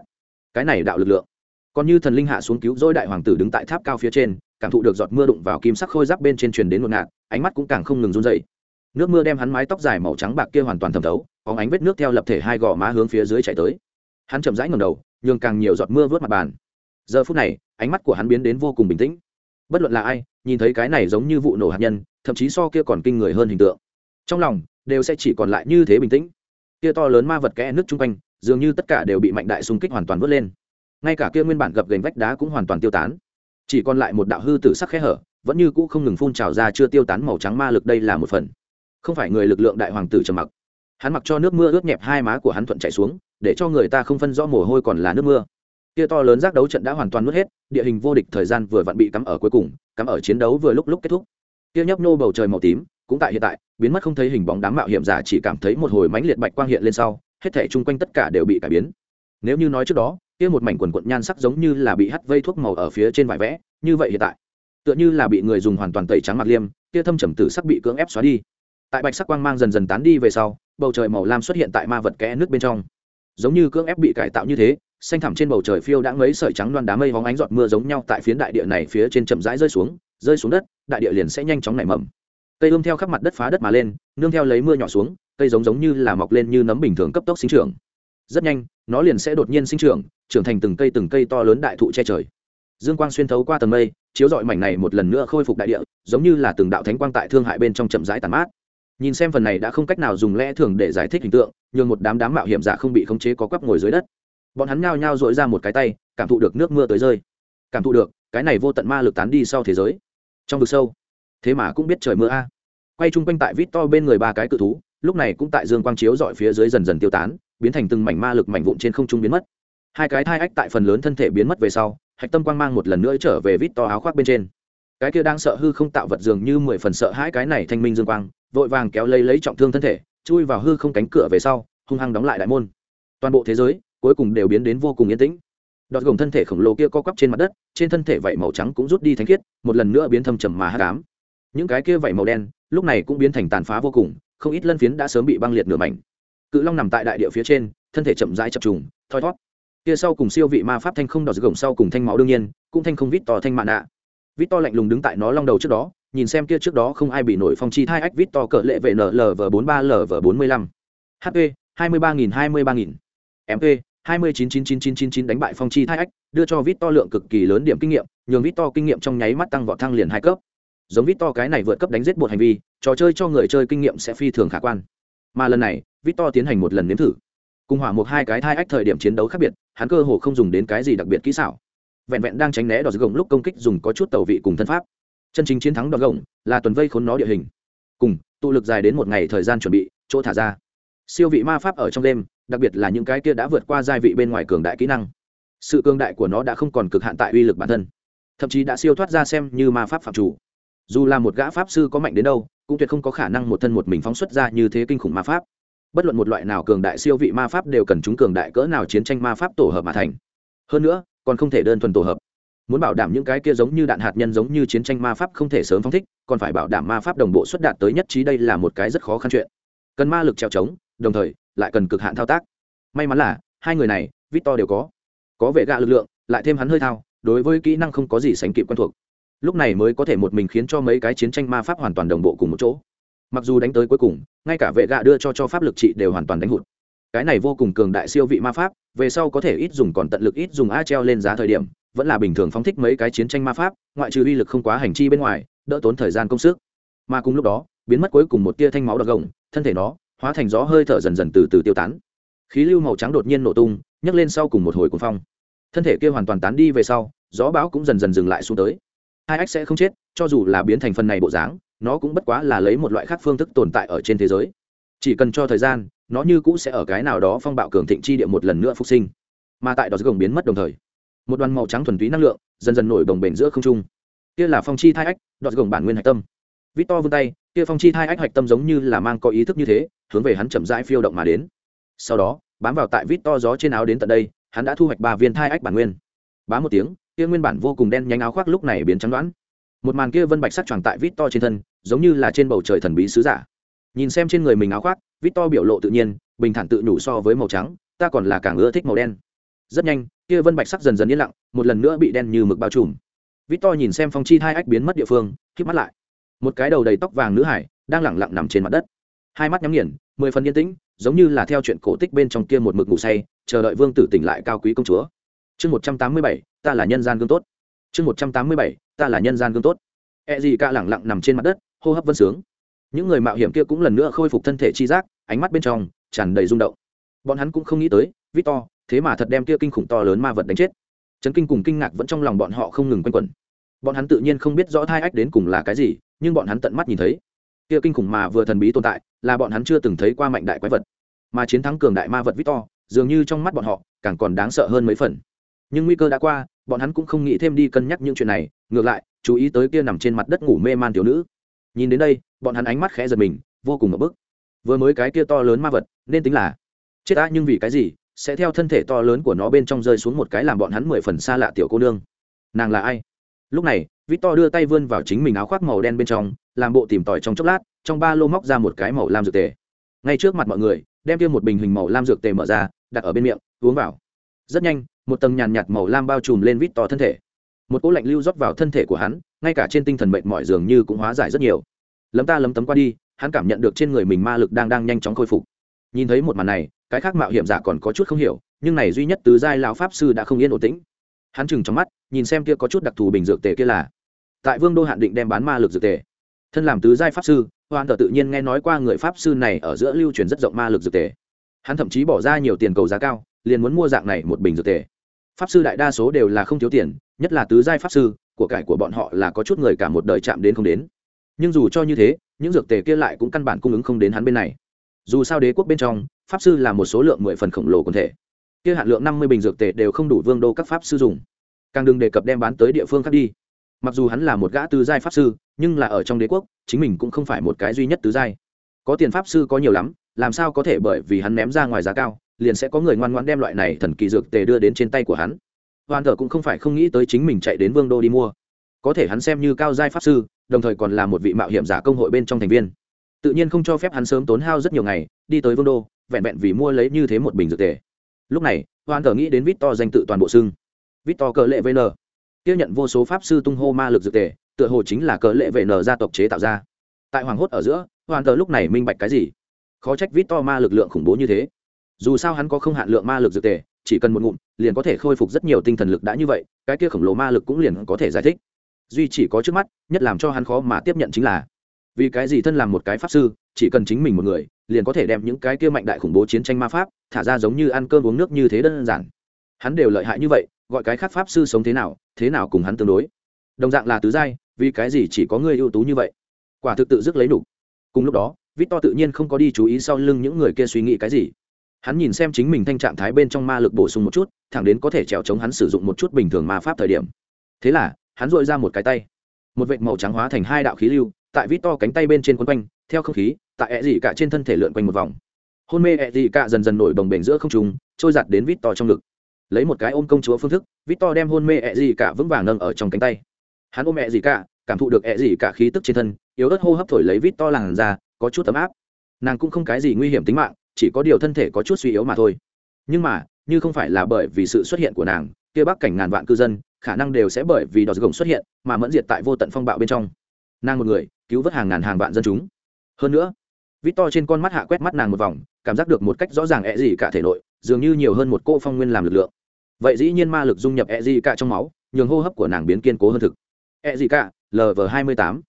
Cái này đạo lực lượng. Còn như thần linh hạ xuống cứu dôi đại hoàng tử đứng tại tháp cao phía trên, cảm thụ được giọt mưa đụng vào kim sắc khôi giáp bên trên truyền đến một ngạt, ánh mắt cũng càng không ngừng run dậy nước mưa đem hắn mái tóc dài màu trắng bạc kia hoàn toàn thẩm thấu, có ánh vết nước theo lập thể hai gò má hướng phía dưới chạy tới. Hắn chậm rãi ngầm đầu, nhường càng nhiều giọt mưa vớt mặt bàn giờ phút này, ánh mắt của hắn biến đến vô cùng bình tĩnh. Bất luận là ai, nhìn thấy cái này giống như vụ nổ hạt nhân, thậm chí so kia còn kinh người hơn hình tượng. Trong lòng, đều sẽ chỉ còn lại như thế bình tĩnh. Kia to lớn ma vật kẽ nước chung quanh, dường như tất cả đều bị mạnh đại xung kích hoàn toàn vớt lên. Ngay cả kia nguyên bản gập gành vách đá cũng hoàn toàn tiêu tán. Chỉ còn lại một đạo hư tử sắc khẽ hở, vẫn như cũ không ngừng phun trào ra chưa tiêu tán màu trắng ma lực đây là một phần. Không phải người lực lượng đại hoàng tử trầm mặc. Hắn mặc cho nước mưa ướt nhẹp hai má của hắn thuận chạy xuống, để cho người ta không phân rõ mồ hôi còn là nước mưa kia to lớn giác đấu trận đã hoàn toàn nuốt hết, địa hình vô địch thời gian vừa vặn bị cắm ở cuối cùng, cắm ở chiến đấu vừa lúc lúc kết thúc. Kia nhấp nô bầu trời màu tím, cũng tại hiện tại, biến mất không thấy hình bóng đám mạo hiểm giả chỉ cảm thấy một hồi mãnh liệt bạch quang hiện lên sau, hết thể chung quanh tất cả đều bị cải biến. Nếu như nói trước đó, kia một mảnh quần quận nhan sắc giống như là bị hắt vây thuốc màu ở phía trên vải vẽ, như vậy hiện tại, tựa như là bị người dùng hoàn toàn tẩy trắng mặt liêm, kia thâm trầm tử sắc bị cưỡng ép xóa đi. Tại bạch sắc quang mang dần dần tán đi về sau, bầu trời màu lam xuất hiện tại ma vật kẽ nước bên trong. Giống như cưỡng ép bị cải tạo như thế xanh thẳm trên bầu trời phiêu đã mấy sợi trắng loan đá mây hóng ánh giọt mưa giống nhau tại phiến đại địa này phía trên chậm rãi rơi xuống rơi xuống đất, đại địa liền sẽ nhanh chóng nảy mầm. Cây ươm theo khắp mặt đất phá đất mà lên, nương theo lấy mưa nhỏ xuống, cây giống giống như là mọc lên như nấm bình thường cấp tốc sinh trưởng. Rất nhanh, nó liền sẽ đột nhiên sinh trưởng trưởng thành từng cây từng cây to lớn đại thụ che trời. Dương quang xuyên thấu qua tầng mây, chiếu dọi mảnh này một lần nữa khôi phục đại địa, giống như là từng đạo thánh quang tại thương hại bên trong chậm rãi tàn mát. Nhìn xem phần này đã không cách nào dùng lẽ thường để giải thích hình tượng, nhường một đám đám mạo hiểm giả không bị khống chế có quắp ngồi dưới đất bọn hắn nhao nhao dội ra một cái tay, cảm thụ được nước mưa tới rơi. Cảm thụ được, cái này vô tận ma lực tán đi sau thế giới. Trong vực sâu, thế mà cũng biết trời mưa a. Quay chung quanh tại vít to bên người ba cái cự thú, lúc này cũng tại dương quang chiếu dọi phía dưới dần dần tiêu tán, biến thành từng mảnh ma lực mảnh vụn trên không trung biến mất. Hai cái thai ách tại phần lớn thân thể biến mất về sau, hạch tâm quang mang một lần nữa trở về vít to áo khoác bên trên. Cái kia đang sợ hư không tạo vật dường như mười phần sợ hãi cái này thanh minh dương quang, vội vàng kéo lấy lấy trọng thương thân thể, chui vào hư không cánh cửa về sau, hung hăng đóng lại đại môn. Toàn bộ thế giới cuối cùng đều biến đến vô cùng yên tĩnh. Đọt gồng thân thể khổng lồ kia co quắp trên mặt đất, trên thân thể vảy màu trắng cũng rút đi thanh khiết, một lần nữa biến thâm trầm mà hát cám những cái kia vảy màu đen, lúc này cũng biến thành tàn phá vô cùng, không ít lân phiến đã sớm bị băng liệt nửa mảnh. Cự long nằm tại đại địa phía trên, thân thể chậm rãi chập trùng, thoi thót kia sau cùng siêu vị ma pháp thanh không đọt gồng sau cùng thanh máu đương nhiên, cũng thanh không vít to thanh mạn nạ vít to lạnh lùng đứng tại nó long đầu trước đó, nhìn xem kia trước đó không ai bị nổi phong chi thai ách vít to cỡ lệ vệ nlv bốn ba lv bốn mươi lăm. Hp hai mươi ba nghìn hai mươi ba nghìn. Mp hai mươi chín chín chín chín chín chín đánh bại phong chi thai ách, đưa cho Victor lượng cực kỳ lớn điểm kinh nghiệm, nhường Victor kinh nghiệm trong nháy mắt tăng vọt thăng liền hai cấp. Giống Victor cái này vượt cấp đánh giết một hành vi, trò chơi cho người chơi kinh nghiệm sẽ phi thường khả quan. Mà lần này, Victor tiến hành một lần nếm thử. Cùng hỏa một hai cái thai ách thời điểm chiến đấu khác biệt, hắn cơ hồ không dùng đến cái gì đặc biệt kỹ xảo. Vẹn vẹn đang tránh né đòn gồng lúc công kích dùng có chút tẩu vị cùng thân pháp. Chân chính chiến thắng đòn gồng là tuần vây khốn nó địa hình. Cùng, tụ lực dài đến một ngày thời gian chuẩn bị, chỗ thả ra. Siêu vị ma pháp ở trong đêm đặc biệt là những cái kia đã vượt qua giai vị bên ngoài cường đại kỹ năng. Sự cường đại của nó đã không còn cực hạn tại uy lực bản thân, thậm chí đã siêu thoát ra xem như ma pháp phạm chủ. Dù là một gã pháp sư có mạnh đến đâu, cũng tuyệt không có khả năng một thân một mình phóng xuất ra như thế kinh khủng ma pháp. Bất luận một loại nào cường đại siêu vị ma pháp đều cần chúng cường đại cỡ nào chiến tranh ma pháp tổ hợp mà thành. Hơn nữa, còn không thể đơn thuần tổ hợp. Muốn bảo đảm những cái kia giống như đạn hạt nhân giống như chiến tranh ma pháp không thể sớm phóng thích, còn phải bảo đảm ma pháp đồng bộ xuất đạt tới nhất trí đây là một cái rất khó khăn chuyện. Cần ma lực treo trống, đồng thời lại cần cực hạn thao tác. May mắn là, hai người này, victor đều có. Có vệ gạ lực lượng, lại thêm hắn hơi thao, đối với kỹ năng không có gì sánh kịp quen thuộc. Lúc này mới có thể một mình khiến cho mấy cái chiến tranh ma pháp hoàn toàn đồng bộ cùng một chỗ. Mặc dù đánh tới cuối cùng, ngay cả vệ gạ đưa cho cho pháp lực trị đều hoàn toàn đánh hụt. Cái này vô cùng cường đại siêu vị ma pháp, về sau có thể ít dùng còn tận lực ít dùng a treo lên giá thời điểm, vẫn là bình thường phóng thích mấy cái chiến tranh ma pháp, ngoại trừ uy lực không quá hành chi bên ngoài, đỡ tốn thời gian công sức. Mà cùng lúc đó, biến mất cuối cùng một tia thanh máu đ gồng, thân thể nó hóa thành gió hơi thở dần dần từ từ tiêu tán. Khí lưu màu trắng đột nhiên nổ tung, nhấc lên sau cùng một hồi cuồng phong. Thân thể kia hoàn toàn tán đi về sau, gió bão cũng dần dần dừng lại xuống tới. Hai ách sẽ không chết, cho dù là biến thành phần này bộ dáng, nó cũng bất quá là lấy một loại khác phương thức tồn tại ở trên thế giới. Chỉ cần cho thời gian, nó như cũ sẽ ở cái nào đó phong bạo cường thịnh chi địa một lần nữa phục sinh. Mà tại đó gồng biến mất đồng thời, một đoàn màu trắng thuần túy năng lượng dần dần nổi đồng bền giữa không trung. Kia là phong chi thai ách đọt gồng bản nguyên hạch tâm vít to vươn tay, kia phong chi thai ách hạch tâm giống như là mang có ý thức như thế, hướng về hắn chậm rãi phiêu động mà đến. Sau đó, bám vào tại vít to gió trên áo đến tận đây, hắn đã thu hoạch ba viên thai ách bản nguyên. Bá một tiếng, kia nguyên bản vô cùng đen nhánh áo khoác lúc này biến trắng đoán. Một màn kia vân bạch sắc tròn tại vít to trên thân, giống như là trên bầu trời thần bí sứ giả. Nhìn xem trên người mình áo khoác vít to biểu lộ tự nhiên, bình thản tự nhủ so với màu trắng, ta còn là càng ưa thích màu đen. Rất nhanh, kia vân bạch sắc dần dần yên lặng, một lần nữa bị đen như mực bao trùm. Vít to nhìn xem phong chi hai ách biến mất địa phương k mắt lại một cái đầu đầy tóc vàng nữ hải đang lẳng lặng nằm trên mặt đất. Hai mắt nhắm nghiền, mười phần yên tĩnh, giống như là theo chuyện cổ tích bên trong kia một mực ngủ say, chờ đợi vương tử tỉnh lại cao quý công chúa. Chương một trăm tám mươi bảy, ta là nhân gian gương tốt. Chương một trăm tám mươi bảy, ta là nhân gian gương tốt. E gì cả lẳng lặng nằm trên mặt đất, hô hấp vân sướng. Những người mạo hiểm kia cũng lần nữa khôi phục thân thể chi giác, ánh mắt bên trong tràn đầy rung động. Bọn hắn cũng không nghĩ tới, victor, thế mà thật đem kia kinh khủng to lớn ma vật đánh chết. Chấn kinh cùng kinh ngạc vẫn trong lòng bọn họ không ngừng quanh quẩn bọn hắn tự nhiên không biết rõ thai ách đến cùng là cái gì, nhưng bọn hắn tận mắt nhìn thấy. Kia kinh khủng mà vừa thần bí tồn tại, là bọn hắn chưa từng thấy qua mạnh đại quái vật. Mà chiến thắng cường đại ma vật victor, dường như trong mắt bọn họ, càng còn đáng sợ hơn mấy phần. Nhưng nguy cơ đã qua, bọn hắn cũng không nghĩ thêm đi cân nhắc những chuyện này, ngược lại, chú ý tới kia nằm trên mặt đất ngủ mê man thiếu nữ. Nhìn đến đây, bọn hắn ánh mắt khẽ giật mình, vô cùng ngập bức. Vừa mới cái kia to lớn ma vật, nên tính là chết ta nhưng vì cái gì, sẽ theo thân thể to lớn của nó bên trong rơi xuống một cái làm bọn hắn mười phần xa lạ tiểu cô nương. Nàng là ai? Lúc này, victor đưa tay vươn vào chính mình áo khoác màu đen bên trong, làm bộ tìm tòi trong chốc lát, trong ba lô móc ra một cái màu lam dược tề. Ngay trước mặt mọi người, đem tiêm một bình hình màu lam dược tề mở ra, đặt ở bên miệng, uống vào. Rất nhanh, một tầng nhàn nhạt màu lam bao trùm lên victor thân thể. Một cỗ lạnh lưu rót vào thân thể của hắn, ngay cả trên tinh thần mệt mỏi dường như cũng hóa giải rất nhiều. Lấm ta lấm tấm qua đi, hắn cảm nhận được trên người mình ma lực đang đang nhanh chóng khôi phục. Nhìn thấy một màn này, cái khác mạo hiểm giả còn có chút không hiểu, nhưng này duy nhất từ giai lão pháp sư đã không yên ổn tĩnh hắn chừng trong mắt, nhìn xem kia có chút đặc thù bình dược tề kia là, tại vương đô hạn định đem bán ma lực dược tề. Thân làm tứ giai pháp sư hoàn tờ tự nhiên nghe nói qua người pháp sư này ở giữa lưu truyền rất rộng ma lực dược tề. Hắn thậm chí bỏ ra nhiều tiền cầu giá cao, liền muốn mua dạng này một bình dược tề. Pháp sư đại đa số đều là không thiếu tiền, nhất là tứ giai pháp sư, của cải của bọn họ là có chút người cả một đời chạm đến không đến. Nhưng dù cho như thế, những dược tề kia lại cũng căn bản cung ứng không đến hắn bên này. Dù sao đế quốc bên trong, pháp sư là một số lượng mười phần khổng lồ quần thể kia hạn lượng năm mươi bình dược tề đều không đủ vương đô các pháp sư dùng. Càng đừng đề cập đem bán tới địa phương khác đi. Mặc dù hắn là một gã tứ giai pháp sư, nhưng là ở trong đế quốc, chính mình cũng không phải một cái duy nhất tứ giai. Có tiền pháp sư có nhiều lắm, làm sao có thể bởi vì hắn ném ra ngoài giá cao, liền sẽ có người ngoan ngoãn đem loại này thần kỳ dược tề đưa đến trên tay của hắn. Hoàn thờ cũng không phải không nghĩ tới chính mình chạy đến vương đô đi mua. Có thể hắn xem như cao giai pháp sư, đồng thời còn là một vị mạo hiểm giả công hội bên trong thành viên. Tự nhiên không cho phép hắn sớm tốn hao rất nhiều ngày, đi tới vương đô, vẹn vẹn vì mua lấy như thế một bình dược tề lúc này hoàn thờ nghĩ đến vít to danh tự toàn bộ xưng. Vít to cờ lệ vn. Tiếp nhận vô số pháp sư tung hô ma lực dược tề, tựa hồ chính là cờ lệ vn gia tộc chế tạo ra. Tại hoàng hốt ở giữa hoàn thờ lúc này minh bạch cái gì? Khó trách vít to ma lực lượng khủng bố như thế. Dù sao hắn có không hạn lượng ma lực dược tề, chỉ cần một ngụm, liền có thể khôi phục rất nhiều tinh thần lực đã như vậy, cái kia khổng lồ ma lực cũng liền có thể giải thích. Duy chỉ có trước mắt, nhất làm cho hắn khó mà tiếp nhận chính là, vì cái gì thân làm một cái pháp sư, chỉ cần chính mình một người liền có thể đem những cái kia mạnh đại khủng bố chiến tranh ma pháp thả ra giống như ăn cơm uống nước như thế đơn giản. Hắn đều lợi hại như vậy, gọi cái khác pháp sư sống thế nào thế nào cùng hắn tương đối. Đồng dạng là tứ giai, vì cái gì chỉ có người ưu tú như vậy? Quả thực tự dứt lấy đủ cùng lúc đó vít to tự nhiên không có đi chú ý sau lưng những người kia suy nghĩ cái gì. Hắn nhìn xem chính mình thanh trạng thái bên trong ma lực bổ sung một chút, thẳng đến có thể trèo chống hắn sử dụng một chút bình thường ma pháp thời điểm. Thế là, hắn dội ra một cái tay. Một vệt màu trắng hóa thành hai đạo khí lưu, tại vít to cánh tay bên trên quấn quanh, theo không khí tại ẹ dị cả trên thân thể lượn quanh một vòng. Hôn mê ẹ dị cả dần dần nổi bồng bềnh giữa không trùng trôi giặt đến vít to trong ngực. Lấy một cái ôm công chúa phương thức vít to đem hôn mê ẹ dị cả vững vàng nâng ở trong cánh tay. Hắn ôm ẹ dị cả, cảm thụ được ẹ dị cả khí tức trên thân, yếu ớt hô hấp thổi lấy vít to làn ra có chút ấm áp. Nàng cũng không cái gì nguy hiểm tính mạng, chỉ có điều thân thể có chút suy yếu mà thôi. Nhưng mà, như không phải là bởi vì sự xuất hiện của nàng, kia bắc cảnh ngàn vạn cư dân, khả năng đều sẽ bởi vì đọt gồng xuất hiện, mà mẫn diệt tại vô tận phong bạo bên trong. Nàng một người, cứu vớt hàng ngàn hàng vạn dân chúng. Hơn nữa vít to trên con mắt hạ quét mắt nàng một vòng, cảm giác được một cách rõ ràng e gì cả thể nội, dường như nhiều hơn một cô phong nguyên làm lực lượng. Vậy dĩ nhiên ma lực dung nhập e gì cả trong máu, nhường hô hấp của nàng biến kiên cố hơn thực. E gì cả lv hai mươi tám.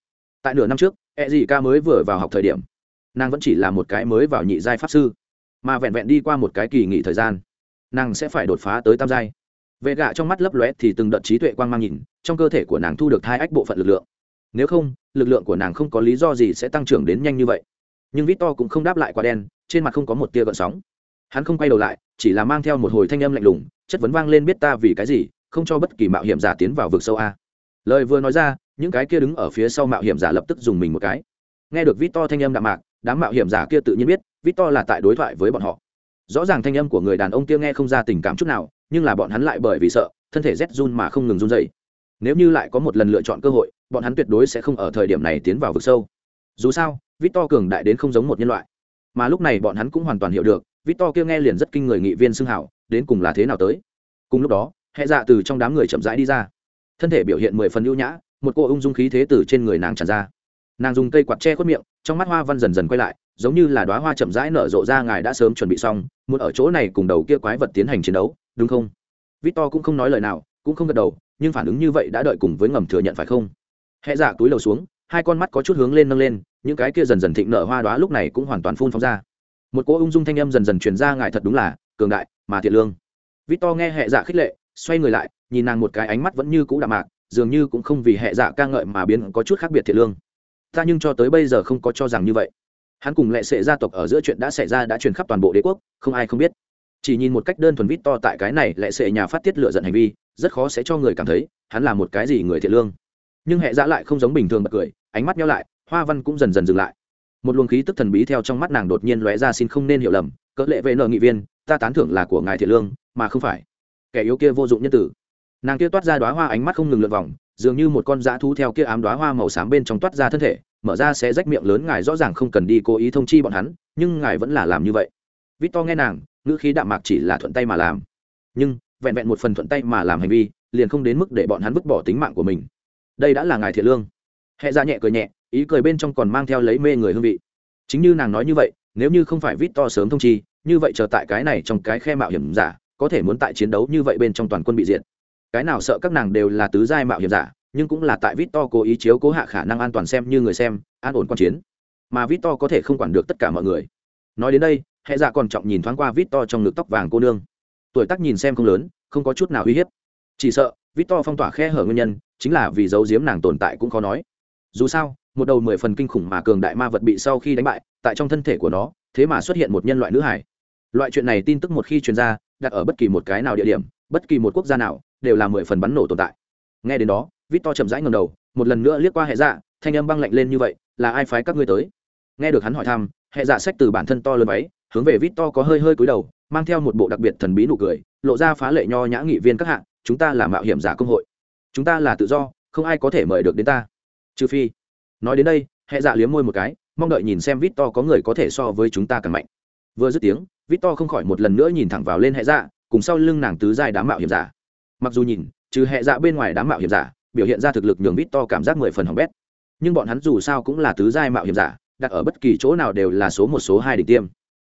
Tại nửa năm trước e gì cả mới vừa vào học thời điểm, nàng vẫn chỉ là một cái mới vào nhị giai pháp sư, mà vẹn vẹn đi qua một cái kỳ nghỉ thời gian, nàng sẽ phải đột phá tới tam giai. Vệ gạ trong mắt lấp lóe thì từng đợt trí tuệ quang mang nhìn, trong cơ thể của nàng thu được hai ách bộ phận lực lượng. Nếu không, lực lượng của nàng không có lý do gì sẽ tăng trưởng đến nhanh như vậy nhưng victor cũng không đáp lại quả đen, trên mặt không có một tia gợn sóng. Hắn không quay đầu lại, chỉ là mang theo một hồi thanh âm lạnh lùng, chất vấn vang lên biết ta vì cái gì, không cho bất kỳ mạo hiểm giả tiến vào vực sâu a. Lời vừa nói ra, những cái kia đứng ở phía sau mạo hiểm giả lập tức dùng mình một cái. Nghe được victor thanh âm đạm mạc, đám mạo hiểm giả kia tự nhiên biết victor là tại đối thoại với bọn họ. Rõ ràng thanh âm của người đàn ông kia nghe không ra tình cảm chút nào, nhưng là bọn hắn lại bởi vì sợ, thân thể rét run mà không ngừng run dậy nếu như lại có một lần lựa chọn cơ hội, bọn hắn tuyệt đối sẽ không ở thời điểm này tiến vào vực sâu. Dù sao victor cường đại đến không giống một nhân loại. Mà lúc này bọn hắn cũng hoàn toàn hiểu được, victor kia nghe liền rất kinh người nghị viên xưng hảo, đến cùng là thế nào tới. Cùng lúc đó, hệ dạ từ trong đám người chậm rãi đi ra. Thân thể biểu hiện mười phần ưu nhã, một cô ung dung khí thế từ trên người nàng tràn ra. Nàng dùng cây quạt che khuất miệng, trong mắt hoa văn dần dần quay lại, giống như là đóa hoa chậm rãi nở rộ ra ngài đã sớm chuẩn bị xong, muốn ở chỗ này cùng đầu kia quái vật tiến hành chiến đấu, đúng không? Victor cũng không nói lời nào, cũng không gật đầu, nhưng phản ứng như vậy đã đợi cùng với ngầm thừa nhận phải không? Hệ dạ túi lầu xuống hai con mắt có chút hướng lên nâng lên, những cái kia dần dần thịnh nở hoa đoá lúc này cũng hoàn toàn phun phóng ra. Một cỗ ung dung thanh âm dần dần truyền ra ngài thật đúng là, cường đại, mà thiệt lương. Victor nghe hệ dạ khích lệ, xoay người lại, nhìn nàng một cái ánh mắt vẫn như cũ đạm mạc, dường như cũng không vì hệ dạ ca ngợi mà biến có chút khác biệt thiệt lương. Ta nhưng cho tới bây giờ không có cho rằng như vậy. Hắn cùng lệ sệ gia tộc ở giữa chuyện đã xảy ra đã truyền khắp toàn bộ đế quốc, không ai không biết. Chỉ nhìn một cách đơn thuần vít to tại cái này, lệ sệ nhà phát tiết lựa giận hành vi, rất khó sẽ cho người cảm thấy, hắn là một cái gì người thiện lương. Nhưng hệ dạ lại không giống bình thường bật cười ánh mắt nhau lại, hoa văn cũng dần dần dừng lại. Một luồng khí tức thần bí theo trong mắt nàng đột nhiên lóe ra xin không nên hiểu lầm, cỡ lệ vệ nợ nghị viên, ta tán thưởng là của ngài thiện lương, mà không phải. Kẻ yếu kia vô dụng nhân tử. Nàng kia toát ra đoá hoa ánh mắt không ngừng lượt vòng, dường như một con dã thú theo kia ám đoá hoa màu xám bên trong toát ra thân thể, mở ra sẽ rách miệng lớn ngài rõ ràng không cần đi cố ý thông chi bọn hắn, nhưng ngài vẫn là làm như vậy. Vít to nghe nàng, ngữ khí đạm mạc chỉ là thuận tay mà làm. Nhưng, vẹn vẹn một phần thuận tay mà làm hành vi, liền không đến mức để bọn hắn vứt bỏ tính mạng của mình. Đây đã là ngài thiện lương hẹ ra nhẹ cười nhẹ, ý cười bên trong còn mang theo lấy mê người hương vị. Chính như nàng nói như vậy, nếu như không phải vít to sớm thông chi, như vậy chờ tại cái này trong cái khe mạo hiểm giả, có thể muốn tại chiến đấu như vậy bên trong toàn quân bị diệt. Cái nào sợ các nàng đều là tứ giai mạo hiểm giả, nhưng cũng là tại vít to cố ý chiếu cố hạ khả năng an toàn xem như người xem, an ổn quan chiến. Mà vít to có thể không quản được tất cả mọi người. Nói đến đây hệ dạ còn trọng nhìn thoáng qua vít to trong ngực tóc vàng cô nương. Tuổi tác nhìn xem không lớn, không có chút nào uy hiếp. Chỉ sợ, vít to phong tỏa khe hở nguyên nhân, chính là vì dấu diếm nàng tồn tại cũng khó nói dù sao, một đầu mười phần kinh khủng mà cường đại ma vật bị sau khi đánh bại, tại trong thân thể của nó, thế mà xuất hiện một nhân loại nữ hải. Loại chuyện này tin tức một khi truyền ra, đặt ở bất kỳ một cái nào địa điểm, bất kỳ một quốc gia nào, đều là mười phần bắn nổ tồn tại. Nghe đến đó vít to chậm rãi ngầm đầu, một lần nữa liếc qua hệ dạ thanh âm băng lạnh lên như vậy, là ai phái các ngươi tới? Nghe được hắn hỏi thăm, hệ dạ sách từ bản thân to lớn váy, hướng về vít to có hơi hơi cúi đầu, mang theo một bộ đặc biệt thần bí nụ cười, lộ ra phá lệ nho nhã nghị viên các hạng, chúng ta là mạo hiểm giả công hội. Chúng ta là tự do, không ai có thể mời được đến ta trừ phi. Nói đến đây hệ dạ liếm môi một cái, mong đợi nhìn xem vít to có người có thể so với chúng ta càng mạnh. Vừa dứt tiếng vít to không khỏi một lần nữa nhìn thẳng vào lên hệ dạ cùng sau lưng nàng tứ giai đám mạo hiểm giả. Mặc dù nhìn, trừ hệ dạ bên ngoài đám mạo hiểm giả, biểu hiện ra thực lực nhường vít to cảm giác mười phần hỏng bét. Nhưng bọn hắn dù sao cũng là tứ giai mạo hiểm giả, đặt ở bất kỳ chỗ nào đều là số một, số hai đỉnh tiêm.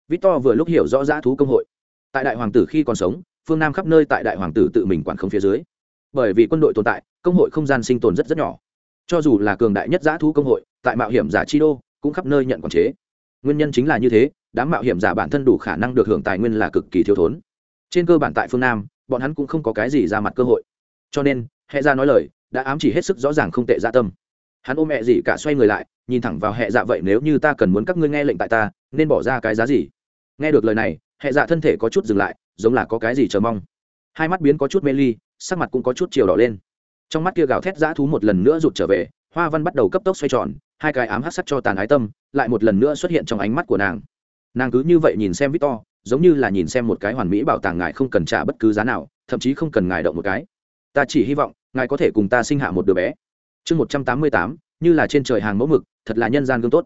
Vít to vừa lúc hiểu rõ dã thú công hội. Tại đại hoàng tử khi còn sống, phương nam khắp nơi tại đại hoàng tử tự mình quản không phía dưới. Bởi vì quân đội tồn tại, công hội không gian sinh tồn rất rất nhỏ cho dù là cường đại nhất giã thú công hội, tại mạo hiểm giả chi đô, cũng khắp nơi nhận quản chế. Nguyên nhân chính là như thế, đám mạo hiểm giả bản thân đủ khả năng được hưởng tài nguyên là cực kỳ thiếu thốn. Trên cơ bản tại phương nam, bọn hắn cũng không có cái gì ra mặt cơ hội. Cho nên hệ ra dạ nói lời, đã ám chỉ hết sức rõ ràng không tệ dạ tâm. Hắn ôm mẹ gì cả xoay người lại, nhìn thẳng vào hệ dạ vậy, nếu như ta cần muốn các ngươi nghe lệnh tại ta, nên bỏ ra cái giá gì? Nghe được lời này hệ dạ thân thể có chút dừng lại, giống là có cái gì chờ mong. Hai mắt biến có chút mê ly, sắc mặt cũng có chút chiều đỏ lên trong mắt kia gào thét dã thú một lần nữa rụt trở về, hoa văn bắt đầu cấp tốc xoay tròn, hai cái ám hát sắt cho tàn ái tâm, lại một lần nữa xuất hiện trong ánh mắt của nàng. Nàng cứ như vậy nhìn xem victor, giống như là nhìn xem một cái hoàn mỹ bảo tàng ngài không cần trả bất cứ giá nào, thậm chí không cần ngài động một cái. Ta chỉ hy vọng, ngài có thể cùng ta sinh hạ một đứa bé. Chương một trăm tám mươi tám, như là trên trời hàng mẫu mực, thật là nhân gian gương tốt.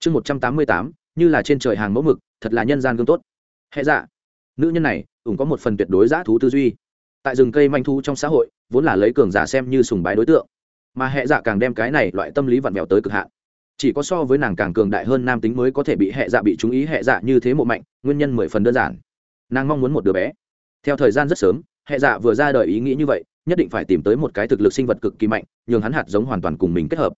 Chương một trăm tám mươi tám, như là trên trời hàng mẫu mực, thật là nhân gian gương tốt. Hệ dạ nữ nhân này ủng có một phần tuyệt đối giã thú tư duy. Tại rừng cây manh thu trong xã hội vốn là lấy cường giả xem như sùng bái đối tượng. Mà hệ dạ càng đem cái này loại tâm lý vặn vẹo tới cực hạn. Chỉ có so với nàng càng cường đại hơn nam tính mới có thể bị hệ dạ bị chú ý, hệ dạ như thế mộ mạnh, nguyên nhân mười phần đơn giản. Nàng mong muốn một đứa bé. Theo thời gian rất sớm, hệ dạ vừa ra đời ý nghĩ như vậy, nhất định phải tìm tới một cái thực lực sinh vật cực kỳ mạnh, nhường hắn hạt giống hoàn toàn cùng mình kết hợp.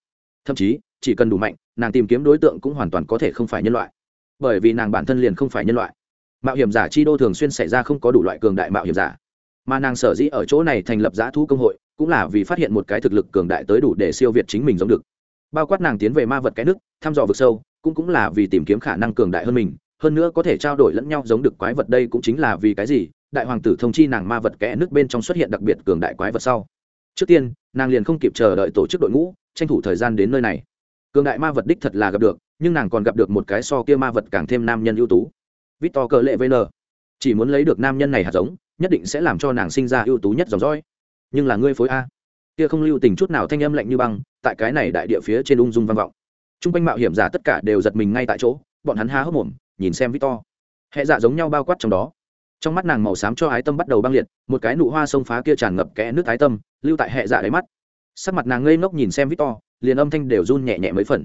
Thậm chí, chỉ cần đủ mạnh, nàng tìm kiếm đối tượng cũng hoàn toàn có thể không phải nhân loại. Bởi vì nàng bản thân liền không phải nhân loại. Mạo hiểm giả chi đô thường xuyên xảy ra không có đủ loại cường đại mạo hiểm giả mà nàng sở dĩ ở chỗ này thành lập giã thu công hội, cũng là vì phát hiện một cái thực lực cường đại tới đủ để siêu việt chính mình giống được. Bao quát nàng tiến về ma vật cái nước, thăm dò vực sâu, cũng cũng là vì tìm kiếm khả năng cường đại hơn mình, hơn nữa có thể trao đổi lẫn nhau giống được quái vật đây cũng chính là vì cái gì, đại hoàng tử thông chi nàng ma vật kẽ nước bên trong xuất hiện đặc biệt cường đại quái vật sau. Trước tiên, nàng liền không kịp chờ đợi tổ chức đội ngũ, tranh thủ thời gian đến nơi này. Cường đại ma vật đích thật là gặp được, nhưng nàng còn gặp được một cái so kia ma vật càng thêm nam nhân ưu tú. Victor cờ lệ vn chỉ muốn lấy được nam nhân này hạt giống, nhất định sẽ làm cho nàng sinh ra ưu tú nhất dòng dõi. Nhưng là ngươi phối a. Kia không lưu tình chút nào thanh âm lạnh như băng, tại cái này đại địa phía trên ung dung vang vọng. T r u n g quanh mạo hiểm giả tất cả đều giật mình ngay tại chỗ, bọn hắn há hốc mồm, nhìn xem victor. Hệ dạ giống nhau bao quát trong đó. Trong mắt nàng màu xám cho ái tâm bắt đầu băng liệt, một cái nụ hoa sông phá kia tràn ngập kẽ nước ái tâm, lưu tại hệ dạ đáy mắt. Sắc mặt nàng ngây ngốc nhìn xem victor, liền âm thanh đều run nhẹ nhẹ mấy phần.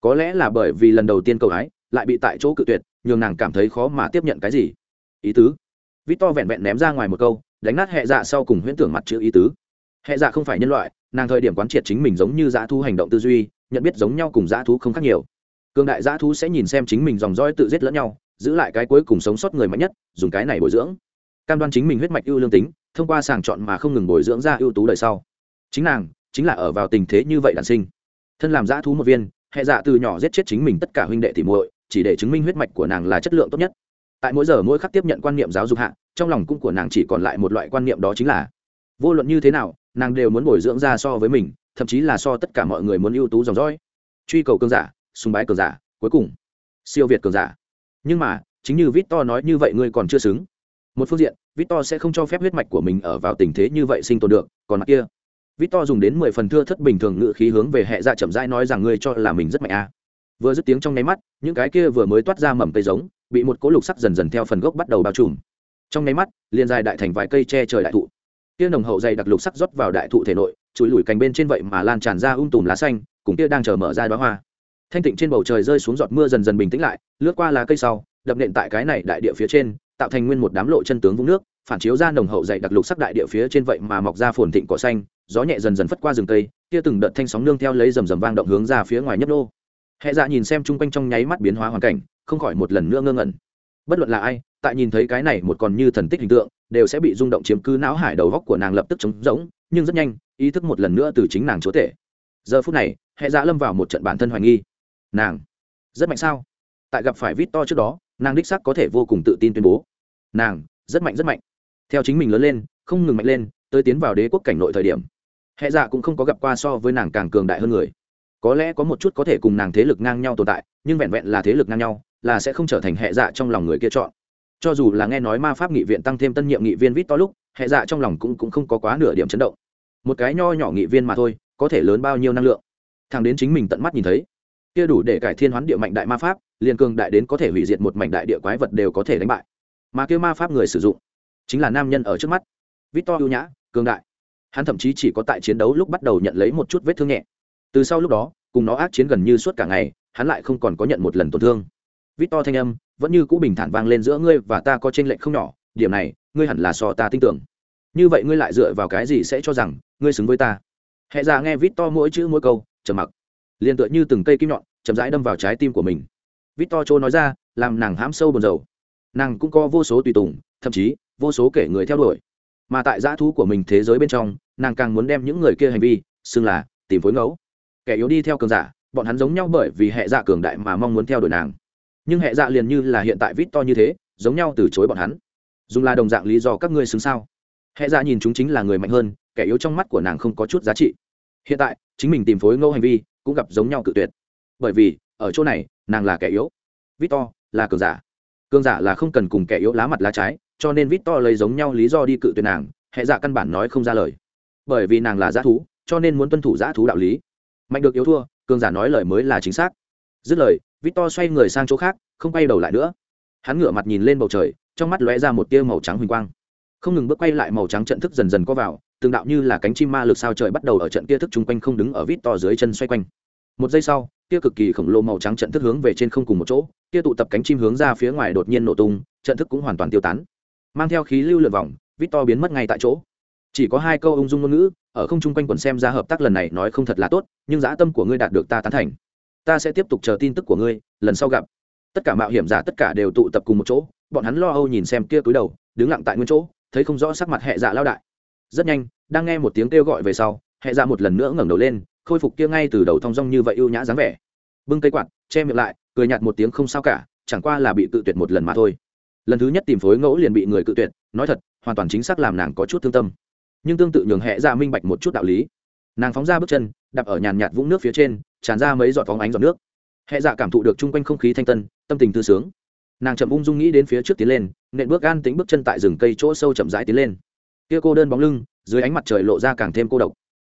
Có lẽ là bởi vì lần đầu tiên cầu ái, lại bị tại chỗ cự tuyệt, nhường nàng cảm thấy khó mà tiếp nhận cái gì ý tứ. Vít to vẹn vẹn ném ra ngoài một câu, đánh nát hệ dạ sau cùng huyễn tưởng mặt chữ ý tứ. Hệ dạ không phải nhân loại, nàng thời điểm quán triệt chính mình giống như dã thu hành động tư duy, nhận biết giống nhau cùng dã thú không khác nhiều. Cường đại dã thú sẽ nhìn xem chính mình dòng roi tự giết lẫn nhau, giữ lại cái cuối cùng sống sót người mạnh nhất, dùng cái này bồi dưỡng. Cam đoan chính mình huyết mạch ưu lương tính, thông qua sàng chọn mà không ngừng bồi dưỡng ra ưu tú đời sau. Chính nàng, chính là ở vào tình thế như vậy đản sinh. Thân làm dã thú một viên, hệ dạ từ nhỏ giết chết chính mình tất cả huynh đệ tỉ muội, chỉ để chứng minh huyết mạch của nàng là chất lượng tốt nhất tại mỗi giờ mỗi khắc tiếp nhận quan niệm giáo dục hạ, trong lòng cung của nàng chỉ còn lại một loại quan niệm đó chính là, vô luận như thế nào, nàng đều muốn bồi dưỡng ra so với mình, thậm chí là so tất cả mọi người muốn ưu tú dòng dõi. Truy cầu cường giả, sùng bái cường giả, cuối cùng, siêu việt cường giả. Nhưng mà, chính như victor nói như vậy ngươi còn chưa xứng. Một phương diện, victor sẽ không cho phép huyết mạch của mình ở vào tình thế như vậy sinh tồn được, còn mặt kia. Victor dùng đến mười phần thưa thất bình thường ngự khí hướng về hệ dạ chậm rãi nói rằng ngươi cho là mình rất mạnh a vừa dứt tiếng trong nháy mắt, những cái kia vừa mới toát ra mầm cây giống, bị một cỗ lục sắc dần dần theo phần gốc bắt đầu bao trùm. Trong nháy mắt, liền dài đại thành vài cây che trời đại thụ. Kia nồng hậu dày đặc lục sắc rót vào đại thụ thể nội, chùi lùi cành bên trên vậy mà lan tràn ra um tùm lá xanh, cùng kia đang chờ mở ra đóa hoa. Thanh tịnh trên bầu trời rơi xuống giọt mưa dần dần bình tĩnh lại, lướt qua lá cây sau, đập nện tại cái này đại địa phía trên, tạo thành nguyên một đám lộ chân tướng vũng nước, phản chiếu ra nồng hậu dày đặc lục sắc đại địa phía trên vậy mà mọc ra phồn thịnh cỏ xanh, gió nhẹ dần dần phất qua rừng cây, kia từng đợt thanh sóng nương theo lấy rầm rầm vang động hướng ra phía ngoài nhấp nô hệ dạ nhìn xem chung quanh trong nháy mắt biến hóa hoàn cảnh, không khỏi một lần nữa ngơ ngẩn. Bất luận là ai, tại nhìn thấy cái này một còn như thần tích hình tượng, đều sẽ bị rung động chiếm cứ não hải đầu góc của nàng lập tức trống rỗng, nhưng rất nhanh, ý thức một lần nữa từ chính nàng chúa tể. Giờ phút này hệ dạ lâm vào một trận bản thân hoài nghi. Nàng, rất mạnh sao? Tại gặp phải vít to trước đó, nàng đích sắc có thể vô cùng tự tin tuyên bố. Nàng, rất mạnh rất mạnh. Theo chính mình lớn lên, không ngừng mạnh lên, tới tiến vào đế quốc cảnh nội thời điểm. Hệ dạ cũng không có gặp qua so với nàng càng cường đại hơn người có lẽ có một chút có thể cùng nàng thế lực ngang nhau tồn tại nhưng vẹn vẹn là thế lực ngang nhau là sẽ không trở thành hệ dạ trong lòng người kia chọn. Cho dù là nghe nói ma pháp nghị viện tăng thêm tân nhiệm nghị viên vít to lúc hệ dạ trong lòng cũng, cũng không có quá nửa điểm chấn động. Một cái nho nhỏ nghị viên mà thôi có thể lớn bao nhiêu năng lượng? Thằng đến chính mình tận mắt nhìn thấy. Kia đủ để cải thiên hoán địa mạnh đại ma pháp liền cường đại đến có thể hủy diệt một mảnh đại địa quái vật đều có thể đánh bại. Mà kia ma pháp người sử dụng chính là nam nhân ở trước mắt. Victor ưu nhã cường đại. Hắn thậm chí chỉ có tại chiến đấu lúc bắt đầu nhận lấy một chút vết thương nhẹ từ sau lúc đó, cùng nó ác chiến gần như suốt cả ngày, hắn lại không còn có nhận một lần tổn thương. Victor thanh âm, vẫn như cũ bình thản vang lên giữa ngươi và ta có tranh lệch không nhỏ, điểm này, ngươi hẳn là so ta tin tưởng. Như vậy ngươi lại dựa vào cái gì sẽ cho rằng, ngươi xứng với ta? Hẹ ra nghe victor mỗi chữ mỗi câu, trầm mặc. Liền tựa như từng cây kim nhọn, chậm rãi đâm vào trái tim của mình. Vito trôi nói ra, làm nàng hãm sâu buồn rầu. Nàng cũng có vô số tùy tùng, thậm chí, vô số kể người theo đuổi. Mà tại dã thú của mình thế giới bên trong, nàng càng muốn đem những người kia hành vi, xưng là tìm phối ngẫu kẻ yếu đi theo cường giả, bọn hắn giống nhau bởi vì hệ dạ cường đại mà mong muốn theo đuổi nàng. Nhưng hệ dạ liền như là hiện tại vít to như thế, giống nhau từ chối bọn hắn. Dùng là đồng dạng lý do các ngươi xứng sao? Hệ dạ nhìn chúng chính là người mạnh hơn, kẻ yếu trong mắt của nàng không có chút giá trị. Hiện tại, chính mình tìm phối ngẫu hành vi, cũng gặp giống nhau cự tuyệt. Bởi vì, ở chỗ này, nàng là kẻ yếu. Vít to là cường giả. Cường giả là không cần cùng kẻ yếu lá mặt lá trái, cho nên vít to lấy giống nhau lý do đi cự tuyệt nàng, hệ dạ căn bản nói không ra lời. Bởi vì nàng là g thú, cho nên muốn tuân thủ g thú đạo lý mạnh được yếu thua, cường giả nói lời mới là chính xác. Dứt lời, victor xoay người sang chỗ khác, không quay đầu lại nữa. Hắn ngửa mặt nhìn lên bầu trời, trong mắt lóe ra một tia màu trắng huỳnh quang. Không ngừng bước quay lại, màu trắng trận thức dần dần có vào, từng đạo như là cánh chim ma lực sao trời bắt đầu ở trận kia thức chung quanh không đứng ở vít to dưới chân xoay quanh. Một giây sau kia cực kỳ khổng lồ màu trắng trận thức hướng về trên không cùng một chỗ kia tụ tập cánh chim hướng ra phía ngoài đột nhiên nổ tung, trận thức cũng hoàn toàn tiêu tán. Mang theo khí lưu lượn vòng vít to biến mất ngay tại chỗ chỉ có hai câu ung dung ngôn ngữ, ở không chung quanh quần xem ra hợp tác lần này nói không thật là tốt, nhưng dã tâm của ngươi đạt được ta tán thành. Ta sẽ tiếp tục chờ tin tức của ngươi, lần sau gặp. Tất cả mạo hiểm giả tất cả đều tụ tập cùng một chỗ, bọn hắn lo âu nhìn xem kia túi đầu, đứng lặng tại nguyên chỗ, thấy không rõ sắc mặt hệ dạ lao đại. Rất nhanh, đang nghe một tiếng kêu gọi về sau, hệ dạ một lần nữa ngẩng đầu lên, khôi phục kia ngay từ đầu thong dong như vậy ưu nhã dáng vẻ. Bưng cây quạt, che miệng lại, cười nhạt một tiếng không sao cả, chẳng qua là bị cự tuyệt một lần mà thôi. Lần thứ nhất tìm phối ngẫu liền bị người cự tuyệt, nói thật, hoàn toàn chính xác làm nàng có chút thương tâm nhưng tương tự nhường hệ ra minh bạch một chút đạo lý. Nàng phóng ra bước chân, đạp ở nhàn nhạt vũng nước phía trên, tràn ra mấy giọt phóng ánh giọt nước. Hệ dạ cảm thụ được chung quanh không khí thanh tân, tâm tình thư sướng. Nàng chậm ung dung nghĩ đến phía trước tiến lên, nện bước an tính bước chân tại rừng cây chỗ sâu chậm rãi tiến lên. Kia cô đơn bóng lưng, dưới ánh mặt trời lộ ra càng thêm cô độc.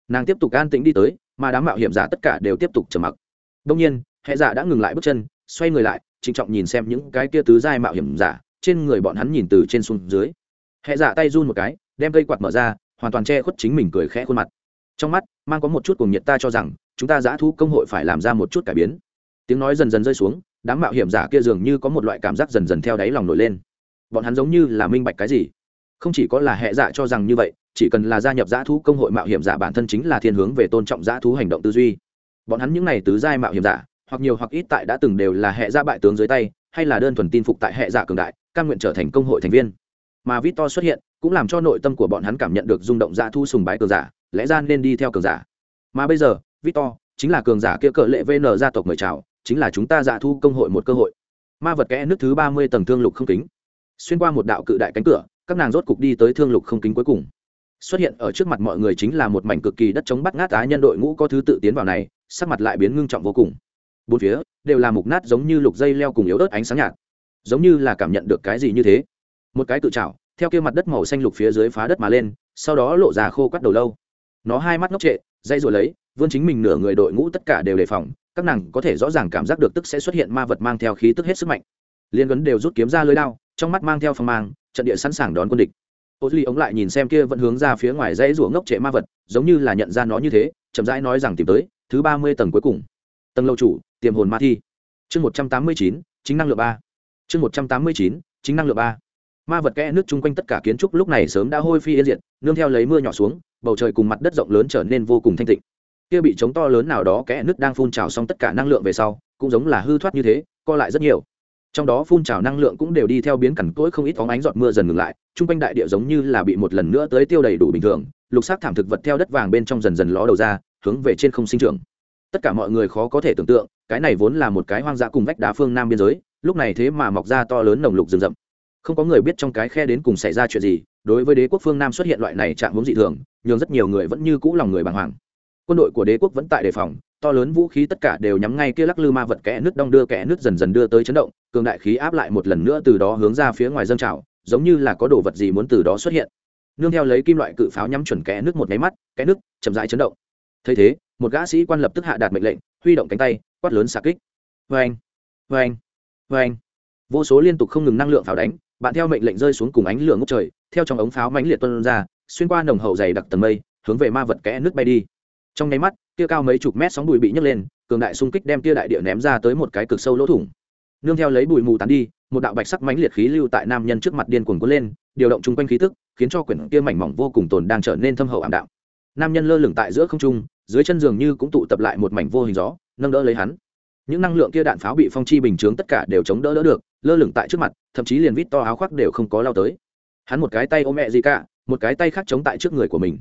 Nàng tiếp tục an tĩnh đi tới, mà đám mạo hiểm giả tất cả đều tiếp tục trầm mặc. Đông nhiên hệ giả đã ngừng lại bước chân, xoay người lại, trịnh trọng nhìn xem những cái kia tứ giai mạo hiểm giả, trên người bọn hắn nhìn từ trên xuống dưới. Hệ giả tay run một cái, đem cây quạt mở ra hoàn toàn che khuất chính mình cười khẽ khuôn mặt. Trong mắt, mang có một chút cuồng nhiệt ta cho rằng, chúng ta giã thu công hội phải làm ra một chút cải biến. Tiếng nói dần dần rơi xuống, đám mạo hiểm giả kia dường như có một loại cảm giác dần dần theo đáy lòng nổi lên. Bọn hắn giống như là minh bạch cái gì. Không chỉ có là hệ giả cho rằng như vậy, chỉ cần là gia nhập giã thú công hội mạo hiểm giả bản thân chính là thiên hướng về tôn trọng giã thú hành động tư duy. Bọn hắn những n à y tứ giai mạo hiểm giả, hoặc nhiều hoặc ít tại đã từng đều là hệ gia bại tướng dưới tay, hay là đơn thuần tin phục tại hệ giả cường đại căn nguyện trở thành công hội thành viên. Mà vít to xuất hiện cũng làm cho nội tâm của bọn hắn cảm nhận được rung động giã thu sùng bái cường giả, lẽ ra nên đi theo cường giả. Mà bây giờ, victor, chính là cường giả kia cỡ lệ vn gia tộc mời chào, chính là chúng ta dạ thu công hội một cơ hội. Ma vật kẽ nước thứ ba mươi tầng thương lục không kính. Xuyên qua một đạo cự đại cánh cửa, các nàng rốt cục đi tới thương lục không kính cuối cùng. Xuất hiện ở trước mặt mọi người chính là một mảnh cực kỳ đất chống bắt ngát á nhân đội ngũ có thứ tự tiến vào này, sắc mặt lại biến ngưng trọng vô cùng. Bốn phía, đều là mục nát giống như lục dây leo cùng yếu ớt ánh sáng nhạt. Giống như là cảm nhận được cái gì như thế. Một cái cự trào theo kia mặt đất màu xanh lục phía dưới phá đất mà lên, sau đó lộ ra khô quắt đầu lâu. Nó hai mắt ngốc trệ dây rồi lấy, vươn chính mình nửa người đội ngũ tất cả đều đề phòng, các nàng có thể rõ ràng cảm giác được tức sẽ xuất hiện ma vật mang theo khí tức hết sức mạnh. Liên gấn đều rút kiếm ra lưới đao, trong mắt mang theo phong mang, trận địa sẵn sàng đón quân địch. Ô duy ống lại nhìn xem kia vẫn hướng ra phía ngoài dãy rủa ngốc trệ ma vật, giống như là nhận ra nó như thế, chậm rãi nói rằng tìm tới, thứ ba mươi tầng cuối cùng. Tầng lâu chủ, tiềm hồn ma thi. Chương một trăm tám mươi chín, chính năng lượng ba. Chương một trăm tám mươi chín, chính năng lượng ba ma vật kẽ nước chung quanh tất cả kiến trúc lúc này sớm đã hôi phi yên diệt, nương theo lấy mưa nhỏ xuống, bầu trời cùng mặt đất rộng lớn trở nên vô cùng thanh tịnh. Kia bị chống to lớn nào đó kẽ nước đang phun trào xong tất cả năng lượng về sau, cũng giống là hư thoát như thế, co lại rất nhiều. Trong đó phun trào năng lượng cũng đều đi theo biến cằn cỗi không ít phóng ánh giọt mưa dần ngừng lại, chung quanh đại địa giống như là bị một lần nữa tới tiêu đầy đủ bình thường, lục sắc thảm thực vật theo đất vàng bên trong dần dần ló đầu ra, hướng về trên không sinh trưởng. Tất cả mọi người khó có thể tưởng tượng, cái này vốn là một cái hoang dã cùng vách đá phương nam biên giới, lúc này thế mà mọc ra to lớn nồng lục rừng rậm không có người biết trong cái khe đến cùng xảy ra chuyện gì, đối với đế quốc phương nam xuất hiện loại này chạm hướng dị thường nhưng rất nhiều người vẫn như cũ lòng người bàng hoàng. Quân đội của đế quốc vẫn tại đề phòng, to lớn vũ khí tất cả đều nhắm ngay kia lắc lư ma vật kẽ nước đong đưa kẽ nước dần dần đưa tới chấn động, cường đại khí áp lại một lần nữa từ đó hướng ra phía ngoài dâng trào, giống như là có đồ vật gì muốn từ đó xuất hiện. Nương theo lấy kim loại cự pháo nhắm chuẩn kẽ nước một máy mắt, kẽ nước chậm rãi chấn động. Thấy thế, một gã sĩ quan lập tức hạ đạt mệnh lệnh, huy động cánh tay, quát lớn xạ kích. Vê anh vê anh vê anh vô số liên tục không ngừng năng lượng pháo đánh bạn theo mệnh lệnh rơi xuống cùng ánh lửa ngốc trời, theo trong ống pháo mãnh liệt tuân ra, xuyên qua nồng hậu dày đặc tầng mây, hướng về ma vật kẽ nước bay đi. Trong nháy mắt, kia cao mấy chục mét sóng bụi bị nhấc lên, cường đại xung kích đem tia đại địa ném ra tới một cái cực sâu lỗ thủng. Nương theo lấy bụi mù tán đi, một đạo bạch sắc mãnh liệt khí lưu tại nam nhân trước mặt điên cuồng cuốn lên, điều động chung quanh khí tức, khiến cho quyển kia mảnh mỏng vô cùng tồn đang trở nên thâm hậu ảm đạm. Nam nhân lơ lửng tại giữa không trung, dưới chân giường như cũng tụ tập lại một mảnh vô hình gió, nâng đỡ lấy hắn. Những năng lượng kia đạn pháo bị phong chi bình chướng tất cả đều chống đỡ đỡ được lơ lửng tại trước mặt, thậm chí liền vít to áo khoác đều không có lao tới. Hắn một cái tay ôm mẹ gì cả, một cái tay khác chống tại trước người của mình.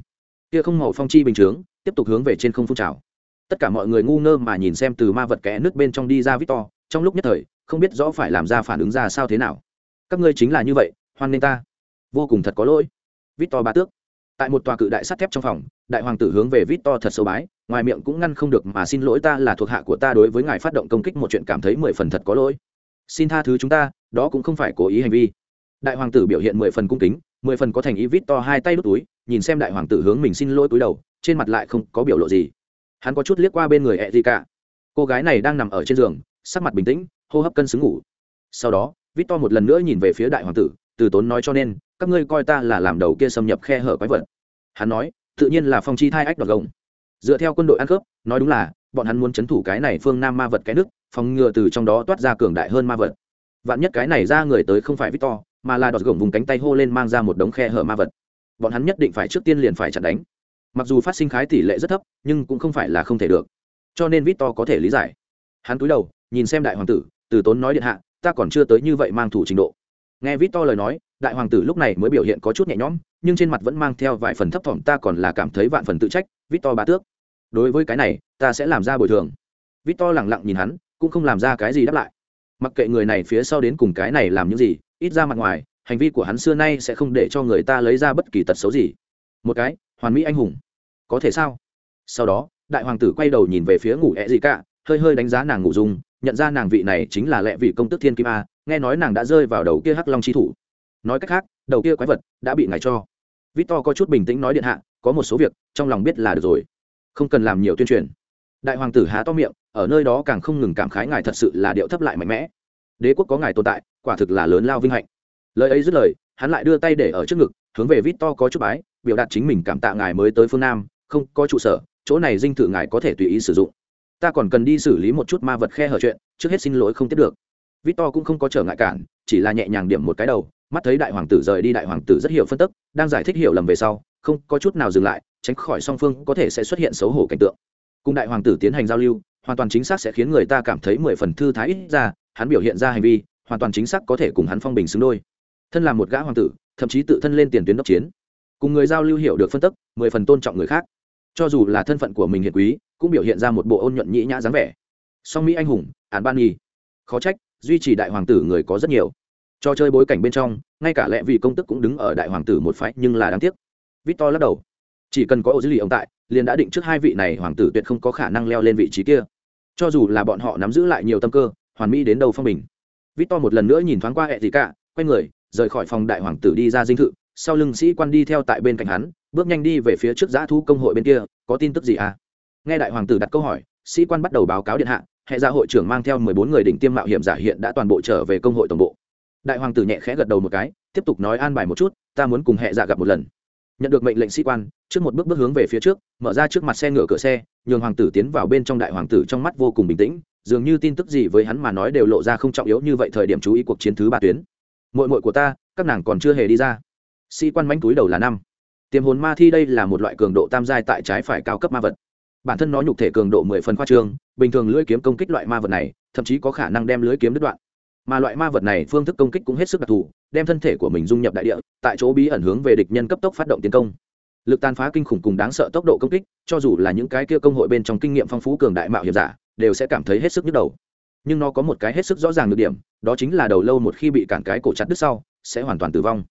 Kia không màu phong chi bình chướng, tiếp tục hướng về trên không phun trào. Tất cả mọi người ngu ngơ mà nhìn xem từ ma vật kẽ nước bên trong đi ra victor trong lúc nhất thời, không biết rõ phải làm ra phản ứng ra sao thế nào. Các ngươi chính là như vậy, hoan nghênh ta. Vô cùng thật có lỗi. Victor ba tước. Tại một tòa cự đại sắt thép trong phòng, đại hoàng tử hướng về victor thật sâu bái, ngoài miệng cũng ngăn không được mà xin lỗi ta là thuộc hạ của ta đối với ngài phát động công kích một chuyện cảm thấy mười phần thật có lỗi xin tha thứ chúng ta, đó cũng không phải cố ý hành vi. Đại hoàng tử biểu hiện mười phần cung kính, mười phần có thành ý vít to hai tay đút túi, nhìn xem đại hoàng tử hướng mình xin lỗi túi đầu, trên mặt lại không có biểu lộ gì. Hắn có chút liếc qua bên người ẹ gì cả cô gái này đang nằm ở trên giường, sắc mặt bình tĩnh, hô hấp cân xứng ngủ. Sau đó, vít to một lần nữa nhìn về phía đại hoàng tử, từ tốn nói cho nên, các ngươi coi ta là làm đầu kia xâm nhập khe hở quái vật. Hắn nói, tự nhiên là phong chi thai ách đoạt gồng. Dựa theo quân đội ăn cướp, nói đúng là bọn hắn muốn c h ấ n thủ cái này phương nam ma vật cái nước, phòng ngừa từ trong đó toát ra cường đại hơn ma vật. Vạn nhất cái này ra người tới không phải victor, mà là đọt gồng vùng cánh tay hô lên mang ra một đống khe hở ma vật. Bọn hắn nhất định phải trước tiên liền phải chặn đánh. Mặc dù phát sinh khái tỷ lệ rất thấp, nhưng cũng không phải là không thể được. Cho nên victor có thể lý giải. Hắn cúi đầu, nhìn xem đại hoàng tử, từ tốn nói điện hạ, ta còn chưa tới như vậy mang thủ trình độ. Nghe victor lời nói, đại hoàng tử lúc này mới biểu hiện có chút nhẹ nhõm, nhưng trên mặt vẫn mang theo vài phần thấp thỏm, ta còn là cảm thấy vạn phần tự trách, victor bá tước. Đối với cái này ta sẽ làm ra bồi thường. Victor lẳng lặng nhìn hắn, cũng không làm ra cái gì đáp lại. Mặc kệ người này phía sau đến cùng cái này làm những gì, ít ra mặt ngoài, hành vi của hắn xưa nay sẽ không để cho người ta lấy ra bất kỳ tật xấu gì. Một cái, hoàn mỹ anh hùng. Có thể sao? Sau đó, đại hoàng tử quay đầu nhìn về phía ngủ ẹ gì cả, hơi hơi đánh giá nàng ngủ dung nhận ra nàng vị này chính là lệ vị công tức thiên kim a, nghe nói nàng đã rơi vào đầu kia hắc long chi thủ. Nói cách khác, đầu kia quái vật đã bị ngài cho. Victor có chút bình tĩnh nói điện hạ, có một số việc, trong lòng biết là được rồi. Không cần làm nhiều tuyên truyền đại hoàng tử há to miệng, ở nơi đó càng không ngừng cảm khái ngài thật sự là điệu thấp lại mạnh mẽ. Đế quốc có ngài tồn tại, quả thực là lớn lao vinh hạnh. Lời ấy dứt lời, hắn lại đưa tay để ở trước ngực, hướng về vít to có chút bái, biểu đạt chính mình cảm tạ ngài mới tới phương nam, không có trụ sở, chỗ này dinh thự ngài có thể tùy ý sử dụng. Ta còn cần đi xử lý một chút ma vật khe hở chuyện, trước hết xin lỗi không tiếp được. Vít to cũng không có trở ngại cản, chỉ là nhẹ nhàng điểm một cái đầu, mắt thấy đại hoàng tử rời đi đại hoàng tử rất hiểu phân tức, đang giải thích hiểu lầm về sau, không có chút nào dừng lại, tránh khỏi song phương có thể sẽ xuất hiện xấu hổ cảnh tượng cùng đại hoàng tử tiến hành giao lưu, hoàn toàn chính xác sẽ khiến người ta cảm thấy mười phần thư thái ít ra, hắn biểu hiện ra hành vi, hoàn toàn chính xác có thể cùng hắn phong bình xứng đôi. Thân là một gã hoàng tử, thậm chí tự thân lên tiền tuyến đốc chiến. Cùng người giao lưu hiểu được phân tức, mười phần tôn trọng người khác. Cho dù là thân phận của mình hiền quý, cũng biểu hiện ra một bộ ôn nhuận nhĩ nhã dáng vẻ. Song mỹ anh hùng, án ban nghi. Khó trách, duy trì đại hoàng tử người có rất nhiều. Cho chơi bối cảnh bên trong, ngay cả lẽ vì công tức cũng đứng ở đại hoàng tử một phái, nhưng là đáng tiếc. Victor lắc đầu chỉ cần có ô dư lì ông tại, liền đã định trước hai vị này hoàng tử tuyệt không có khả năng leo lên vị trí kia. Cho dù là bọn họ nắm giữ lại nhiều tâm cơ, hoàn mỹ đến đâu phong bình. Vít to một lần nữa nhìn thoáng qua hệ gì cả quay người, rời khỏi phòng đại hoàng tử đi ra dinh thự, sau lưng sĩ quan đi theo tại bên cạnh hắn, bước nhanh đi về phía trước giã thu công hội bên kia, có tin tức gì à? Nghe đại hoàng tử đặt câu hỏi, sĩ quan bắt đầu báo cáo điện hạ, hệ gia hội trưởng mang theo mười bốn người đỉnh tiêm mạo hiểm giả hiện đã toàn bộ trở về công hội tổng bộ. Đại hoàng tử nhẹ khẽ gật đầu một cái, tiếp tục nói an bài một chút, ta muốn cùng hệ giả gặp một lần nhận được mệnh lệnh sĩ quan, trước một bước bước hướng về phía trước, mở ra trước mặt xe ngựa cửa xe, nhường hoàng tử tiến vào bên trong đại hoàng tử trong mắt vô cùng bình tĩnh, dường như tin tức gì với hắn mà nói đều lộ ra không trọng yếu như vậy thời điểm chú ý cuộc chiến thứ ba tuyến. Mội mội của ta, các nàng còn chưa hề đi ra. Sĩ quan mánh túi đầu là năm. Tiềm hồn ma thi đây là một loại cường độ tam giai tại trái phải cao cấp ma vật. Bản thân nó nhục thể cường độ mười phần khoa trương, bình thường lưỡi kiếm công kích loại ma vật này, thậm chí có khả năng đem lưỡi kiếm đứt đoạn. Mà loại ma vật này phương thức công kích cũng hết sức đặc thù đem thân thể của mình dung nhập đại địa, tại chỗ bí ẩn hướng về địch nhân cấp tốc phát động tiến công. Lực tàn phá kinh khủng cùng đáng sợ tốc độ công kích, cho dù là những cái kia công hội bên trong kinh nghiệm phong phú cường đại mạo hiểm giả, đều sẽ cảm thấy hết sức nhức đầu. Nhưng nó có một cái hết sức rõ ràng được điểm, đó chính là đầu lâu một khi bị cản cái cổ chặt đứt sau, sẽ hoàn toàn tử vong.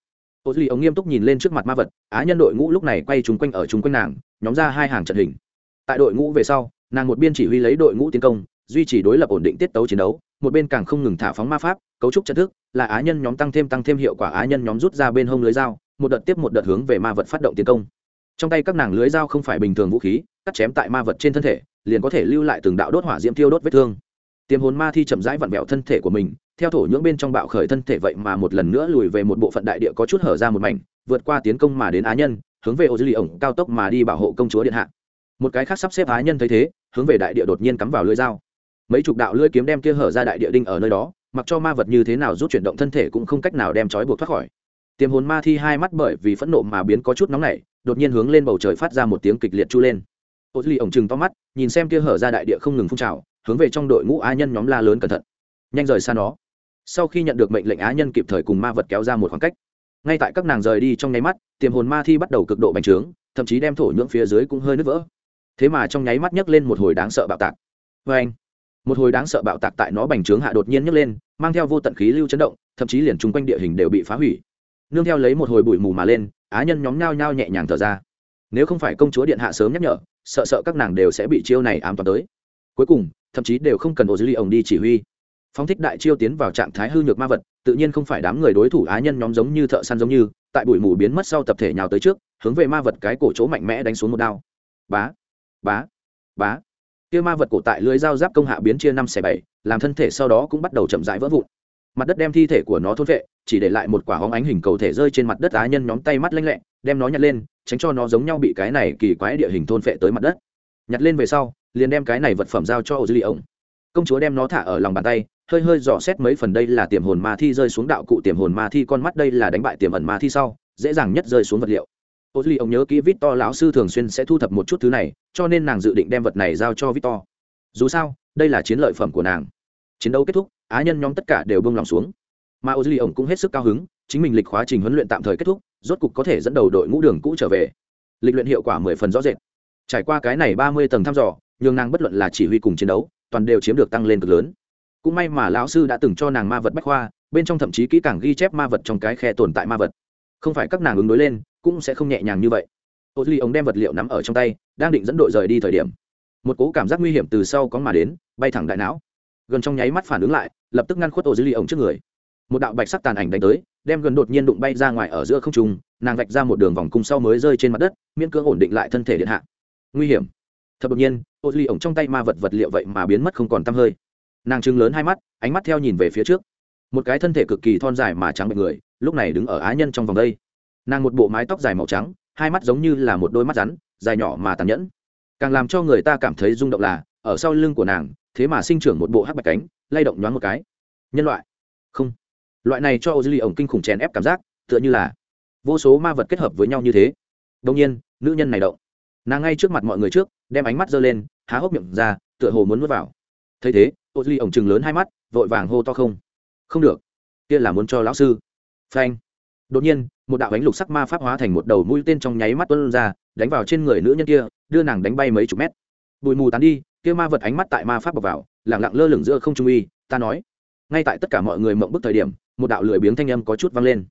Ô duy ống nghiêm túc nhìn lên trước mặt ma vật, á nhân đội ngũ lúc này quay trúng quanh ở trúng quanh nàng, nhóm ra hai hàng trận hình. Tại đội ngũ về sau, nàng một biên chỉ huy lấy đội ngũ tiến công, duy trì đối lập ổn định tiết tấu chiến đấu một bên càng không ngừng thả phóng ma pháp, cấu trúc trận thức, là á nhân nhóm tăng thêm tăng thêm hiệu quả á nhân nhóm rút ra bên hông lưới dao, một đợt tiếp một đợt hướng về ma vật phát động tiến công. Trong tay các nàng lưới dao không phải bình thường vũ khí, cắt chém tại ma vật trên thân thể, liền có thể lưu lại từng đạo đốt hỏa diễm tiêu đốt vết thương. Tiềm hồn ma thi chậm rãi vặn vẹo thân thể của mình, theo thổ nhưỡng bên trong bạo khởi thân thể vậy mà một lần nữa lùi về một bộ phận đại địa có chút hở ra một mảnh, vượt qua tiến công mà đến á nhân, hướng về ô dư lì ổng cao tốc mà đi bảo hộ công chúa điện hạ. Một cái khác sắp xếp á nhân thấy thế, hướng về đại địa đột nhiên cắm vào lưới dao mấy chục đạo lưỡi kiếm đem kia hở ra đại địa đinh ở nơi đó, mặc cho ma vật như thế nào rút chuyển động thân thể cũng không cách nào đem trói buộc thoát khỏi. Tiềm hồn ma thi hai mắt bởi vì phẫn nộ mà biến có chút nóng nảy, đột nhiên hướng lên bầu trời phát ra một tiếng kịch liệt chu lên. Ô duy ổng chừng to mắt, nhìn xem kia hở ra đại địa không ngừng phun trào, hướng về trong đội ngũ á nhân nhóm la lớn cẩn thận. Nhanh rời xa nó. Sau khi nhận được mệnh lệnh á nhân kịp thời cùng ma vật kéo ra một khoảng cách, ngay tại các nàng rời đi trong nháy mắt tiềm hồn ma thi bắt đầu cực độ bành trướng, thậm chí đem thổ nhưỡng phía dưới cũng hơi nứt vỡ. Thế mà trong nháy mắt nhấc lên một hồi đáng sợ bạo tạc. Vê anh một hồi đáng sợ bạo tạc tại nó bành trướng hạ đột nhiên nhấc lên, mang theo vô tận khí lưu chấn động, thậm chí liền chung quanh địa hình đều bị phá hủy. Nương theo lấy một hồi bụi mù mà lên, á nhân nhóm nhao nhao nhẹ nhàng thở ra. Nếu không phải công chúa điện hạ sớm nhắc nhở, sợ sợ các nàng đều sẽ bị chiêu này ám toàn tới. Cuối cùng, thậm chí đều không cần ô dư ly ổng đi chỉ huy. Phóng thích đại chiêu tiến vào trạng thái hư nhược ma vật, tự nhiên không phải đám người đối thủ á nhân nhóm giống như thợ săn giống như, tại bụi mù biến mất sau tập thể nhào tới trước, hướng về ma vật cái cổ chỗ mạnh mẽ đánh xuống một đao. Bá bá bá kia ma vật cổ tại lưới dao giáp công hạ biến chia năm xẻ bảy, làm thân thể sau đó cũng bắt đầu chậm rãi vỡ vụn. Mặt đất đem thi thể của nó thôn vệ chỉ để lại một quả hóng ánh hình cầu thể rơi trên mặt đất á nhân nhóm tay mắt lanh lẹ, đem nó nhặt lên, tránh cho nó giống nhau bị cái này kỳ quái địa hình thôn vệ tới mặt đất. Nhặt lên về sau, liền đem cái này vật phẩm giao cho ô dư li ổng công chúa đem nó thả ở lòng bàn tay, hơi hơi dò xét mấy phần đây là tiềm hồn ma thi rơi xuống đạo cụ tiềm hồn ma thi, con mắt đây là đánh bại tiềm ẩn ma thi sau, dễ dàng nhất rơi xuống vật liệu ô duy, ông nhớ kỹ vít to lão sư thường xuyên sẽ thu thập một chút thứ này, cho nên nàng dự định đem vật này giao cho vít to dù sao, đây là chiến lợi phẩm của nàng. Chiến đấu kết thúc, á nhân nhóm tất cả đều bông lòng xuống. Mà ô duy, ông cũng hết sức cao hứng, chính mình lịch khóa trình huấn luyện tạm thời kết thúc, rốt cục có thể dẫn đầu đội ngũ đường cũ trở về. Lịch luyện hiệu quả mười phần rõ rệt. Trải qua cái này ba mươi tầng thăm dò, nhường nàng bất luận là chỉ huy cùng chiến đấu, toàn đều chiếm được tăng lên cực lớn. Cũng may mà lão sư đã từng cho nàng ma vật bách khoa, bên trong thậm chí kỹ càng ghi chép ma vật trong cái khe tồn tại ma vật. Không phải các nàng ứng đối lên cũng sẽ không nhẹ nhàng như vậy. Ô duy ống đem vật liệu nắm ở trong tay, đang định dẫn đội rời đi thời điểm, một cố cảm giác nguy hiểm từ sau có mà đến, bay thẳng đại não. Gần trong nháy mắt phản ứng lại, lập tức ngăn khuất ô duy ống trước người. Một đạo bạch sắc tàn ảnh đánh tới, đem gần đột nhiên đụng bay ra ngoài ở giữa không trung, nàng vạch ra một đường vòng cung sau mới rơi trên mặt đất, miễn cưỡng ổn định lại thân thể điện hạ. Nguy hiểm. Thật đột nhiên ô duy ống trong tay ma vật vật liệu vậy mà biến mất không còn t hơi. Nàng trừng lớn hai mắt, ánh mắt theo nhìn về phía trước. Một cái thân thể cực kỳ thon dài mà trắng bệnh người, lúc này đứng ở á nhân trong vòng đây nàng một bộ mái tóc dài màu trắng, hai mắt giống như là một đôi mắt rắn, dài nhỏ mà tàn nhẫn. Càng làm cho người ta cảm thấy rung động là, ở sau lưng của nàng, thế mà sinh trưởng một bộ hắc bạch cánh, lay động nhoáng một cái. Nhân loại. Không. Loại này cho ô dư ly ổng kinh khủng chèn ép cảm giác, tựa như là vô số ma vật kết hợp với nhau như thế. Đông nhiên, nữ nhân này động. Nàng ngay trước mặt mọi người trước, đem ánh mắt giơ lên, há hốc miệng ra, tựa hồ muốn nuốt vào. Thấy thế ô dư ly ổng chừng lớn hai mắt, vội vàng hô to không. Không được. Kia là muốn cho lão sư. Phanh. Đột nhiên một đạo ánh lục sắc ma pháp hóa thành một đầu mũi tên trong nháy mắt tuôn ra, đánh vào trên người nữ nhân kia, đưa nàng đánh bay mấy chục mét. Bụi mù tán đi, kia ma vật ánh mắt tại ma pháp bọc vào lẳng lặng lơ lửng giữa không trung uy, ta nói. Ngay tại tất cả mọi người mộng bức thời điểm, một đạo lười biếng thanh âm có chút vang lên.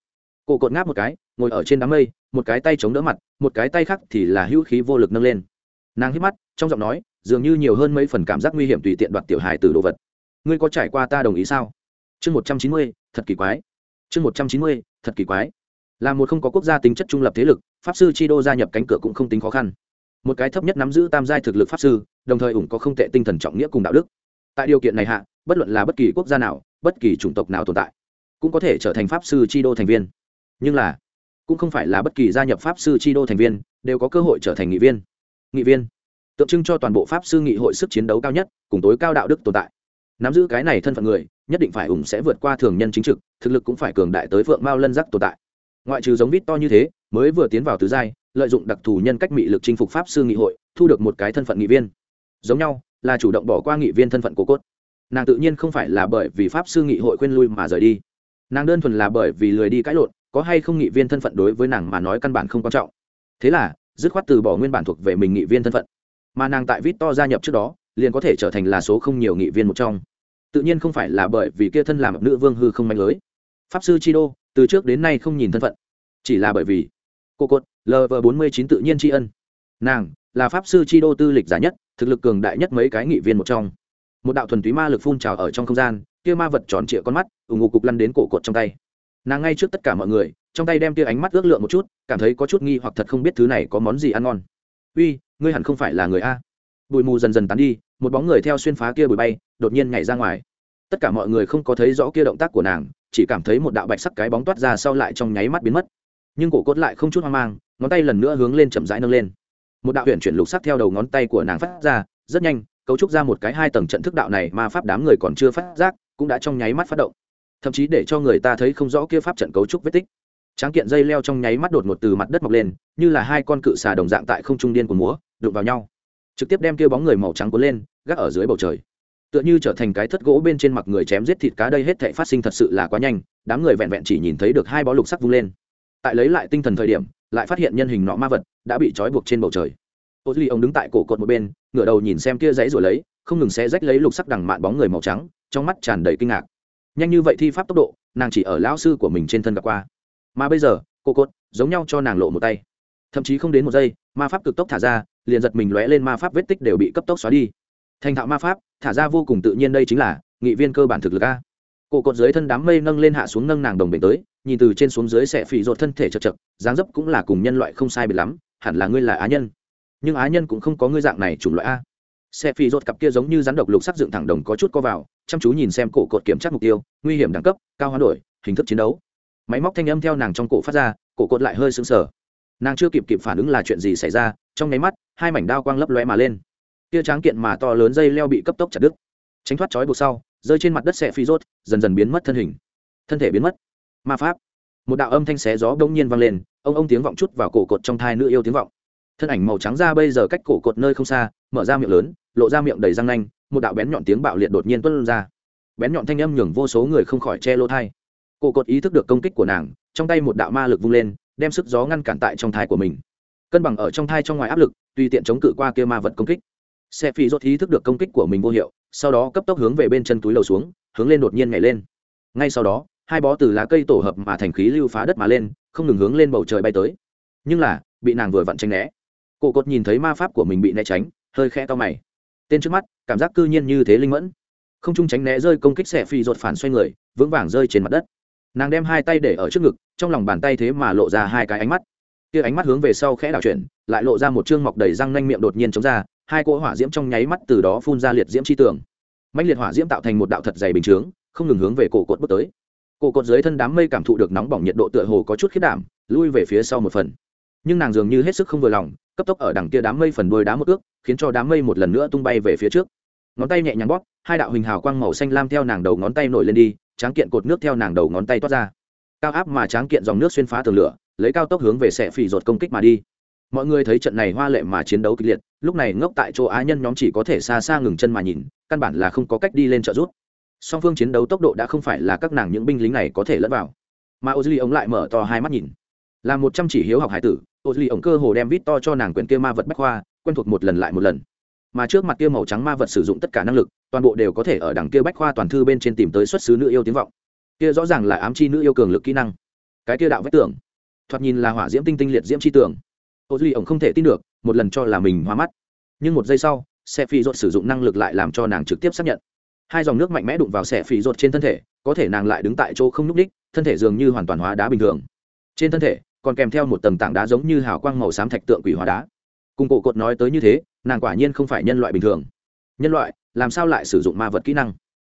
Cổ cột ngáp một cái, ngồi ở trên đám mây, một cái tay chống đỡ mặt, một cái tay khác thì là hữu khí vô lực nâng lên. Nàng hít mắt, trong giọng nói, dường như nhiều hơn mấy phần cảm giác nguy hiểm tùy tiện đoạt tiểu hài từ đồ vật. Ngươi có trải qua ta đồng ý sao? Chương một trăm chín mươi, thật kỳ quái. Chương một trăm chín mươi, thật kỳ quái là một không có quốc gia tính chất trung lập thế lực, pháp sư chi đô gia nhập cánh cửa cũng không tính khó khăn. Một cái thấp nhất nắm giữ tam giai thực lực pháp sư, đồng thời ủng có không tệ tinh thần trọng nghĩa cùng đạo đức. Tại điều kiện này hạ, bất luận là bất kỳ quốc gia nào, bất kỳ chủng tộc nào tồn tại, cũng có thể trở thành pháp sư chi đô thành viên. Nhưng là, cũng không phải là bất kỳ gia nhập pháp sư chi đô thành viên, đều có cơ hội trở thành nghị viên. Nghị viên, tượng trưng cho toàn bộ pháp sư nghị hội sức chiến đấu cao nhất, cùng tối cao đạo đức tồn tại. Nắm giữ cái này thân phận người, nhất định phải ủng sẽ vượt qua thường nhân chính trực, thực lực cũng phải cường đại tới phượng mao lân giác tồn tại ngoại trừ giống vít to như thế, mới vừa tiến vào tứ giai, lợi dụng đặc thù nhân cách mị lực chinh phục pháp sư nghị hội, thu được một cái thân phận nghị viên. Giống nhau, là chủ động bỏ qua nghị viên thân phận của cốt. Nàng tự nhiên không phải là bởi vì pháp sư nghị hội khuyên lui mà rời đi. Nàng đơn thuần là bởi vì lười đi cãi lộn, có hay không nghị viên thân phận đối với nàng mà nói căn bản không quan trọng. Thế là, dứt khoát từ bỏ nguyên bản thuộc về mình nghị viên thân phận. Mà nàng tại vít to gia nhập trước đó, liền có thể trở thành là số không nhiều nghị viên một trong. Tự nhiên không phải là bởi vì kia thân làm nữ vương hư không mạnh lưới. Pháp sư chi đô từ trước đến nay không nhìn thân phận. Chỉ là bởi vì cô cột lv bốn mươi chín tự nhiên tri ân. Nàng là pháp sư chi đô tư lịch giả nhất, thực lực cường đại nhất mấy cái nghị viên một trong. Một đạo thuần túy ma lực phun trào ở trong không gian, kia ma vật tròn trịa con mắt ủng ngụ cục lăn đến cổ cột trong tay. Nàng ngay trước tất cả mọi người, trong tay đem tia ánh mắt ước lượng một chút, cảm thấy có chút nghi hoặc thật không biết thứ này có món gì ăn ngon. Uy, ngươi hẳn không phải là người a. Bụi mù dần dần tán đi, một bóng người theo xuyên phá kia bụi bay, đột nhiên nhảy ra ngoài. Tất cả mọi người không có thấy rõ kia động tác của nàng chỉ cảm thấy một đạo bạch sắc cái bóng toát ra sau lại trong nháy mắt biến mất. Nhưng cổ cốt lại không chút hoang mang, ngón tay lần nữa hướng lên chậm rãi nâng lên. Một đạo huyện chuyển lục sắc theo đầu ngón tay của nàng phát ra, rất nhanh, cấu trúc ra một cái hai tầng trận thức đạo này mà pháp đám người còn chưa phát giác, cũng đã trong nháy mắt phát động. Thậm chí để cho người ta thấy không rõ kia pháp trận cấu trúc vết tích. Tráng kiện dây leo trong nháy mắt đột ngột từ mặt đất mọc lên, như là hai con cự xà đồng dạng tại không trung điên của múa, đụng vào nhau. Trực tiếp đem kia bóng người màu trắng cuốn lên, gác ở dưới bầu trời tựa như trở thành cái thất gỗ bên trên mặt người chém giết thịt cá đây hết thảy phát sinh thật sự là quá nhanh, đám người vẹn vẹn chỉ nhìn thấy được hai bó lục sắc vung lên. Tại lấy lại tinh thần thời điểm, lại phát hiện nhân hình nọ ma vật đã bị trói buộc trên bầu trời. Ô duy ông đứng tại cổ cột một bên, ngửa đầu nhìn xem kia giấy rồi lấy, không ngừng xé rách lấy lục sắc đằng mạn bóng người màu trắng, trong mắt tràn đầy kinh ngạc. Nhanh như vậy thi pháp tốc độ, nàng chỉ ở lão sư của mình trên thân gặp qua. Mà bây giờ cô cốt giống nhau cho nàng lộ một tay. Thậm chí không đến một giây, ma pháp cực tốc thả ra, liền giật mình lóe lên ma pháp vết tích đều bị cấp tốc xóa đi thành thạo ma pháp, thả ra vô cùng tự nhiên đây chính là, nghị viên cơ bản thực lực a. Cổ cột dưới thân đám mây nâng lên hạ xuống nâng nàng đồng bể tới, nhìn từ trên xuống dưới sẽ phì rột thân thể chật chật, dáng dấp cũng là cùng nhân loại không sai biệt lắm, hẳn là ngươi là á nhân. Nhưng á nhân cũng không có ngươi dạng này chủng loại a. Xe phi rột cặp kia giống như rắn độc lục sắc dựng thẳng đồng có chút co vào, chăm chú nhìn xem cổ cột kiểm tra mục tiêu, nguy hiểm đẳng cấp, cao hoán đổi, hình thức chiến đấu. Máy móc thanh âm theo nàng trong cổ phát ra, cổ cột lại hơi sững sờ. Nàng chưa kịp kịp phản ứng là chuyện gì xảy ra, trong nháy mắt, hai mảnh đao quang lấp lóe mà lên kia tráng kiện mà to lớn dây leo bị cấp tốc chặt đứt. Tránh thoát trói buộc sau, rơi trên mặt đất xe phi rốt, dần dần biến mất thân hình. Thân thể biến mất. Ma pháp. Một đạo âm thanh xé gió đông nhiên vang lên, ông ông tiếng vọng chút vào cổ cột trong thai nữ yêu tiếng vọng. Thân ảnh màu trắng ra bây giờ cách cổ cột nơi không xa, mở ra miệng lớn, lộ ra miệng đầy răng nanh, một đạo bén nhọn tiếng bạo liệt đột nhiên tuân ra. Bén nhọn thanh âm nhường vô số người không khỏi che lỗ thai cổ cột ý thức được công kích của nàng, trong tay một đạo ma lực vung lên, đem sức gió ngăn cản tại trong thai của mình. Cân bằng ở trong thai trong ngoài áp lực, tùy tiện chống cự qua kia ma vật công kích xe phi rốt ý thức được công kích của mình vô hiệu, sau đó cấp tốc hướng về bên chân túi lầu xuống, hướng lên đột nhiên nhảy lên. Ngay sau đó, hai bó từ lá cây tổ hợp mà thành khí lưu phá đất mà lên, không ngừng hướng lên bầu trời bay tới. Nhưng là, bị nàng vừa vặn tranh né. Cổ cột nhìn thấy ma pháp của mình bị né tránh, hơi khẽ to mày. Tên trước mắt, cảm giác cư nhiên như thế linh mẫn. Không trung tránh né rơi công kích xẻ phi rột phản xoay người, vững vàng rơi trên mặt đất. Nàng đem hai tay để ở trước ngực, trong lòng bàn tay thế mà lộ ra hai cái ánh mắt. Kia ánh mắt hướng về sau khẽ đảo chuyển, lại lộ ra một chương mọc đầy răng nanh miệng đột nhiên chống ra hai cỗ hỏa diễm trong nháy mắt từ đó phun ra liệt diễm chi tường. Mạnh liệt hỏa diễm tạo thành một đạo thật dày bình chướng, không ngừng hướng về cổ cột bước tới. Cổ cột dưới thân đám mây cảm thụ được nóng bỏng nhiệt độ tựa hồ có chút khiết đảm, lui về phía sau một phần. Nhưng nàng dường như hết sức không vừa lòng, cấp tốc ở đằng kia đám mây phần đuôi đá một ước, khiến cho đám mây một lần nữa tung bay về phía trước. Ngón tay nhẹ nhàng bóp, hai đạo hình hào quang màu xanh lam theo nàng đầu ngón tay nổi lên đi, tráng kiện cột nước theo nàng đầu ngón tay toát ra. Cao áp mà tráng kiện dòng nước xuyên phá tường lửa, lấy cao tốc hướng về xẻ phì rột công kích mà đi mọi người thấy trận này hoa lệ mà chiến đấu kịch liệt lúc này ngốc tại chỗ á nhân nhóm chỉ có thể xa xa ngừng chân mà nhìn căn bản là không có cách đi lên trợ rút song phương chiến đấu tốc độ đã không phải là các nàng những binh lính này có thể lẫn vào. Mà ô duy ống lại mở to hai mắt nhìn. Là một trăm chỉ hiếu học hải tử ô duy ống cơ hồ đem vít to cho nàng quyển kia ma vật bách khoa quen thuộc một lần lại một lần. Mà trước mặt kia màu trắng ma vật sử dụng tất cả năng lực toàn bộ đều có thể ở đằng kia bách khoa toàn thư bên trên tìm tới xuất xứ nữ yêu tiếng vọng. Kia rõ ràng là ám chi nữ yêu cường lực kỹ năng. Cái kia đạo vách tưởng, thoạt nhìn là hỏa diễm tinh tinh liệt diễm chi tưởng ô duy ổng không thể tin được, một lần cho là mình hoa mắt. Nhưng một giây sau xe phi rột sử dụng năng lực lại làm cho nàng trực tiếp xác nhận. Hai dòng nước mạnh mẽ đụng vào xe phi rột trên thân thể, có thể nàng lại đứng tại chỗ không n ú c đích, thân thể dường như hoàn toàn hóa đá bình thường. Trên thân thể, còn kèm theo một tầng tảng đá giống như hào quang màu xám thạch tượng quỷ hóa đá. Cùng cổ cột nói tới như thế, nàng quả nhiên không phải nhân loại bình thường. Nhân loại, làm sao lại sử dụng ma vật kỹ năng?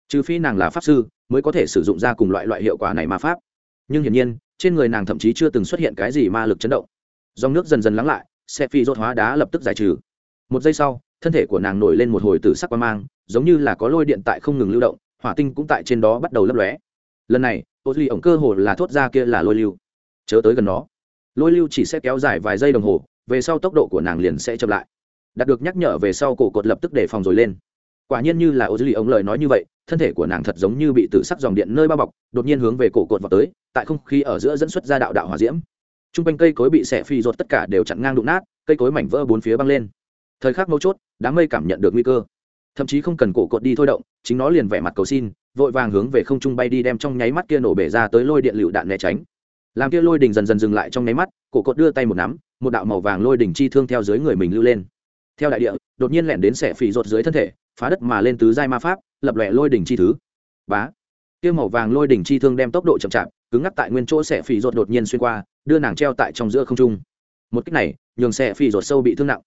Trừ phi nàng là pháp sư, mới có thể sử dụng ra cùng loại loại hiệu quả này ma pháp. Nhưng hiển nhiên, trên người nàng thậm chí chưa từng xuất hiện cái gì ma lực chấn động dòng nước dần dần lắng lại xe phi rốt hóa đá lập tức giải trừ. Một giây sau, thân thể của nàng nổi lên một hồi tử sắc qua mang, giống như là có lôi điện tại không ngừng lưu động, hỏa tinh cũng tại trên đó bắt đầu lấp lóe. Lần này ô duy ổng cơ hồ là thốt ra kia là lôi lưu. Chớ tới gần nó. Lôi lưu chỉ sẽ kéo dài vài giây đồng hồ, về sau tốc độ của nàng liền sẽ chậm lại. Đạt được nhắc nhở về sau, cổ cột lập tức để phòng rồi lên. Quả nhiên như là ô duy ổng lời nói như vậy, thân thể của nàng thật giống như bị tử sắc dòng điện nơi bao bọc, đột nhiên hướng về cổ cột vào tới, tại không khí ở giữa dẫn xuất ra đạo đạo hỏa diễm t r u n g quanh cây cối bị xẻ phi rột tất cả đều chặn ngang đụng nát, cây cối mảnh vỡ bốn phía băng lên. Thời khắc mấu chốt, đám mây cảm nhận được nguy cơ. Thậm chí không cần cổ cột đi thôi động, chính nó liền vẻ mặt cầu xin, vội vàng hướng về không trung bay đi đem trong nháy mắt kia nổ bể ra tới lôi điện lựu đạn né tránh. Làm kia lôi đình dần dần dừng lại trong nháy mắt, cổ cột đưa tay một nắm, một đạo màu vàng lôi đình chi thương theo dưới người mình lưu lên. Theo đại địa, đột nhiên lẻn đến xẻ phì rột dưới thân thể, phá đất mà lên tứ giai ma pháp, lập lòe lôi đỉnh chi thứ. Bá! Kia màu vàng lôi đỉnh chi thương đem tốc độ chậm chạp cứng ngắc tại nguyên chỗ sẽ phỉ rột đột nhiên xuyên qua, đưa nàng treo tại trong giữa không trung. Một cách này, nhường xe phỉ rột sâu bị thương nặng.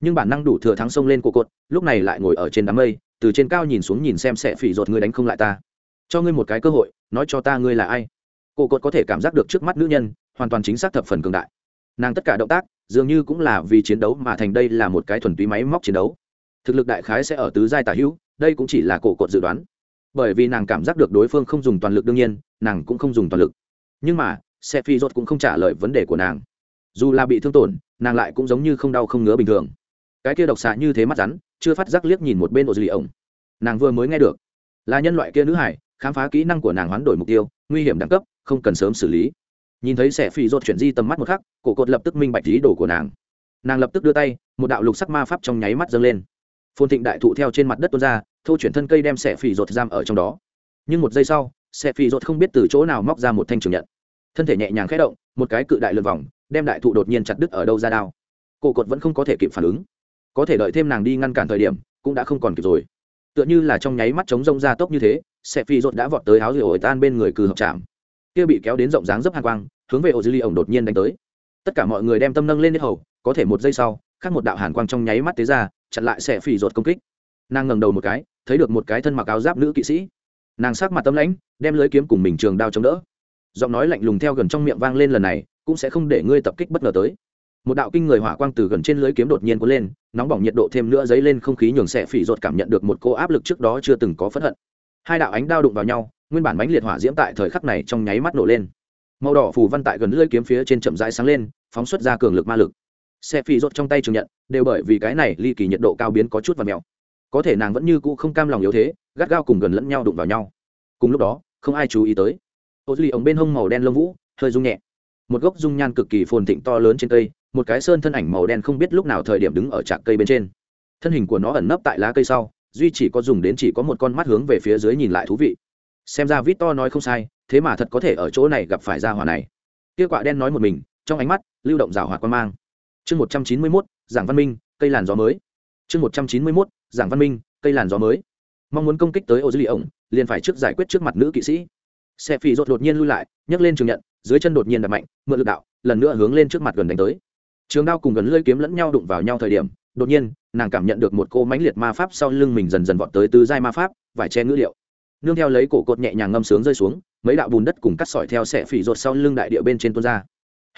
Nhưng bản năng đủ thừa thắng sông lên cổ cột, lúc này lại ngồi ở trên đám mây, từ trên cao nhìn xuống nhìn xem sẽ phỉ rột ngươi đánh không lại ta. Cho ngươi một cái cơ hội, nói cho ta ngươi là ai. Cổ cột có thể cảm giác được trước mắt nữ nhân, hoàn toàn chính xác thập phần cường đại. Nàng tất cả động tác, dường như cũng là vì chiến đấu mà thành đây là một cái thuần túy máy móc chiến đấu. Thực lực đại khái sẽ ở tứ giai tả hữu, đây cũng chỉ là cổ cột dự đoán bởi vì nàng cảm giác được đối phương không dùng toàn lực đương nhiên, nàng cũng không dùng toàn lực. Nhưng mà xe phi rốt cũng không trả lời vấn đề của nàng. Dù là bị thương tổn, nàng lại cũng giống như không đau không ngứa bình thường. Cái kia độc xạ như thế mắt rắn, chưa phát giác liếc nhìn một bên ô dư lì ổng nàng vừa mới nghe được, là nhân loại kia nữ hải, khám phá kỹ năng của nàng hoán đổi mục tiêu, nguy hiểm đẳng cấp, không cần sớm xử lý. Nhìn thấy xe phi rốt chuyển di tầm mắt một khắc, cổ cột lập tức minh bạch ý đồ của nàng. Nàng lập tức đưa tay, một đạo lục sắc ma pháp trong nháy mắt dâng lên. Phồn thịnh đại thụ theo trên mặt đất tuôn ra thô chuyển thân cây đem xẻ phì rột giam ở trong đó. Nhưng một giây sau xẻ phì rột không biết từ chỗ nào móc ra một thanh trường nhận. Thân thể nhẹ nhàng khẽ động, một cái cự đại lượn vòng, đem đại thụ đột nhiên chặt đứt ở đâu ra đao. Cổ cột vẫn không có thể kịp phản ứng. Có thể đợi thêm nàng đi ngăn cản thời điểm, cũng đã không còn kịp rồi. Tựa như là trong nháy mắt chống rông ra tốc như thế xe phì rột đã vọt tới áo rượu ổi tan bên người cừ hợp chạm. Kia bị kéo đến rộng dáng dấp hàn quang, hướng về ô dư ly ổng đột nhiên đánh tới. Tất cả mọi người đem tâm nâng lên hết hầu, có thể một giây sau, khác một đạo hàn quang trong nháy mắt tế ra, chặn lại xe phì rột công kích. Nàng ngẩng đầu một cái thấy được một cái thân mặc áo giáp nữ kỵ sĩ. Nàng sắc mặt tâm lãnh, đem lưới kiếm cùng mình trường đao chống đỡ. Giọng nói lạnh lùng theo gần trong miệng vang lên lần này, cũng sẽ không để ngươi tập kích bất ngờ tới. Một đạo kinh người hỏa quang từ gần trên lưới kiếm đột nhiên cuốn lên, nóng bỏng nhiệt độ thêm nữa dấy lên không khí nhường xẻ phỉ ruột cảm nhận được một cô áp lực trước đó chưa từng có phẫn hận. Hai đạo ánh đao đụng vào nhau, nguyên bản bánh liệt hỏa diễm tại thời khắc này trong nháy mắt nổ lên. Màu đỏ phù văn tại gần lưỡi kiếm phía trên chậm rãi sáng lên, phóng xuất ra cường lực ma lực. Xe phi rốt trong tay trường nhận, đều bởi vì cái này ly kỳ nhiệt độ cao biến có chút và mèo có thể nàng vẫn như cũ không cam lòng yếu thế, gắt gao cùng gần lẫn nhau đụng vào nhau. Cùng lúc đó, không ai chú ý tới. Ô duy ống bên hông màu đen lông vũ, hơi rung nhẹ. Một gốc dung nhan cực kỳ phồn thịnh to lớn trên cây, một cái sơn thân ảnh màu đen không biết lúc nào thời điểm đứng ở trạc cây bên trên. Thân hình của nó ẩn nấp tại lá cây sau, duy chỉ có dùng đến chỉ có một con mắt hướng về phía dưới nhìn lại thú vị. Xem ra vít to nói không sai, thế mà thật có thể ở chỗ này gặp phải ra hỏa này. Kia quạ đen nói một mình, trong ánh mắt lưu động rào hoạt quan mang. Chương một trăm chín mươi mốt, giảng văn minh, cây làn gió mới chương một trăm chín mươi mốt, giảng văn minh, cây làn gió mới. Mong muốn công kích tới ô dư lì ổng liền phải trước giải quyết trước mặt nữ kỵ sĩ. Xe phi rột đột nhiên lui lại, nhấc lên trường nhận, dưới chân đột nhiên đập mạnh, mượn lực đạo, lần nữa hướng lên trước mặt gần đánh tới. Trường đao cùng gần lưỡi kiếm lẫn nhau đụng vào nhau thời điểm, đột nhiên, nàng cảm nhận được một cô mãnh liệt ma pháp sau lưng mình dần dần vọt tới tứ giai ma pháp, vải che ngữ liệu nương theo lấy cổ cột nhẹ nhàng ngâm sướng rơi xuống, mấy đạo bùn đất cùng cắt sỏi theo xe phỉ rột sau lưng đại địa bên trên tuôn ra.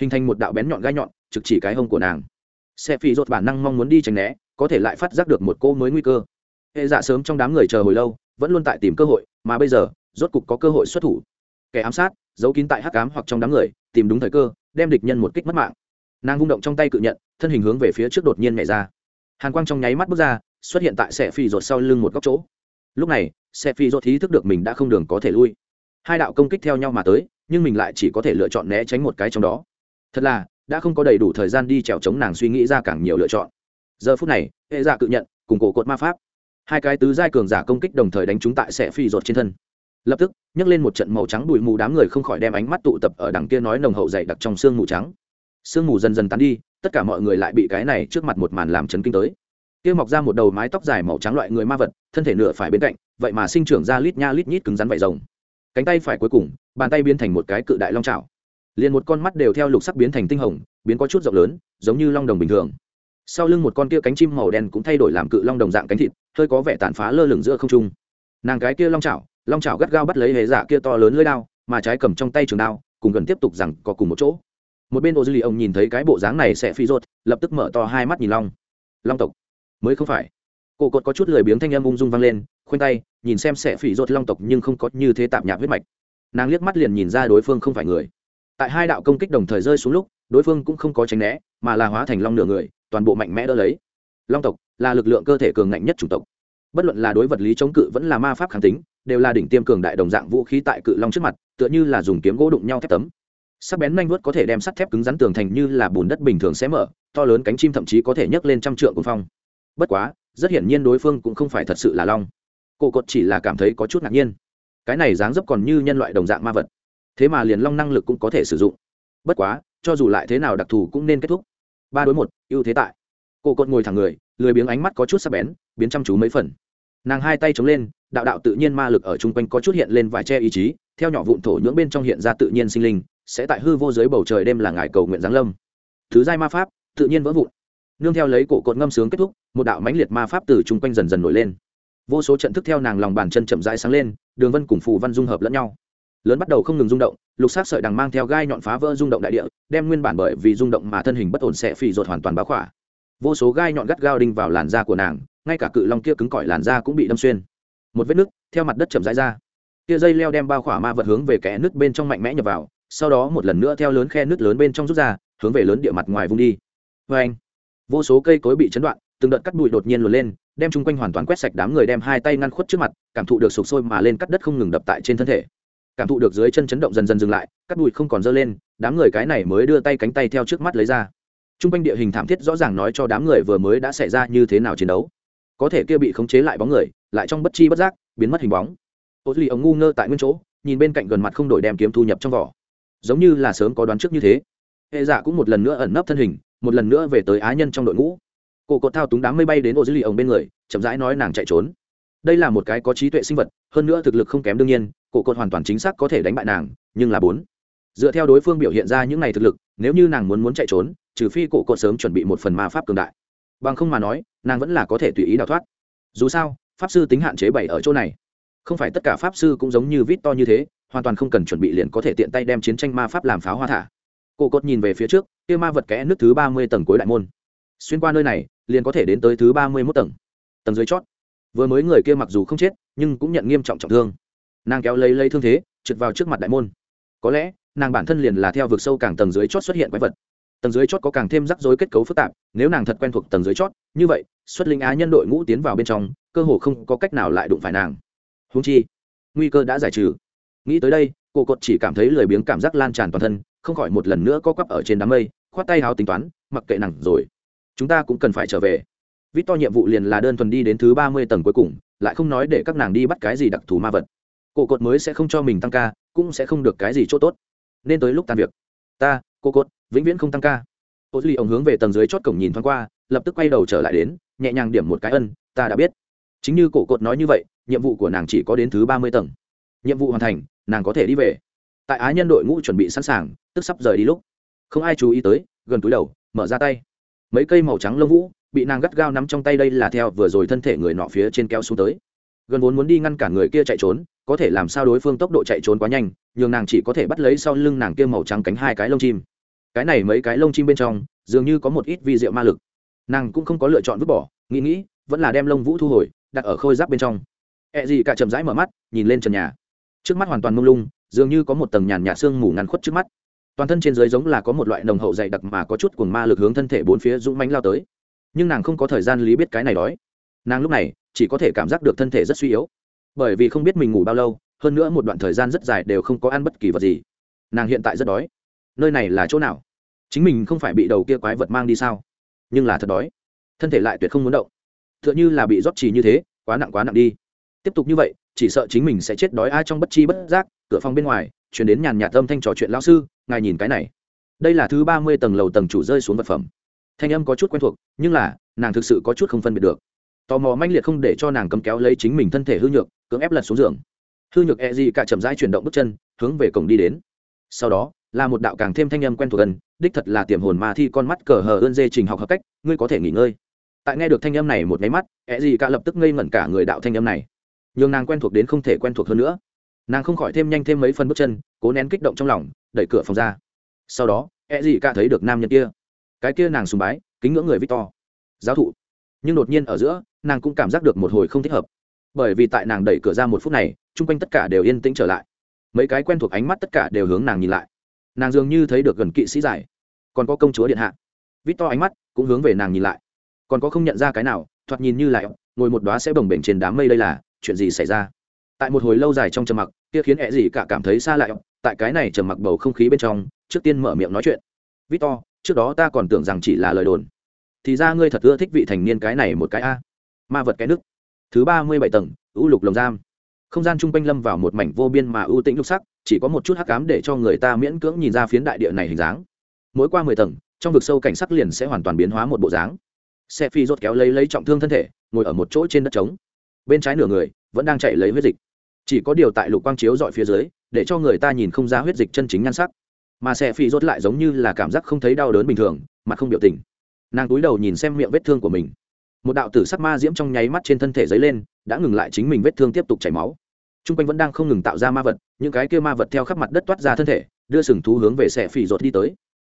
Hình thành một đạo bén nhọn gai nhọn, trực chỉ cái hông của nàng. Xe phỉ rột bản năng mong muốn đi tránh né có thể lại phát giác được một cô mới nguy cơ. Hệ dạ sớm trong đám người chờ hồi lâu, vẫn luôn tại tìm cơ hội, mà bây giờ, rốt cục có cơ hội xuất thủ. Kẻ ám sát, giấu kín tại hắc ám hoặc trong đám người, tìm đúng thời cơ, đem địch nhân một kích mất mạng. Nàng vung động trong tay cự nhận, thân hình hướng về phía trước đột nhiên nhảy ra. Hàn quang trong nháy mắt bước ra, xuất hiện tại xe phi rột sau lưng một góc chỗ. Lúc này xe phi rột ý thức được mình đã không đường có thể lui. Hai đạo công kích theo nhau mà tới, nhưng mình lại chỉ có thể lựa chọn né tránh một cái trong đó. Thật là, đã không có đầy đủ thời gian đi trèo chống nàng suy nghĩ ra càng nhiều lựa chọn giờ phút này, hệ giả cự nhận, cùng cổ cột ma pháp. Hai cái tứ giai cường giả công kích đồng thời đánh chúng tại sẽ phi rột trên thân. Lập tức, nhấc lên một trận màu trắng bụi mù đám người không khỏi đem ánh mắt tụ tập ở đằng kia nói nồng hậu dày đặc trong sương mù trắng. Sương mù dần dần tán đi, tất cả mọi người lại bị cái này trước mặt một màn làm chấn kinh tới. Kia mọc ra một đầu mái tóc dài màu trắng loại người ma vật, thân thể nửa phải bên cạnh, vậy mà sinh trưởng ra lít nha lít nhít cứng rắn vải rồng. Cánh tay phải cuối cùng, bàn tay biến thành một cái cự đại long trào liền một con mắt đều theo lục sắc biến thành tinh hồng, biến có chút rộng lớn, giống như long đồng bình thường sau lưng một con kia cánh chim màu đen cũng thay đổi làm cự long đồng dạng cánh thịt, hơi có vẻ tàn phá lơ lửng giữa không trung. Nàng cái kia long chảo long chảo gắt gao bắt lấy hề giả kia to lớn lưỡi đao, mà trái cầm trong tay trường đao, cùng gần tiếp tục rằng có cùng một chỗ. Một bên ô dư lì ông nhìn thấy cái bộ dáng này sẽ phi rột lập tức mở to hai mắt nhìn long. Long tộc, mới không phải. Cổ cột có chút lười biếng thanh âm ung dung vang lên, khoanh tay, nhìn xem sẽ phỉ rột long tộc nhưng không có như thế tạm nhạc huyết mạch. Nàng liếc mắt liền nhìn ra đối phương không phải người. Tại hai đạo công kích đồng thời rơi xuống lúc, đối phương cũng không có tránh né, mà là hóa thành long nửa người toàn bộ mạnh mẽ đỡ lấy. Long tộc là lực lượng cơ thể cường ngạnh nhất chủng tộc. Bất luận là đối vật lý chống cự vẫn là ma pháp kháng tính, đều là đỉnh tiêm cường đại đồng dạng vũ khí tại cự long trước mặt, tựa như là dùng kiếm gỗ đụng nhau thép tấm. Sắc bén nanh vuốt có thể đem sắt thép cứng rắn tường thành như là bùn đất bình thường xé mở, to lớn cánh chim thậm chí có thể nhấc lên trăm trượng cuồng phong. Bất quá, rất hiển nhiên đối phương cũng không phải thật sự là long. Cổ cột chỉ là cảm thấy có chút ngạc nhiên. Cái này dáng dấp còn như nhân loại đồng dạng ma vật. Thế mà liền long năng lực cũng có thể sử dụng. Bất quá, cho dù lại thế nào đặc thù cũng nên kết thúc ba đối một, ưu thế tại. Cổ cột ngồi thẳng người, lười biếng ánh mắt có chút sắc bén, biến chăm chú mấy phần. Nàng hai tay chống lên, đạo đạo tự nhiên ma lực ở chung quanh có chút hiện lên vài che ý chí, theo nhỏ vụn thổ nhưỡng bên trong hiện ra tự nhiên sinh linh, sẽ tại hư vô dưới bầu trời đêm là ngài cầu nguyện giáng lâm. Thứ giai ma pháp, tự nhiên vỡ vụn. Nương theo lấy cổ cột ngâm sướng kết thúc, một đạo mãnh liệt ma pháp từ chung quanh dần dần nổi lên. Vô số trận thức theo nàng lòng bàn chân chậm rãi sáng lên, đường vân cùng phù văn dung hợp lẫn nhau lớn bắt đầu không ngừng rung động, lục sát sợi đằng mang theo gai nhọn phá vỡ rung động đại địa, đem nguyên bản bởi vì rung động mà thân hình bất ổn sẽ phì ruột hoàn toàn báo khỏa. Vô số gai nhọn gắt gao đinh vào làn da của nàng, ngay cả cự long kia cứng cỏi làn da cũng bị đâm xuyên. Một vết nứt theo mặt đất chậm rãi ra. Kia dây leo đem bao khỏa ma vật hướng về kẽ nứt bên trong mạnh mẽ nhập vào, sau đó một lần nữa theo lớn khe nứt lớn bên trong rút ra, hướng về lớn địa mặt ngoài vung đi. Vê anh vô số cây cối bị chấn đoạn, từng đợt cắt bụi đột nhiên luồn lên, đem chung quanh hoàn toàn quét sạch đám người đem hai tay ngăn khuất trước mặt, cảm thụ được sụp sôi mà lên cắt đất không ngừng đập tại trên thân thể cảm thụ được dưới chân chấn động dần dần dừng lại, cắt bụi không còn dơ lên, đám người cái này mới đưa tay cánh tay theo trước mắt lấy ra. Chung quanh địa hình thảm thiết rõ ràng nói cho đám người vừa mới đã xảy ra như thế nào chiến đấu. Có thể kia bị khống chế lại bóng người, lại trong bất chi bất giác, biến mất hình bóng. Ô duy ông ngu ngơ tại nguyên chỗ, nhìn bên cạnh gần mặt không đổi đem kiếm thu nhập trong vỏ. Giống như là sớm có đoán trước như thế. Hệ giả cũng một lần nữa ẩn nấp thân hình, một lần nữa về tới á nhân trong đội ngũ. Cổ cột thao túng đám mây bay đến ô duy lì ổng bên người, chậm rãi nói nàng chạy trốn. Đây là một cái có trí tuệ sinh vật, hơn nữa thực lực không kém đương nhiên cổ cột hoàn toàn chính xác có thể đánh bại nàng, nhưng là bốn. Dựa theo đối phương biểu hiện ra những ngày thực lực, nếu như nàng muốn muốn chạy trốn, trừ phi cổ cột sớm chuẩn bị một phần ma pháp cường đại. Bằng không mà nói, nàng vẫn là có thể tùy ý đào thoát. Dù sao, pháp sư tính hạn chế bảy ở chỗ này. Không phải tất cả pháp sư cũng giống như vít to như thế, hoàn toàn không cần chuẩn bị liền có thể tiện tay đem chiến tranh ma pháp làm pháo hoa thả. Cổ cột nhìn về phía trước, kia ma vật kẽ nước thứ ba mươi tầng cuối đại môn. Xuyên qua nơi này, liền có thể đến tới thứ ba mươi mốt tầng. Tầng dưới chót. Vừa mới người kia mặc dù không chết, nhưng cũng nhận nghiêm trọng trọng thương nàng kéo lấy lấy thương thế, trượt vào trước mặt đại môn. Có lẽ, nàng bản thân liền là theo vực sâu càng tầng dưới chót xuất hiện quái vật. Tầng dưới chót có càng thêm rắc rối kết cấu phức tạp, nếu nàng thật quen thuộc tầng dưới chót, như vậy, xuất linh á nhân đội ngũ tiến vào bên trong, cơ hồ không có cách nào lại đụng phải nàng. Húng chi, nguy cơ đã giải trừ. Nghĩ tới đây, cô cột chỉ cảm thấy lười biếng cảm giác lan tràn toàn thân, không khỏi một lần nữa co quắp ở trên đám mây, khoát tay háo tính toán, mặc kệ nàng rồi. Chúng ta cũng cần phải trở về. Vít to nhiệm vụ liền là đơn thuần đi đến thứ ba mươi tầng cuối cùng, lại không nói để các nàng đi bắt cái gì đặc thù ma vật cổ cột mới sẽ không cho mình tăng ca cũng sẽ không được cái gì chỗ tốt, nên tới lúc tan việc. Ta cổ cột vĩnh viễn không tăng ca. Ô duy ông hướng về tầng dưới chót cổng nhìn thoáng qua lập tức quay đầu trở lại đến nhẹ nhàng điểm một cái ân ta đã biết. Chính như cổ cột nói như vậy nhiệm vụ của nàng chỉ có đến thứ ba mươi tầng. Nhiệm vụ hoàn thành nàng có thể đi về. Tại á nhân đội ngũ chuẩn bị sẵn sàng tức sắp rời đi lúc. Không ai chú ý tới gần túi đầu mở ra tay. Mấy cây màu trắng lông vũ bị nàng gắt gao nắm trong tay đây là theo vừa rồi thân thể người nọ phía trên kéo xuống tới. Gần vốn muốn đi ngăn cản người kia chạy trốn có thể làm sao đối phương tốc độ chạy trốn quá nhanh, nhường nàng chỉ có thể bắt lấy sau lưng nàng kia màu trắng cánh hai cái lông chim. Cái này mấy cái lông chim bên trong, dường như có một ít vi diệu ma lực. Nàng cũng không có lựa chọn vứt bỏ, nghĩ nghĩ, vẫn là đem lông vũ thu hồi, đặt ở khôi giáp bên trong. E Ẹ gì cả chậm rãi mở mắt, nhìn lên trần nhà. Trước mắt hoàn toàn mông lung, dường như có một tầng nhàn nhạt sương mù ngắn khuất trước mắt. Toàn thân trên dưới giống là có một loại nồng hậu dày đặc mà có chút cuồng ma lực hướng thân thể bốn phía dũng mánh lao tới. Nhưng nàng không có thời gian lý biết cái này đói. Nàng lúc này chỉ có thể cảm giác được thân thể rất suy yếu bởi vì không biết mình ngủ bao lâu, hơn nữa một đoạn thời gian rất dài đều không có ăn bất kỳ vật gì. Nàng hiện tại rất đói. Nơi này là chỗ nào? Chính mình không phải bị đầu kia quái vật mang đi sao? Nhưng là thật đói. Thân thể lại tuyệt không muốn động. T h ư ợ n h ư là bị rót trì như thế, quá nặng quá nặng đi. Tiếp tục như vậy, chỉ sợ chính mình sẽ chết đói ai trong bất chi bất giác, cửa phòng bên ngoài chuyển đến nhàn nhạt âm thanh trò chuyện lao sư, ngài nhìn cái này. Đây là thứ ba mươi tầng lầu tầng chủ rơi xuống vật phẩm. Thanh âm có chút quen thuộc, nhưng là, nàng thực sự có chút không phân biệt được tò mò manh liệt không để cho nàng cấm kéo lấy chính mình thân thể hư nhược, cưỡng ép lật xuống giường. Hư nhược e gì cả chậm rãi chuyển động bước chân, hướng về cổng đi đến. Sau đó, là một đạo càng thêm thanh âm quen thuộc gần, đích thật là tiềm hồn ma thi con mắt cờ hờ ơn dê trình học hợp cách, ngươi có thể nghỉ ngơi. Tại nghe được thanh âm này một máy mắt e gì cả lập tức ngây ngẩn cả người đạo thanh âm này. Nhưng nàng quen thuộc đến không thể quen thuộc hơn nữa. Nàng không khỏi thêm nhanh thêm mấy phân bước chân, cố nén kích động trong lòng, đẩy cửa phòng ra. Sau đó e gì cả thấy được nam nhân kia. Cái kia nàng sùng bái, kính ngưỡng người victor. Giáo thụ. Nhưng đột nhiên ở giữa nàng cũng cảm giác được một hồi không thích hợp. Bởi vì tại nàng đẩy cửa ra một phút này, chung quanh tất cả đều yên tĩnh trở lại. Mấy cái quen thuộc ánh mắt tất cả đều hướng nàng nhìn lại. Nàng dường như thấy được gần kỵ sĩ giải còn có công chúa điện hạ. Vít to ánh mắt cũng hướng về nàng nhìn lại. Còn có không nhận ra cái nào, thoạt nhìn như lại, ngồi một đoá sẽ bồng bềnh trên đám mây đây là, chuyện gì xảy ra? Tại một hồi lâu dài trong trầm mặc, kia khiến ẹ gì cả cảm thấy xa lại tại cái này trầm mặc bầu không khí bên trong, trước tiên mở miệng nói chuyện. Vít to, trước đó ta còn tưởng rằng chỉ là lời đồn. Thì ra ngươi thật ưa thích vị thành niên cái này một cái a ma vật cái nước. Thứ ba mươi bảy tầng u lục lồng giam. Không gian chung quanh lâm vào một mảnh vô biên mà ưu tĩnh lục sắc, chỉ có một chút hắc cám để cho người ta miễn cưỡng nhìn ra phiến đại địa này hình dáng. Mỗi qua mười tầng, trong vực sâu cảnh sắc liền sẽ hoàn toàn biến hóa một bộ dáng. Xe phi rốt kéo lấy lấy trọng thương thân thể, ngồi ở một chỗ trên đất trống. Bên trái nửa người vẫn đang chạy lấy huyết dịch. Chỉ có điều tại lục quang chiếu dọi phía dưới, để cho người ta nhìn không ra huyết dịch chân chính nhan sắc. Mà xe phi rốt lại giống như là cảm giác không thấy đau đớn bình thường, mà không biểu tình. Nàng túi đầu nhìn xem miệng vết thương của mình một đạo tử sắc ma diễm trong nháy mắt trên thân thể dấy lên, đã ngừng lại chính mình vết thương tiếp tục chảy máu. T r u n g quanh vẫn đang không ngừng tạo ra ma vật, những cái kia ma vật theo khắp mặt đất toát ra thân thể, đưa sừng thú hướng về xẻ phỉ rột đi tới.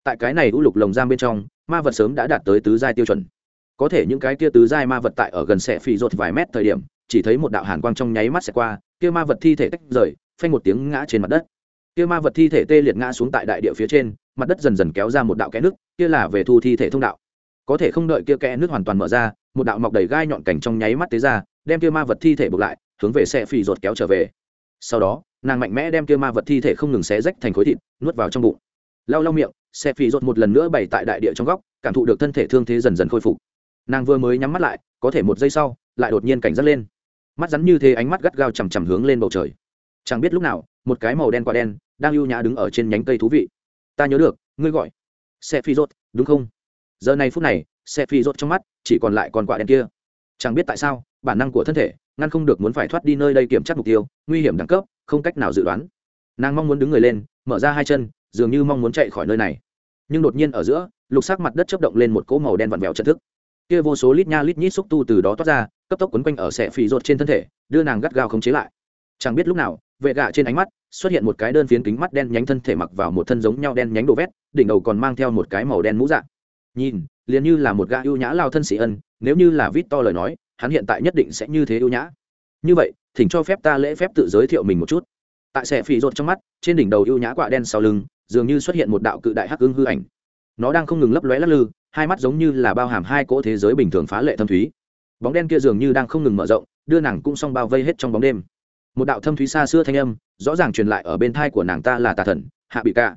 Tại cái này u lục lồng giam bên trong, ma vật sớm đã đạt tới tứ giai tiêu chuẩn. Có thể những cái kia tứ giai ma vật tại ở gần xẻ phỉ rột vài mét thời điểm, chỉ thấy một đạo hàn quang trong nháy mắt xẻ qua, kia ma vật thi thể tách rời, phanh một tiếng ngã trên mặt đất. Kia ma vật thi thể tê liệt ngã xuống tại đại địa phía trên, mặt đất dần dần kéo ra một đạo kẽ nước, kia là về thu thi thể thông đạo. Có thể không đợi kia kẽ nước hoàn toàn mở ra một đạo mọc đầy gai nhọn cảnh trong nháy mắt tế ra, đem kia ma vật thi thể buộc lại, hướng về xe phì ruột kéo trở về. Sau đó, nàng mạnh mẽ đem kia ma vật thi thể không ngừng xé rách thành khối thịt, nuốt vào trong bụng. Lau lau miệng xe phì ruột một lần nữa bày tại đại địa trong góc, cảm thụ được thân thể thương thế dần dần khôi phục. Nàng vừa mới nhắm mắt lại, có thể một giây sau, lại đột nhiên cảnh giác lên. Mắt rắn như thế ánh mắt gắt gao chằm chằm hướng lên bầu trời. Chẳng biết lúc nào, một cái màu đen quả đen đang ưu nhã đứng ở trên nhánh cây thú vị. Ta nhớ được, ngươi gọi. Xe phi rốt đúng không? Giờ này phút này xe phi rốt trong mắt, chỉ còn lại con quạ đen kia. Chẳng biết tại sao, bản năng của thân thể, ngăn không được muốn phải thoát đi nơi đây kiểm tra mục tiêu, nguy hiểm đẳng cấp, không cách nào dự đoán. Nàng mong muốn đứng người lên, mở ra hai chân, dường như mong muốn chạy khỏi nơi này. Nhưng đột nhiên ở giữa, lục sắc mặt đất chấp động lên một cỗ màu đen vặn vẹo trận thức. Kia vô số lít nha lít nhít xúc tu từ đó toát ra, cấp tốc quấn quanh ở xẻ phì rột trên thân thể, đưa nàng gắt gao khống chế lại. Chẳng biết lúc nào, vệ gạ trên ánh mắt xuất hiện một cái đơn phiến kính mắt đen nhánh thân thể mặc vào một thân giống nhau đen nhánh đồ vét, đỉnh đầu còn mang theo một cái màu đen mũ dạng nhìn liền như là một gã ưu nhã lao thân sĩ ân, nếu như là vít to lời nói, hắn hiện tại nhất định sẽ như thế ưu nhã. Như vậy, thỉnh cho phép ta lễ phép tự giới thiệu mình một chút. Tại xe phì rột trong mắt, trên đỉnh đầu ưu nhã quạ đen sau lưng, dường như xuất hiện một đạo cự đại hắc ưng hư ảnh. Nó đang không ngừng lấp lóe lắc lư, hai mắt giống như là bao hàm hai cỗ thế giới bình thường phá lệ thâm thúy. Bóng đen kia dường như đang không ngừng mở rộng, đưa nàng cũng xong bao vây hết trong bóng đêm. Một đạo thâm thúy xa xưa thanh âm, rõ ràng truyền lại ở bên thai của nàng ta là tà thần, hạ bị ca